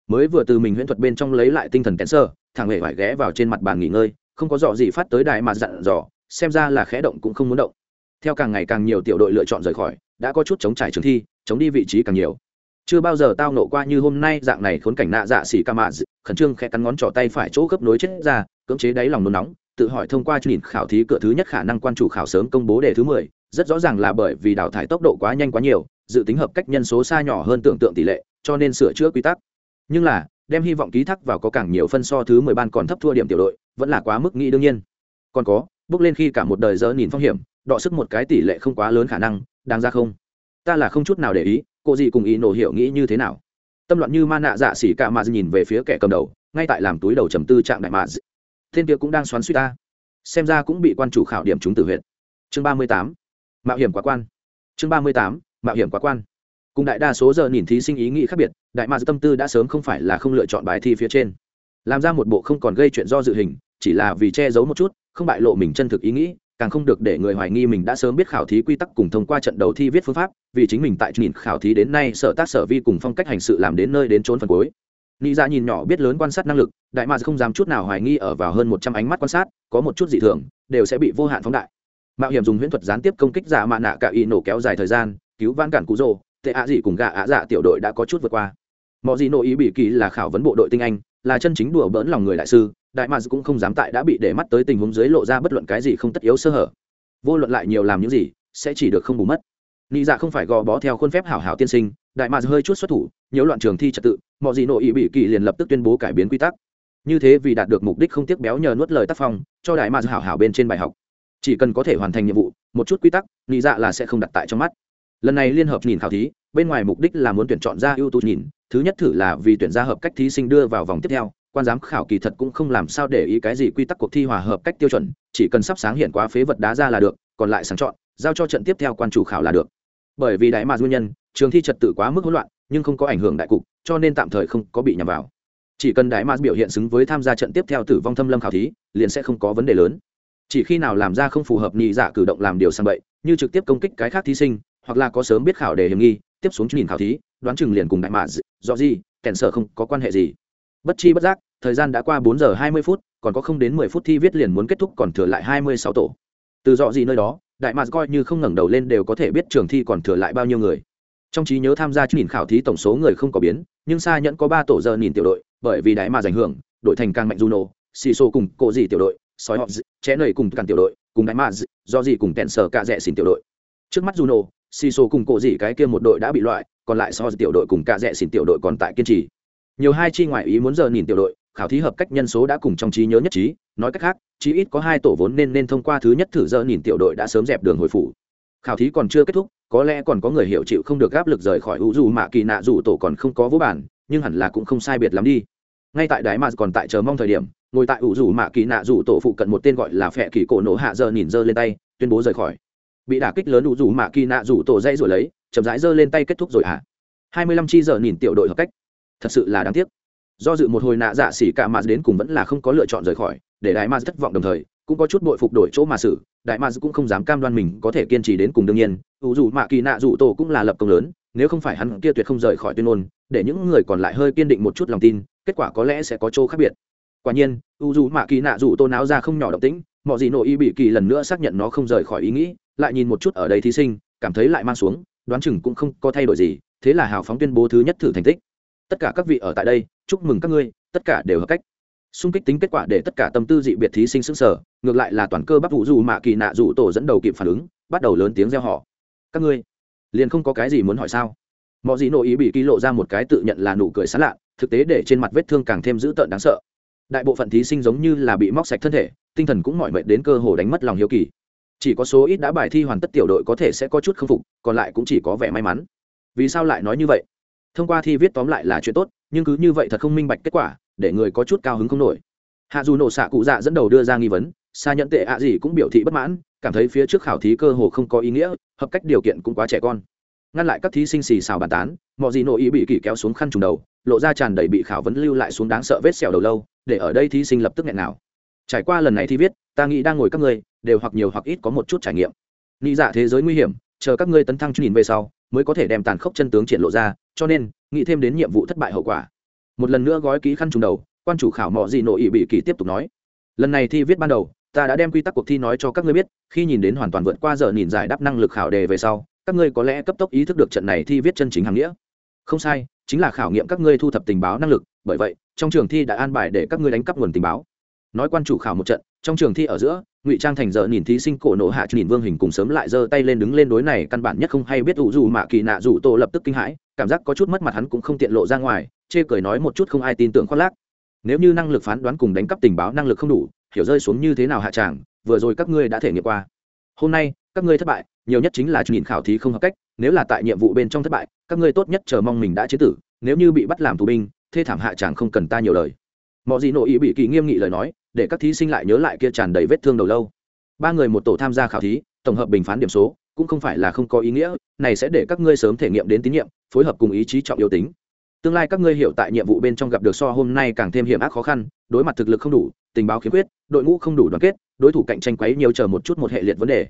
mới vừa từ mình huyễn thuật bên trong lấy lại tinh thần kén sơ, thằng hề phải ghé vào trên mặt bàn nghỉ ngơi, không có dọ gì phát tới đại mà dặn dò, xem ra là khẽ động cũng không muốn động. Theo càng ngày càng nhiều tiểu đội lựa chọn rời khỏi, đã có chút chống trải trường thi, chống đi vị trí càng nhiều. Chưa bao giờ tao nộ qua như hôm nay dạng này khốn cảnh nạ dạ xỉ ca mạ khẩn trương khẽ cắn ngón trỏ tay phải chỗ gấp nối chết ra, cưỡng chế đáy lòng nôn nóng, tự hỏi thông qua nhìn khảo thí cửa thứ nhất khả năng quan chủ khảo sớm công bố đề thứ mười, rất rõ ràng là bởi vì đào thải tốc độ quá nhanh quá nhiều, dự tính hợp cách nhân số xa nhỏ hơn tưởng tượng tỷ lệ, cho nên sửa chữa quy tắc nhưng là, đem hy vọng ký thác vào có càng nhiều phân so thứ mười ban còn thấp thua điểm tiểu đội, vẫn là quá mức nghĩ đương nhiên. Còn có, bước lên khi cả một đời dỡ nhìn phong hiểm, đọ sức một cái tỷ lệ không quá lớn khả năng, đáng ra không? Ta là không chút nào để ý, cô gì cùng ý nổ hiểu nghĩ như thế nào. Tâm loạn như ma nạ dạ xỉ cả mà nhìn về phía kẻ cầm đầu, ngay tại làm túi đầu trầm tư trạng đại mà thiên kia cũng đang xoắn suy ta. Xem ra cũng bị quan chủ khảo điểm chúng tử huyện chương ba mươi tám. Mạo hiểm quá quan. Chương ba mươi tám. Mạo hiểm quá quan cùng đại đa số giờ nhìn thí sinh ý nghĩ khác biệt, đại mà tâm tư đã sớm không phải là không lựa chọn bài thi phía trên. Làm ra một bộ không còn gây chuyện do dự hình, chỉ là vì che giấu một chút, không bại lộ mình chân thực ý nghĩ, càng không được để người hoài nghi mình đã sớm biết khảo thí quy tắc cùng thông qua trận đầu thi viết phương pháp, vì chính mình tại nhìn khảo thí đến nay sở tác sở vi cùng phong cách hành sự làm đến nơi đến trốn phần cuối. Nghĩ ra dạ nhìn nhỏ biết lớn quan sát năng lực, đại mà không dám chút nào hoài nghi ở vào hơn một trăm ánh mắt quan sát, có một chút dị thường, đều sẽ bị vô hạn phóng đại. Mạo hiểm dùng huyễn thuật gián tiếp công kích giả mạ nạ cả y nổ kéo dài thời gian, cứu vãn cản cú rồ tệ ạ gì cùng gạ ạ dạ tiểu đội đã có chút vượt qua. Mọi gì nội ý bị kỳ là khảo vấn bộ đội tinh anh, là chân chính đùa bỡn lòng người đại sư, đại mads cũng không dám tại đã bị để mắt tới tình huống dưới lộ ra bất luận cái gì không tất yếu sơ hở. Vô luận lại nhiều làm những gì, sẽ chỉ được không bù mất. Nị dạ không phải gò bó theo khuôn phép hảo hảo tiên sinh, đại mads hơi chút xuất thủ nhiễu loạn trường thi trật tự mọi gì nội ý bị kỳ liền lập tức tuyên bố cải biến quy tắc. Như thế vì đạt được mục đích không tiếc béo nhờ nuốt lời tác phong, cho đại mads hảo hảo bên trên bài học. Chỉ cần có thể hoàn thành nhiệm vụ, một chút quy tắc, nị dạ là sẽ không đặt tại trong mắt lần này liên hợp nhìn khảo thí, bên ngoài mục đích là muốn tuyển chọn ra ưu tú nhìn, thứ nhất thử là vì tuyển ra hợp cách thí sinh đưa vào vòng tiếp theo, quan giám khảo kỳ thật cũng không làm sao để ý cái gì quy tắc cuộc thi hòa hợp cách tiêu chuẩn, chỉ cần sắp sáng hiện quá phế vật đá ra là được, còn lại sáng chọn, giao cho trận tiếp theo quan chủ khảo là được. Bởi vì đại mà nguyên nhân, trường thi trật tự quá mức hỗn loạn, nhưng không có ảnh hưởng đại cục, cho nên tạm thời không có bị nhầm vào. Chỉ cần đại mà biểu hiện xứng với tham gia trận tiếp theo tử vong thâm lâm khảo thí, liền sẽ không có vấn đề lớn. Chỉ khi nào làm ra không phù hợp nhị dạ cử động làm điều sang bậy, như trực tiếp công kích cái khác thí sinh hoặc là có sớm biết khảo đề hiểm nghi, tiếp xuống nhìn khảo thí, đoán chừng liền cùng đại mạ do gì, kèn sở không có quan hệ gì. Bất chi bất giác, thời gian đã qua bốn giờ hai mươi phút, còn có không đến mười phút thi viết liền muốn kết thúc còn thừa lại hai mươi sáu tổ. Từ dọ gì nơi đó, đại mạ coi như không ngẩng đầu lên đều có thể biết trường thi còn thừa lại bao nhiêu người. Trong trí nhớ tham gia nhìn khảo thí tổng số người không có biến, nhưng xa nhẫn có ba tổ giờ nhìn tiểu đội, bởi vì đại mạ ảnh hưởng, đội thành càng mạnh juno xì xô cùng cộ gì tiểu đội, sói họ chẽ nầy cùng càng tiểu đội, cùng đại mạ do gì cùng kèn sở cả rẻ xin tiểu đội. Trước mắt juno xì xô cùng cổ gì cái kia một đội đã bị loại, còn lại so tiểu đội cùng cả rẽ xin tiểu đội còn tại kiên trì. Nhiều hai chi ngoại ý muốn giờ nhìn tiểu đội, khảo thí hợp cách nhân số đã cùng trong trí nhớ nhất trí, nói cách khác, chí ít có hai tổ vốn nên nên thông qua thứ nhất thử giờ nhìn tiểu đội đã sớm dẹp đường hồi phủ. Khảo thí còn chưa kết thúc, có lẽ còn có người hiểu chịu không được áp lực rời khỏi u dù mạ kỳ nạ dù tổ còn không có vô bản, nhưng hẳn là cũng không sai biệt lắm đi. Ngay tại đáy mà còn tại chờ mong thời điểm, ngồi tại u dù mạ kỳ nạ dù tổ phụ cận một tên gọi là phệ kỳ cổ nổ hạ giờ nhìn dơ lên tay, tuyên bố rời khỏi bị đả kích lớn đủ dù mạ kỳ nạ dù tổ dây rồi lấy, chậm rãi giơ lên tay kết thúc rồi hả? Hai mươi lăm chi giờ nhìn tiểu đội hợp cách. Thật sự là đáng tiếc. Do dự một hồi nạ dạ xỉ cả mà đến cùng vẫn là không có lựa chọn rời khỏi, để đại ma thất vọng đồng thời, cũng có chút bội phục đổi chỗ mà xử. Đại ma cũng không dám cam đoan mình có thể kiên trì đến cùng đương nhiên. Dù dù mạ kỳ nạ dù tổ cũng là lập công lớn, nếu không phải hắn kia tuyệt không rời khỏi tuyên ngôn, để những người còn lại hơi kiên định một chút lòng tin, kết quả có lẽ sẽ có chỗ khác biệt. Quả nhiên u dù mạ kỳ nạ dù tô náo ra không nhỏ động tĩnh, mọi gì nội y bị kỳ lần nữa xác nhận nó không rời khỏi ý nghĩ lại nhìn một chút ở đây thí sinh, cảm thấy lại mang xuống, đoán chừng cũng không có thay đổi gì, thế là hào phóng tuyên bố thứ nhất thử thành tích. Tất cả các vị ở tại đây, chúc mừng các ngươi, tất cả đều hợp cách. Xung kích tính kết quả để tất cả tâm tư dị biệt thí sinh sững sờ, ngược lại là toàn cơ bắp vụ dù mạ kỳ nạ dù tổ dẫn đầu kịp phản ứng, bắt đầu lớn tiếng reo họ các ngươi, liền không có cái gì muốn hỏi sao? Mọi gì nội ý bị ký lộ ra một cái tự nhận là nụ cười sán lạ, thực tế để trên mặt vết thương càng thêm dữ tợn đáng sợ. Đại bộ phận thí sinh giống như là bị móc sạch thân thể, tinh thần cũng mỏi mệt đến cơ hồ đánh mất lòng hiếu kỳ chỉ có số ít đã bài thi hoàn tất tiểu đội có thể sẽ có chút k phục, còn lại cũng chỉ có vẻ may mắn. Vì sao lại nói như vậy? Thông qua thi viết tóm lại là chuyện tốt, nhưng cứ như vậy thật không minh bạch kết quả, để người có chút cao hứng không nổi. Hạ dù nổ xạ cụ dạ dẫn đầu đưa ra nghi vấn xa nhận tệ ạ gì cũng biểu thị bất mãn, cảm thấy phía trước khảo thí cơ hồ không có ý nghĩa, hợp cách điều kiện cũng quá trẻ con. Ngăn lại các thí sinh xì xào bàn tán, mọi gì nội ý bị kỳ kéo xuống khăn trùng đầu, lộ ra tràn đầy bị khảo vấn lưu lại xuống đáng sợ vết sẹo đầu lâu, để ở đây thí sinh lập tức nghẹn nào trải qua lần này thi viết, ta nghĩ đang ngồi các ngươi đều hoặc nhiều hoặc ít có một chút trải nghiệm. Nghĩ dạ thế giới nguy hiểm, chờ các ngươi tấn thăng chút nhìn về sau, mới có thể đem tàn khốc chân tướng triển lộ ra, cho nên, nghĩ thêm đến nhiệm vụ thất bại hậu quả. Một lần nữa gói ký khăn trùng đầu, quan chủ khảo mọ gì nội ý bị kỳ tiếp tục nói. Lần này thi viết ban đầu, ta đã đem quy tắc cuộc thi nói cho các ngươi biết, khi nhìn đến hoàn toàn vượt qua giờ nhìn giải đáp năng lực khảo đề về sau, các ngươi có lẽ cấp tốc ý thức được trận này thi viết chân chính hàng nghĩa. Không sai, chính là khảo nghiệm các ngươi thu thập tình báo năng lực, bởi vậy, trong trường thi đã an bài để các ngươi đánh cắp nguồn tình báo. Nói quan chủ khảo một trận, trong trường thi ở giữa ngụy trang thành giờ nhìn thí sinh cổ nộ hạ nhìn vương hình cùng sớm lại giơ tay lên đứng lên đối này căn bản nhất không hay biết ủ dù mạ kỳ nạ dù tô lập tức kinh hãi, cảm giác có chút mất mặt hắn cũng không tiện lộ ra ngoài, chê cười nói một chút không ai tin tưởng khoác lác. Nếu như năng lực phán đoán cùng đánh cắp tình báo năng lực không đủ, hiểu rơi xuống như thế nào hạ tràng, vừa rồi các ngươi đã thể nghiệm qua. Hôm nay, các ngươi thất bại, nhiều nhất chính là nhìn khảo thí không hợp cách, nếu là tại nhiệm vụ bên trong thất bại, các ngươi tốt nhất chờ mong mình đã chế tử, nếu như bị bắt làm tù binh, thê thảm hạ tràng không cần ta nhiều lời. Mọi gì nội ý bị kỳ nghiêm nghị lời nói để các thí sinh lại nhớ lại kia tràn đầy vết thương đầu lâu. Ba người một tổ tham gia khảo thí, tổng hợp bình phán điểm số, cũng không phải là không có ý nghĩa, này sẽ để các ngươi sớm thể nghiệm đến tín nhiệm, phối hợp cùng ý chí trọng yếu tính. Tương lai các ngươi hiểu tại nhiệm vụ bên trong gặp được so hôm nay càng thêm hiểm ác khó khăn, đối mặt thực lực không đủ, tình báo khiếm khuyết, đội ngũ không đủ đoàn kết, đối thủ cạnh tranh quấy nhiều chờ một chút một hệ liệt vấn đề.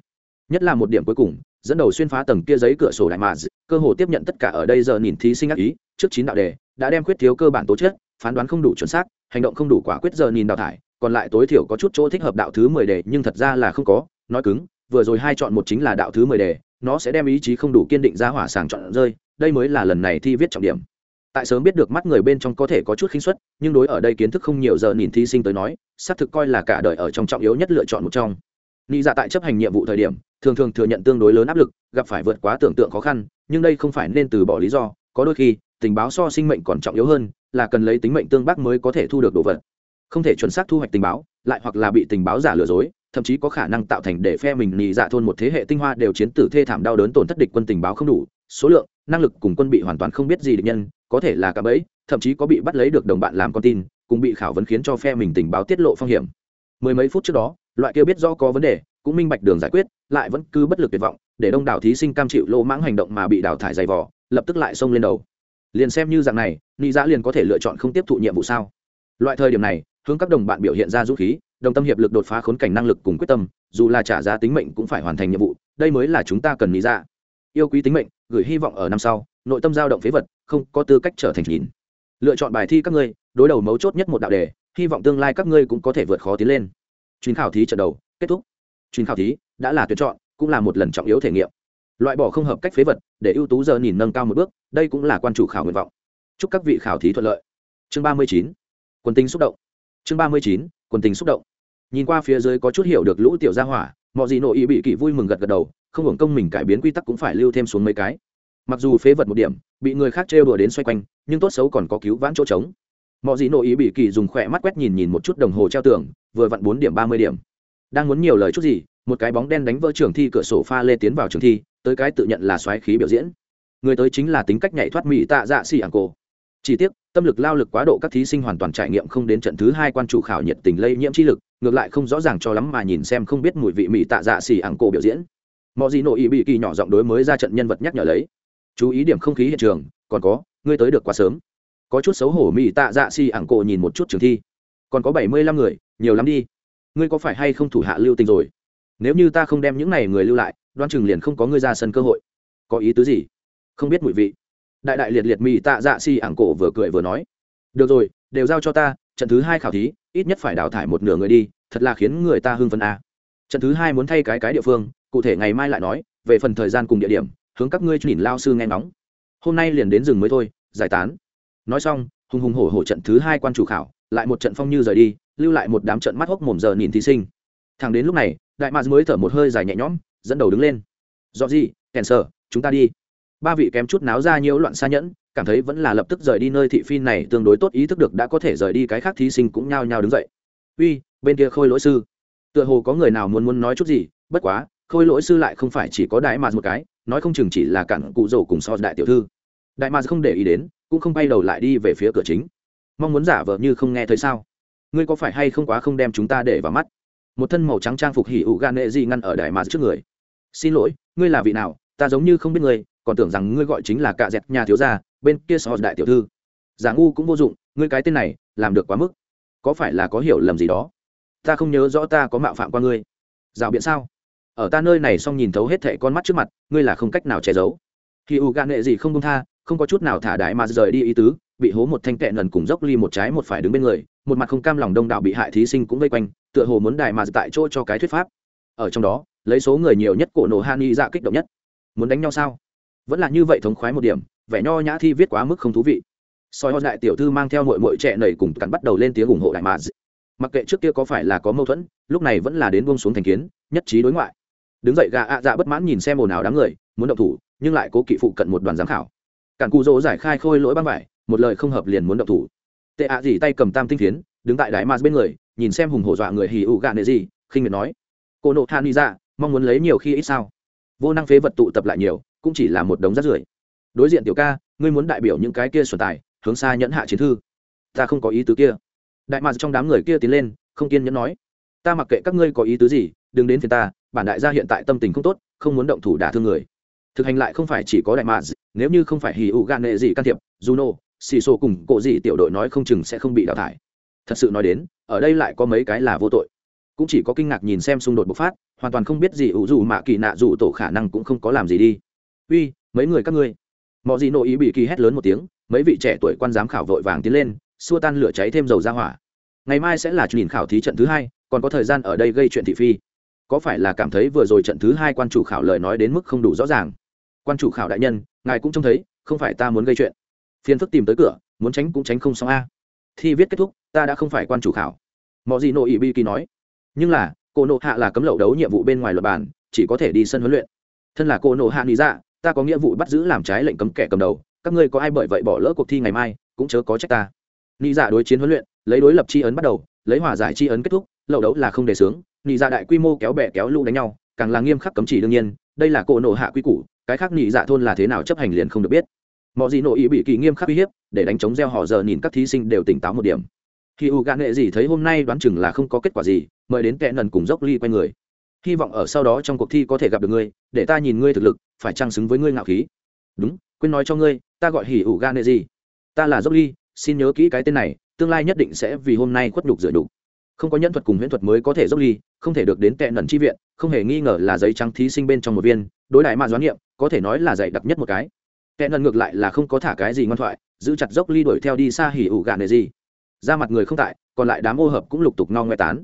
Nhất là một điểm cuối cùng, dẫn đầu xuyên phá tầng kia giấy cửa sổ đại mà cơ hồ tiếp nhận tất cả ở đây giờ nhìn thí sinh ác ý, trước chín đạo đề, đã đem khuyết thiếu cơ bản tố chất, phán đoán không đủ chuẩn xác, hành động không đủ quả quyết giờ nhìn đào thải còn lại tối thiểu có chút chỗ thích hợp đạo thứ mười đề, nhưng thật ra là không có. Nói cứng, vừa rồi hai chọn một chính là đạo thứ mười đề, nó sẽ đem ý chí không đủ kiên định ra hỏa sàng chọn rơi, đây mới là lần này thi viết trọng điểm. Tại sớm biết được mắt người bên trong có thể có chút khinh suất, nhưng đối ở đây kiến thức không nhiều giờ nhìn thí sinh tới nói, xác thực coi là cả đời ở trong trọng yếu nhất lựa chọn một trong. Nghĩ dạ tại chấp hành nhiệm vụ thời điểm, thường thường thừa nhận tương đối lớn áp lực, gặp phải vượt quá tưởng tượng khó khăn, nhưng đây không phải nên từ bỏ lý do, có đôi khi, tình báo so sinh mệnh còn trọng yếu hơn, là cần lấy tính mệnh tương bác mới có thể thu được đồ vật không thể chuẩn xác thu hoạch tình báo, lại hoặc là bị tình báo giả lừa dối, thậm chí có khả năng tạo thành để phe mình nhì dạ thôn một thế hệ tinh hoa đều chiến tử thê thảm đau đớn tổn thất địch quân tình báo không đủ, số lượng, năng lực cùng quân bị hoàn toàn không biết gì địch nhân, có thể là cả bẫy, thậm chí có bị bắt lấy được đồng bạn làm con tin, cùng bị khảo vấn khiến cho phe mình tình báo tiết lộ phong hiểm. Mười mấy phút trước đó, loại kia biết do có vấn đề, cũng minh bạch đường giải quyết, lại vẫn cứ bất lực tuyệt vọng, để đông đảo thí sinh cam chịu lỗ mãng hành động mà bị đào thải dày vỏ lập tức lại xông lên đầu. Liền xem như dạng này ni dạ liền có thể lựa chọn không tiếp thụ nhiệm vụ sao? Loại thời điểm này hướng các đồng bạn biểu hiện ra dũng khí, đồng tâm hiệp lực đột phá khốn cảnh năng lực cùng quyết tâm, dù là trả giá tính mệnh cũng phải hoàn thành nhiệm vụ, đây mới là chúng ta cần nghĩ ra. Yêu quý tính mệnh, gửi hy vọng ở năm sau, nội tâm dao động phế vật, không có tư cách trở thành nhìn lựa chọn bài thi các ngươi, đối đầu mấu chốt nhất một đạo đề, hy vọng tương lai các ngươi cũng có thể vượt khó tiến lên. Chuyến khảo thí trận đầu, kết thúc. Chuyến khảo thí đã là tuyển chọn, cũng là một lần trọng yếu thể nghiệm. Loại bỏ không hợp cách phế vật, để ưu tú giờ nhìn nâng cao một bước, đây cũng là quan chủ khảo nguyện vọng. Chúc các vị khảo thí thuận lợi. Chương ba mươi chín. Quân tinh xúc động chương ba mươi chín, quần tình xúc động. Nhìn qua phía dưới có chút hiểu được lũ tiểu gia hỏa, mọi gì nội ý bị kỷ vui mừng gật gật đầu, không hưởng công mình cải biến quy tắc cũng phải lưu thêm xuống mấy cái. Mặc dù phế vật một điểm, bị người khác trêu đùa đến xoay quanh, nhưng tốt xấu còn có cứu vãn chỗ trống. Mọi gì nội ý bị kỳ dùng khỏe mắt quét nhìn nhìn một chút đồng hồ treo tường, vừa vặn bốn điểm ba mươi điểm. Đang muốn nhiều lời chút gì, một cái bóng đen đánh vỡ trường thi cửa sổ pha lê tiến vào trường thi, tới cái tự nhận là xoáy khí biểu diễn. Người tới chính là tính cách nhảy thoát mỹ tạ dạ xì ảng cổ chỉ tiếc, tâm lực lao lực quá độ các thí sinh hoàn toàn trải nghiệm không đến trận thứ hai quan chủ khảo nhiệt tình lây nhiễm chi lực, ngược lại không rõ ràng cho lắm mà nhìn xem không biết mùi vị mỹ tạ dạ xì ảng cổ biểu diễn. Mọi gì nội ý bị kỳ nhỏ giọng đối mới ra trận nhân vật nhắc nhở lấy. Chú ý điểm không khí hiện trường, còn có, ngươi tới được quá sớm. Có chút xấu hổ mỹ tạ dạ xì ảng cổ nhìn một chút trường thi. Còn có bảy mươi lăm người, nhiều lắm đi. Ngươi có phải hay không thủ hạ lưu tình rồi? Nếu như ta không đem những này người lưu lại đoan chừng liền không có ngươi ra sân cơ hội. Có ý tứ gì? Không biết mùi vị đại đại liệt liệt mỹ tạ dạ xì ảng cổ vừa cười vừa nói. Được rồi, đều giao cho ta, trận thứ hai khảo thí, ít nhất phải đào thải một nửa người đi, thật là khiến người ta hưng phấn a trận thứ hai muốn thay cái cái địa phương, cụ thể ngày mai lại nói, về phần thời gian cùng địa điểm, hướng các ngươi nhìn lao sư nghe nóng hôm nay liền đến rừng mới thôi, giải tán. Nói xong, hùng hùng hổ hổ trận thứ hai quan chủ khảo, lại một trận phong như rời đi, lưu lại một đám trận mắt hốc mồm giờ nhìn thí sinh. Thằng đến lúc này, đại mạc mới thở một hơi dài nhẹ nhõm, dẫn đầu đứng lên. Do gì? Kèn sở chúng ta đi ba vị kém chút náo ra nhiễu loạn xa nhẫn, cảm thấy vẫn là lập tức rời đi nơi thị phi này, tương đối tốt ý thức được đã có thể rời đi cái khác thí sinh cũng nhao nhao đứng dậy. Uy, bên kia khôi lỗi sư. Tựa hồ có người nào muốn muốn nói chút gì, bất quá, khôi lỗi sư lại không phải chỉ có đại mà một cái, nói không chừng chỉ là cản cụ rổ cùng so đại tiểu thư. Đại mà không để ý đến, cũng không bay đầu lại đi về phía cửa chính. Mong muốn giả vờ như không nghe thấy sao? Ngươi có phải hay không quá không đem chúng ta để vào mắt? Một thân màu trắng trang phục hỉ ụ gan nệ gì ngăn ở đại mà trước người. Xin lỗi, ngươi là vị nào? Ta giống như không biết ngươi còn tưởng rằng ngươi gọi chính là cạ dẹt nhà thiếu gia, bên kia so đại tiểu thư. Giả ngu cũng vô dụng, ngươi cái tên này, làm được quá mức. Có phải là có hiểu lầm gì đó? Ta không nhớ rõ ta có mạo phạm qua ngươi. Rào biện sao? Ở ta nơi này xong nhìn thấu hết thệ con mắt trước mặt, ngươi là không cách nào che giấu. Khi u gan nghệ gì không công tha, không có chút nào thả đại mà rời đi ý tứ, bị hố một thanh tệ lần cùng dốc ly một trái một phải đứng bên người, một mặt không cam lòng đông đảo bị hại thí sinh cũng vây quanh, tựa hồ muốn đại mà tại chỗ cho cái thuyết pháp. Ở trong đó, lấy số người nhiều nhất cổ nổ hani dạ kích động nhất. Muốn đánh nhau sao? Vẫn là như vậy thống khoái một điểm, vẻ nho nhã thi viết quá mức không thú vị. Soi ho đại tiểu thư mang theo mội mội trẻ nầy cùng cắn bắt đầu lên tiếng ủng hộ đại mà mặc kệ trước kia có phải là có mâu thuẫn, lúc này vẫn là đến buông xuống thành kiến, nhất trí đối ngoại. Đứng dậy gà ạ dạ bất mãn nhìn xem ồn ào đám người, muốn động thủ, nhưng lại cố kỵ phụ cận một đoàn giám khảo. Cản cụ dỗ giải khai khôi lỗi băng vải, một lời không hợp liền muốn động thủ. Tệ ạ à gì tay cầm tam tinh phiến, đứng tại đại mars bên người, nhìn xem hùng hổ dọa người hì ụ gạ nệ gì, khinh miệt nói. Cô nộ than đi ra, mong muốn lấy nhiều khi ít sao. Vô năng phế vật tụ tập lại nhiều cũng chỉ là một đống rác rưởi. Đối diện tiểu ca, ngươi muốn đại biểu những cái kia xuân tài, hướng xa nhẫn hạ chiến thư. Ta không có ý tứ kia. Đại mạc trong đám người kia tiến lên, không kiên nhẫn nói. Ta mặc kệ các ngươi có ý tứ gì, đừng đến phiền ta, bản đại gia hiện tại tâm tình không tốt, không muốn động thủ đả thương người. Thực hành lại không phải chỉ có đại mạc, nếu như không phải hì ụ gan nệ gì can thiệp, juno xì xô cùng cộ gì tiểu đội nói không chừng sẽ không bị đào thải. Thật sự nói đến, ở đây lại có mấy cái là vô tội. Cũng chỉ có kinh ngạc nhìn xem xung đột bộc phát, hoàn toàn không biết gì ủ dù mạ kỳ nạ dù tổ khả năng cũng không có làm gì đi uy, mấy người các ngươi? Mọi gì nội ý bị kỳ hét lớn một tiếng, mấy vị trẻ tuổi quan giám khảo vội vàng tiến lên, xua tan lửa cháy thêm dầu ra hỏa. Ngày mai sẽ là nhìn khảo thí trận thứ hai, còn có thời gian ở đây gây chuyện thị phi. Có phải là cảm thấy vừa rồi trận thứ hai quan chủ khảo lời nói đến mức không đủ rõ ràng? Quan chủ khảo đại nhân, ngài cũng trông thấy, không phải ta muốn gây chuyện. Phiền phức tìm tới cửa, muốn tránh cũng tránh không xong a. Thi viết kết thúc, ta đã không phải quan chủ khảo. Mọi gì nội ý bi kỳ nói. Nhưng là, cô nộ hạ là cấm lậu đấu nhiệm vụ bên ngoài luật bản, chỉ có thể đi sân huấn luyện. Thân là cô nộ hạ lý dạ ta có nghĩa vụ bắt giữ làm trái lệnh cấm kẻ cầm đầu, các ngươi có ai bởi vậy bỏ lỡ cuộc thi ngày mai, cũng chớ có trách ta. Nghĩ giả dạ đối chiến huấn luyện, lấy đối lập chi ấn bắt đầu, lấy hòa giải chi ấn kết thúc, lậu đấu là không đề sướng nghĩ giả dạ đại quy mô kéo bè kéo lũ đánh nhau, càng là nghiêm khắc cấm chỉ đương nhiên, đây là cỗ nộ hạ quy củ, cái khác nghĩ dạ thôn là thế nào chấp hành liền không được biết. Mọi gì nội ý bị kỳ nghiêm khắc uy hiếp, để đánh chống gieo họ giờ nhìn các thí sinh đều tỉnh táo một điểm. Khi u gạn nghệ gì thấy hôm nay đoán chừng là không có kết quả gì, mời đến tệ nần cùng dốc ly quay người hy vọng ở sau đó trong cuộc thi có thể gặp được ngươi, để ta nhìn ngươi thực lực, phải trang xứng với ngươi ngạo khí? Đúng, quên nói cho ngươi, ta gọi hỉ ủ gan nệ gì ta là dốc ly, xin nhớ kỹ cái tên này, tương lai nhất định sẽ vì hôm nay khuất nhục rửa đục không có nhân thuật cùng huyễn thuật mới có thể dốc ly, không thể được đến tệ nẩn chi viện, không hề nghi ngờ là giấy trắng thí sinh bên trong một viên, đối đại mà doán niệm có thể nói là dạy đặc nhất một cái. Tệ nẩn ngược lại là không có thả cái gì ngoan thoại, giữ chặt dốc ly đuổi theo đi xa hỉ ủ gạn nệ gì ra mặt người không tại, còn lại đám ô hợp cũng lục tục no ngoe tán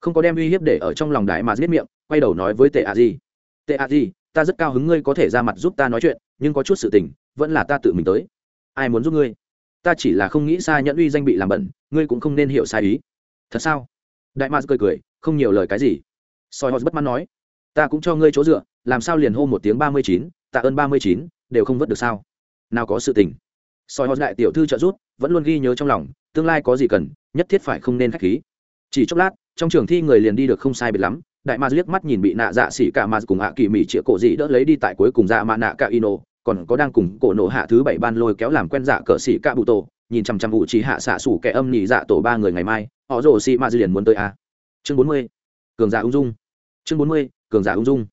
không có đem uy hiếp để ở trong lòng đại mà giết miệng, quay đầu nói với tệ a di. Tệ a di, ta rất cao hứng ngươi có thể ra mặt giúp ta nói chuyện, nhưng có chút sự tình, vẫn là ta tự mình tới. Ai muốn giúp ngươi? Ta chỉ là không nghĩ xa nhẫn uy danh bị làm bẩn, ngươi cũng không nên hiểu sai ý. Thật sao? Đại mars cười cười, không nhiều lời cái gì. Soi hot bất mãn nói, ta cũng cho ngươi chỗ dựa, làm sao liền hô một tiếng ba mươi chín, tạ ơn ba mươi chín, đều không vớt được sao? Nào có sự tình. Soi hot đại tiểu thư trợ giúp, vẫn luôn ghi nhớ trong lòng, tương lai có gì cần, nhất thiết phải không nên khách khí. Chỉ chốc lát trong trường thi người liền đi được không sai biệt lắm, đại ma liếc mắt nhìn bị nạ dạ xỉ cả ma cùng hạ kỳ mỹ chĩa cổ dị đỡ lấy đi tại cuối cùng dạ mạ nạ cả ino, còn có đang cùng cổ nổ hạ thứ bảy ban lôi kéo làm quen dạ cờ xỉ cả bụ tổ, nhìn chằm chằm vụ trí hạ xạ sủ kẻ âm nhị dạ tổ ba người ngày mai, họ rồ xỉ ma liền muốn tới a à. chương bốn mươi, cường giả ung dung chương bốn mươi, cường giả ung dung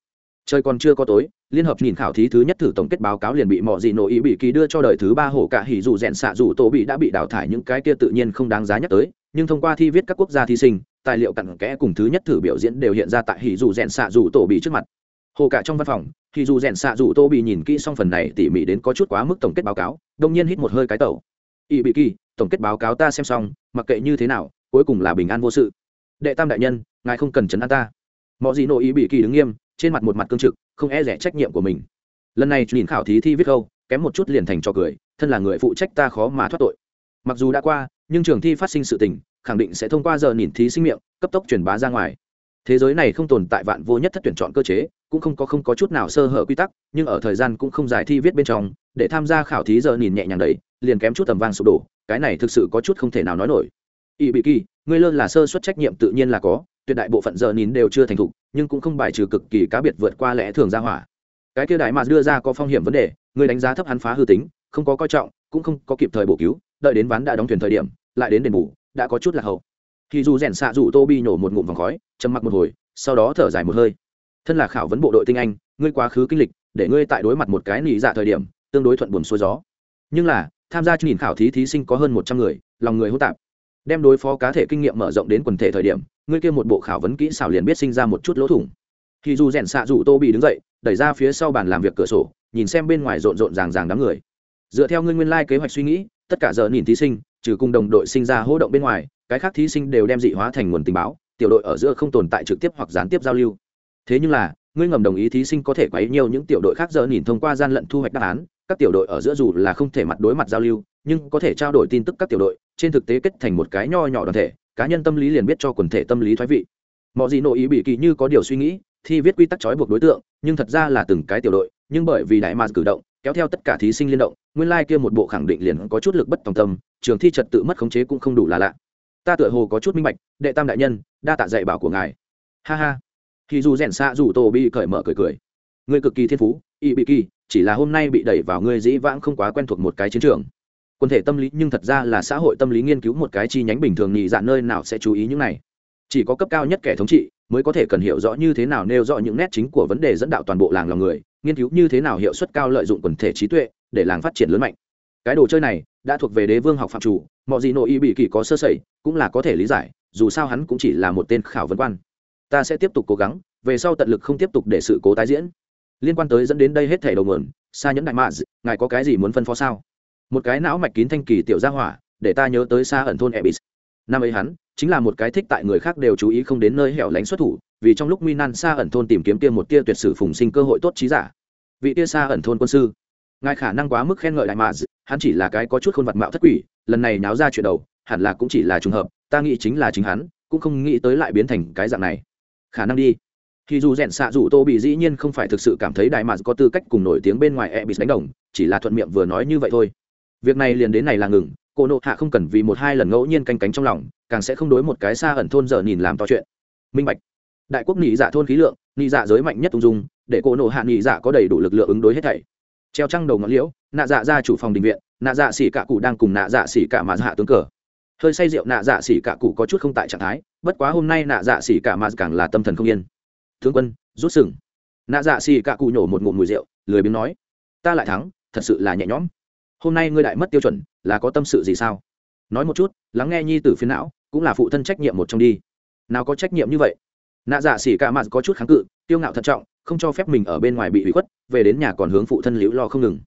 trời còn chưa có tối, liên hợp nhìn khảo thí thứ nhất thử tổng kết báo cáo liền bị mọi gì nội ý bị kỳ đưa cho đời thứ ba hổ cả hỉ dù rèn xạ dù tổ bị đã bị đào thải những cái kia tự nhiên không đáng giá nhắc tới. Nhưng thông qua thi viết các quốc gia thí sinh, tài liệu cặn kẽ cùng thứ nhất thử biểu diễn đều hiện ra tại hỉ dù rèn xạ dù tổ bị trước mặt. Hồ cả trong văn phòng, hỉ dù rèn xạ dù tổ bị nhìn kỹ xong phần này tỉ mỉ đến có chút quá mức tổng kết báo cáo, đông nhiên hít một hơi cái tẩu. Ý bị kỳ, tổng kết báo cáo ta xem xong, mặc kệ như thế nào, cuối cùng là bình an vô sự. Đệ tam đại nhân, ngài không cần chấn an ta. Mọi gì nội ý bị kỳ đứng nghiêm trên mặt một mặt cương trực, không e rẻ trách nhiệm của mình. Lần này nhìn khảo thí thi viết câu, kém một chút liền thành cho cười, thân là người phụ trách ta khó mà thoát tội. Mặc dù đã qua, nhưng trường thi phát sinh sự tình, khẳng định sẽ thông qua giờ nhìn thí sinh miệng, cấp tốc truyền bá ra ngoài. Thế giới này không tồn tại vạn vô nhất thất tuyển chọn cơ chế, cũng không có không có chút nào sơ hở quy tắc, nhưng ở thời gian cũng không giải thi viết bên trong, để tham gia khảo thí giờ nhìn nhẹ nhàng đấy, liền kém chút tầm vang sụp đổ, cái này thực sự có chút không thể nào nói nổi. Ỵ bị kỳ, ngươi lơ là sơ suất trách nhiệm tự nhiên là có tuyệt đại bộ phận giờ nín đều chưa thành thục, nhưng cũng không bài trừ cực kỳ cá biệt vượt qua lẽ thường ra hỏa. Cái kia đại mà đưa ra có phong hiểm vấn đề, người đánh giá thấp hắn phá hư tính, không có coi trọng, cũng không có kịp thời bổ cứu, đợi đến ván đã đóng thuyền thời điểm, lại đến đền bù, đã có chút là hậu. Thì dù rèn xạ dù tô bi nổ một ngụm vòng khói chầm mặc một hồi, sau đó thở dài một hơi. Thân là khảo vấn bộ đội tinh anh, ngươi quá khứ kinh lịch, để ngươi tại đối mặt một cái nỉ dạ thời điểm, tương đối thuận buồm xuôi gió. Nhưng là, tham gia nhìn khảo thí thí sinh có hơn một trăm người, lòng người hỗn tạp đem đối phó cá thể kinh nghiệm mở rộng đến quần thể thời điểm, ngươi kia một bộ khảo vấn kỹ xảo liền biết sinh ra một chút lỗ thủng. Thì dù rèn xạ dù tô bị đứng dậy, đẩy ra phía sau bàn làm việc cửa sổ, nhìn xem bên ngoài rộn rộn ràng ràng đám người. Dựa theo ngươi nguyên lai、like、kế hoạch suy nghĩ, tất cả giờ nhìn thí sinh, trừ cùng đồng đội sinh ra hỗ động bên ngoài, cái khác thí sinh đều đem dị hóa thành nguồn tình báo, tiểu đội ở giữa không tồn tại trực tiếp hoặc gián tiếp giao lưu. Thế nhưng là, ngươi ngầm đồng ý thí sinh có thể quấy nhiều những tiểu đội khác giờ nhìn thông qua gian lận thu hoạch đáp án, các tiểu đội ở giữa dù là không thể mặt đối mặt giao lưu nhưng có thể trao đổi tin tức các tiểu đội, trên thực tế kết thành một cái nho nhỏ đoàn thể, cá nhân tâm lý liền biết cho quần thể tâm lý thoái vị. Mọi gì nội ý bị kỳ như có điều suy nghĩ, thi viết quy tắc trói buộc đối tượng, nhưng thật ra là từng cái tiểu đội, nhưng bởi vì đại mạc cử động, kéo theo tất cả thí sinh liên động, nguyên lai kia một bộ khẳng định liền có chút lực bất tòng tâm, trường thi trật tự mất khống chế cũng không đủ là lạ. Ta tựa hồ có chút minh bạch, đệ tam đại nhân, đa tạ dạy bảo của ngài. Ha ha. Thì dù rèn xạ dù tô bị cởi mở cười cười. Ngươi cực kỳ thiên phú y bị kỳ chỉ là hôm nay bị đẩy vào ngươi dĩ vãng không quá quen thuộc một cái chiến trường quân thể tâm lý nhưng thật ra là xã hội tâm lý nghiên cứu một cái chi nhánh bình thường nhị dạ nơi nào sẽ chú ý những này. Chỉ có cấp cao nhất kẻ thống trị mới có thể cần hiểu rõ như thế nào nêu rõ những nét chính của vấn đề dẫn đạo toàn bộ làng lòng người, nghiên cứu như thế nào hiệu suất cao lợi dụng quần thể trí tuệ để làng phát triển lớn mạnh. Cái đồ chơi này đã thuộc về đế vương học phạm chủ mọi gì nội y bị kỳ có sơ sẩy, cũng là có thể lý giải, dù sao hắn cũng chỉ là một tên khảo vấn quan. Ta sẽ tiếp tục cố gắng, về sau tận lực không tiếp tục để sự cố tái diễn. Liên quan tới dẫn đến đây hết thể đầu nguồn xa nhẫn đại mạ ngài có cái gì muốn phân phó sao? Một cái não mạch kín thanh kỳ tiểu gia hỏa, để ta nhớ tới xa ẩn thôn ebis. Năm ấy hắn, chính là một cái thích tại người khác đều chú ý không đến nơi hẻo lánh xuất thủ, vì trong lúc minan xa ẩn thôn tìm kiếm kia một tia tuyệt sử phùng sinh cơ hội tốt trí giả. Vị tia xa ẩn thôn quân sư, ngài khả năng quá mức khen ngợi đại mà, hắn chỉ là cái có chút khôn vật mạo thất quỷ, lần này náo ra chuyện đầu, hẳn là cũng chỉ là trùng hợp, ta nghĩ chính là chính hắn, cũng không nghĩ tới lại biến thành cái dạng này. Khả năng đi. Thì dù rèn xạ dù tô bị dĩ nhiên không phải thực sự cảm thấy đại mà có tư cách cùng nổi tiếng bên ngoài e bị đánh đồng, chỉ là thuận miệng vừa nói như vậy thôi việc này liền đến này là ngừng cô nộ hạ không cần vì một hai lần ngẫu nhiên canh cánh trong lòng, càng sẽ không đối một cái xa ẩn thôn giờ nhìn làm to chuyện. Minh bạch. Đại quốc nị dạ thôn khí lượng nị dạ giới mạnh nhất ung dung, để cô nộ hạ nị dạ có đầy đủ lực lượng ứng đối hết thảy. Treo trăng đầu ngọn liễu, nạ dạ ra chủ phòng đình viện, nạ dạ xỉ cả cụ đang cùng nạ dạ xỉ cả mà hạ tướng cờ. Hơi say rượu nạ dạ xỉ cả cụ có chút không tại trạng thái, bất quá hôm nay nạ dạ xỉ cả mà càng là tâm thần không yên. Thương quân, rút sừng. Nạ dạ xỉ cả cụ nhổ một ngụm mùi rượu, lười biếng nói, ta lại thắng, thật sự là nhẹ nhõm hôm nay ngươi đại mất tiêu chuẩn, là có tâm sự gì sao? Nói một chút, lắng nghe nhi tử phiến não, cũng là phụ thân trách nhiệm một trong đi. Nào có trách nhiệm như vậy? Nạ dạ xỉ ca mạt có chút kháng cự tiêu ngạo thận trọng, không cho phép mình ở bên ngoài bị hủy khuất, về đến nhà còn hướng phụ thân liễu lo không ngừng.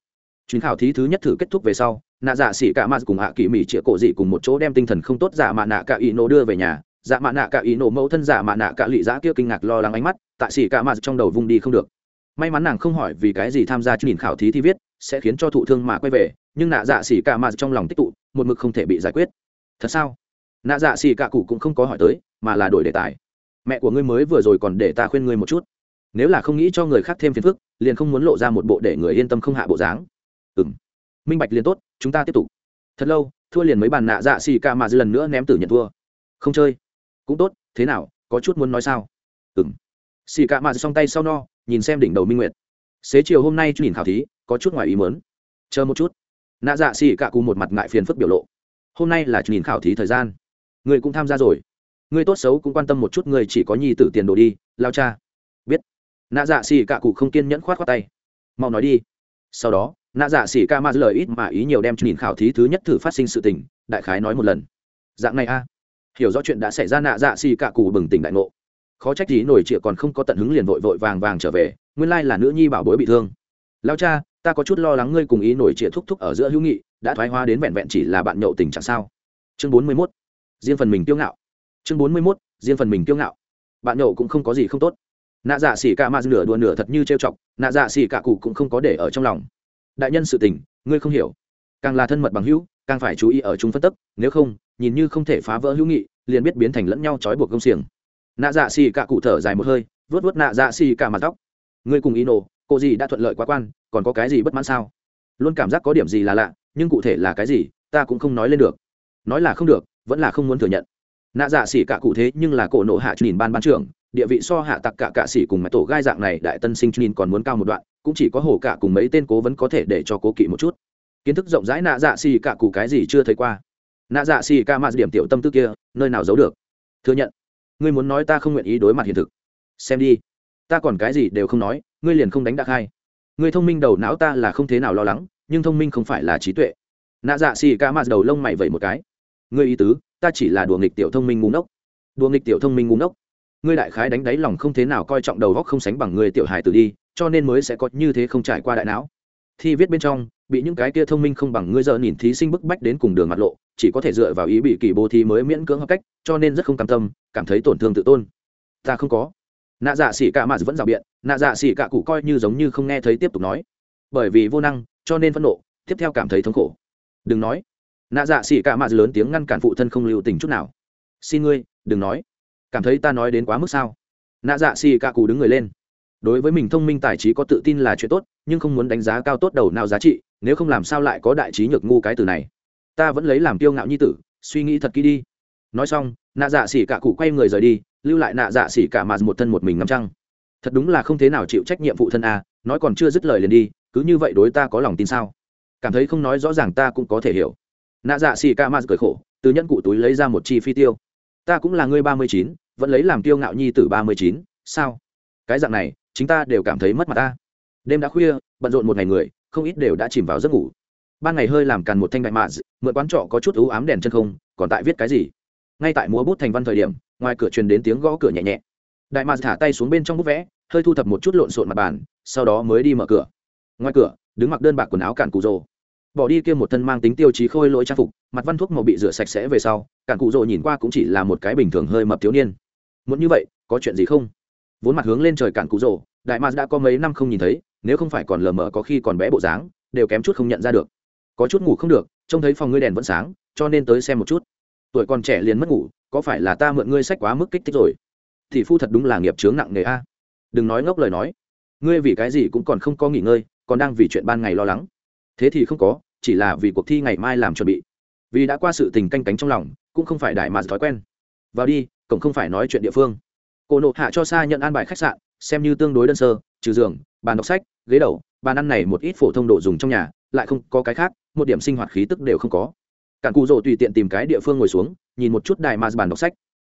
Chuyến khảo thí thứ nhất thử kết thúc về sau, nạ dạ xỉ ca mạt cùng hạ kỳ mỹ chĩa cổ dị cùng một chỗ đem tinh thần không tốt giả mạ nạ cả ý nổ đưa về nhà. Dạ mạ nạ cả ý nổ mẫu thân giả mạ nạ cả lụy giã kia kinh ngạc lo lắng ánh mắt, tại xỉ ca mạt trong đầu vung đi không được. May mắn nàng không hỏi vì cái gì tham gia chương trình khảo thí thi viết sẽ khiến cho thụ thương mà quay về, nhưng nạ dạ xỉ cả mà trong lòng tích tụ, một mực không thể bị giải quyết. Thật sao? Nạ dạ xỉ cả cụ cũng không có hỏi tới, mà là đổi đề tài. Mẹ của ngươi mới vừa rồi còn để ta khuyên ngươi một chút. Nếu là không nghĩ cho người khác thêm phiền phức, liền không muốn lộ ra một bộ để người yên tâm không hạ bộ dáng. Ừ m minh bạch liền tốt, chúng ta tiếp tục. Thật lâu, thua liền mấy bàn nạ dạ xì ca mà dư lần nữa ném tử nhận thua. Không chơi. Cũng tốt, thế nào, có chút muốn nói sao? Ừ m xì ca mà xong tay sau no, nhìn xem đỉnh đầu minh nguyệt xế chiều hôm nay nhìn khảo thí, có chút ngoài ý mớn chờ một chút. Nạ dạ xì cả cụ một mặt ngại phiền phức biểu lộ. Hôm nay là nhìn khảo thí thời gian. Người cũng tham gia rồi. Người tốt xấu cũng quan tâm một chút người chỉ có nhi tử tiền đồ đi, lao cha. Biết. Nạ dạ xì cả cụ không kiên nhẫn khoát khoát tay. Mau nói đi. Sau đó, nạ dạ xì ca ma lời ít mà ý nhiều đem nhìn khảo thí thứ nhất thử phát sinh sự tình, đại khái nói một lần. Dạng này a. Hiểu rõ chuyện đã xảy ra, nạ dạ xì cả cụ bừng tỉnh đại ngộ. Khó trách gì nổi trịa còn không có tận hứng liền vội vội vàng vàng trở về nguyên lai là nữ nhi bảo bối bị thương. Lao cha, ta có chút lo lắng ngươi cùng ý nổi trịa thúc thúc ở giữa hữu nghị, đã thoái hóa đến vẹn vẹn chỉ là bạn nhậu tình trạng sao? Chương bốn mươi mốt, riêng phần mình kiêu ngạo. Chương bốn mươi mốt, riêng phần mình kiêu ngạo. Bạn nhậu cũng không có gì không tốt. Nạ dạ xỉ cả ma nửa đùa nửa thật như trêu chọc, nạ dạ xỉ cả cụ cũng không có để ở trong lòng. Đại nhân sự tình, ngươi không hiểu. Càng là thân mật bằng hữu, càng phải chú ý ở chúng phân tức, nếu không, nhìn như không thể phá vỡ hữu nghị, liền biết biến thành lẫn nhau trói buộc công xiềng. Nạ dạ xì cả cụ thở dài một hơi vớt vớt nạ dạ xì cả mặt tóc ngươi cùng ý nổ, cô gì đã thuận lợi quá quan, còn có cái gì bất mãn sao? Luôn cảm giác có điểm gì là lạ, nhưng cụ thể là cái gì, ta cũng không nói lên được. Nói là không được, vẫn là không muốn thừa nhận. Nạ dạ xỉ cả cụ thế nhưng là cổ nộ hạ nhìn ban ban trưởng, địa vị so hạ tặc cả cạ sĩ cùng mẹ tổ gai dạng này đại tân sinh nhìn còn muốn cao một đoạn, cũng chỉ có hồ cả cùng mấy tên cố vấn có thể để cho cố kỵ một chút. Kiến thức rộng rãi nạ dạ xỉ cả cụ cái gì chưa thấy qua. Nạ dạ xỉ cả mạ điểm tiểu tâm tư kia, nơi nào giấu được? Thừa nhận. Ngươi muốn nói ta không nguyện ý đối mặt hiện thực. Xem đi ta còn cái gì đều không nói, ngươi liền không đánh đắc hai. Ngươi thông minh đầu não ta là không thế nào lo lắng, nhưng thông minh không phải là trí tuệ. Nạ dạ xì ca mạt đầu lông mày vẩy một cái. Ngươi ý tứ, ta chỉ là đùa nghịch tiểu thông minh ngu ngốc. Đùa nghịch tiểu thông minh ngu ngốc. Ngươi đại khái đánh đáy lòng không thế nào coi trọng đầu góc không sánh bằng người tiểu hài tử đi, cho nên mới sẽ có như thế không trải qua đại não. Thi viết bên trong, bị những cái kia thông minh không bằng ngươi giờ nhìn thí sinh bức bách đến cùng đường mặt lộ, chỉ có thể dựa vào ý bị kỳ bố thi mới miễn cưỡng hợp cách, cho nên rất không cam tâm, cảm thấy tổn thương tự tôn. Ta không có nạ dạ xỉ cả mà vẫn rào biện, nạ dạ xỉ cả cụ coi như giống như không nghe thấy tiếp tục nói. Bởi vì vô năng, cho nên phẫn nộ, tiếp theo cảm thấy thống khổ. Đừng nói. Nạ dạ xỉ cả mà lớn tiếng ngăn cản phụ thân không lưu tình chút nào. Xin ngươi, đừng nói. Cảm thấy ta nói đến quá mức sao? Nạ dạ xỉ cả cụ đứng người lên. Đối với mình thông minh tài trí có tự tin là chuyện tốt, nhưng không muốn đánh giá cao tốt đầu nào giá trị, nếu không làm sao lại có đại trí nhược ngu cái từ này. Ta vẫn lấy làm tiêu ngạo nhi tử, suy nghĩ thật kỹ đi. Nói xong, nạ dạ xỉ cả cụ quay người rời đi lưu lại nạ dạ xỉ cả mà một thân một mình ngắm trăng. Thật đúng là không thế nào chịu trách nhiệm phụ thân a, nói còn chưa dứt lời liền đi, cứ như vậy đối ta có lòng tin sao? Cảm thấy không nói rõ ràng ta cũng có thể hiểu. Nạ dạ xỉ cả mà cười khổ, từ nhẫn cụ túi lấy ra một chi phi tiêu. Ta cũng là ngươi ba mươi chín, vẫn lấy làm tiêu ngạo nhi từ ba mươi chín, sao? Cái dạng này, chính ta đều cảm thấy mất mặt ta. Đêm đã khuya, bận rộn một ngày người, không ít đều đã chìm vào giấc ngủ. Ban ngày hơi làm càn một thanh đại mạ mượn quán trọ có chút ưu ám đèn chân không, còn tại viết cái gì? Ngay tại múa bút thành văn thời điểm ngoài cửa truyền đến tiếng gõ cửa nhẹ nhẹ. Đại mạc thả tay xuống bên trong bút vẽ, hơi thu thập một chút lộn xộn mặt bàn, sau đó mới đi mở cửa. Ngoài cửa, đứng mặc đơn bạc quần áo cản cụ rồ. Bỏ đi kia một thân mang tính tiêu chí khôi lỗi trang phục, mặt văn thuốc màu bị rửa sạch sẽ về sau, cản cụ rồ nhìn qua cũng chỉ là một cái bình thường hơi mập thiếu niên. Muốn như vậy, có chuyện gì không? Vốn mặt hướng lên trời cản cụ rồ, đại mạc đã có mấy năm không nhìn thấy, nếu không phải còn lờ mờ có khi còn bé bộ dáng, đều kém chút không nhận ra được. Có chút ngủ không được, trông thấy phòng ngươi đèn vẫn sáng, cho nên tới xem một chút. Tuổi còn trẻ liền mất ngủ có phải là ta mượn ngươi sách quá mức kích thích rồi? Thì phu thật đúng là nghiệp chướng nặng nề a. Đừng nói ngốc lời nói. Ngươi vì cái gì cũng còn không có nghỉ ngơi, còn đang vì chuyện ban ngày lo lắng. Thế thì không có, chỉ là vì cuộc thi ngày mai làm chuẩn bị. Vì đã qua sự tình canh cánh trong lòng, cũng không phải đại mà thói quen. Vào đi, cổng không phải nói chuyện địa phương. Cô nộp hạ cho xa nhận an bài khách sạn, xem như tương đối đơn sơ, trừ giường, bàn đọc sách, ghế đầu, bàn ăn này một ít phổ thông đồ dùng trong nhà, lại không có cái khác, một điểm sinh hoạt khí tức đều không có. Cản cụ rỗ tùy tiện tìm cái địa phương ngồi xuống nhìn một chút đại ma bản đọc sách.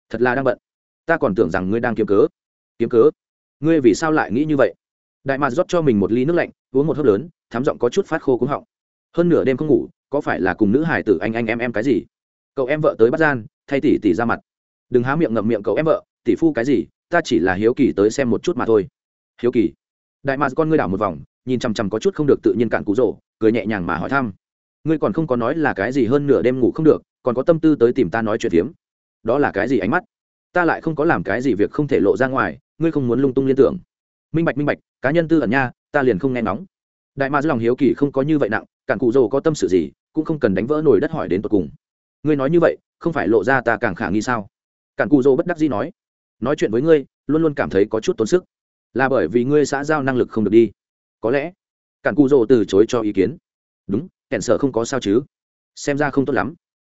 Thật là đang bận. Ta còn tưởng rằng ngươi đang kiếm cớ. Kiếm cớ? Ngươi vì sao lại nghĩ như vậy? Đại ma rót cho mình một ly nước lạnh, uống một hớp lớn thám giọng có chút phát khô cúng họng. Hơn nửa đêm không ngủ, có phải là cùng nữ hải tử anh anh em em cái gì? Cậu em vợ tới bắt gian, thay tỷ tỷ ra mặt. Đừng há miệng ngậm miệng cậu em vợ, tỷ phu cái gì? Ta chỉ là hiếu kỳ tới xem một chút mà thôi. Hiếu kỳ? Đại mạc con ngươi đảo một vòng, nhìn chằm chằm có chút không được tự nhiên cạn cú rổ, cười nhẹ nhàng mà hỏi thăm. Ngươi còn không có nói là cái gì hơn nửa đêm ngủ không được còn có tâm tư tới tìm ta nói chuyện phiếm. Đó là cái gì ánh mắt? Ta lại không có làm cái gì việc không thể lộ ra ngoài, ngươi không muốn lung tung liên tưởng. Minh bạch minh bạch, cá nhân tư ẩn nha, ta liền không nghe nóng đại mạc lòng hiếu kỳ không có như vậy nặng cạn cụ dồ có tâm sự gì, cũng không cần đánh vỡ nổi đất hỏi đến tột cùng. Ngươi nói như vậy, không phải lộ ra ta càng khả nghi sao? Cạn cụ dồ bất đắc dĩ nói. Nói chuyện với ngươi, luôn luôn cảm thấy có chút tốn sức. Là bởi vì ngươi xã giao năng lực không được đi. Có lẽ, cản cụ dồ từ chối cho ý kiến. Đúng kẻn sợ không có sao chứ. Xem ra không tốt lắm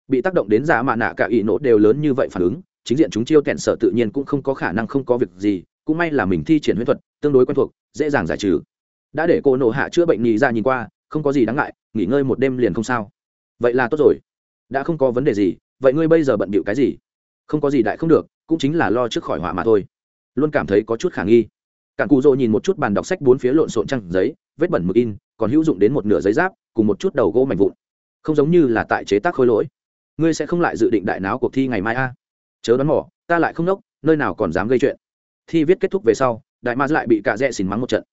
bị tác động đến giả mạ nạ cả ý nổ đều lớn như vậy phản ứng, chính diện chúng chiêu kẹn sợ tự nhiên cũng không có khả năng không có việc gì, cũng may là mình thi triển huyễn thuật, tương đối quen thuộc, dễ dàng giải trừ. Đã để cô nổ hạ chữa bệnh nhì ra dạ nhìn qua, không có gì đáng ngại, nghỉ ngơi một đêm liền không sao. Vậy là tốt rồi. Đã không có vấn đề gì, vậy ngươi bây giờ bận bịu cái gì? Không có gì đại không được, cũng chính là lo trước khỏi họa mà thôi. Luôn cảm thấy có chút khả nghi. Cản cụ rỗ nhìn một chút bàn đọc sách bốn phía lộn xộn trăng giấy, vết bẩn mực in, còn hữu dụng đến một nửa giấy giáp, cùng một chút đầu gỗ mảnh vụn. Không giống như là tại chế tác khôi lỗi ngươi sẽ không lại dự định đại náo cuộc thi ngày mai a? Chớ đoán mỏ ta lại không nốc, nơi nào còn dám gây chuyện. Thi viết kết thúc về sau, đại ma lại bị cả rẽ xìn mắng một trận.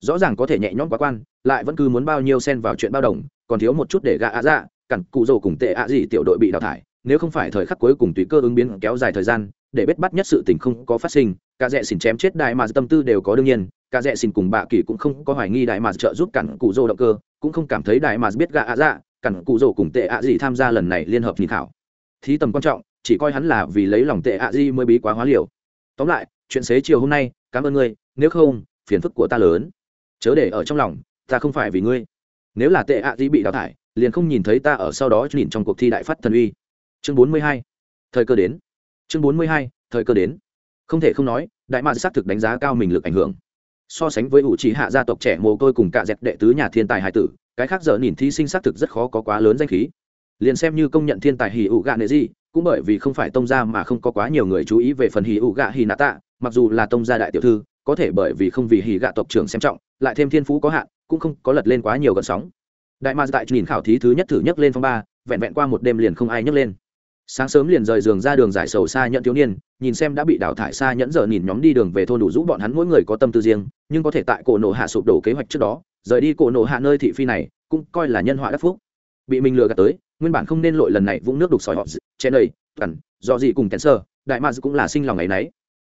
Rõ ràng có thể nhẹ nhõm quá quan, lại vẫn cứ muốn bao nhiêu xen vào chuyện bao đồng, còn thiếu một chút để gạ ạ dạ cản cụ rồ cùng tệ ạ gì tiểu đội bị đào thải, nếu không phải thời khắc cuối cùng tùy cơ ứng biến kéo dài thời gian, để biết bắt nhất sự tình không có phát sinh cả rẽ xỉn chém chết đại mà tâm tư đều có đương nhiên cả rẽ xỉn cùng bạ kỳ cũng không có hoài nghi đại mà trợ giúp cản cụ rồ động cơ, cũng không cảm thấy đại mà biết gạ ạ dạ cặn cụ rồ cùng tệ ạ gì tham gia lần này liên hợp nhìn khảo. Thí tầm quan trọng, chỉ coi hắn là vì lấy lòng tệ ạ gì mới bí quá hóa liều. Tóm lại, chuyện xế chiều hôm nay, cảm ơn ngươi, nếu không, phiền phức của ta lớn. Chớ để ở trong lòng, ta không phải vì ngươi. Nếu là tệ ạ gì bị đào thải, liền không nhìn thấy ta ở sau đó nhìn trong cuộc thi đại phát thần uy. Chương bốn mươi hai, thời cơ đến. Chương bốn mươi hai, thời cơ đến. Không thể không nói, đại mạc xác thực đánh giá cao mình lực ảnh hưởng. So sánh với ủ trì hạ gia tộc trẻ mồ côi cùng cả dẹp đệ tứ nhà thiên tài hải tử cái khác giờ nhìn thí sinh xác thực rất khó có quá lớn danh khí. Liền xem như công nhận thiên tài hì ụ gạ nệ gì cũng bởi vì không phải tông gia mà không có quá nhiều người chú ý về phần hì ụ gạ hì nạ tạ, mặc dù là tông gia đại tiểu thư, có thể bởi vì không vì hì gạ tộc trưởng xem trọng, lại thêm thiên phú có hạn, cũng không có lật lên quá nhiều gợn sóng. Đại ma tại nhìn khảo thí thứ nhất thử nhất lên phong ba, vẹn vẹn qua một đêm liền không ai nhấc lên. Sáng sớm liền rời giường ra đường giải sầu xa nhận thiếu niên, nhìn xem đã bị đào thải xa nhẫn giờ nhìn nhóm đi đường về thôn đủ rũ bọn hắn mỗi người có tâm tư riêng, nhưng có thể tại cổ nổ hạ sụp đổ kế hoạch trước đó rời đi cổ nổ hạ nơi thị phi này, cũng coi là nhân họa đắc phúc. Bị mình lừa gạt tới, nguyên bản không nên lội lần này vũng nước đục sỏi họ chen đầy cẩn do gì cùng kén sơ, đại mads cũng là sinh lòng ngày nấy.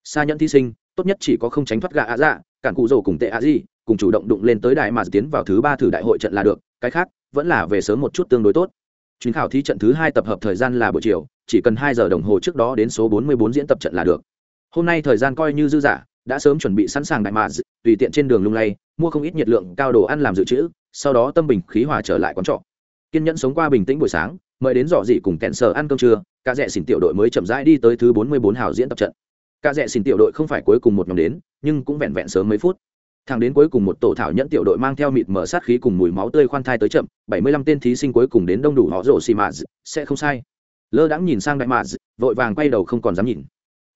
Xa nhẫn thí sinh, tốt nhất chỉ có không tránh thoát gà ạ dạ cản cụ rồ cùng tệ ạ gì, cùng chủ động đụng lên tới đại mads tiến vào thứ ba thử đại hội trận là được, cái khác, vẫn là về sớm một chút tương đối tốt. Chuyến khảo thí trận thứ hai tập hợp thời gian là buổi chiều, chỉ cần hai giờ đồng hồ trước đó đến số bốn mươi bốn diễn tập trận là được. Hôm nay thời gian coi như dư giả đã sớm chuẩn bị sẵn sàng đại mạ tùy tiện trên đường lung lay, mua không ít nhiệt lượng, cao đồ ăn làm dự trữ, sau đó tâm bình khí hòa trở lại quán trọ. Kiên nhẫn sống qua bình tĩnh buổi sáng, mời đến dọ dị cùng kẹn sờ ăn cơm trưa, cả rẽ xỉn tiểu đội mới chậm rãi đi tới thứ bốn mươi bốn hào diễn tập trận. Cả rẽ xỉn tiểu đội không phải cuối cùng một nhóm đến, nhưng cũng vẹn vẹn sớm mấy phút. Thằng đến cuối cùng một tổ thảo nhẫn tiểu đội mang theo mịt mở sát khí cùng mùi máu tươi khoan thai tới chậm, bảy mươi lăm tên thí sinh cuối cùng đến đông đủ họ rổ xì mạt sẽ không sai. Lơ đãng nhìn sang đại mạt vội vàng quay đầu không còn dám nhìn.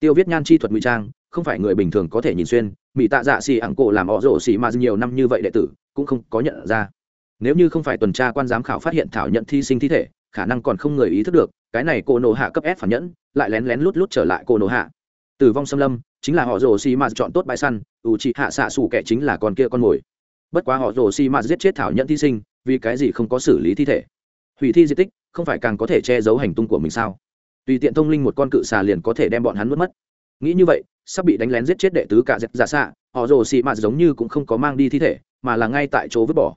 Tiêu viết nhan chi thuật ngụy trang không phải người bình thường có thể nhìn xuyên mỹ tạ dạ xì ẳng cổ làm họ rổ xì mạt nhiều năm như vậy đệ tử, cũng không có nhận ra. Nếu như không phải tuần tra quan giám khảo phát hiện thảo nhận thi sinh thi thể, khả năng còn không người ý thức được, cái này cô nổ hạ cấp ép phản nhẫn, lại lén lén lút lút trở lại cô nổ hạ. Tử vong xâm lâm, chính là họ rồ xì ma chọn tốt bãi săn, ủ trị hạ xạ xù kẻ chính là con kia con mồi. Bất quá họ rồ xì ma giết chết thảo nhận thi sinh, vì cái gì không có xử lý thi thể? Hủy thi di tích, không phải càng có thể che giấu hành tung của mình sao? Tùy tiện thông linh một con cự xà liền có thể đem bọn hắn mất mất. Nghĩ như vậy sắp bị đánh lén giết chết đệ tứ cả dẹp giả xạ, họ rồ xì mạt giống như cũng không có mang đi thi thể, mà là ngay tại chỗ vứt bỏ.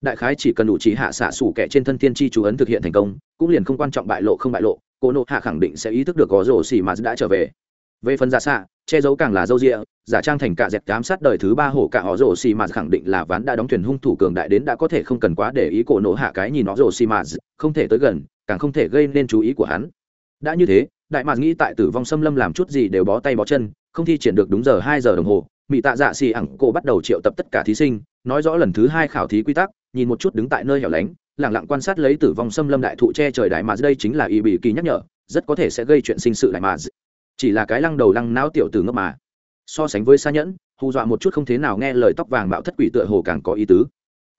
Đại khái chỉ cần đủ trí hạ xạ sủ kẻ trên thân thiên tri chú ấn thực hiện thành công, cũng liền không quan trọng bại lộ không bại lộ, cô nộ hạ khẳng định sẽ ý thức được có rổ xì mà đã trở về. Về phần giả xạ, che giấu càng là dâu rịa, giả trang thành cả dẹp cám sát đời thứ ba hổ cả họ rổ xì mà khẳng định là ván đã đóng thuyền hung thủ cường đại đến đã có thể không cần quá để ý cổ nộ hạ cái nhìn nó rổ xì mà không thể tới gần, càng không thể gây nên chú ý của hắn. Đã như thế, đại mạc nghĩ tại tử vong xâm lâm làm chút gì đều bó tay bó chân không thi triển được đúng giờ hai giờ đồng hồ mỹ tạ dạ xì ẳng cô bắt đầu triệu tập tất cả thí sinh, nói rõ lần thứ hai khảo thí quy tắc, nhìn một chút đứng tại nơi hẻo lánh lẳng lặng quan sát lấy tử vong xâm lâm đại thụ che trời đại mà đây chính là y bị kỳ nhắc nhở, rất có thể sẽ gây chuyện sinh sự đại mà chỉ là cái lăng đầu lăng não tiểu tử ngốc mà. So sánh với xa nhẫn, hù dọa một chút không thế nào nghe lời tóc vàng bạo thất quỷ tựa hồ càng có ý tứ.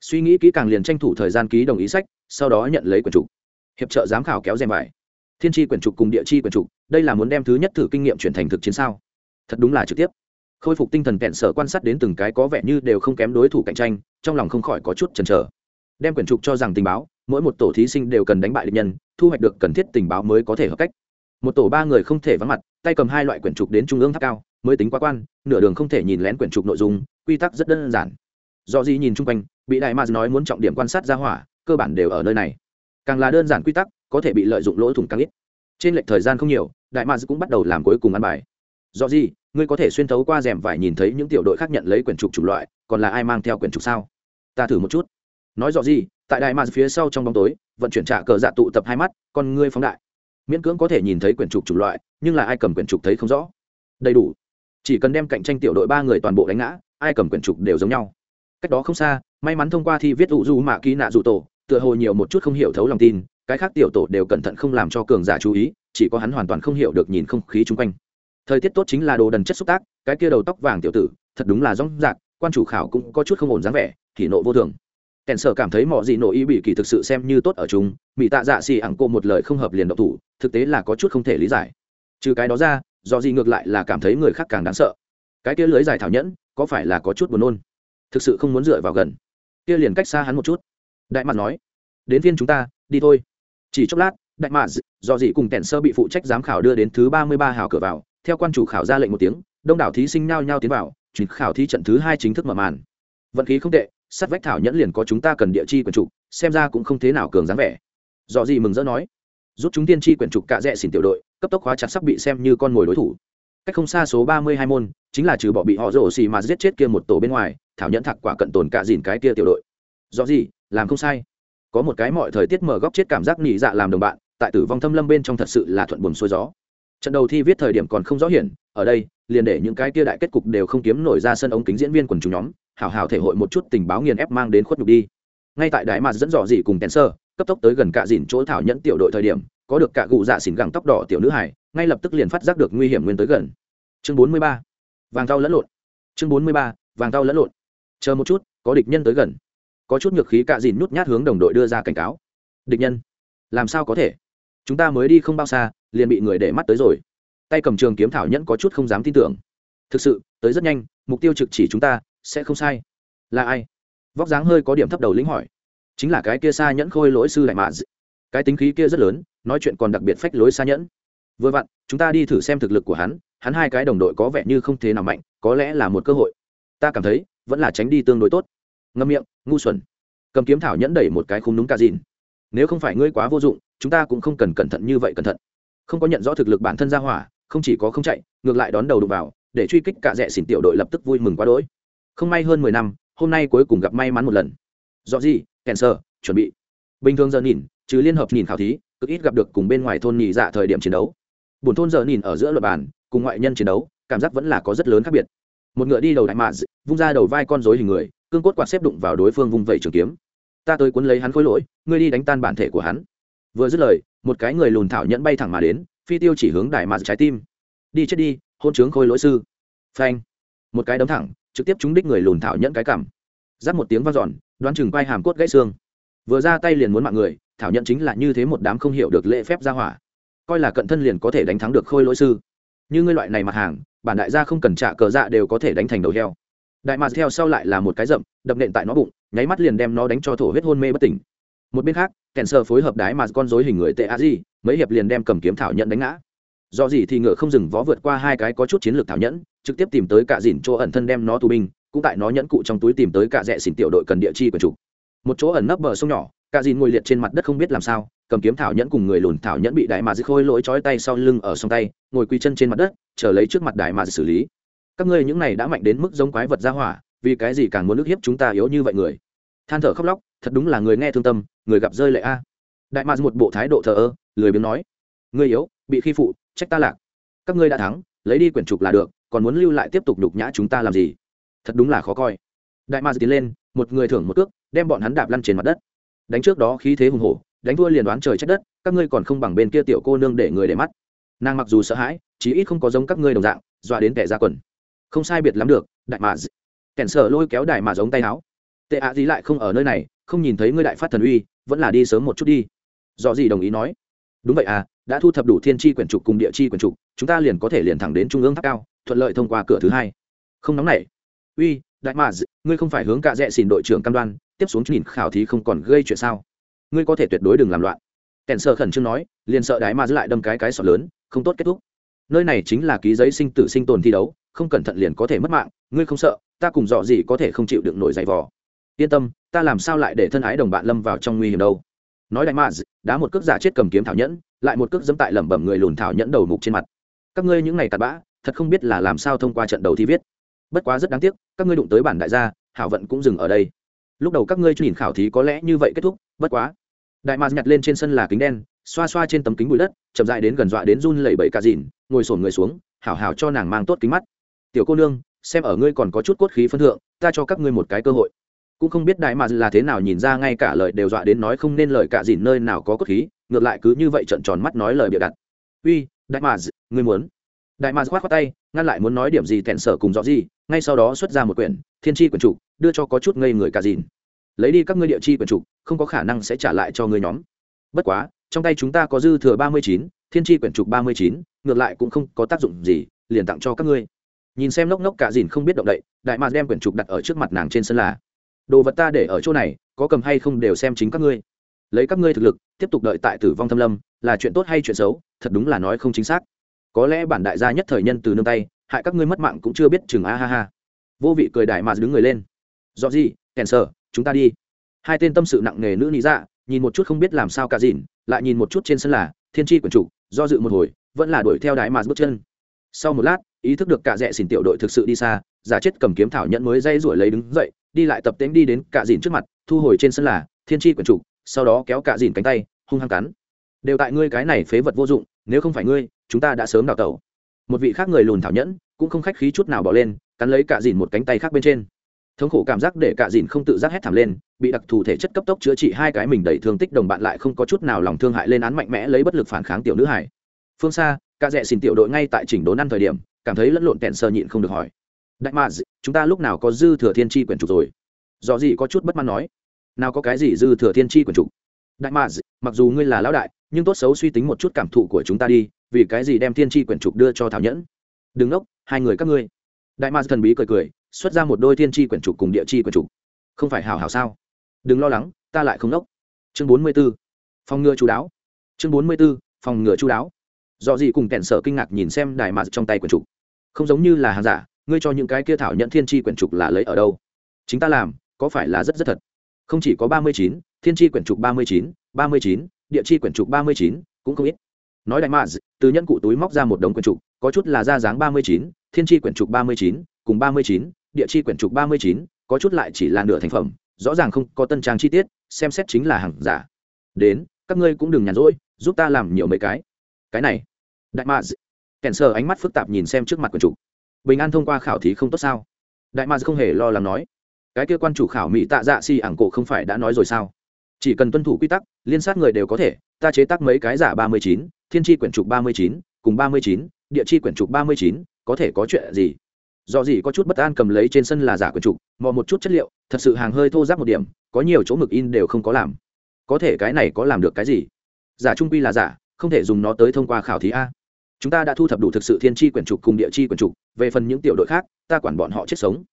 Suy nghĩ kỹ càng liền tranh thủ thời gian ký đồng ý sách, sau đó nhận lấy quyển trục. Hiệp trợ giám khảo kéo rèm vải thiên tri quyển trục cùng địa chi quyển trục, đây là muốn đem thứ nhất thử kinh nghiệm chuyển thành thực chiến sao? Thật đúng là trực tiếp. Khôi phục tinh thần kẹn sở quan sát đến từng cái có vẻ như đều không kém đối thủ cạnh tranh, trong lòng không khỏi có chút chần chờ. Đem quyển trục cho rằng tình báo, mỗi một tổ thí sinh đều cần đánh bại địch nhân, thu hoạch được cần thiết tình báo mới có thể hợp cách. Một tổ ba người không thể vắng mặt, tay cầm hai loại quyển trục đến trung ương tháp cao, mới tính quá quan, nửa đường không thể nhìn lén quyển trục nội dung, quy tắc rất đơn giản. Do gì nhìn chung quanh, bị đại mars nói muốn trọng điểm quan sát ra hỏa, cơ bản đều ở nơi này. Càng là đơn giản quy tắc, có thể bị lợi dụng lỗ thủng càng ít. Trên lệch thời gian không nhiều, đại mars cũng bắt đầu làm cuối cùng ăn bài do gì, ngươi có thể xuyên thấu qua rèm vải nhìn thấy những tiểu đội khác nhận lấy quyển trục chủng loại, còn là ai mang theo quyển trục sao? Ta thử một chút. Nói rõ gì, tại đại mạc phía sau trong bóng tối, vận chuyển trả cờ dạ tụ tập hai mắt, con ngươi phóng đại. Miễn cưỡng có thể nhìn thấy quyển trục chủng loại, nhưng là ai cầm quyển trục thấy không rõ? Đầy đủ. Chỉ cần đem cạnh tranh tiểu đội ba người toàn bộ đánh ngã, ai cầm quyển trục đều giống nhau. Cách đó không xa, may mắn thông qua thi viết ủ du mạ ký nạ dù tổ, tựa hồ nhiều một chút không hiểu thấu lòng tin, cái khác tiểu tổ đều cẩn thận không làm cho cường giả chú ý, chỉ có hắn hoàn toàn không hiểu được nhìn không khí chung quanh thời tiết tốt chính là đồ đần chất xúc tác, cái kia đầu tóc vàng tiểu tử, thật đúng là rong rạc, quan chủ khảo cũng có chút không ổn dáng vẻ, thì nộ vô thường. Kèn sở cảm thấy mọi gì nộ y bị kỳ thực sự xem như tốt ở chúng mỹ tạ dạ xì ẳng cô một lời không hợp liền độc thủ, thực tế là có chút không thể lý giải. Trừ cái đó ra, do gì ngược lại là cảm thấy người khác càng đáng sợ. Cái kia lưới dài thảo nhẫn, có phải là có chút buồn nôn? Thực sự không muốn dựa vào gần. Kia liền cách xa hắn một chút. Đại mặt nói, đến viên chúng ta, đi thôi. Chỉ chốc lát, đại mạc do dị cùng kèn sơ bị phụ trách giám khảo đưa đến thứ ba mươi ba hào cửa vào theo quan chủ khảo ra lệnh một tiếng, đông đảo thí sinh nhao nhao tiến vào, chuyển khảo thí trận thứ hai chính thức mở màn. Vận khí không tệ sắt vách thảo nhẫn liền có chúng ta cần địa chi quyển trục, xem ra cũng không thế nào cường dáng vẻ. Do gì mừng rỡ nói rút chúng tiên chi quyển trục cạ rẽ xỉn tiểu đội, cấp tốc hóa chặt sắp bị xem như con mồi đối thủ. Cách không xa số ba mươi hai môn, chính là trừ bỏ bị họ rổ xì mà giết chết kia một tổ bên ngoài, thảo nhẫn thạc quả cận tồn cạ dìn cái kia tiểu đội. Do gì làm không sai. Có một cái mọi thời tiết mở góc chết cảm giác nhị dạ làm đồng bạn, tại tử vong thâm lâm bên trong thật sự là thuận buồm xuôi gió trận đầu thi viết thời điểm còn không rõ hiển, ở đây, liền để những cái kia đại kết cục đều không kiếm nổi ra sân ống kính diễn viên quần chúng nhóm, hảo hảo thể hội một chút tình báo nghiền ép mang đến khuất nhục đi. Ngay tại đại mạt dẫn dò dị cùng tèn sơ cấp tốc tới gần cạ dìn chỗ thảo nhẫn tiểu đội thời điểm, có được cạ cụ dạ xỉn gẳng tóc đỏ tiểu nữ hải ngay lập tức liền phát giác được nguy hiểm nguyên tới gần. Chương bốn mươi ba, vàng tao lẫn lộn. Chương bốn mươi ba, vàng tao lẫn lộn. Chờ một chút, có địch nhân tới gần. Có chút nhược khí cạ dìn nhút nhát hướng đồng đội đưa ra cảnh cáo. Địch nhân, làm sao có thể? Chúng ta mới đi không bao xa, liền bị người để mắt tới rồi. Tay cầm trường kiếm thảo nhẫn có chút không dám tin tưởng. Thực sự, tới rất nhanh, mục tiêu trực chỉ chúng ta, sẽ không sai. Là ai? Vóc dáng hơi có điểm thấp đầu lĩnh hỏi. Chính là cái kia xa nhẫn khôi lỗi sư đại mạ cái tính khí kia rất lớn, nói chuyện còn đặc biệt phách lối xa nhẫn. Vừa vặn, chúng ta đi thử xem thực lực của hắn hắn hai cái đồng đội có vẻ như không thế nào mạnh, có lẽ là một cơ hội. Ta cảm thấy, vẫn là tránh đi tương đối tốt. Ngâm miệng, ngu xuẩn. Cầm kiếm thảo nhẫn đẩy một cái khung đúng ca dìn nếu không phải ngươi quá vô dụng, chúng ta cũng không cần cẩn thận như vậy cẩn thận. Không có nhận rõ thực lực bản thân ra hỏa, không chỉ có không chạy, ngược lại đón đầu đụng vào, để truy kích cả rẽ xỉn tiểu đội lập tức vui mừng quá đỗi. Không may hơn mười năm, hôm nay cuối cùng gặp may mắn một lần. Do gì, kèn sơ, chuẩn bị. Bình thường giờ nhìn chứ liên hợp nhìn khảo thí, cực ít gặp được cùng bên ngoài thôn nhì dạ thời điểm chiến đấu. Buồn thôn giờ nhìn ở giữa luật bàn, cùng ngoại nhân chiến đấu, cảm giác vẫn là có rất lớn khác biệt. Một ngựa đi đầu đại mạ vung ra đầu vai con rối hình người, cương cốt quạt xếp đụng vào đối phương vung vẩy trường kiếm ta tới cuốn lấy hắn khối lỗi, ngươi đi đánh tan bản thể của hắn. Vừa dứt lời, một cái người lùn thảo nhẫn bay thẳng mà đến, phi tiêu chỉ hướng đại mạ trái tim. Đi chết đi, hôn trướng khôi lỗi sư. Phanh. Một cái đấm thẳng, trực tiếp trúng đích người lùn thảo nhẫn cái cảm giáp một tiếng vang dọn, đoán chừng quay hàm cốt gãy xương. Vừa ra tay liền muốn mạng người, thảo nhẫn chính là như thế một đám không hiểu được lễ phép ra hỏa. Coi là cận thân liền có thể đánh thắng được khôi lỗi sư. Như ngươi loại này mặt hàng, bản đại gia không cần trả cờ dạ đều có thể đánh thành đầu heo đại mạc theo sau lại là một cái rậm, đập nện tại nó bụng, nháy mắt liền đem nó đánh cho thổ huyết hôn mê bất tỉnh. Một bên khác, kèn sơ phối hợp đái mà con dối hình người tệ a di, mấy hiệp liền đem cầm kiếm thảo nhận đánh ngã. Do gì thì ngựa không dừng vó vượt qua hai cái có chút chiến lược thảo nhẫn, trực tiếp tìm tới cả dìn chỗ ẩn thân đem nó tù binh, cũng tại nó nhẫn cụ trong túi tìm tới cả rẽ xỉn tiểu đội cần địa chi của chủ. Một chỗ ẩn nấp bờ sông nhỏ, cả dìn ngồi liệt trên mặt đất không biết làm sao, cầm kiếm thảo nhẫn cùng người lùn thảo nhẫn bị đại mà khôi lỗi chói tay sau lưng ở sông tay, ngồi quy chân trên mặt đất, chờ lấy trước mặt đại mà xử lý các ngươi những này đã mạnh đến mức giống quái vật ra hỏa, vì cái gì càng muốn nước hiếp chúng ta yếu như vậy người? Than thở khóc lóc, thật đúng là người nghe thương tâm, người gặp rơi lệ a. Đại mạc một bộ thái độ thờ ơ, lười biếng nói người yếu, bị khi phụ, trách ta lạc. Các ngươi đã thắng, lấy đi quyển trục là được, còn muốn lưu lại tiếp tục nhục nhã chúng ta làm gì? Thật đúng là khó coi. Đại mạc tiến lên, một người thưởng một cước, đem bọn hắn đạp lăn trên mặt đất. Đánh trước đó khí thế hùng hổ, đánh thua liền đoán trời trách đất, các ngươi còn không bằng bên kia tiểu cô nương để người để mắt. Nàng mặc dù sợ hãi, chí ít không có giống các ngươi đồng dạng, dọa đến kẻ ra quần không sai biệt lắm được, đại mà kẻn sợ lôi kéo đại mà giống tay áo. Tệ ạ gì lại không ở nơi này, không nhìn thấy ngươi đại phát thần uy, vẫn là đi sớm một chút đi. Do gì đồng ý nói. Đúng vậy à đã thu thập đủ thiên tri quyển trục cùng địa chi quyển trục, chúng ta liền có thể liền thẳng đến trung ương tháp cao, thuận lợi thông qua cửa thứ hai. Không nóng nảy. Uy, đại mà ngươi không phải hướng cạ rẽ xin đội trưởng cam đoan, tiếp xuống nhìn khảo thí không còn gây chuyện sao? Ngươi có thể tuyệt đối đừng làm loạn. Kèn sợ khẩn trương nói, liền sợ đái mà giữ lại đâm cái cái sọt lớn, không tốt kết thúc. Nơi này chính là ký giấy sinh tử sinh tồn thi đấu không cẩn thận liền có thể mất mạng, ngươi không sợ, ta cùng dọ gì có thể không chịu đựng nổi giày vò. Yên tâm, ta làm sao lại để thân ái đồng bạn lâm vào trong nguy hiểm đâu. Nói đại maz đá một cước giả chết cầm kiếm thảo nhẫn, lại một cước dẫm tại lẩm bẩm người lùn thảo nhẫn đầu mục trên mặt. Các ngươi những ngày tạt bã, thật không biết là làm sao thông qua trận đầu thi viết. Bất quá rất đáng tiếc, các ngươi đụng tới bản đại gia, hảo vận cũng dừng ở đây. Lúc đầu các ngươi nhìn khảo thí có lẽ như vậy kết thúc, bất quá. Đại maz nhặt lên trên sân là kính đen, xoa xoa trên tấm kính bụi đất, chậm dại đến gần dọa đến run lẩy bẩy cả dìn ngồi sổn người xuống, hảo hảo cho nàng mang tốt kính mắt tiểu cô nương, xem ở ngươi còn có chút cốt khí phân thượng, ta cho các ngươi một cái cơ hội. Cũng không biết đại mà là thế nào nhìn ra ngay cả lời đều dọa đến nói không nên lời cả dìn nơi nào có cốt khí, ngược lại cứ như vậy trận tròn mắt nói lời bịa đặt. Uy, đại mà, ngươi muốn. Đại mà khoát khoát tay, ngăn lại muốn nói điểm gì thẹn sở cùng rõ gì, ngay sau đó xuất ra một quyển, thiên tri quyển trục đưa cho có chút ngây người cả dìn. Lấy đi các ngươi địa chi quyển trục không có khả năng sẽ trả lại cho ngươi nhóm. Bất quá, trong tay chúng ta có dư thừa ba mươi chín, thiên tri quyển trục ba mươi chín, ngược lại cũng không có tác dụng gì, liền tặng cho các ngươi nhìn xem lốc ngốc cả dìn không biết động đậy, đại mạc đem quyển trục đặt ở trước mặt nàng trên sân là, đồ vật ta để ở chỗ này, có cầm hay không đều xem chính các ngươi. Lấy các ngươi thực lực, tiếp tục đợi tại tử vong thâm lâm, là chuyện tốt hay chuyện xấu, thật đúng là nói không chính xác. Có lẽ bản đại gia nhất thời nhân từ nương tay, hại các ngươi mất mạng cũng chưa biết chừng a ha ha. Vô vị cười đại mạc đứng người lên. Do gì, kèn sở, chúng ta đi. Hai tên tâm sự nặng nề nữ lý dạ nhìn một chút không biết làm sao cả dìn, lại nhìn một chút trên sân là, thiên tri quyển chủ do dự một hồi, vẫn là đuổi theo đại mạc bước chân sau một lát, ý thức được cả rẽ xỉn tiểu đội thực sự đi xa, giả chết cầm kiếm thảo nhận mới dây ruổi lấy đứng dậy, đi lại tập tễnh đi đến cả dìn trước mặt, thu hồi trên sân là thiên tri quyển chủ sau đó kéo cả dìn cánh tay, hung hăng cắn. Đều tại ngươi cái này phế vật vô dụng, nếu không phải ngươi, chúng ta đã sớm đào tẩu. Một vị khác người lùn thảo nhẫn, cũng không khách khí chút nào bỏ lên, cắn lấy cả dìn một cánh tay khác bên trên. Thống khổ cảm giác để cả dìn không tự giác hét thảm lên, bị đặc thù thể chất cấp tốc chữa trị hai cái mình đầy thương tích đồng bạn lại không có chút nào lòng thương hại lên án mạnh mẽ lấy bất lực phản kháng tiểu nữ hải. Phương xa cả rẽ xin tiểu đội ngay tại chỉnh đốn ăn thời điểm, cảm thấy lẫn lộn kẹn sơ nhịn không được hỏi. Đại mà chúng ta lúc nào có dư thừa thiên tri quyển trục rồi? Dò gì có chút bất mãn nói. Nào có cái gì dư thừa thiên tri quyển trục? Đại mà mặc dù ngươi là lão đại, nhưng tốt xấu suy tính một chút cảm thụ của chúng ta đi, vì cái gì đem thiên tri quyển trục đưa cho thảo nhẫn? Đừng ốc hai người các ngươi. Đại ma thần bí cười cười, xuất ra một đôi thiên tri quyển trục cùng địa chi quyển trục. Không phải hào hào sao? Đừng lo lắng, ta lại không ốc chương bốn mươi b ố phòng ngừa chú đáo. Chương bốn mươi b ố phòng ngừa chú đáo do gì cùng kẻn sở kinh ngạc nhìn xem đài mạt trong tay quyển trục. Không giống như là hàng giả, ngươi cho những cái kia thảo nhận thiên tri quyển trục là lấy ở đâu? Chính ta làm, có phải là rất rất thật? Không chỉ có ba mươi chín, thiên tri quyển trục ba mươi chín, ba mươi chín, địa chi quyển trục ba mươi chín, cũng không ít. Nói đại mạt, từ nhân cụ túi móc ra một đống quyển trục, có chút là ra dáng ba mươi chín, thiên tri quyển trục ba mươi chín, cùng ba mươi chín, địa chi quyển trục ba mươi chín, có chút lại chỉ là nửa thành phẩm, rõ ràng không có tân trang chi tiết, xem xét chính là hàng giả. Đến, các ngươi cũng đừng nhàn rỗi, giúp ta làm nhiều mấy cái. Cái này đại ma kèn sờ ánh mắt phức tạp nhìn xem trước mặt quần chủ. Bình an thông qua khảo thí không tốt sao? Đại ma không hề lo lắng nói. Cái kia quan chủ khảo mỹ tạ dạ si ảng cổ không phải đã nói rồi sao? Chỉ cần tuân thủ quy tắc, liên sát người đều có thể, ta chế tác mấy cái giả ba mươi chín, thiên tri quyển trục ba mươi chín, cùng ba mươi chín, địa chi quyển trục ba mươi chín, có thể có chuyện gì? Do gì có chút bất an cầm lấy trên sân là giả quyển trục, mò một chút chất liệu, thật sự hàng hơi thô giáp một điểm, có nhiều chỗ mực in đều không có làm. Có thể cái này có làm được cái gì? Giả trung quy là giả, không thể dùng nó tới thông qua khảo thí a chúng ta đã thu thập đủ thực sự thiên tri quyển trục cùng địa chi quyển trục, về phần những tiểu đội khác, ta quản bọn họ chết sống.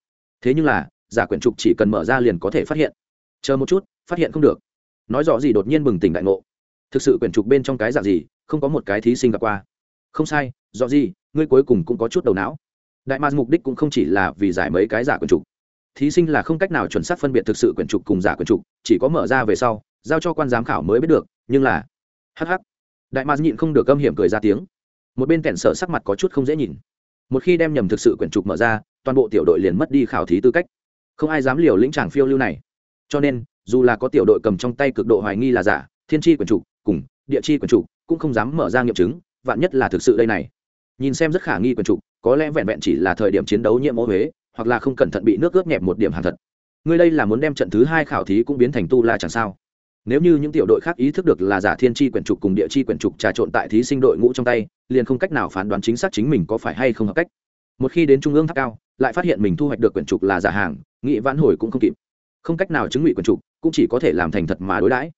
Thế nhưng là, giả quyển trục chỉ cần mở ra liền có thể phát hiện. Chờ một chút, phát hiện không được. Nói rõ gì đột nhiên bừng tỉnh đại ngộ. Thực sự quyển trục bên trong cái dạng gì, không có một cái thí sinh gặp qua. Không sai, rõ gì, ngươi cuối cùng cũng có chút đầu não. Đại mạc mục đích cũng không chỉ là vì giải mấy cái giả quyển trục. Thí sinh là không cách nào chuẩn xác phân biệt thực sự quyển trục cùng giả quyển trục, chỉ có mở ra về sau, giao cho quan giám khảo mới biết được, nhưng là hh đại mạc nhịn không được âm hiểm cười ra tiếng một bên kẹn sở sắc mặt có chút không dễ nhìn. Một khi đem nhầm thực sự quyển trục mở ra, toàn bộ tiểu đội liền mất đi khảo thí tư cách. Không ai dám liều lĩnh tràng phiêu lưu này. Cho nên, dù là có tiểu đội cầm trong tay cực độ hoài nghi là giả, thiên tri quyển trục, cùng địa chi quyển trục, cũng không dám mở ra nghiệm chứng, vạn nhất là thực sự đây này. Nhìn xem rất khả nghi quyển trục, có lẽ vẹn vẹn chỉ là thời điểm chiến đấu nhiễm ô huế, hoặc là không cẩn thận bị nước ướp nhẹp một điểm hàng thật. Ngươi đây là muốn đem trận thứ hai khảo thí cũng biến thành tu la chẳng sao? Nếu như những tiểu đội khác ý thức được là giả thiên tri quyển trục cùng địa chi quyển trục trà trộn tại thí sinh đội ngũ trong tay, liền không cách nào phán đoán chính xác chính mình có phải hay không hợp cách. Một khi đến trung ương tháp cao, lại phát hiện mình thu hoạch được quyển trục là giả hàng nghị vãn hồi cũng không kịp. Không cách nào chứng ngụy quyển trục, cũng chỉ có thể làm thành thật mà đối đãi.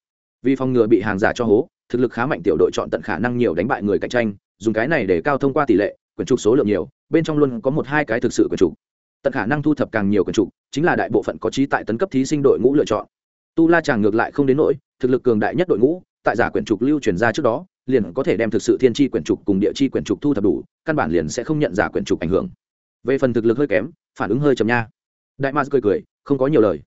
Vì phòng ngừa bị hàng giả cho hố, thực lực khá mạnh tiểu đội chọn tận khả năng nhiều đánh bại người cạnh tranh, dùng cái này để cao thông qua tỷ lệ, quyển trục số lượng nhiều, bên trong luôn có một hai cái thực sự quyển trục. Tận khả năng thu thập càng nhiều quyển trục, chính là đại bộ phận có trí tại tấn cấp thí sinh đội ngũ lựa chọn tu la chàng ngược lại không đến nỗi, thực lực cường đại nhất đội ngũ, tại giả quyển trục lưu truyền ra trước đó, liền có thể đem thực sự thiên tri quyển trục cùng địa chi quyển trục thu thập đủ, căn bản liền sẽ không nhận giả quyển trục ảnh hưởng. Về phần thực lực hơi kém, phản ứng hơi chậm nha. Đại mars cười cười, không có nhiều lời.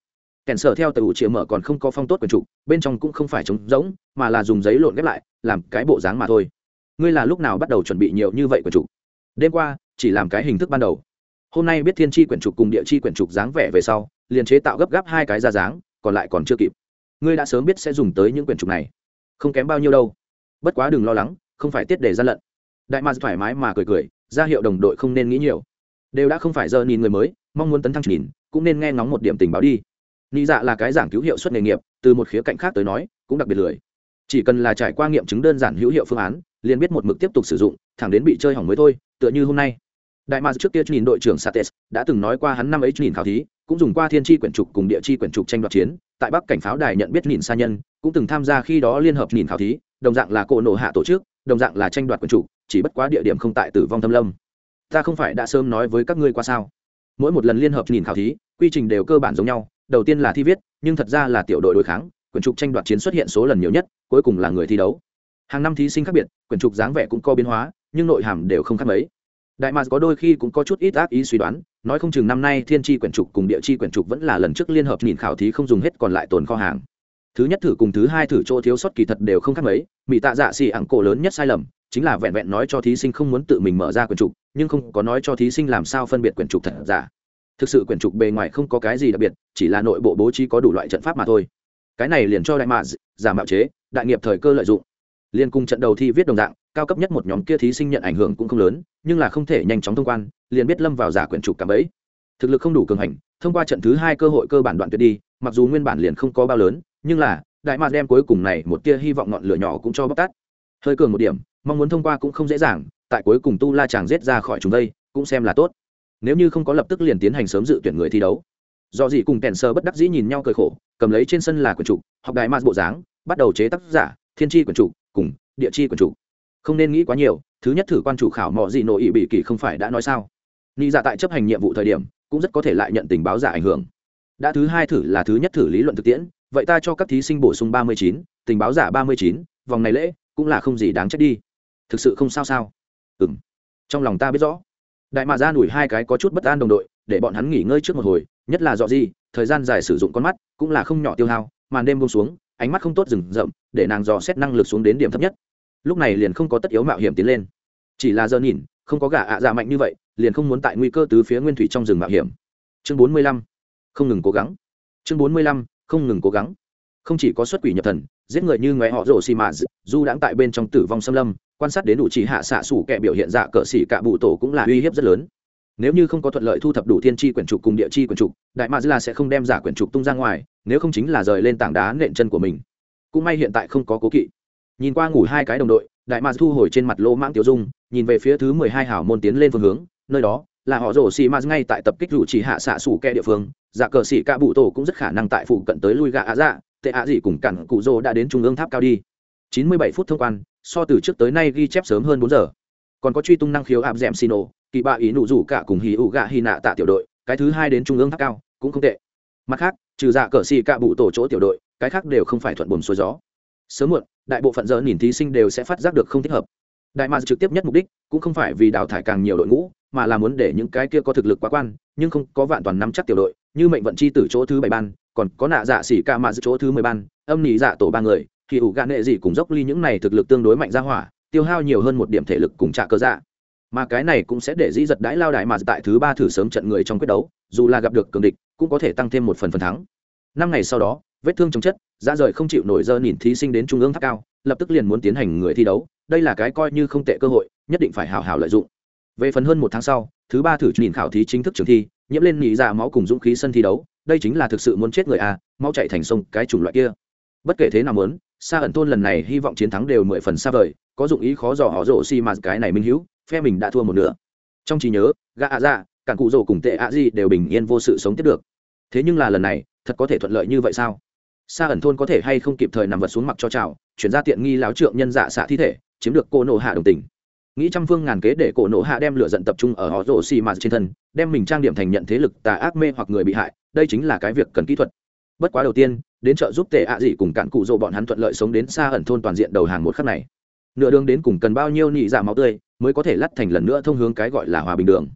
Kèn sở theo tàu chĩa mở còn không có phong tốt quyển trục, bên trong cũng không phải trống rỗng, mà là dùng giấy lộn ghép lại, làm cái bộ dáng mà thôi. Ngươi là lúc nào bắt đầu chuẩn bị nhiều như vậy quyển trục? Đêm qua, chỉ làm cái hình thức ban đầu. Hôm nay biết thiên tri quyển trục cùng địa chi quyển trục dáng vẻ về sau, liền chế tạo gấp gáp hai cái ra dáng còn lại còn chưa kịp. Ngươi đã sớm biết sẽ dùng tới những quyển trục này. Không kém bao nhiêu đâu. Bất quá đừng lo lắng, không phải tiết để gian lận. Đại mạc thoải mái mà cười cười, ra hiệu đồng đội không nên nghĩ nhiều. Đều đã không phải giờ nhìn người mới, mong muốn tấn thăng nhìn, cũng nên nghe ngóng một điểm tình báo đi. Nghĩ dạ là cái giảng cứu hiệu suất nghề nghiệp, từ một khía cạnh khác tới nói, cũng đặc biệt lười. Chỉ cần là trải qua nghiệm chứng đơn giản hữu hiệu phương án, liền biết một mực tiếp tục sử dụng, thẳng đến bị chơi hỏng mới thôi, tựa như hôm nay. Đại mạc trước kia nhìn đội trưởng sates, đã từng nói qua hắn năm ấy nhìn khảo thí cũng dùng qua thiên tri quyển trục cùng địa chi quyển trục tranh đoạt chiến, tại bắc cảnh pháo đài nhận biết nhìn xa nhân, cũng từng tham gia khi đó liên hợp nhìn khảo thí, đồng dạng là cỗ nổ hạ tổ chức, đồng dạng là tranh đoạt quyển trục, chỉ bất quá địa điểm không tại tử vong thâm lâm. Ta không phải đã sớm nói với các ngươi qua sao? Mỗi một lần liên hợp nhìn khảo thí, quy trình đều cơ bản giống nhau, đầu tiên là thi viết, nhưng thật ra là tiểu đội đối kháng, quyển trục tranh đoạt chiến xuất hiện số lần nhiều nhất, cuối cùng là người thi đấu. Hàng năm thí sinh khác biệt, quyển trục dáng vẻ cũng có biến hóa, nhưng nội hàm đều không khác mấy đại mạc có đôi khi cũng có chút ít ác ý suy đoán, nói không chừng năm nay thiên tri quyển trục cùng địa chi quyển trục vẫn là lần trước liên hợp nhìn khảo thí không dùng hết còn lại tồn kho hàng. Thứ nhất thử cùng thứ hai thử chỗ thiếu sót kỳ thật đều không khác mấy mỹ tạ dạ xì ảng cổ lớn nhất sai lầm, chính là vẹn vẹn nói cho thí sinh không muốn tự mình mở ra quyển trục, nhưng không có nói cho thí sinh làm sao phân biệt quyển trục thật giả. Thực sự quyển trục bề ngoài không có cái gì đặc biệt, chỉ là nội bộ bố trí có đủ loại trận pháp mà thôi. Cái này liền cho đại mạc giả mạo chế, đại nghiệp thời cơ lợi dụng. Liên cung trận đầu thi viết đồng dạng cao cấp nhất một nhóm kia thí sinh nhận ảnh hưởng cũng không lớn, nhưng là không thể nhanh chóng thông quan, liền biết lâm vào giả quyển trục cả bấy thực lực không đủ cường hành, thông qua trận thứ hai cơ hội cơ bản đoạn tuyệt đi, mặc dù nguyên bản liền không có bao lớn, nhưng là, đại mạc đem cuối cùng này một tia hy vọng ngọn lửa nhỏ cũng cho bóc tát. Hơi cường một điểm, mong muốn thông qua cũng không dễ dàng, tại cuối cùng tu la chàng giết ra khỏi chúng đây, cũng xem là tốt. Nếu như không có lập tức liền tiến hành sớm dự tuyển người thi đấu. Do gì cùng kèn sơ bất đắc dĩ nhìn nhau cười khổ, cầm lấy trên sân là quyển trục học đại mạc bộ dáng, bắt đầu chế tác giả, thiên tri quyển trục cùng địa chi quyển trục không nên nghĩ quá nhiều, thứ nhất thử quan chủ khảo mò gì nội ý bị kỳ không phải đã nói sao. Nghĩ giả dạ tại chấp hành nhiệm vụ thời điểm, cũng rất có thể lại nhận tình báo giả ảnh hưởng. Đã thứ hai thử là thứ nhất thử lý luận thực tiễn, vậy ta cho các thí sinh bổ sung ba mươi chín, tình báo giả ba mươi chín, vòng này lễ, cũng là không gì đáng trách đi. Thực sự không sao sao? Ừ m trong lòng ta biết rõ. Đại mạ ra đuổi hai cái có chút bất an đồng đội, để bọn hắn nghỉ ngơi trước một hồi, nhất là dọ gì thời gian dài sử dụng con mắt, cũng là không nhỏ tiêu hao, màn đêm bông xuống, ánh mắt không tốt rừng rậm, để nàng dò xét năng lực xuống đến điểm thấp nhất lúc này liền không có tất yếu mạo hiểm tiến lên. Chỉ là giờ nhìn, không có gà ạ dạ mạnh như vậy, liền không muốn tại nguy cơ từ phía nguyên thủy trong rừng mạo hiểm. Chương bốn mươi lăm, không ngừng cố gắng. Chương bốn mươi lăm, không ngừng cố gắng. Không chỉ có xuất quỷ nhập thần, giết người như ngoé họ rổ xì mà du đãng tại bên trong tử vong xâm lâm, quan sát đến đủ chỉ hạ xạ sủ kẻ biểu hiện dạ cỡ xỉ cả bụ tổ cũng là uy hiếp rất lớn. Nếu như không có thuận lợi thu thập đủ thiên tri quyển trục cùng địa chi quyển trục, đại mạc là sẽ không đem giả quyển trục tung ra ngoài, nếu không chính là rời lên tảng đá nện chân của mình. Cũng may hiện tại không có cố kỵ nhìn qua ngủ hai cái đồng đội, đại mạc thu hồi trên mặt lô mãng tiêu dung, nhìn về phía thứ mười hai hảo môn tiến lên phương hướng, nơi đó là họ rổ xì mạt ngay tại tập kích rủ chỉ hạ xạ sủ kẹ địa phương. Dạ cờ xì ca bụ tổ cũng rất khả năng tại phụ cận tới lui gạ ạ dạ tệ ạ gì cùng cặn cụ rô đã đến trung ương tháp cao đi. Chín mươi bảy phút thông quan, so từ trước tới nay ghi chép sớm hơn bốn giờ. Còn có truy tung năng khiếu áp d ẻ m xì nổ kỳ bạ ý nụ rủ cả cùng hì ụ gạ hy nạ tạ tiểu đội, cái thứ hai đến trung ương tháp cao, cũng không tệ. Mặt khác, trừ dạ cờ xì cạ bụ tổ chỗ tiểu đội, cái khác đều không phải thuận buồm xuôi gió. Sớm muộn đại bộ phận giờ nhìn thí sinh đều sẽ phát giác được không thích hợp. Đại mạc trực tiếp nhất mục đích cũng không phải vì đào thải càng nhiều đội ngũ, mà là muốn để những cái kia có thực lực quá quan, nhưng không có vạn toàn nắm chắc tiểu đội, như mệnh vận chi tử chỗ thứ bảy ban, còn có nạ dạ xỉ ca mạ chỗ thứ mười ban, âm nhị dạ tổ ba người, thì ủ gạn nệ gì cùng dốc ly những này thực lực tương đối mạnh ra hỏa, tiêu hao nhiều hơn một điểm thể lực cùng trả cơ dạ. Mà cái này cũng sẽ để dĩ giật đãi lao đại mà tại thứ ba thử sớm trận người trong quyết đấu, dù là gặp được cường địch, cũng có thể tăng thêm một phần phần thắng. Năm ngày sau đó, vết thương chống chất ra rời không chịu nổi dơ nhìn thí sinh đến trung ương tháp cao, lập tức liền muốn tiến hành người thi đấu. Đây là cái coi như không tệ cơ hội, nhất định phải hào hào lợi dụng. Về phần hơn một tháng sau, thứ ba thử nhìn khảo thí chính thức trường thi, nhiễm lên nhị dạ máu cùng dũng khí sân thi đấu. Đây chính là thực sự muốn chết người a máu chạy thành sông, cái chủng loại kia. Bất kể thế nào muốn xa ẩn thôn lần này hy vọng chiến thắng đều mười phần xa vời, có dụng ý khó dò họ rộ xi mà cái này minh hữu, phe mình đã thua một nửa. Trong trí nhớ, gã ạ dạ cản cụ rộ cùng tệ ạ gì đều bình yên vô sự sống tiếp được. Thế nhưng là lần này, thật có thể thuận lợi như vậy sao? Xa ẩn thôn có thể hay không kịp thời nằm vật xuống mặt cho trào, chuyển ra tiện nghi láo trượng nhân dạ xạ thi thể chiếm được cô nộ hạ đồng tình. Nghĩ trăm phương ngàn kế để cổ nộ hạ đem lửa giận tập trung ở họ rổ xì mạt trên thân đem mình trang điểm thành nhận thế lực tà ác mê hoặc người bị hại đây chính là cái việc cần kỹ thuật. Bất quá đầu tiên đến chợ giúp tệ ạ dị cùng cạn cụ rộ bọn hắn thuận lợi sống đến xa ẩn thôn toàn diện đầu hàng một khắc này. Nửa đường đến cùng cần bao nhiêu nhị dạ máu tươi mới có thể lắt thành lần nữa thông hướng cái gọi là hòa bình đường.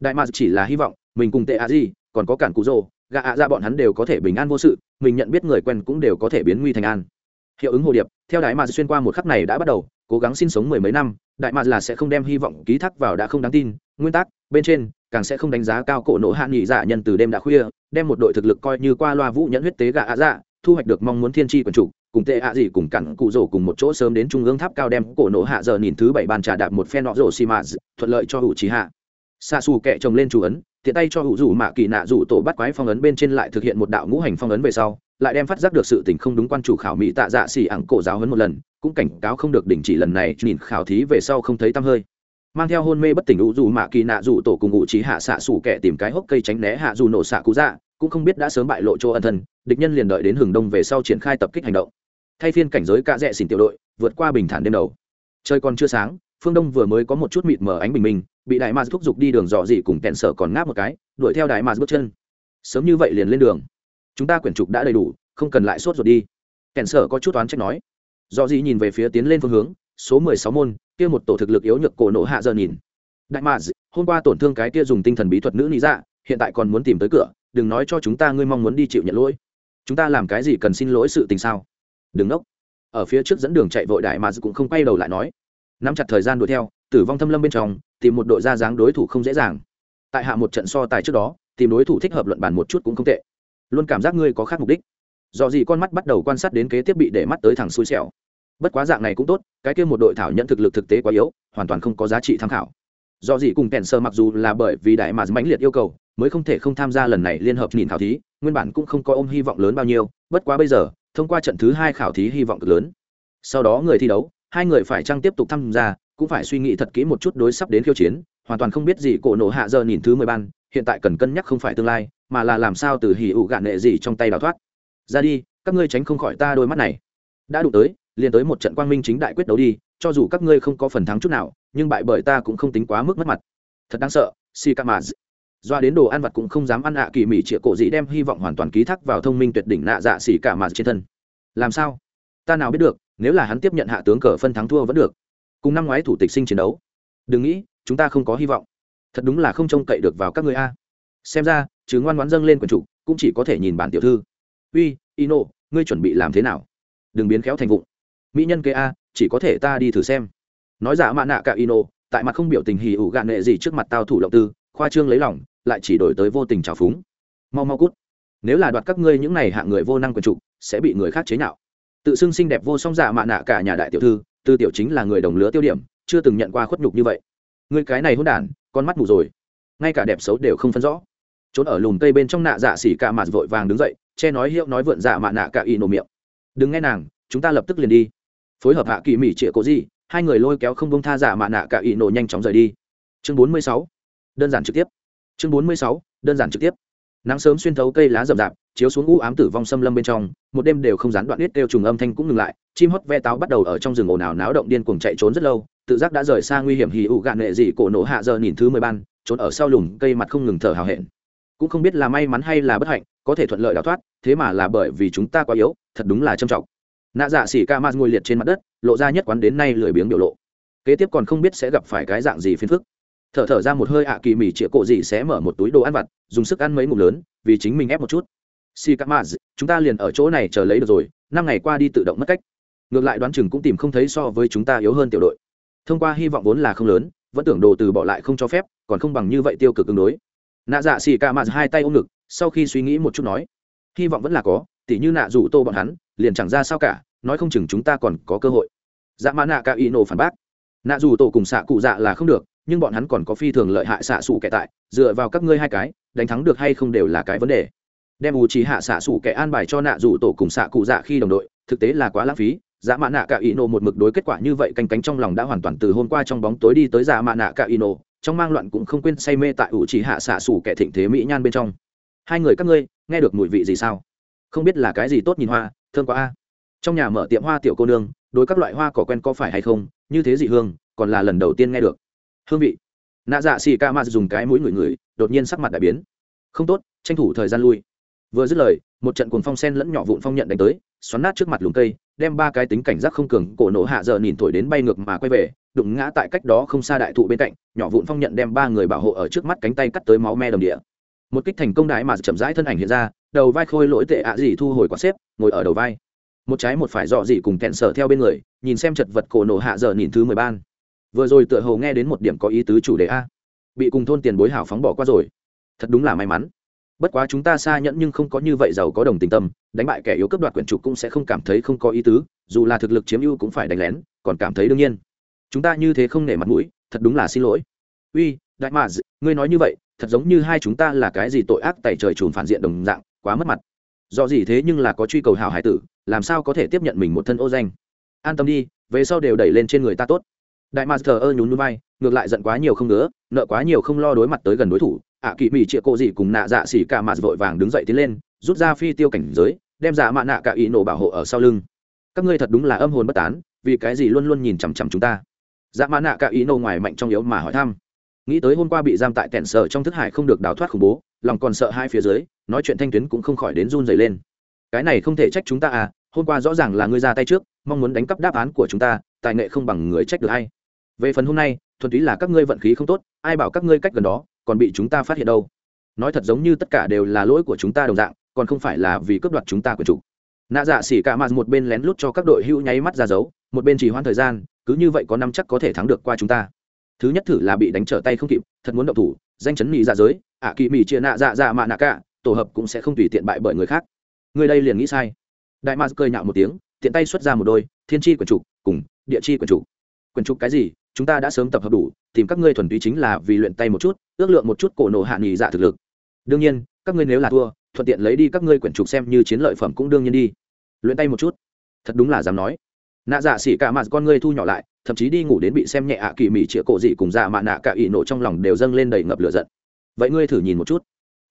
Đại mạc chỉ là hy vọng mình cùng tệ ạ dị còn có cản cụ rộ gạ ạ ra bọn hắn đều có thể bình an vô sự, mình nhận biết người quen cũng đều có thể biến nguy thành an. Hiệu ứng hồ điệp, theo đại mà xuyên qua một khắc này đã bắt đầu, cố gắng sinh sống mười mấy năm, đại mà là sẽ không đem hy vọng ký thác vào đã không đáng tin, nguyên tắc, bên trên, càng sẽ không đánh giá cao cổ nổ hạ nghị dạ nhân từ đêm đã khuya, đem một đội thực lực coi như qua loa vũ nhẫn huyết tế gạ ạ dạ thu hoạch được mong muốn thiên tri quần chủ, cùng tệ ạ gì cùng cặn cụ rổ cùng một chỗ sớm đến trung ương tháp cao đem cổ nổ hạ giờ nhìn thứ bảy bàn trà đạp một phen nọ rổ xi mạ thuận lợi cho hữu trí hạ. Xa xù kẹ trồng lên chủ ấn tiện tay cho hữu rủ mạ kỳ nạ rủ tổ bắt quái phong ấn bên trên lại thực hiện một đạo ngũ hành phong ấn về sau, lại đem phát giác được sự tình không đúng quan chủ khảo mỹ tạ dạ xỉ ẳng cổ giáo hơn một lần, cũng cảnh cáo không được đình chỉ lần này, nhìn khảo thí về sau không thấy tăm hơi. Mang theo hôn mê bất tỉnh hữu dù mạ kỳ nạ dù tổ cùng ngụ trí hạ xạ xủ kẻ tìm cái hốc cây tránh né hạ dù nổ xạ cú dạ cũng không biết đã sớm bại lộ chỗ ân thân, địch nhân liền đợi đến hừng đông về sau triển khai tập kích hành động. Thay phiên cảnh giới cạ rẽ xỉn tiểu đội, vượt qua bình thản đêm đầu. Trời còn chưa sáng, phương đông vừa mới có một chút mịt mờ ánh bình minh bị đại mars thúc giục đi đường dò dỉ cùng kẹn sở còn ngáp một cái, đuổi theo đại mars bước chân. Sớm như vậy liền lên đường. Chúng ta quyển trục đã đầy đủ, không cần lại sốt ruột đi. Kẹn sở có chút toán trách nói. Dò dỉ nhìn về phía tiến lên phương hướng, số mười sáu môn, kia một tổ thực lực yếu nhược cổ nổ hạ giờ nhìn. Đại mars hôm qua tổn thương cái kia dùng tinh thần bí thuật nữ lý dạ hiện tại còn muốn tìm tới cửa, đừng nói cho chúng ta ngươi mong muốn đi chịu nhận lỗi. Chúng ta làm cái gì cần xin lỗi sự tình sao? Đừng nốc. Ở phía trước dẫn đường chạy vội đại mà cũng không quay đầu lại nói. Nắm chặt thời gian đuổi theo, tử vong thâm lâm bên trong tìm một đội ra dáng đối thủ không dễ dàng. Tại hạ một trận so tài trước đó, tìm đối thủ thích hợp luận bàn một chút cũng không tệ. Luôn cảm giác ngươi có khác mục đích. Do gì con mắt bắt đầu quan sát đến kế tiếp bị để mắt tới thằng xui xẻo. Bất quá dạng này cũng tốt, cái kia một đội thảo nhận thực lực thực tế quá yếu, hoàn toàn không có giá trị tham khảo. Do gì cùng kèn sơ mặc dù là bởi vì đại mà mãnh liệt yêu cầu, mới không thể không tham gia lần này liên hợp nhìn khảo thí, nguyên bản cũng không có ôm hy vọng lớn bao nhiêu, bất quá bây giờ, thông qua trận thứ hai khảo thí hy vọng cực lớn. Sau đó người thi đấu, hai người phải chăng tiếp tục tham gia cũng phải suy nghĩ thật kỹ một chút đối sắp đến khiêu chiến, hoàn toàn không biết gì cổ nổ hạ giờ nhìn thứ mười ban, hiện tại cần cân nhắc không phải tương lai, mà là làm sao từ hỉ ụ gạn nệ gì trong tay đào thoát. Ra đi, các ngươi tránh không khỏi ta đôi mắt này. Đã đụng tới, liền tới một trận quang minh chính đại quyết đấu đi, cho dù các ngươi không có phần thắng chút nào, nhưng bại bởi ta cũng không tính quá mức mất mặt. Thật đáng sợ si kamaz doa đến đồ ăn vặt cũng không dám ăn ạ kỳ mỹ chĩa cổ dĩ đem hy vọng hoàn toàn ký thác vào thông minh tuyệt đỉnh nạ dạ xỉ cả mà trên thân. Làm sao? Ta nào biết được, nếu là hắn tiếp nhận hạ tướng cờ phân thắng thua vẫn được cùng năm ngoái thủ tịch sinh chiến đấu. Đừng nghĩ, chúng ta không có hy vọng. Thật đúng là không trông cậy được vào các người a. Xem ra, chứ ngoan ngoãn dâng lên quần chủ, cũng chỉ có thể nhìn bản tiểu thư. Uy, ino, ngươi chuẩn bị làm thế nào? Đừng biến khéo thành vụng. Mỹ nhân kê a, chỉ có thể ta đi thử xem. Nói giả mạ nạ cả ino, tại mặt không biểu tình hì ủ gạn nệ gì trước mặt tao thủ động tư, khoa trương lấy lòng, lại chỉ đổi tới vô tình trào phúng. Mau mau cút. Nếu là đoạt các ngươi những này hạng người vô năng quần trục sẽ bị người khác chế nhạo. Tự xưng xinh đẹp vô song giả mạ nạ cả nhà đại tiểu thư tư tiểu chính là người đồng lứa tiêu điểm, chưa từng nhận qua khuất nhục như vậy. Người cái này hôn đản, con mắt mù rồi. Ngay cả đẹp xấu đều không phân rõ. Trốn ở lùm cây bên trong nạ dạ xỉ cả mặt vội vàng đứng dậy, che nói hiệu nói vượn dạ mạ nạ cả y nổ miệng. Đừng nghe nàng, chúng ta lập tức liền đi. Phối hợp hạ kỳ mỹ trịa cố gì hai người lôi kéo không bông tha dạ mạ nạ cả y nổ nhanh chóng rời đi. Chương bốn mươi sáu. Đơn giản trực tiếp. Chương bốn mươi sáu. Đơn giản trực tiếp. Nắng sớm xuyên thấu cây lá rậm rạp chiếu xuống u ám tử vong xâm lâm bên trong, một đêm đều không gián đoạn ít kêu trùng âm thanh cũng ngừng lại, chim hót ve táo bắt đầu ở trong rừng ồn ào náo động điên cuồng chạy trốn rất lâu, tự giác đã rời xa nguy hiểm hì ụ gạn nệ dị cổ nổ hạ giờ nhìn thứ mười ban, trốn ở sau lùm, cây mặt không ngừng thở hào hẹn. Cũng không biết là may mắn hay là bất hạnh, có thể thuận lợi đào thoát, thế mà là bởi vì chúng ta quá yếu, thật đúng là trầm trọng. Nạ dạ xỉ ca ma ngồi liệt trên mặt đất, lộ ra nhất quán đến nay lười biếng biểu lộ. Kế tiếp còn không biết sẽ gặp phải cái dạng gì phiền phức. Thở thở ra một hơi ạ, kỳ mỉ chĩa cổ gì sẽ mở một túi đồ ăn vặt, dùng sức ăn mấy ngụm lớn, vì chính mình ép một chút si c a chúng ta liền ở chỗ này chờ lấy được rồi, năm ngày qua đi tự động mất cách. Ngược lại đoán chừng cũng tìm không thấy so với chúng ta yếu hơn tiểu đội. Thông qua hy vọng vốn là không lớn, vẫn tưởng đồ từ bỏ lại không cho phép, còn không bằng như vậy tiêu cực tương đối. Nạ dạ xì ca mạt hai tay ôm ngực, sau khi suy nghĩ một chút nói, hy vọng vẫn là có, tỉ như nạ rủ tô bọn hắn, liền chẳng ra sao cả, nói không chừng chúng ta còn có cơ hội. Dạ mã nạ ca y nổ phản bác, nạ dù tổ cùng xạ cụ dạ là không được, nhưng bọn hắn còn có phi thường lợi hại xạ xù kẻ tại, dựa vào các ngươi hai cái, đánh thắng được hay không đều là cái vấn đề đem u trí hạ xạ xủ kẻ an bài cho nạ dù tổ cùng xạ cụ dạ khi đồng đội, thực tế là quá lãng phí dạ mạ nạ cả y nổ một mực đối kết quả như vậy canh cánh trong lòng đã hoàn toàn từ hôm qua trong bóng tối đi tới dạ mạ nạ cả y nổ trong mang loạn cũng không quên say mê tại ủ trí hạ xạ xủ kẻ thịnh thế mỹ nhan bên trong. Hai người các ngươi, nghe được mùi vị gì sao? Không biết là cái gì tốt nhìn hoa thương quá a. Trong nhà mở tiệm hoa tiểu cô nương, đối các loại hoa cỏ quen có phải hay không, như thế dị hương, còn là lần đầu tiên nghe được. Hương vị. Nạ dạ xì ca ma dùng cái mũi ngửi ngửi, đột nhiên sắc mặt đại biến. Không tốt, tranh thủ thời gian lui vừa dứt lời, một trận cuồng phong sen lẫn nhỏ vụn phong nhận đánh tới, xoắn nát trước mặt lùm cây, đem ba cái tính cảnh giác không cường cổ nổ hạ giờ nhìn thổi đến bay ngược mà quay về, đụng ngã tại cách đó không xa đại thụ bên cạnh, nhỏ vụn phong nhận đem ba người bảo hộ ở trước mắt cánh tay cắt tới máu me đồng địa. Một kích thành công đại mà chậm rãi thân ảnh hiện ra, đầu vai khôi lỗi tệ ạ gì thu hồi quả xếp, ngồi ở đầu vai. Một trái một phải dọ gì cùng kẹn sở theo bên người, nhìn xem chật vật cổ nổ hạ giờ nhìn thứ mười ban vừa rồi tựa hồ nghe đến một điểm có ý tứ chủ đề a. Bị cùng thôn tiền bối hảo phóng bỏ qua rồi. Thật đúng là may mắn bất quá chúng ta xa nhẫn nhưng không có như vậy giàu có đồng tình tâm, đánh bại kẻ yếu cấp đoạt quyển trục cũng sẽ không cảm thấy không có ý tứ, dù là thực lực chiếm ưu cũng phải đánh lén, còn cảm thấy đương nhiên. Chúng ta như thế không nể mặt mũi, thật đúng là xin lỗi. Uy, đại mạc ngươi nói như vậy, thật giống như hai chúng ta là cái gì tội ác tại trời trùn phản diện đồng dạng, quá mất mặt. Do gì thế nhưng là có truy cầu hào hải tử, làm sao có thể tiếp nhận mình một thân ô danh? An tâm đi, về sau đều đẩy lên trên người ta tốt. Đại mạc thờ ơ nhún núi bay ngược lại giận quá nhiều không nữa nợ quá nhiều không lo đối mặt tới gần đối thủ ạ à, kỵ mỹ chĩa cộ gì cùng nạ dạ xỉ cả mạt vội vàng đứng dậy tiến lên rút ra phi tiêu cảnh giới đem dạ mạ nạ cả ý nổ bảo hộ ở sau lưng. Các ngươi thật đúng là âm hồn bất tán vì cái gì luôn luôn nhìn chằm chằm chúng ta? Dạ mạ nạ cả ý nổ ngoài mạnh trong yếu mà hỏi thăm. Nghĩ tới hôm qua bị giam tại tẻn sở trong thức hải không được đào thoát khủng bố lòng còn sợ hai phía dưới nói chuyện thanh tuyến cũng không khỏi đến run dày lên. Cái này không thể trách chúng ta à hôm qua rõ ràng là ngươi ra tay trước mong muốn đánh cắp đáp án của chúng ta tài nghệ không bằng người trách được hay về phần hôm nay thuần túy là các ngươi vận khí không tốt ai bảo các ngươi cách gần đó còn bị chúng ta phát hiện đâu. Nói thật giống như tất cả đều là lỗi của chúng ta đồng dạng, còn không phải là vì cướp đoạt chúng ta của chủ. Nạ dạ xỉ cả mặt một bên lén lút cho các đội hữu nháy mắt ra dấu, một bên chỉ hoãn thời gian, cứ như vậy có năm chắc có thể thắng được qua chúng ta. Thứ nhất thử là bị đánh trở tay không kịp, thật muốn động thủ, danh chấn mỹ dạ giới, ạ kỳ mỹ chia nạ dạ dạ mạ nạ cả, tổ hợp cũng sẽ không tùy tiện bại bởi người khác. Người đây liền nghĩ sai. Đại mars cười nhạo một tiếng, tiện tay xuất ra một đôi, thiên tri quyển trục cùng địa chi quyển trục quyển trục cái gì? Chúng ta đã sớm tập hợp đủ, tìm các ngươi thuần túy chính là vì luyện tay một chút, ước lượng một chút cổ nổ hạ nghỉ dạ thực lực. Đương nhiên, các ngươi nếu là thua, thuận tiện lấy đi các ngươi quyển trục xem như chiến lợi phẩm cũng đương nhiên đi. Luyện tay một chút. Thật đúng là dám nói. Nạ dạ xỉ cả mặt con ngươi thu nhỏ lại, thậm chí đi ngủ đến bị xem nhẹ ạ kỳ mỹ chĩa cổ dị cùng dạ mạ nạ cả ỵ nổ trong lòng đều dâng lên đầy ngập lửa giận. Vậy ngươi thử nhìn một chút.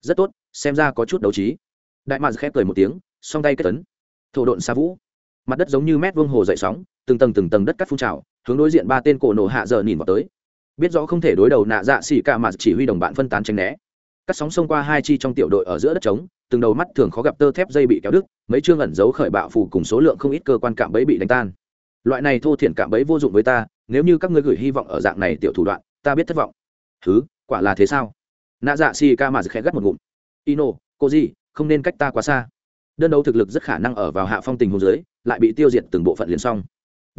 Rất tốt, xem ra có chút đấu trí. Đại mạn khép cười một tiếng, song tay kết tấn thổ độn xa vũ. Mặt đất giống như mét vuông hồ dậy sóng, từng tầng từng tầng đất cắt phun trào hướng đối diện ba tên cổ nổ hạ giờ nhìn vào tới. Biết rõ không thể đối đầu nạ dạ xỉ cả mà chỉ huy đồng bạn phân tán tranh né. Cắt sóng xông qua hai chi trong tiểu đội ở giữa đất trống, từng đầu mắt thường khó gặp tơ thép dây bị kéo đứt, mấy chương ẩn giấu khởi bạo phù cùng số lượng không ít cơ quan cạm bẫy bị đánh tan. Loại này thô thiển cạm bẫy vô dụng với ta, nếu như các ngươi gửi hy vọng ở dạng này tiểu thủ đoạn, ta biết thất vọng. Thứ quả là thế sao? Nạ dạ xì ca mà khẽ gắt một ngụm. Ino, cô gì, không nên cách ta quá xa. Đơn đấu thực lực rất khả năng ở vào hạ phong tình hồ dưới, lại bị tiêu diệt từng bộ phận liền xong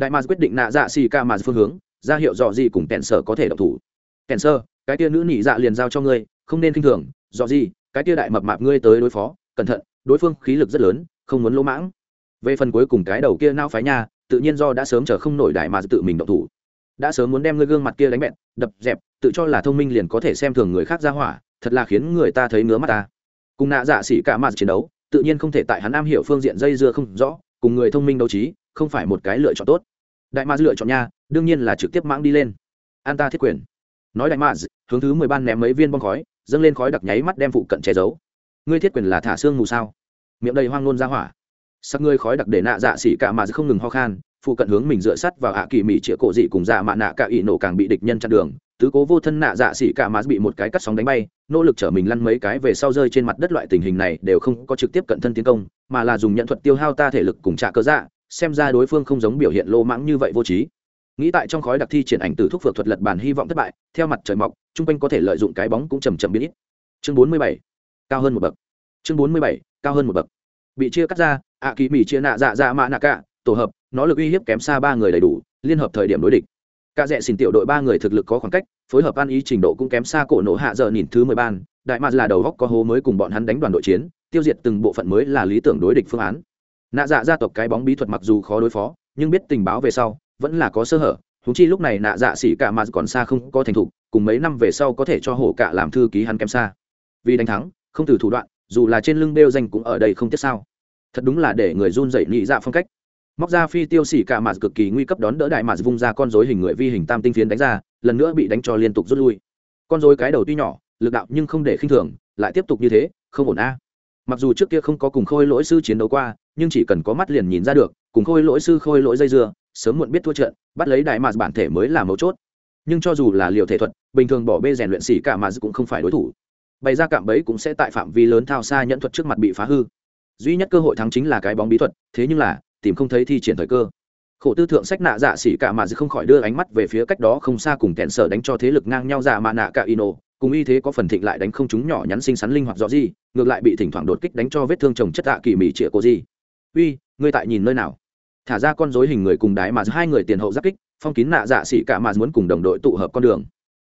đại mars quyết định nạ dạ xì ca mà phương hướng, ra hiệu dò gì cùng kèn sở có thể độc thủ. Kèn sơ cái tia nữ nhị dạ liền giao cho ngươi, không nên k i n h thường. Dò gì, cái tia đại mập mạp ngươi tới đối phó, cẩn thận, đối phương khí lực rất lớn, không muốn lỗ mãng. Về phần cuối cùng cái đầu kia nao phái nha, tự nhiên do đã sớm chờ không nổi đại mà tự mình động thủ. Đã sớm muốn đem ngươi gương mặt kia đánh bẹn, đập dẹp, tự cho là thông minh liền có thể xem thường người khác ra hỏa, thật là khiến người ta thấy ngứa mắt ta. Cùng nạ dạ xỉ cả mặt chiến đấu, tự nhiên không thể tại hắn am hiểu phương diện dây dưa không rõ, cùng người thông minh đấu trí, không phải một cái lựa chọn tốt đại ma lựa chọn nha, đương nhiên là trực tiếp mãng đi lên. An ta thiết quyền. Nói đại ma hướng thứ mười ban ném mấy viên bom khói, dâng lên khói đặc nháy mắt đem phụ cận che giấu. Ngươi thiết quyền là thả xương mù sao? Miệng đầy hoang nôn ra hỏa. Sắc ngươi khói đặc để nạ dạ xỉ cả mà không ngừng ho khan, phụ cận hướng mình dựa sắt vào ạ kỳ mỹ chĩa cổ dị cùng dạ mạ nạ cả ỷ nổ càng bị địch nhân chặn đường. Tứ cố vô thân nạ dạ xỉ cả mà bị một cái cắt sóng đánh bay, nỗ lực chở mình lăn mấy cái về sau rơi trên mặt đất loại tình hình này đều không có trực tiếp cận thân tiến công, mà là dùng nhận thuật tiêu hao ta thể lực cùng trả cơ dạ xem ra đối phương không giống biểu hiện lô mãng như vậy vô trí. Nghĩ tại trong khói đặc thi triển ảnh từ thuốc phược thuật lật bản hy vọng thất bại, theo mặt trời mọc, chung quanh có thể lợi dụng cái bóng cũng chầm chậm biến ít. Chương bốn mươi bảy, cao hơn một bậc. Chương bốn mươi bảy, cao hơn một bậc. Bị chia cắt ra ạ kỳ mỹ chia nạ dạ dạ mạ nạ cả, tổ hợp, nó lực uy hiếp kém xa ba người đầy đủ, liên hợp thời điểm đối địch. Cả rẽ xin tiểu đội ba người thực lực có khoảng cách, phối hợp ăn ý trình độ cũng kém xa cổ nổ hạ giờ nhìn thứ mười ban, đại mạc là đầu góc có hố mới cùng bọn hắn đánh đoàn đội chiến, tiêu diệt từng bộ phận mới là lý tưởng đối địch phương án nạ dạ gia tộc cái bóng bí thuật mặc dù khó đối phó, nhưng biết tình báo về sau, vẫn là có sơ hở. Thú chi lúc này nạ dạ xỉ cả mà còn xa không có thành thục, cùng mấy năm về sau có thể cho hổ cả làm thư ký hắn kém xa. Vì đánh thắng, không từ thủ đoạn, dù là trên lưng đeo danh cũng ở đây không tiếc sao. Thật đúng là để người run dậy nhị dạ phong cách. Móc ra phi tiêu xỉ cả mà cực kỳ nguy cấp đón đỡ đại mà vung ra con dối hình người vi hình tam tinh phiến đánh ra, lần nữa bị đánh cho liên tục rút lui. Con dối cái đầu tuy nhỏ, lực đạo nhưng không để khinh thường, lại tiếp tục như thế, không ổn a mặc dù trước kia không có cùng khôi lỗi sư chiến đấu qua, nhưng chỉ cần có mắt liền nhìn ra được, cùng khôi lỗi sư, khôi lỗi dây dưa, sớm muộn biết thua trận, bắt lấy đại mạt bản thể mới là mấu chốt. Nhưng cho dù là liều thể thuật, bình thường bỏ bê rèn luyện xỉ cả mà cũng không phải đối thủ. Bày ra cạm bẫy cũng sẽ tại phạm vi lớn thao xa nhận thuật trước mặt bị phá hư. Duy nhất cơ hội thắng chính là cái bóng bí thuật, thế nhưng là, tìm không thấy thi triển thời cơ. Khổ tư thượng sách nạ dạ xỉ cả mà không khỏi đưa ánh mắt về phía cách đó không xa cùng kẹn sở đánh cho thế lực ngang nhau dạ mà nạ cả ino cùng y thế có phần thịnh lại đánh không chúng nhỏ nhắn xinh xắn linh hoạt rõ gì, ngược lại bị thỉnh thoảng đột kích đánh cho vết thương chồng chất tạ kỳ mỹ trịa cô gì. Uy, ngươi tại nhìn nơi nào? Thả ra con dối hình người cùng đái mà hai người tiền hậu giáp kích, phong kín nạ dạ xỉ cả mà muốn cùng đồng đội tụ hợp con đường.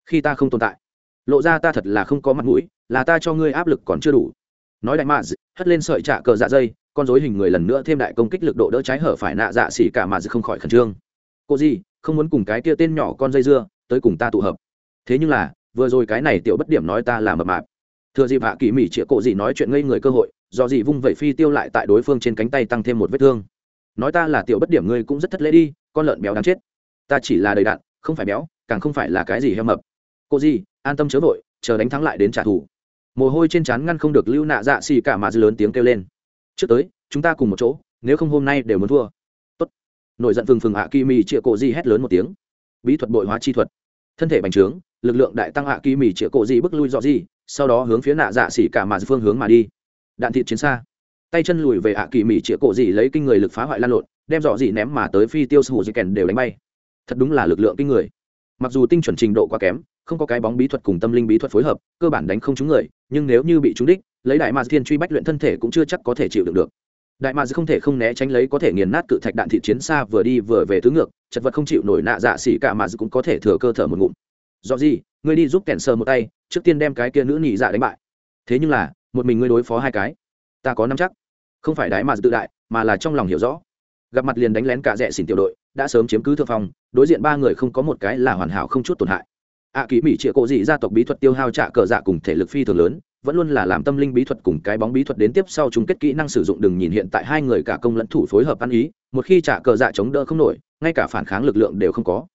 Khi ta không tồn tại, lộ ra ta thật là không có mặt mũi, là ta cho ngươi áp lực còn chưa đủ. Nói đại mà hất lên sợi trạ cờ dạ dây, con dối hình người lần nữa thêm đại công kích lực độ đỡ trái hở phải nạ dạ xỉ cả mà không khỏi khẩn trương. Cô gì, không muốn cùng cái kia tên nhỏ con dây dưa, tới cùng ta tụ hợp. Thế nhưng là vừa rồi cái này tiểu bất điểm nói ta là mập mạp. Thừa dịp hạ kỳ mỹ chĩa cổ gì nói chuyện ngây người cơ hội, do gì vung vẩy phi tiêu lại tại đối phương trên cánh tay tăng thêm một vết thương. Nói ta là tiểu bất điểm ngươi cũng rất thất lễ đi, con lợn béo đáng chết. Ta chỉ là đầy đạn, không phải béo, càng không phải là cái gì heo mập. Cô gì, an tâm chớ vội, chờ đánh thắng lại đến trả thù. Mồ hôi trên trán ngăn không được lưu nạ dạ xì cả mà dư lớn tiếng kêu lên. Trước tới, chúng ta cùng một chỗ, nếu không hôm nay đều muốn thua. Tốt. nổi giận phừng phừng hạ kỳ mì chĩa cổ di hét lớn một tiếng. Bí thuật bội hóa chi thuật. Thân thể bành trướng lực lượng đại tăng hạ kỳ mì chĩa cổ gì bước lui dọ gì, sau đó hướng phía nạ dạ xỉ cả mà phương hướng mà đi. Đạn thịt chiến xa. Tay chân lùi về hạ kỳ mì chĩa cổ gì lấy kinh người lực phá hoại lan lộn, đem dọ gì ném mà tới phi tiêu sư hù di kèn đều đánh bay. Thật đúng là lực lượng kinh người. Mặc dù tinh chuẩn trình độ quá kém, không có cái bóng bí thuật cùng tâm linh bí thuật phối hợp, cơ bản đánh không trúng người, nhưng nếu như bị trúng đích, lấy đại ma thiên truy bách luyện thân thể cũng chưa chắc có thể chịu đựng được. Đại ma không thể không né tránh lấy có thể nghiền nát cự thạch đạn thị chiến xa vừa đi vừa về tứ ngược, chật vật không chịu nổi nạ dạ xỉ cả mà cũng có thể thừa cơ thở một ngụm do gì ngươi đi giúp kẹn sơ một tay trước tiên đem cái kia nữ nhị dạ đánh bại. Thế nhưng là một mình ngươi đối phó hai cái ta có năm chắc. Không phải đái mà tự đại mà là trong lòng hiểu rõ. Gặp mặt liền đánh lén cả rẽ xỉn tiểu đội đã sớm chiếm cứ thượng phòng, đối diện ba người không có một cái là hoàn hảo không chút tổn hại. Ạ à, kỳ mỹ trịa cổ dị gia tộc bí thuật tiêu hao trạ cờ dạ cùng thể lực phi thường lớn vẫn luôn là làm tâm linh bí thuật cùng cái bóng bí thuật đến tiếp sau chung kết kỹ năng sử dụng đừng nhìn hiện tại hai người cả công lẫn thủ phối hợp ăn ý một khi trả cờ dạ chống đỡ không nổi ngay cả phản kháng lực lượng đều không có.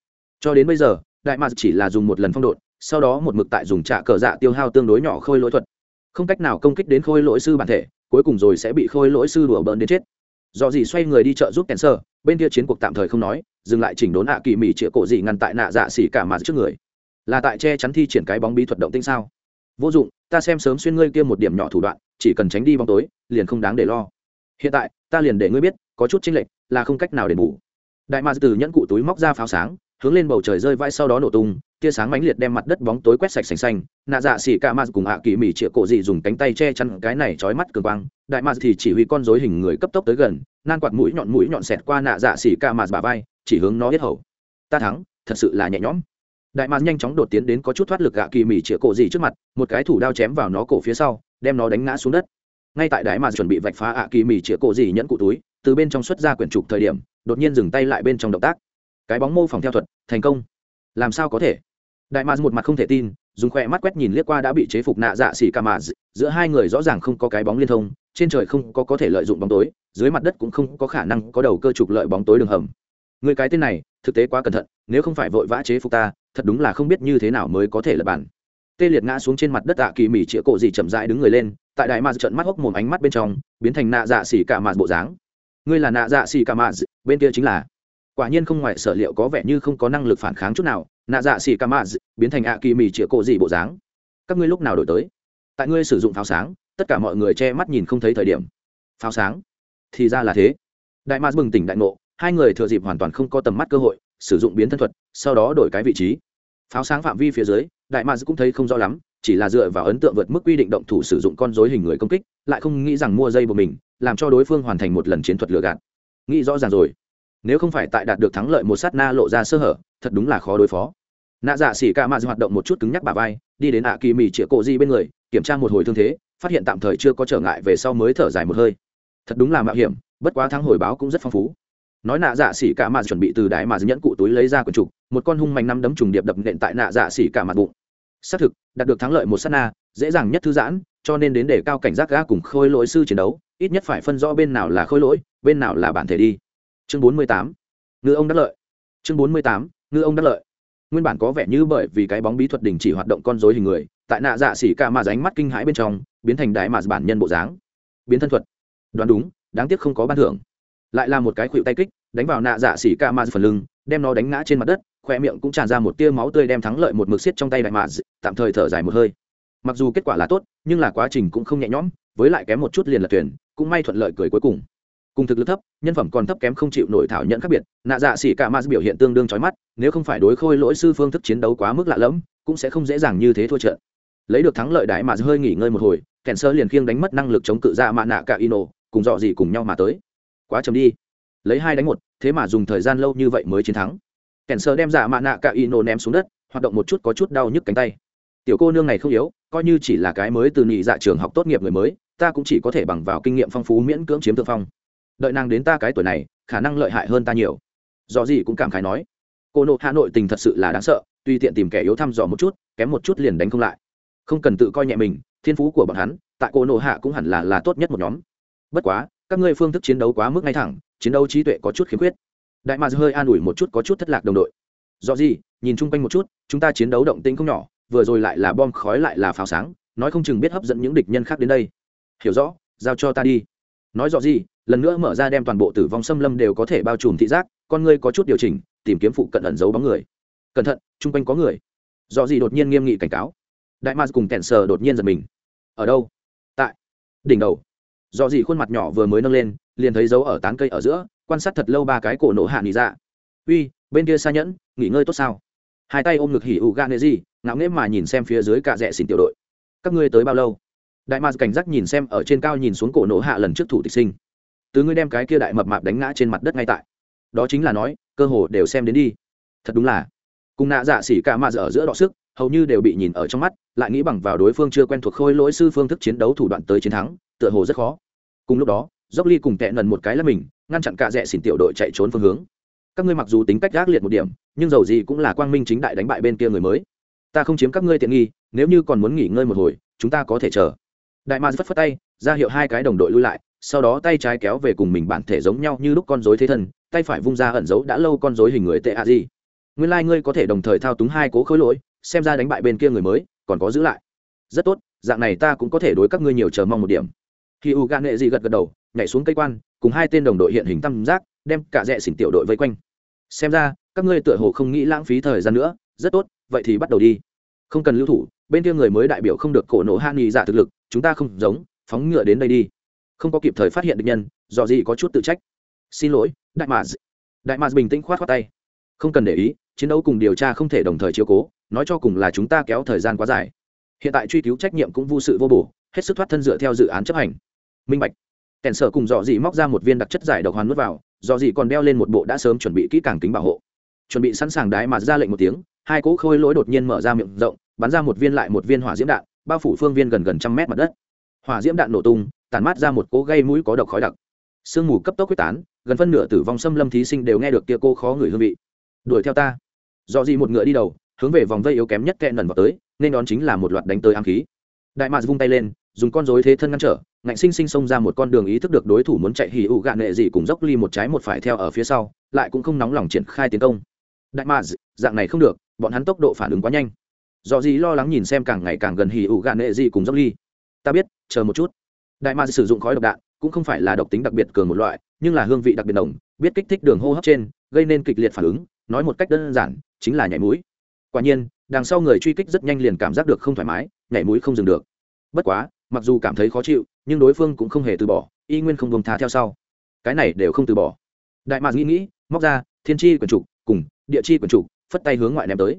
Cho đến bây giờ đại mạc chỉ là dùng một lần phong độn, sau đó một mực tại dùng trả cờ dạ tiêu hao tương đối nhỏ khôi lỗi thuật. Không cách nào công kích đến khôi lỗi sư bản thể, cuối cùng rồi sẽ bị khôi lỗi sư đùa bỡn đến chết. Do gì xoay người đi chợ giúp kèn sơ, bên kia chiến cuộc tạm thời không nói, dừng lại chỉnh đốn ạ kỳ mỹ chĩa cổ gì ngăn tại nạ dạ xỉ cả mà trước người. Là tại che chắn thi triển cái bóng bí thuật động tinh sao? Vô dụng, ta xem sớm xuyên ngươi kia một điểm nhỏ thủ đoạn, chỉ cần tránh đi bóng tối, liền không đáng để lo. Hiện tại, ta liền để ngươi biết, có chút chênh lệch, là không cách nào để bù. Đại ma từ nhẫn cụ túi móc ra pháo sáng hướng lên bầu trời rơi vãi sau đó nổ tung, tia sáng mãnh liệt đem mặt đất bóng tối quét sạch sành xanh. Nạ dạ xỉ cả ma cùng hạ kỳ mỹ chĩa cổ dị dùng cánh tay che chắn cái này trói mắt cường quang. Đại ma thì chỉ huy con dối hình người cấp tốc tới gần, nan quạt mũi nhọn mũi nhọn xẹt qua nạ dạ xỉ cả ma bà vai, chỉ hướng nó biết hầu. Ta thắng, thật sự là nhẹ nhõm. Đại mạc nhanh chóng đột tiến đến có chút thoát lực hạ kỳ mỉ chĩa cổ dị trước mặt, một cái thủ đao chém vào nó cổ phía sau, đem nó đánh ngã xuống đất. Ngay tại đại mà chuẩn bị vạch phá hạ kỳ mỹ chĩa cổ dị nhẫn cụ túi, từ bên trong xuất ra quyển trục thời điểm, đột nhiên dừng tay lại bên trong động tác cái bóng mô phỏng theo thuật, thành công. Làm sao có thể? Đại mars một mặt không thể tin, dùng khoe mắt quét nhìn liếc qua đã bị chế phục nạ dạ xỉ ca mà giữa hai người rõ ràng không có cái bóng liên thông, trên trời không có có thể lợi dụng bóng tối, dưới mặt đất cũng không có khả năng có đầu cơ trục lợi bóng tối đường hầm. Người cái tên này, thực tế quá cẩn thận, nếu không phải vội vã chế phục ta, thật đúng là không biết như thế nào mới có thể lập bản. Tê liệt ngã xuống trên mặt đất tạ kỳ mỉ chĩa cổ gì chậm rãi đứng người lên, tại đại ma trận mắt hốc mồm ánh mắt bên trong, biến thành nạ dạ xỉ cả mạt bộ dáng. Ngươi là nạ dạ xỉ cả mạt bên kia chính là quả nhiên không ngoài sở liệu có vẻ như không có năng lực phản kháng chút nào, nạ dạ xỉ cả mạt biến thành ạ kỳ mì chĩa cổ gì bộ dáng. Các ngươi lúc nào đổi tới? Tại ngươi sử dụng pháo sáng, tất cả mọi người che mắt nhìn không thấy thời điểm. Pháo sáng? Thì ra là thế. Đại ma bừng tỉnh đại ngộ, hai người thừa dịp hoàn toàn không có tầm mắt cơ hội, sử dụng biến thân thuật, sau đó đổi cái vị trí. Pháo sáng phạm vi phía dưới, đại ma cũng thấy không rõ lắm, chỉ là dựa vào ấn tượng vượt mức quy định động thủ sử dụng con dối hình người công kích, lại không nghĩ rằng mua dây của mình, làm cho đối phương hoàn thành một lần chiến thuật lừa gạt. Nghĩ rõ ràng rồi nếu không phải tại đạt được thắng lợi một sát na lộ ra sơ hở, thật đúng là khó đối phó. Nạ dạ xỉ ca mạ hoạt động một chút cứng nhắc bà vai, đi đến ạ kỳ mì chĩa cổ di bên người, kiểm tra một hồi thương thế, phát hiện tạm thời chưa có trở ngại về sau mới thở dài một hơi. Thật đúng là mạo hiểm, bất quá thắng hồi báo cũng rất phong phú. Nói nạ dạ xỉ cả mạ chuẩn bị từ đại mà nhẫn cụ túi lấy ra quần trục, một con hung mạnh năm đấm trùng điệp đập nện tại nạ dạ xỉ cả mặt bụng. Xác thực, đạt được thắng lợi một s á t na, dễ dàng nhất thư giãn, cho nên đến để cao cảnh giác gã cùng khôi lỗi sư chiến đấu, ít nhất phải phân rõ bên nào là khôi lỗi, bên nào là bản thể đi chương bốn mươi tám, ngư ông đắc lợi. Chương bốn mươi tám, ngư ông đắc lợi. Nguyên bản có vẻ như bởi vì cái bóng bí thuật đình chỉ hoạt động con dối hình người, tại nạ dạ xỉ ca mà ránh mắt kinh hãi bên trong, biến thành đại mà bản nhân bộ dáng. Biến thân thuật. Đoán đúng, đáng tiếc không có ban thưởng. Lại là một cái khuỵu tay kích, đánh vào nạ dạ xỉ ca mà phần lưng, đem nó đánh ngã trên mặt đất, khoe miệng cũng tràn ra một tia máu tươi đem thắng lợi một mực xiết trong tay đại mà, tạm thời thở dài một hơi. Mặc dù kết quả là tốt, nhưng là quá trình cũng không nhẹ nhõm, với lại kém một chút liền là tuyển cũng may thuận lợi cười cuối cùng cùng thực lực thấp, nhân phẩm còn thấp kém không chịu nổi thảo nhận khác biệt, nạ dạ xỉ cả ma biểu hiện tương đương trói mắt, nếu không phải đối khôi lỗi sư phương thức chiến đấu quá mức lạ lẫm, cũng sẽ không dễ dàng như thế thua trận. Lấy được thắng lợi đại mà hơi nghỉ ngơi một hồi, kèn sơ liền khiêng đánh mất năng lực chống cự ra mạ nạ cả ino, cùng dọ gì cùng nhau mà tới. Quá chấm đi. Lấy hai đánh một, thế mà dùng thời gian lâu như vậy mới chiến thắng. Kèn sơ đem dạ mạ nạ cả ino ném xuống đất, hoạt động một chút có chút đau nhức cánh tay. Tiểu cô nương này không yếu, coi như chỉ là cái mới từ nhị dạ trường học tốt nghiệp người mới, ta cũng chỉ có thể bằng vào kinh nghiệm phong phú miễn cưỡng chiếm thượng phong đợi nàng đến ta cái tuổi này, khả năng lợi hại hơn ta nhiều. Do gì cũng cảm khái nói. Cô nộ hà nội tình thật sự là đáng sợ tuy tiện tìm kẻ yếu thăm dò một chút, kém một chút liền đánh không lại. Không cần tự coi nhẹ mình, thiên phú của bọn hắn, tại cô nộ hạ cũng hẳn là là tốt nhất một nhóm. Bất quá, các ngươi phương thức chiến đấu quá mức ngay thẳng, chiến đấu trí tuệ có chút khiếm khuyết. Đại mà hơi an ủi một chút có chút thất lạc đồng đội. Do gì, nhìn chung quanh một chút, chúng ta chiến đấu động tĩnh không nhỏ, vừa rồi lại là bom khói lại là pháo sáng, nói không chừng biết hấp dẫn những địch nhân khác đến đây. Hiểu rõ, giao cho ta đi. Nói rõ gì lần nữa mở ra đem toàn bộ tử vong xâm lâm đều có thể bao trùm thị giác, con ngươi có chút điều chỉnh, tìm kiếm phụ cận ẩn giấu bóng người. Cẩn thận, chung quanh có người. Do gì đột nhiên nghiêm nghị cảnh cáo. Đại ma cùng kẹn sờ đột nhiên giật mình. Ở đâu? Tại đỉnh đầu. Do gì khuôn mặt nhỏ vừa mới nâng lên, liền thấy dấu ở tán cây ở giữa, quan sát thật lâu ba cái cổ nổ hạ nghỉ ra dạ. uy, bên kia xa nhẫn, nghỉ ngơi tốt sao? Hai tay ôm ngực hỉ ụ gan nệ gì ngạo nghễ mà nhìn xem phía dưới cả rẽ xỉn tiểu đội. Các ngươi tới bao lâu? Đại ma cảnh giác nhìn xem ở trên cao nhìn xuống cổ nổ hạ lần trước thủ tịch sinh từ ngươi đem cái kia đại mập mạp đánh ngã trên mặt đất ngay tại. Đó chính là nói, cơ hồ đều xem đến đi. Thật đúng là. Cùng nạ dạ xỉ cả mạ ở giữa đọ sức, hầu như đều bị nhìn ở trong mắt, lại nghĩ bằng vào đối phương chưa quen thuộc khôi lỗi sư phương thức chiến đấu thủ đoạn tới chiến thắng, tựa hồ rất khó. Cùng lúc đó, dốc ly cùng tệ nần một cái là mình, ngăn chặn cả rẽ xỉn tiểu đội chạy trốn phương hướng. Các ngươi mặc dù tính cách gác liệt một điểm, nhưng dầu gì cũng là quang minh chính đại đánh bại bên kia người mới. Ta không chiếm các ngươi tiện nghi, nếu như còn muốn nghỉ ngơi một hồi, chúng ta có thể chờ. Đại ma phất phất tay, ra hiệu hai cái đồng đội lui lại sau đó tay trái kéo về cùng mình bản thể giống nhau như lúc con dối thế thân, tay phải vung ra ẩn giấu đã lâu con dối hình người tệ a di. Nguyên lai、like、ngươi có thể đồng thời thao túng hai cố khối lỗi, xem ra đánh bại bên kia người mới, còn có giữ lại. Rất tốt, dạng này ta cũng có thể đối các ngươi nhiều chờ mong một điểm. Khi u gan nghệ dị gật gật đầu, nhảy xuống cây quan, cùng hai tên đồng đội hiện hình tam giác, đem cả rẽ xỉn tiểu đội vây quanh. Xem ra, các ngươi tựa hồ không nghĩ lãng phí thời gian nữa, rất tốt, vậy thì bắt đầu đi. Không cần lưu thủ, bên kia người mới đại biểu không được cổ nổ hạ nghị giả thực lực, chúng ta không giống, phóng ngựa đến đây đi không có kịp thời phát hiện được nhân, do gì có chút tự trách. Xin lỗi, đại mạc đại mạc bình tĩnh khoát khoát tay. Không cần để ý, chiến đấu cùng điều tra không thể đồng thời chiếu cố, nói cho cùng là chúng ta kéo thời gian quá dài. Hiện tại truy cứu trách nhiệm cũng vô sự vô bổ, hết sức thoát thân dựa theo dự án chấp hành. Minh bạch. Kèn sở cùng dò dỉ móc ra một viên đặc chất giải độc hoàn nuốt vào dò dỉ còn đeo lên một bộ đã sớm chuẩn bị kỹ càng kính bảo hộ. Chuẩn bị sẵn sàng đái mà ra lệnh một tiếng, hai cỗ khôi lỗi đột nhiên mở ra miệng rộng, bắn ra một viên lại một viên hỏa diễm đạn, bao phủ phương viên gần gần trăm mét mặt đất. Hỏa diễm đạn nổ tung tàn mát ra một cỗ gây mũi có độc khói đặc. Sương mù cấp tốc quyết tán, gần phân nửa tử vong xâm lâm thí sinh đều nghe được kia cô khó người hương vị. Đuổi theo ta. Do gì một ngựa đi đầu, hướng về vòng vây yếu kém nhất kẹn lần vào tới, nên đón chính là một loạt đánh tới ám khí. Đại mạc vung tay lên, dùng con rối thế thân ngăn trở, ngạnh sinh sinh xông ra một con đường ý thức được đối thủ muốn chạy hì ụ gạn nệ gì cùng dốc ly một trái một phải theo ở phía sau, lại cũng không nóng lòng triển khai tiến công. Đại mạc dạng này không được, bọn hắn tốc độ phản ứng quá nhanh. Do gì lo lắng nhìn xem càng ngày càng gần hì ụ gạn nệ gì cùng dốc ly. Ta biết, chờ một chút đại Ma sử dụng khói độc đạn, cũng không phải là độc tính đặc biệt cường một loại, nhưng là hương vị đặc biệt đồng biết kích thích đường hô hấp trên, gây nên kịch liệt phản ứng, nói một cách đơn giản, chính là nhảy mũi. Quả nhiên, đằng sau người truy kích rất nhanh liền cảm giác được không thoải mái, nhảy mũi không dừng được. Bất quá, mặc dù cảm thấy khó chịu, nhưng đối phương cũng không hề từ bỏ, y nguyên không buông tha theo sau. Cái này đều không từ bỏ. Đại mạc nghĩ nghĩ, móc ra thiên tri quần trục cùng địa chi quần trục, phất tay hướng ngoại ném tới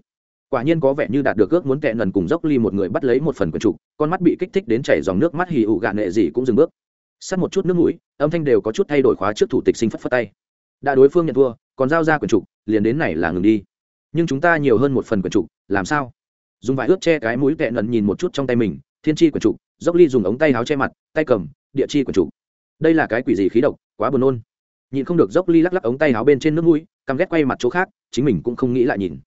quả nhiên có vẻ như đạt được ước muốn tệ nần cùng dốc ly một người bắt lấy một phần quần trục con mắt bị kích thích đến chảy dòng nước mắt hì ụ gạn nệ gì cũng dừng bước. Sắt một chút nước mũi, âm thanh đều có chút thay đổi khóa trước thủ tịch sinh phất phất tay. Đã đối phương nhận thua, còn giao ra quần trục liền đến này là ngừng đi. Nhưng chúng ta nhiều hơn một phần quần trục làm sao? Dùng vải ướt che cái mũi tệ nần nhìn một chút trong tay mình, thiên Chi quần trục dốc ly dùng ống tay áo che mặt, tay cầm, địa chi quần trục đây là cái quỷ gì khí độc, quá buồn nôn. Nhìn không được dốc ly lắc lắc ống tay áo bên trên nước mũi, căm ghét quay mặt chỗ khác, chính mình cũng không nghĩ lại nhìn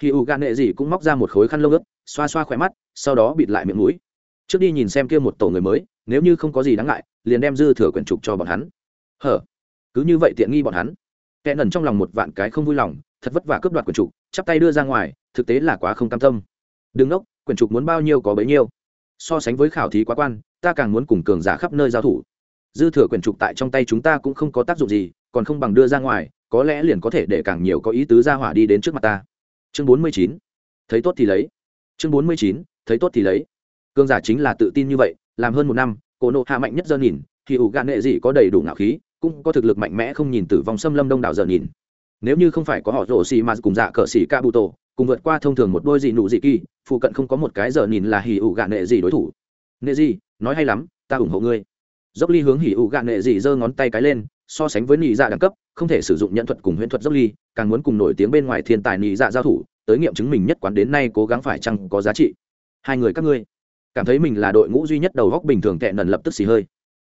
khi u gan nệ gì cũng móc ra một khối khăn lông ướt, xoa xoa khỏe mắt, sau đó bịt lại miệng mũi. Trước đi nhìn xem kia một tổ người mới, nếu như không có gì đáng ngại, liền đem dư thừa quyển trục cho bọn hắn. Hở? Cứ như vậy tiện nghi bọn hắn. Kẻ nần trong lòng một vạn cái không vui lòng, thật vất vả cướp đoạt quyển trục, chắp tay đưa ra ngoài, thực tế là quá không cam tâm. Đừng ốc quyển trục muốn bao nhiêu có bấy nhiêu. So sánh với khảo thí quá quan, ta càng muốn cùng cường giả khắp nơi giao thủ. Dư thừa quyển trục tại trong tay chúng ta cũng không có tác dụng gì, còn không bằng đưa ra ngoài, có lẽ liền có thể để càng nhiều có ý tứ ra hỏa đi đến trước mặt ta chương bốn mươi chín. Thấy tốt thì lấy. Chương bốn mươi chín, thấy tốt thì lấy. Cương giả chính là tự tin như vậy, làm hơn một năm, cổ nộ hạ mạnh nhất giờ nhìn, thì ủ gạn nghệ gì có đầy đủ ngạo khí, cũng có thực lực mạnh mẽ không nhìn tử vong xâm lâm đông đảo giờ nhìn. Nếu như không phải có họ rổ xì mà cùng dạ cờ xì ca bụ tổ cùng vượt qua thông thường một đôi dị nụ dị kỳ, phụ cận không có một cái giờ nhìn là hỉ ủ gạn nghệ gì đối thủ. Nghệ gì nói hay lắm, ta ủng hộ ngươi. Dốc ly hướng hỉ ủ gạn nghệ gì giơ ngón tay cái lên so sánh với nị dạ đẳng cấp, không thể sử dụng nhận thuật cùng huyễn thuật dốc ly, càng muốn cùng nổi tiếng bên ngoài thiên tài nị dạ giao thủ, tới nghiệm chứng mình nhất quán đến nay cố gắng phải chăng có giá trị. Hai người các ngươi, cảm thấy mình là đội ngũ duy nhất đầu góc bình thường tệ nần lập tức xì hơi.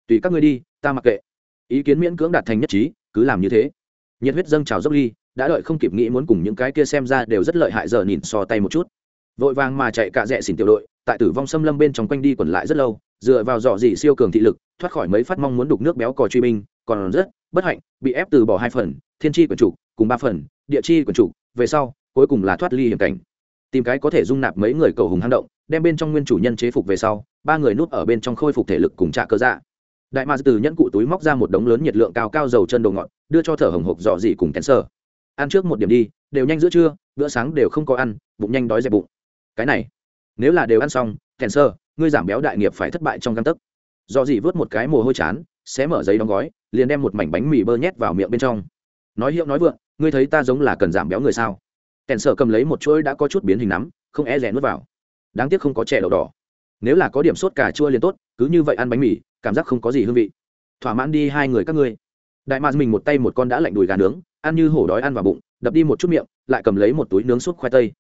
Tùy các ngươi đi, ta mặc kệ. Ý kiến miễn cưỡng đạt thành nhất trí, cứ làm như thế. Nhiệt huyết dâng trào dốc ly, đã đợi không kịp nghĩ muốn cùng những cái kia xem ra đều rất lợi hại giờ nhìn so tay một chút. Vội vàng mà chạy cả rẽ xỉn tiểu đội, tại tử vong xâm lâm bên trong quanh đi quẩn lại rất lâu dựa vào dọ dị siêu cường thị lực, thoát khỏi mấy phát mong muốn đục nước béo cò truy binh, còn rất bất hạnh, bị ép từ bỏ hai phần, thiên tri quần chủ, cùng ba phần, địa chi quần chủ, về sau, cuối cùng là thoát ly hiểm cảnh. Tìm cái có thể dung nạp mấy người cầu hùng hang động, đem bên trong nguyên chủ nhân chế phục về sau, ba người núp ở bên trong khôi phục thể lực cùng trạ cơ dạ. Đại ma từ nhẫn cụ túi móc ra một đống lớn nhiệt lượng cao cao dầu chân đồ ngọt, đưa cho thở hồng hộc dọ dị cùng kén sơ. Ăn trước một điểm đi, đều nhanh giữa trưa, bữa sáng đều không có ăn, bụng nhanh đói dẹp bụng. Cái này, nếu là đều ăn xong kèn sơ ngươi giảm béo đại nghiệp phải thất bại trong căn tấc. Do gì vớt một cái mồ hôi chán, xé mở giấy đóng gói, liền đem một mảnh bánh mì bơ nhét vào miệng bên trong. Nói hiệu nói vượng, ngươi thấy ta giống là cần giảm béo người sao? Kèn sở cầm lấy một chuỗi đã có chút biến hình nắm, không e rẽ nuốt vào. Đáng tiếc không có chè đậu đỏ. Nếu là có điểm sốt cà chua liền tốt, cứ như vậy ăn bánh mì, cảm giác không có gì hương vị. Thỏa mãn đi hai người các ngươi. Đại mạc mình một tay một con đã lạnh đùi gà nướng, ăn như hổ đói ăn vào bụng, đập đi một chút miệng, lại cầm lấy một túi nướng suốt khoai tây.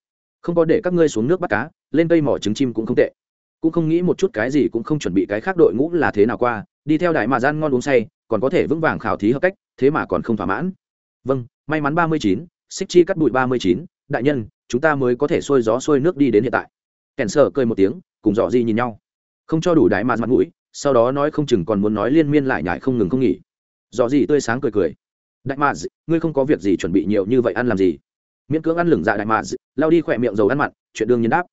Không có để các ngươi xuống nước bắt cá, lên cây mỏ trứng chim cũng không tệ cũng không nghĩ một chút cái gì cũng không chuẩn bị cái khác đội ngũ là thế nào qua, đi theo đại mà gian ngon uống say, còn có thể vững vàng khảo thí hợp cách, thế mà còn không thỏa mãn. Vâng may mắn ba mươi chín, xích chi cắt bụi ba mươi chín, đại nhân, chúng ta mới có thể xuôi gió xuôi nước đi đến hiện tại. Kèn sở cười một tiếng, cùng dò di nhìn nhau. Không cho đủ đại mà mặt mũi, sau đó nói không chừng còn muốn nói liên miên lại nhải không ngừng không nghỉ. Dò di tươi sáng cười cười. Đại mà ngươi không có việc gì chuẩn bị nhiều như vậy ăn làm gì? Miễn cưỡng ăn lửng dạ đại mà lao đi khỏe miệng dầu ăn mặn, chuyện đương nhiên đáp.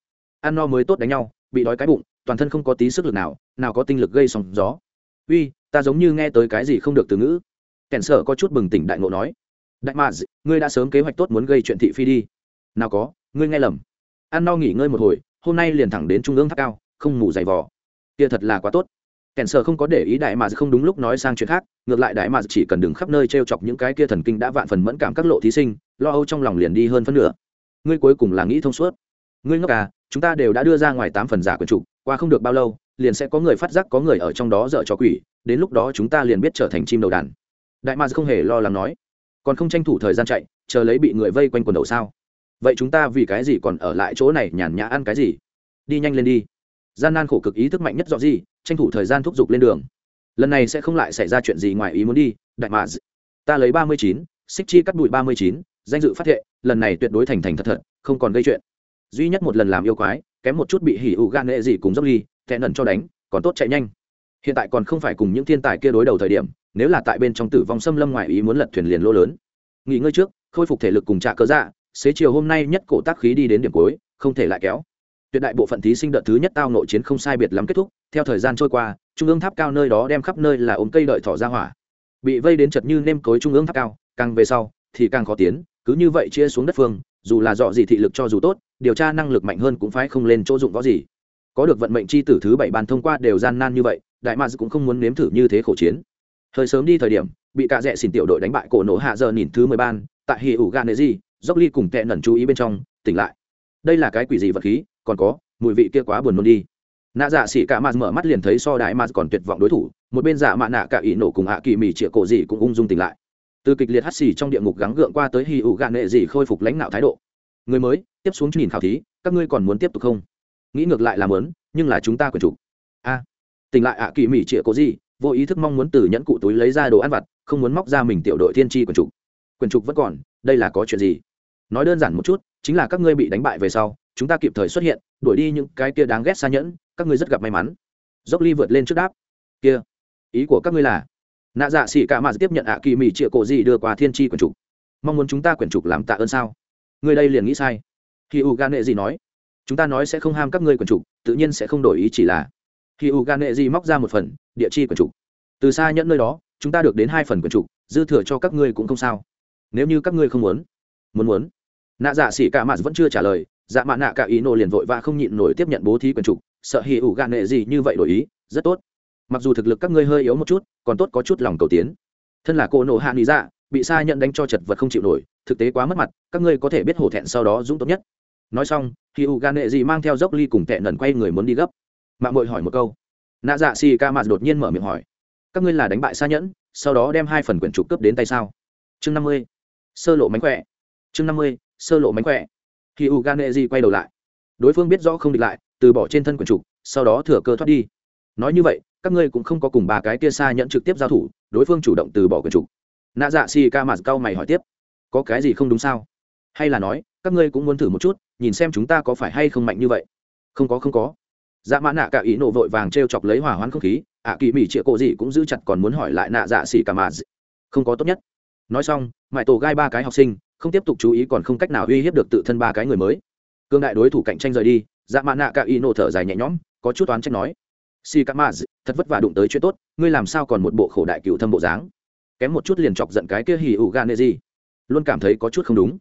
Ăn no mới tốt đánh nhau bị đói cái bụng, toàn thân không có tí sức lực nào nào có tinh lực gây sóng gió. Uy, ta giống như nghe tới cái gì không được từ ngữ. Kèn sở có chút bừng tỉnh đại ngộ nói. Đại mà ngươi đã sớm kế hoạch tốt muốn gây chuyện thị phi đi. Nào có, ngươi nghe lầm. Ăn no nghỉ ngơi một hồi, hôm nay liền thẳng đến trung ương tháp cao, không ngủ dày vò. Kia thật là quá tốt. Kèn sở không có để ý đại mà không đúng lúc nói sang chuyện khác, ngược lại đại mà chỉ cần đừng khắp nơi t r e o chọc những cái kia thần kinh đã vạn phần mẫn cảm các lộ thí sinh, lo âu trong lòng liền đi hơn phân nửa. Ngươi cuối cùng là nghĩ thông suốt ngươi ngốc à chúng ta đều đã đưa ra ngoài tám phần giả quyền trục qua không được bao lâu, liền sẽ có người phát giác có người ở trong đó dở cho quỷ, đến lúc đó chúng ta liền biết trở thành chim đầu đàn. Đại mà không hề lo lắng nói. Còn không tranh thủ thời gian chạy, chờ lấy bị người vây quanh quần đầu sao? Vậy chúng ta vì cái gì còn ở lại chỗ này nhàn nhã ăn cái gì? Đi nhanh lên đi. Gian nan khổ cực ý thức mạnh nhất rõ gì, tranh thủ thời gian thúc giục lên đường. Lần này sẽ không lại xảy ra chuyện gì ngoài ý muốn đi, đại mà ta lấy ba mươi chín, xích chi cắt bụi ba mươi chín, danh dự phát thệ, lần này tuyệt đối thành thành thật thật, không còn gây chuyện duy nhất một lần làm yêu quái, kém một chút bị hỉ ủ gan nệ gì cùng dốc ly tệ nần cho đánh, còn tốt chạy nhanh. Hiện tại còn không phải cùng những thiên tài kia đối đầu thời điểm, nếu là tại bên trong tử vong xâm lâm ngoài ý muốn lật thuyền liền lỗ lớn. Nghỉ ngơi trước, khôi phục thể lực cùng trạ cơ dạ xế chiều hôm nay nhất cổ tác khí đi đến điểm cuối, không thể lại kéo. Tuyệt đại bộ phận thí sinh đợt thứ nhất tao nội chiến không sai biệt lắm kết thúc, theo thời gian trôi qua, trung ương tháp cao nơi đó đem khắp nơi là ống cây đợi thỏ ra hỏa. Bị vây đến chật như nêm cối trung ương tháp cao, càng về sau thì càng khó tiến, cứ như vậy chia xuống đất phương dù là dọ gì thị lực cho dù tốt, điều tra năng lực mạnh hơn cũng phải không lên chỗ dụng võ gì. Có được vận mệnh c h i tử thứ bảy bàn thông qua đều gian nan như vậy, đại mads cũng không muốn nếm thử như thế khổ chiến. Hơi sớm đi thời điểm, bị cạ rẽ xin tiểu đội đánh bại cổ nổ hạ giờ nhìn thứ mười ban, tại hì ủ gan nệ gì dốc ly cùng tệ nẩn chú ý bên trong, tỉnh lại. Đây là cái quỷ gì vật khí, còn có, mùi vị kia quá buồn nôn đi. Nạ dạ xỉ cả mạt mở mắt liền thấy so đại mạt còn tuyệt vọng đối thủ, một bên dạ mạ nạ cả ỷ nổ cùng hạ kỳ mì chĩa cổ gì cũng ung dung tỉnh lại từ kịch liệt hắt xì trong địa ngục gắng gượng qua tới hì ủ gạn nệ gì khôi phục lãnh đạo thái độ. Người mới, tiếp xuống nhìn khảo thí, các ngươi còn muốn tiếp tục không? Nghĩ ngược lại là lớn nhưng là chúng ta quyền chủ. A, tỉnh lại ạ, kỳ mỹ trịa có gì, vô ý thức mong muốn từ nhẫn cụ túi lấy ra đồ ăn vặt, không muốn móc ra mình tiểu đội thiên tri quyền trục quyền trục vẫn còn, đây là có chuyện gì? Nói đơn giản một chút, chính là các ngươi bị đánh bại về sau, chúng ta kịp thời xuất hiện, đuổi đi những cái kia đáng ghét xa nhẫn, các ngươi rất gặp may mắn. Dốc ly vượt lên trước đáp. Kia, ý của các ngươi là nạ dạ xỉ cả mà tiếp nhận ạ kỳ mỹ triệu cổ gì đưa qua thiên tri quyển trục. Mong muốn chúng ta quyển trục làm tạ ơn sao? Người đây liền nghĩ sai. Khi u gan nệ gì nói, chúng ta nói sẽ không ham các ngươi quyển trục, tự nhiên sẽ không đổi ý chỉ là. Khi u gan nệ gì móc ra một phần, địa chi quyển trục. Từ xa nhẫn nơi đó, chúng ta được đến hai phần quyển trục, dư thừa cho các ngươi cũng không sao. Nếu như các ngươi không muốn muốn muốn. Nạ dạ xỉ cả mạt vẫn chưa trả lời dạ mạ nạ cả ý nổ liền vội và không nhịn nổi tiếp nhận bố thí quyển trục, sợ hì ủ gạn nệ gì như vậy đổi ý, rất tốt mặc dù thực lực các ngươi hơi yếu một chút, còn tốt có chút lòng cầu tiến. Thân là cô nộ hạ lý dạ bị sa nhận đánh cho chật vật không chịu nổi, thực tế quá mất mặt, các ngươi có thể biết hổ thẹn sau đó dũng tốt nhất. Nói xong khi u gan nệ dị mang theo dốc ly cùng tệ nần quay người muốn đi gấp. Mạng mội hỏi một câu. Nạ dạ xì ca mạt đột nhiên mở miệng hỏi. Các ngươi là đánh bại sa nhẫn, sau đó đem hai phần quyển trục cướp đến tay sao? Chương năm mươi. Sơ lộ mánh khỏe. Chương năm mươi, sơ lộ mánh khỏe. Khi u gan nệ dị quay đầu lại. Đối phương biết rõ không địch lại, từ bỏ trên thân quyển trục, sau đó thừa cơ thoát đi. Nói như vậy các ngươi cũng không có cùng ba cái kia xa nhẫn trực tiếp giao thủ, đối phương chủ động từ bỏ quyền trục nạ dạ xì ca mạt cao mày hỏi tiếp, có cái gì không đúng sao? Hay là nói, các ngươi cũng muốn thử một chút, nhìn xem chúng ta có phải hay không mạnh như vậy? Không có không có. Dạ mã nạ cả ý nổ vội vàng t r e o chọc lấy hỏa hoãn không khí, ạ kỳ mỹ chĩa cộ gì cũng giữ chặt còn muốn hỏi lại nạ dạ xỉ cả mà không có tốt nhất. Nói xong mãi tổ gai ba cái học sinh, không tiếp tục chú ý còn không cách nào uy hiếp được tự thân ba cái người mới. Cương đại đối thủ cạnh tranh rời đi dạ mã nạ cả ý nổ thở dài nhẹ nhõm, có chút toán trách nói si c thật vất vả đụng tới chuyện tốt, ngươi làm sao còn một bộ khổ đại cựu thâm bộ dáng? Kém một chút liền chọc giận cái kia hỉ ủ gan gì luôn cảm thấy có chút không đúng.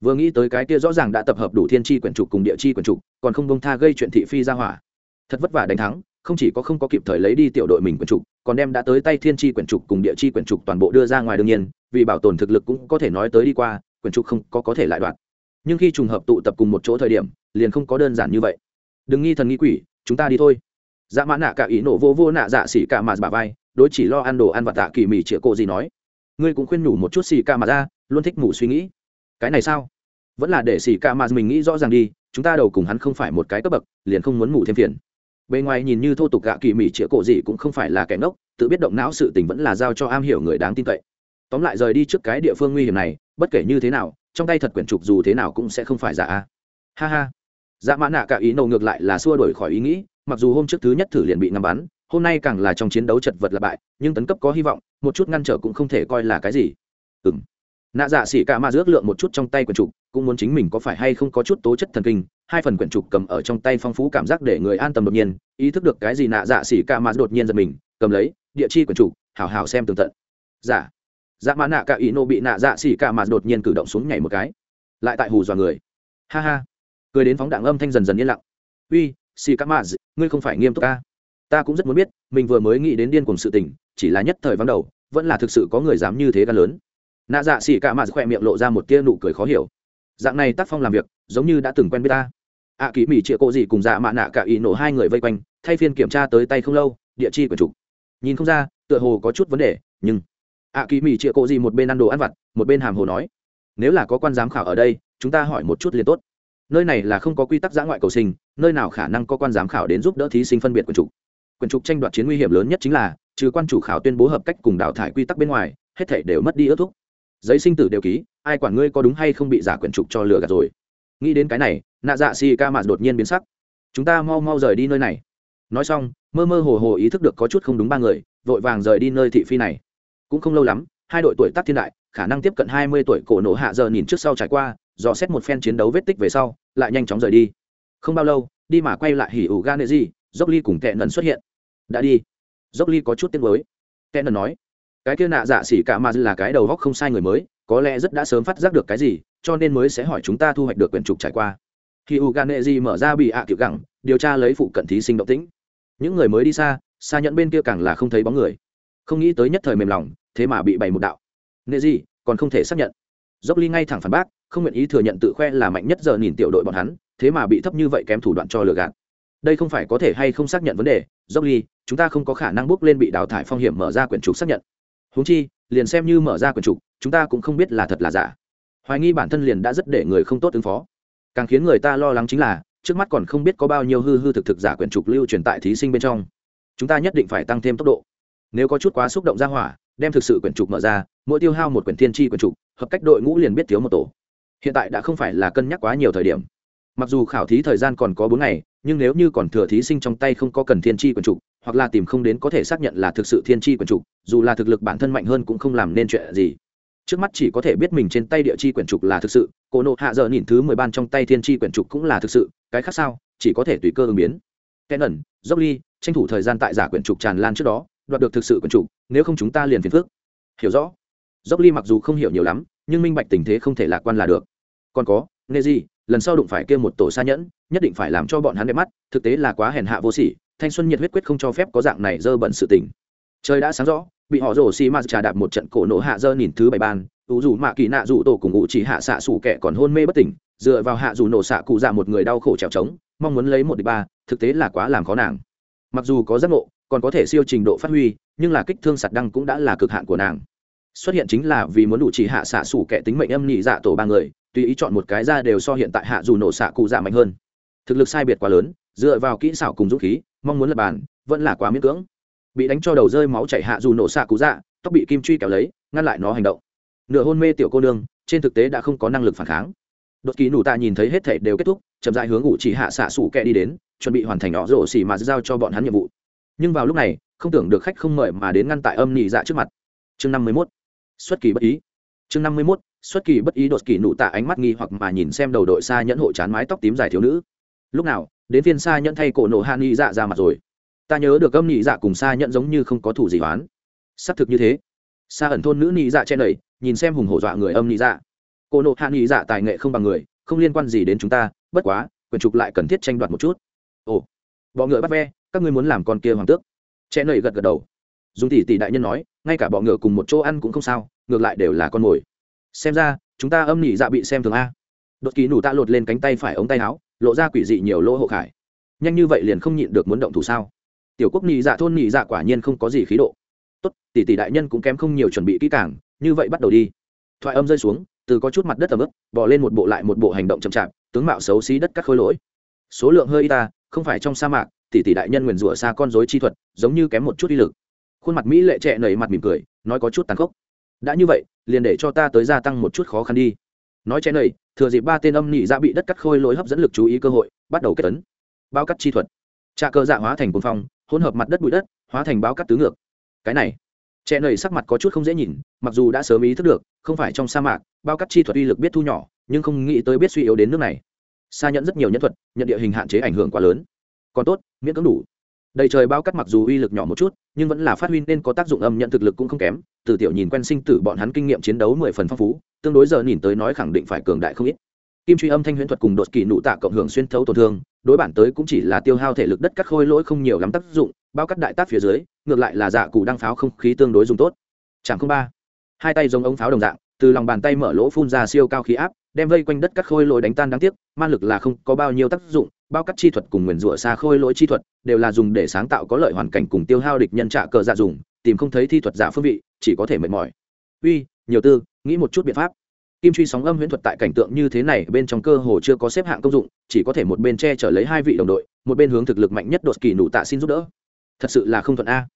Vừa nghĩ tới cái kia rõ ràng đã tập hợp đủ thiên tri quyển trục cùng địa chi quyển trục, còn không bông tha gây chuyện thị phi ra hỏa. Thật vất vả đánh thắng, không chỉ có không có kịp thời lấy đi tiểu đội mình quyển trục, còn đem đã tới tay thiên tri quyển trục cùng địa chi quyển trục toàn bộ đưa ra ngoài đương nhiên, vì bảo tồn thực lực cũng có thể nói tới đi qua, quyển trục không có có thể lại đoạn. Nhưng khi trùng hợp tụ tập cùng một chỗ thời điểm, liền không có đơn giản như vậy. Đừng nghi thần nghi quỷ, chúng ta đi thôi dạ mã nạ cả ý nổ vô vô nạ dạ xỉ cả mà bà vai, đối chỉ lo ăn đồ ăn và tạ kỳ mì chĩa cổ gì nói. Ngươi cũng khuyên nhủ một chút xỉ cả mà ra, luôn thích ngủ suy nghĩ. Cái này sao? Vẫn là để xỉ cả mà mình nghĩ rõ ràng đi, chúng ta đầu cùng hắn không phải một cái cấp bậc, liền không muốn ngủ thêm phiền. Bề ngoài nhìn như thô tục gạ kỳ mì chĩa cổ gì cũng không phải là kẻ ngốc, tự biết động não sự tình vẫn là giao cho am hiểu người đáng tin cậy. Tóm lại rời đi trước cái địa phương nguy hiểm này, bất kể như thế nào, trong tay thật quyển trục dù thế nào cũng sẽ không phải giả a. Ha ha. Dạ mã nạ cả ý nổ ngược lại là xua đổi khỏi ý nghĩ mặc dù hôm trước thứ nhất thử liền bị ngắm bắn, hôm nay càng là trong chiến đấu chật vật là bại, nhưng tấn cấp có hy vọng, một chút ngăn trở cũng không thể coi là cái gì. Ừ m nạ dạ xỉ cả ma dước lượng một chút trong tay quyển trục, cũng muốn chính mình có phải hay không có chút tố chất thần kinh, hai phần quyển trục cầm ở trong tay phong phú cảm giác để người an tâm đột nhiên, ý thức được cái gì nạ dạ xỉ cả mà đột nhiên giật mình, cầm lấy, địa chi quyển trục hào hào xem tường tận. Dạ. Dạ mã nạ cả ý nô bị nạ dạ xỉ cả mà đột nhiên cử động xuống nhảy một cái. Lại tại hù dọa người. Ha ha. Cười đến phóng đạn âm thanh dần dần yên lặng. Uy xì cá maz ngươi không phải nghiêm túc ca ta cũng rất muốn biết mình vừa mới nghĩ đến điên cùng sự tình chỉ là nhất thời vắng đầu vẫn là thực sự có người dám như thế gan lớn. Nạ dạ xỉ cá maz khỏe miệng lộ ra một tia nụ cười khó hiểu. Dạng này tác phong làm việc giống như đã từng quen biết ta. Ạ à, kỳ mỹ chĩa cộ gì cùng dạ mạ nạ cả ý nổ hai người vây quanh thay phiên kiểm tra tới tay không lâu địa chi của chủ. Nhìn không ra tựa hồ có chút vấn đề nhưng ạ à, kỳ mỹ chĩa cộ gì một bên ăn đồ ăn vặt một bên hàm hồ nói nếu là có quan giám khảo ở đây chúng ta hỏi một chút liền tốt nơi này là không có quy tắc giã ngoại cầu sinh, nơi nào khả năng có quan giám khảo đến giúp đỡ thí sinh phân biệt quần trục quần trục tranh đoạt chiến nguy hiểm lớn nhất chính là, trừ quan chủ khảo tuyên bố hợp cách cùng đào thải quy tắc bên ngoài, hết thể đều mất đi ước thúc. Giấy sinh tử đều ký, ai quản ngươi có đúng hay không bị giả quyển trục cho lừa gạt rồi. Nghĩ đến cái này, nạ dạ xì ca mạt đột nhiên biến sắc. Chúng ta mau mau rời đi nơi này. Nói xong, mơ mơ hồ hồ ý thức được có chút không đúng ba người, vội vàng rời đi nơi thị phi này. Cũng không lâu lắm, hai đội tuổi tác thiên đại, khả năng tiếp cận hai mươi tuổi cổ nổ hạ giờ nhìn trước sau trải qua dò xét một phen chiến đấu vết tích về sau, lại nhanh chóng rời đi. Không bao lâu, đi mà quay lại hỉ ủ gan gì dốc ly cùng tệ nần xuất hiện. Đã đi. Dốc ly có chút tiếng mới tệ nần nói, cái kia nạ dạ xỉ cả mà là cái đầu góc không sai người mới, có lẽ rất đã sớm phát giác được cái gì, cho nên mới sẽ hỏi chúng ta thu hoạch được quyển trục trải qua. Khi u gan mở ra bị ạ à kiểu gẳng, điều tra lấy phụ cận thí sinh động tĩnh. Những người mới đi xa xa nhận bên kia càng là không thấy bóng người. Không nghĩ tới nhất thời mềm lòng, thế mà bị bày một đạo. Nệ gì còn không thể xác nhận. Dốc ly ngay thẳng phản bác không nguyện ý thừa nhận tự khoe là mạnh nhất giờ nhìn tiểu đội bọn hắn, thế mà bị thấp như vậy kém thủ đoạn cho lừa gạt. Đây không phải có thể hay không xác nhận vấn đề, dốc ly, chúng ta không có khả năng bước lên bị đào thải phong hiểm mở ra quyển trục xác nhận. Húng chi, liền xem như mở ra quyển trục, chúng ta cũng không biết là thật là giả. Hoài nghi bản thân liền đã rất để người không tốt ứng phó. Càng khiến người ta lo lắng chính là, trước mắt còn không biết có bao nhiêu hư hư thực thực giả quyển trục lưu truyền tại thí sinh bên trong. Chúng ta nhất định phải tăng thêm tốc độ. Nếu có chút quá xúc động ra hỏa, đem thực sự quyển trục mở ra, mỗi tiêu hao một quyển thiên tri quyển trục, hợp cách đội ngũ liền biết thiếu một tổ hiện tại đã không phải là cân nhắc quá nhiều thời điểm. Mặc dù khảo thí thời gian còn có bốn ngày, nhưng nếu như còn thừa thí sinh trong tay không có cần thiên tri quyển trục, hoặc là tìm không đến có thể xác nhận là thực sự thiên tri quyển trục, dù là thực lực bản thân mạnh hơn cũng không làm nên chuyện gì. Trước mắt chỉ có thể biết mình trên tay địa chi quyển trục là thực sự cổ nộ hạ giờ nhìn thứ mười ban trong tay thiên chi quyển trục cũng là thực sự, cái khác sao, chỉ có thể tùy cơ ứng biến. Kennen dốc ly, tranh thủ thời gian tại giả quyển trục tràn lan trước đó, đoạt được thực sự quyển trục, nếu không chúng ta liền phiền phước hiểu rõ. Dốc ly mặc dù không hiểu nhiều lắm, nhưng minh bạch tình thế không thể lạc quan là được còn có, nghe gì, lần sau đụng phải kia một tổ xa nhẫn, nhất định phải làm cho bọn hắn đẹp mắt, thực tế là quá hèn hạ vô sỉ, thanh xuân nhiệt huyết quyết không cho phép có dạng này dơ bẩn sự tình. Trời đã sáng rõ, bị họ rổ xi ma trà đạp một trận cổ nổ hạ dơ nhìn thứ bảy ban, ủ dù mạ kỳ nạ dù tổ cùng ngụ chỉ hạ xạ sủ kẻ còn hôn mê bất tỉnh, dựa vào hạ dù nổ xạ cụ dạ một người đau khổ trèo trống, mong muốn lấy một đ ba, thực tế là quá làm khó nàng. Mặc dù có giác ngộ, còn có thể siêu trình độ phát huy, nhưng là kích thương sạt đăng cũng đã là cực hạn của nàng. Xuất hiện chính là vì muốn đủ chỉ hạ xạ sủ kẻ tính mệnh âm nhị dạ tổ ba người tùy ý chọn một cái ra đều so hiện tại hạ dù nổ xạ cụ dạ mạnh hơn. Thực lực sai biệt quá lớn, dựa vào kỹ xảo cùng dũng khí, mong muốn lập bàn, vẫn là quá miễn cưỡng. Bị đánh cho đầu rơi máu chảy hạ dù nổ xạ cụ dạ tóc bị kim truy kéo lấy, ngăn lại nó hành động. Nửa hôn mê tiểu cô nương, trên thực tế đã không có năng lực phản kháng. Đột kỳ nụ tạ nhìn thấy hết thể đều kết thúc, chậm dại hướng ngụ chỉ hạ xạ sủ kẹ đi đến, chuẩn bị hoàn thành họ rổ xỉ mà giao cho bọn hắn nhiệm vụ. Nhưng vào lúc này, không tưởng được khách không mời mà đến ngăn tại âm nhị dạ trước mặt. Chương năm mươi mốt. Xuất kỳ bất ý. Chương năm mươi mốt xuất kỳ bất ý đột kỳ nụ tạ ánh mắt nghi hoặc mà nhìn xem đầu đội xa nhẫn hộ chán mái tóc tím dài thiếu nữ. Lúc nào, đến phiên xa nhẫn thay cổ nổ hạ nghị dạ ra mặt rồi. Ta nhớ được âm nhị dạ cùng xa nhẫn giống như không có thủ gì oán. Xác thực như thế. Xa ẩn thôn nữ nhị dạ che nầy, nhìn xem hùng hổ dọa người âm nhị dạ. Cổ nộ hạ nhị dạ tài nghệ không bằng người, không liên quan gì đến chúng ta, bất quá, quyền trục lại cần thiết tranh đoạt một chút. Ồ, bọ ngựa bắt ve, các ngươi muốn làm con kia hoàng tước. Che nầy gật gật đầu. Dùng tỷ tỷ đại nhân nói, ngay cả bọ ngựa cùng một chỗ ăn cũng không sao, ngược lại đều là con mồi xem ra, chúng ta âm nhị dạ bị xem thường a. Đột kỳ nủ tạ lột lên cánh tay phải ống tay áo, lộ ra quỷ dị nhiều lỗ hộ khải. Nhanh như vậy liền không nhịn được muốn động thủ sao? Tiểu quốc nhị dạ thôn nhị dạ quả nhiên không có gì khí độ. Tốt, tỷ tỷ đại nhân cũng kém không nhiều chuẩn bị kỹ càng, như vậy bắt đầu đi. Thoại âm rơi xuống, từ có chút mặt đất ẩm ướt bỏ lên một bộ lại một bộ hành động chậm chạp, tướng mạo xấu xí đất cắt khôi lỗi. Số lượng hơi y ta, không phải trong sa mạc, tỷ tỷ đại nhân nguyền rủa xa con dối chi thuật, giống như kém một chút uy lực. Khuôn mặt mỹ lệ trẻ nầy mặt mỉm cười, nói có chút tàn khốc đã như vậy, liền để cho ta tới gia tăng một chút khó khăn đi. Nói chén này, thừa dịp ba tên âm nhị ra bị đất cắt khôi lỗi hấp dẫn lực chú ý cơ hội, bắt đầu kết tấn bao cắt chi thuật. Trà cơ dạ hóa thành cồn phong, hỗn hợp mặt đất bụi đất, hóa thành bao cắt tứ ngược. Cái này. Trẻ nầy sắc mặt có chút không dễ nhìn, mặc dù đã sớm ý thức được, không phải trong sa mạc, bao cắt chi thuật uy lực biết thu nhỏ, nhưng không nghĩ tới biết suy yếu đến nước này. Xa nhận rất nhiều nhân thuật, nhận địa hình hạn chế ảnh hưởng quá lớn. Còn tốt, miễn cưỡng đủ đầy trời bao cắt mặc dù uy lực nhỏ một chút, nhưng vẫn là phát huy nên có tác dụng âm nhận thực lực cũng không kém. Từ tiểu nhìn quen sinh tử bọn hắn kinh nghiệm chiến đấu mười phần phong phú, tương đối giờ nhìn tới nói khẳng định phải cường đại không ít. Kim truy âm thanh huyễn thuật cùng đột kỳ nụ tạ cộng hưởng xuyên thấu tổn thương, đối bản tới cũng chỉ là tiêu hao thể lực đất cắt khôi lỗi không nhiều lắm tác dụng, bao cắt đại tác phía dưới, ngược lại là dạ cụ đăng pháo không khí tương đối dùng tốt. Chẳng không ba. Hai tay giống ống pháo đồng dạng, từ lòng bàn tay mở lỗ phun ra siêu cao khí áp, đem vây quanh đất cắt khôi lỗi đánh tan đáng tiếc man lực là không có bao nhiêu tác dụng bao cắt chi thuật cùng nguyền rủa xa khôi lỗi chi thuật, đều là dùng để sáng tạo có lợi hoàn cảnh cùng tiêu hao địch nhân trả cờ dạ dùng, tìm không thấy thi thuật giả phương vị, chỉ có thể mệt mỏi. Uy, nhiều tư, nghĩ một chút biện pháp. Kim truy sóng âm huyễn thuật tại cảnh tượng như thế này bên trong cơ hồ chưa có xếp hạng công dụng, chỉ có thể một bên che chở lấy hai vị đồng đội, một bên hướng thực lực mạnh nhất đột kỳ nụ tạ xin giúp đỡ. Thật sự là không thuận a.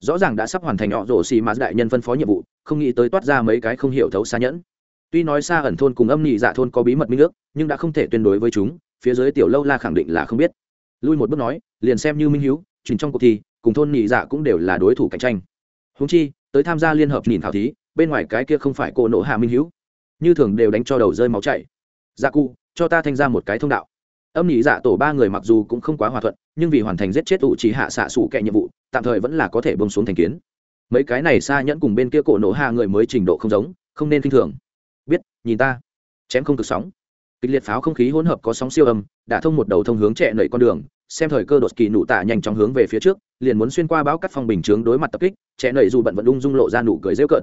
Rõ ràng đã sắp hoàn thành họ rổ xì mà đại nhân phân phó nhiệm vụ, không nghĩ tới toát ra mấy cái không hiểu thấu xa nhẫn. Tuy nói xa ẩn thôn cùng âm nhị dạ thôn có bí mật minh ước, nhưng đã không thể tuyên đối với chúng phía dưới tiểu lâu la khẳng định là không biết. Lui một bước nói, liền xem như minh hiếu chỉnh trong cuộc thi, cùng thôn nhị dạ cũng đều là đối thủ cạnh tranh. Húng chi, tới tham gia liên hợp nhìn thảo thí, bên ngoài cái kia không phải cô nộ hạ minh hiếu. Như thường đều đánh cho đầu rơi máu chảy. Dạ cụ, cho ta thanh ra một cái thông đạo. Âm nhị dạ tổ ba người mặc dù cũng không quá hòa thuận, nhưng vì hoàn thành giết chết ủ trí hạ xạ xủ kệ nhiệm vụ, tạm thời vẫn là có thể bông xuống thành kiến. Mấy cái này xa nhẫn cùng bên kia cổ nổ hạ người mới trình độ không giống, không nên k i n h thường. Biết, nhìn ta. Chém không cực sóng kịch liệt pháo không khí hỗn hợp có sóng siêu âm, đã thông một đầu thông hướng trẻ nảy con đường, xem thời cơ đột kỳ nụ tạ nhanh chóng hướng về phía trước, liền muốn xuyên qua bão cắt phong bình chướng đối mặt tập kích, trẻ nảy dù bận vận ung dung lộ ra nụ cười rêu cợt.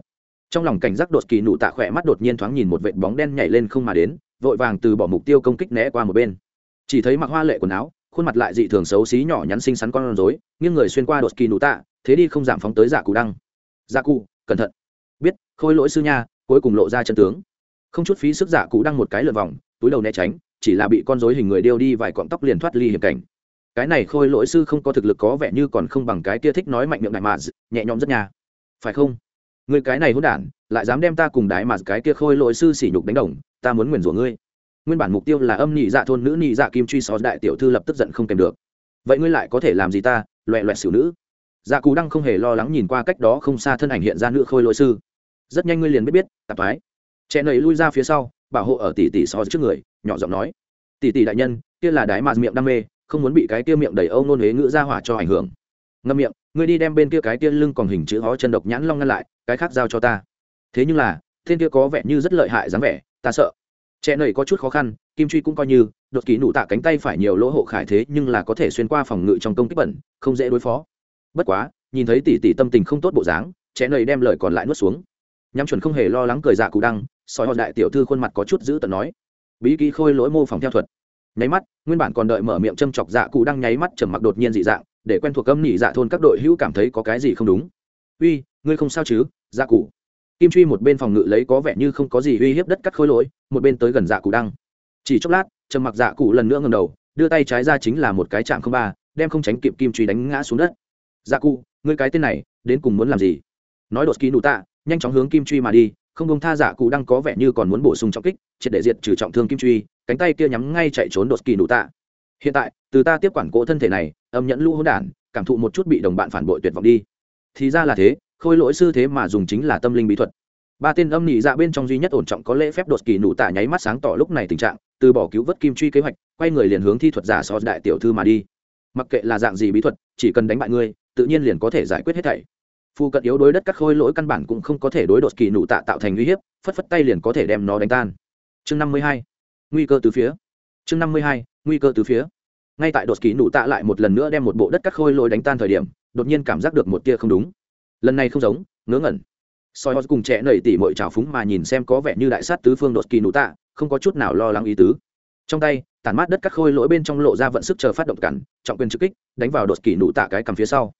Trong lòng cảnh giác đột kỳ nụ tạ khỏe mắt đột nhiên thoáng nhìn một vệt bóng đen nhảy lên không mà đến, vội vàng từ bỏ mục tiêu công kích né qua một bên. Chỉ thấy mặc hoa lệ quần áo, khuôn mặt lại dị thường xấu xí nhỏ nhắn xinh xắn con rối, nghiêng người xuyên qua đột kỳ nụ tạ thế đi không giảm phóng tới giả cụ đăng. Giả cụ cẩn thận. Biết, khôi lỗi sư nha, cuối cùng lộ ra chân tướng không chút phí sức giả cụ đăng một cái lượt vòng, túi đầu né tránh, chỉ là bị con rối hình người điêu đi vài cọng tóc liền thoát ly hiểm cảnh. Cái này khôi lỗi sư không có thực lực có vẻ như còn không bằng cái kia thích nói mạnh miệng đại mà nhẹ nhõm rất nhà phải không? Người cái này hỗn đản, lại dám đem ta cùng đái mà cái kia khôi lỗi sư sỉ nhục đánh đồng, ta muốn nguyền rủa ngươi. Nguyên bản mục tiêu là âm nhị dạ thôn nữ nhị dạ kim truy xó đại tiểu thư lập tức giận không kèm được. Vậy ngươi lại có thể làm gì ta, loẹ loẹt xỉu nữ? Dạ cú đăng không hề lo lắng nhìn qua cách đó không xa thân ảnh hiện ra nữ khôi lỗi sư. Rất nhanh ngươi liền biết biết, tạp thái trẻ nầy lui ra phía sau, bảo hộ ở tỷ tỷ so trước người, nhỏ giọng nói. Tỷ tỷ đại nhân, kia là đái mạt miệng đam mê, không muốn bị cái kia miệng đầy âu nôn huế ngữ ra hỏa cho ảnh hưởng. Ngâm miệng, ngươi đi đem bên kia cái kia lưng còn hình chữ hó chân độc nhãn long ngăn lại, cái khác giao cho ta. Thế nhưng là, thiên kia có vẻ như rất lợi hại dáng vẻ, ta sợ. Trẻ nầy có chút khó khăn, kim truy cũng coi như, đột ký nụ tạ cánh tay phải nhiều lỗ hộ khải thế nhưng là có thể xuyên qua phòng ngự trong công kích bẩn, không dễ đối phó. Bất quá, nhìn thấy tỷ tỷ tâm tình không tốt bộ dáng trẻ nầy đem lời còn lại nuốt xuống nhắm chuẩn không hề lo lắng cười dạ cụ đăng, soi họ đại tiểu thư khuôn mặt có chút giữ tận nói. Bí kỹ khôi lỗi mô phỏng theo thuật. Nháy mắt, nguyên bản còn đợi mở miệng châm chọc dạ cụ đăng nháy mắt trầm mặc đột nhiên dị dạng, để quen thuộc âm nhị dạ thôn các đội hữu cảm thấy có cái gì không đúng. Uy, ngươi không sao chứ dạ cụ? Kim truy một bên phòng ngự lấy có vẻ như không có gì uy hiếp đất cắt khối lỗi, một bên tới gần dạ cụ đăng. Chỉ chốc lát, trầm mặc dạ cụ lần nữa ngầm đầu, đưa tay trái ra chính là một cái chạm không ba, đem không tránh kịp kim truy đánh ngã xuống đất. Dạ cụ, ngươi cái tên này, đến cùng muốn làm gì? Nói đột ký nụ tạ nhanh chóng hướng kim truy mà đi, không công tha giả cụ đang có vẻ như còn muốn bổ sung trọng kích, triệt để diệt trừ trọng thương kim truy, cánh tay kia nhắm ngay chạy trốn đột kỳ nụ tạ. Hiện tại, từ ta tiếp quản cỗ thân thể này, âm nhẫn lũ hỗn đản, cảm thụ một chút bị đồng bạn phản bội tuyệt vọng đi. Thì ra là thế, khôi lỗi sư thế mà dùng chính là tâm linh bí thuật. Ba tên âm nhị dạ bên trong duy nhất ổn trọng có lễ phép đột kỳ nụ tạ nháy mắt sáng tỏ lúc này tình trạng, từ bỏ cứu vớt kim truy kế hoạch, quay người liền hướng thi thuật giả so đại tiểu thư mà đi. Mặc kệ là dạng gì bí thuật, chỉ cần đánh bại ngươi, tự nhiên liền có thể giải quyết hết thảy. Phu cận yếu đối đất các khôi lỗi căn bản cũng không có thể đối đột kỳ nụ tạ tạo thành uy hiếp, phất phất tay liền có thể đem nó đánh tan. Chương năm mươi hai, nguy cơ từ phía. Chương năm mươi hai, nguy cơ từ phía. Ngay tại đột kỳ nụ tạ lại một lần nữa đem một bộ đất các khôi lỗi đánh tan thời điểm, đột nhiên cảm giác được một tia không đúng. Lần này không giống, ngớ ngẩn. Soi hót cùng trẻ nầy tỉ mội trào phúng mà nhìn xem có vẻ như đại sát tứ phương đột kỳ nụ tạ, không có chút nào lo lắng ý tứ. Trong tay, tản mát đất các khôi lỗi bên trong lộ ra vận sức chờ phát động cản, trọng quyền trực kích, đánh vào đột kỳ nụ tạ cái cầm phía sau.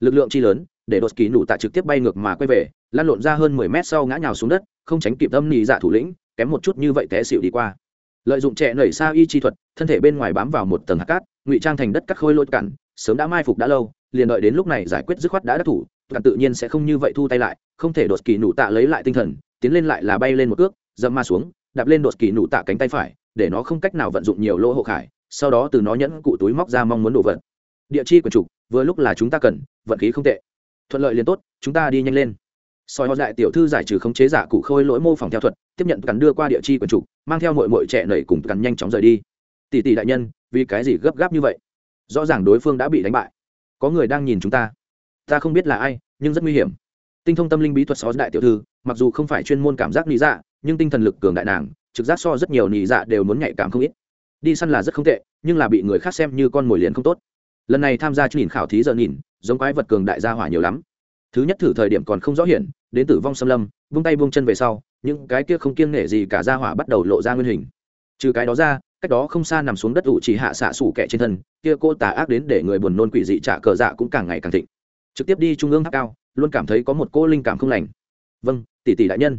Lực lượng chi lớn để đột kỳ nụ tạ trực tiếp bay ngược mà quay về lan lộn ra hơn mười mét sau ngã nhào xuống đất, không tránh kịp âm nhị dạ thủ lĩnh, kém một chút như vậy té xịu đi qua. Lợi dụng trẻ nảy xa y chi thuật, thân thể bên ngoài bám vào một tầng hạt cát, ngụy trang thành đất cắt khôi lôi cản sớm đã mai phục đã lâu, liền đợi đến lúc này giải quyết dứt khoát đã đắc thủ cản tự nhiên sẽ không như vậy thu tay lại, không thể đột kỳ nụ tạ lấy lại tinh thần, tiến lên lại là bay lên một cước, dẫm ma xuống, đạp lên đột kỳ nụ tạ cánh tay phải, để nó không cách nào vận dụng nhiều lỗ hộ khải, sau đó từ nó nhẫn cụ túi móc ra mong muốn đổ vật. Địa chi quần trục, vừa lúc là chúng ta cần, vận khí không tệ thuận lợi liền tốt, chúng ta đi nhanh lên. Soi họ đại tiểu thư giải trừ khống chế giả cụ khôi lỗi mô phỏng theo thuật, tiếp nhận cắn đưa qua địa chi quần trục, mang theo mội mội trẻ nảy cùng cắn nhanh chóng rời đi. Tỷ tỷ đại nhân, vì cái gì gấp gáp như vậy? Rõ ràng đối phương đã bị đánh bại. Có người đang nhìn chúng ta. Ta không biết là ai, nhưng rất nguy hiểm. Tinh thông tâm linh bí thuật soi đại tiểu thư, mặc dù không phải chuyên môn cảm giác lý dạ nhưng tinh thần lực cường đại nàng, trực giác so rất nhiều nị dạ đều muốn nhạy cảm không ít. Đi săn là rất không tệ, nhưng là bị người khác xem như con mồi liền không tốt lần này tham gia nhìn khảo thí giờ nhìn, giống quái vật cường đại gia hỏa nhiều lắm. Thứ nhất thử thời điểm còn không rõ hiển, đến tử vong xâm lâm, vung tay vung chân về sau, những cái kia không kiêng nể gì cả gia hỏa bắt đầu lộ ra nguyên hình. Trừ cái đó ra, cách đó không xa nằm xuống đất ủ chỉ hạ xạ sủ kẻ trên thân, kia cô tà ác đến để người buồn nôn quỷ dị trả cờ dạ cũng càng ngày càng thịnh. Trực tiếp đi trung ương tháp cao, luôn cảm thấy có một cô linh cảm không lành. Vâng tỷ tỷ đại nhân.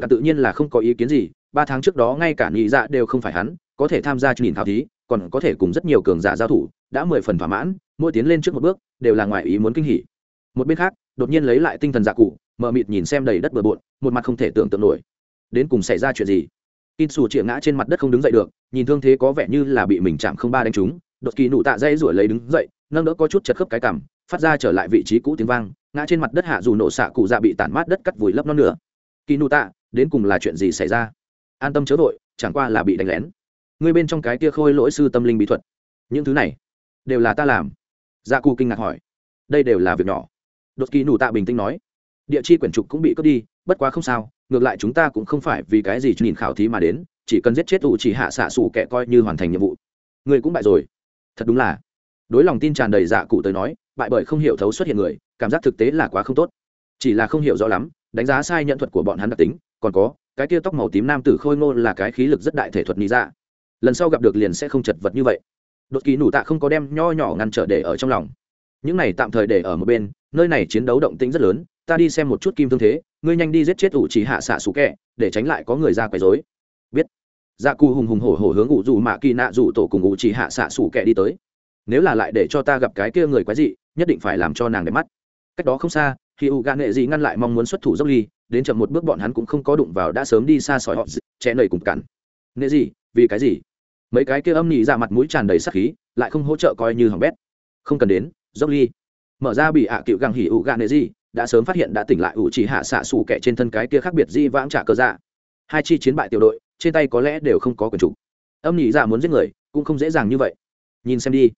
Cả tự nhiên là không có ý kiến gì, ba tháng trước đó ngay cả nhị dạ đều không phải hắn, có thể tham gia nhìn thảo thí còn có thể cùng rất nhiều cường giả giao thủ, đã mười phần thỏa mãn, mỗi tiến lên trước một bước, đều là ngoài ý muốn kinh hỉ. Một bên khác, đột nhiên lấy lại tinh thần dạ cụ, mờ mịt nhìn xem đầy đất bừa bộn, một mặt không thể tưởng tượng nổi. Đến cùng xảy ra chuyện gì? In xù chĩa ngã trên mặt đất không đứng dậy được, nhìn thương thế có vẻ như là bị mình chạm không ba đánh trúng, đột kỳ nụ tạ dây rủi lấy đứng dậy, nâng đỡ có chút chật khớp cái cằm, phát ra trở lại vị trí cũ tiếng vang, ngã trên mặt đất hạ dù nổ xạ cụ dạ bị tản mát đất cắt vùi lấp non nữa kỳ nụ tạ, đến cùng là chuyện gì xảy ra? An tâm chớ vội, chẳng qua là bị đánh lén ngươi bên trong cái kia khôi lỗi sư tâm linh bí thuật, những thứ này đều là ta làm. Dạ cụ kinh ngạc hỏi. Đây đều là việc nhỏ. Đột kỳ nụ tạ bình tĩnh nói. Địa chi quyển trục cũng bị cướp đi, bất quá không sao, ngược lại chúng ta cũng không phải vì cái gì nhìn khảo thí mà đến, chỉ cần giết chết tụ chỉ hạ xạ xù kẻ coi như hoàn thành nhiệm vụ. Người cũng bại rồi. Thật đúng là. Đối lòng tin tràn đầy dạ cụ tới nói, bại bởi không hiểu thấu xuất hiện người, cảm giác thực tế là quá không tốt. Chỉ là không hiểu rõ lắm, đánh giá sai nhận thuật của bọn hắn đặc tính, còn có, cái tia tóc màu tím nam tử khôi ngô là cái khí lực rất đại thể thuật nghĩ ra dạ lần sau gặp được liền sẽ không chật vật như vậy. Đột kỳ nủ tạ không có đem nho nhỏ ngăn trở để ở trong lòng. Những này tạm thời để ở một bên, nơi này chiến đấu động tĩnh rất lớn, ta đi xem một chút kim thương thế, ngươi nhanh đi giết chết ủ chỉ hạ xạ xú kẹ, để tránh lại có người ra quấy dối biết. Dạ cù hùng hùng hổ hổ hướng ủ dù mạ kỳ nạ dù tổ cùng ủ chỉ hạ xạ xủ kẹ đi tới. Nếu là lại để cho ta gặp cái kia người quái dị, nhất định phải làm cho nàng đẹp mắt. Cách đó không xa, khi u gan nghệ dị ngăn lại mong muốn xuất thủ dốc ly, đến chậm một bước bọn hắn cũng không có đụng vào, đã sớm đi xa sỏi họ chẽ nầy cùng cản. Nghệ dị vì cái gì? Mấy cái kia âm nhị ra mặt mũi tràn đầy sắc khí, lại không hỗ trợ coi như hỏng bét. Không cần đến, dốc ly. Mở ra bị hạ cựu găng hỉ ụ gan nệ gì, đã sớm phát hiện đã tỉnh lại ủ chỉ hạ xạ xù kẻ trên thân cái kia khác biệt di vãng trả cơ dạ. Hai chi chiến bại tiểu đội, trên tay có lẽ đều không có quyền chủ. Âm nhị dạ muốn giết người, cũng không dễ dàng như vậy. Nhìn xem đi.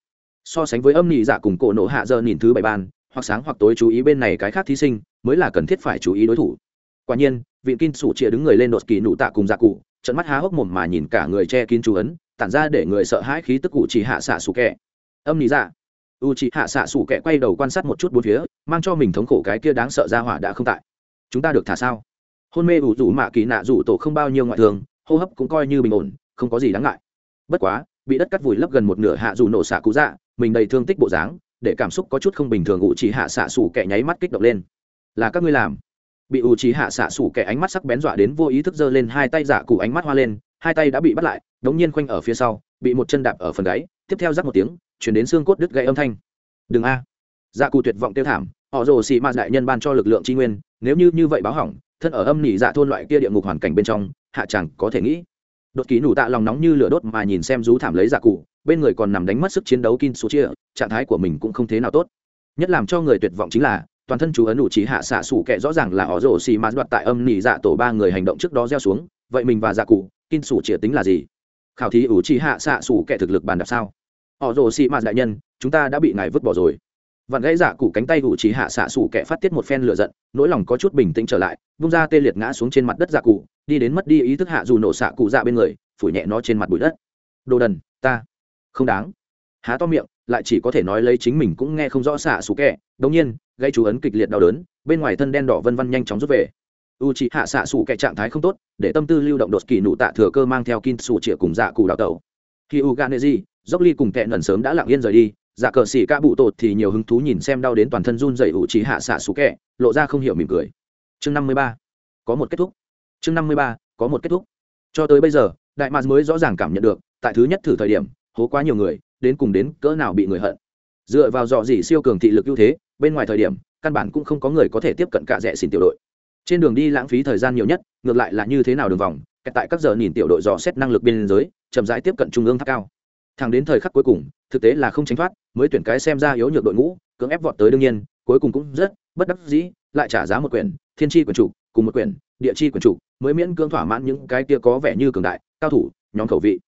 So sánh với âm nhị dạ cùng cổ nổ hạ giờ nhìn thứ bảy ban hoặc sáng hoặc tối chú ý bên này cái khác thí sinh, mới là cần thiết phải chú ý đối thủ. Quả nhiên vị kinh sủ chia đứng người lên đột kỳ nụ tạ cùng dạ cụ trận mắt há hốc mồm mà nhìn cả người che kín chú ấn, tản ra để người sợ hãi khí tức cụ chỉ hạ xạ sủ kẹ âm lý dạ. U chị hạ xạ sủ kẹ quay đầu quan sát một chút bốn phía, mang cho mình thống khổ cái kia đáng sợ ra hỏa đã không tại. Chúng ta được thả sao? Hôn mê ủ rủ mạ kỳ nạ rủ tổ không bao nhiêu ngoại thường hô hấp cũng coi như bình ổn, không có gì đáng ngại. Bất quá, bị đất cắt vùi lấp gần một nửa hạ dù nổ xạ cú dạ mình đầy thương tích bộ dáng, để cảm xúc có chút không bình thường ủ chỉ hạ xạ sủ kẻ nháy mắt kích động lên. Là các ngươi làm bị ủ chỉ hạ xạ sủ kẻ ánh mắt sắc bén dọa đến vô ý thức giơ lên hai tay giả cụ ánh mắt hoa lên, hai tay đã bị bắt lại, đống nhiên khoanh ở phía sau, bị một chân đạp ở phần gáy, tiếp theo rắc một tiếng, chuyển đến xương cốt đứt gãy âm thanh. Đừng a. Dạ cụ tuyệt vọng tiêu thảm, họ rồ xì ma đại nhân ban cho lực lượng tri nguyên, nếu như như vậy báo hỏng, thân ở âm nỉ dạ thôn loại kia địa ngục hoàn cảnh bên trong, hạ chẳng có thể nghĩ. Đột ký nủ tạ lòng nóng như lửa đốt mà nhìn xem rú thảm lấy dạ cụ bên người còn nằm đánh mất sức chiến đấu kin số chia trạng thái của mình cũng không thế nào tốt. Nhất làm cho người tuyệt vọng chính là toàn thân chú ấn đủ trí hạ xạ sủ kệ rõ ràng là họ rồ xì ma đoạt tại âm nỉ dạ tổ ba người hành động trước đó gieo xuống. Vậy mình và dạ cụ, kin sủ chia tính là gì? Khảo thí ủ trí hạ xạ sủ kệ thực lực bàn đạp sao? Họ rồ xì ma đại nhân, chúng ta đã bị ngài vứt bỏ rồi. Vặn gãy dạ cụ cánh tay ủ trí hạ xạ sủ kệ phát tiết một phen lửa giận, nỗi lòng có chút bình tĩnh trở lại bung ra tê liệt ngã xuống trên mặt đất dạ cụ, đi đến mất đi ý thức hạ dù nổ xạ cụ dạ bên người phủ nhẹ nó trên mặt bụi đất. Đồ đần, ta. Không đáng. Há to miệng, lại chỉ có thể nói lấy chính mình cũng nghe không rõ xạ xù kẹ đông nhiên gây chú ấn kịch liệt đau đớn, bên ngoài thân đen đỏ vân vân nhanh chóng rút về. U chị hạ xạ xù kẻ trạng thái không tốt, để tâm tư lưu động đột kỳ nụ tạ thừa cơ mang theo kin xù chĩa cùng dạ cụ đào tẩu. Khi u ganezi dốc ly cùng kẹ nần sớm đã lặng yên rời đi dạ cờ xỉ ca bụ tột thì nhiều hứng thú nhìn xem đau đến toàn thân run dày u chị hạ xạ xù kẻ, lộ ra không hiểu mỉm cười. Chương năm mươi ba, có một kết thúc. Chương năm mươi ba, có một kết thúc. Cho tới bây giờ, đại mạc mới rõ ràng cảm nhận được, tại thứ nhất thử thời điểm, hố quá nhiều người, đến cùng đến cỡ nào bị người hận. Dựa vào dò dỉ siêu cường thị lực ưu thế bên ngoài thời điểm, căn bản cũng không có người có thể tiếp cận cả rẽ xin tiểu đội. Trên đường đi lãng phí thời gian nhiều nhất, ngược lại là như thế nào đường vòng tại các giờ nhìn tiểu đội dò xét năng lực biên giới, chậm rãi tiếp cận trung ương tháp cao. Thẳng đến thời khắc cuối cùng, thực tế là không tránh thoát, mới tuyển cái xem ra yếu nhược đội ngũ, cưỡng ép vọt tới đương nhiên, cuối cùng cũng rất bất đắc dĩ, lại trả giá một quyển, thiên tri quyển chủ, cùng một quyển, địa chi quyển chủ, mới miễn cưỡng thỏa mãn những cái kia có vẻ như cường đại, cao thủ, nhóm khẩu vị.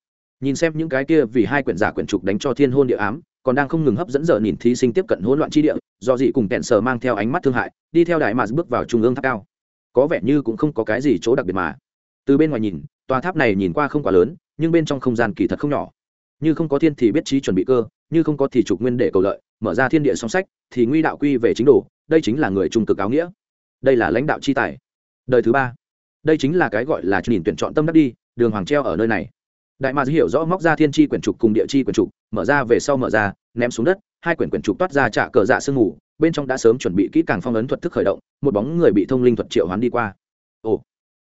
Nhìn xem những cái kia vì hai quyển giả quyển trục đánh cho thiên hôn địa ám còn đang không ngừng hấp dẫn giờ nhìn thí sinh tiếp cận hỗn loạn chi địa, do dị cùng kẹn sờ mang theo ánh mắt thương hại, đi theo đại mà bước vào trung ương tháp cao. Có vẻ như cũng không có cái gì chỗ đặc biệt mà. Từ bên ngoài nhìn, tòa tháp này nhìn qua không quá lớn, nhưng bên trong không gian kỳ thật không nhỏ. Như không có thiên thì biết trí chuẩn bị cơ, như không có thì trục nguyên để cầu lợi, mở ra thiên địa song sách, thì nguy đạo quy về chính đồ, đây chính là người trung cực áo nghĩa. Đây là lãnh đạo chi tài. Đời thứ ba. Đây chính là cái gọi là nhìn tuyển chọn tâm đắc đi, đường hoàng treo ở nơi này đại mạc hiểu rõ móc ra thiên tri quyển trục cùng địa chi quyển trục, mở ra về sau mở ra, ném xuống đất, hai quyển quyển trục toát ra trả cờ dạ sương mù bên trong đã sớm chuẩn bị kỹ càng phong ấn thuật thức khởi động, một bóng người bị thông linh thuật triệu hoán đi qua. Ồ,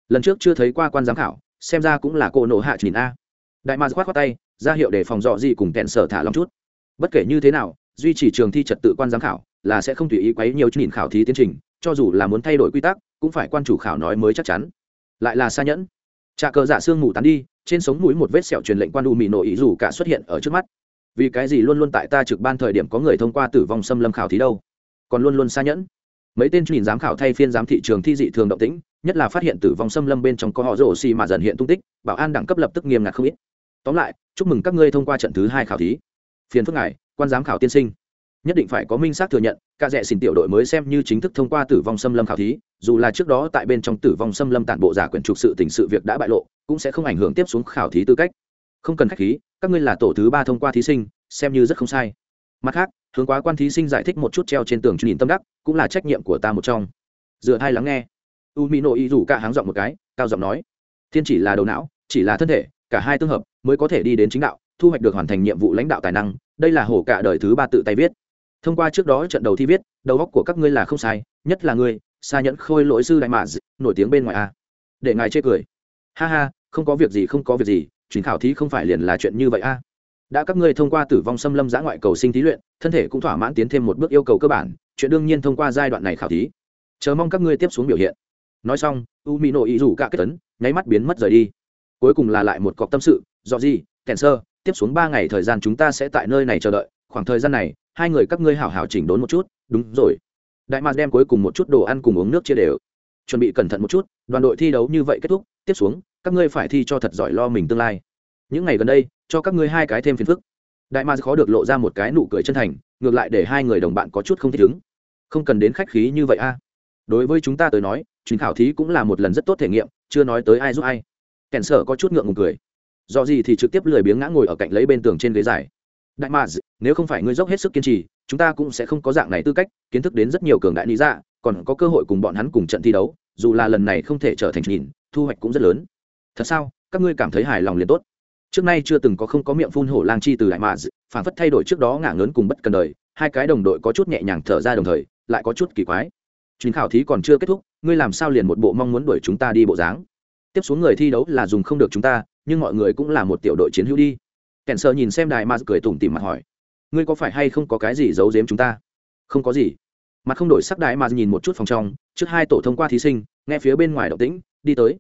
lần trước chưa thấy qua quan giám khảo, xem ra cũng là cô nổ hạ nhìn a. Đại mạc khoát khoát tay, ra hiệu để phòng dọ gì cùng kẹn sở thả lòng chút. Bất kể như thế nào, duy trì trường thi trật tự quan giám khảo là sẽ không tùy ý quấy nhiều nhìn khảo thí tiến trình, cho dù là muốn thay đổi quy tắc, cũng phải quan chủ khảo nói mới chắc chắn. Lại là xa nhẫn trà cờ dạ xương ngủ tán đi, trên sống mũi một vết sẹo truyền lệnh quan u mì nổ ý dù cả xuất hiện ở trước mắt. Vì cái gì luôn luôn tại ta trực ban thời điểm có người thông qua tử vong xâm lâm khảo thí đâu? Còn luôn luôn xa nhẫn. Mấy tên nhìn giám khảo thay phiên giám thị trường thi dị thường động tĩnh, nhất là phát hiện tử vong xâm lâm bên trong có họ rổ xì mà dần hiện tung tích, bảo an đẳng cấp lập tức nghiêm ngặt không ít. Tóm lại, chúc mừng các ngươi thông qua trận thứ hai khảo thí. Phiền phức ngài, quan giám khảo tiên sinh nhất định phải có minh xác thừa nhận ca rẽ xin tiểu đội mới xem như chính thức thông qua tử vong xâm lâm khảo thí, dù là trước đó tại bên trong tử vong xâm lâm tản bộ giả quyển trục sự tình sự việc đã bại lộ, cũng sẽ không ảnh hưởng tiếp xuống khảo thí tư cách. Không cần khách khí, các ngươi là tổ thứ ba thông qua thí sinh, xem như rất không sai. Mặt khác, hướng quá quan thí sinh giải thích một chút treo trên tường nhìn tâm đắc, cũng là trách nhiệm của ta một trong. Dựa hai lắng nghe. U mỹ nội y rủ cả háng giọng một cái, cao giọng nói, thiên chỉ là đầu não, chỉ là thân thể, cả hai tương hợp, mới có thể đi đến chính đạo, thu hoạch được hoàn thành nhiệm vụ lãnh đạo tài năng, đây là hổ cả đời thứ ba tự tay viết thông qua trước đó trận đầu thi viết, đầu góc của các ngươi là không sai, nhất là ngươi xa nhẫn khôi lỗi sư đại mạ nổi tiếng bên ngoài a. Để ngài chê cười. Ha ha, không có việc gì, không có việc gì, chuyến khảo thí không phải liền là chuyện như vậy a. Đã các ngươi thông qua tử vong xâm lâm giã ngoại cầu sinh thí luyện, thân thể cũng thỏa mãn tiến thêm một bước yêu cầu cơ bản, chuyện đương nhiên thông qua giai đoạn này khảo thí. Chờ mong các ngươi tiếp xuống biểu hiện. Nói xong u mỹ nội ý rủ cả kết tấn, nháy mắt biến mất rời đi. Cuối cùng là lại một cọc tâm sự do gì, kèn sơ, tiếp xuống ba ngày thời gian chúng ta sẽ tại nơi này chờ đợi, khoảng thời gian này hai người các ngươi hảo hảo chỉnh đốn một chút, đúng rồi. Đại mạc đem cuối cùng một chút đồ ăn cùng uống nước chia đều. Chuẩn bị cẩn thận một chút, đoàn đội thi đấu như vậy kết thúc, tiếp xuống, các ngươi phải thi cho thật giỏi lo mình tương lai. Những ngày gần đây, cho các ngươi hai cái thêm phiền phức. Đại mạc khó được lộ ra một cái nụ cười chân thành, ngược lại để hai người đồng bạn có chút không thích ứng. Không cần đến khách khí như vậy a. À. Đối với chúng ta tới nói, chuyến khảo thí cũng là một lần rất tốt thể nghiệm, chưa nói tới ai giúp ai. Kèn sở có chút ngượng ngùng cười. Do gì thì trực tiếp lười biếng ngã ngồi ở cạnh lấy bên tường trên ghế dài đại mạc nếu không phải ngươi dốc hết sức kiên trì, chúng ta cũng sẽ không có dạng này tư cách, kiến thức đến rất nhiều cường đại lý dạ còn có cơ hội cùng bọn hắn cùng trận thi đấu, dù là lần này không thể trở thành nhìn, thu hoạch cũng rất lớn. Thật sao? Các ngươi cảm thấy hài lòng liền tốt. Trước nay chưa từng có không có miệng phun hổ lang chi từ đại mạ phản phất thay đổi trước đó ngả ngớn cùng bất cần đời, hai cái đồng đội có chút nhẹ nhàng thở ra đồng thời, lại có chút kỳ quái. Chuyến khảo thí còn chưa kết thúc, ngươi làm sao liền một bộ mong muốn đuổi chúng ta đi bộ dáng? Tiếp xuống người thi đấu là dùng không được chúng ta, nhưng mọi người cũng là một tiểu đội chiến hữu đi kèn sợ nhìn xem đài mà cười tủm tỉm mặt hỏi, ngươi có phải hay không có cái gì giấu giếm chúng ta? Không có gì. Mặt không đổi sắc đài ma nhìn một chút phòng trong, trước hai tổ thông qua thí sinh, nghe phía bên ngoài động tĩnh, đi tới.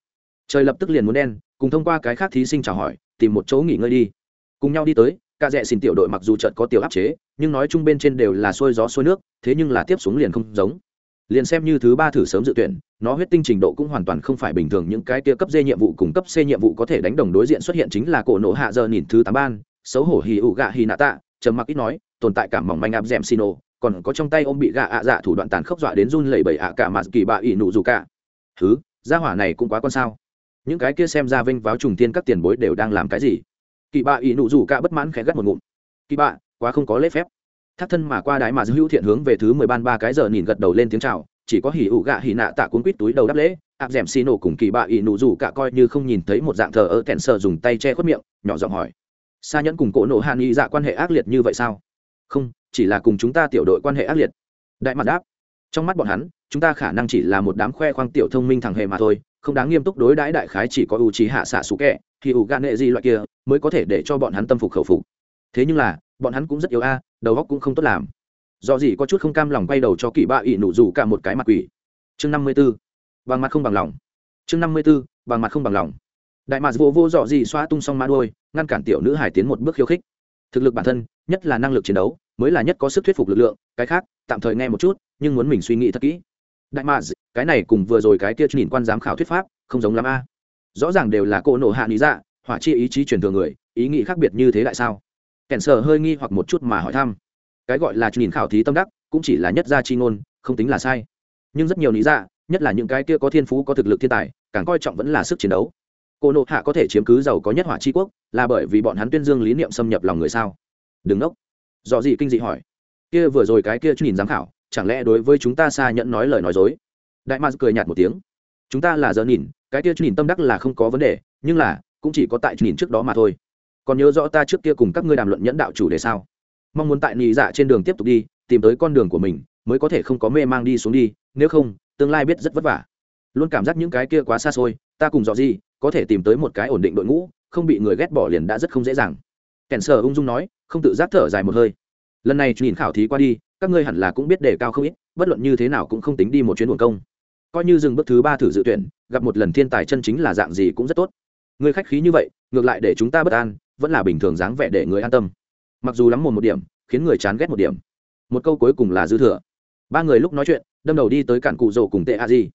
Trời lập tức liền muốn đen, cùng thông qua cái khác thí sinh chào hỏi, tìm một chỗ nghỉ ngơi đi. Cùng nhau đi tới, ca rẽ xin tiểu đội mặc dù trận có tiểu áp chế, nhưng nói chung bên trên đều là xuôi gió xuôi nước, thế nhưng là tiếp xuống liền không giống liền xem như thứ ba thử sớm dự tuyển, nó huyết tinh trình độ cũng hoàn toàn không phải bình thường, những cái kia cấp d nhiệm vụ cùng cấp c nhiệm vụ có thể đánh đồng đối diện xuất hiện chính là cổ nổ hạ giờ nhìn thứ tám ban, xấu hổ hì ụ gạ hì nạ tạ, trầm mặc ít nói, tồn tại cảm mỏng manh áp dẻm ô còn có trong tay ôm bị gạ ạ dạ thủ đoạn tàn khốc dọa đến run lẩy bẩy ạ cả mà kỳ bạ ỉ nụ dù cả. Thứ gia hỏa này cũng quá con sao. Những cái kia xem ra vinh váo trùng tiên các tiền bối đều đang làm cái gì? Kỳ bạ ỉ nụ dù cả bất mãn khẽ gắt một ngụm. Kỳ bạ, quá không có lễ phép thác thân mà qua đái mà hữu thiện hướng về thứ mười ban ba cái giờ nhìn gật đầu lên tiếng chào, chỉ có hỉ ủ gạ hỉ nạ tạ cuốn quýt túi đầu đáp lễ áp d ẻ m xì nổ cùng kỳ bạ ỉ nụ dù cả coi như không nhìn thấy một dạng thờ ơ kẹn sợ dùng tay che khuất miệng, nhỏ giọng hỏi. Xa nhẫn cùng cỗ nổ hàn y dạ quan hệ ác liệt như vậy sao? Không, chỉ là cùng chúng ta tiểu đội quan hệ ác liệt. Đại mặt đáp. Trong mắt bọn hắn, chúng ta khả năng chỉ là một đám khoe khoang tiểu thông minh thằng hề mà thôi, không đáng nghiêm túc đối đãi đại khái chỉ có ưu trí hạ xạ xú kẹ thì ủ gạ nệ gì loại kia, mới có thể để cho bọn hắn tâm phục khẩu phục thế nhưng là, bọn hắn cũng rất yếu a, đầu óc cũng không tốt làm. Do gì có chút không cam lòng quay đầu cho kỳ bạ ỵ nụ rủ cả một cái mặt quỷ. Chương năm mươi b ố bằng mặt không bằng lòng. Chương năm mươi b ố bằng mặt không bằng lòng. Đại mạc vô vô dọ gì xoa tung xong ma đôi ngăn cản tiểu nữ hải tiến một bước khiêu khích. Thực lực bản thân, nhất là năng lực chiến đấu, mới là nhất có sức thuyết phục lực lượng, cái khác, tạm thời nghe một chút, nhưng muốn mình suy nghĩ thật kỹ. Đại mạc cái này cùng vừa rồi cái kia nhìn quan giám khảo thuyết pháp, không giống lắm a. Rõ ràng đều là cô nổ hạ lý dạ hỏa chi ý chí truyền thừa người, ý nghĩ khác biệt như thế lại sao? Kẻn sở hơi nghi hoặc một chút mà hỏi thăm. Cái gọi là nhìn khảo thí tâm đắc, cũng chỉ là nhất gia chi ngôn, không tính là sai. Nhưng rất nhiều lý dạ nhất là những cái kia có thiên phú, có thực lực thiên tài, càng coi trọng vẫn là sức chiến đấu. Cô nộ hạ có thể chiếm cứ giàu có nhất hỏa c quốc, là bởi vì bọn hắn tuyên dương lý niệm xâm nhập lòng người sao? Đừng nốc. Dò gì kinh dị hỏi. Kia vừa rồi cái kia nhìn giám khảo, chẳng lẽ đối với chúng ta xa nhận nói lời nói dối? Đại mars cười nhạt một tiếng. Chúng ta là giờ nhìn, cái kia nhìn tâm đắc là không có vấn đề, nhưng là, cũng chỉ có tại nhìn trước đó mà thôi còn nhớ rõ ta trước kia cùng các ngươi đàm luận nhẫn đạo chủ đề sao? Mong muốn tại nhị dạ trên đường tiếp tục đi, tìm tới con đường của mình, mới có thể không có mê mang đi xuống đi, nếu không, tương lai biết rất vất vả. Luôn cảm giác những cái kia quá xa xôi, ta cùng dọ gì có thể tìm tới một cái ổn định đội ngũ, không bị người ghét bỏ liền đã rất không dễ dàng. Kèn sờ ung dung nói, không tự giác thở dài một hơi. Lần này nhìn khảo thí qua đi, các ngươi hẳn là cũng biết đề cao không ít, bất luận như thế nào cũng không tính đi một chuyến buồn công. Coi như dừng bước thứ ba thử dự tuyển, gặp một lần thiên tài chân chính là dạng gì cũng rất tốt. Người khách khí như vậy, ngược lại để chúng ta bất an vẫn là bình thường dáng vẻ để người an tâm. Mặc dù lắm một một điểm, khiến người chán ghét một điểm. Một câu cuối cùng là dư thừa. Ba người lúc nói chuyện, đâm đầu đi tới cản cụ rổ cùng tệ a di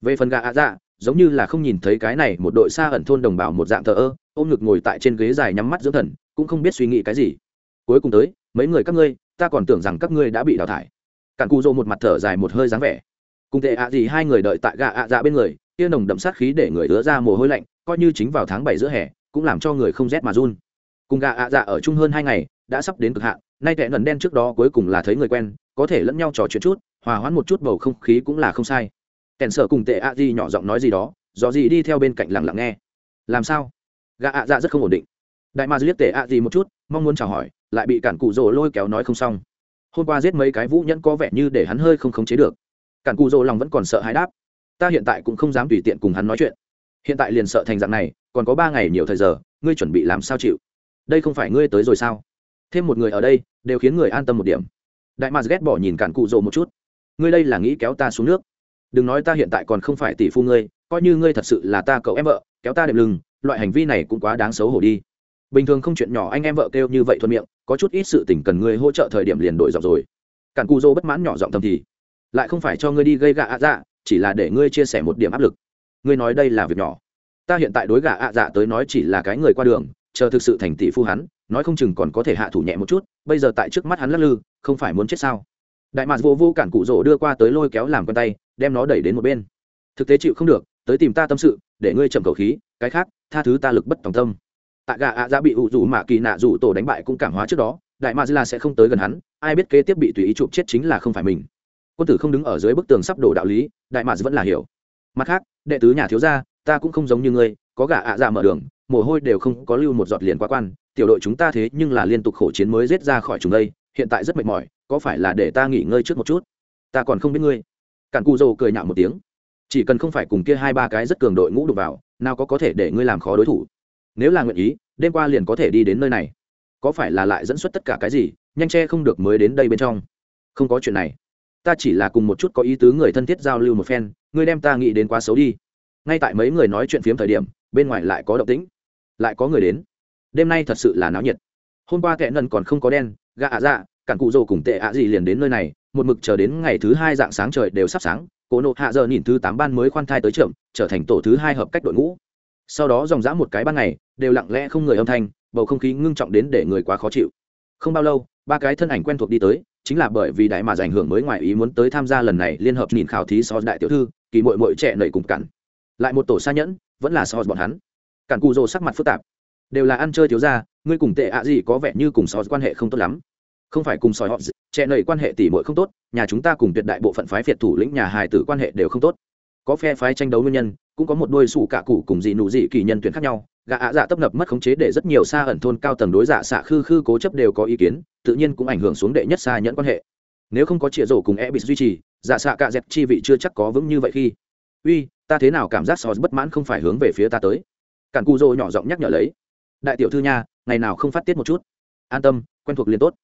về phần gà a dạ giống như là không nhìn thấy cái này, một đội xa ẩn thôn đồng bào một dạng thờ ơ, ôm ngực ngồi tại trên ghế dài nhắm mắt dưỡng thần, cũng không biết suy nghĩ cái gì. Cuối cùng tới, mấy người các ngươi, ta còn tưởng rằng các ngươi đã bị đào thải. Cản cụ rổ một mặt thở dài một hơi dáng vẻ. Cùng tệ a di hai người đợi tại gà a dạ bên người kia nồng đậm sát khí để người ứa ra mồ hôi lạnh, coi như chính vào tháng bảy giữa hè, cũng làm cho người không rét mà run cùng gà ạ dạ ở chung hơn hai ngày, đã sắp đến cực hạn, nay tệ nần đen trước đó cuối cùng là thấy người quen, có thể lẫn nhau trò chuyện chút, hòa hoãn một chút bầu không khí cũng là không sai. Kèn sợ cùng tệ ạ di nhỏ giọng nói gì đó, do gì đi theo bên cạnh lặng lặng nghe. Làm sao? Gà ạ dạ rất không ổn định. Đại ma liếc tệ ạ di một chút, mong muốn chào hỏi, lại bị cản cụ rồ lôi kéo nói không xong. Hôm qua giết mấy cái vũ nhẫn có vẻ như để hắn hơi không khống chế được. Cản cụ rồ lòng vẫn còn sợ hãi đáp. Ta hiện tại cũng không dám tùy tiện cùng hắn nói chuyện. Hiện tại liền sợ thành dạng này, còn có ba ngày nhiều thời giờ, ngươi chuẩn bị làm sao chịu? Đây không phải ngươi tới rồi sao? Thêm một người ở đây, đều khiến người an tâm một điểm. Đại mars ghét bỏ nhìn cản cụ rồ một chút. Ngươi đây là nghĩ kéo ta xuống nước. Đừng nói ta hiện tại còn không phải tỷ phu ngươi, coi như ngươi thật sự là ta cậu em vợ, kéo ta đệm lưng, loại hành vi này cũng quá đáng xấu hổ đi. Bình thường không chuyện nhỏ anh em vợ kêu như vậy thuận miệng, có chút ít sự tình cần ngươi hỗ trợ thời điểm liền đổi giọng rồi. Cản cụ rồ bất mãn nhỏ giọng thầm thì, lại không phải cho ngươi đi gây gạ ạ dạ chỉ là để ngươi chia sẻ một điểm áp lực. Ngươi nói đây là việc nhỏ. Ta hiện tại đối gạ ạ dạ tới nói chỉ là cái người qua đường chờ thực sự thành tỷ phu hắn, nói không chừng còn có thể hạ thủ nhẹ một chút, bây giờ tại trước mắt hắn lắc lư, không phải muốn chết sao? Đại mạc vô vô cản cụ rỗ đưa qua tới lôi kéo làm con tay, đem nó đẩy đến một bên. Thực tế chịu không được, tới tìm ta tâm sự, để ngươi chậm cầu khí, cái khác, tha thứ ta lực bất tòng tâm. Tại gà ạ ra bị ủ rủ mạ kỳ nạ rủ tổ đánh bại cũng cảm hóa trước đó, đại mạc là sẽ không tới gần hắn, ai biết kế tiếp bị tùy ý chụp chết chính là không phải mình. Quân tử không đứng ở dưới bức tường sắp đổ đạo lý, đại mạc vẫn là hiểu. Mặt khác, đệ tứ nhà thiếu gia, ta cũng không giống như ngươi, có gà ạ ra mở đường mồ hôi đều không có lưu một giọt liền quá quan, tiểu đội chúng ta thế nhưng là liên tục khổ chiến mới rết ra khỏi chúng đây, hiện tại rất mệt mỏi, có phải là để ta nghỉ ngơi trước một chút? Ta còn không biết ngươi. Cản cù dầu cười nhạo một tiếng. Chỉ cần không phải cùng kia hai ba cái rất cường đội ngũ đục vào, nào có có thể để ngươi làm khó đối thủ? Nếu là nguyện ý, đêm qua liền có thể đi đến nơi này. Có phải là lại dẫn xuất tất cả cái gì, nhanh che không được mới đến đây bên trong? Không có chuyện này. Ta chỉ là cùng một chút có ý tứ người thân thiết giao lưu một phen, ngươi đem ta nghĩ đến quá xấu đi. Ngay tại mấy người nói chuyện phiếm thời điểm, bên ngoài lại có động tĩnh lại có người đến. Đêm nay thật sự là náo nhiệt. Hôm qua tệ nần còn không có đen gạ ạ dạ cản cụ rồ cùng tệ ạ gì liền đến nơi này, một mực chờ đến ngày thứ hai dạng sáng trời đều sắp sáng, cố nộ hạ giờ nhìn thứ tám ban mới khoan thai tới trưởng, trở thành tổ thứ hai hợp cách đội ngũ. Sau đó dòng dã một cái ban ngày, đều lặng lẽ không người âm thanh, bầu không khí ngưng trọng đến để người quá khó chịu. Không bao lâu, ba cái thân ảnh quen thuộc đi tới, chính là bởi vì đại mà giành hưởng mới ngoài ý muốn tới tham gia lần này liên hợp nhìn khảo thí so đại tiểu thư, kỳ mội mội trẻ nảy cùng cản lại một tổ xa nhẫn, vẫn là so bọn hắn cản cụ rồ sắc mặt phức tạp. Đều là ăn chơi thiếu ra ngươi cùng tệ ạ gì có vẻ như cùng sòi quan hệ không tốt lắm. Không phải cùng sòi họ trẻ nảy quan hệ tỉ mội không tốt, nhà chúng ta cùng tuyệt đại bộ phận phái phiệt thủ lĩnh nhà hài tử quan hệ đều không tốt. Có phe phái tranh đấu nguyên nhân, cũng có một đôi sủ cả cụ cùng dị nụ dị kỳ nhân tuyển khác nhau. Gã ạ dạ tấp nập mất khống chế để rất nhiều xa ẩn thôn cao tầng đối giả xạ khư khư cố chấp đều có ý kiến, tự nhiên cũng ảnh hưởng xuống đệ nhất xa nhẫn quan hệ. Nếu không có chĩa rổ cùng e bị duy trì giả xạ cạ dẹp chi vị chưa chắc có vững như vậy khi. Uy, ta thế nào cảm giác sò bất mãn không phải hướng về phía ta tới? Cản cù dô nhỏ giọng nhắc nhở lấy. Đại tiểu thư nha, ngày nào không phát tiết một chút? An tâm, quen thuộc liền tốt.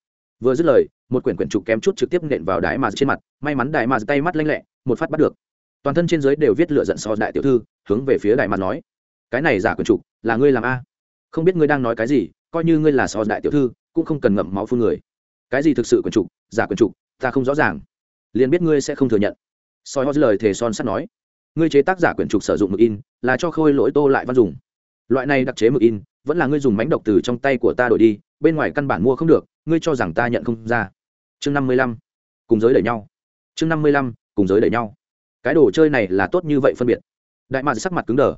Vừa dứt lời, một quyển quyển trục kém chút trực tiếp nện vào đại mà trên mặt, may mắn đại mà tay mắt lanh lẹ, một phát bắt được. Toàn thân trên dưới đều viết lựa giận so đại tiểu thư, hướng về phía đại mà nói. Cái này giả quyển trục, là ngươi làm a? Không biết ngươi đang nói cái gì, coi như ngươi là so đại tiểu thư, cũng không cần ngậm máu phun người. Cái gì thực sự quyển trục, giả quyển trục, ta không rõ ràng. Liền biết ngươi sẽ không thừa nhận. Soi hót lời thề son sắt nói. Ngươi chế tác giả quyển trục sử dụng mực in, là cho khôi lỗi tô lại văn dùng loại này đặc chế mực in, vẫn là ngươi dùng mánh độc từ trong tay của ta đổi đi, bên ngoài căn bản mua không được, ngươi cho rằng ta nhận không ra. Chương năm mươi lăm, cùng giới đẩy nhau. Chương năm mươi lăm, cùng giới đẩy nhau. Cái đồ chơi này là tốt như vậy phân biệt. Đại mạc sắc mặt cứng đờ.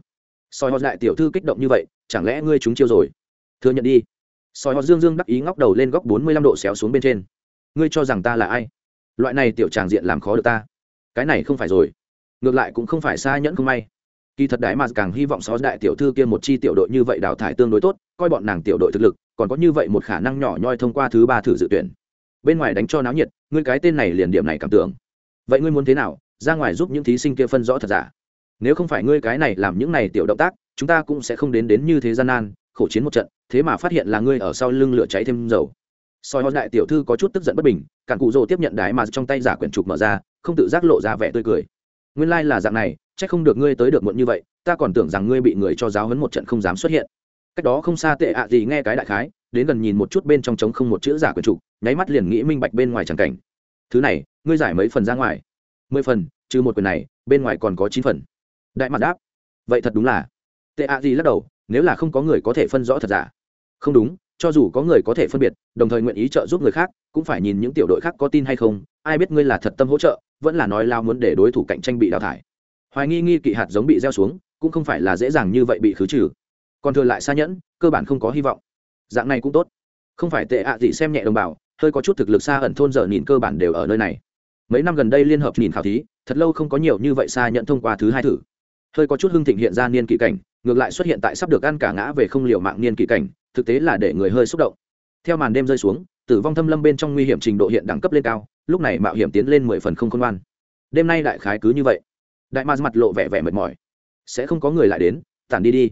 Soi họ đại tiểu thư kích động như vậy, chẳng lẽ ngươi chúng chiêu rồi? Thừa nhận đi. Soi họ dương dương đắc ý ngóc đầu lên góc bốn mươi lăm độ xéo xuống bên trên. Ngươi cho rằng ta là ai? Loại này tiểu tràng diện làm khó được ta. Cái này không phải rồi. Ngược lại cũng không phải xa nhẫn không may kỳ thật đại mà càng hy vọng xó đại tiểu thư kia một chi tiểu đội như vậy đào thải tương đối tốt, coi bọn nàng tiểu đội thực lực, còn có như vậy một khả năng nhỏ nhoi thông qua thứ ba thử dự tuyển. Bên ngoài đánh cho náo nhiệt, ngươi cái tên này liền điểm này cảm tưởng. Vậy ngươi muốn thế nào? Ra ngoài giúp những thí sinh kia phân rõ thật giả. Nếu không phải ngươi cái này làm những này tiểu động tác, chúng ta cũng sẽ không đến đến như thế gian nan, khổ chiến một trận, thế mà phát hiện là ngươi ở sau lưng lửa cháy thêm dầu. Soi hoa đại tiểu thư có chút tức giận bất bình, cản cụ rồ tiếp nhận đái mà trong tay giả quyển trục mở ra, không tự giác lộ ra vẻ tươi cười. Nguyên lai là dạng này chắc không được ngươi tới được muộn như vậy, ta còn tưởng rằng ngươi bị người cho giáo hấn một trận không dám xuất hiện. Cách đó không xa tệ ạ gì nghe cái đại khái, đến gần nhìn một chút bên trong trống không một chữ giả quyển trục nháy mắt liền nghĩ minh bạch bên ngoài tràng cảnh. Thứ này, ngươi giải mấy phần ra ngoài? Mười phần, trừ một quyền này, bên ngoài còn có chín phần. Đại mặt đáp, vậy thật đúng là. Tệ ạ gì lắc đầu, nếu là không có người có thể phân rõ thật giả. Không đúng, cho dù có người có thể phân biệt, đồng thời nguyện ý trợ giúp người khác, cũng phải nhìn những tiểu đội khác có tin hay không, ai biết ngươi là thật tâm hỗ trợ, vẫn là nói lao muốn để đối thủ cạnh tranh bị đào thải hoài nghi nghi kỵ hạt giống bị gieo xuống, cũng không phải là dễ dàng như vậy bị khứ trừ. Còn thừa lại xa nhẫn, cơ bản không có hy vọng. Dạng này cũng tốt. Không phải tệ ạ gì xem nhẹ đồng bào, hơi có chút thực lực xa ẩn thôn giờ nhìn cơ bản đều ở nơi này. Mấy năm gần đây liên hợp nhìn khảo thí, thật lâu không có nhiều như vậy xa nhận thông qua thứ hai thử. Hơi có chút hưng thịnh hiện ra niên kỵ cảnh, ngược lại xuất hiện tại sắp được ăn cả ngã về không liều mạng niên kỵ cảnh, thực tế là để người hơi xúc động. Theo màn đêm rơi xuống, tử vong thâm lâm bên trong nguy hiểm trình độ hiện đẳng cấp lên cao, lúc này mạo hiểm tiến lên mười phần không khôn ngoan. Đêm nay đại khái cứ như vậy đại ma mặt lộ vẻ vẻ mệt mỏi. Sẽ không có người lại đến, tản đi đi.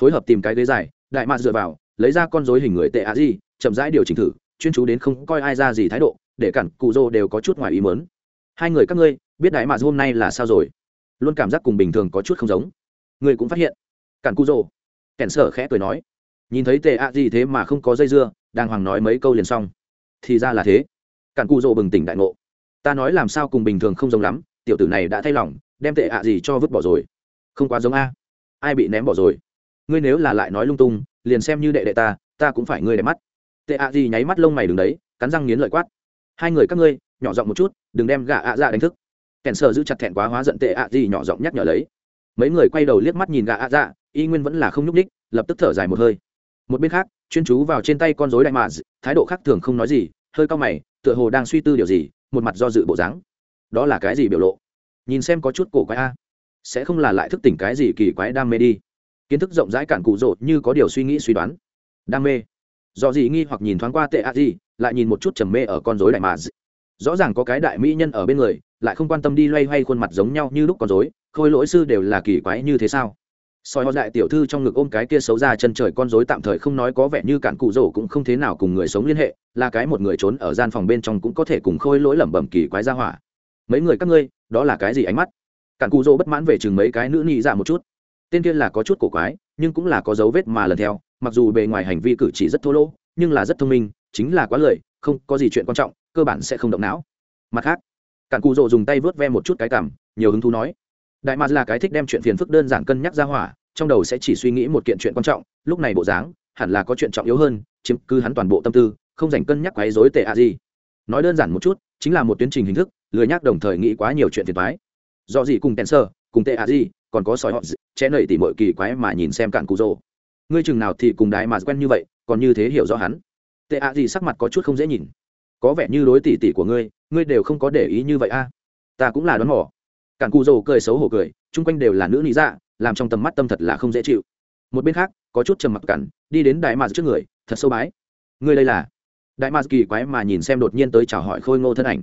Phối hợp tìm cái ghế dài, đại ma dựa vào, lấy ra con dối hình người tệ á gì chậm rãi điều chỉnh thử, chuyên chú đến không coi ai ra gì thái độ, để cản cụ dô đều có chút ngoài ý mớn hai người các ngươi, biết đại ma hôm nay là sao rồi? Luôn cảm giác cùng bình thường có chút không giống. Người cũng phát hiện. Cản cụ dô kẻn sở khẽ cười nói. Nhìn thấy tệ Á gì thế mà không có dây dưa, đàng hoàng nói mấy câu liền xong. Thì ra là thế. Cản cụ dô bừng tỉnh đại ngộ. Ta nói làm sao cùng bình thường không giống lắm, tiểu tử này đã thay lòng đem tệ ạ gì cho vứt bỏ rồi. Không quá giống a. Ai bị ném bỏ rồi? Ngươi nếu là lại nói lung tung, liền xem như đệ đệ ta ta cũng phải ngươi để mắt. Tệ ạ gì nháy mắt lông mày đứng đấy, cắn răng nghiến lợi quát. Hai người các ngươi, nhỏ giọng một chút, đừng đem gà ạ dạ đánh thức. Kèn sợ giữ chặt thẹn quá hóa giận tệ ạ gì nhỏ giọng nhắc nhở lấy. Mấy người quay đầu liếc mắt nhìn gà ạ dạ y nguyên vẫn là không nhúc ních lập tức thở dài một hơi. Một bên khác, chuyên chú vào trên tay con dối đại mạ thái độ khác thường không nói gì, hơi cao mày, tựa hồ đang suy tư điều gì, một mặt do dự bộ dáng. Đó là cái gì biểu lộ? Nhìn xem có chút cổ quái a. Sẽ không là lại thức tỉnh cái gì kỳ quái đam mê đi. Kiến thức rộng rãi cản cụ rột như có điều suy nghĩ suy đoán. Đam mê. Do gì nghi hoặc nhìn thoáng qua tệ a gì, lại nhìn một chút trầm mê ở con dối đại mà rõ ràng có cái đại mỹ nhân ở bên người, lại không quan tâm đi loay hoay khuôn mặt giống nhau như lúc con dối khôi lỗi sư đều là kỳ quái như thế sao? Soi họ đại tiểu thư trong ngực ôm cái kia xấu ra chân trời con rối tạm thời không nói có vẻ như cản cụ rổ cũng không thế nào cùng người sống liên hệ, là cái một người trốn ở gian phòng bên trong cũng có thể cùng khôi lỗi lẩm bẩm kỳ quái ra hỏa mấy người các ngươi, đó là cái gì ánh mắt? Cản cụ dỗ bất mãn về chừng mấy cái nữ nhị dạ một chút. Tên kia là có chút cổ quái, nhưng cũng là có dấu vết mà lần theo, mặc dù bề ngoài hành vi cử chỉ rất thô lỗ, nhưng là rất thông minh, chính là quá lời không có gì chuyện quan trọng, cơ bản sẽ không động não. Mặt khác, cản cụ dỗ dùng tay vớt ve một chút cái cảm, nhiều hứng thú nói, đại Ma là cái thích đem chuyện phiền phức đơn giản cân nhắc ra hỏa, trong đầu sẽ chỉ suy nghĩ một kiện chuyện quan trọng, lúc này bộ dáng, hẳn là có chuyện trọng yếu hơn, chiếm cứ hắn toàn bộ tâm tư, không dành cân nhắc quấy rối tệ à gì. Nói đơn giản một chút, chính là một tiến trình hình thức lười nhắc đồng thời nghĩ quá nhiều chuyện phiền toái. Do gì cùng tèn sơ cùng tệ a gì còn có sỏi họ chẽ nầy tỉ mọi kỳ quái mà nhìn xem cạn cụ rồ. Ngươi chừng nào thì cùng đái mà quen như vậy, còn như thế hiểu rõ hắn. Tệ a gì sắc mặt có chút không dễ nhìn. Có vẻ như đối tỷ tỷ của ngươi ngươi đều không có để ý như vậy a. Ta cũng là đoán mò. Cản cụ rồ cười xấu hổ cười, chung quanh đều là nữ lý dạ làm trong tầm mắt tâm thật là không dễ chịu. Một bên khác, có chút trầm mặc cản đi đến đại mạc trước người, thật sâu bái. Ngươi đây là? Đại mạc kỳ quái mà nhìn xem đột nhiên tới chào hỏi khôi ngô thân ảnh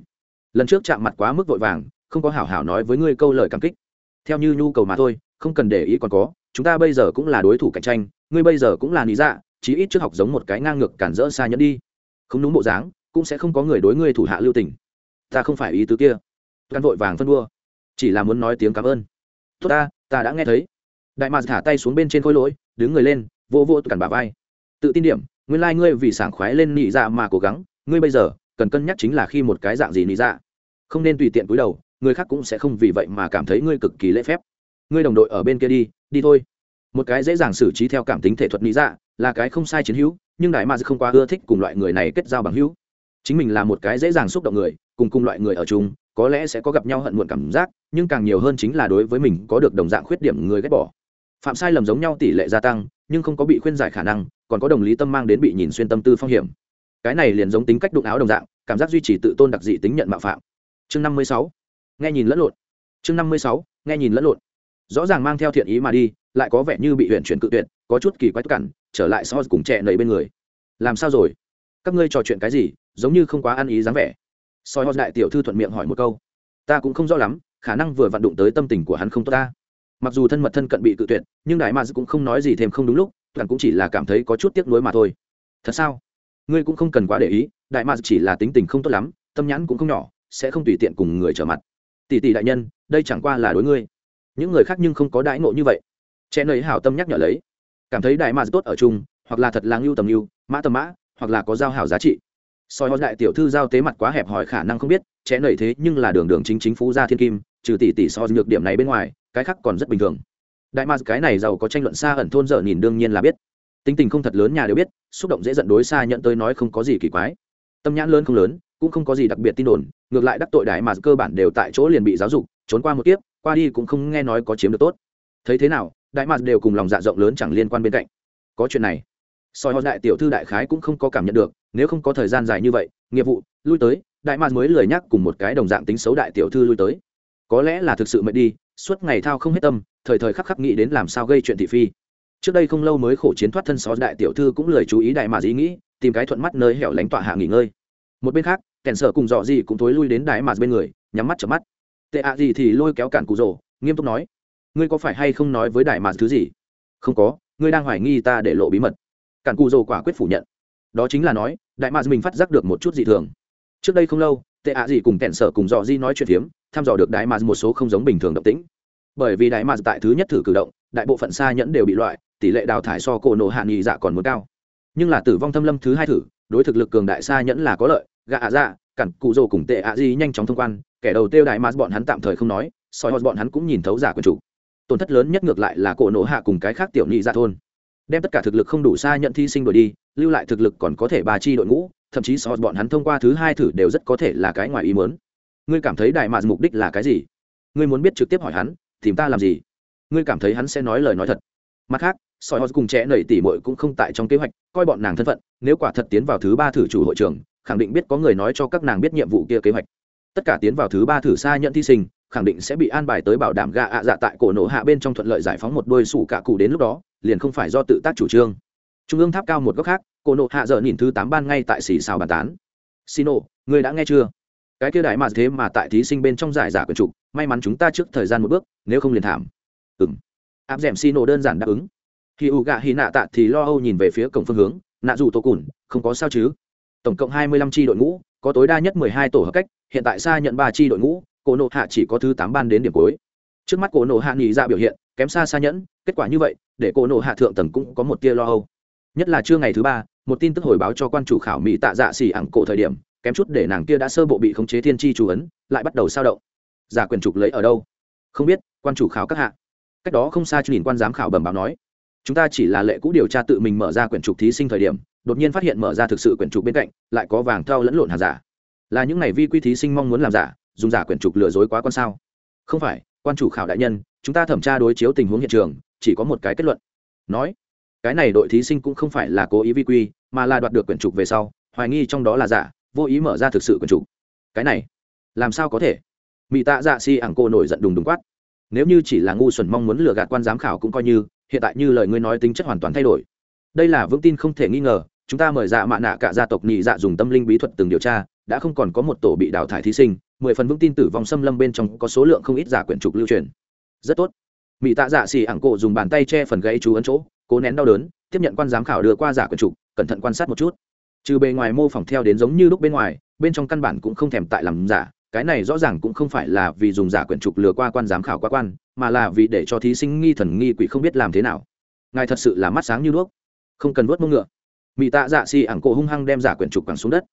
lần trước chạm mặt quá mức vội vàng, không có hảo hảo nói với ngươi câu lời cảm kích. Theo như nhu cầu mà thôi, không cần để ý còn có, chúng ta bây giờ cũng là đối thủ cạnh tranh, ngươi bây giờ cũng là lý dạ chí ít trước học giống một cái ngang ngược cản rỡ xa nhẫn đi. Không đúng bộ dáng, cũng sẽ không có người đối ngươi thủ hạ lưu tình. Ta không phải ý tứ kia. Căn vội vàng phân đua. Chỉ là muốn nói tiếng cảm ơn. Tốt ta ta đã nghe thấy. Đại mạc thả tay xuống bên trên khối lỗi, đứng người lên, vô vô cản bà vai. Tự tin điểm, nguyên lai、like、ngươi vì sảng khoái lên nị dạ mà cố gắng, ngươi bây giờ cần cân nhắc chính là khi một cái dạng gì nị dạ. Không nên tùy tiện cúi đầu, người khác cũng sẽ không vì vậy mà cảm thấy ngươi cực kỳ lễ phép. Ngươi đồng đội ở bên kia đi đi thôi. Một cái dễ dàng xử trí theo cảm tính thể thuật nị dạ là cái không sai chiến hữu, nhưng đại mạc không quá ưa thích cùng loại người này kết giao bằng hữu. Chính mình là một cái dễ dàng xúc động người, cùng cùng loại người ở chung, có lẽ sẽ có gặp nhau hận muộn cảm giác, nhưng càng nhiều hơn chính là đối với mình có được đồng dạng khuyết điểm người ghét bỏ. Phạm sai lầm giống nhau tỷ lệ gia tăng, nhưng không có bị khuyên giải khả năng, còn có đồng lý tâm mang đến bị nhìn xuyên tâm tư phong hiểm cái này liền giống tính cách đụng áo đồng dạng, cảm giác duy trì tự tôn đặc dị tính nhận mạo phạm. Chương năm mươi sáu. Nghe nhìn lẫn lộn. Chương năm mươi sáu. Nghe nhìn lẫn lộn. Rõ ràng mang theo thiện ý mà đi, lại có vẻ như bị huyện chuyển cự tuyệt, có chút kỳ quái cản trở lại so cùng trẻ nầy bên người. Làm sao rồi? Các ngươi trò chuyện cái gì, giống như không quá ăn ý dáng vẻ. Soi hót đại tiểu thư thuận miệng hỏi một câu. Ta cũng không rõ lắm, khả năng vừa vặn đụng tới tâm tình của hắn không tốt ta. Mặc dù thân mật thân cận bị cự tuyệt, nhưng đại mads cũng không nói gì thêm không đúng lúc, toàn cũng chỉ là cảm thấy có chút tiếc nuối mà thôi. Thật sao? Ngươi cũng không cần quá để ý, đại mạc chỉ là tính tình không tốt lắm, tâm nhãn cũng không nhỏ, sẽ không tùy tiện cùng người trở mặt. Tỷ tỷ đại nhân, đây chẳng qua là đối ngươi. Những người khác nhưng không có đãi ngộ như vậy. Trẻ nầy hảo tâm nhắc nhở lấy. Cảm thấy đại mạc tốt ở chung, hoặc là thật là ngưu tầm ngưu, mã tầm mã, hoặc là có giao hảo giá trị. Soi hoa đại tiểu thư giao tế mặt quá hẹp hòi khả năng không biết trẻ nầy thế nhưng là đường đường chính chính phú gia thiên kim, trừ tỷ tỷ so nhược điểm này bên ngoài, cái khác còn rất bình thường. Đại mạc cái này giàu có tranh luận xa ẩn thôn dở nhìn đương nhiên là biết tính tình không thật lớn nhà đều biết, xúc động dễ dẫn đối xa nhận tới nói không có gì kỳ quái. Tâm nhãn lớn không lớn, cũng không có gì đặc biệt tin đồn, ngược lại đắc tội đại mà cơ bản đều tại chỗ liền bị giáo dục, trốn qua một kiếp, qua đi cũng không nghe nói có chiếm được tốt. Thấy thế nào, đại mà đều cùng lòng dạ rộng lớn chẳng liên quan bên cạnh. Có chuyện này. Soi họ đại tiểu thư đại khái cũng không có cảm nhận được, nếu không có thời gian dài như vậy, nghiệp vụ, lui tới, đại mà mới lười nhắc cùng một cái đồng dạng tính xấu đại tiểu thư lui tới. Có lẽ là thực sự mệt đi, suốt ngày thao không hết tâm, thời thời khắc khắc nghĩ đến làm sao gây chuyện thị phi trước đây không lâu mới khổ chiến thoát thân xó đại tiểu thư cũng lời chú ý đại mà dĩ nghĩ, tìm cái thuận mắt nơi hẻo lánh tọa hạ nghỉ ngơi. Một bên khác kèn sở cùng dọ gì cũng thối lui đến đại mà bên người, nhắm mắt chợp mắt. Tệ ạ gì thì lôi kéo cản cụ rồ, nghiêm túc nói, ngươi có phải hay không nói với đại mà thứ gì? Không có, ngươi đang hoài nghi ta để lộ bí mật. Cản cụ rồ quả quyết phủ nhận. Đó chính là nói, đại mà mình phát giác được một chút dị thường. Trước đây không lâu, tệ ạ gì cùng kèn sở cùng dọ di nói chuyện phiếm, thăm dò được đại mà một số không giống bình thường động tĩnh. Bởi vì đại mà tại thứ nhất thử cử động, đại bộ phận xa nhẫn đều bị loại tỷ lệ đào thải so cổ nổ hạ nghị dạ còn muốn cao. Nhưng là tử vong thâm lâm thứ hai thử, đối thực lực cường đại xa nhẫn là có lợi. Gạ ạ dạ cặn cụ rồ cùng tệ ạ di nhanh chóng thông quan, kẻ đầu tiêu đại mà bọn hắn tạm thời không nói, soi họ bọn hắn cũng nhìn thấu giả quần chủ. Tổn thất lớn nhất ngược lại là cổ nổ hạ cùng cái khác tiểu nghị dạ thôn. Đem tất cả thực lực không đủ xa nhận thi sinh đổi đi, lưu lại thực lực còn có thể ba chi đội ngũ, thậm chí soi bọn hắn thông qua thứ hai thử đều rất có thể là cái ngoài ý muốn. Ngươi cảm thấy đại mạc mục đích là cái gì? Ngươi muốn biết trực tiếp hỏi hắn, tìm ta làm gì? Ngươi cảm thấy hắn sẽ nói lời nói thật mặt khác, sỏi họ cùng trẻ nầy tỉ mội cũng không tại trong kế hoạch, coi bọn nàng thân phận, nếu quả thật tiến vào thứ ba thử chủ hội trường, khẳng định biết có người nói cho các nàng biết nhiệm vụ kia kế hoạch. Tất cả tiến vào thứ ba thử xa nhận thi sinh, khẳng định sẽ bị an bài tới bảo đảm gạ ạ dạ tại cổ nổ hạ bên trong thuận lợi giải phóng một đôi sủ cả cụ đến lúc đó, liền không phải do tự tác chủ trương. Trung ương tháp cao một góc khác, cổ nổ hạ giờ nhìn thứ tám ban ngay tại xì xào bàn tán. Xin ô người đã nghe chưa? Cái kia đại mà thế mà tại thí sinh bên trong giải giả quyền trục may mắn chúng ta trước thời gian một bước, nếu không liền thảm. Ừng áp dẻm xin đơn giản đáp ứng. Khi u gạ hy nạ tạ thì lo âu nhìn về phía cổng phương hướng, nạ dù tổ cùn, không có sao chứ? Tổng cộng hai mươi lăm tri đội ngũ, có tối đa nhất mười hai tổ hợp cách, hiện tại xa nhận ba tri đội ngũ, cổ nộ hạ chỉ có thứ tám ban đến điểm cuối. Trước mắt cổ nộ hạ nghỉ ra biểu hiện, kém xa xa nhẫn, kết quả như vậy, để cổ nộ hạ thượng tầng cũng có một tia lo âu. Nhất là trưa ngày thứ ba, một tin tức hồi báo cho quan chủ khảo mỹ tạ dạ xỉ ẳng cổ thời điểm, kém chút để nàng kia đã sơ bộ bị khống chế thiên tri chủ ấn, lại bắt đầu sao động. Giả quyền trục lấy ở đâu? Không biết, quan chủ khảo các hạ cách đó không xa nhìn quan giám khảo bẩm báo nói, chúng ta chỉ là lệ cũ điều tra tự mình mở ra quyển trục thí sinh thời điểm, đột nhiên phát hiện mở ra thực sự quyển trục bên cạnh, lại có vàng thao lẫn lộn hàng giả. Là những ngày vi quy thí sinh mong muốn làm giả, dùng giả quyển trục lừa dối quá con sao? Không phải, quan chủ khảo đại nhân, chúng ta thẩm tra đối chiếu tình huống hiện trường, chỉ có một cái kết luận. Nói, cái này đội thí sinh cũng không phải là cố ý vi quy, mà là đoạt được quyển trục về sau, hoài nghi trong đó là giả, vô ý mở ra thực sự quyển trục. Cái này, làm sao có thể? Mỹ tạ dạ si ảng cô nổi giận đùng đùng quát nếu như chỉ là ngu xuẩn mong muốn lừa gạt quan giám khảo cũng coi như, hiện tại như lời ngươi nói tính chất hoàn toàn thay đổi. Đây là vững tin không thể nghi ngờ, chúng ta mời dạ mạ nạ cả gia tộc nhị dạ dùng tâm linh bí thuật từng điều tra, đã không còn có một tổ bị đào thải thí sinh, mười phần vững tin tử vong xâm lâm bên trong có số lượng không ít giả quyển trục lưu truyền. Rất tốt. Mỹ tạ dạ xì ảng cổ dùng bàn tay che phần gãy chú ấn chỗ, cố nén đau đớn, tiếp nhận quan giám khảo đưa qua giả quyển trục, cẩn thận quan sát một chút. Trừ bề ngoài mô phỏng theo đến giống như lúc bên ngoài, bên trong căn bản cũng không thèm tại làm giả cái này rõ ràng cũng không phải là vì dùng giả quyển trục lừa qua quan giám khảo qua quan, mà là vì để cho thí sinh nghi thần nghi quỷ không biết làm thế nào. Ngài thật sự là mắt sáng như đuốc. Không cần vớt mông ngựa. Mỹ tạ dạ xì ảng cổ hung hăng đem giả quyển trục quẳng xuống đất.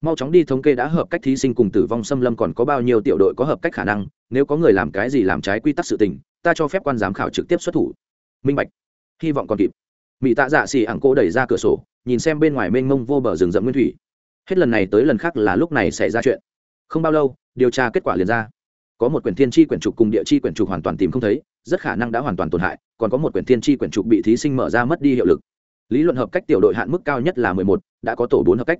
Mau chóng đi thống kê đã hợp cách thí sinh cùng tử vong xâm lâm còn có bao nhiêu tiểu đội có hợp cách khả năng, nếu có người làm cái gì làm trái quy tắc sự tình, ta cho phép quan giám khảo trực tiếp xuất thủ. Minh bạch. Hy vọng còn kịp. Mỹ tạ dạ xì ảng cổ đẩy ra cửa sổ, nhìn xem bên ngoài mênh mông vô bờ rừng rậm nguyên thủy. Hết lần này tới lần khác là lúc này xảy ra chuyện không bao lâu, điều tra kết quả liền ra. Có một quyển thiên tri quyển trục cùng địa chi quyển trục hoàn toàn tìm không thấy, rất khả năng đã hoàn toàn tổn hại, còn có một quyển thiên tri quyển trục bị thí sinh mở ra mất đi hiệu lực. Lý luận hợp cách tiểu đội hạn mức cao nhất là mười một, đã có tổ bốn hợp cách.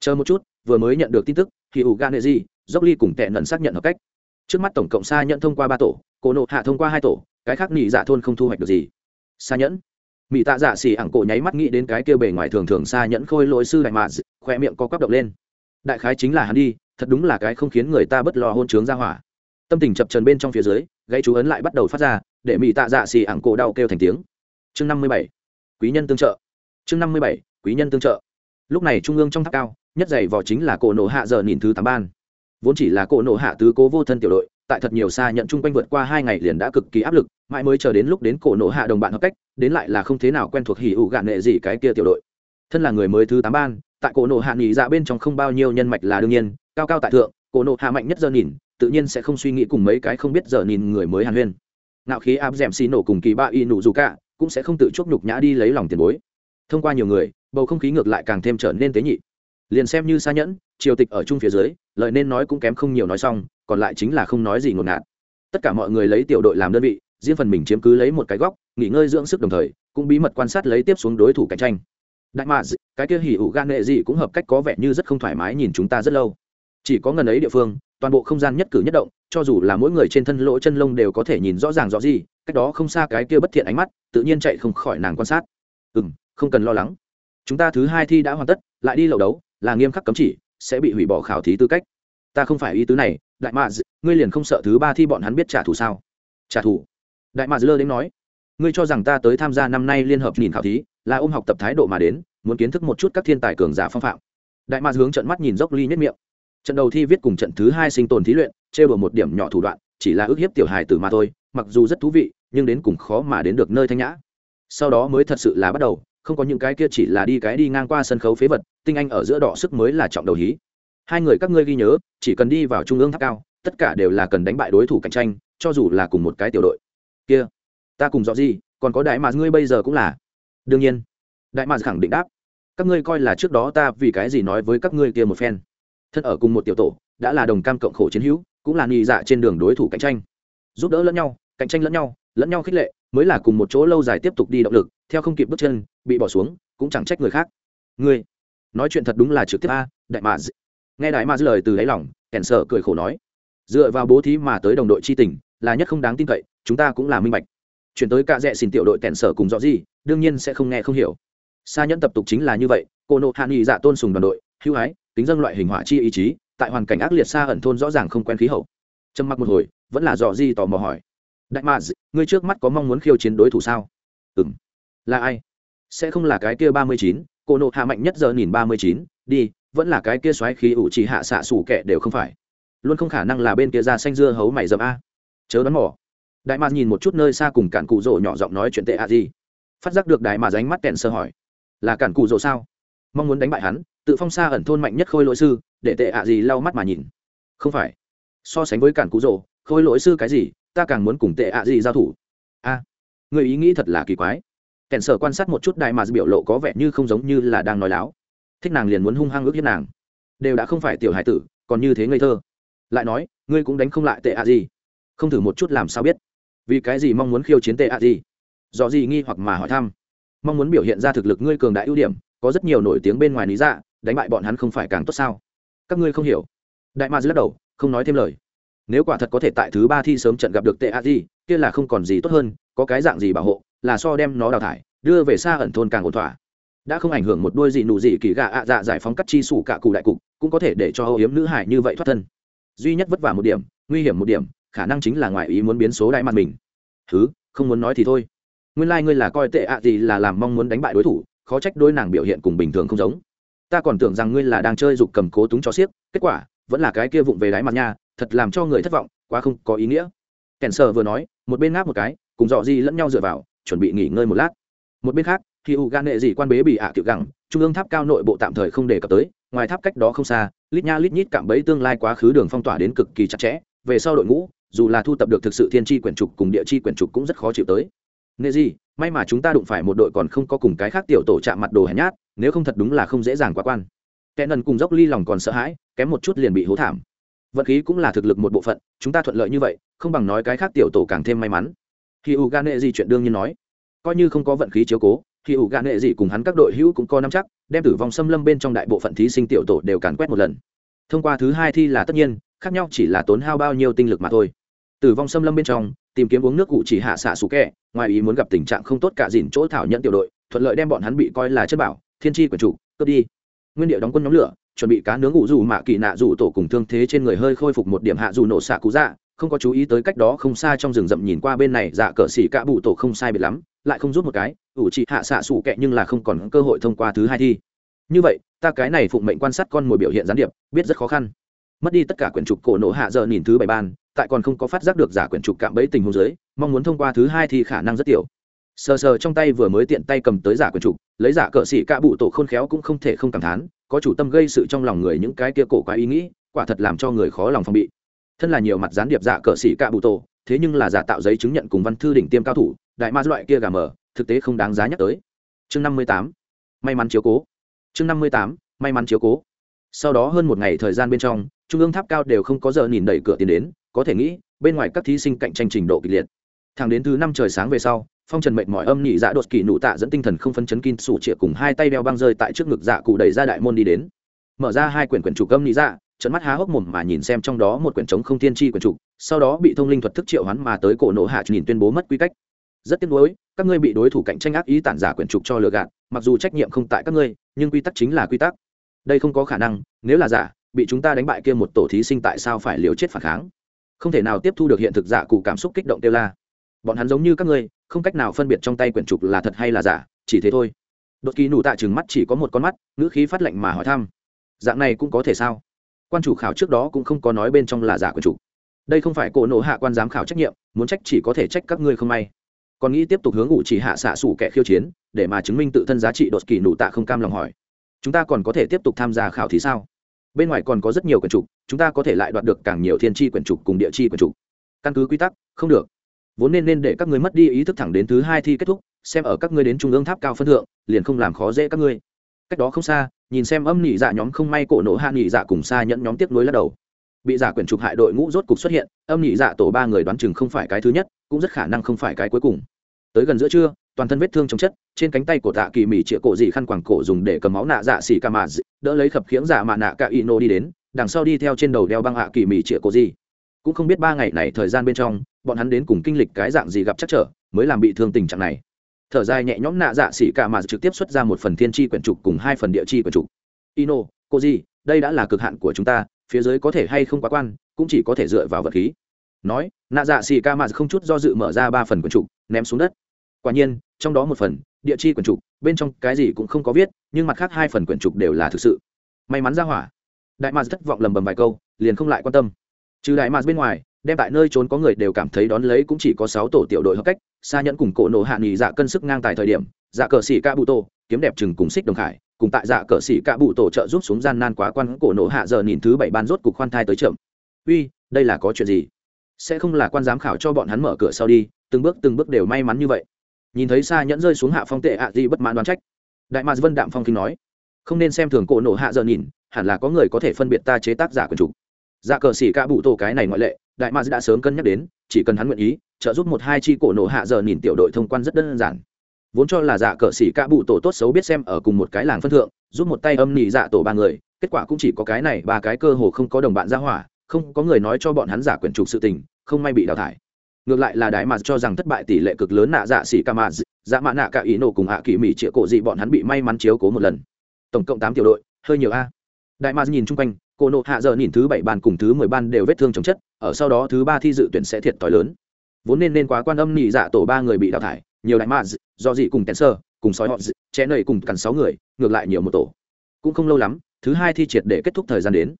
Chờ một chút, vừa mới nhận được tin tức thì ủ ganezi dốc ly cùng tệ nần xác nhận hợp cách. Trước mắt tổng cộng xa nhận thông qua ba tổ, cổ nộ hạ thông qua hai tổ, cái khác nghỉ dạ thôn không thu hoạch được gì. Xa nhẫn. Mỹ tạ dạ xỉ ẳng cổ nháy mắt nghĩ đến cái kia bề ngoài thường thường xa nhẫn khôi lỗi sư đại mạ khoe miệng có quắp động lên. Đại khái chính là hắn đi thật đúng là cái không khiến người ta bất lo hôn trướng ra hỏa. Tâm tình chập trần bên trong phía dưới gây chú ấn lại bắt đầu phát ra, để mỹ tạ dạ xì ảng cổ đau kêu thành tiếng. Chương năm mươi bảy, quý nhân tương trợ. Chương năm mươi bảy, quý nhân tương trợ. Lúc này trung ương trong tháp cao, nhất dày vò chính là cổ nổ hạ giờ nhìn thứ tám ban. Vốn chỉ là cổ nổ hạ tứ cố vô thân tiểu đội, tại thật nhiều xa nhận chung quanh vượt qua hai ngày liền đã cực kỳ áp lực, mãi mới chờ đến lúc đến cổ nổ hạ đồng bạn hợp cách, đến lại là không thế nào quen thuộc hỉ ủ gạn nệ gì cái kia tiểu đội. Thân là người mới thứ tám ban, tại cổ nổ hạ nghỉ dạ bên trong không bao nhiêu nhân mạch là đương nhiên cao cao tại thượng, cổ nộ hạ mạnh nhất giờ nhìn, tự nhiên sẽ không suy nghĩ cùng mấy cái không biết giờ nhìn người mới hàn huyên. Nạo khí áp d xì nổ cùng kỳ ba y nụ dù cả, cũng sẽ không tự chuốc nhục nhã đi lấy lòng tiền bối. Thông qua nhiều người, bầu không khí ngược lại càng thêm trở nên tế nhị. Liền xem như xa nhẫn, triều tịch ở chung phía dưới lợi nên nói cũng kém không nhiều nói xong, còn lại chính là không nói gì ngột ngạt. Tất cả mọi người lấy tiểu đội làm đơn vị, riêng phần mình chiếm cứ lấy một cái góc, nghỉ ngơi dưỡng sức đồng thời, cũng bí mật quan sát lấy tiếp xuống đối thủ cạnh tranh. Đại mads cái kia hỉ ủ gan nghệ gì cũng hợp cách có vẻ như rất không thoải mái nhìn chúng ta rất lâu chỉ có ngần ấy địa phương, toàn bộ không gian nhất cử nhất động, cho dù là mỗi người trên thân lỗ chân lông đều có thể nhìn rõ ràng rõ gì, cách đó không xa cái kia bất thiện ánh mắt, tự nhiên chạy không khỏi nàng quan sát. Ừ m không cần lo lắng. Chúng ta thứ hai thi đã hoàn tất, lại đi lậu đấu, là nghiêm khắc cấm chỉ, sẽ bị hủy bỏ khảo thí tư cách. Ta không phải ý tứ này, đại mạ ngươi liền không sợ thứ ba thi bọn hắn biết trả thù sao? Trả thù? Đại mạ lơ đến nói. Ngươi cho rằng ta tới tham gia năm nay liên hợp nhìn khảo thí, là ôm học tập thái độ mà đến, muốn kiến thức một chút các thiên tài cường giả phong phạm. Đại mạ hướng trận mắt nhìn dốc ly nhất miệng trận đầu thi viết cùng trận thứ hai sinh tồn thí luyện, trêu đùa một điểm nhỏ thủ đoạn, chỉ là ước hiếp tiểu hài tử mà thôi, mặc dù rất thú vị, nhưng đến cùng khó mà đến được nơi thanh nhã. Sau đó mới thật sự là bắt đầu, không có những cái kia chỉ là đi cái đi ngang qua sân khấu phế vật, tinh anh ở giữa đỏ sức mới là trọng đầu hí. Hai người các ngươi ghi nhớ, chỉ cần đi vào trung ương tháp cao, tất cả đều là cần đánh bại đối thủ cạnh tranh, cho dù là cùng một cái tiểu đội. Kia, ta cùng rõ gì, còn có đại mà ngươi bây giờ cũng là. Đương nhiên, đại mà khẳng định đáp. Các ngươi coi là trước đó ta vì cái gì nói với các ngươi kia một phen thân ở cùng một tiểu tổ, đã là đồng cam cộng khổ chiến hữu, cũng là nghi dạ trên đường đối thủ cạnh tranh. Giúp đỡ lẫn nhau, cạnh tranh lẫn nhau lẫn nhau khích lệ, mới là cùng một chỗ lâu dài tiếp tục đi động lực, theo không kịp bước chân, bị bỏ xuống, cũng chẳng trách người khác. Người nói chuyện thật đúng là trực tiếp a, đại mà nghe đại mà lời từ đáy lòng, kèn sợ cười khổ nói. Dựa vào bố thí mà tới đồng đội chi tình, là nhất không đáng tin cậy, chúng ta cũng là minh bạch. Chuyển tới cạ rẽ xin tiểu đội kèn sở cùng rõ gì, đương nhiên sẽ không nghe không hiểu. Xa nhẫn tập tục chính là như vậy, cô nộ hạ nghị dạ tôn sùng đoàn đội, hữu ái tính dân loại hình họa chi ý chí, tại hoàn cảnh ác liệt xa ẩn thôn rõ ràng không quen khí hậu. Trầm mặc một hồi, vẫn là dò di tò mò hỏi. Đại mạc ngươi trước mắt có mong muốn khiêu chiến đối thủ sao? Ừ m là ai? Sẽ không là cái kia ba mươi chín, cô nộ hạ mạnh nhất giờ nhìn ba mươi chín, đi, vẫn là cái kia xoáy khí ủ chỉ hạ xạ xủ kệ đều không phải. Luôn không khả năng là bên kia ra xanh dưa hấu mày dầm a. Chớ đoán mỏ đại mạc nhìn một chút nơi xa cùng cản cụ rỗ nhỏ giọng nói chuyện tệ à gì. Phát giác được đại mà ránh mắt kẹn sơ hỏi. Là cản cụ rỗ sao? Mong muốn đánh bại hắn tự phong xa ẩn thôn mạnh nhất khôi lỗi sư, để tệ ạ gì lau mắt mà nhìn. Không phải. So sánh với cản cú rồ, khôi lỗi sư cái gì, ta càng muốn cùng tệ ạ gì giao thủ. A, người ý nghĩ thật là kỳ quái. Kèn sở quan sát một chút đại mà biểu lộ có vẻ như không giống như là đang nói láo. Thích nàng liền muốn hung hăng ước hiếp nàng. Đều đã không phải tiểu hải tử, còn như thế ngây thơ. Lại nói, ngươi cũng đánh không lại tệ ạ gì. Không thử một chút làm sao biết. Vì cái gì mong muốn khiêu chiến tệ ạ gì? Do gì nghi hoặc mà hỏi thăm. Mong muốn biểu hiện ra thực lực ngươi cường đại ưu điểm, có rất nhiều nổi tiếng bên ngoài lý dạ đánh bại bọn hắn không phải càng tốt sao? Các ngươi không hiểu. Đại ma lắc đầu, không nói thêm lời. Nếu quả thật có thể tại thứ ba thi sớm trận gặp được tệ a di, kia là không còn gì tốt hơn, có cái dạng gì bảo hộ, là so đem nó đào thải, đưa về xa ẩn thôn càng ổn thỏa. Đã không ảnh hưởng một đôi gì nụ gì kỳ gà ạ dạ giải phóng cắt chi sủ cả cụ đại cục, cũng có thể để cho hậu hiếm nữ hải như vậy thoát thân. Duy nhất vất vả một điểm, nguy hiểm một điểm, khả năng chính là ngoại ý muốn biến số đại mặt mình. Thứ không muốn nói thì thôi. Nguyên lai ngươi là coi tệ ạ gì là làm mong muốn đánh bại đối thủ, khó trách đôi nàng biểu hiện cùng bình thường không giống ta còn tưởng rằng ngươi là đang chơi dục cầm cố túng cho xiếc kết quả, vẫn là cái kia vụng về đáy mặt nha, thật làm cho người thất vọng, quá không có ý nghĩa. Kèn sờ vừa nói, một bên ngáp một cái, cùng dọ di lẫn nhau dựa vào, chuẩn bị nghỉ ngơi một lát. Một bên khác khi u gan nệ dị quan bế bị ạ à gẳng, trung ương tháp cao nội bộ tạm thời không đề cập tới, ngoài tháp cách đó không xa, lít nha lít nhít cạm bẫy tương lai quá khứ đường phong tỏa đến cực kỳ chặt chẽ. Về sau đội ngũ, dù là thu tập được thực sự thiên tri quyển trục cùng địa chi quyển trục cũng rất khó chịu tới nệ gì may mà chúng ta đụng phải một đội còn không có cùng cái khác tiểu tổ chạm mặt đồ hèn nhát, nếu không thật đúng là không dễ dàng quá quan. Kẻ nần cùng dốc ly lòng còn sợ hãi, kém một chút liền bị hố thảm. Vận khí cũng là thực lực một bộ phận, chúng ta thuận lợi như vậy, không bằng nói cái khác tiểu tổ càng thêm may mắn. Khi u gan nệ gì chuyện đương nhiên nói. Coi như không có vận khí chiếu cố khi ủ gan nệ gì cùng hắn các đội hữu cũng có năm chắc, đem tử vong xâm lâm bên trong đại bộ phận thí sinh tiểu tổ đều càn quét một lần. Thông qua thứ hai thi là tất nhiên, khác nhau chỉ là tốn hao bao nhiêu tinh lực mà thôi. Tử vong xâm lâm bên trong tìm kiếm uống nước cụ chỉ hạ xạ sủ kẹ, ngoài ý muốn gặp tình trạng không tốt cả dìn chỗ thảo nhận tiểu đội, thuận lợi đem bọn hắn bị coi là chất bảo, thiên tri của chủ, cướp đi. Nguyên điệu đóng quân nhóm lửa, chuẩn bị cá nướng ngủ dù mạ kỳ nạ dù tổ cùng thương thế trên người hơi khôi phục một điểm hạ dù nổ xạ cú dạ không có chú ý tới cách đó không xa trong rừng rậm nhìn qua bên này dạ cờ xỉ cả bụ tổ không sai biệt lắm, lại không rút một cái, ủ chị hạ xạ sủ kẹ nhưng là không còn cơ hội thông qua thứ hai thi. Như vậy, ta cái này phụng mệnh quan sát con mồi biểu hiện gián điệp, biết rất khó khăn. Mất đi tất cả quyển trục cổ nổ hạ giờ nhìn thứ bảy ban tại còn không có phát giác được giả quyển trục cạm bẫy tình huống dưới, mong muốn thông qua thứ hai thì khả năng rất tiểu. Sờ sờ trong tay vừa mới tiện tay cầm tới giả quyển trục, lấy giả cờ xỉ cạ bụ tổ khôn khéo cũng không thể không cảm thán, có chủ tâm gây sự trong lòng người những cái kia cổ quá ý nghĩ, quả thật làm cho người khó lòng phòng bị. Thân là nhiều mặt gián điệp giả cờ xỉ cạ bụ tổ, thế nhưng là giả tạo giấy chứng nhận cùng văn thư đỉnh tiêm cao thủ, đại ma loại kia gà mờ, thực tế không đáng giá nhắc tới. Chương năm mươi tám, may mắn chiếu cố. Chương năm mươi tám, may mắn chiếu cố. Sau đó hơn một ngày thời gian bên trong, trung ương tháp cao đều không có giờ nhìn đẩy cửa tiến đến có thể nghĩ, bên ngoài các thí sinh cạnh tranh trình độ kịch liệt. Thẳng đến thứ năm trời sáng về sau, phong trần mệnh mọi âm nhị dạ đột kỳ nụ tạ dẫn tinh thần không phân chấn kin sủ chĩa cùng hai tay đeo băng rơi tại trước ngực dạ cụ đẩy ra đại môn đi đến. Mở ra hai quyển quyển trục âm nhị dạ trận mắt há hốc mồm mà nhìn xem trong đó một quyển trống không tiên tri quyển trục sau đó bị thông linh thuật thức triệu hoán mà tới cổ nổ hạ nhìn tuyên bố mất quy cách. Rất tiếc nuối, các ngươi bị đối thủ cạnh tranh ác ý tản giả quyển trục cho lừa gạt, mặc dù trách nhiệm không tại các ngươi, nhưng quy tắc chính là quy tắc. Đây không có khả năng, nếu là giả, bị chúng ta đánh bại kia một tổ thí sinh tại sao phải liều chết phản kháng? Không thể nào tiếp thu được hiện thực giả cụ cảm xúc kích động tiêu la. Bọn hắn giống như các ngươi, không cách nào phân biệt trong tay quyển trục là thật hay là giả, chỉ thế thôi. Đột kỳ nụ tạ chừng mắt chỉ có một con mắt, ngữ khí phát lệnh mà hỏi thăm. Dạng này cũng có thể sao? Quan chủ khảo trước đó cũng không có nói bên trong là giả quyển trục. Đây không phải cổ nộ hạ quan giám khảo trách nhiệm, muốn trách chỉ có thể trách các ngươi không may. Còn nghĩ tiếp tục hướng ủ chỉ hạ xạ xủ kẻ khiêu chiến, để mà chứng minh tự thân giá trị đột kỳ nụ tạ không cam lòng hỏi. Chúng ta còn có thể tiếp tục tham gia khảo thí sao? Bên ngoài còn có rất nhiều quyển trục, chúng ta có thể lại đoạt được càng nhiều thiên tri quyển trục cùng địa chi quyển trục. Căn cứ quy tắc, không được. Vốn nên nên để các ngươi mất đi ý thức thẳng đến thứ hai thi kết thúc, xem ở các ngươi đến trung ương tháp cao phân thượng, liền không làm khó dễ các ngươi. Cách đó không xa, nhìn xem âm nhị dạ nhóm không may cổ nổ hạ nhị dạ cùng xa nhẫn nhóm tiếp nối lắc đầu. Bị giả quyển trục hại đội ngũ rốt cục xuất hiện, âm nhị dạ tổ ba người đoán chừng không phải cái thứ nhất, cũng rất khả năng không phải cái cuối cùng. Tới gần giữa trưa toàn thân vết thương chống chất trên cánh tay của tạ kỳ mỉ chĩa cổ dị khăn quàng cổ dùng để cầm máu nạ dạ xỉ ca mà đỡ lấy khập khiễng dạ mạ nạ cả ino đi đến đằng sau đi theo trên đầu đeo băng hạ kỳ mỉ chĩa cổ dị cũng không biết ba ngày này thời gian bên trong bọn hắn đến cùng kinh lịch cái dạng gì gặp chắc trở mới làm bị thương tình trạng này. Thở dài nhẹ nhõm nạ dạ xỉ ca mà trực tiếp xuất ra một phần thiên tri quyển trục cùng hai phần địa chi quyển trục. Ino cô Dị, đây đã là cực hạn của chúng ta phía dưới có thể hay không quá quan cũng chỉ có thể dựa vào vật khí. Nói nạ dạ xỉ ca mà không chút do dự mở ra ba phần quyển trục ném xuống đất. Quả nhiên trong đó một phần, địa chi quyển trục, bên trong cái gì cũng không có viết, nhưng mặt khác hai phần quyển trục đều là thực sự. May mắn ra hỏa. Đại mars thất vọng lầm bầm vài câu, liền không lại quan tâm. Trừ đại mars bên ngoài, đem tại nơi trốn có người đều cảm thấy đón lấy cũng chỉ có sáu tổ tiểu đội hợp cách xa nhẫn cùng cổ nổ hạ nghỉ dạ cân sức ngang tài thời điểm dạ cờ xỉ ca bụ tổ kiếm đẹp chừng cùng xích đồng khải, cùng tại dạ cờ xỉ ca bụ tổ trợ giúp xuống gian nan quá quan cổ nổ hạ giờ nhìn thứ bảy ban rốt cục khoan thai tới chậm. Uy, đây là có chuyện gì? Sẽ không là quan giám khảo cho bọn hắn mở cửa sau đi, từng bước từng bước đều may mắn như vậy nhìn thấy xa nhẫn rơi xuống hạ phong tệ ạ gì bất mãn đoán trách. Đại mạc vân đạm phong kinh nói, không nên xem thường cổ nổ hạ giờ nhìn, hẳn là có người có thể phân biệt ta chế tác giả quần chủ. Dạ cờ xỉ ca bụ tổ cái này ngoại lệ, đại mạc đã sớm cân nhắc đến, chỉ cần hắn nguyện ý, trợ giúp một hai chi cổ nổ hạ giờ nhìn tiểu đội thông quan rất đơn giản. Vốn cho là dạ cờ xỉ ca bụ tổ tốt xấu biết xem ở cùng một cái làng phân thượng, giúp một tay âm nhị dạ tổ ba người, kết quả cũng chỉ có cái này ba cái cơ hồ không có đồng bạn ra hỏa, không có người nói cho bọn hắn giả quyển trục sự tình, không may bị đào thải ngược lại là đại mạc cho rằng thất bại tỷ lệ cực lớn nạ dạ xỉ ca mạc dạ mạ nạ cả ý nổ cùng hạ kỳ mỹ chĩa cổ dị bọn hắn bị may mắn chiếu cố một lần. Tổng cộng tám tiểu đội, hơi nhiều a. Đại mạc nhìn chung quanh, cô nộ hạ giờ nhìn thứ bảy ban cùng thứ mười ban đều vết thương chống chất, ở sau đó thứ ba thi dự tuyển sẽ thiệt t lớn. Vốn nên nên quá quan âm nhị dạ tổ ba người bị đào thải, nhiều đại mạc do dị cùng tén sơ, cùng sói họ chẽ nầy cùng cằn sáu người, ngược lại nhiều một tổ. Cũng không lâu lắm, thứ hai thi triệt để kết thúc thời gian đến.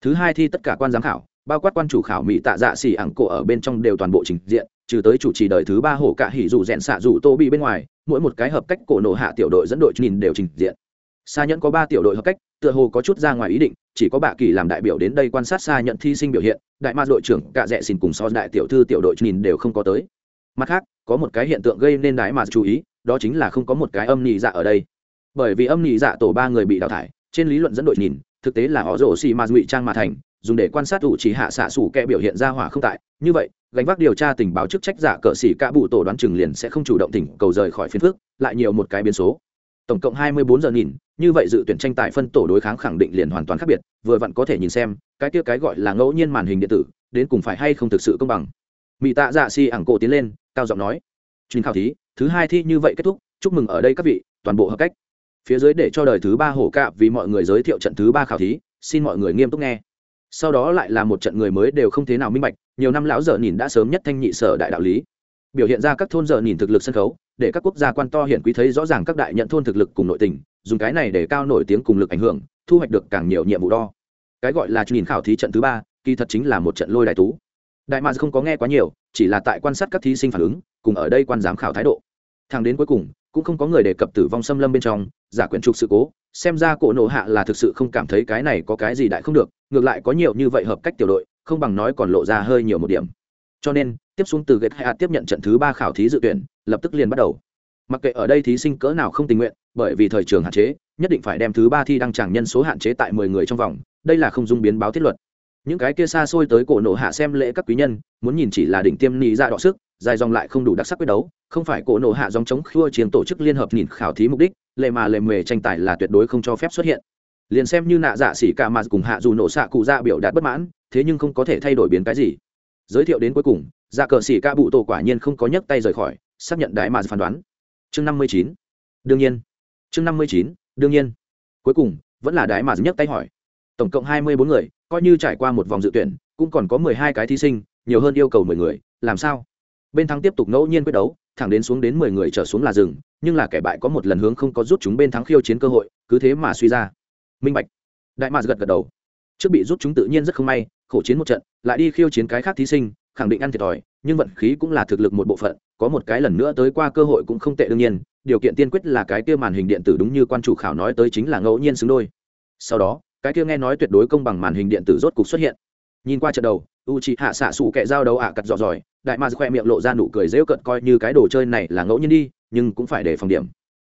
Thứ hai thi tất cả quan giám khảo bao quát quan chủ khảo mỹ tạ dạ xỉ ẳng cổ ở bên trong đều toàn bộ trình diện, trừ tới chủ trì đời thứ ba hổ cả hỉ dù rèn xạ dù tô bị bên ngoài, mỗi một cái hợp cách cổ nổ hạ tiểu đội dẫn đội nhìn đều trình diện. Xa nhẫn có ba tiểu đội hợp cách, tựa hồ có chút ra ngoài ý định, chỉ có bạ kỳ làm đại biểu đến đây quan sát xa nhận thi sinh biểu hiện, đại ma đội trưởng cả rẽ xin cùng so đại tiểu thư tiểu đội nhìn đều không có tới. Mặt khác, có một cái hiện tượng gây nên đái mà chú ý, đó chính là không có một cái âm nhị dạ ở đây. Bởi vì âm nhị dạ tổ ba người bị đào thải, trên lý luận dẫn đội nhìn, thực tế là họ rổ xì ma ngụy trang mà thành dùng để quan sát ủ chỉ hạ xạ xủ kẻ biểu hiện ra hỏa không tại. Như vậy, gánh vác điều tra tình báo chức trách giả cờ xỉ cả bụ tổ đoán chừng liền sẽ không chủ động tỉnh cầu rời khỏi phiên phước, lại nhiều một cái biến số. Tổng cộng hai mươi bốn giờ nghìn như vậy dự tuyển tranh tài phân tổ đối kháng khẳng định liền hoàn toàn khác biệt, vừa vặn có thể nhìn xem, cái kia cái gọi là ngẫu nhiên màn hình điện tử, đến cùng phải hay không thực sự công bằng. Mỹ tạ dạ si ảng cổ tiến lên, cao giọng nói, chuyên khảo thí, thứ hai thi như vậy kết thúc, chúc mừng ở đây các vị, toàn bộ hợp cách. Phía dưới để cho đời thứ ba hổ cạ vì mọi người giới thiệu trận thứ ba khảo thí, xin mọi người nghiêm túc nghe sau đó lại là một trận người mới đều không thế nào minh bạch, nhiều năm lão giờ nhìn đã sớm nhất thanh nhị sở đại đạo lý. Biểu hiện ra các thôn giờ nhìn thực lực sân khấu, để các quốc gia quan to hiện quý thấy rõ ràng các đại nhận thôn thực lực cùng nội tình, dùng cái này để cao nổi tiếng cùng lực ảnh hưởng, thu hoạch được càng nhiều nhiệm vụ đo. Cái gọi là nhìn khảo thí trận thứ ba, kỳ thật chính là một trận lôi đại tú. Đại mạc không có nghe quá nhiều, chỉ là tại quan sát các thí sinh phản ứng, cùng ở đây quan giám khảo thái độ. Thang đến cuối cùng cũng không có người đề cập tử vong xâm lâm bên trong, giả quyển trục sự cố, xem ra cổ nộ hạ là thực sự không cảm thấy cái này có cái gì đại không được, ngược lại có nhiều như vậy hợp cách tiểu đội, không bằng nói còn lộ ra hơi nhiều một điểm. Cho nên, tiếp xuống từ ghét hạ tiếp nhận trận thứ ba khảo thí dự tuyển, lập tức liền bắt đầu. Mặc kệ ở đây thí sinh cỡ nào không tình nguyện, bởi vì thời trường hạn chế, nhất định phải đem thứ ba thi đăng tràng nhân số hạn chế tại mười người trong vòng, đây là không dung biến báo thiết luật. Những cái kia xa xôi tới cổ nộ hạ xem lễ các quý nhân, muốn nhìn chỉ là đỉnh tiêm nị ra đọ sức dài dòng lại không đủ đặc sắc quyết đấu, không phải cổ nộ hạ dòng chống khua chiến tổ chức liên hợp nhìn khảo thí mục đích, lệ mà lệ mề tranh tài là tuyệt đối không cho phép xuất hiện. Liền xem như nạ dạ xỉ cả mà cùng hạ dù nổ xạ cụ ra biểu đạt bất mãn, thế nhưng không có thể thay đổi biến cái gì. Giới thiệu đến cuối cùng dạ cờ xỉ ca bụ tổ quả nhiên không có nhấc tay rời khỏi, xác nhận đại mà phán đoán. Chương năm mươi chín. Đương nhiên. Chương năm mươi chín, đương nhiên. Cuối cùng, vẫn là đại mà nhấc tay hỏi. Tổng cộng hai mươi bốn người, coi như trải qua một vòng dự tuyển, cũng còn có mười hai cái thí sinh, nhiều hơn yêu cầu mười người, làm sao? Bên thắng tiếp tục ngẫu nhiên quyết đấu, thẳng đến xuống đến mười người trở xuống là rừng nhưng là kẻ bại có một lần hướng không có rút chúng bên thắng khiêu chiến cơ hội, cứ thế mà suy ra. Minh bạch. Đại mạc gật gật đầu. Trước bị rút chúng tự nhiên rất không may, khổ chiến một trận, lại đi khiêu chiến cái khác thí sinh, khẳng định ăn thiệt thòi, nhưng vận khí cũng là thực lực một bộ phận, có một cái lần nữa tới qua cơ hội cũng không tệ đương nhiên, điều kiện tiên quyết là cái kia màn hình điện tử đúng như quan chủ khảo nói tới chính là ngẫu nhiên xứng đôi. Sau đó, cái kia nghe nói tuyệt đối công bằng màn hình điện tử rốt cục xuất hiện. Nhìn qua trận đầu u chị hạ xạ sụ kẻ giao đấu ạ cặt dọ dòi, đại ma khoe miệng lộ ra nụ cười dễu cận coi như cái đồ chơi này là ngẫu nhiên đi, nhưng cũng phải để phòng điểm.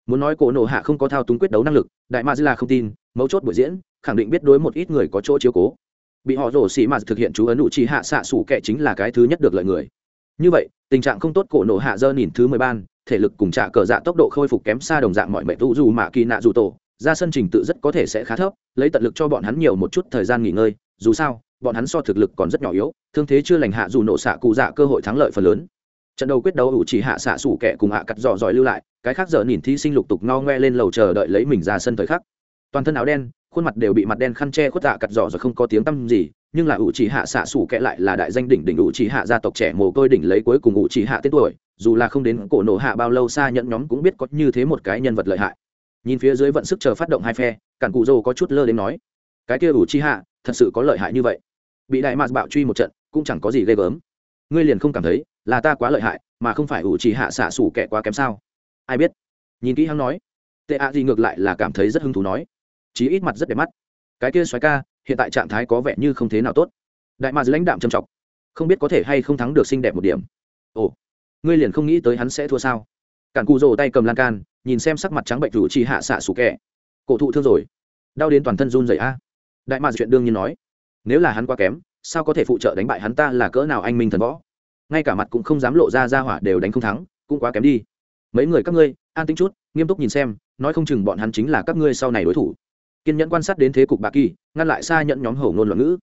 Muốn nói cổ nộ hạ không có thao túng quyết đấu năng lực, đại ma là không tin, mấu chốt buổi diễn, khẳng định biết đối một ít người có chỗ chiếu cố. Bị họ rổ xì mà thực hiện chú ấn ủ trì hạ xạ xù kẻ chính là cái thứ nhất được lợi người. Như vậy, tình trạng không tốt cổ nổ hạ dơ nhìn thứ mười ban, thể lực cùng trả cờ dạ tốc độ khôi phục kém xa đồng dạng mọi mệnh tu dù mạ kỳ nạ dù tổ, ra sân trình tự rất có thể sẽ khá thấp, lấy tận lực cho bọn hắn nhiều một chút thời gian nghỉ ngơi, dù sao bọn hắn so thực lực còn rất nhỏ yếu, thương thế chưa lành hạ dù nổ xạ cụ dạ cơ hội thắng lợi phần lớn. Trận đầu quyết đấu ủ chỉ hạ xạ sủ kẻ cùng hạ cắt dò dòi lưu lại, cái khác giờ nhìn thi sinh lục tục no ngoe lên lầu chờ đợi lấy mình ra sân thời khắc. Toàn thân áo đen, khuôn mặt đều bị mặt đen khăn che khuất dạ cắt giỏ rồi không có tiếng tăm gì, nhưng là ủ chỉ hạ xạ xủ kệ lại là đại danh đỉnh đỉnh ủ chỉ hạ gia tộc trẻ mồ côi đỉnh lấy cuối cùng ủ chỉ hạ tên tuổi, dù là không đến cổ nổ hạ bao lâu xa nhận nhóm cũng biết có như thế một cái nhân vật lợi hại. Nhìn phía dưới vận sức chờ phát động hai phe, cản cụ dâu có chút lơ đến nói, cái kia ủ chi hạ, thật sự có lợi hại như vậy bị đại mạc bạo truy một trận, cũng chẳng có gì ghê gớm. Ngươi liền không cảm thấy là ta quá lợi hại, mà không phải ủ chỉ hạ xạ xủ kẻ quá kém sao? Ai biết? Nhìn kỹ hắn nói. Tệ ạ gì ngược lại là cảm thấy rất hứng thú nói. Chí ít mặt rất đẹp mắt. Cái kia xoáy ca, hiện tại trạng thái có vẻ như không thế nào tốt. Đại mạc lãnh đạm trầm trọng. Không biết có thể hay không thắng được xinh đẹp một điểm. Ồ, ngươi liền không nghĩ tới hắn sẽ thua sao? Cản cụ rồ tay cầm lan can, nhìn xem sắc mặt trắng bệnh rủ trì hạ xạ sủ kẹ cổ thụ thương rồi. Đau đến toàn thân run rẩy a. Đại mạc chuyện đương nhiên nói nếu là hắn quá kém, sao có thể phụ trợ đánh bại hắn ta là cỡ nào anh minh thần võ? Ngay cả mặt cũng không dám lộ ra ra hỏa đều đánh không thắng, cũng quá kém đi. Mấy người các ngươi, an tính chút, nghiêm túc nhìn xem, nói không chừng bọn hắn chính là các ngươi sau này đối thủ. Kiên nhẫn quan sát đến thế cục bạc kỳ, ngăn lại xa nhận nhóm hổ ngôn loạn ngữ.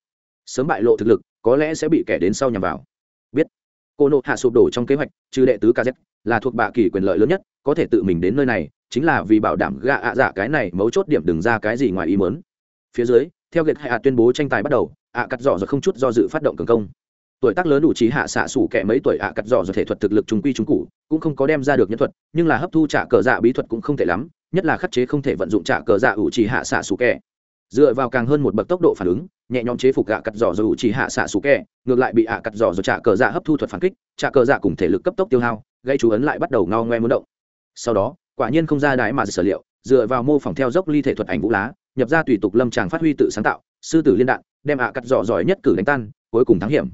Sớm bại lộ thực lực, có lẽ sẽ bị kẻ đến sau nhằm vào. Biết. Cô nộ hạ sụp đổ trong kế hoạch, trừ đệ tứ kz là thuộc bạ kỳ quyền lợi lớn nhất, có thể tự mình đến nơi này, chính là vì bảo đảm gạ ạ giả cái này mấu chốt điểm đừng ra cái gì ngoài ý mớn phía dưới theo gệt hạ tuyên bố tranh tài bắt đầu ạ cắt dò rồi không chút do dự phát động cường công tuổi tác lớn đủ trí hạ xạ sủ kẻ mấy tuổi ạ cắt dò rồi thể thuật thực lực trung quy trung cụ cũng không có đem ra được nhân thuật nhưng là hấp thu trả cờ dạ bí thuật cũng không tệ lắm nhất là khắc chế không thể vận dụng trả cờ dạ ủ trì hạ xạ sủ kẻ. dựa vào càng hơn một bậc tốc độ phản ứng nhẹ nhõm chế phục ạ cắt giỏ rồi ủ trì hạ xạ sủ kẻ, ngược lại bị ạ cắt giỏ rồi trả cờ dạ hấp thu thuật phản kích trả cờ dạ cùng thể lực cấp tốc tiêu hao gây chú ấn lại bắt đầu ngao ngoe muốn động sau đó quả nhiên không ra đái mà sở liệu dựa vào mô phỏng theo dốc ly thể thuật ảnh vũ lá nhập ra tùy tục lâm tràng phát huy tự sáng tạo, sư tử liên đạn, đem ạ cắt dọ giỏi nhất cử đánh tan, cuối cùng thắng hiểm.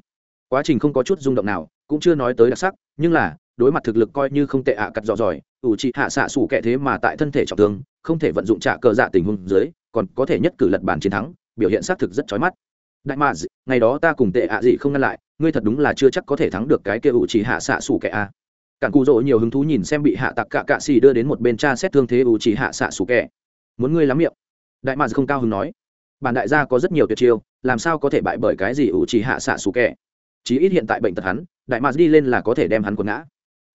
Quá trình không có chút rung động nào, cũng chưa nói tới đặc sắc, nhưng là, đối mặt thực lực coi như không tệ ạ cắt dọ giỏi ủ trị hạ xạ xủ kệ thế mà tại thân thể trọng thương, không thể vận dụng trả cờ dạ tình huống dưới, còn có thể nhất cử lật bàn chiến thắng, biểu hiện xác thực rất chói mắt. Đại mà ngày đó ta cùng tệ ạ gì không ngăn lại, ngươi thật đúng là chưa chắc có thể thắng được cái kia ủ trị hạ xạ xủ kệ a. Cản cụ rỗ nhiều hứng thú nhìn xem bị hạ tặc cạ cạ xì đưa đến một bên cha xét thương thế ủ trị hạ xạ xủ kệ muốn ngươi lắm miệng đại mạc không cao hứng nói, bản đại gia có rất nhiều tuyệt chiêu, làm sao có thể bại bởi cái gì ủ trì hạ xạ xù kẹ chí ít hiện tại bệnh tật hắn, đại mạc đi lên là có thể đem hắn quần ngã.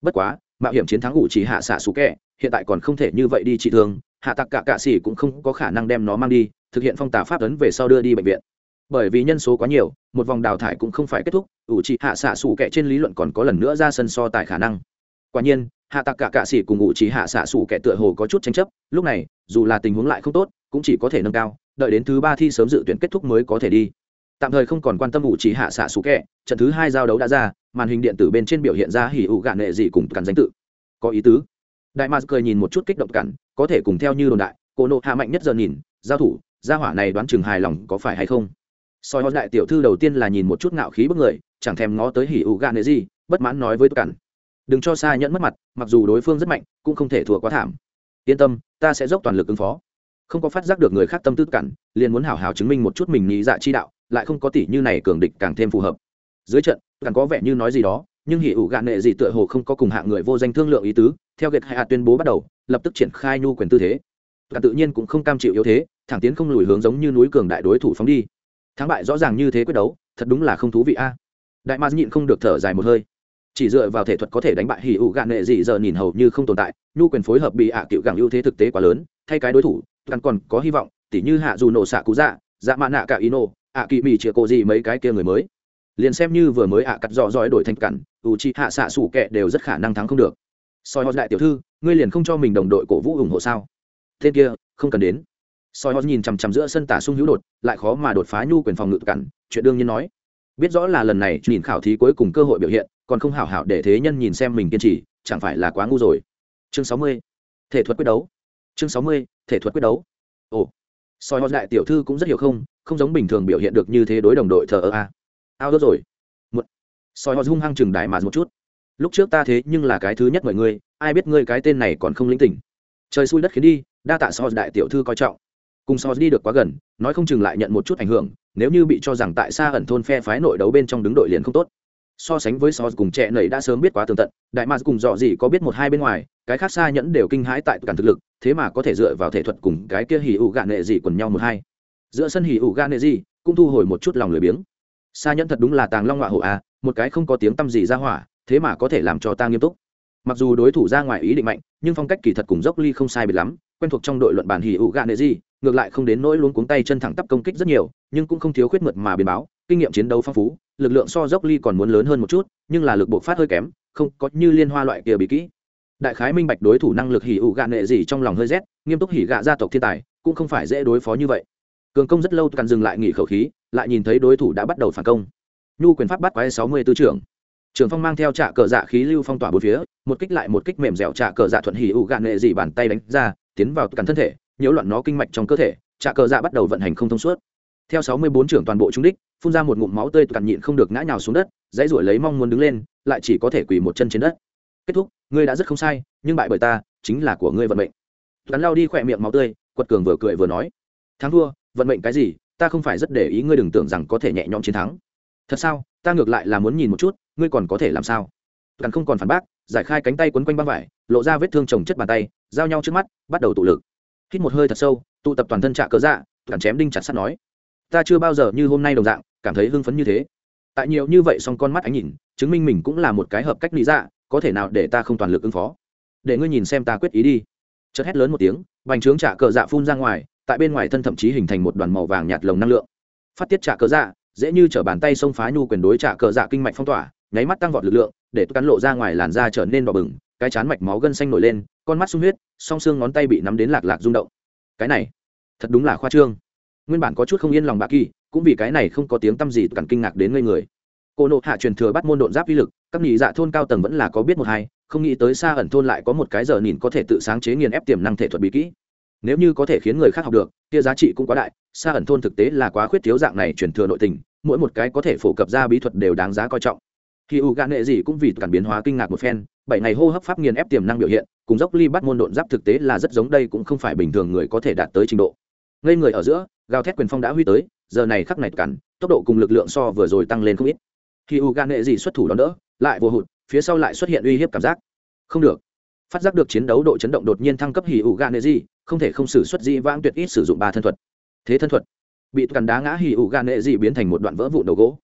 Bất quá, mạo hiểm chiến thắng ủ chỉ hạ xạ xù kẹ hiện tại còn không thể như vậy đi trị thương, hạ tặc cả cạ xỉ cũng không có khả năng đem nó mang đi, thực hiện phong tả pháp ấn về sau đưa đi bệnh viện. Bởi vì nhân số quá nhiều, một vòng đào thải cũng không phải kết thúc, ủ trị hạ xạ xù kẹ trên lý luận còn có lần nữa ra sân so tài khả năng. Quả nhiên, hạ tặc cả cạ sĩ cùng ủ chỉ hạ xạ xủ kẻ tựa hồ có chút tranh chấp, lúc này, dù là tình huống lại không tốt cũng chỉ có thể nâng cao, đợi đến thứ ba thi sớm dự tuyển kết thúc mới có thể đi. Tạm thời không còn quan tâm ủ chỉ hạ xạ xú kẹ, trận thứ hai giao đấu đã ra, màn hình điện tử bên trên biểu hiện ra hỉ ụ gạn nệ gì cùng cắn danh tự. Có ý tứ. Đại mars cười nhìn một chút kích động cản, có thể cùng theo như đồn đại cô nộ hạ mạnh nhất giờ nhìn, giao thủ, gia hỏa này đoán chừng hài lòng có phải hay không? Soi hót đại tiểu thư đầu tiên là nhìn một chút ngạo khí bức người, chẳng thèm ngó tới hỉ ủ gạn nệ gì, bất mãn nói với tôi cản. Đừng cho xa nhẫn mất mặt, mặc dù đối phương rất mạnh, cũng không thể thua quá thảm. Yên tâm, ta sẽ dốc toàn lực ứng phó không có phát giác được người khác tâm tư cản liền muốn hào hào chứng minh một chút mình nghĩ dạ chi đạo, lại không có tỷ như này cường địch càng thêm phù hợp. Dưới trận càng có vẻ như nói gì đó, nhưng hỉ ủ gạn nệ gì tựa hồ không có cùng hạng người vô danh thương lượng ý tứ, theo gệt hạ tuyên bố bắt đầu, lập tức triển khai nhu quyền tư thế. Cả tự nhiên cũng không cam chịu yếu thế, thẳng tiến không lùi hướng giống như núi cường đại đối thủ phóng đi. Thắng bại rõ ràng như thế quyết đấu, thật đúng là không thú vị a. Đại ma nhịn không được thở dài một hơi. Chỉ dựa vào thể thuật có thể đánh bại hỉ ủ gạn nệ gì giờ nhìn hầu như không tồn tại, nhu quyền phối hợp bị ạ à cựu gẳng ưu thế thực tế quá lớn, thay cái đối thủ cản còn có hy vọng, tỉ như hạ dù nổ xạ cú dạ dạ mạ nạ cả ino, ạ kỳ mì chĩa cổ gì mấy cái kia người mới. Liền xem như vừa mới ạ cắt dò dõi đổi thành cản u chi hạ xạ sủ kệ đều rất khả năng thắng không được. Soi hót đại tiểu thư, ngươi liền không cho mình đồng đội cổ vũ ủng hộ sao? Tên kia, không cần đến. Soi hót nhìn chằm chằm giữa sân tả sung hữu đột, lại khó mà đột phá nhu quyền phòng ngự cản chuyện đương nhiên nói. Biết rõ là lần này, nhìn khảo thí cuối cùng cơ hội biểu hiện, còn không hảo hảo để thế nhân nhìn xem mình kiên trì, chẳng phải là quá ngu rồi. Chương sáu mươi, thể thuật quyết đấu. Chương sáu mươi thể thuật quyết đấu. Ồ, soi hoa đại tiểu thư cũng rất hiểu không không giống bình thường biểu hiện được như thế đối đồng đội thờ ơ a. Ao đất rồi. Một soi hoa hung hăng chừng đại mà một chút. Lúc trước ta thế nhưng là cái thứ nhất mọi người ai biết ngươi cái tên này còn không lĩnh tỉnh. Trời xui đất khiến đi, đa tạ soi đại tiểu thư coi trọng. Cùng soi đi được quá gần, nói không chừng lại nhận một chút ảnh hưởng, nếu như bị cho rằng tại xa ẩn thôn phe phái nội đấu bên trong đứng đội liền không tốt so sánh với so cùng trẻ nầy đã sớm biết quá tường tận, đại mars cùng dọ gì có biết một hai bên ngoài, cái khác xa nhẫn đều kinh hãi tại cản thực lực, thế mà có thể dựa vào thể thuật cùng cái kia hỉ ủ gạn nệ gì quần nhau một hai. Giữa sân hỉ ủ gạn nệ gì cũng thu hồi một chút lòng lười biếng. Xa nhẫn thật đúng là tàng long họa hộ a à, một cái không có tiếng tăm gì ra hỏa, thế mà có thể làm cho ta nghiêm túc. Mặc dù đối thủ ra ngoài ý định mạnh, nhưng phong cách kỳ thật cùng dốc ly không sai biệt lắm, quen thuộc trong đội luận bản hỉ ủ gạn nệ gì ngược lại không đến nỗi luôn cuống tay chân thẳng tắp công kích rất nhiều, nhưng cũng không thiếu khuyết mượt mà biến báo, kinh nghiệm chiến đấu phong phú lực lượng so dốc ly còn muốn lớn hơn một chút, nhưng là lực bộc phát hơi kém, không có như liên hoa loại kia bị kỹ. Đại khái minh bạch đối thủ năng lực hỉ ủ gạ nệ gì trong lòng hơi rét, nghiêm túc hỉ gạ gia tộc thiên tài, cũng không phải dễ đối phó như vậy. Cường công rất lâu cần dừng lại nghỉ khẩu khí, lại nhìn thấy đối thủ đã bắt đầu phản công. Nhu quyền pháp bắt quái sáu mươi tư trưởng. Trường phong mang theo trạ cờ dạ khí lưu phong tỏa bốn phía, một kích lại một kích mềm dẻo trạ cờ dạ thuận hỉ ủ gạ nệ gì bàn tay đánh ra, tiến vào cắn thân thể, nhiễu loạn nó kinh mạch trong cơ thể trạ cờ dạ bắt đầu vận hành không thông suốt theo sáu mươi bốn trưởng toàn bộ trung đích, phun ra một ngụm máu tươi cằn nhịn không được ngã nhào xuống đất, dãy ruổi lấy mong muốn đứng lên, lại chỉ có thể quỳ một chân trên đất. Kết thúc, ngươi đã rất không sai, nhưng bại bởi ta, chính là của ngươi vận mệnh. Hắn lao đi khỏe miệng máu tươi, quật cường vừa cười vừa nói. Thắng thua, vận mệnh cái gì, ta không phải rất để ý ngươi đừng tưởng rằng có thể nhẹ nhõm chiến thắng. Thật sao, ta ngược lại là muốn nhìn một chút, ngươi còn có thể làm sao? Cắn không còn phản bác, giải khai cánh tay quấn quanh băng vải, lộ ra vết thương trồng chất bàn tay, giao nhau trước mắt, bắt đầu tụ lực. Hít một hơi thật sâu, tụ tập toàn thân trạ cớ dạ cắn chém đinh chặt sắt nói ta chưa bao giờ như hôm nay đồng dạng, cảm thấy hưng phấn như thế. Tại nhiều như vậy song con mắt ánh nhìn, chứng minh mình cũng là một cái hợp cách lý dạ có thể nào để ta không toàn lực ứng phó? Để ngươi nhìn xem ta quyết ý đi. Chợt hét lớn một tiếng, bành trướng trả cờ dạ phun ra ngoài, tại bên ngoài thân thậm chí hình thành một đoàn màu vàng nhạt lồng năng lượng. Phát tiết trả cờ dạ dễ như t bàn tay xông phá nhu quyền đối trả cờ dạ kinh mạch phong tỏa, nháy mắt tăng vọt lực lượng, để cắn lộ ra ngoài làn da trở nên đỏ bừng, cái chán mạch máu gân xanh nổi lên, con mắt sung huyết, song xương ngón tay bị nắm đến lạc lạc rung động. Cái này, thật đúng là khoa trương nguyên bản có chút không yên lòng bà kỳ, cũng vì cái này không có tiếng tăm gì cản kinh ngạc đến ngây người. Cô nộ hạ truyền thừa bắt môn độn giáp uy lực, các nhị dạ thôn cao tầng vẫn là có biết một hai, không nghĩ tới xa ẩn thôn lại có một cái giờ nhìn có thể tự sáng chế nghiền ép tiềm năng thể thuật bí kỹ. Nếu như có thể khiến người khác học được, kia giá trị cũng quá đại, xa ẩn thôn thực tế là quá khuyết thiếu dạng này truyền thừa nội tình, mỗi một cái có thể phổ cập ra bí thuật đều đáng giá coi trọng. Khi u gạn nghệ gì cũng vì cản biến hóa kinh ngạc một phen, bảy ngày hô hấp pháp nghiền ép tiềm năng biểu hiện, cùng dốc ly bắt môn độn giáp thực tế là rất giống, đây cũng không phải bình thường người có thể đạt tới trình độ. Ngây người ở giữa gào thét quyền phong đã huy tới, giờ này khắc này cắn tốc độ cùng lực lượng so vừa rồi tăng lên không ít. Khi u gan nghệ gì xuất thủ đón đỡ, lại vô hụt, phía sau lại xuất hiện uy hiếp cảm giác. Không được. Phát giác được chiến đấu độ chấn động đột nhiên thăng cấp hì ủ gan nghệ gì không thể không xử xuất di vãng tuyệt ít sử dụng ba thân thuật. Thế thân thuật. Bị cắn đá ngã hì ủ gan nghệ gì biến thành một đoạn vỡ vụn đầu gỗ.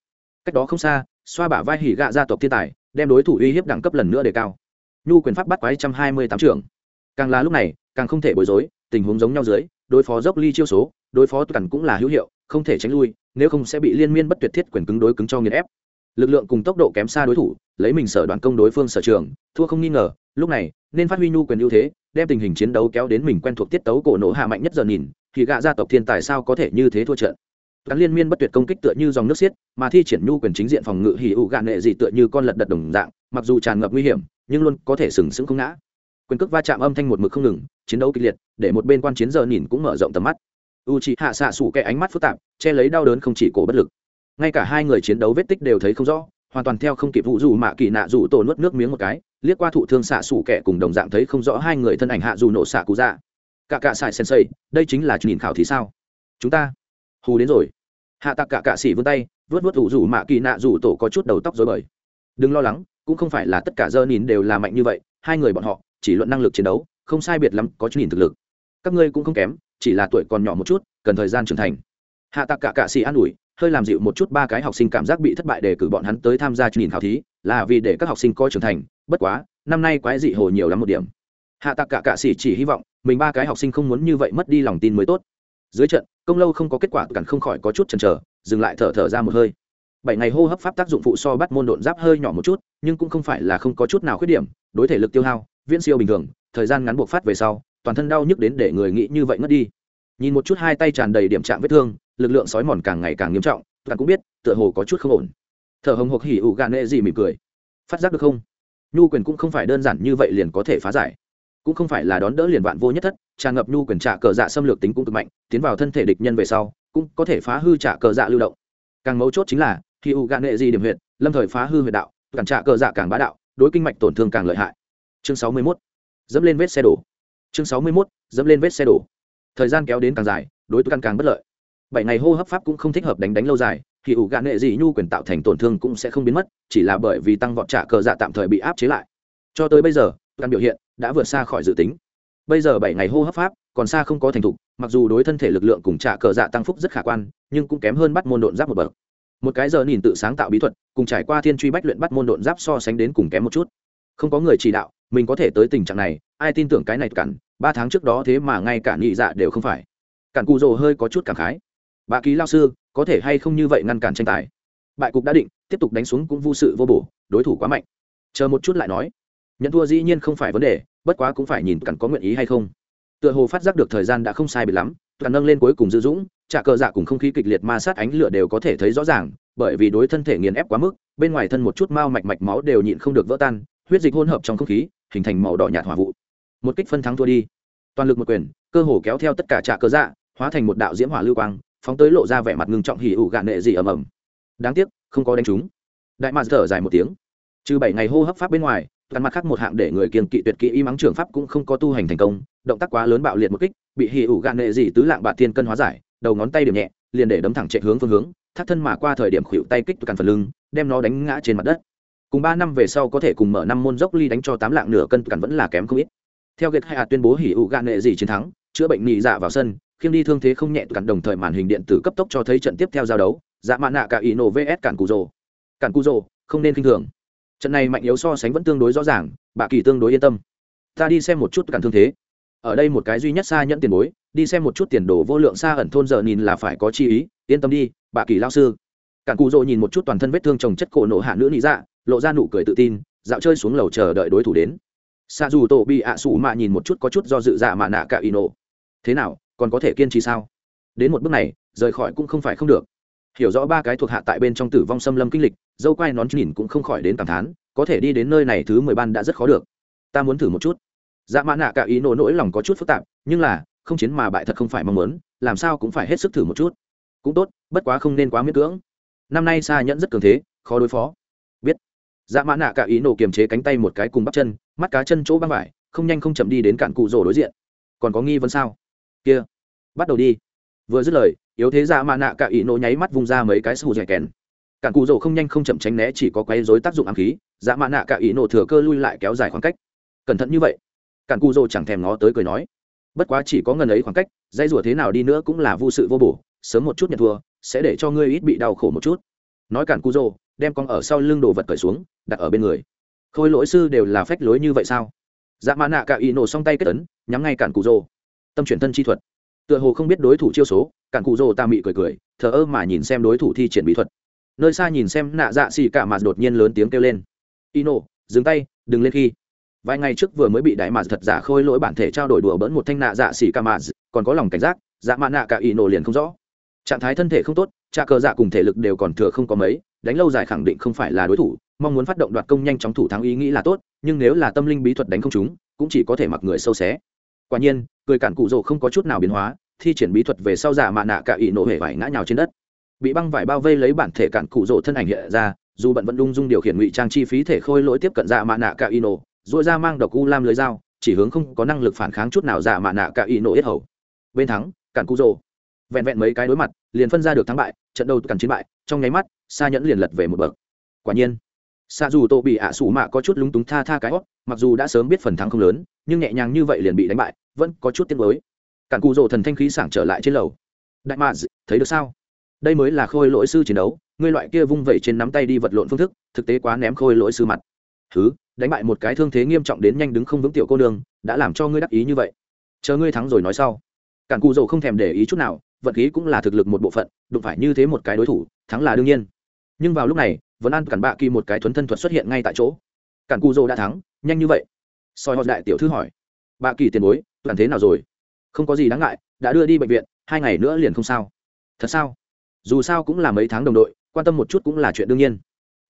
Cách đó không xa, xoa bả vai hì gạ gia tộc thiên tài, đem đối thủ uy hiếp đẳng cấp lần nữa đề cao. Nhu quyền pháp bắt quái trăm hai mươi tám trưởng. Càng là lúc này, càng không thể bối rối, tình huống giống nhau dưới, đối phó dốc ly chiêu số đối phó cẩn cũng là hữu hiệu, không thể tránh lui, nếu không sẽ bị liên miên bất tuyệt thiết quyền cứng đối cứng cho nghiền ép. Lực lượng cùng tốc độ kém xa đối thủ, lấy mình sở đoàn công đối phương sở trường, thua không nghi ngờ, lúc này, nên phát huy nhu quyền ưu thế, đem tình hình chiến đấu kéo đến mình quen thuộc tiết tấu cổ nổ hạ mạnh nhất giờ nhìn, thì gạ gia tộc thiên tài sao có thể như thế thua trận. Cắn liên miên bất tuyệt công kích tựa như dòng nước xiết, mà thi triển nhu quyền chính diện phòng ngự hỉ ụ gạn nệ gì tựa như con lật đật đồng dạng, mặc dù tràn ngập nguy hiểm, nhưng luôn có thể sừng sững không ngã. Quyền cước va chạm âm thanh một mực không ngừng, chiến đấu kịch liệt, để một bên quan chiến giờ nhìn cũng mở rộng tầm mắt u chị hạ xạ xủ kẻ ánh mắt phức tạp, che lấy đau đớn không chỉ cổ bất lực. Ngay cả hai người chiến đấu vết tích đều thấy không rõ, hoàn toàn theo không kịp vụ dù mạ kỳ nạ dù tổ nuốt nước miếng một cái, liếc qua thụ thương xạ xủ kẻ cùng đồng dạng thấy không rõ hai người thân ảnh hạ dù nổ xạ cú ra cả cả xài sensei đây chính là nhìn khảo thì sao? Chúng ta, hù đến rồi. Hạ tạc cả cạ xỉ vươn tay vớt vớt ủ rủ mạ kỳ nạ rủ tổ có chút đầu tóc dối bời. Đừng lo lắng, cũng không phải là tất cả dơ nhìn đều là mạnh như vậy, hai người bọn họ, chỉ luận năng lực chiến đấu, không sai biệt lắm, có chút nhìn thực lực. Các ngươi cũng không kém chỉ là tuổi còn nhỏ một chút, cần thời gian trưởng thành. Hạ tạc cả cạ xì an ủi, hơi làm dịu một chút ba cái học sinh cảm giác bị thất bại để cử bọn hắn tới tham gia nhìn khảo thí, là vì để các học sinh coi trưởng thành, bất quá, năm nay quái dị hồ nhiều lắm một điểm. Hạ tạc cả cạ xì chỉ hy vọng, mình ba cái học sinh không muốn như vậy mất đi lòng tin mới tốt. Dưới trận, công lâu không có kết quả, cản không khỏi có chút chần chờ, dừng lại thở thở ra một hơi. Bảy ngày hô hấp pháp tác dụng phụ so bắt môn độn giáp hơi nhỏ một chút, nhưng cũng không phải là không có chút nào khuyết điểm, đối thể lực tiêu hao, viễn siêu bình thường, thời gian ngắn buộc phát về sau toàn thân đau nhức đến để người nghĩ như vậy ngất đi. Nhìn một chút hai tay tràn đầy điểm chạm vết thương, lực lượng sói mòn càng ngày càng nghiêm trọng Toàn cũng biết, tựa hồ có chút không ổn. Thở hồng hộc hỉ ủ gà nệ gì mỉm cười. Phát giác được không? Nhu quyền cũng không phải đơn giản như vậy liền có thể phá giải. Cũng không phải là đón đỡ liền vạn vô nhất thất, tràn ngập nhu quyền trả cờ dạ xâm lược tính cũng cực mạnh, tiến vào thân thể địch nhân về sau, cũng có thể phá hư trả cờ dạ lưu động. Càng mấu chốt chính là khi u gạn nệ di điểm huyệt, lâm thời phá hư huyệt đạo, càng trả cờ dạ càng bá đạo, đối kinh mạch tổn thương càng lợi hại. Chương sáu mươi mốt. Dẫm lên vết xe đổ chương sáu mươi 61. dẫm lên vết xe đổ. Thời gian kéo đến càng dài, đối càng càng bất lợi. Bảy ngày hô hấp pháp cũng không thích hợp đánh đánh lâu dài, thì ủ gạn nghệ gì nhu quyền tạo thành tổn thương cũng sẽ không biến mất, chỉ là bởi vì tăng vọt trả cờ dạ tạm thời bị áp chế lại. Cho tới bây giờ căn biểu hiện đã vượt xa khỏi dự tính. Bây giờ bảy ngày hô hấp pháp còn xa không có thành thục, mặc dù đối thân thể lực lượng cùng trả cờ dạ tăng phúc rất khả quan, nhưng cũng kém hơn bắt môn độn giáp một bậc. Một cái giờ nhìn tự sáng tạo bí thuật, cùng trải qua thiên truy bách luyện bắt môn độn giáp so sánh đến cùng kém một chút. Không có người chỉ đạo mình có thể tới tình trạng này, ai tin tưởng cái này cản, ba tháng trước đó thế mà ngay cả nhị dạ đều không phải. Cản cù rồ hơi có chút cảm khái. Bà ký lao sư, có thể hay không như vậy ngăn cản tranh tài? Bại cục đã định, tiếp tục đánh xuống cũng vô sự vô bổ, đối thủ quá mạnh. Chờ một chút lại nói. Nhận thua dĩ nhiên không phải vấn đề, bất quá cũng phải nhìn cản có nguyện ý hay không. Tựa hồ phát giác được thời gian đã không sai biệt lắm cản nâng lên cuối cùng dư dũng, trả cờ dạ cùng không khí kịch liệt ma sát ánh lửa đều có thể thấy rõ ràng, bởi vì đối thân thể nghiền ép quá mức, bên ngoài thân một chút mao mạch mạch máu đều nhịn không được vỡ tan huyết dịch hỗn hợp trong không khí, hình thành màu đỏ nhạt hỏa vụ. Một kích phân thắng thua đi. Toàn lực một quyền, cơ hồ kéo theo tất cả trả cơ dạ hóa thành một đạo diễm hỏa lưu quang, phóng tới lộ ra vẻ mặt ngưng trọng hỉ ủ gạn nệ gì ầm ầm. Đáng tiếc, không có đánh trúng. Đại mạc thở dài một tiếng. Trừ bảy ngày hô hấp pháp bên ngoài căn mặt khác một hạng để người kiên kỵ tuyệt kỹ y mắng trường pháp cũng không có tu hành thành công, động tác quá lớn bạo liệt một kích, bị hỉ ủ gạn nệ dị tứ lạng bạc tiên cân hóa giải, đầu ngón tay điểm nhẹ, liền để đấm thẳng chạy hướng phương hướng, thắt thân mà qua thời điểm khuỵu tay kích càn phần lưng, đem nó đánh ngã trên mặt đất cùng ba năm về sau có thể cùng mở năm môn dốc ly đánh cho tám lạng nửa cân cản vẫn là kém không ít. Theo gệt hai hạt tuyên bố hỉ ủ gạn nệ gì chiến thắng, chữa bệnh nhị dạ vào sân khiêng đi thương thế không nhẹ cản đồng thời màn hình điện tử cấp tốc cho thấy trận tiếp theo giao đấu dạ mạn nạ cả ý nổ vs cản cù rồ. Cản cù rồ, không nên kinh thường. Trận này mạnh yếu so sánh vẫn tương đối rõ ràng bà kỳ tương đối yên tâm. Ta đi xem một chút cản thương thế. Ở đây một cái duy nhất xa nhận tiền bối, đi xem một chút tiền đồ vô lượng xa ẩn thôn giờ nhìn là phải có chi ý, yên tâm đi bà kỳ lao sư. Cản cù rồ nhìn một chút toàn thân vết thương trồng chất cổ nổ hạ nữ nị dạ lộ ra nụ cười tự tin, dạo chơi xuống lầu chờ đợi đối thủ đến. Xa dù tổ bị ạ sủ mạ nhìn một chút có chút do dự dạ mạ nạ cả y nổ thế nào, còn có thể kiên trì sao? Đến một bước này, rời khỏi cũng không phải không được. Hiểu rõ ba cái thuộc hạ tại bên trong tử vong xâm lâm kinh lịch, dâu quai nón nhìn cũng không khỏi đến cảm thán, có thể đi đến nơi này thứ mười ban đã rất khó được. Ta muốn thử một chút. Dạ mã nạ cả ý nổ nỗi lòng có chút phức tạp, nhưng là, không chiến mà bại thật không phải mong muốn, làm sao cũng phải hết sức thử một chút. Cũng tốt, bất quá không nên quá miễn cưỡng. Năm nay xa nhẫn rất cường thế, khó đối phó dạ mã nạ cả ý nổ kiềm chế cánh tay một cái cùng bắp chân, mắt cá chân chỗ băng vải, không nhanh không chậm đi đến cạn cụ rổ đối diện. Còn có nghi vấn sao? Kia, bắt đầu đi. Vừa dứt lời, yếu thế dạ mã nạ cả ý nổ nháy mắt vung ra mấy cái sù dẻ kèn. Cạn cụ rổ không nhanh không chậm tránh né, chỉ có quấy rối tác dụng ám khí dạ mã nạ cả ý nổ thừa cơ lui lại kéo dài khoảng cách. Cẩn thận như vậy cạn cụ rổ chẳng thèm ngó tới cười nói. Bất quá chỉ có ngần ấy khoảng cách, dây rủa thế nào đi nữa cũng là vô sự vô bổ, sớm một chút nhận thua, sẽ để cho ngươi ít bị đau khổ một chút. Nói cản cu rô đem con ở sau lưng đồ vật cởi xuống, đặt ở bên người. Khôi lỗi sư đều là phách lối như vậy sao? Dạ mã nạ cả ý nổ xong tay kết tấn nhắm ngay cản cụ rô tâm chuyển thân chi thuật. Tựa hồ không biết đối thủ chiêu số, cản cụ rô ta mị cười cười, thờ ơ mà nhìn xem đối thủ thi triển bí thuật. Nơi xa nhìn xem nạ dạ xì cả mà đột nhiên lớn tiếng kêu lên. Ino, dừng tay, đừng lên khi. Vài ngày trước vừa mới bị đại mạt thật giả khôi lỗi bản thể trao đổi đùa bỡn một thanh nạ dạ xì cả mạt còn có lòng cảnh giác dạ mã nạ cả ỷ nổ liền không rõ. Trạng thái thân thể không tốt trà cờ dạ cùng thể lực đều còn thừa không có mấy đánh lâu dài khẳng định không phải là đối thủ, mong muốn phát động đoạt công nhanh chóng thủ thắng ý nghĩ là tốt, nhưng nếu là tâm linh bí thuật đánh không chúng cũng chỉ có thể mặc người sâu xé. Quả nhiên, cười cản cụ rồ không có chút nào biến hóa, thi triển bí thuật về sau giả mạ nạ cả ỵ nổ hề vải ngã nhào trên đất. Bị băng vải bao vây lấy bản thể cản cụ rồ thân ảnh hiện ra, dù bận vẫn lung dung điều khiển ngụy trang chi phí thể khôi lỗi tiếp cận dạ mạ nạ cả y nổ dội ra mang độc u lam lưới dao, chỉ hướng không có năng lực phản kháng chút nào dạ mạ nạ cả y nổ yết hầu. Bên thắng, cản cụ rồ, vẹn vẹn mấy cái đối mặt liền phân ra được thắng bại, trận đấu cản chiến bại, trong nháy mắt xa nhẫn liền lật về một bậc. Quả nhiên xa dù tô bị ạ sủ mạ có chút lúng túng tha tha cái hót mặc dù đã sớm biết phần thắng không lớn, nhưng nhẹ nhàng như vậy liền bị đánh bại, vẫn có chút tiếc mới cản cụ rộ thần thanh khí sảng trở lại trên lầu. Đại mạ thấy được sao? Đây mới là khôi lỗi sư chiến đấu, ngươi loại kia vung vẩy trên nắm tay đi vật lộn phương thức, thực tế quá ném khôi lỗi sư mặt. Thứ, đánh bại một cái thương thế nghiêm trọng đến nhanh đứng không vững tiểu cô nương, đã làm cho ngươi đắc ý như vậy. Chờ ngươi thắng rồi nói sau cản cụ rồ không thèm để ý chút nào vận khí cũng là thực lực một bộ phận, đụng phải như thế một cái đối thủ, thắng là đương nhiên. Nhưng vào lúc này vẫn ăn cản bạ kỳ một cái thuấn thân thuật xuất hiện ngay tại chỗ. Cản cụ rồ đã thắng, nhanh như vậy. Soi họ đại tiểu thư hỏi. Bạ kỳ tiền bối, toàn thế nào rồi? Không có gì đáng ngại, đã đưa đi bệnh viện, hai ngày nữa liền không sao. Thật sao? Dù sao cũng là mấy tháng đồng đội, quan tâm một chút cũng là chuyện đương nhiên.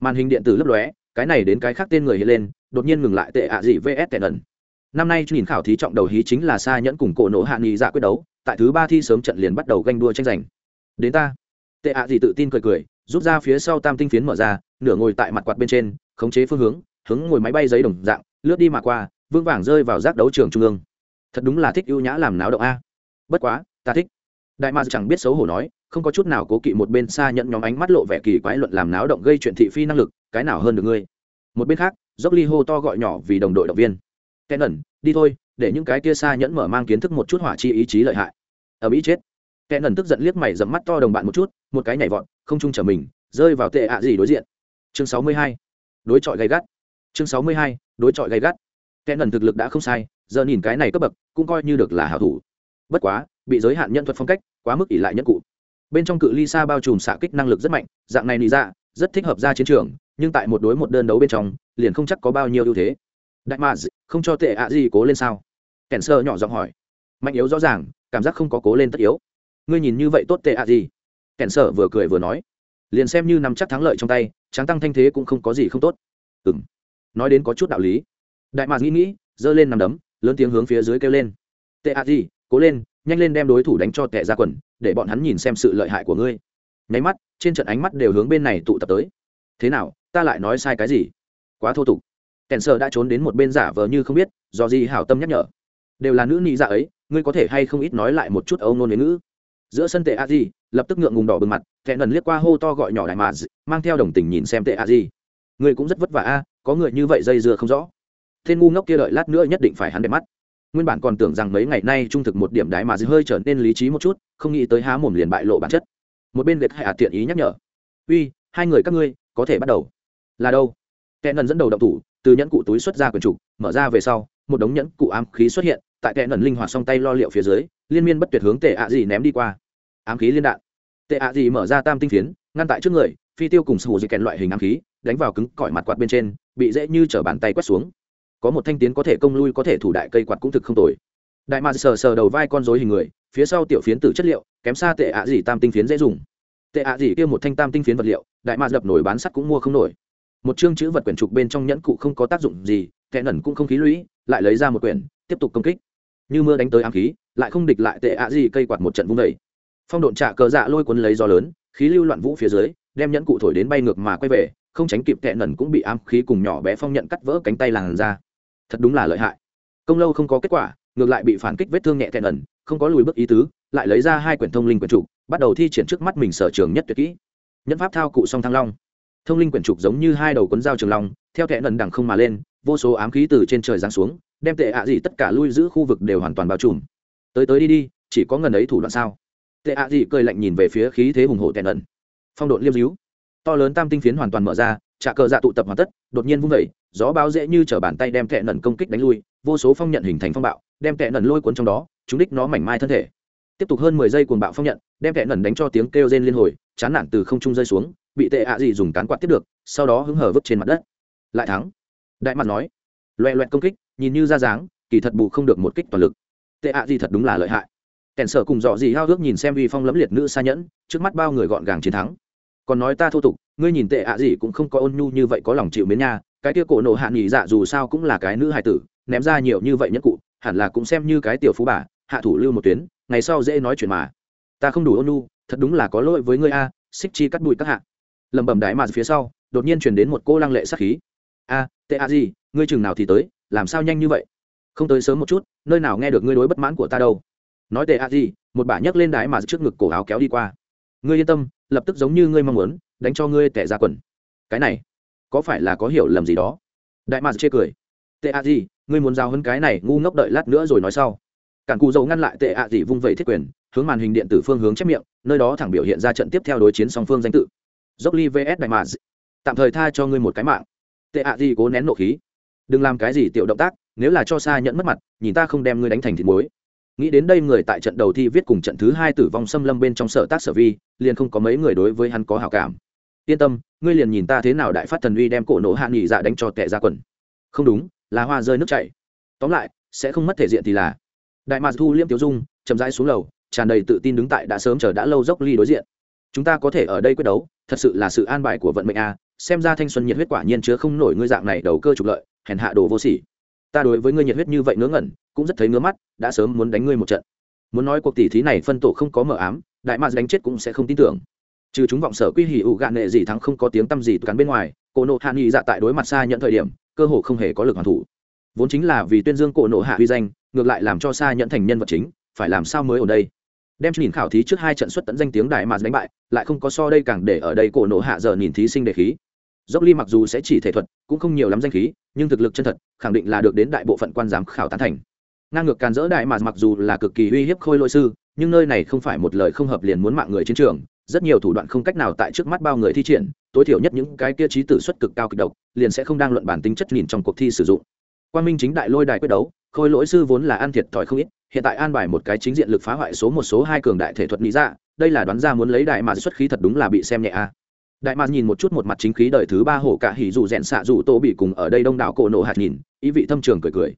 Màn hình điện tử lấp lóe, cái này đến cái khác tên người hiện lên, đột nhiên ngừng lại tệ ạ gì vs tệ ẩn năm nay nhìn khảo thí trọng đầu hí chính là xa nhẫn cùng cổ nổ hạ nghị dạ quyết đấu tại thứ ba thi sớm trận liền bắt đầu ganh đua tranh giành. Đến ta. Tệ ạ gì tự tin cười cười, rút ra phía sau tam tinh phiến mở ra, nửa ngồi tại mặt quạt bên trên, khống chế phương hướng hướng ngồi máy bay giấy đồng dạng, lướt đi mà qua vương vàng rơi vào giác đấu trường trung ương. Thật đúng là thích ưu nhã làm náo động a. Bất quá, ta thích. Đại ma chẳng biết xấu hổ nói, không có chút nào cố kỵ một bên xa nhận nhóm ánh mắt lộ vẻ kỳ quái luận làm náo động gây chuyện thị phi năng lực, cái nào hơn được ngươi? Một bên khác dốc ly hô to gọi nhỏ vì đồng đội động viên. Kẻ nẩn đi thôi để những cái kia xa nhẫn mở mang kiến thức một chút hỏa chi ý chí lợi hại. Ở mỹ chết. Kẻ nẩn tức giận liếc mày dẫm mắt to đồng bạn một chút, một cái nhảy vọt, không chung trở mình, rơi vào tệ ạ gì đối diện. Chương sáu mươi hai. Đối chọi gay gắt. Chương sáu mươi hai, đối chọi gay gắt. Kẻ nẩn thực lực đã không sai, giờ nhìn cái này cấp bậc, cũng coi như được là hảo thủ. Bất quá, bị giới hạn nhân thuật phong cách, quá mức ỷ lại nhân cụ. Bên trong cự ly xa bao trùm xạ kích năng lực rất mạnh, dạng này nị ra rất thích hợp ra chiến trường, nhưng tại một đối một đơn đấu bên trong, liền không chắc có bao nhiêu ưu thế. Đại mà không cho tệ ạ gì cố lên sao? Kèn sơ nhỏ giọng hỏi. Mạnh yếu rõ ràng, cảm giác không có cố lên tất yếu. Ngươi nhìn như vậy tốt tệ ạ gì? Kèn sơ vừa cười vừa nói. Liền xem như nắm chắc thắng lợi trong tay, tráng tăng thanh thế cũng không có gì không tốt. Ừ m nói đến có chút đạo lý. Đại mạc nghĩ nghĩ, giơ lên nằm đấm, lớn tiếng hướng phía dưới kêu lên. Tệ ạ gì, cố lên, nhanh lên đem đối thủ đánh cho tệ ra quần, để bọn hắn nhìn xem sự lợi hại của ngươi. Nháy mắt, trên trận ánh mắt đều hướng bên này tụ tập tới. Thế nào, ta lại nói sai cái gì? Quá thô tục. Kèn sơ đã trốn đến một bên giả vờ như không biết, do gì hảo tâm nhắc nhở đều là nữ nị dạ ấy, ngươi có thể hay không ít nói lại một chút âu nôn ngữ? Giữa sân tệ a di, lập tức ngượng ngùng đỏ bừng mặt, thẹn lần liếc qua hô to gọi nhỏ đại mà mang theo đồng tình nhìn xem tệ a di. Ngươi cũng rất vất vả a, có người như vậy dây dưa không rõ. Tên ngu ngốc kia đợi lát nữa nhất định phải hắn đẹp mắt. Nguyên bản còn tưởng rằng mấy ngày nay trung thực một điểm đái mà hơi trở nên lý trí một chút, không nghĩ tới há mồm liền bại lộ bản chất. Một bên liệt hạ tiện ý nhắc nhở. Uy, hai người các ngươi, có thể bắt đầu. Là đâu? Kẻ lần dẫn đầu động thủ, từ nhẫn cụ túi xuất ra quần trục mở ra về sau, một đống nhẫn cụ ám khí xuất hiện tại tệ nần linh hoạt song tay lo liệu phía dưới, liên miên bất tuyệt hướng tệ ạ gì ném đi qua. Ám khí liên đạn. Tệ ạ gì mở ra tam tinh phiến, ngăn tại trước người, phi tiêu cùng sù dị kèn loại hình ám khí, đánh vào cứng cỏi mặt quạt bên trên, bị dễ như t bàn tay quét xuống. Có một thanh tiến có thể công lui, có thể thủ đại cây quạt cũng thực không tồi. Đại mạc sờ sờ đầu vai con dối hình người, phía sau tiểu phiến tử chất liệu, kém xa tệ ạ gì tam tinh phiến dễ dùng. Tệ ạ gì kia một thanh tam tinh phiến vật liệu, đại mạc đập nổi bán sắt cũng mua không nổi. Một chương chữ vật quyển trục bên trong nhẫn cụ không có tác dụng gì tệ nẩn cũng không khí lũy, lại lấy ra một quyển, tiếp tục công kích như mưa đánh tới ám khí, lại không địch lại tệ ạ gì cây quạt một trận vung đầy phong độn trạ cờ dạ lôi cuốn lấy gió lớn, khí lưu loạn vũ phía dưới, đem nhẫn cụ thổi đến bay ngược mà quay về, không tránh kịp tệ nần cũng bị ám khí cùng nhỏ bé phong nhận cắt vỡ cánh tay làn ra. Thật đúng là lợi hại. Công lâu không có kết quả, ngược lại bị phản kích vết thương nhẹ tệ nần, không có lùi bước ý tứ, lại lấy ra hai quyển thông linh quyển trục, bắt đầu thi triển trước mắt mình sở trường nhất tuyệt kỹ. Nhẫn pháp thao cụ song thăng long. Thông linh quyển trục giống như hai đầu cuốn dao trường long, theo tệ nẩn đằng không mà lên, vô số ám khí từ trên trời giáng xuống đem tệ ạ gì tất cả lui giữ khu vực đều hoàn toàn bao trùm. Tới tới đi đi, chỉ có ngần ấy thủ đoạn sao? Tệ ạ gì cười lạnh nhìn về phía khí thế hùng hộ tệ ẩn. Phong độn liêm díu. To lớn tam tinh phiến hoàn toàn mở ra, trả cờ dạ tụ tập hoàn tất, đột nhiên vung vẩy gió báo dễ như t bàn tay đem tệ nẩn công kích đánh lui, vô số phong nhận hình thành phong bạo, đem tệ nẩn lôi cuốn trong đó, chúng đích nó mảnh mai thân thể. Tiếp tục hơn mười giây cuồng bạo phong nhận, đem tệ nẩn đánh cho tiếng kêu rên liên hồi, chán nản từ không trung rơi xuống, bị tệ ạ gì dùng cán quạt tiếp được, sau đó hứng hở vứt trên mặt đất. Lại thắng. Đại mặt nói, loẹ loẹt công kích nhìn như ra dáng, kỳ thật bù không được một kích toàn lực. Tệ ạ gì thật đúng là lợi hại. Kèn sở cùng dọ gì hao ước nhìn xem uy phong lẫm liệt nữ xa nhẫn, trước mắt bao người gọn gàng chiến thắng. Còn nói ta thô tục, ngươi nhìn tệ ạ gì cũng không có ôn nhu như vậy có lòng chịu mến nha, cái kia cổ nộ hạ nghỉ dạ dù sao cũng là cái nữ hài tử, ném ra nhiều như vậy nhất cụ, hẳn là cũng xem như cái tiểu phú bà, hạ thủ lưu một tuyến, ngày sau dễ nói chuyện mà. Ta không đủ ôn nhu, thật đúng là có lỗi với ngươi a, xích chi cắt bụi các hạ. Lẩm bẩm đại mà phía sau, đột nhiên truyền đến một cô lăng lệ sắc khí. A, tệ a gì, ngươi chừng nào thì tới làm sao nhanh như vậy? Không tới sớm một chút, nơi nào nghe được ngươi đối bất mãn của ta đâu. Nói tệ a gì, một bà nhấc lên đái mà trước ngực cổ áo kéo đi qua. Ngươi yên tâm, lập tức giống như ngươi mong muốn, đánh cho ngươi tẻ ra quần. Cái này, có phải là có hiểu lầm gì đó? Đại mà chê cười. Tệ a gì, ngươi muốn giao hơn cái này, ngu ngốc đợi lát nữa rồi nói sau. Cản cù dầu ngăn lại tệ a gì vung vẩy thiết quyền, hướng màn hình điện tử phương hướng chép miệng, nơi đó thẳng biểu hiện ra trận tiếp theo đối chiến song phương danh tự. Dốc ly vs đại mà tạm thời tha cho ngươi một cái mạng. Tệ a gì cố nén nộ khí đừng làm cái gì tiểu động tác, nếu là cho xa nhận mất mặt, nhìn ta không đem ngươi đánh thành thịt muối. Nghĩ đến đây người tại trận đầu thi viết cùng trận thứ hai tử vong xâm lâm bên trong sở tác sở vi, liền không có mấy người đối với hắn có hảo cảm. Yên tâm, ngươi liền nhìn ta thế nào đại phát thần uy đem cổ nổ hạ nghỉ dạ đánh cho tệ ra quần. Không đúng, là hoa rơi nước chảy. Tóm lại, sẽ không mất thể diện thì là. Đại mạc thu liêm tiêu dung, chậm rãi xuống lầu, tràn đầy tự tin đứng tại đã sớm chờ đã lâu dốc ly đối diện. Chúng ta có thể ở đây quyết đấu, thật sự là sự an bài của vận mệnh a, xem ra thanh xuân nhiệt huyết quả nhiên chứa không nổi ngươi dạng này đầu cơ trục lợi hèn hạ đồ vô sỉ. Ta đối với ngươi nhiệt huyết như vậy ngớ ngẩn, cũng rất thấy ngứa mắt, đã sớm muốn đánh ngươi một trận. Muốn nói cuộc tỷ thí này phân tổ không có mờ ám, đại mạc đánh chết cũng sẽ không tin tưởng. Trừ chúng vọng sở quy hỉ ủ gạn nệ gì thắng không có tiếng tăm gì cắn bên ngoài, cổ nộ hạ nghị dạ tại đối mặt xa nhận thời điểm, cơ hồ không hề có lực hoàn thủ. Vốn chính là vì tuyên dương cổ nộ hạ uy danh, ngược lại làm cho xa nhận thành nhân vật chính, phải làm sao mới ở đây? Đem nhìn khảo thí trước hai trận xuất tận danh tiếng đại mạc đánh bại, lại không có so đây càng để ở đây cổ nộ hạ giờ nhìn thí sinh đề khí. Dốc ly mặc dù sẽ chỉ thể thuật, cũng không nhiều lắm danh khí nhưng thực lực chân thật, khẳng định là được đến đại bộ phận quan giám khảo tán thành. Ngang ngược càn dỡ đại mà mặc dù là cực kỳ uy hiếp khôi lỗi sư, nhưng nơi này không phải một lời không hợp liền muốn mạng người chiến trường, rất nhiều thủ đoạn không cách nào tại trước mắt bao người thi triển, tối thiểu nhất những cái kia trí tử suất cực cao kịch độc, liền sẽ không đang luận bản tính chất nhìn trong cuộc thi sử dụng. Quan minh chính đại lôi đài quyết đấu, khôi lỗi sư vốn là ăn thiệt thòi không ít, hiện tại an bài một cái chính diện lực phá hoại số một số hai cường đại thể thuật mỹ ra dạ, đây là đoán ra muốn lấy đại mà xuất khí thật đúng là bị xem nhẹ a đại mạc nhìn một chút một mặt chính khí đời thứ ba hổ cả hỉ dù rẽn xạ dù tô bị cùng ở đây đông đảo cổ nổ hạt nhìn, ý vị thâm trường cười cười.